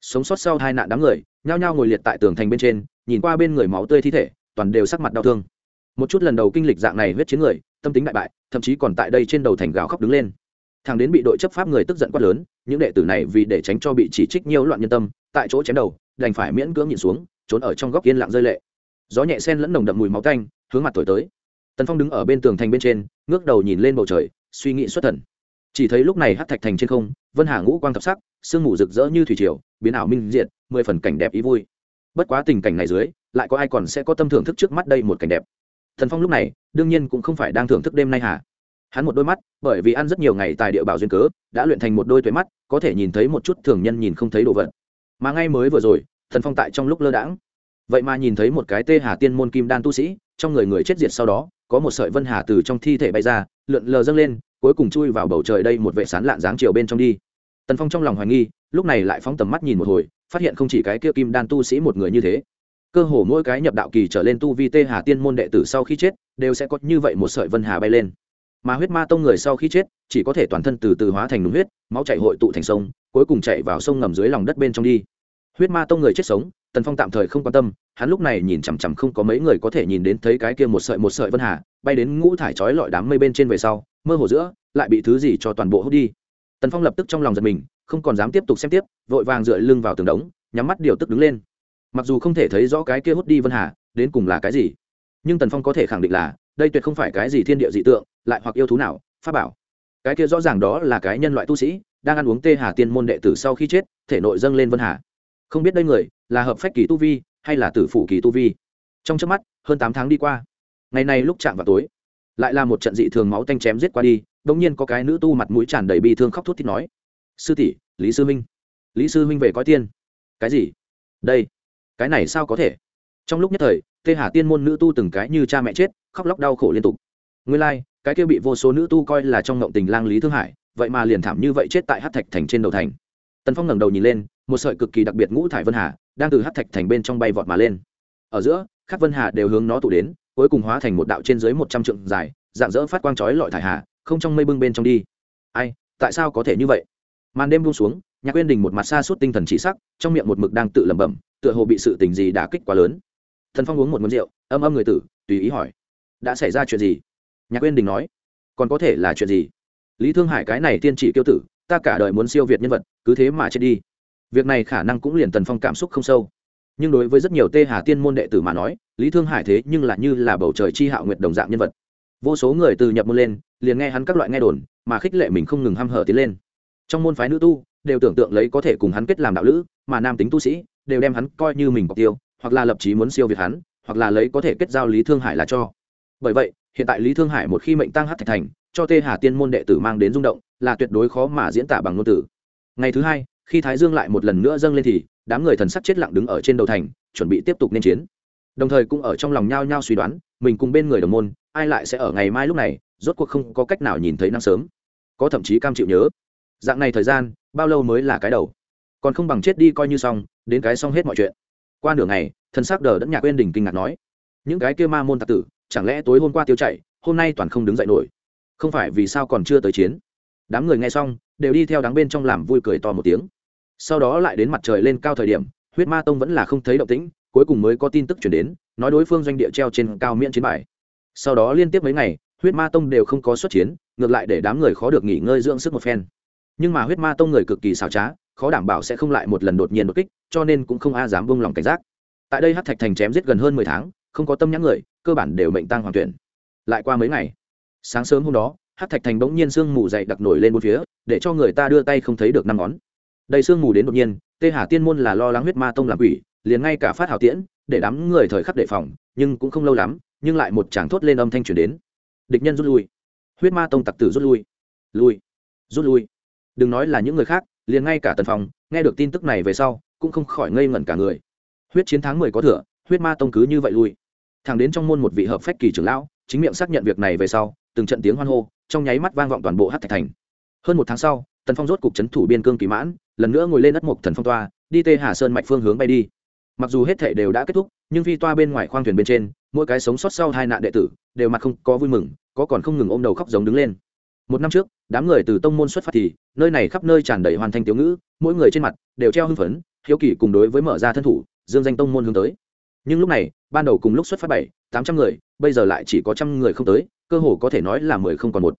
Sống sót sau hai nạn đám người, nhao nhao ngồi liệt tại tường thành bên trên, nhìn qua bên người máu tươi thi thể, toàn đều sắc mặt đau thương. Một chút lần đầu kinh lịch dạng này huyết chiến người, tâm tính đại bại, thậm chí còn tại đây trên đầu thành gào khóc đứng lên. Thằng đến bị đội chấp pháp người tức giận quát lớn, những đệ tử này vì để tránh cho bị chỉ trích nhiều loạn nhân tâm, tại chỗ chém đầu, đành phải miễn cưỡng nhìn xuống, trốn ở trong góc yên lặng rơi lệ. Gió nhẹ sen lẫn nồng đậm mùi máu tanh, hướng mặt thổi tới tần phong đứng ở bên tường thành bên trên, ngước đầu nhìn lên bầu trời, suy nghĩ xuất thần. Chỉ thấy lúc này hát thạch thành trên không, vân hà ngũ quang thập sắc, sương mù rực rỡ như thủy triều, biến ảo minh diệt, mười phần cảnh đẹp ý vui. Bất quá tình cảnh này dưới, lại có ai còn sẽ có tâm thưởng thức trước mắt đây một cảnh đẹp? Thần phong lúc này, đương nhiên cũng không phải đang thưởng thức đêm nay hả? Hắn một đôi mắt, bởi vì ăn rất nhiều ngày tại địa bảo duyên cớ, đã luyện thành một đôi tuế mắt, có thể nhìn thấy một chút thường nhân nhìn không thấy đồ vật. Mà ngay mới vừa rồi thần phong tại trong lúc lơ đãng. Vậy mà nhìn thấy một cái tê hà tiên môn kim đan tu sĩ, trong người người chết diệt sau đó có một sợi vân hà từ trong thi thể bay ra, lượn lờ dâng lên, cuối cùng chui vào bầu trời đây một vệ sán lạn dáng chiều bên trong đi. Tần phong trong lòng hoài nghi, lúc này lại phóng tầm mắt nhìn một hồi, phát hiện không chỉ cái kia kim đan tu sĩ một người như thế, cơ hồ mỗi cái nhập đạo kỳ trở lên tu vi tê hà tiên môn đệ tử sau khi chết, đều sẽ có như vậy một sợi vân hà bay lên. Mà huyết ma tông người sau khi chết, chỉ có thể toàn thân từ từ hóa thành đúng huyết, máu chảy hội tụ thành sông, cuối cùng chạy vào sông ngầm dưới lòng đất bên trong đi. Huyết ma tông người chết sống tần phong tạm thời không quan tâm, hắn lúc này nhìn chằm chằm không có mấy người có thể nhìn đến thấy cái kia một sợi một sợi vân hà, bay đến ngũ thải trói lọi đám mây bên trên về sau, mơ hồ giữa, lại bị thứ gì cho toàn bộ hút đi. Tần phong lập tức trong lòng giật mình, không còn dám tiếp tục xem tiếp, vội vàng dựa lưng vào tường đống, nhắm mắt điều tức đứng lên. Mặc dù không thể thấy rõ cái kia hút đi vân hà, đến cùng là cái gì, nhưng tần phong có thể khẳng định là, đây tuyệt không phải cái gì thiên địa dị tượng, lại hoặc yêu thú nào, pháp bảo. Cái kia rõ ràng đó là cái nhân loại tu sĩ, đang ăn uống tê hà tiên môn đệ tử sau khi chết, thể nội dâng lên vân hà không biết đây người là hợp phách kỳ tu vi hay là tử phủ kỳ tu vi. Trong trước mắt hơn tám tháng đi qua. Ngày này lúc chạm vào tối lại là một trận dị thường máu tanh chém giết qua đi đ nhiên có cái nữ tu mặt mũi tràn đầy bi thương khóc thút thít nói sư tỷ lý sư minh lý sư minh về coi tiên. Cái gì? Đây cái này sao có thể? Trong lúc nhất thời tê hà tiên môn nữ tu từng cái như cha mẹ chết khóc lóc đau khổ liên tục. Nguyên lai、like, cái kia bị vô số nữ tu coi là trong ngộng tình lang lý thương hải vậy mà liền thảm như vậy chết tại hát thạch thành trên đầu thành. Tần phong ngẩng đầu nhìn lên một sợi cực kỳ đặc biệt ngũ thải vân hà đang từ hắc thạch thành bên trong bay vọt mà lên. Ở giữa các vân hà đều hướng nó tụ đến, cuối cùng hóa thành một đạo trên dưới một trăm trượng dài, dạng dỡ phát quang chói lọi thải hà, không trong mây bưng bên trong đi. Ai, tại sao có thể như vậy? Màn đêm buông xuống nhạc quyên đình một mặt xa suốt tinh thần chỉ sắc, trong miệng một mực đang tự lẩm bẩm, tựa hồ bị sự tình gì đã kích quá lớn. Thần phong uống một món rượu, âm âm người tử, tùy ý hỏi, đã xảy ra chuyện gì? Nhạc quyên đình nói, còn có thể là chuyện gì? Lý thương hải cái này tiên chỉ kiêu tử, ta cả đời muốn siêu việt nhân vật, cứ thế mà chết đi việc này khả năng cũng liền tần phong cảm xúc không sâu. Nhưng đối với rất nhiều tê hà tiên môn đệ tử mà nói, lý thương hải thế nhưng là như là bầu trời chi hạo nguyệt đồng dạng nhân vật. Vô số người từ nhập môn lên, liền nghe hắn các loại nghe đồn, mà khích lệ mình không ngừng hăm hở tiến lên. Trong môn phái nữ tu, đều tưởng tượng lấy có thể cùng hắn kết làm đạo lữ, mà nam tính tu sĩ, đều đem hắn coi như mình mục tiêu, hoặc là lập chí muốn siêu việt hắn, hoặc là lấy có thể kết giao lý thương hải là cho. Bởi vậy, hiện tại lý thương hải một khi mệnh tăng hát thạch thành, cho tê hà tiên môn đệ tử mang đến rung động, là tuyệt đối khó mà diễn tả bằng ngôn từ. Ngày thứ hai khi thái dương lại một lần nữa dâng lên thì đám người thần sắc chết lặng đứng ở trên đầu thành, chuẩn bị tiếp tục nên chiến. Đồng thời cũng ở trong lòng nhao nhao suy đoán, mình cùng bên người đồng môn, ai lại sẽ ở ngày mai lúc này, rốt cuộc không có cách nào nhìn thấy năng sớm. Có thậm chí cam chịu nhớ. Dạng này thời gian, bao lâu mới là cái đầu? Còn không bằng chết đi coi như xong, đến cái xong hết mọi chuyện. Qua nửa ngày, thần sắc đờ đẫn nhạc quên đình kinh ngạc nói, những cái kia ma môn tạc tử, chẳng lẽ tối hôm qua tiêu chạy, hôm nay toàn không đứng dậy nổi? Không phải vì sao còn chưa tới chiến? Đám người nghe xong, đều đi theo đám bên trong làm vui cười to một tiếng sau đó lại đến mặt trời lên cao thời điểm, huyết ma tông vẫn là không thấy động tĩnh, cuối cùng mới có tin tức chuyển đến, nói đối phương doanh địa treo trên cao miễn chiến bài. Sau đó liên tiếp mấy ngày, huyết ma tông đều không có xuất chiến, ngược lại để đám người khó được nghỉ ngơi dưỡng sức một phen. Nhưng mà huyết ma tông người cực kỳ xảo trá, khó đảm bảo sẽ không lại một lần đột nhiên đột kích, cho nên cũng không a dám vung lòng cảnh giác. Tại đây hát thạch thành chém giết gần hơn mười tháng, không có tâm nhãn người, cơ bản đều mệnh tăng hoàng tuyển. Lại qua mấy ngày, sáng sớm hôm đó hát thạch thành bỗng nhiên sương mù dậy đặc nổi lên một phía, để cho người ta đưa tay không thấy được năm ngón đầy sương mù đến đột nhiên, tê hà tiên môn là lo lắng huyết ma tông làm quỷ, liền ngay cả phát hào tiễn, để đám người thời khắc đề phòng, nhưng cũng không lâu lắm, nhưng lại một tràng thốt lên âm thanh truyền đến. Địch nhân rút lui. Huyết ma tông tặc tử rút lui. Lui. Rút lui. Đừng nói là những người khác, liền ngay cả tần phòng nghe được tin tức này về sau, cũng không khỏi ngây ngẩn cả người. Huyết chiến tháng mười có thừa, huyết ma tông cứ như vậy lui. Thẳng đến trong môn một vị hợp phách kỳ trưởng lão, chính miệng xác nhận việc này về sau, từng trận tiếng hoan hô, trong nháy mắt vang vọng toàn bộ hát thạch thành. Hơn một tháng sau, tần phong rốt cục c thủ biên cương kỳ mãn lần nữa ngồi lên đất mục thần phong toa, đi tê hà sơn mạch phương hướng bay đi. Mặc dù hết thể đều đã kết thúc, nhưng phi toa bên ngoài khoang thuyền bên trên, mỗi cái sống sót sau hai nạn đệ tử, đều mặt không có vui mừng, có còn không ngừng ôm đầu khóc giống đứng lên. Một năm trước, đám người từ tông môn xuất phát thì, nơi này khắp nơi tràn đầy hoàn thành tiểu ngữ, mỗi người trên mặt, đều treo hưng phấn, hiếu kỳ cùng đối với mở ra thân thủ, dương danh tông môn hướng tới. Nhưng lúc này, ban đầu cùng lúc xuất phát bảy, tám trăm người, bây giờ lại chỉ có trăm người không tới, cơ hồ có thể nói là mười không còn một.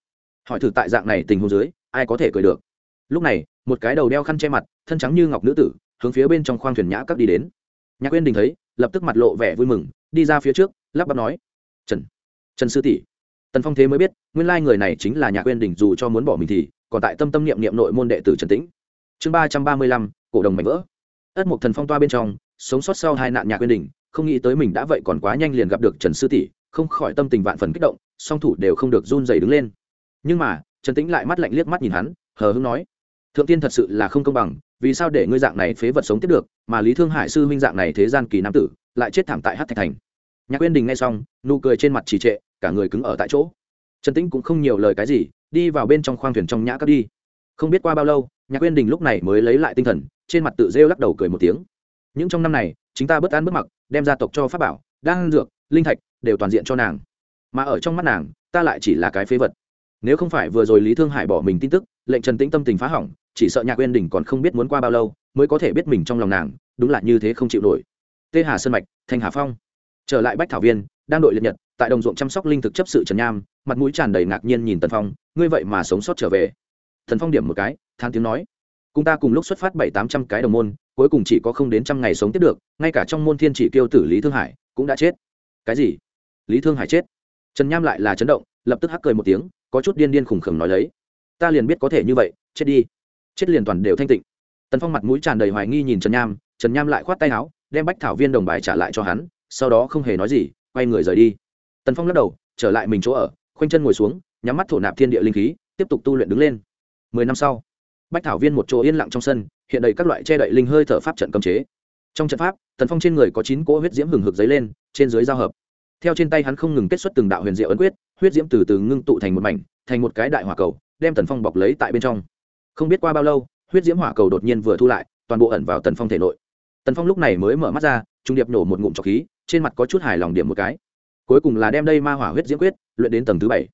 Hỏi thử tại dạng này tình huống dưới, ai có thể cười được? Lúc này, một cái đầu đeo khăn che mặt, thân trắng như ngọc nữ tử, hướng phía bên trong khoang thuyền nhã cấp đi đến. Nhạc quyên đình thấy, lập tức mặt lộ vẻ vui mừng, đi ra phía trước, lắp bắp nói, trần trần sư tỷ. Tần phong thế mới biết, nguyên lai người này chính là nhạc quyên đình, dù cho muốn bỏ mình thì, còn tại tâm tâm niệm niệm nội môn đệ tử trần tĩnh. Chương ba trăm ba mươi lăm, cổ đồng mảnh vỡ. Ất mục thần phong toa bên trong, sống sót sau hai nạn nhạc quyên đình, không nghĩ tới mình đã vậy còn quá nhanh liền gặp được trần sư tỷ, không khỏi tâm tình vạn phần kích động, song thủ đều không được run dày đứng lên. Nhưng mà, trần tĩnh lại mắt lạnh liếc mắt nhìn hắn, hờ hưng nói thượng tiên thật sự là không công bằng, vì sao để ngươi dạng này phế vật sống tiếp được, mà lý thương hải sư huynh dạng này thế gian kỳ nam tử, lại chết thảm tại hát thạch thành. Nhạc quyên đình nghe xong, nụ cười trên mặt trì trệ, cả người cứng ở tại chỗ. Trần tĩnh cũng không nhiều lời cái gì, đi vào bên trong khoang thuyền trong nhã cắp đi. Không biết qua bao lâu, nhạc quyên đình lúc này mới lấy lại tinh thần, trên mặt tự rêu lắc đầu cười một tiếng. Những trong năm này chúng ta bất an bất mặc, đem gia tộc cho pháp bảo, đan dược, linh thạch đều toàn diện cho nàng. Mà ở trong mắt nàng, ta lại chỉ là cái phế vật. Nếu không phải vừa rồi lý thương hải bỏ mình tin tức, lệnh trần tĩnh tâm tình phá hỏng chỉ sợ nhạc uyên đình còn không biết muốn qua bao lâu mới có thể biết mình trong lòng nàng, đúng là như thế không chịu nổi. Tê hà sơn mạch thanh hà phong. Trở lại bách thảo viên, đang đội liệt nhật, tại đồng ruộng chăm sóc linh thực chấp sự trần nham, mặt mũi tràn đầy ngạc nhiên nhìn tần phong, ngươi vậy mà sống sót trở về. Thần phong điểm một cái than tiếng nói, cùng ta cùng lúc xuất phát bảy tám trăm cái đồng môn, cuối cùng chỉ có không đến trăm ngày sống tiếp được, ngay cả trong môn thiên chỉ kiêu tử lý thương hải cũng đã chết. Cái gì? Lý thương hải chết. Trần nham lại là chấn động, lập tức hắc cười một tiếng, có chút điên điên khủng khủng nói lấy, ta liền biết có thể như vậy, chết đi chết liền toàn đều thanh tịnh. Tần phong mặt mũi tràn đầy hoài nghi nhìn trần nham trần nham lại khoát tay áo, đem bách thảo viên đồng bài trả lại cho hắn, sau đó không hề nói gì, quay người rời đi. Tần phong lắc đầu, trở lại mình chỗ ở, khoanh chân ngồi xuống, nhắm mắt thổ nạp thiên địa linh khí, tiếp tục tu luyện đứng lên. Mười năm sau, bách thảo viên một chỗ yên lặng trong sân, hiện đầy các loại che đậy linh hơi thở pháp trận cấm chế. Trong trận pháp, tần phong trên người có chín cỗ huyết diễm hừng hực dấy lên, trên dưới giao hợp. Theo trên tay hắn không ngừng kết xuất từng đạo huyền diệu ấn quyết, huyết diễm từ từ ngưng tụ thành một mảnh, thành một cái đại hỏa cầu, đem tần phong bọc lấy tại bên trong không biết qua bao lâu, huyết diễm hỏa cầu đột nhiên vừa thu lại, toàn bộ ẩn vào tần phong thể nội. Tần phong lúc này mới mở mắt ra, trung điệp nổ một ngụm trọc khí, trên mặt có chút hài lòng điểm một cái. Cuối cùng là đem đây ma hỏa huyết diễm quyết luyện đến tầng thứ bảy.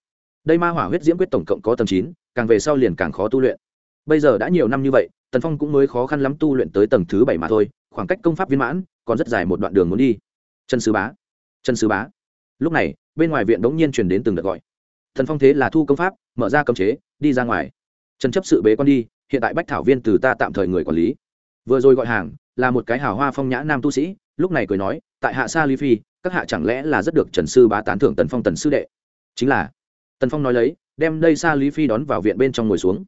Đây ma hỏa huyết diễm quyết tổng cộng có tầng chín, càng về sau liền càng khó tu luyện. Bây giờ đã nhiều năm như vậy, tần phong cũng mới khó khăn lắm tu luyện tới tầng thứ bảy mà thôi, khoảng cách công pháp viên mãn còn rất dài một đoạn đường muốn đi. Trần sứ bá trần sứ bá. Lúc này, bên ngoài viện đống nhiên truyền đến từng đợt gọi. Thần phong thế là thu công pháp, mở ra cấm chế, đi ra ngoài trần chấp sự bế con đi, hiện tại bách thảo viên từ ta tạm thời người quản lý. Vừa rồi gọi hàng, là một cái hào hoa phong nhã nam tu sĩ, lúc này cười nói, tại hạ sa ly phi, các hạ chẳng lẽ là rất được trần sư bá tán thưởng tần phong tần sư đệ? Chính là, tần phong nói lấy, đem đây sa lý phi đón vào viện bên trong ngồi xuống.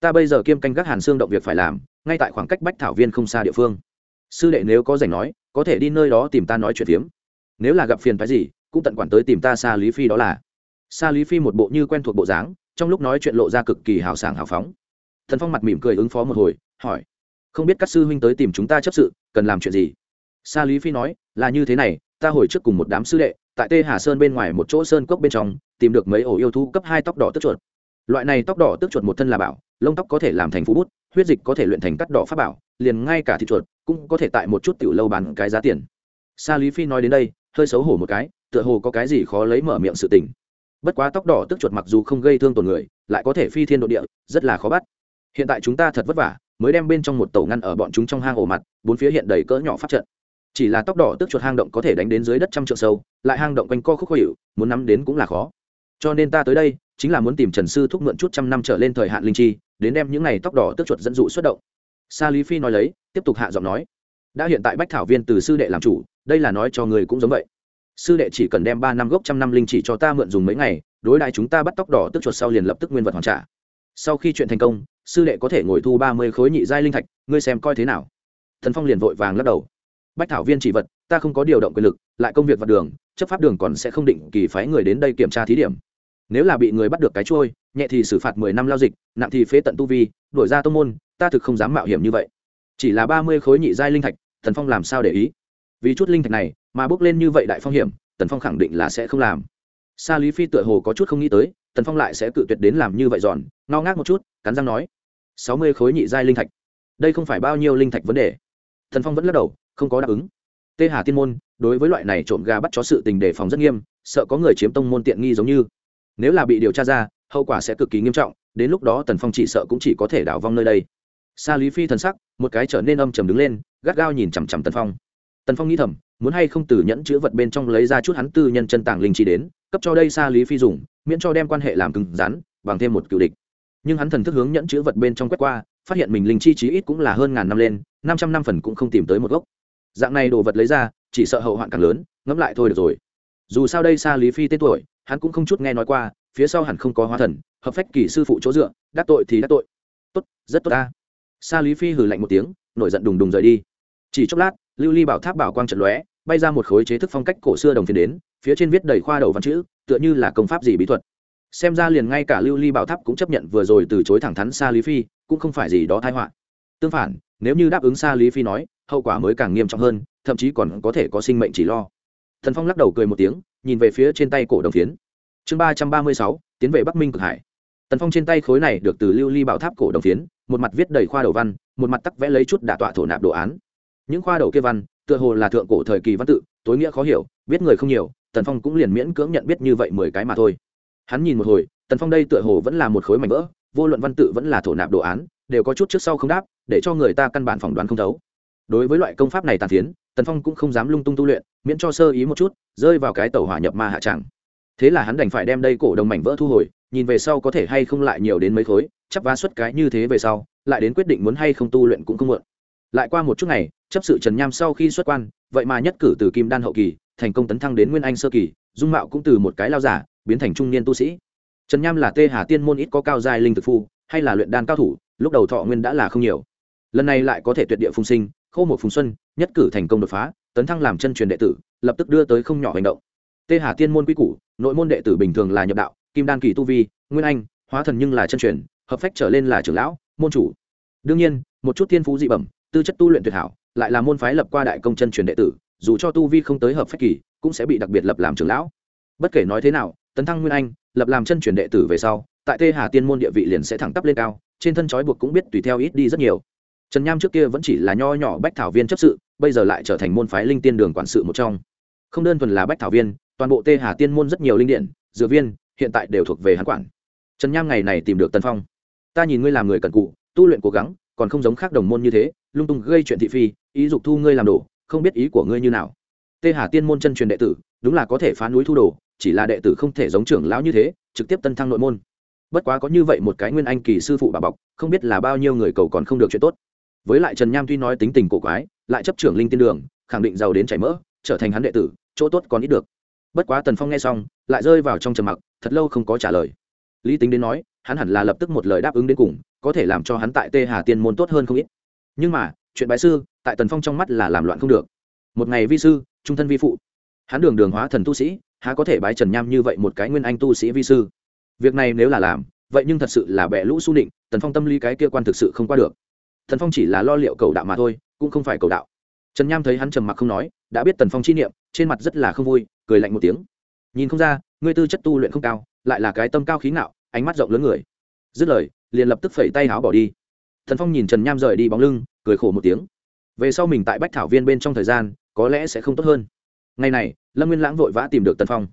Ta bây giờ kiêm canh gác hàn xương động việc phải làm, ngay tại khoảng cách bách thảo viên không xa địa phương. Sư đệ nếu có rảnh nói, có thể đi nơi đó tìm ta nói chuyện phiếm. Nếu là gặp phiền phái gì, cũng tận quản tới tìm ta sa lý phi đó là. Sa lý phi một bộ như quen thuộc bộ dáng trong lúc nói chuyện lộ ra cực kỳ hào sảng hào phóng. Thần phong mặt mỉm cười ứng phó một hồi, hỏi, không biết các sư huynh tới tìm chúng ta chấp sự, cần làm chuyện gì? Sa lý phi nói, là như thế này, ta hồi trước cùng một đám sư đệ, tại tê hà sơn bên ngoài một chỗ sơn cốc bên trong, tìm được mấy ổ yêu thú cấp hai tóc đỏ tức chuột. Loại này tóc đỏ tức chuột một thân là bảo, lông tóc có thể làm thành phú bút, huyết dịch có thể luyện thành cắt đỏ pháp bảo, liền ngay cả thịt chuột cũng có thể tại một chút tiểu lâu bán cái giá tiền. Sa lý phi nói đến đây, hơi xấu hổ một cái, tựa hồ có cái gì khó lấy mở miệng sự tình bất quá tóc đỏ tức chuột mặc dù không gây thương tổn người, lại có thể phi thiên độ địa, rất là khó bắt. Hiện tại chúng ta thật vất vả, mới đem bên trong một tàu ngăn ở bọn chúng trong hang ổ mặt, bốn phía hiện đầy cỡ nhỏ phát trận. Chỉ là tóc đỏ tức chuột hang động có thể đánh đến dưới đất trăm trượng sâu, lại hang động quanh co khúc khó hiệu, muốn nắm đến cũng là khó. Cho nên ta tới đây, chính là muốn tìm trần sư thúc mượn chút trăm năm trở lên thời hạn linh chi, đến đem những này tóc đỏ tức chuột dẫn dụ xuất động. Sa lý phi nói lấy, tiếp tục hạ giọng nói. Đã hiện tại bách thảo viên từ sư đệ làm chủ, đây là nói cho người cũng giống vậy sư đệ chỉ cần đem ba năm gốc trăm năm linh chỉ cho ta mượn dùng mấy ngày, đối đại chúng ta bắt tóc đỏ tức chuột sau liền lập tức nguyên vật hoàn trả. Sau khi chuyện thành công, sư đệ có thể ngồi thu ba mươi khối nhị giai linh thạch, ngươi xem coi thế nào. Thần phong liền vội vàng lắc đầu. Bách thảo viên chỉ vật, ta không có điều động quyền lực, lại công việc vật đường, chấp pháp đường còn sẽ không định kỳ phái người đến đây kiểm tra thí điểm. Nếu là bị người bắt được cái trôi nhẹ thì xử phạt mười năm lao dịch, nặng thì phế tận tu vi, đổi ra tô môn, ta thực không dám mạo hiểm như vậy. Chỉ là ba mươi khối nhị giai linh thạch, thần phong làm sao để ý? Vì chút linh thạch này mà bước lên như vậy đại phong hiểm, tần phong khẳng định là sẽ không làm. Sa lý phi tựa hồ có chút không nghĩ tới, tần phong lại sẽ cự tuyệt đến làm như vậy giòn, ngao ngác một chút, cắn răng nói, sáu mươi khối nhị giai linh thạch, đây không phải bao nhiêu linh thạch vấn đề. Thần phong vẫn lắc đầu, không có đáp ứng. Tê hà tiên môn, đối với loại này trộm gà bắt chó sự tình đề phòng rất nghiêm, sợ có người chiếm tông môn tiện nghi giống như. Nếu là bị điều tra ra, hậu quả sẽ cực kỳ nghiêm trọng, đến lúc đó tần phong chỉ sợ cũng chỉ có thể đảo vong nơi đây. Sa lý phi thần sắc, một cái trở nên âm trầm đứng lên, gắt gao nhìn chằm chằm tần phong. Tần phong nghĩ thầm muốn hay không từ nhẫn chữ vật bên trong lấy ra chút hắn tư nhân chân tàng linh chi đến, cấp cho đây sa lý phi dùng, miễn cho đem quan hệ làm cứng rắn, bằng thêm một cựu địch. Nhưng hắn thần thức hướng nhẫn chữ vật bên trong quét qua, phát hiện mình linh chi chí ít cũng là hơn ngàn năm lên, năm trăm năm phần cũng không tìm tới một gốc. Dạng này đồ vật lấy ra, chỉ sợ hậu hoạn càng lớn, ngẫm lại thôi được rồi. Dù sao đây xa lý phi tên tuổi, hắn cũng không chút nghe nói qua, phía sau hẳn không có hóa thần, hợp phách kỳ sư phụ chỗ dựa, đắc tội thì đắc tội. Tốt, rất tốt ta. Sa lý phi hừ lạnh một tiếng, nổi giận đùng đùng rời đi. Chỉ chốc lát lưu ly bảo tháp bảo quang trận lóe, bay ra một khối chế thức phong cách cổ xưa đồng phiền đến, phía trên viết đầy khoa đầu văn chữ, tựa như là công pháp gì bí thuật. Xem ra liền ngay cả lưu ly bảo tháp cũng chấp nhận vừa rồi từ chối thẳng thắn xa lý phi, cũng không phải gì đó thái họa. Tương phản, nếu như đáp ứng xa lý phi nói, hậu quả mới càng nghiêm trọng hơn, thậm chí còn có thể có sinh mệnh chỉ lo. Thần phong lắc đầu cười một tiếng, nhìn về phía trên tay cổ đồng phiến. Chương ba trăm ba mươi sáu, tiến về bắc minh cực hải. Tần phong trên tay khối này được từ lưu ly bảo tháp cổ đồng phiến, một mặt viết đầy khoa đầu văn, một mặt tắc vẽ lấy chút đả tọa thổ nạp đồ án những khoa đầu kia văn, tựa hồ là thượng cổ thời kỳ văn tự, tối nghĩa khó hiểu, biết người không nhiều, tần phong cũng liền miễn cưỡng nhận biết như vậy mười cái mà thôi. Hắn nhìn một hồi, tần phong đây tựa hồ vẫn là một khối mảnh vỡ, vô luận văn tự vẫn là thổ nạp đồ án, đều có chút trước sau không đáp, để cho người ta căn bản phỏng đoán không thấu. Đối với loại công pháp này tàn phiến, tần phong cũng không dám lung tung tu luyện, miễn cho sơ ý một chút, rơi vào cái tàu hỏa nhập ma hạ tràng thế là hắn đành phải đem đây cổ đồng mảnh vỡ thu hồi, nhìn về sau có thể hay không lại nhiều đến mấy khối, chắp vá xuất cái như thế về sau, lại đến quyết định muốn hay không tu luyện cũng không muộn. Lại qua một chút ngày chấp sự trần nham sau khi xuất quan, vậy mà nhất cử từ kim đan hậu kỳ, thành công tấn thăng đến nguyên anh sơ kỳ, dung mạo cũng từ một cái lao giả, biến thành trung niên tu sĩ. Trần nham là tê hà tiên môn ít có cao giai linh thực phu, hay là luyện đan cao thủ, lúc đầu thọ nguyên đã là không nhiều. Lần này lại có thể tuyệt địa phùng sinh khô một phùng xuân, nhất cử thành công đột phá, tấn thăng làm chân truyền đệ tử, lập tức đưa tới không nhỏ hành động. Tê hà tiên môn quy củ, nội môn đệ tử bình thường là nhập đạo, kim đan kỳ tu vi, nguyên anh, hóa thần nhưng là chân truyền, hợp phách trở lên là trưởng lão, môn chủ. Đương nhiên, một chút thiên phú dị bẩm, tư chất tu luyện tuyệt hảo lại là môn phái lập qua đại công chân truyền đệ tử, dù cho tu vi không tới hợp phách kỳ, cũng sẽ bị đặc biệt lập làm trưởng lão. Bất kể nói thế nào, tấn thăng nguyên anh, lập làm chân truyền đệ tử về sau, tại tê hà tiên môn địa vị liền sẽ thẳng tắp lên cao, trên thân trói buộc cũng biết tùy theo ít đi rất nhiều. Trần nham trước kia vẫn chỉ là nho nhỏ bách thảo viên chấp sự, bây giờ lại trở thành môn phái linh tiên đường quản sự một trong. Không đơn thuần là bách thảo viên, toàn bộ tê hà tiên môn rất nhiều linh điện dự viên, hiện tại đều thuộc về hắn quản. Trần nham ngày này tìm được tân phong. Ta nhìn ngươi làm người cần cụ, tu luyện cố gắng, còn không giống khác đồng môn như thế lung tung gây chuyện thị phi, ý dục thu ngươi làm đồ, không biết ý của ngươi như nào. Tê hà tiên môn chân truyền đệ tử, đúng là có thể phá núi thu đồ, chỉ là đệ tử không thể giống trưởng lão như thế, trực tiếp tân thăng nội môn. Bất quá có như vậy một cái nguyên anh kỳ sư phụ bà bọc, không biết là bao nhiêu người cầu còn không được chuyện tốt. Với lại trần nham tuy nói tính tình cổ quái, lại chấp trưởng linh tiên đường, khẳng định giàu đến chảy mỡ, trở thành hắn đệ tử, chỗ tốt còn ít được. Bất quá tần phong nghe xong, lại rơi vào trong trầm mặc, thật lâu không có trả lời. Lý tính đến nói, hắn hẳn là lập tức một lời đáp ứng đến cùng, có thể làm cho hắn tại tê hà tiên môn tốt hơn không ít nhưng mà, chuyện bái sư, tại tần phong trong mắt là làm loạn không được. Một ngày vi sư, trung thân vi phụ. Hắn đường đường hóa thần tu sĩ, há có thể bái trần nham như vậy một cái nguyên anh tu sĩ vi sư? Việc này nếu là làm, vậy nhưng thật sự là bẻ lũ su định tần phong tâm lý cái kia quan thực sự không qua được. Tần phong chỉ là lo liệu cầu đạo mà thôi, cũng không phải cầu đạo. Trần nham thấy hắn trầm mặc không nói, đã biết tần phong chi niệm, trên mặt rất là không vui, cười lạnh một tiếng. Nhìn không ra, ngươi tư chất tu luyện không cao, lại là cái tâm cao khí ngạo, ánh mắt rộng lớn người. Dứt lời, liền lập tức phẩy tay áo bỏ đi thần phong nhìn trần nham rời đi bóng lưng, cười khổ một tiếng. Về sau mình tại bách thảo viên bên trong thời gian, có lẽ sẽ không tốt hơn. Ngày này, lâm nguyên lãng vội vã tìm được tần phong.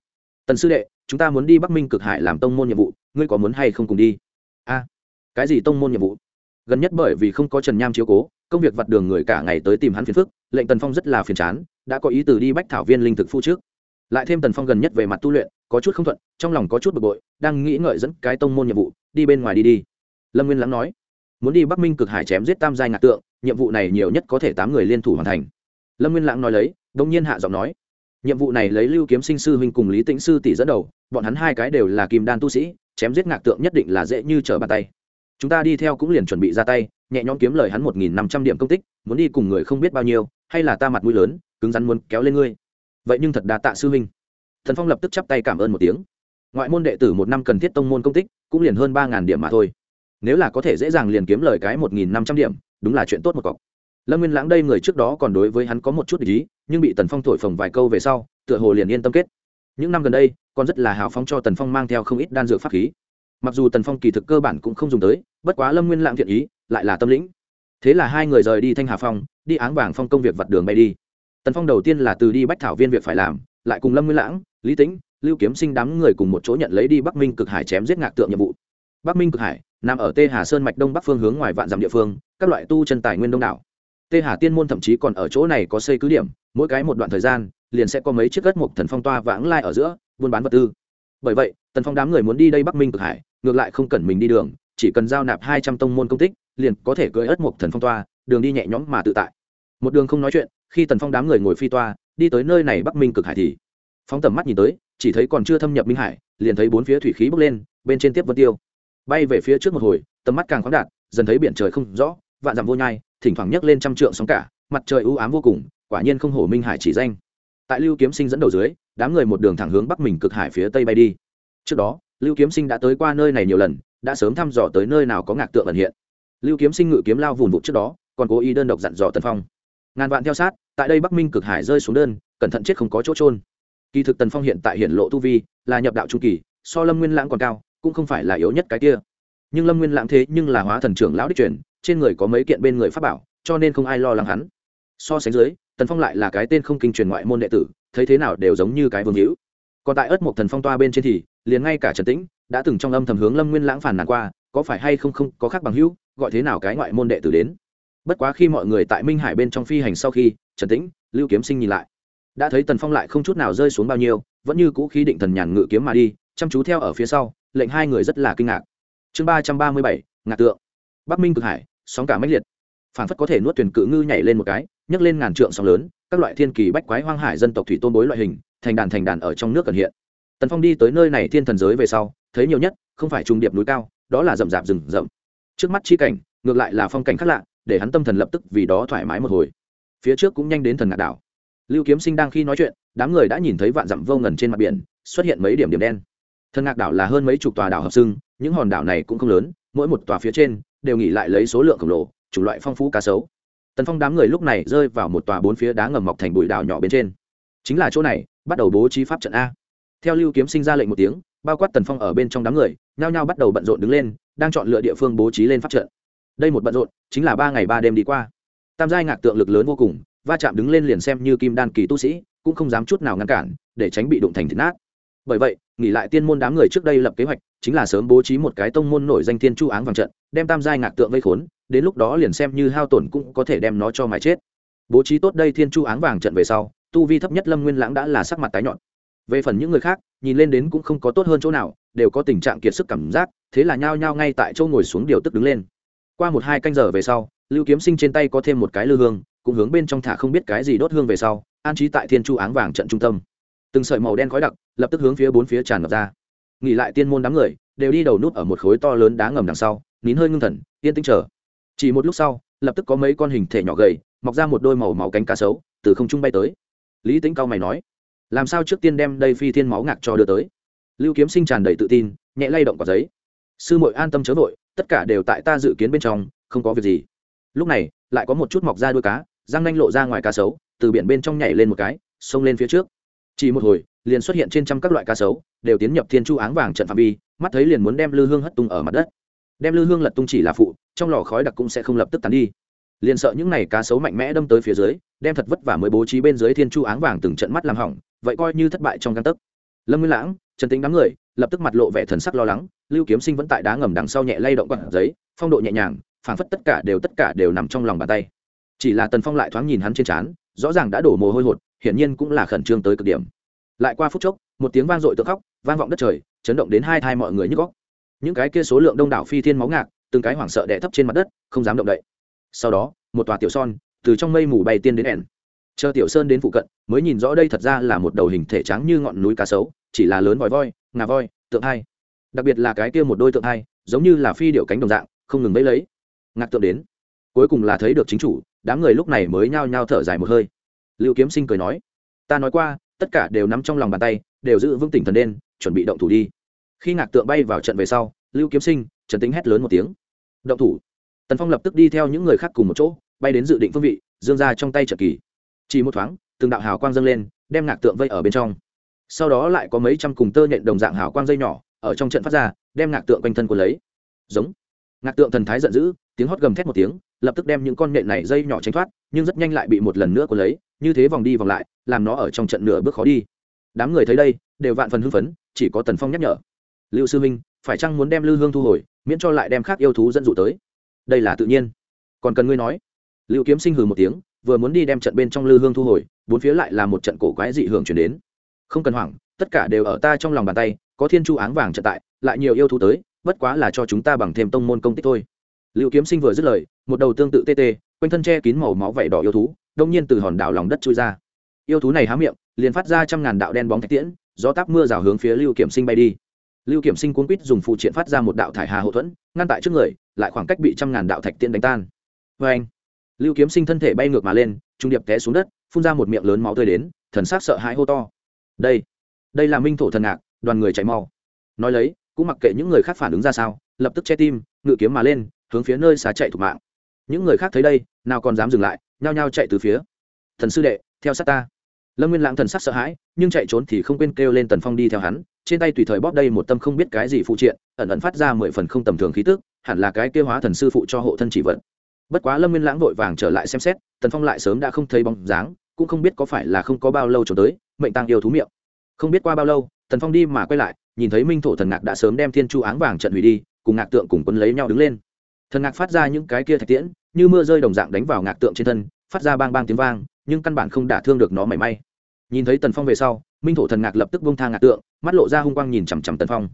Tần sư đệ, chúng ta muốn đi bắc minh cực hải làm tông môn nhiệm vụ, ngươi có muốn hay không cùng đi? A, cái gì tông môn nhiệm vụ? Gần nhất bởi vì không có trần nham chiếu cố, công việc vặt đường người cả ngày tới tìm hắn phiền phức, lệnh tần phong rất là phiền chán, đã có ý từ đi bách thảo viên linh thực phu trước. Lại thêm tần phong gần nhất về mặt tu luyện, có chút không thuận, trong lòng có chút bực bội, đang nghĩ ngợi dẫn cái tông môn nhiệm vụ, đi bên ngoài đi đi. Lâm nguyên lãng nói muốn đi bắc minh cực hải chém giết tam giai ngạc tượng, nhiệm vụ này nhiều nhất có thể tám người liên thủ hoàn thành. Lâm nguyên lãng nói lấy đông nhiên hạ giọng nói. Nhiệm vụ này lấy lưu kiếm sinh sư huynh cùng lý tĩnh sư tỷ dẫn đầu, bọn hắn hai cái đều là kim đan tu sĩ, chém giết ngạc tượng nhất định là dễ như trở bàn tay. Chúng ta đi theo cũng liền chuẩn bị ra tay, nhẹ nhõm kiếm lời hắn một nghìn năm trăm điểm công tích, muốn đi cùng người không biết bao nhiêu, hay là ta mặt mũi lớn, cứng rắn muốn kéo lên ngươi. Vậy nhưng thật đa tạ sư huynh. Thần phong lập tức chắp tay cảm ơn một tiếng. Ngoại môn đệ tử một năm cần thiết tông môn công tích, cũng liền hơn ba điểm mà thôi nếu là có thể dễ dàng liền kiếm lời cái một nghìn năm trăm điểm, đúng là chuyện tốt một cọc. Lâm nguyên lãng đây người trước đó còn đối với hắn có một chút ý, nhưng bị tần phong thổi phồng vài câu về sau, tựa hồ liền yên tâm kết. Những năm gần đây, còn rất là hào phóng cho tần phong mang theo không ít đan dược pháp khí. Mặc dù tần phong kỳ thực cơ bản cũng không dùng tới, bất quá lâm nguyên lãng thiện ý, lại là tâm lĩnh. Thế là hai người rời đi thanh hà phong, đi áng vàng phong công việc vặt đường bay đi. Tần phong đầu tiên là từ đi bách thảo viên việc phải làm, lại cùng lâm nguyên lãng, lý tĩnh, lưu kiếm sinh đám người cùng một chỗ nhận lấy đi bắc minh cực hải chém giết ngạc tượng nhiệm vụ. Bắc minh cực hải nằm ở tê hà sơn mạch đông bắc phương hướng ngoài vạn dặm địa phương, các loại tu chân tài nguyên đông đảo. Tê hà tiên môn thậm chí còn ở chỗ này có xây cứ điểm, mỗi cái một đoạn thời gian, liền sẽ có mấy chiếc gất mục thần phong toa vãng lai ở giữa, buôn bán vật tư. Bởi vậy, tần phong đám người muốn đi đây bắc minh cực hải, ngược lại không cần mình đi đường, chỉ cần giao nạp hai trăm tông môn công tích, liền có thể cưỡi ất mục thần phong toa, đường đi nhẹ nhõm mà tự tại. Một đường không nói chuyện, khi tần phong đám người ngồi phi toa, đi tới nơi này bắc minh cực hải thì phóng tầm mắt nhìn tới, chỉ thấy còn chưa thâm nhập minh hải, liền thấy bốn phía thủy khí bốc lên, bên trên tiếp vân tiêu bay về phía trước một hồi, tầm mắt càng khoáng đạt, dần thấy biển trời không rõ, vạn dặm vô nhai, thỉnh thoảng nhấc lên trăm trượng sóng cả, mặt trời ưu ám vô cùng, quả nhiên không hổ minh hải chỉ danh. Tại lưu kiếm sinh dẫn đầu dưới, đám người một đường thẳng hướng bắc mình cực hải phía tây bay đi. Trước đó, lưu kiếm sinh đã tới qua nơi này nhiều lần, đã sớm thăm dò tới nơi nào có ngạc tượng ẩn hiện. Lưu kiếm sinh ngự kiếm lao vùn vụt trước đó, còn cố ý đơn độc dặn dò tần phong. Ngàn vạn theo sát, tại đây bắc minh cực hải rơi xuống đơn, cẩn thận chết không có chỗ trôn kỳ thực tần phong hiện tại hiện lộ tu vi, là nhập đạo trung kỳ, so lâm nguyên lãng còn cao cũng không phải là yếu nhất cái kia. Nhưng lâm nguyên lãng thế nhưng là hóa thần trưởng lão đích truyền, trên người có mấy kiện bên người pháp bảo, cho nên không ai lo lắng hắn. So sánh dưới, tần phong lại là cái tên không kinh truyền ngoại môn đệ tử, thấy thế nào đều giống như cái vương hữu. Còn tại ớt một thần phong toa bên trên thì, liền ngay cả trần tĩnh đã từng trong âm thầm hướng lâm nguyên lãng phản nàn qua, có phải hay không không có khác bằng hữu, gọi thế nào cái ngoại môn đệ tử đến. Bất quá khi mọi người tại minh hải bên trong phi hành sau khi, trần tĩnh, lưu kiếm sinh nhìn lại, đã thấy tần phong lại không chút nào rơi xuống bao nhiêu, vẫn như cũ khí định thần nhàn ngự kiếm mà đi, chăm chú theo ở phía sau lệnh hai người rất là kinh ngạc. Chương ba trăm ba mươi bảy, ngạc tượng. Bắc minh cực hải, sóng cả mãnh liệt. Phản phất có thể nuốt thuyền cự ngư nhảy lên một cái, nhấc lên ngàn trượng sóng lớn, các loại thiên kỳ bách quái hoang hải dân tộc thủy tôn bối loại hình, thành đàn thành đàn ở trong nước cần hiện. Tần phong đi tới nơi này thiên thần giới về sau, thấy nhiều nhất, không phải trung điệp núi cao, đó là rậm rạp rừng rậm. Trước mắt chi cảnh, ngược lại là phong cảnh khác lạ, để hắn tâm thần lập tức vì đó thoải mái một hồi. Phía trước cũng nhanh đến thần ngạc đảo. Lưu kiếm sinh đang khi nói chuyện, đám người đã nhìn thấy vạn dặm vô ngần trên mặt biển, xuất hiện mấy điểm điểm đen thần ngạc đảo là hơn mấy chục tòa đảo hợp xưng, những hòn đảo này cũng không lớn, mỗi một tòa phía trên đều nghỉ lại lấy số lượng khổng lồ, chủng loại phong phú cá sấu. Tần phong đám người lúc này rơi vào một tòa bốn phía đá ngầm mọc thành bụi đảo nhỏ bên trên. Chính là chỗ này, bắt đầu bố trí pháp trận a. Theo lưu kiếm sinh ra lệnh một tiếng, bao quát tần phong ở bên trong đám người, nhao nhao bắt đầu bận rộn đứng lên, đang chọn lựa địa phương bố trí lên pháp trận. Đây một bận rộn, chính là ba ngày ba đêm đi qua. Tam giai ngạc tượng lực lớn vô cùng, va chạm đứng lên liền xem như kim đan kỳ tu sĩ, cũng không dám chút nào ngăn cản, để tránh bị đụng thành thịt nát bởi vậy, nghỉ lại tiên môn đám người trước đây lập kế hoạch, chính là sớm bố trí một cái tông môn nổi danh thiên chu áng vàng trận, đem tam giai ngạc tượng vây khốn, đến lúc đó liền xem như hao tổn cũng có thể đem nó cho mài chết. Bố trí tốt đây thiên chu áng vàng trận về sau, tu vi thấp nhất lâm nguyên lãng đã là sắc mặt tái nhọn về phần những người khác, nhìn lên đến cũng không có tốt hơn chỗ nào, đều có tình trạng kiệt sức cảm giác, thế là nhao nhao ngay tại chỗ ngồi xuống điều tức đứng lên. Qua một hai canh giờ về sau, lưu kiếm sinh trên tay có thêm một cái lư hương, cũng hướng bên trong thả không biết cái gì đốt hương về sau, an trí tại thiên chu áng vàng trận trung tâm. Từng sợi màu đen khói đặc lập tức hướng phía bốn phía tràn ngập ra. Nghỉ lại tiên môn đám người, đều đi đầu nút ở một khối to lớn đá ngầm đằng sau, nín hơi ngưng thần, yên tĩnh chờ. Chỉ một lúc sau, lập tức có mấy con hình thể nhỏ gầy, mọc ra một đôi màu màu cánh cá sấu, từ không trung bay tới. Lý tính cao mày nói, làm sao trước tiên đem đây phi thiên máu ngạc cho đưa tới? Lưu kiếm sinh tràn đầy tự tin, nhẹ lay động quả giấy. Sư muội an tâm chớ vội, tất cả đều tại ta dự kiến bên trong, không có việc gì. Lúc này, lại có một chút mọc ra đuôi cá, răng nanh lộ ra ngoài cá sấu, từ biển bên trong nhảy lên một cái, xông lên phía trước. Chỉ một hồi liền xuất hiện trên trăm các loại cá sấu, đều tiến nhập thiên chu áng vàng trận phạm vi, mắt thấy liền muốn đem lư hương hất tung ở mặt đất. Đem lư hương lật tung chỉ là phụ, trong lò khói đặc cũng sẽ không lập tức tắn đi. Liền sợ những này cá sấu mạnh mẽ đâm tới phía dưới, đem thật vất vả mới bố trí bên dưới thiên chu áng vàng từng trận mắt làm hỏng, vậy coi như thất bại trong găng tấc. Lâm nguyên lãng, trần tính đám người, lập tức mặt lộ vẻ thần sắc lo lắng, lưu kiếm sinh vẫn tại đá ngầm đằng sau nhẹ lay động quặng giấy, phong độ nhẹ nhàng, phảng phất tất cả đều tất cả đều nằm trong lòng bàn tay. Chỉ là tần phong lại thoáng nhìn hắn trên trán, rõ ràng đã đổ mồ hôi hột, hiển nhiên cũng là khẩn trương tới cực điểm lại qua phút chốc, một tiếng vang dội tự khóc, vang vọng đất trời, chấn động đến hai thai mọi người nhức góc những cái kia số lượng đông đảo phi thiên máu ngạc, từng cái hoảng sợ đẻ thấp trên mặt đất, không dám động đậy. Sau đó, một tòa tiểu son, từ trong mây mù bay tiên đến ẻn. Chờ tiểu sơn đến phụ cận, mới nhìn rõ đây thật ra là một đầu hình thể trắng như ngọn núi cá sấu, chỉ là lớn vòi voi, ngà voi, tượng hai. Đặc biệt là cái kia một đôi tượng hai, giống như là phi điệu cánh đồng dạng, không ngừng bấy lấy. Ngạc tượng đến. Cuối cùng là thấy được chính chủ, đám người lúc này mới nhao nhao thở dài một hơi. Lưu kiếm sinh cười nói, ta nói qua tất cả đều nắm trong lòng bàn tay, đều giữ vững tỉnh thần đen chuẩn bị động thủ đi. Khi ngạc tượng bay vào trận về sau, lưu kiếm sinh, trần tính hét lớn một tiếng. Động thủ. Tần phong lập tức đi theo những người khác cùng một chỗ, bay đến dự định phương vị, dương ra trong tay trận kỳ. Chỉ một thoáng, từng đạo hào quang dâng lên, đem ngạc tượng vây ở bên trong. Sau đó lại có mấy trăm cùng tơ nhện đồng dạng hào quang dây nhỏ, ở trong trận phát ra, đem ngạc tượng quanh thân quân lấy. Giống. Ngạc tượng thần thái giận dữ, tiếng hót gầm thét một tiếng, lập tức đem những con nhện này dây nhỏ tránh thoát, nhưng rất nhanh lại bị một lần nữa quân lấy như thế vòng đi vòng lại, làm nó ở trong trận nửa bước khó đi. Đám người thấy đây, đều vạn phần hưng phấn, chỉ có tần phong nhắc nhở. Lưu sư minh phải chăng muốn đem lư hương thu hồi, miễn cho lại đem khác yêu thú dẫn dụ tới? Đây là tự nhiên. Còn cần ngươi nói. Lưu kiếm sinh hừ một tiếng, vừa muốn đi đem trận bên trong lư hương thu hồi, bốn phía lại là một trận cổ quái dị hưởng chuyển đến. Không cần hoảng, tất cả đều ở ta trong lòng bàn tay, có thiên chu áng vàng trận tại, lại nhiều yêu thú tới, bất quá là cho chúng ta bằng thêm tông môn công tích thôi. Lưu kiếm sinh vừa dứt lời, một đầu tương tự tê tê, quanh thân che kín màu máu vảy đỏ yêu thú đông nhiên từ hòn đảo lòng đất chui ra. Yêu thú này há miệng, liền phát ra trăm ngàn đạo đen bóng thạch tiễn, gió táp mưa rào hướng phía lưu kiểm sinh bay đi. Lưu kiểm sinh cuốn quýt dùng phụ triện phát ra một đạo thải hà hậu thuẫn, ngăn tại trước người, lại khoảng cách bị trăm ngàn đạo thạch tiễn đánh tan. Vê anh, lưu kiếm sinh thân thể bay ngược mà lên, trung điệp té xuống đất, phun ra một miệng lớn máu tươi đến, thần sắc sợ hãi hô to. Đây đây là minh thổ thần ngạc, đoàn người chạy mau. Nói lấy, cũng mặc kệ những người khác phản ứng ra sao, lập tức che tim, ngự kiếm mà lên, hướng phía nơi xá chạy thủ mạng. Những người khác thấy đây, nào còn dám dừng lại nhao nhao chạy từ phía. Thần sư đệ, theo sát ta. Lâm nguyên lãng thần sắc sợ hãi, nhưng chạy trốn thì không quên kêu lên tần phong đi theo hắn, trên tay tùy thời bóp đây một tâm không biết cái gì phụ triện, ẩn ẩn phát ra mười phần không tầm thường khí tức, hẳn là cái kêu hóa thần sư phụ cho hộ thân chỉ vận bất quá lâm nguyên lãng vội vàng trở lại xem xét, tần phong lại sớm đã không thấy bóng dáng, cũng không biết có phải là không có bao lâu trốn tới, mệnh tăng yêu thú miệng. Không biết qua bao lâu, tần phong đi mà quay lại, nhìn thấy minh thổ thần ngạc đã sớm đem thiên chu áng vàng trận hủy đi, cùng ngạc tượng cùng quân lấy nhau đứng lên. Thần ngạc phát ra những cái kia thạch tiễn như mưa rơi đồng dạng đánh vào ngạc tượng trên thân, phát ra bang bang tiếng vang, nhưng căn bản không đả thương được nó mảy may. Nhìn thấy tần phong về sau, minh thổ thần ngạc lập tức bông thang ngạc tượng, mắt lộ ra hung quang nhìn chằm chằm tần phong.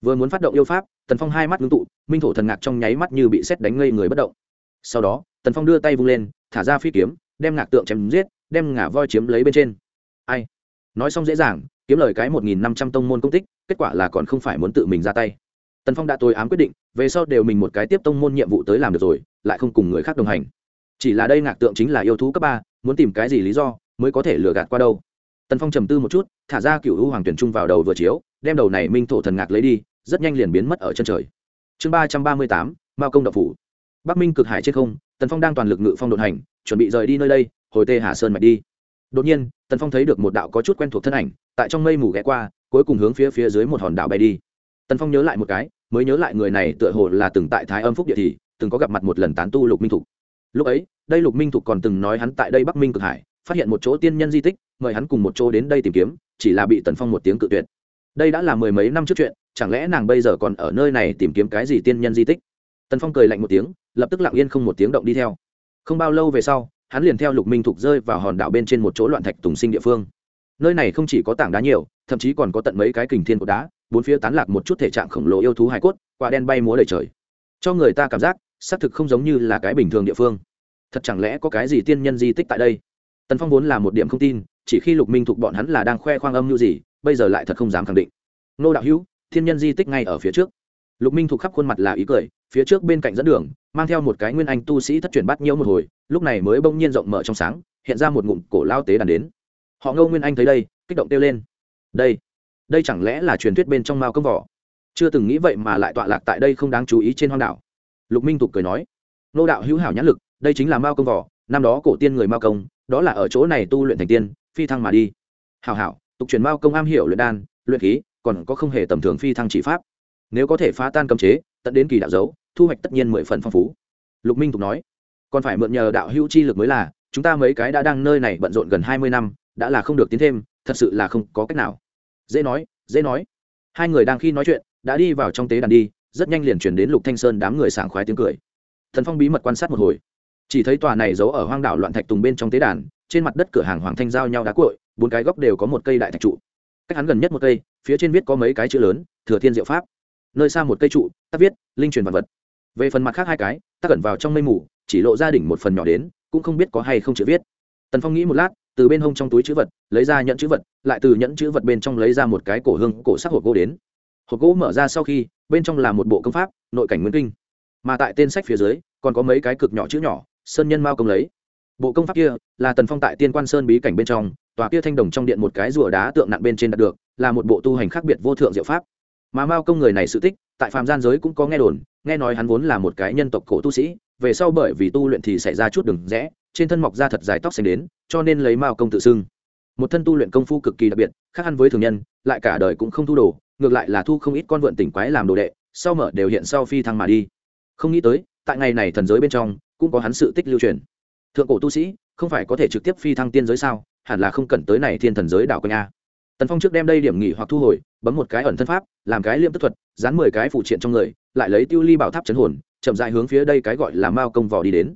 Vừa muốn phát động yêu pháp, tần phong hai mắt ngưng tụ, minh thổ thần ngạc trong nháy mắt như bị xét đánh ngây người bất động. Sau đó, tần phong đưa tay vung lên, thả ra phi kiếm, đem ngạc tượng chém giết, đem ngả voi chiếm lấy bên trên. Ai? Nói xong dễ dàng, kiếm lời cái một nghìn năm trăm tông môn công tích, kết quả là còn không phải muốn tự mình ra tay. Tần phong đã tối ám quyết định, về sau đều mình một cái tiếp tông môn nhiệm vụ tới làm được rồi lại không cùng người khác đồng hành. Chỉ là đây ngạc tượng chính là yêu thú cấp ba, muốn tìm cái gì lý do mới có thể lừa gạt qua đâu. Tần phong trầm tư một chút, thả ra cựu hữu hoàng tuyển trung vào đầu vừa chiếu, đem đầu này minh thổ thần ngạc lấy đi, rất nhanh liền biến mất ở chân trời. Chương ba trăm ba mươi tám, mao công đập phủ. Bắc minh cực hải trên không, tần phong đang toàn lực ngự phong đột hành, chuẩn bị rời đi nơi đây, hồi tê hà sơn mạch đi. Đột nhiên, tần phong thấy được một đạo có chút quen thuộc thân ảnh, tại trong mây mù ghé qua, cuối cùng hướng phía phía dưới một hòn đảo bay đi. Tần phong nhớ lại một cái, mới nhớ lại người này tựa hồ là từng tại thái âm phúc địa thì từng có gặp mặt một lần tán tu lục minh thục. Lúc ấy, đây lục minh thục còn từng nói hắn tại đây bắc minh cực hải, phát hiện một chỗ tiên nhân di tích, mời hắn cùng một chỗ đến đây tìm kiếm, chỉ là bị tần phong một tiếng cự tuyệt. Đây đã là mười mấy năm trước chuyện, chẳng lẽ nàng bây giờ còn ở nơi này tìm kiếm cái gì tiên nhân di tích? Tần phong cười lạnh một tiếng, lập tức lặng yên không một tiếng động đi theo. Không bao lâu về sau, hắn liền theo lục minh thục rơi vào hòn đảo bên trên một chỗ loạn thạch tùng sinh địa phương. Nơi này không chỉ có tảng đá nhiều, thậm chí còn có tận mấy cái kình thiên cột đá, bốn phía tán lạc một chút thể trạng khổng lồ yêu thú hải cốt, quả đen bay múa đầy trời cho người ta cảm giác, xác thực không giống như là cái bình thường địa phương. Thật chẳng lẽ có cái gì tiên nhân di tích tại đây? Tần phong vốn là một điểm không tin, chỉ khi lục minh thuộc bọn hắn là đang khoe khoang âm mưu gì, bây giờ lại thật không dám khẳng định. Nô đạo hữu, thiên nhân di tích ngay ở phía trước. Lục minh thuộc khắp khuôn mặt là ý cười, phía trước bên cạnh dẫn đường, mang theo một cái nguyên anh tu sĩ thất truyền bắt nhiễu một hồi, lúc này mới bỗng nhiên rộng mở trong sáng, hiện ra một ngụm cổ lao tế đàn đến. Họ ngâu nguyên anh thấy đây, kích động kêu lên. Đây đây chẳng lẽ là truyền thuyết bên trong mao công vỏ? Chưa từng nghĩ vậy mà lại tọa lạc tại đây không đáng chú ý trên hoang đảo. Lục minh tục cười nói, nô đạo hữu hảo nhãn lực, đây chính là mao công vỏ, năm đó cổ tiên người mao công, đó là ở chỗ này tu luyện thành tiên, phi thăng mà đi. Hảo hảo, tục truyền mao công am hiểu luyện đan, luyện khí, còn có không hề tầm thường phi thăng chỉ pháp. Nếu có thể phá tan cấm chế, tận đến kỳ đạo dấu, thu hoạch tất nhiên mười phần phong phú. Lục minh tục nói, còn phải mượn nhờ đạo hữu chi lực mới là, chúng ta mấy cái đã đang nơi này bận rộn gần hai mươi năm, đã là không được tiến thêm, thật sự là không có cách nào. Dễ nói dễ nói. Hai người đang khi nói chuyện đã đi vào trong tế đàn đi, rất nhanh liền chuyển đến lục thanh sơn đám người sảng khoái tiếng cười. Thần phong bí mật quan sát một hồi. Chỉ thấy tòa này giấu ở hoang đảo loạn thạch tùng bên trong tế đàn, trên mặt đất cửa hàng hoàng thanh giao nhau đá cội bốn cái góc đều có một cây đại thạch trụ. Cách hắn gần nhất một cây, phía trên viết có mấy cái chữ lớn, thừa thiên diệu pháp. Nơi xa một cây trụ, tắt viết, linh truyền vật vật. Về phần mặt khác hai cái tắc cẩn vào trong mây mù, chỉ lộ ra đỉnh một phần nhỏ đến, cũng không biết có hay không chữ viết. Tần phong nghĩ một lát, từ bên hông trong túi chữ vật, lấy ra nhẫn chữ vật, lại từ nhẫn chữ vật bên trong lấy ra một cái cổ hương, cổ sắc hộp gỗ đến hộp gỗ mở ra sau khi, bên trong là một bộ công pháp, nội cảnh nguyên kinh. Mà tại tên sách phía dưới, còn có mấy cái cực nhỏ chữ nhỏ, sơn nhân mao công lấy. Bộ công pháp kia là tần phong tại tiên quan sơn bí cảnh bên trong, tòa kia thanh đồng trong điện một cái rùa đá tượng nặng bên trên đạt được, là một bộ tu hành khác biệt vô thượng diệu pháp. Mà mao công người này sự tích, tại phạm gian giới cũng có nghe đồn, nghe nói hắn vốn là một cái nhân tộc cổ tu sĩ, về sau bởi vì tu luyện thì xảy ra chút đường rẽ, trên thân mọc ra thật dài tóc xanh đến, cho nên lấy mao công tự xưng. Một thân tu luyện công phu cực kỳ đặc biệt, khác ăn với thường nhân, lại cả đời cũng không thu đồ ngược lại là thu không ít con vượn tỉnh quái làm đồ đệ, sau mở đều hiện sau phi thăng mà đi. Không nghĩ tới, tại ngày này thần giới bên trong, cũng có hắn sự tích lưu truyền. Thượng cổ tu sĩ, không phải có thể trực tiếp phi thăng tiên giới sao? Hẳn là không cần tới này thiên thần giới đảo quanh a. Tần phong trước đem đây điểm nghỉ hoặc thu hồi, bấm một cái ẩn thân pháp, làm cái liêm tức thuật, dán mười cái phụ triện trong người, lại lấy tiêu ly bảo tháp chấn hồn, chậm dại hướng phía đây cái gọi là mao công vỏ đi đến.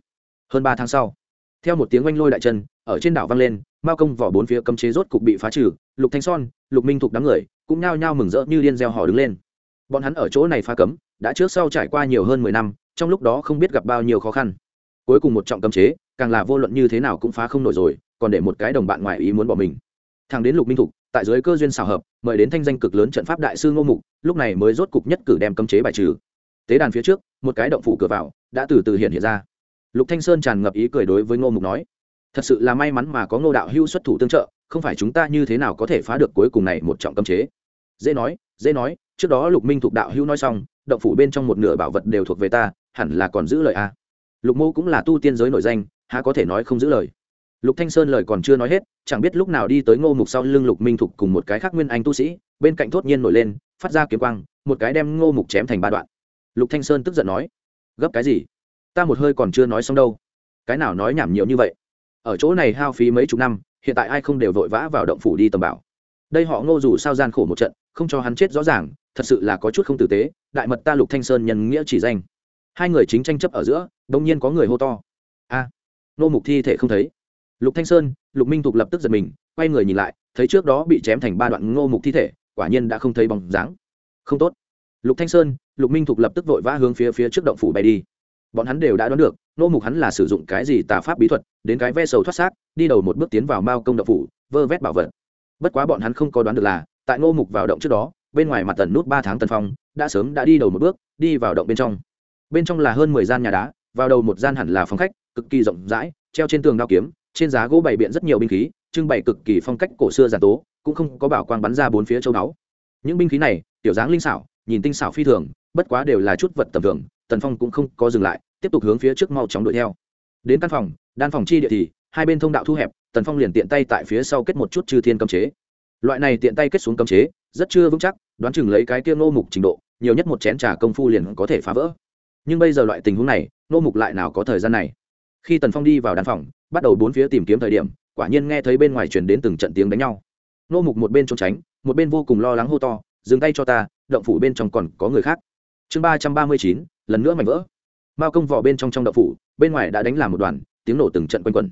Hơn ba tháng sau, theo một tiếng oanh lôi đại chân, ở trên đảo vang lên, mao công vỏ bốn phía cấm chế rốt cục bị phá trừ, lục thanh son, lục minh thục đám người cũng nhao nhao mừng rỡ như điên gieo hò đứng lên. Bọn hắn ở chỗ này phá cấm, đã trước sau trải qua nhiều hơn mười năm, trong lúc đó không biết gặp bao nhiêu khó khăn. Cuối cùng một trọng cấm chế, càng là vô luận như thế nào cũng phá không nổi rồi, còn để một cái đồng bạn ngoài ý muốn bỏ mình. Thằng đến lục minh thục, tại dưới cơ duyên xào hợp, mời đến thanh danh cực lớn trận pháp đại sư ngô mục, lúc này mới rốt cục nhất cử đem cấm chế bài trừ. Tế đàn phía trước, một cái động phủ cửa vào, đã từ từ hiện hiện ra. Lục thanh sơn tràn ngập ý cười đối với ngô mục nói, thật sự là may mắn mà có ngô đạo hưu xuất thủ tương trợ, không phải chúng ta như thế nào có thể phá được cuối cùng này một trọng cấm chế dễ nói dễ nói, trước đó lục minh thuộc đạo hữu nói xong, động phủ bên trong một nửa bảo vật đều thuộc về ta, hẳn là còn giữ lời a lục mô cũng là tu tiên giới nổi danh, há có thể nói không giữ lời. Lục thanh sơn lời còn chưa nói hết, chẳng biết lúc nào đi tới ngô mục sau lưng lục minh thục cùng một cái khác nguyên anh tu sĩ, bên cạnh thốt nhiên nổi lên, phát ra kiếm quang, một cái đem ngô mục chém thành ba đoạn. Lục thanh sơn tức giận nói, gấp cái gì? Ta một hơi còn chưa nói xong đâu. Cái nào nói nhảm nhiều như vậy? Ở chỗ này hao phí mấy chục năm, hiện tại ai không đều vội vã vào động phủ đi tầm bảo đây họ ngô dù sao gian khổ một trận không cho hắn chết rõ ràng thật sự là có chút không tử tế đại mật ta lục thanh sơn nhân nghĩa chỉ danh. Hai người chính tranh chấp ở giữa đông nhiên có người hô to. A! À, nô mục thi thể không thấy. Lục thanh sơn lục minh tục lập tức giật mình quay người nhìn lại thấy trước đó bị chém thành ba đoạn ngô mục thi thể quả nhiên đã không thấy bóng dáng. Không tốt. Lục thanh sơn lục minh thục lập tức vội vã hướng phía phía trước động phủ bay đi. Bọn hắn đều đã đoán được nô mục hắn là sử dụng cái gì tà pháp bí thuật đến cái ve sầu thoát xác đi đầu một bước tiến vào mao công động phủ vơ vét bảo vật bất quá bọn hắn không có đoán được là, tại ngô mục vào động trước đó, bên ngoài mặt tần nút ba tháng tần phong, đã sớm đã đi đầu một bước, đi vào động bên trong. Bên trong là hơn mười gian nhà đá, vào đầu một gian hẳn là phòng khách, cực kỳ rộng rãi, treo trên tường đao kiếm, trên giá gỗ bày biện rất nhiều binh khí, trưng bày cực kỳ phong cách cổ xưa giàn tố, cũng không có bảo quang bắn ra bốn phía châu đáo những binh khí này, tiểu dáng linh xảo, nhìn tinh xảo phi thường, bất quá đều là chút vật tầm thường, tần phong cũng không có dừng lại, tiếp tục hướng phía trước mau chóng đuổi theo. Đến căn phòng đan phòng chi địa thì, hai bên thông đạo thu hẹp, tần phong liền tiện tay tại phía sau kết một chút chư thiên cấm chế. Loại này tiện tay kết xuống cấm chế, rất chưa vững chắc, đoán chừng lấy cái kia ngô mục trình độ, nhiều nhất một chén trà công phu liền có thể phá vỡ. Nhưng bây giờ loại tình huống này, ngô mục lại nào có thời gian này? Khi tần phong đi vào đan phòng, bắt đầu bốn phía tìm kiếm thời điểm, quả nhiên nghe thấy bên ngoài truyền đến từng trận tiếng đánh nhau. Ngô mục một bên trốn tránh, một bên vô cùng lo lắng hô to, dừng tay cho ta, động phủ bên trong còn có người khác. Chương ba trăm ba mươi chín, lần nữa mảnh vỡ. Mao công vỏ bên trong trong động phủ, bên ngoài đã đánh làm một đoàn tiếng nổ từng trận quanh quẩn.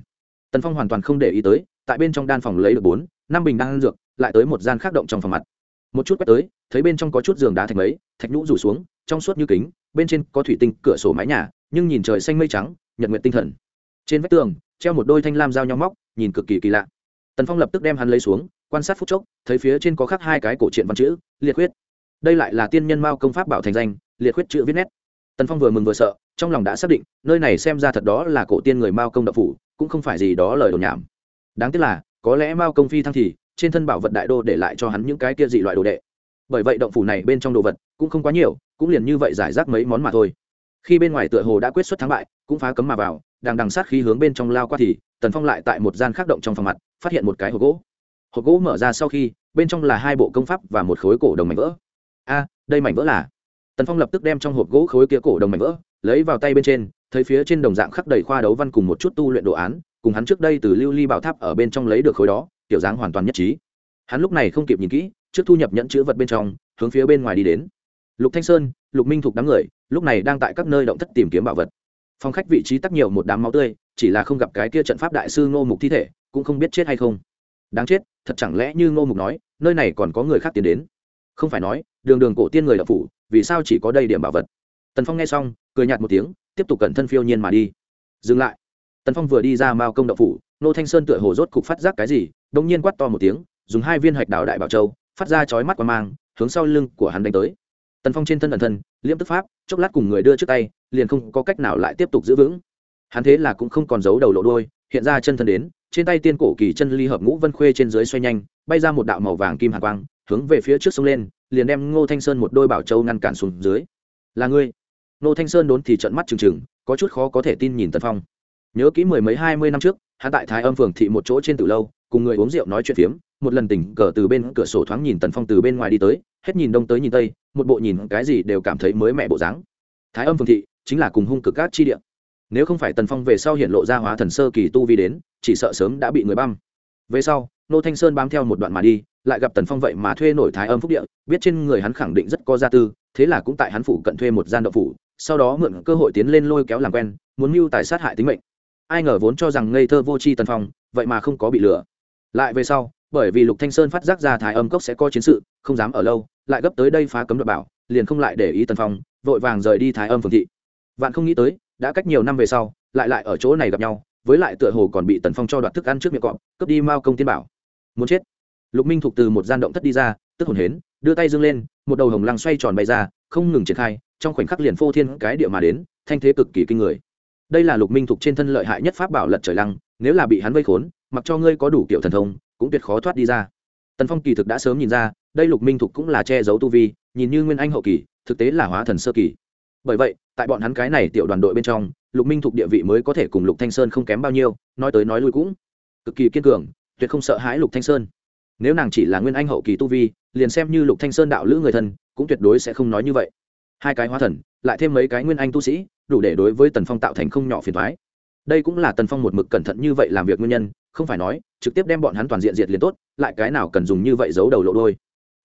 Tần phong hoàn toàn không để ý tới, tại bên trong đan phòng lấy được bốn, năm bình đan dược, lại tới một gian khác động trong phòng mặt. Một chút quét tới, thấy bên trong có chút giường đá thạch mấy, thạch nhũ rủ xuống, trong suốt như kính, bên trên có thủy tinh cửa sổ mái nhà, nhưng nhìn trời xanh mây trắng, nhật nguyện tinh thần. Trên vách tường, treo một đôi thanh lam dao nhau móc, nhìn cực kỳ kỳ lạ. Tần phong lập tức đem hắn lấy xuống, quan sát phút chốc, thấy phía trên có khắc hai cái cổ truyện văn chữ, liệt huyết đây lại là tiên nhân mao công pháp bảo thành danh, liệt huyết chữ viết nét. Tần phong vừa mừng vừa sợ trong lòng đã xác định, nơi này xem ra thật đó là cổ tiên người mao công đậu phủ, cũng không phải gì đó lời đồn nhảm. Đáng tiếc là, có lẽ mao công phi thăng thì, trên thân bảo vật đại đô để lại cho hắn những cái kia dị loại đồ đệ. Bởi vậy động phủ này bên trong đồ vật cũng không quá nhiều, cũng liền như vậy giải rác mấy món mà thôi. Khi bên ngoài tựa hồ đã quyết xuất thắng bại, cũng phá cấm mà vào, đang đằng sát khí hướng bên trong lao qua thì, tần phong lại tại một gian khác động trong phòng mặt, phát hiện một cái hộp gỗ. Hộp gỗ mở ra sau khi, bên trong là hai bộ công pháp và một khối cổ đồng mảnh vỡ. A, đây mảnh vỡ là? Tần phong lập tức đem trong hộp gỗ khối kia cổ đồng mảnh vỡ lấy vào tay bên trên, thấy phía trên đồng dạng khắc đầy khoa đấu văn cùng một chút tu luyện đồ án, cùng hắn trước đây từ lưu ly bảo tháp ở bên trong lấy được khối đó, kiểu dáng hoàn toàn nhất trí. Hắn lúc này không kịp nhìn kỹ, trước thu nhập nhận chữ vật bên trong, hướng phía bên ngoài đi đến. Lục thanh sơn, lục minh thuộc đám người, lúc này đang tại các nơi động thất tìm kiếm bảo vật. Phòng khách vị trí tắc nhiều một đám máu tươi, chỉ là không gặp cái kia trận pháp đại sư ngô mục thi thể, cũng không biết chết hay không. Đáng chết, thật chẳng lẽ như ngô mục nói, nơi này còn có người khác tiến đến? Không phải nói, đường đường cổ tiên người đạo phủ, vì sao chỉ có đây điểm bảo vật? Tần phong nghe xong cười nhạt một tiếng, tiếp tục cẩn thân phiêu nhiên mà đi. Dừng lại. Tần phong vừa đi ra mao công đậu phủ, nô thanh sơn tựa hồ rốt cục phát giác cái gì đông nhiên quát to một tiếng, dùng hai viên hạch đảo đại bảo châu, phát ra chói mắt qua mang, hướng sau lưng của hắn đánh tới. Tần phong trên thân ẩn thân, liễm tức pháp, chốc lát cùng người đưa trước tay, liền không có cách nào lại tiếp tục giữ vững. Hắn thế là cũng không còn giấu đầu lộ đôi hiện ra chân thân đến, trên tay tiên cổ kỳ chân ly hợp ngũ vân khuê trên dưới xoay nhanh, bay ra một đạo màu vàng kim hàn quang, hướng về phía trước sông lên, liền đem ngô thanh sơn một đôi bảo châu ngăn cản xuống dưới. Là ngươi. Nô thanh sơn đốn thì trận mắt trừng trừng, có chút khó có thể tin nhìn tần phong. Nhớ kỹ mười mấy hai mươi năm trước, hắn tại thái âm phường thị một chỗ trên từ lâu, cùng người uống rượu nói chuyện phiếm, một lần tỉnh cờ từ bên cửa sổ thoáng nhìn tần phong từ bên ngoài đi tới, hết nhìn đông tới nhìn tây, một bộ nhìn cái gì đều cảm thấy mới mẹ bộ dáng. Thái âm phường thị chính là cùng hung cực cát chi địa. Nếu không phải tần phong về sau hiện lộ ra hóa thần sơ kỳ tu vi đến, chỉ sợ sớm đã bị người băm. Về sau, nô thanh sơn bám theo một đoạn mà đi, lại gặp tần phong vậy mà thuê nổi thái âm phúc địa, biết trên người hắn khẳng định rất có gia tư, thế là cũng tại hắn phủ cận thuê một gian đậu phủ sau đó mượn cơ hội tiến lên lôi kéo làm quen, muốn mưu tài sát hại tính mệnh. Ai ngờ vốn cho rằng ngây thơ vô tri tần phong, vậy mà không có bị lừa. Lại về sau, bởi vì lục thanh sơn phát giác ra thái âm cốc sẽ có chiến sự, không dám ở lâu, lại gấp tới đây phá cấm đoạt bảo, liền không lại để ý tần phong, vội vàng rời đi thái âm phường thị. Vạn không nghĩ tới, đã cách nhiều năm về sau, lại lại ở chỗ này gặp nhau, với lại tựa hồ còn bị tần phong cho đoạt thức ăn trước miệng cọp, cướp đi mao công tiên bảo. Muốn chết. Lục minh thuộc từ một gian động thất đi ra, tức hồn hến, đưa tay dâng lên, một đầu hồng lăng xoay tròn bay ra, không ngừng triển khai trong khoảnh khắc liền phô thiên cái địa mà đến, thanh thế cực kỳ kinh người. Đây là lục minh thục trên thân lợi hại nhất pháp bảo lật trời lăng, nếu là bị hắn vây khốn, mặc cho ngươi có đủ kiểu thần thông, cũng tuyệt khó thoát đi ra. Tần phong kỳ thực đã sớm nhìn ra, đây lục minh thục cũng là che giấu tu vi, nhìn như nguyên anh hậu kỳ, thực tế là hóa thần sơ kỳ. Bởi vậy, tại bọn hắn cái này tiểu đoàn đội bên trong, lục minh thục địa vị mới có thể cùng lục thanh sơn không kém bao nhiêu, nói tới nói lui cũng cực kỳ kiên cường, tuyệt không sợ hãi lục thanh sơn. Nếu nàng chỉ là nguyên anh hậu kỳ tu vi, liền xem như lục thanh sơn đạo lữ người thân, cũng tuyệt đối sẽ không nói như vậy hai cái hóa thần, lại thêm mấy cái nguyên anh tu sĩ, đủ để đối với tần phong tạo thành không nhỏ phiền thoái đây cũng là tần phong một mực cẩn thận như vậy làm việc nguyên nhân, không phải nói, trực tiếp đem bọn hắn toàn diện diệt liền tốt, lại cái nào cần dùng như vậy giấu đầu lộ đôi.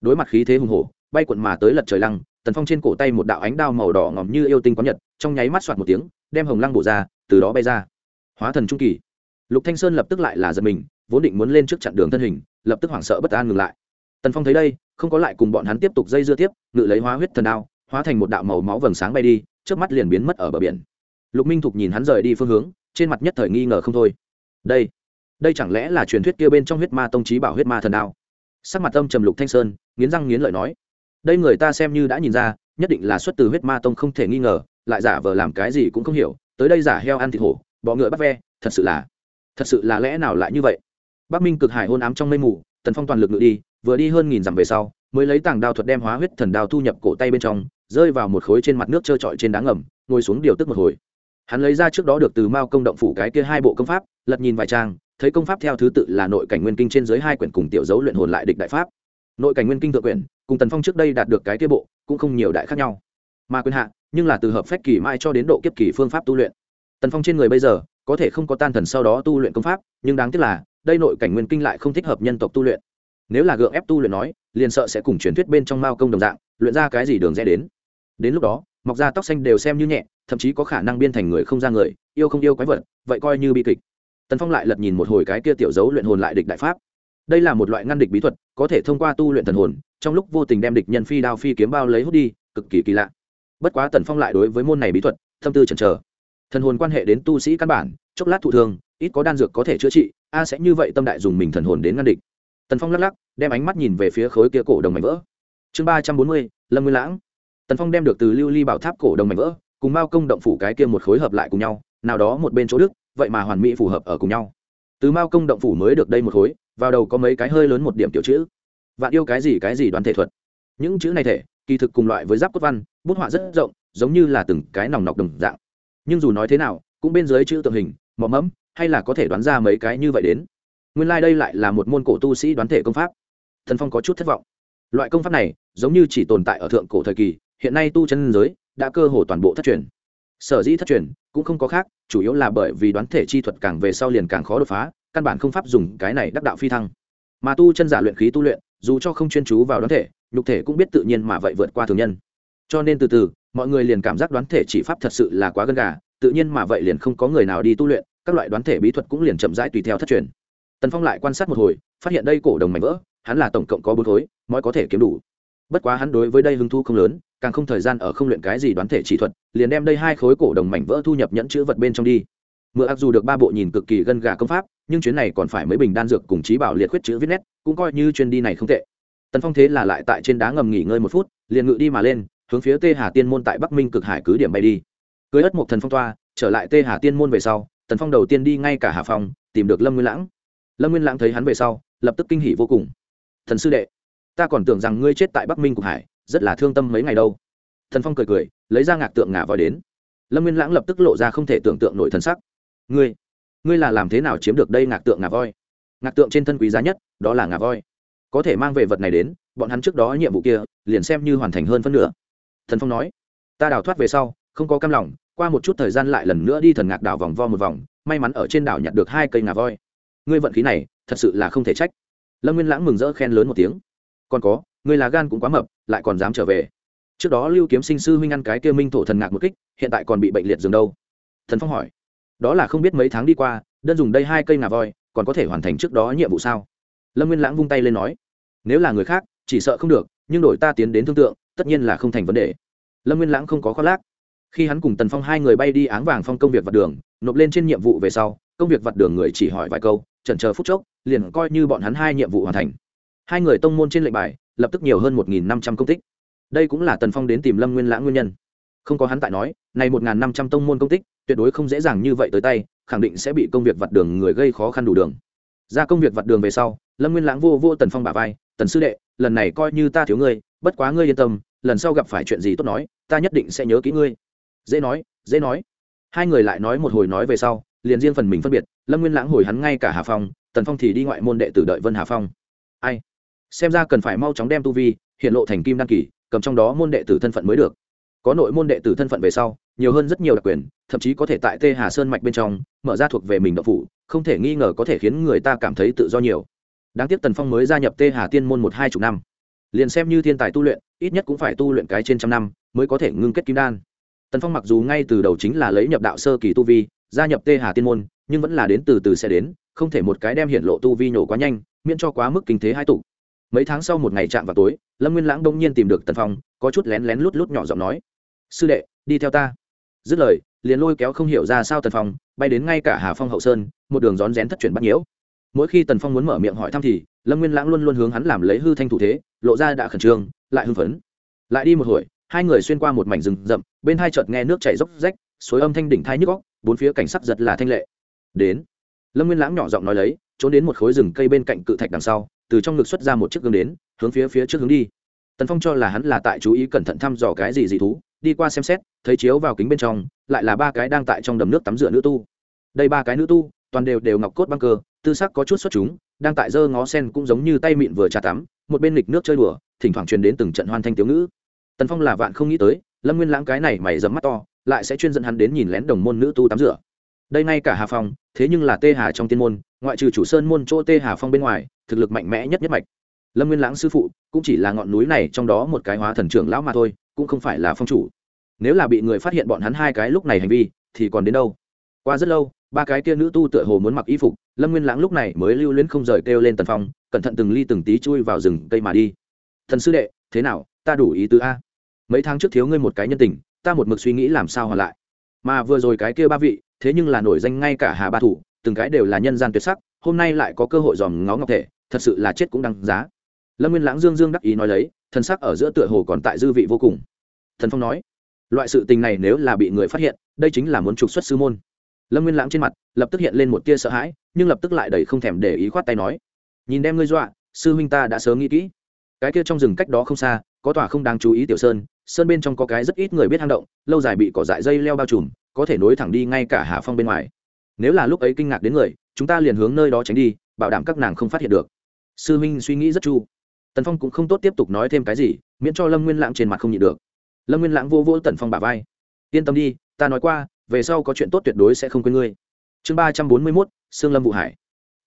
Đối mặt khí thế hùng hổ, bay quận mà tới lật trời lăng, tần phong trên cổ tay một đạo ánh đao màu đỏ ngòm như yêu tinh có nhật, trong nháy mắt soạt một tiếng, đem hồng lăng bổ ra, từ đó bay ra. Hóa thần trung kỳ. Lục thanh sơn lập tức lại là giật mình, vốn định muốn lên trước chặn đường thân hình, lập tức hoảng sợ bất an ngừng lại. Tần phong thấy đây, không có lại cùng bọn hắn tiếp tục dây dưa tiếp, ngự lấy hóa huyết thần đao hóa thành một đạo màu máu vầng sáng bay đi trước mắt liền biến mất ở bờ biển. Lục minh thục nhìn hắn rời đi phương hướng, trên mặt nhất thời nghi ngờ không thôi. Đây đây chẳng lẽ là truyền thuyết kia bên trong huyết ma tông trí bảo huyết ma thần đao? Sắc mặt âm trầm lục thanh sơn, nghiến răng nghiến lợi nói, đây người ta xem như đã nhìn ra, nhất định là xuất từ huyết ma tông không thể nghi ngờ, lại giả vờ làm cái gì cũng không hiểu, tới đây giả heo ăn thịt hổ, bọ ngựa bắt ve, thật sự là, thật sự là lẽ nào lại như vậy? Bắc minh cực hải hôn ám trong mây mù, tần phong toàn lực ngự đi, vừa đi hơn nghìn dặm về sau mới lấy tảng đao thuật đem hóa huyết thần đao thu nhập cổ tay bên trong, rơi vào một khối trên mặt nước trơ trọi trên đá ngầm, ngồi xuống điều tức một hồi. Hắn lấy ra trước đó được từ mao công động phủ cái kia hai bộ công pháp, lật nhìn vài trang, thấy công pháp theo thứ tự là nội cảnh nguyên kinh trên dưới hai quyển cùng tiểu dấu luyện hồn lại địch đại pháp. Nội cảnh nguyên kinh thượng quyển, cùng tần phong trước đây đạt được cái kia bộ, cũng không nhiều đại khác nhau. Mà quyền hạ, nhưng là từ hợp phách kỳ mai cho đến độ kiếp kỳ phương pháp tu luyện. Tần phong trên người bây giờ, có thể không có tan thần sau đó tu luyện công pháp, nhưng đáng tiếc là, đây nội cảnh nguyên kinh lại không thích hợp nhân tộc tu luyện. Nếu là gượng ép tu luyện nói liền sợ sẽ cùng truyền thuyết bên trong mao công đồng dạng, luyện ra cái gì đường rẽ đến. Đến lúc đó, mọc ra tóc xanh đều xem như nhẹ, thậm chí có khả năng biên thành người không ra người, yêu không yêu quái vật, vậy coi như bi kịch. Tần phong lại lật nhìn một hồi cái kia tiểu dấu luyện hồn lại địch đại pháp. Đây là một loại ngăn địch bí thuật, có thể thông qua tu luyện thần hồn, trong lúc vô tình đem địch nhân phi đao phi kiếm bao lấy hút đi, cực kỳ kỳ lạ. Bất quá tần phong lại đối với môn này bí thuật tâm tư chần chờ. Thần hồn quan hệ đến tu sĩ căn bản, chốc lát thụ thương, ít có đan dược có thể chữa trị, a sẽ như vậy tâm đại dùng mình thần hồn đến ngăn địch tần phong lắc lắc, đem ánh mắt nhìn về phía khối kia cổ đồng mảnh vỡ. Chương ba trăm bốn mươi, lâm nguyên lãng. Tần phong đem được từ lưu ly bảo tháp cổ đồng mảnh vỡ, cùng mao công động phủ cái kia một khối hợp lại cùng nhau, nào đó một bên chỗ đức, vậy mà hoàn mỹ phù hợp ở cùng nhau. Từ mao công động phủ mới được đây một khối, vào đầu có mấy cái hơi lớn một điểm tiểu chữ. Vạn yêu cái gì cái gì đoán thể thuật. Những chữ này thể, kỳ thực cùng loại với giáp cốt văn, bút họa rất rộng, giống như là từng cái nòng nọc đồng dạng. Nhưng dù nói thế nào, cũng bên dưới chữ tượng hình mỏ mẫm, hay là có thể đoán ra mấy cái như vậy đến nguyên lai、like、đây lại là một môn cổ tu sĩ đoán thể công pháp. Thần phong có chút thất vọng. Loại công pháp này giống như chỉ tồn tại ở thượng cổ thời kỳ, hiện nay tu chân giới đã cơ hồ toàn bộ thất truyền. Sở dĩ thất truyền cũng không có khác, chủ yếu là bởi vì đoán thể chi thuật càng về sau liền càng khó đột phá, căn bản không pháp dùng cái này đắc đạo phi thăng. Mà tu chân giả luyện khí tu luyện, dù cho không chuyên chú vào đoán thể, nhục thể cũng biết tự nhiên mà vậy vượt qua thường nhân. Cho nên từ từ, mọi người liền cảm giác đoán thể chỉ pháp thật sự là quá gần gà, tự nhiên mà vậy liền không có người nào đi tu luyện, các loại đoán thể bí thuật cũng liền chậm rãi tùy theo thất truyền tần phong lại quan sát một hồi, phát hiện đây cổ đồng mảnh vỡ, hắn là tổng cộng có bốn khối mỗi có thể kiếm đủ. Bất quá hắn đối với đây hứng thu không lớn, càng không thời gian ở không luyện cái gì đoán thể chỉ thuật, liền đem đây hai khối cổ đồng mảnh vỡ thu nhập nhẫn chữ vật bên trong đi. Mượn ác dù được ba bộ nhìn cực kỳ gân gà công pháp, nhưng chuyến này còn phải mấy bình đan dược cùng trí bảo liệt khuyết chữ viết nét, cũng coi như chuyến đi này không tệ. Tần phong thế là lại tại trên đá ngầm nghỉ ngơi một phút, liền ngự đi mà lên, hướng phía tê hà tiên môn tại bắc minh cực hải cứ điểm bay đi. Cưới ất một thần phong toa, trở lại tê hà tiên môn về sau, tần phong đầu tiên đi ngay cả hà phong, tìm được lâm nguyên lãng lâm nguyên lãng thấy hắn về sau, lập tức kinh hỉ vô cùng. Thần sư đệ, ta còn tưởng rằng ngươi chết tại bắc minh cực hải, rất là thương tâm mấy ngày đâu. Thần phong cười cười, lấy ra ngạc tượng ngà voi đến. Lâm nguyên lãng lập tức lộ ra không thể tưởng tượng nổi thần sắc. Ngươi ngươi là làm thế nào chiếm được đây ngạc tượng ngà voi? Ngạc tượng trên thân quý giá nhất, đó là ngà voi. Có thể mang về vật này đến, bọn hắn trước đó nhiệm vụ kia, liền xem như hoàn thành hơn phân nửa. Thần phong nói. Ta đào thoát về sau, không có cam lòng, qua một chút thời gian lại lần nữa đi thần ngạc đảo vòng vo một vòng, may mắn ở trên đảo nhặt được hai cây ngà voi ngươi vận khí này thật sự là không thể trách. Lâm nguyên lãng mừng rỡ khen lớn một tiếng. Còn có, ngươi là gan cũng quá mập, lại còn dám trở về. Trước đó lưu kiếm sinh sư huynh ăn cái kia minh thổ thần ngạc một kích, hiện tại còn bị bệnh liệt giường đâu? Thần phong hỏi. Đó là không biết mấy tháng đi qua, đơn dùng đây hai cây ngà voi, còn có thể hoàn thành trước đó nhiệm vụ sao? Lâm nguyên lãng vung tay lên nói. Nếu là người khác, chỉ sợ không được, nhưng đổi ta tiến đến thương tượng, tất nhiên là không thành vấn đề. Lâm nguyên lãng không có khoác lác. Khi hắn cùng tần phong hai người bay đi áng vàng phong công việc vật đường, nộp lên trên nhiệm vụ về sau, công việc vật đường người chỉ hỏi vài câu chần chờ phút chốc, liền coi như bọn hắn hai nhiệm vụ hoàn thành. Hai người tông môn trên lệnh bài, lập tức nhiều hơn một năm trăm công tích. Đây cũng là tần phong đến tìm lâm nguyên lãng nguyên nhân. Không có hắn tại nói, này một năm trăm tông môn công tích, tuyệt đối không dễ dàng như vậy tới tay, khẳng định sẽ bị công việc vặt đường người gây khó khăn đủ đường. Ra công việc vặt đường về sau, lâm nguyên lãng vô vô tần phong bà vai, tần sư đệ, lần này coi như ta thiếu ngươi, bất quá ngươi yên tâm, lần sau gặp phải chuyện gì tốt nói, ta nhất định sẽ nhớ kỹ ngươi. Dễ nói dễ nói. Hai người lại nói một hồi nói về sau liền riêng phần mình phân biệt, lâm nguyên lãng hồi hắn ngay cả hà phong, tần phong thì đi ngoại môn đệ tử đợi vân hà phong. Ai? Xem ra cần phải mau chóng đem tu vi, hiện lộ thành kim đăng kỳ, cầm trong đó môn đệ tử thân phận mới được. Có nội môn đệ tử thân phận về sau, nhiều hơn rất nhiều đặc quyền, thậm chí có thể tại tê hà sơn mạch bên trong, mở ra thuộc về mình độc phủ, không thể nghi ngờ có thể khiến người ta cảm thấy tự do nhiều. Đáng tiếc tần phong mới gia nhập tê hà tiên môn một hai chục năm. Liền xem như thiên tài tu luyện, ít nhất cũng phải tu luyện cái trên trăm năm, mới có thể ngưng kết kim đan. Tần phong mặc dù ngay từ đầu chính là lấy nhập đạo sơ kỳ tu vi gia nhập tê hà tiên môn, nhưng vẫn là đến từ từ sẽ đến, không thể một cái đem hiện lộ tu vi nhổ quá nhanh, miễn cho quá mức kinh thế hai tụ. Mấy tháng sau một ngày chạm vào tối, lâm nguyên lãng đông nhiên tìm được tần phong, có chút lén lén lút lút nhỏ giọng nói, sư đệ, đi theo ta. Dứt lời, liền lôi kéo không hiểu ra sao tần phong, bay đến ngay cả hà phong hậu sơn, một đường rón rén thất chuyển bắt nhiễu. Mỗi khi tần phong muốn mở miệng hỏi thăm thì, lâm nguyên lãng luôn luôn hướng hắn làm lấy hư thanh thủ thế, lộ ra đã khẩn trương, lại hưng phấn. Lại đi một hồi, hai người xuyên qua một mảnh rừng rậm, bên hai chợt nghe nước chảy dốc rách suối âm thanh đỉnh thai nhức góc, bốn phía cảnh sắc giật là thanh lệ. Đến, lâm nguyên lãng nhỏ giọng nói lấy, trốn đến một khối rừng cây bên cạnh cự thạch đằng sau, từ trong ngực xuất ra một chiếc gương đến, hướng phía phía trước hướng đi. Tần phong cho là hắn là tại chú ý cẩn thận thăm dò cái gì dị thú, đi qua xem xét, thấy chiếu vào kính bên trong, lại là ba cái đang tại trong đầm nước tắm rửa nữ tu. Đây ba cái nữ tu, toàn đều đều ngọc cốt băng cơ, tư sắc có chút xuất chúng, đang tại dơ ngó sen cũng giống như tay mịn vừa trà tắm, một bên nghịch nước chơi đùa, thỉnh thoảng truyền đến từng trận hoan thanh tiếu ngữ. Tần phong là vạn không nghĩ tới, lâm nguyên lãng cái này mày dấm mắt to lại sẽ chuyên dẫn hắn đến nhìn lén đồng môn nữ tu tắm rửa. Đây ngay cả hà phong, thế nhưng là tê hà trong tiên môn, ngoại trừ chủ sơn môn chỗ tê hà phong bên ngoài, thực lực mạnh mẽ nhất nhất mạch. Lâm nguyên lãng sư phụ, cũng chỉ là ngọn núi này trong đó một cái hóa thần trưởng lão mà thôi, cũng không phải là phong chủ. Nếu là bị người phát hiện bọn hắn hai cái lúc này hành vi, thì còn đến đâu? Qua rất lâu, ba cái kia nữ tu tựa hồ muốn mặc y phục, lâm nguyên lãng lúc này mới lưu luyến không rời kêu lên tần phong, cẩn thận từng ly từng tí chui vào rừng cây mà đi. Thần sư đệ, thế nào? Ta đủ ý tứ a. Mấy tháng trước thiếu ngươi một cái nhân tình ta một mực suy nghĩ làm sao hoàn lại. Mà vừa rồi cái kia ba vị, thế nhưng là nổi danh ngay cả hà ba thủ, từng cái đều là nhân gian tuyệt sắc, hôm nay lại có cơ hội dòm ngó ngọc thể, thật sự là chết cũng đăng giá. Lâm nguyên lãng dương dương đắc ý nói lấy thân sắc ở giữa tựa hồ còn tại dư vị vô cùng. Thần phong nói, loại sự tình này nếu là bị người phát hiện, đây chính là muốn trục xuất sư môn. Lâm nguyên lãng trên mặt lập tức hiện lên một tia sợ hãi, nhưng lập tức lại đầy không thèm để ý khoát tay nói, nhìn đem ngươi dọa, sư huynh ta đã sớm nghĩ kỹ. Cái kia trong rừng cách đó không xa có tòa không đáng chú ý tiểu sơn sơn bên trong có cái rất ít người biết hang động, lâu dài bị cỏ dại dây leo bao trùm, có thể nối thẳng đi ngay cả hạ phong bên ngoài. Nếu là lúc ấy kinh ngạc đến người, chúng ta liền hướng nơi đó tránh đi, bảo đảm các nàng không phát hiện được. Sư minh suy nghĩ rất chu. Tần phong cũng không tốt tiếp tục nói thêm cái gì, miễn cho lâm nguyên lãng trên mặt không nhịn được. Lâm nguyên lãng vô vô tần phong bả vai. Yên tâm đi, ta nói qua, về sau có chuyện tốt tuyệt đối sẽ không quên ngươi. Chương ba trăm bốn mươi mốt, sương lâm vụ hải.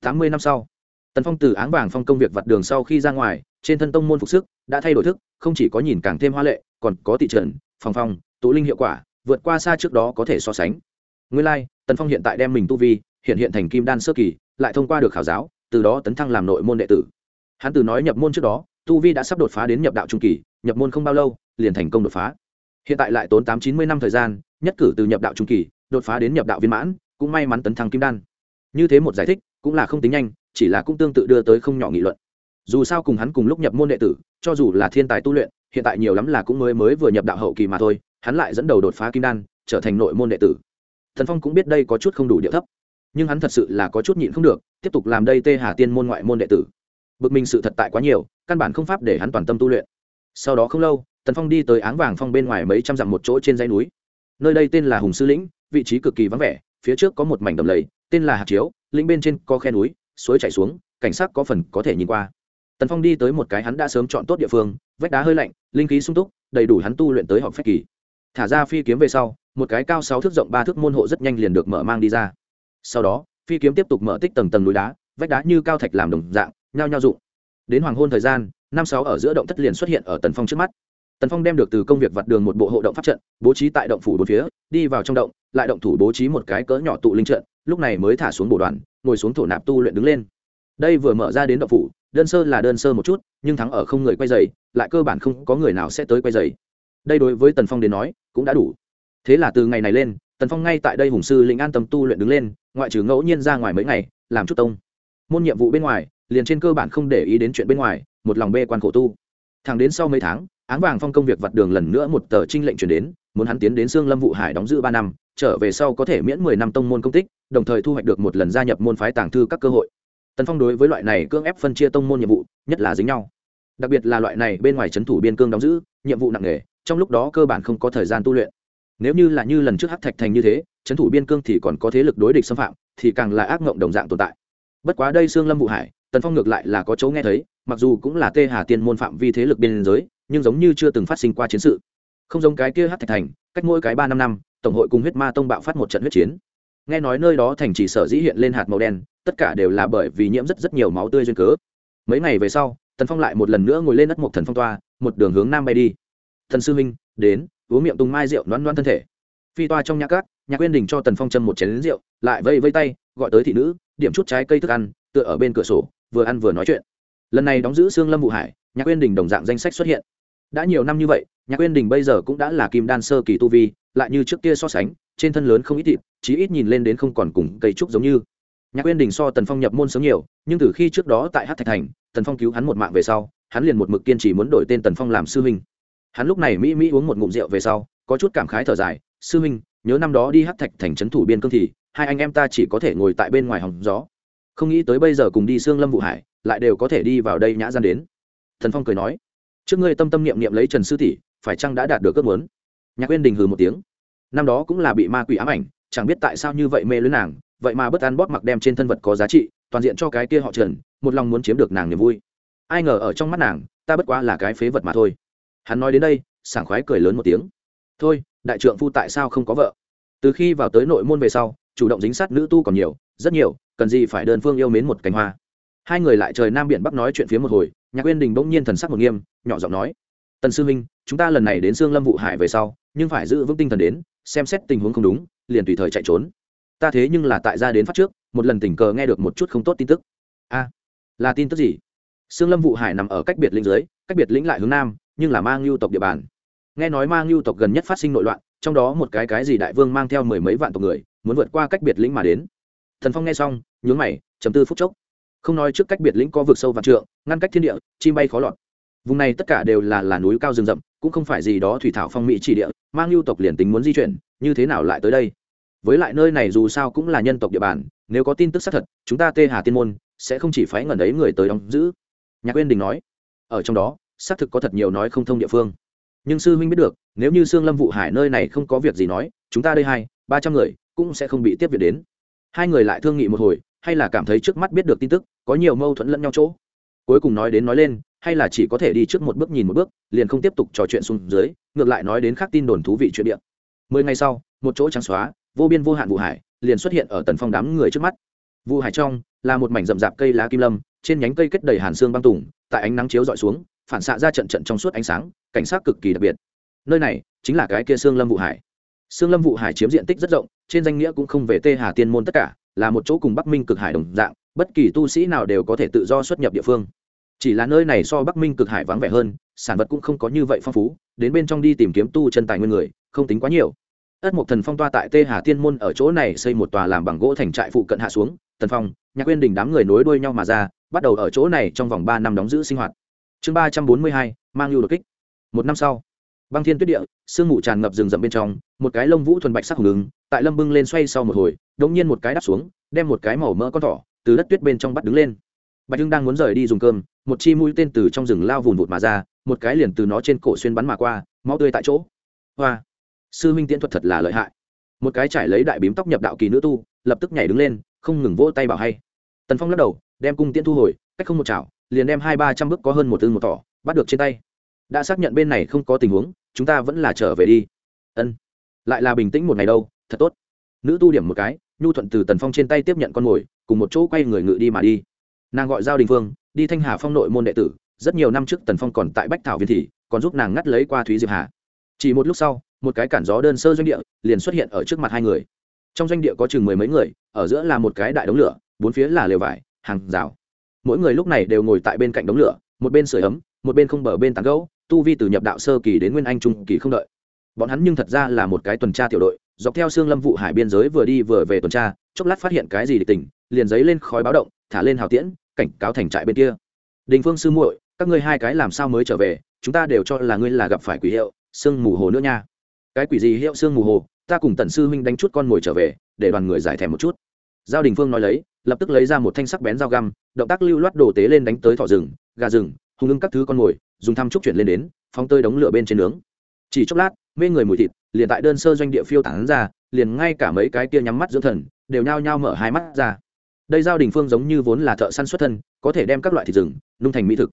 Tám mươi năm sau, tần phong từ áng vàng phong công việc vặt đường sau khi ra ngoài trên thân tông môn phục sức đã thay đổi thức không chỉ có nhìn càng thêm hoa lệ còn có thị trần phòng phong tụ linh hiệu quả vượt qua xa trước đó có thể so sánh. Nguyên lai、like, tần phong hiện tại đem mình tu vi hiện hiện thành kim đan sơ kỳ lại thông qua được khảo giáo từ đó tấn thăng làm nội môn đệ tử. Hắn từ nói nhập môn trước đó tu vi đã sắp đột phá đến nhập đạo trung kỳ nhập môn không bao lâu liền thành công đột phá. Hiện tại lại tốn tám chín mươi năm thời gian nhất cử từ nhập đạo trung kỳ đột phá đến nhập đạo viên mãn cũng may mắn tấn thăng kim đan. Như thế một giải thích cũng là không tính nhanh chỉ là cũng tương tự đưa tới không nhỏ nghị luận dù sao cùng hắn cùng lúc nhập môn đệ tử, cho dù là thiên tài tu luyện, hiện tại nhiều lắm là cũng mới mới vừa nhập đạo hậu kỳ mà thôi, hắn lại dẫn đầu đột phá kim đan, trở thành nội môn đệ tử. Thần phong cũng biết đây có chút không đủ địa thấp, nhưng hắn thật sự là có chút nhịn không được, tiếp tục làm đây tê hà tiên môn ngoại môn đệ tử. Bực mình sự thật tại quá nhiều, căn bản không pháp để hắn toàn tâm tu luyện. Sau đó không lâu tần phong đi tới áng vàng phong bên ngoài mấy trăm dặm một chỗ trên dãy núi. Nơi đây tên là hùng sư lĩnh, vị trí cực kỳ vắng vẻ, phía trước có một mảnh đầm lầy, tên là hạt chiếu, lĩnh bên trên có khe núi, suối chảy xuống, cảnh sắc có phần có thể nhìn qua tần phong đi tới một cái hắn đã sớm chọn tốt địa phương, vách đá hơi lạnh, linh khí sung túc, đầy đủ hắn tu luyện tới họng phép kỳ. Thả ra phi kiếm về sau, một cái cao sáu thước rộng ba thước môn hộ rất nhanh liền được mở mang đi ra. Sau đó, phi kiếm tiếp tục mở tích tầng tầng núi đá, vách đá như cao thạch làm đồng dạng, nhao nhao dụng đến hoàng hôn thời gian, năm sáu ở giữa động thất liền xuất hiện ở tần phong trước mắt. Tần phong đem được từ công việc vặt đường một bộ hộ động pháp trận, bố trí tại động phủ bốn phía, đi vào trong động, lại động thủ bố trí một cái cỡ nhỏ tụ linh trận, lúc này mới thả xuống bộ đoàn, ngồi xuống thổ nạp tu luyện đứng lên. Đây vừa mở ra đến động phủ đơn sơ là đơn sơ một chút, nhưng thắng ở không người quay dày, lại cơ bản không có người nào sẽ tới quay dày. Đây đối với tần phong đến nói, cũng đã đủ. Thế là từ ngày này lên, tần phong ngay tại đây hùng sư lĩnh an tâm tu luyện đứng lên, ngoại trừ ngẫu nhiên ra ngoài mấy ngày, làm chút tông. Môn nhiệm vụ bên ngoài, liền trên cơ bản không để ý đến chuyện bên ngoài, một lòng bê quan khổ tu. Thẳng đến sau mấy tháng, áng vàng phong công việc vặt đường lần nữa một tờ trinh lệnh chuyển đến, muốn hắn tiến đến xương lâm vụ hải đóng giữ ba năm, trở về sau có thể miễn mười năm tông môn công tích, đồng thời thu hoạch được một lần gia nhập môn phái tàng thư các cơ hội tần phong đối với loại này cưỡng ép phân chia tông môn nhiệm vụ, nhất là dính nhau. Đặc biệt là loại này bên ngoài c h ấ n thủ biên cương đóng giữ, nhiệm vụ nặng nề, trong lúc đó cơ bản không có thời gian tu luyện. Nếu như là như lần trước hát thạch thành như thế c h ấ n thủ biên cương thì còn có thế lực đối địch xâm phạm, thì càng là ác mộng đồng dạng tồn tại. Bất quá đây xương lâm vụ hải, tần phong ngược lại là có chỗ nghe thấy, mặc dù cũng là tê hà tiên môn phạm vi thế lực biên giới, nhưng giống như chưa từng phát sinh qua chiến sự. Không giống cái kia hát thạch thành, cách mỗi cái ba năm năm, tổng hội cùng huyết ma tông bạo phát một trận huyết chiến nghe nói nơi đó thành trì sở dĩ hiện lên hạt màu đen, tất cả đều là bởi vì nhiễm rất rất nhiều máu tươi duyên cớ. Mấy ngày về sau, tần phong lại một lần nữa ngồi lên đất một thần phong toa, một đường hướng nam bay đi. Thần sư huynh, đến, uống miệng tùng mai rượu loan loan thân thể. Phi toa trong nhà cát nhạc quyên đình cho tần phong châm một chén rượu, lại vây vây tay, gọi tới thị nữ, điểm chút trái cây thức ăn, tựa ở bên cửa sổ, vừa ăn vừa nói chuyện. Lần này đóng giữ xương lâm vụ hải nhạc quyên đình đồng dạng danh sách xuất hiện. Đã nhiều năm như vậy nhạc quyên đình bây giờ cũng đã là kim đan sơ kỳ tu vi, lại như trước kia so sánh, trên thân lớn không ít thịt chí ít nhìn lên đến không còn cùng cây trúc giống như. Nhạc quyên đình so tần phong nhập môn sớm nhiều, nhưng từ khi trước đó tại hát thạch thành, tần phong cứu hắn một mạng về sau, hắn liền một mực kiên trì muốn đổi tên tần phong làm sư huynh. Hắn lúc này mỹ mỹ uống một ngụm rượu về sau, có chút cảm khái thở dài, sư huynh, nhớ năm đó đi hát thạch thành trấn thủ biên cương thì, hai anh em ta chỉ có thể ngồi tại bên ngoài hòng gió. Không nghĩ tới bây giờ cùng đi xương lâm vụ hải, lại đều có thể đi vào đây nhã gian đến. Thần phong cười nói, trước ngươi tâm tâm niệm niệm lấy trần sư tỷ, phải chăng đã đạt được ước muốn? Nhạc quyên đình hừ một tiếng, năm đó cũng là bị ma quỷ ám ảnh chẳng biết tại sao như vậy mê lưới nàng, vậy mà bất an bóp mặc đem trên thân vật có giá trị, toàn diện cho cái kia họ trần, một lòng muốn chiếm được nàng niềm vui. Ai ngờ ở trong mắt nàng, ta bất quá là cái phế vật mà thôi. Hắn nói đến đây, sảng khoái cười lớn một tiếng. Thôi, đại trượng phu tại sao không có vợ? Từ khi vào tới nội môn về sau, chủ động dính sát nữ tu còn nhiều, rất nhiều, cần gì phải đơn phương yêu mến một cánh hoa. Hai người lại trời nam biển bắc nói chuyện phía một hồi, nhạc uyên đình bỗng nhiên thần sắc một nghiêm, nhỏ giọng nói, tần sư minh chúng ta lần này đến sương lâm vụ hải về sau, nhưng phải giữ vững tinh thần đến, xem xét tình huống không đúng liền tùy thời chạy trốn. Ta thế nhưng là tại ra đến phát trước, một lần tình cờ nghe được một chút không tốt tin tức. A, là tin tức gì? Sương lâm vụ hải nằm ở cách biệt lĩnh dưới, cách biệt lĩnh lại hướng nam, nhưng là mang lưu tộc địa bàn. Nghe nói mang lưu tộc gần nhất phát sinh nội loạn, trong đó một cái cái gì đại vương mang theo mười mấy vạn tộc người, muốn vượt qua cách biệt lĩnh mà đến. Thần phong nghe xong, nhướng mày chấm tư phút chốc. Không nói trước cách biệt lĩnh có vực sâu và trượng, ngăn cách thiên địa, chim bay khó lọt. Vùng này tất cả đều là là núi cao rừng rậm, cũng không phải gì đó thủy thảo phong mỹ chỉ địa, mang lưu tộc liền tính muốn di chuyển như thế nào lại tới đây? Với lại nơi này dù sao cũng là nhân tộc địa bàn, nếu có tin tức xác thật, chúng ta tê hà tiên môn sẽ không chỉ phái ngẩn ấy người tới đóng giữ. Nhạc quyên đình nói. Ở trong đó, xác thực có thật nhiều nói không thông địa phương. Nhưng sư huynh biết được, nếu như sương lâm vụ hải nơi này không có việc gì nói, chúng ta đây hai, ba trăm người, cũng sẽ không bị tiếp việc đến. Hai người lại thương nghị một hồi, hay là cảm thấy trước mắt biết được tin tức, có nhiều mâu thuẫn lẫn nhau chỗ. Cuối cùng nói đến nói lên, hay là chỉ có thể đi trước một bước nhìn một bước, liền không tiếp tục trò chuyện xuống dưới, ngược lại nói đến khác tin đồn thú vị chuyện điện mười ngày sau, một chỗ trắng xóa, vô biên vô hạn vụ hải liền xuất hiện ở tần phong đám người trước mắt. Vụ hải trong là một mảnh rậm rạp cây lá kim lâm, trên nhánh cây kết đầy hàn xương băng tùng, tại ánh nắng chiếu d ọ i xuống, phản xạ ra trận trận trong suốt ánh sáng, cảnh sát cực kỳ đặc biệt. Nơi này chính là cái kia xương lâm vụ hải. Xương lâm vụ hải chiếm diện tích rất rộng, trên danh nghĩa cũng không về tê hà tiên môn tất cả, là một chỗ cùng bắc minh cực hải đồng dạng, bất kỳ tu sĩ nào đều có thể tự do xuất nhập địa phương. Chỉ là nơi này so bắc minh cực hải vắng vẻ hơn sản vật cũng không có như vậy phong phú, đến bên trong đi tìm kiếm tu chân tài nguyên người, không tính quá nhiều. Ất mộc thần phong toa tại tê hà tiên môn ở chỗ này xây một tòa làm bằng gỗ thành trại phụ cận hạ xuống, tần phong, nhạc quyên đình đám người nối đuôi nhau mà ra, bắt đầu ở chỗ này trong vòng ba năm đóng giữ sinh hoạt. Chương ba trăm bốn mươi hai, mang lưu đột kích. Một năm sau, băng thiên tuyết địa, sương mù tràn ngập rừng rậm bên trong, một cái lông vũ thuần bạch sắc hùng ứng tại lâm bưng lên xoay sau một hồi đống nhiên một cái đắp xuống, đem một cái màu mỡ con thỏ từ đất tuyết bên trong bắt đứng lên. Bạch hưng đang muốn rời đi dùng cơm, một chi mũi tên từ trong rừng lao vùn vụt mà ra một cái liền từ nó trên cổ xuyên bắn mà qua, máu tươi tại chỗ. Hoa! Sư minh tiễn thuật thật là lợi hại. Một cái trải lấy đại bím tóc nhập đạo kỳ nữ tu, lập tức nhảy đứng lên, không ngừng vỗ tay bảo hay. Tần phong lắc đầu, đem cung tiễn thu hồi, cách không một chảo, liền đem hai ba trăm bước có hơn một tương một tỏ, bắt được trên tay. Đã xác nhận bên này không có tình huống, chúng ta vẫn là trở về đi. Ân. Lại là bình tĩnh một ngày đâu, thật tốt. Nữ tu điểm một cái, nhu thuận từ tần phong trên tay tiếp nhận con mồi, cùng một chỗ quay người ngự đi mà đi. Nàng gọi giao đình phương, đi thanh hà phong nội môn đệ tử rất nhiều năm trước tần phong còn tại bách thảo viên thì còn giúp nàng ngắt lấy qua thúy diệp hà. Chỉ một lúc sau, một cái cản gió đơn sơ doanh địa liền xuất hiện ở trước mặt hai người. Trong doanh địa có chừng mười mấy người, ở giữa là một cái đại đống lửa, bốn phía là lều vải, hàng rào. Mỗi người lúc này đều ngồi tại bên cạnh đống lửa, một bên sưởi ấm, một bên không bờ bên tán gấu tu vi từ nhập đạo sơ kỳ đến nguyên anh trung kỳ không đợi. Bọn hắn nhưng thật ra là một cái tuần tra tiểu đội, dọc theo xương lâm vụ hải biên giới vừa đi vừa về tuần tra, chốc lát phát hiện cái gì địch tình, liền giấy lên khói báo động, thả lên hào tiễn, cảnh cáo thành trại bên kia. Đình phương sư muội các ngươi hai cái làm sao mới trở về, chúng ta đều cho là ngươi là gặp phải quỷ hiệu, sương mù hồ nữa nha. Cái quỷ gì hiệu xương mù hồ, ta cùng tần sư huynh đánh chút con mồi trở về, để đoàn người giải thèm một chút. Giao đình phương nói lấy, lập tức lấy ra một thanh sắc bén dao găm, động tác lưu loát đổ tế lên đánh tới thỏ rừng, gà rừng hùng ưng các thứ con mồi, dùng thăm trúc chuyển lên đến, phóng tơi đống lửa bên trên nướng. Chỉ chốc lát, mê người mùi thịt, liền tại đơn sơ doanh địa phiêu tản ra, liền ngay cả mấy cái kia nhắm mắt dưỡng thần, đều nhao nhao mở hai mắt ra. Đây giao đình phương giống như vốn là thợ săn xuất thân, có thể đem các loại thịt rừng, nung thành mỹ thực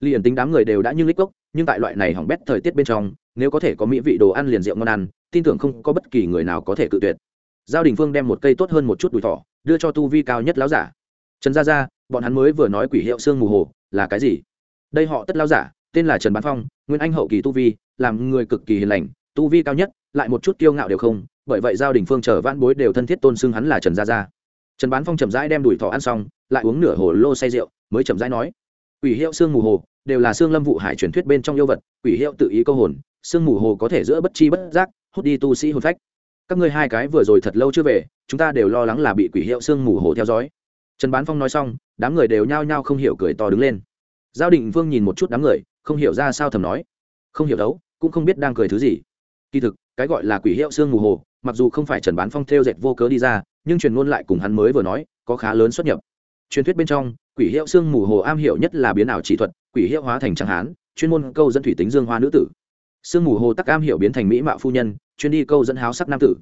liền tính đám người đều đã như lích cốc nhưng tại loại này hỏng bét thời tiết bên trong, nếu có thể có mỹ vị đồ ăn liền rượu ngon ăn, tin tưởng không có bất kỳ người nào có thể cự tuyệt. Giao đình phương đem một cây tốt hơn một chút đùi thỏ, đưa cho tu vi cao nhất láo giả. Trần gia gia, bọn hắn mới vừa nói quỷ hiệu xương mù hồ, là cái gì? Đây họ tất láo giả, tên là trần bán phong, nguyên anh hậu kỳ tu vi, làm người cực kỳ hiền lành, tu vi cao nhất, lại một chút kiêu ngạo đều không, bởi vậy giao đình phương chờ vãn bối đều thân thiết tôn xưng hắn là trần gia gia. Trần bán phong chậm rãi đem đùi thỏ ăn xong, lại uống nửa hồ lô say rượu, mới chậm rãi nói quỷ hiệu xương mù hồ đều là xương lâm vụ hải truyền thuyết bên trong yêu vật, quỷ hiệu tự ý câu hồn xương mù hồ có thể giữa bất chi bất giác hút đi tu sĩ hồn phách. Các ngươi hai cái vừa rồi thật lâu chưa về, chúng ta đều lo lắng là bị quỷ hiệu xương mù hồ theo dõi. Trần bán phong nói xong, đám người đều nhao nhao không hiểu cười to đứng lên. Giao định vương nhìn một chút đám người, không hiểu ra sao thầm nói. Không hiểu đấu, cũng không biết đang cười thứ gì. Kỳ thực, cái gọi là quỷ hiệu xương mù hồ, mặc dù không phải trần bán phong theo dệt vô cớ đi ra, nhưng truyền ngôn lại cùng hắn mới vừa nói, có khá lớn xuất nhập. Truyền thuyết bên trong quỷ hiệu xương mù hồ am hiểu nhất là biến ảo chỉ thuật, quỷ hiệu hóa thành trang hán, chuyên môn câu dẫn thủy tính dương hoa nữ tử. Sương mù hồ tắc am hiểu biến thành mỹ mạo phu nhân, chuyên đi câu dẫn háo sắc nam tử.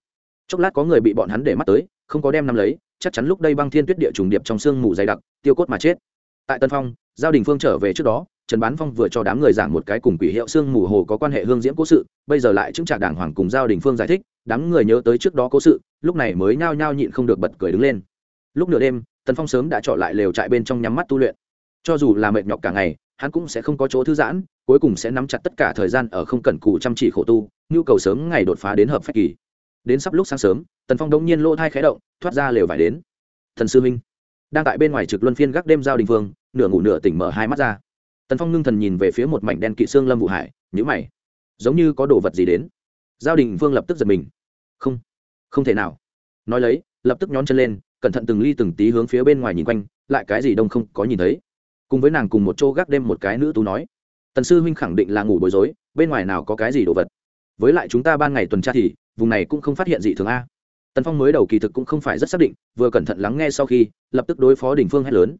Chốc lát có người bị bọn hắn để mắt tới, không có đem năm lấy, chắc chắn lúc đây băng thiên tuyết địa trùng điệp trong sương mù dày đặc, tiêu cốt mà chết. Tại tân phong, giao đình phương trở về trước đó, trần bán phong vừa cho đám người giảng một cái cùng quỷ hiệu sương mù hồ có quan hệ hương diễm cố sự, bây giờ lại chứng trả đảng hoàng cùng giao đình phương giải thích, đám người nhớ tới trước đó cố sự, lúc này mới nhao nhao nhịn không được bật cười đứng lên. Lúc nửa đêm tần phong sớm đã trọ lại lều trại bên trong nhắm mắt tu luyện. Cho dù là mệt nhọc cả ngày hắn cũng sẽ không có chỗ thư giãn cuối cùng sẽ nắm chặt tất cả thời gian ở không cần cù chăm chỉ khổ tu nhu cầu sớm ngày đột phá đến hợp phách kỳ. Đến sắp lúc sáng sớm tần phong đống nhiên lỗ thai khé động thoát ra lều vải đến. Thần sư minh đang tại bên ngoài trực luân phiên gác đêm giao đình vương, nửa ngủ nửa tỉnh mở hai mắt ra. Tần phong ngưng thần nhìn về phía một mảnh đen kỵ xương lâm vụ hải nhữ mày. Giống như có đồ vật gì đến. Giao đình vương lập tức giật mình. Không không thể nào. Nói lấy lập tức nhón chân lên cẩn thận từng ly từng tí hướng phía bên ngoài nhìn quanh, lại cái gì đông không có nhìn thấy. Cùng với nàng cùng một chỗ gác đêm một cái nữ tú nói, tần sư huynh khẳng định là ngủ bối rối, bên ngoài nào có cái gì đồ vật. Với lại chúng ta ban ngày tuần tra thì, vùng này cũng không phát hiện gì thường a. Tần phong mới đầu kỳ thực cũng không phải rất xác định, vừa cẩn thận lắng nghe sau khi, lập tức đối phó đình phương hét lớn,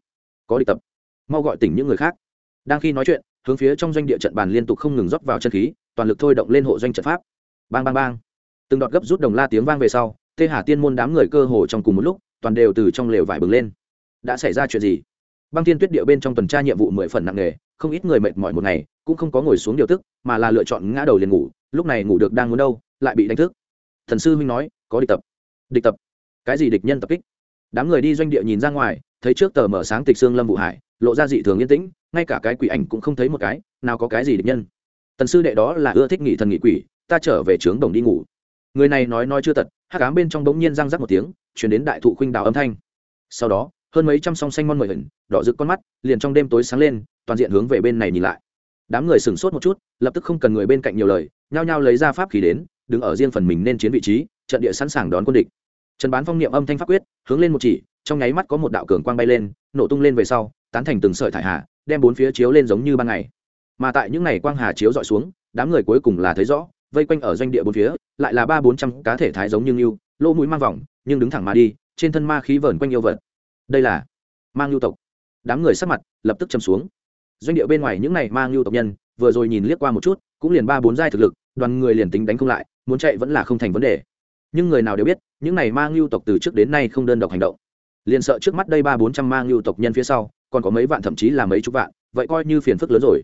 có địch tập, mau gọi tỉnh những người khác. Đang khi nói chuyện, hướng phía trong doanh địa trận bàn liên tục không ngừng rót vào chân khí, toàn lực thôi động lên hộ doanh trận pháp. Bang bang bang. Từng đọt gấp rút đồng la tiếng vang về sau tê hà tiên môn đám người cơ hồ trong cùng một lúc toàn đều từ trong lều vải bừng lên. Đã xảy ra chuyện gì? Băng tiên tuyết địa bên trong tuần tra nhiệm vụ mười phần nặng nề, không ít người mệt mỏi một ngày, cũng không có ngồi xuống điều tức, mà là lựa chọn ngã đầu liền ngủ, lúc này ngủ được đang muốn đâu, lại bị đánh thức. Thần sư huynh nói, có địch tập. Địch tập? Cái gì địch nhân tập kích? Đám người đi doanh địa nhìn ra ngoài, thấy trước tờ mở sáng tịch xương lâm vụ hải, lộ ra dị thường yên tĩnh, ngay cả cái quỷ ảnh cũng không thấy một cái, nào có cái gì địch nhân. Tần sư đệ đó là ưa thích nghị thần nghị quỷ, ta trở về trướng đồng đi ngủ. Người này nói nói chưa tật hát cám bên trong bỗng nhiên răng rắc một tiếng chuyển đến đại thụ khuynh đào âm thanh. Sau đó, hơn mấy trăm song xanh mon mười hình, đỏ rực con mắt, liền trong đêm tối sáng lên, toàn diện hướng về bên này nhìn lại. Đám người sửng sốt một chút, lập tức không cần người bên cạnh nhiều lời, nhao nhao lấy ra pháp khí đến, đứng ở riêng phần mình nên chiến vị trí, trận địa sẵn sàng đón quân địch. Trần bán phong niệm âm thanh pháp quyết, hướng lên một chỉ, trong nháy mắt có một đạo cường quang bay lên, nổ tung lên về sau, tán thành từng sợi thải hà, đem bốn phía chiếu lên giống như ban ngày. Mà tại những ngày quang hà chiếu dọi xuống, đám người cuối cùng là thấy rõ, vây quanh ở doanh địa bốn phía, lại là ba bốn trăm cá thể thái giống như ngưu, lỗ mũi mang vòng nhưng đứng thẳng mà đi, trên thân ma khí vờn quanh yêu vật. Đây là mang lưu tộc. Đám người sắc mặt lập tức châm xuống. Doanh địa bên ngoài những này mang lưu tộc nhân, vừa rồi nhìn liếc qua một chút, cũng liền ba bốn giai thực lực, đoàn người liền tính đánh không lại, muốn chạy vẫn là không thành vấn đề. Nhưng người nào đều biết, những này mang lưu tộc từ trước đến nay không đơn độc hành động. Liền sợ trước mắt đây ba bốn trăm mang lưu tộc nhân phía sau, còn có mấy vạn thậm chí là mấy chục vạn, vậy coi như phiền phức lớn rồi.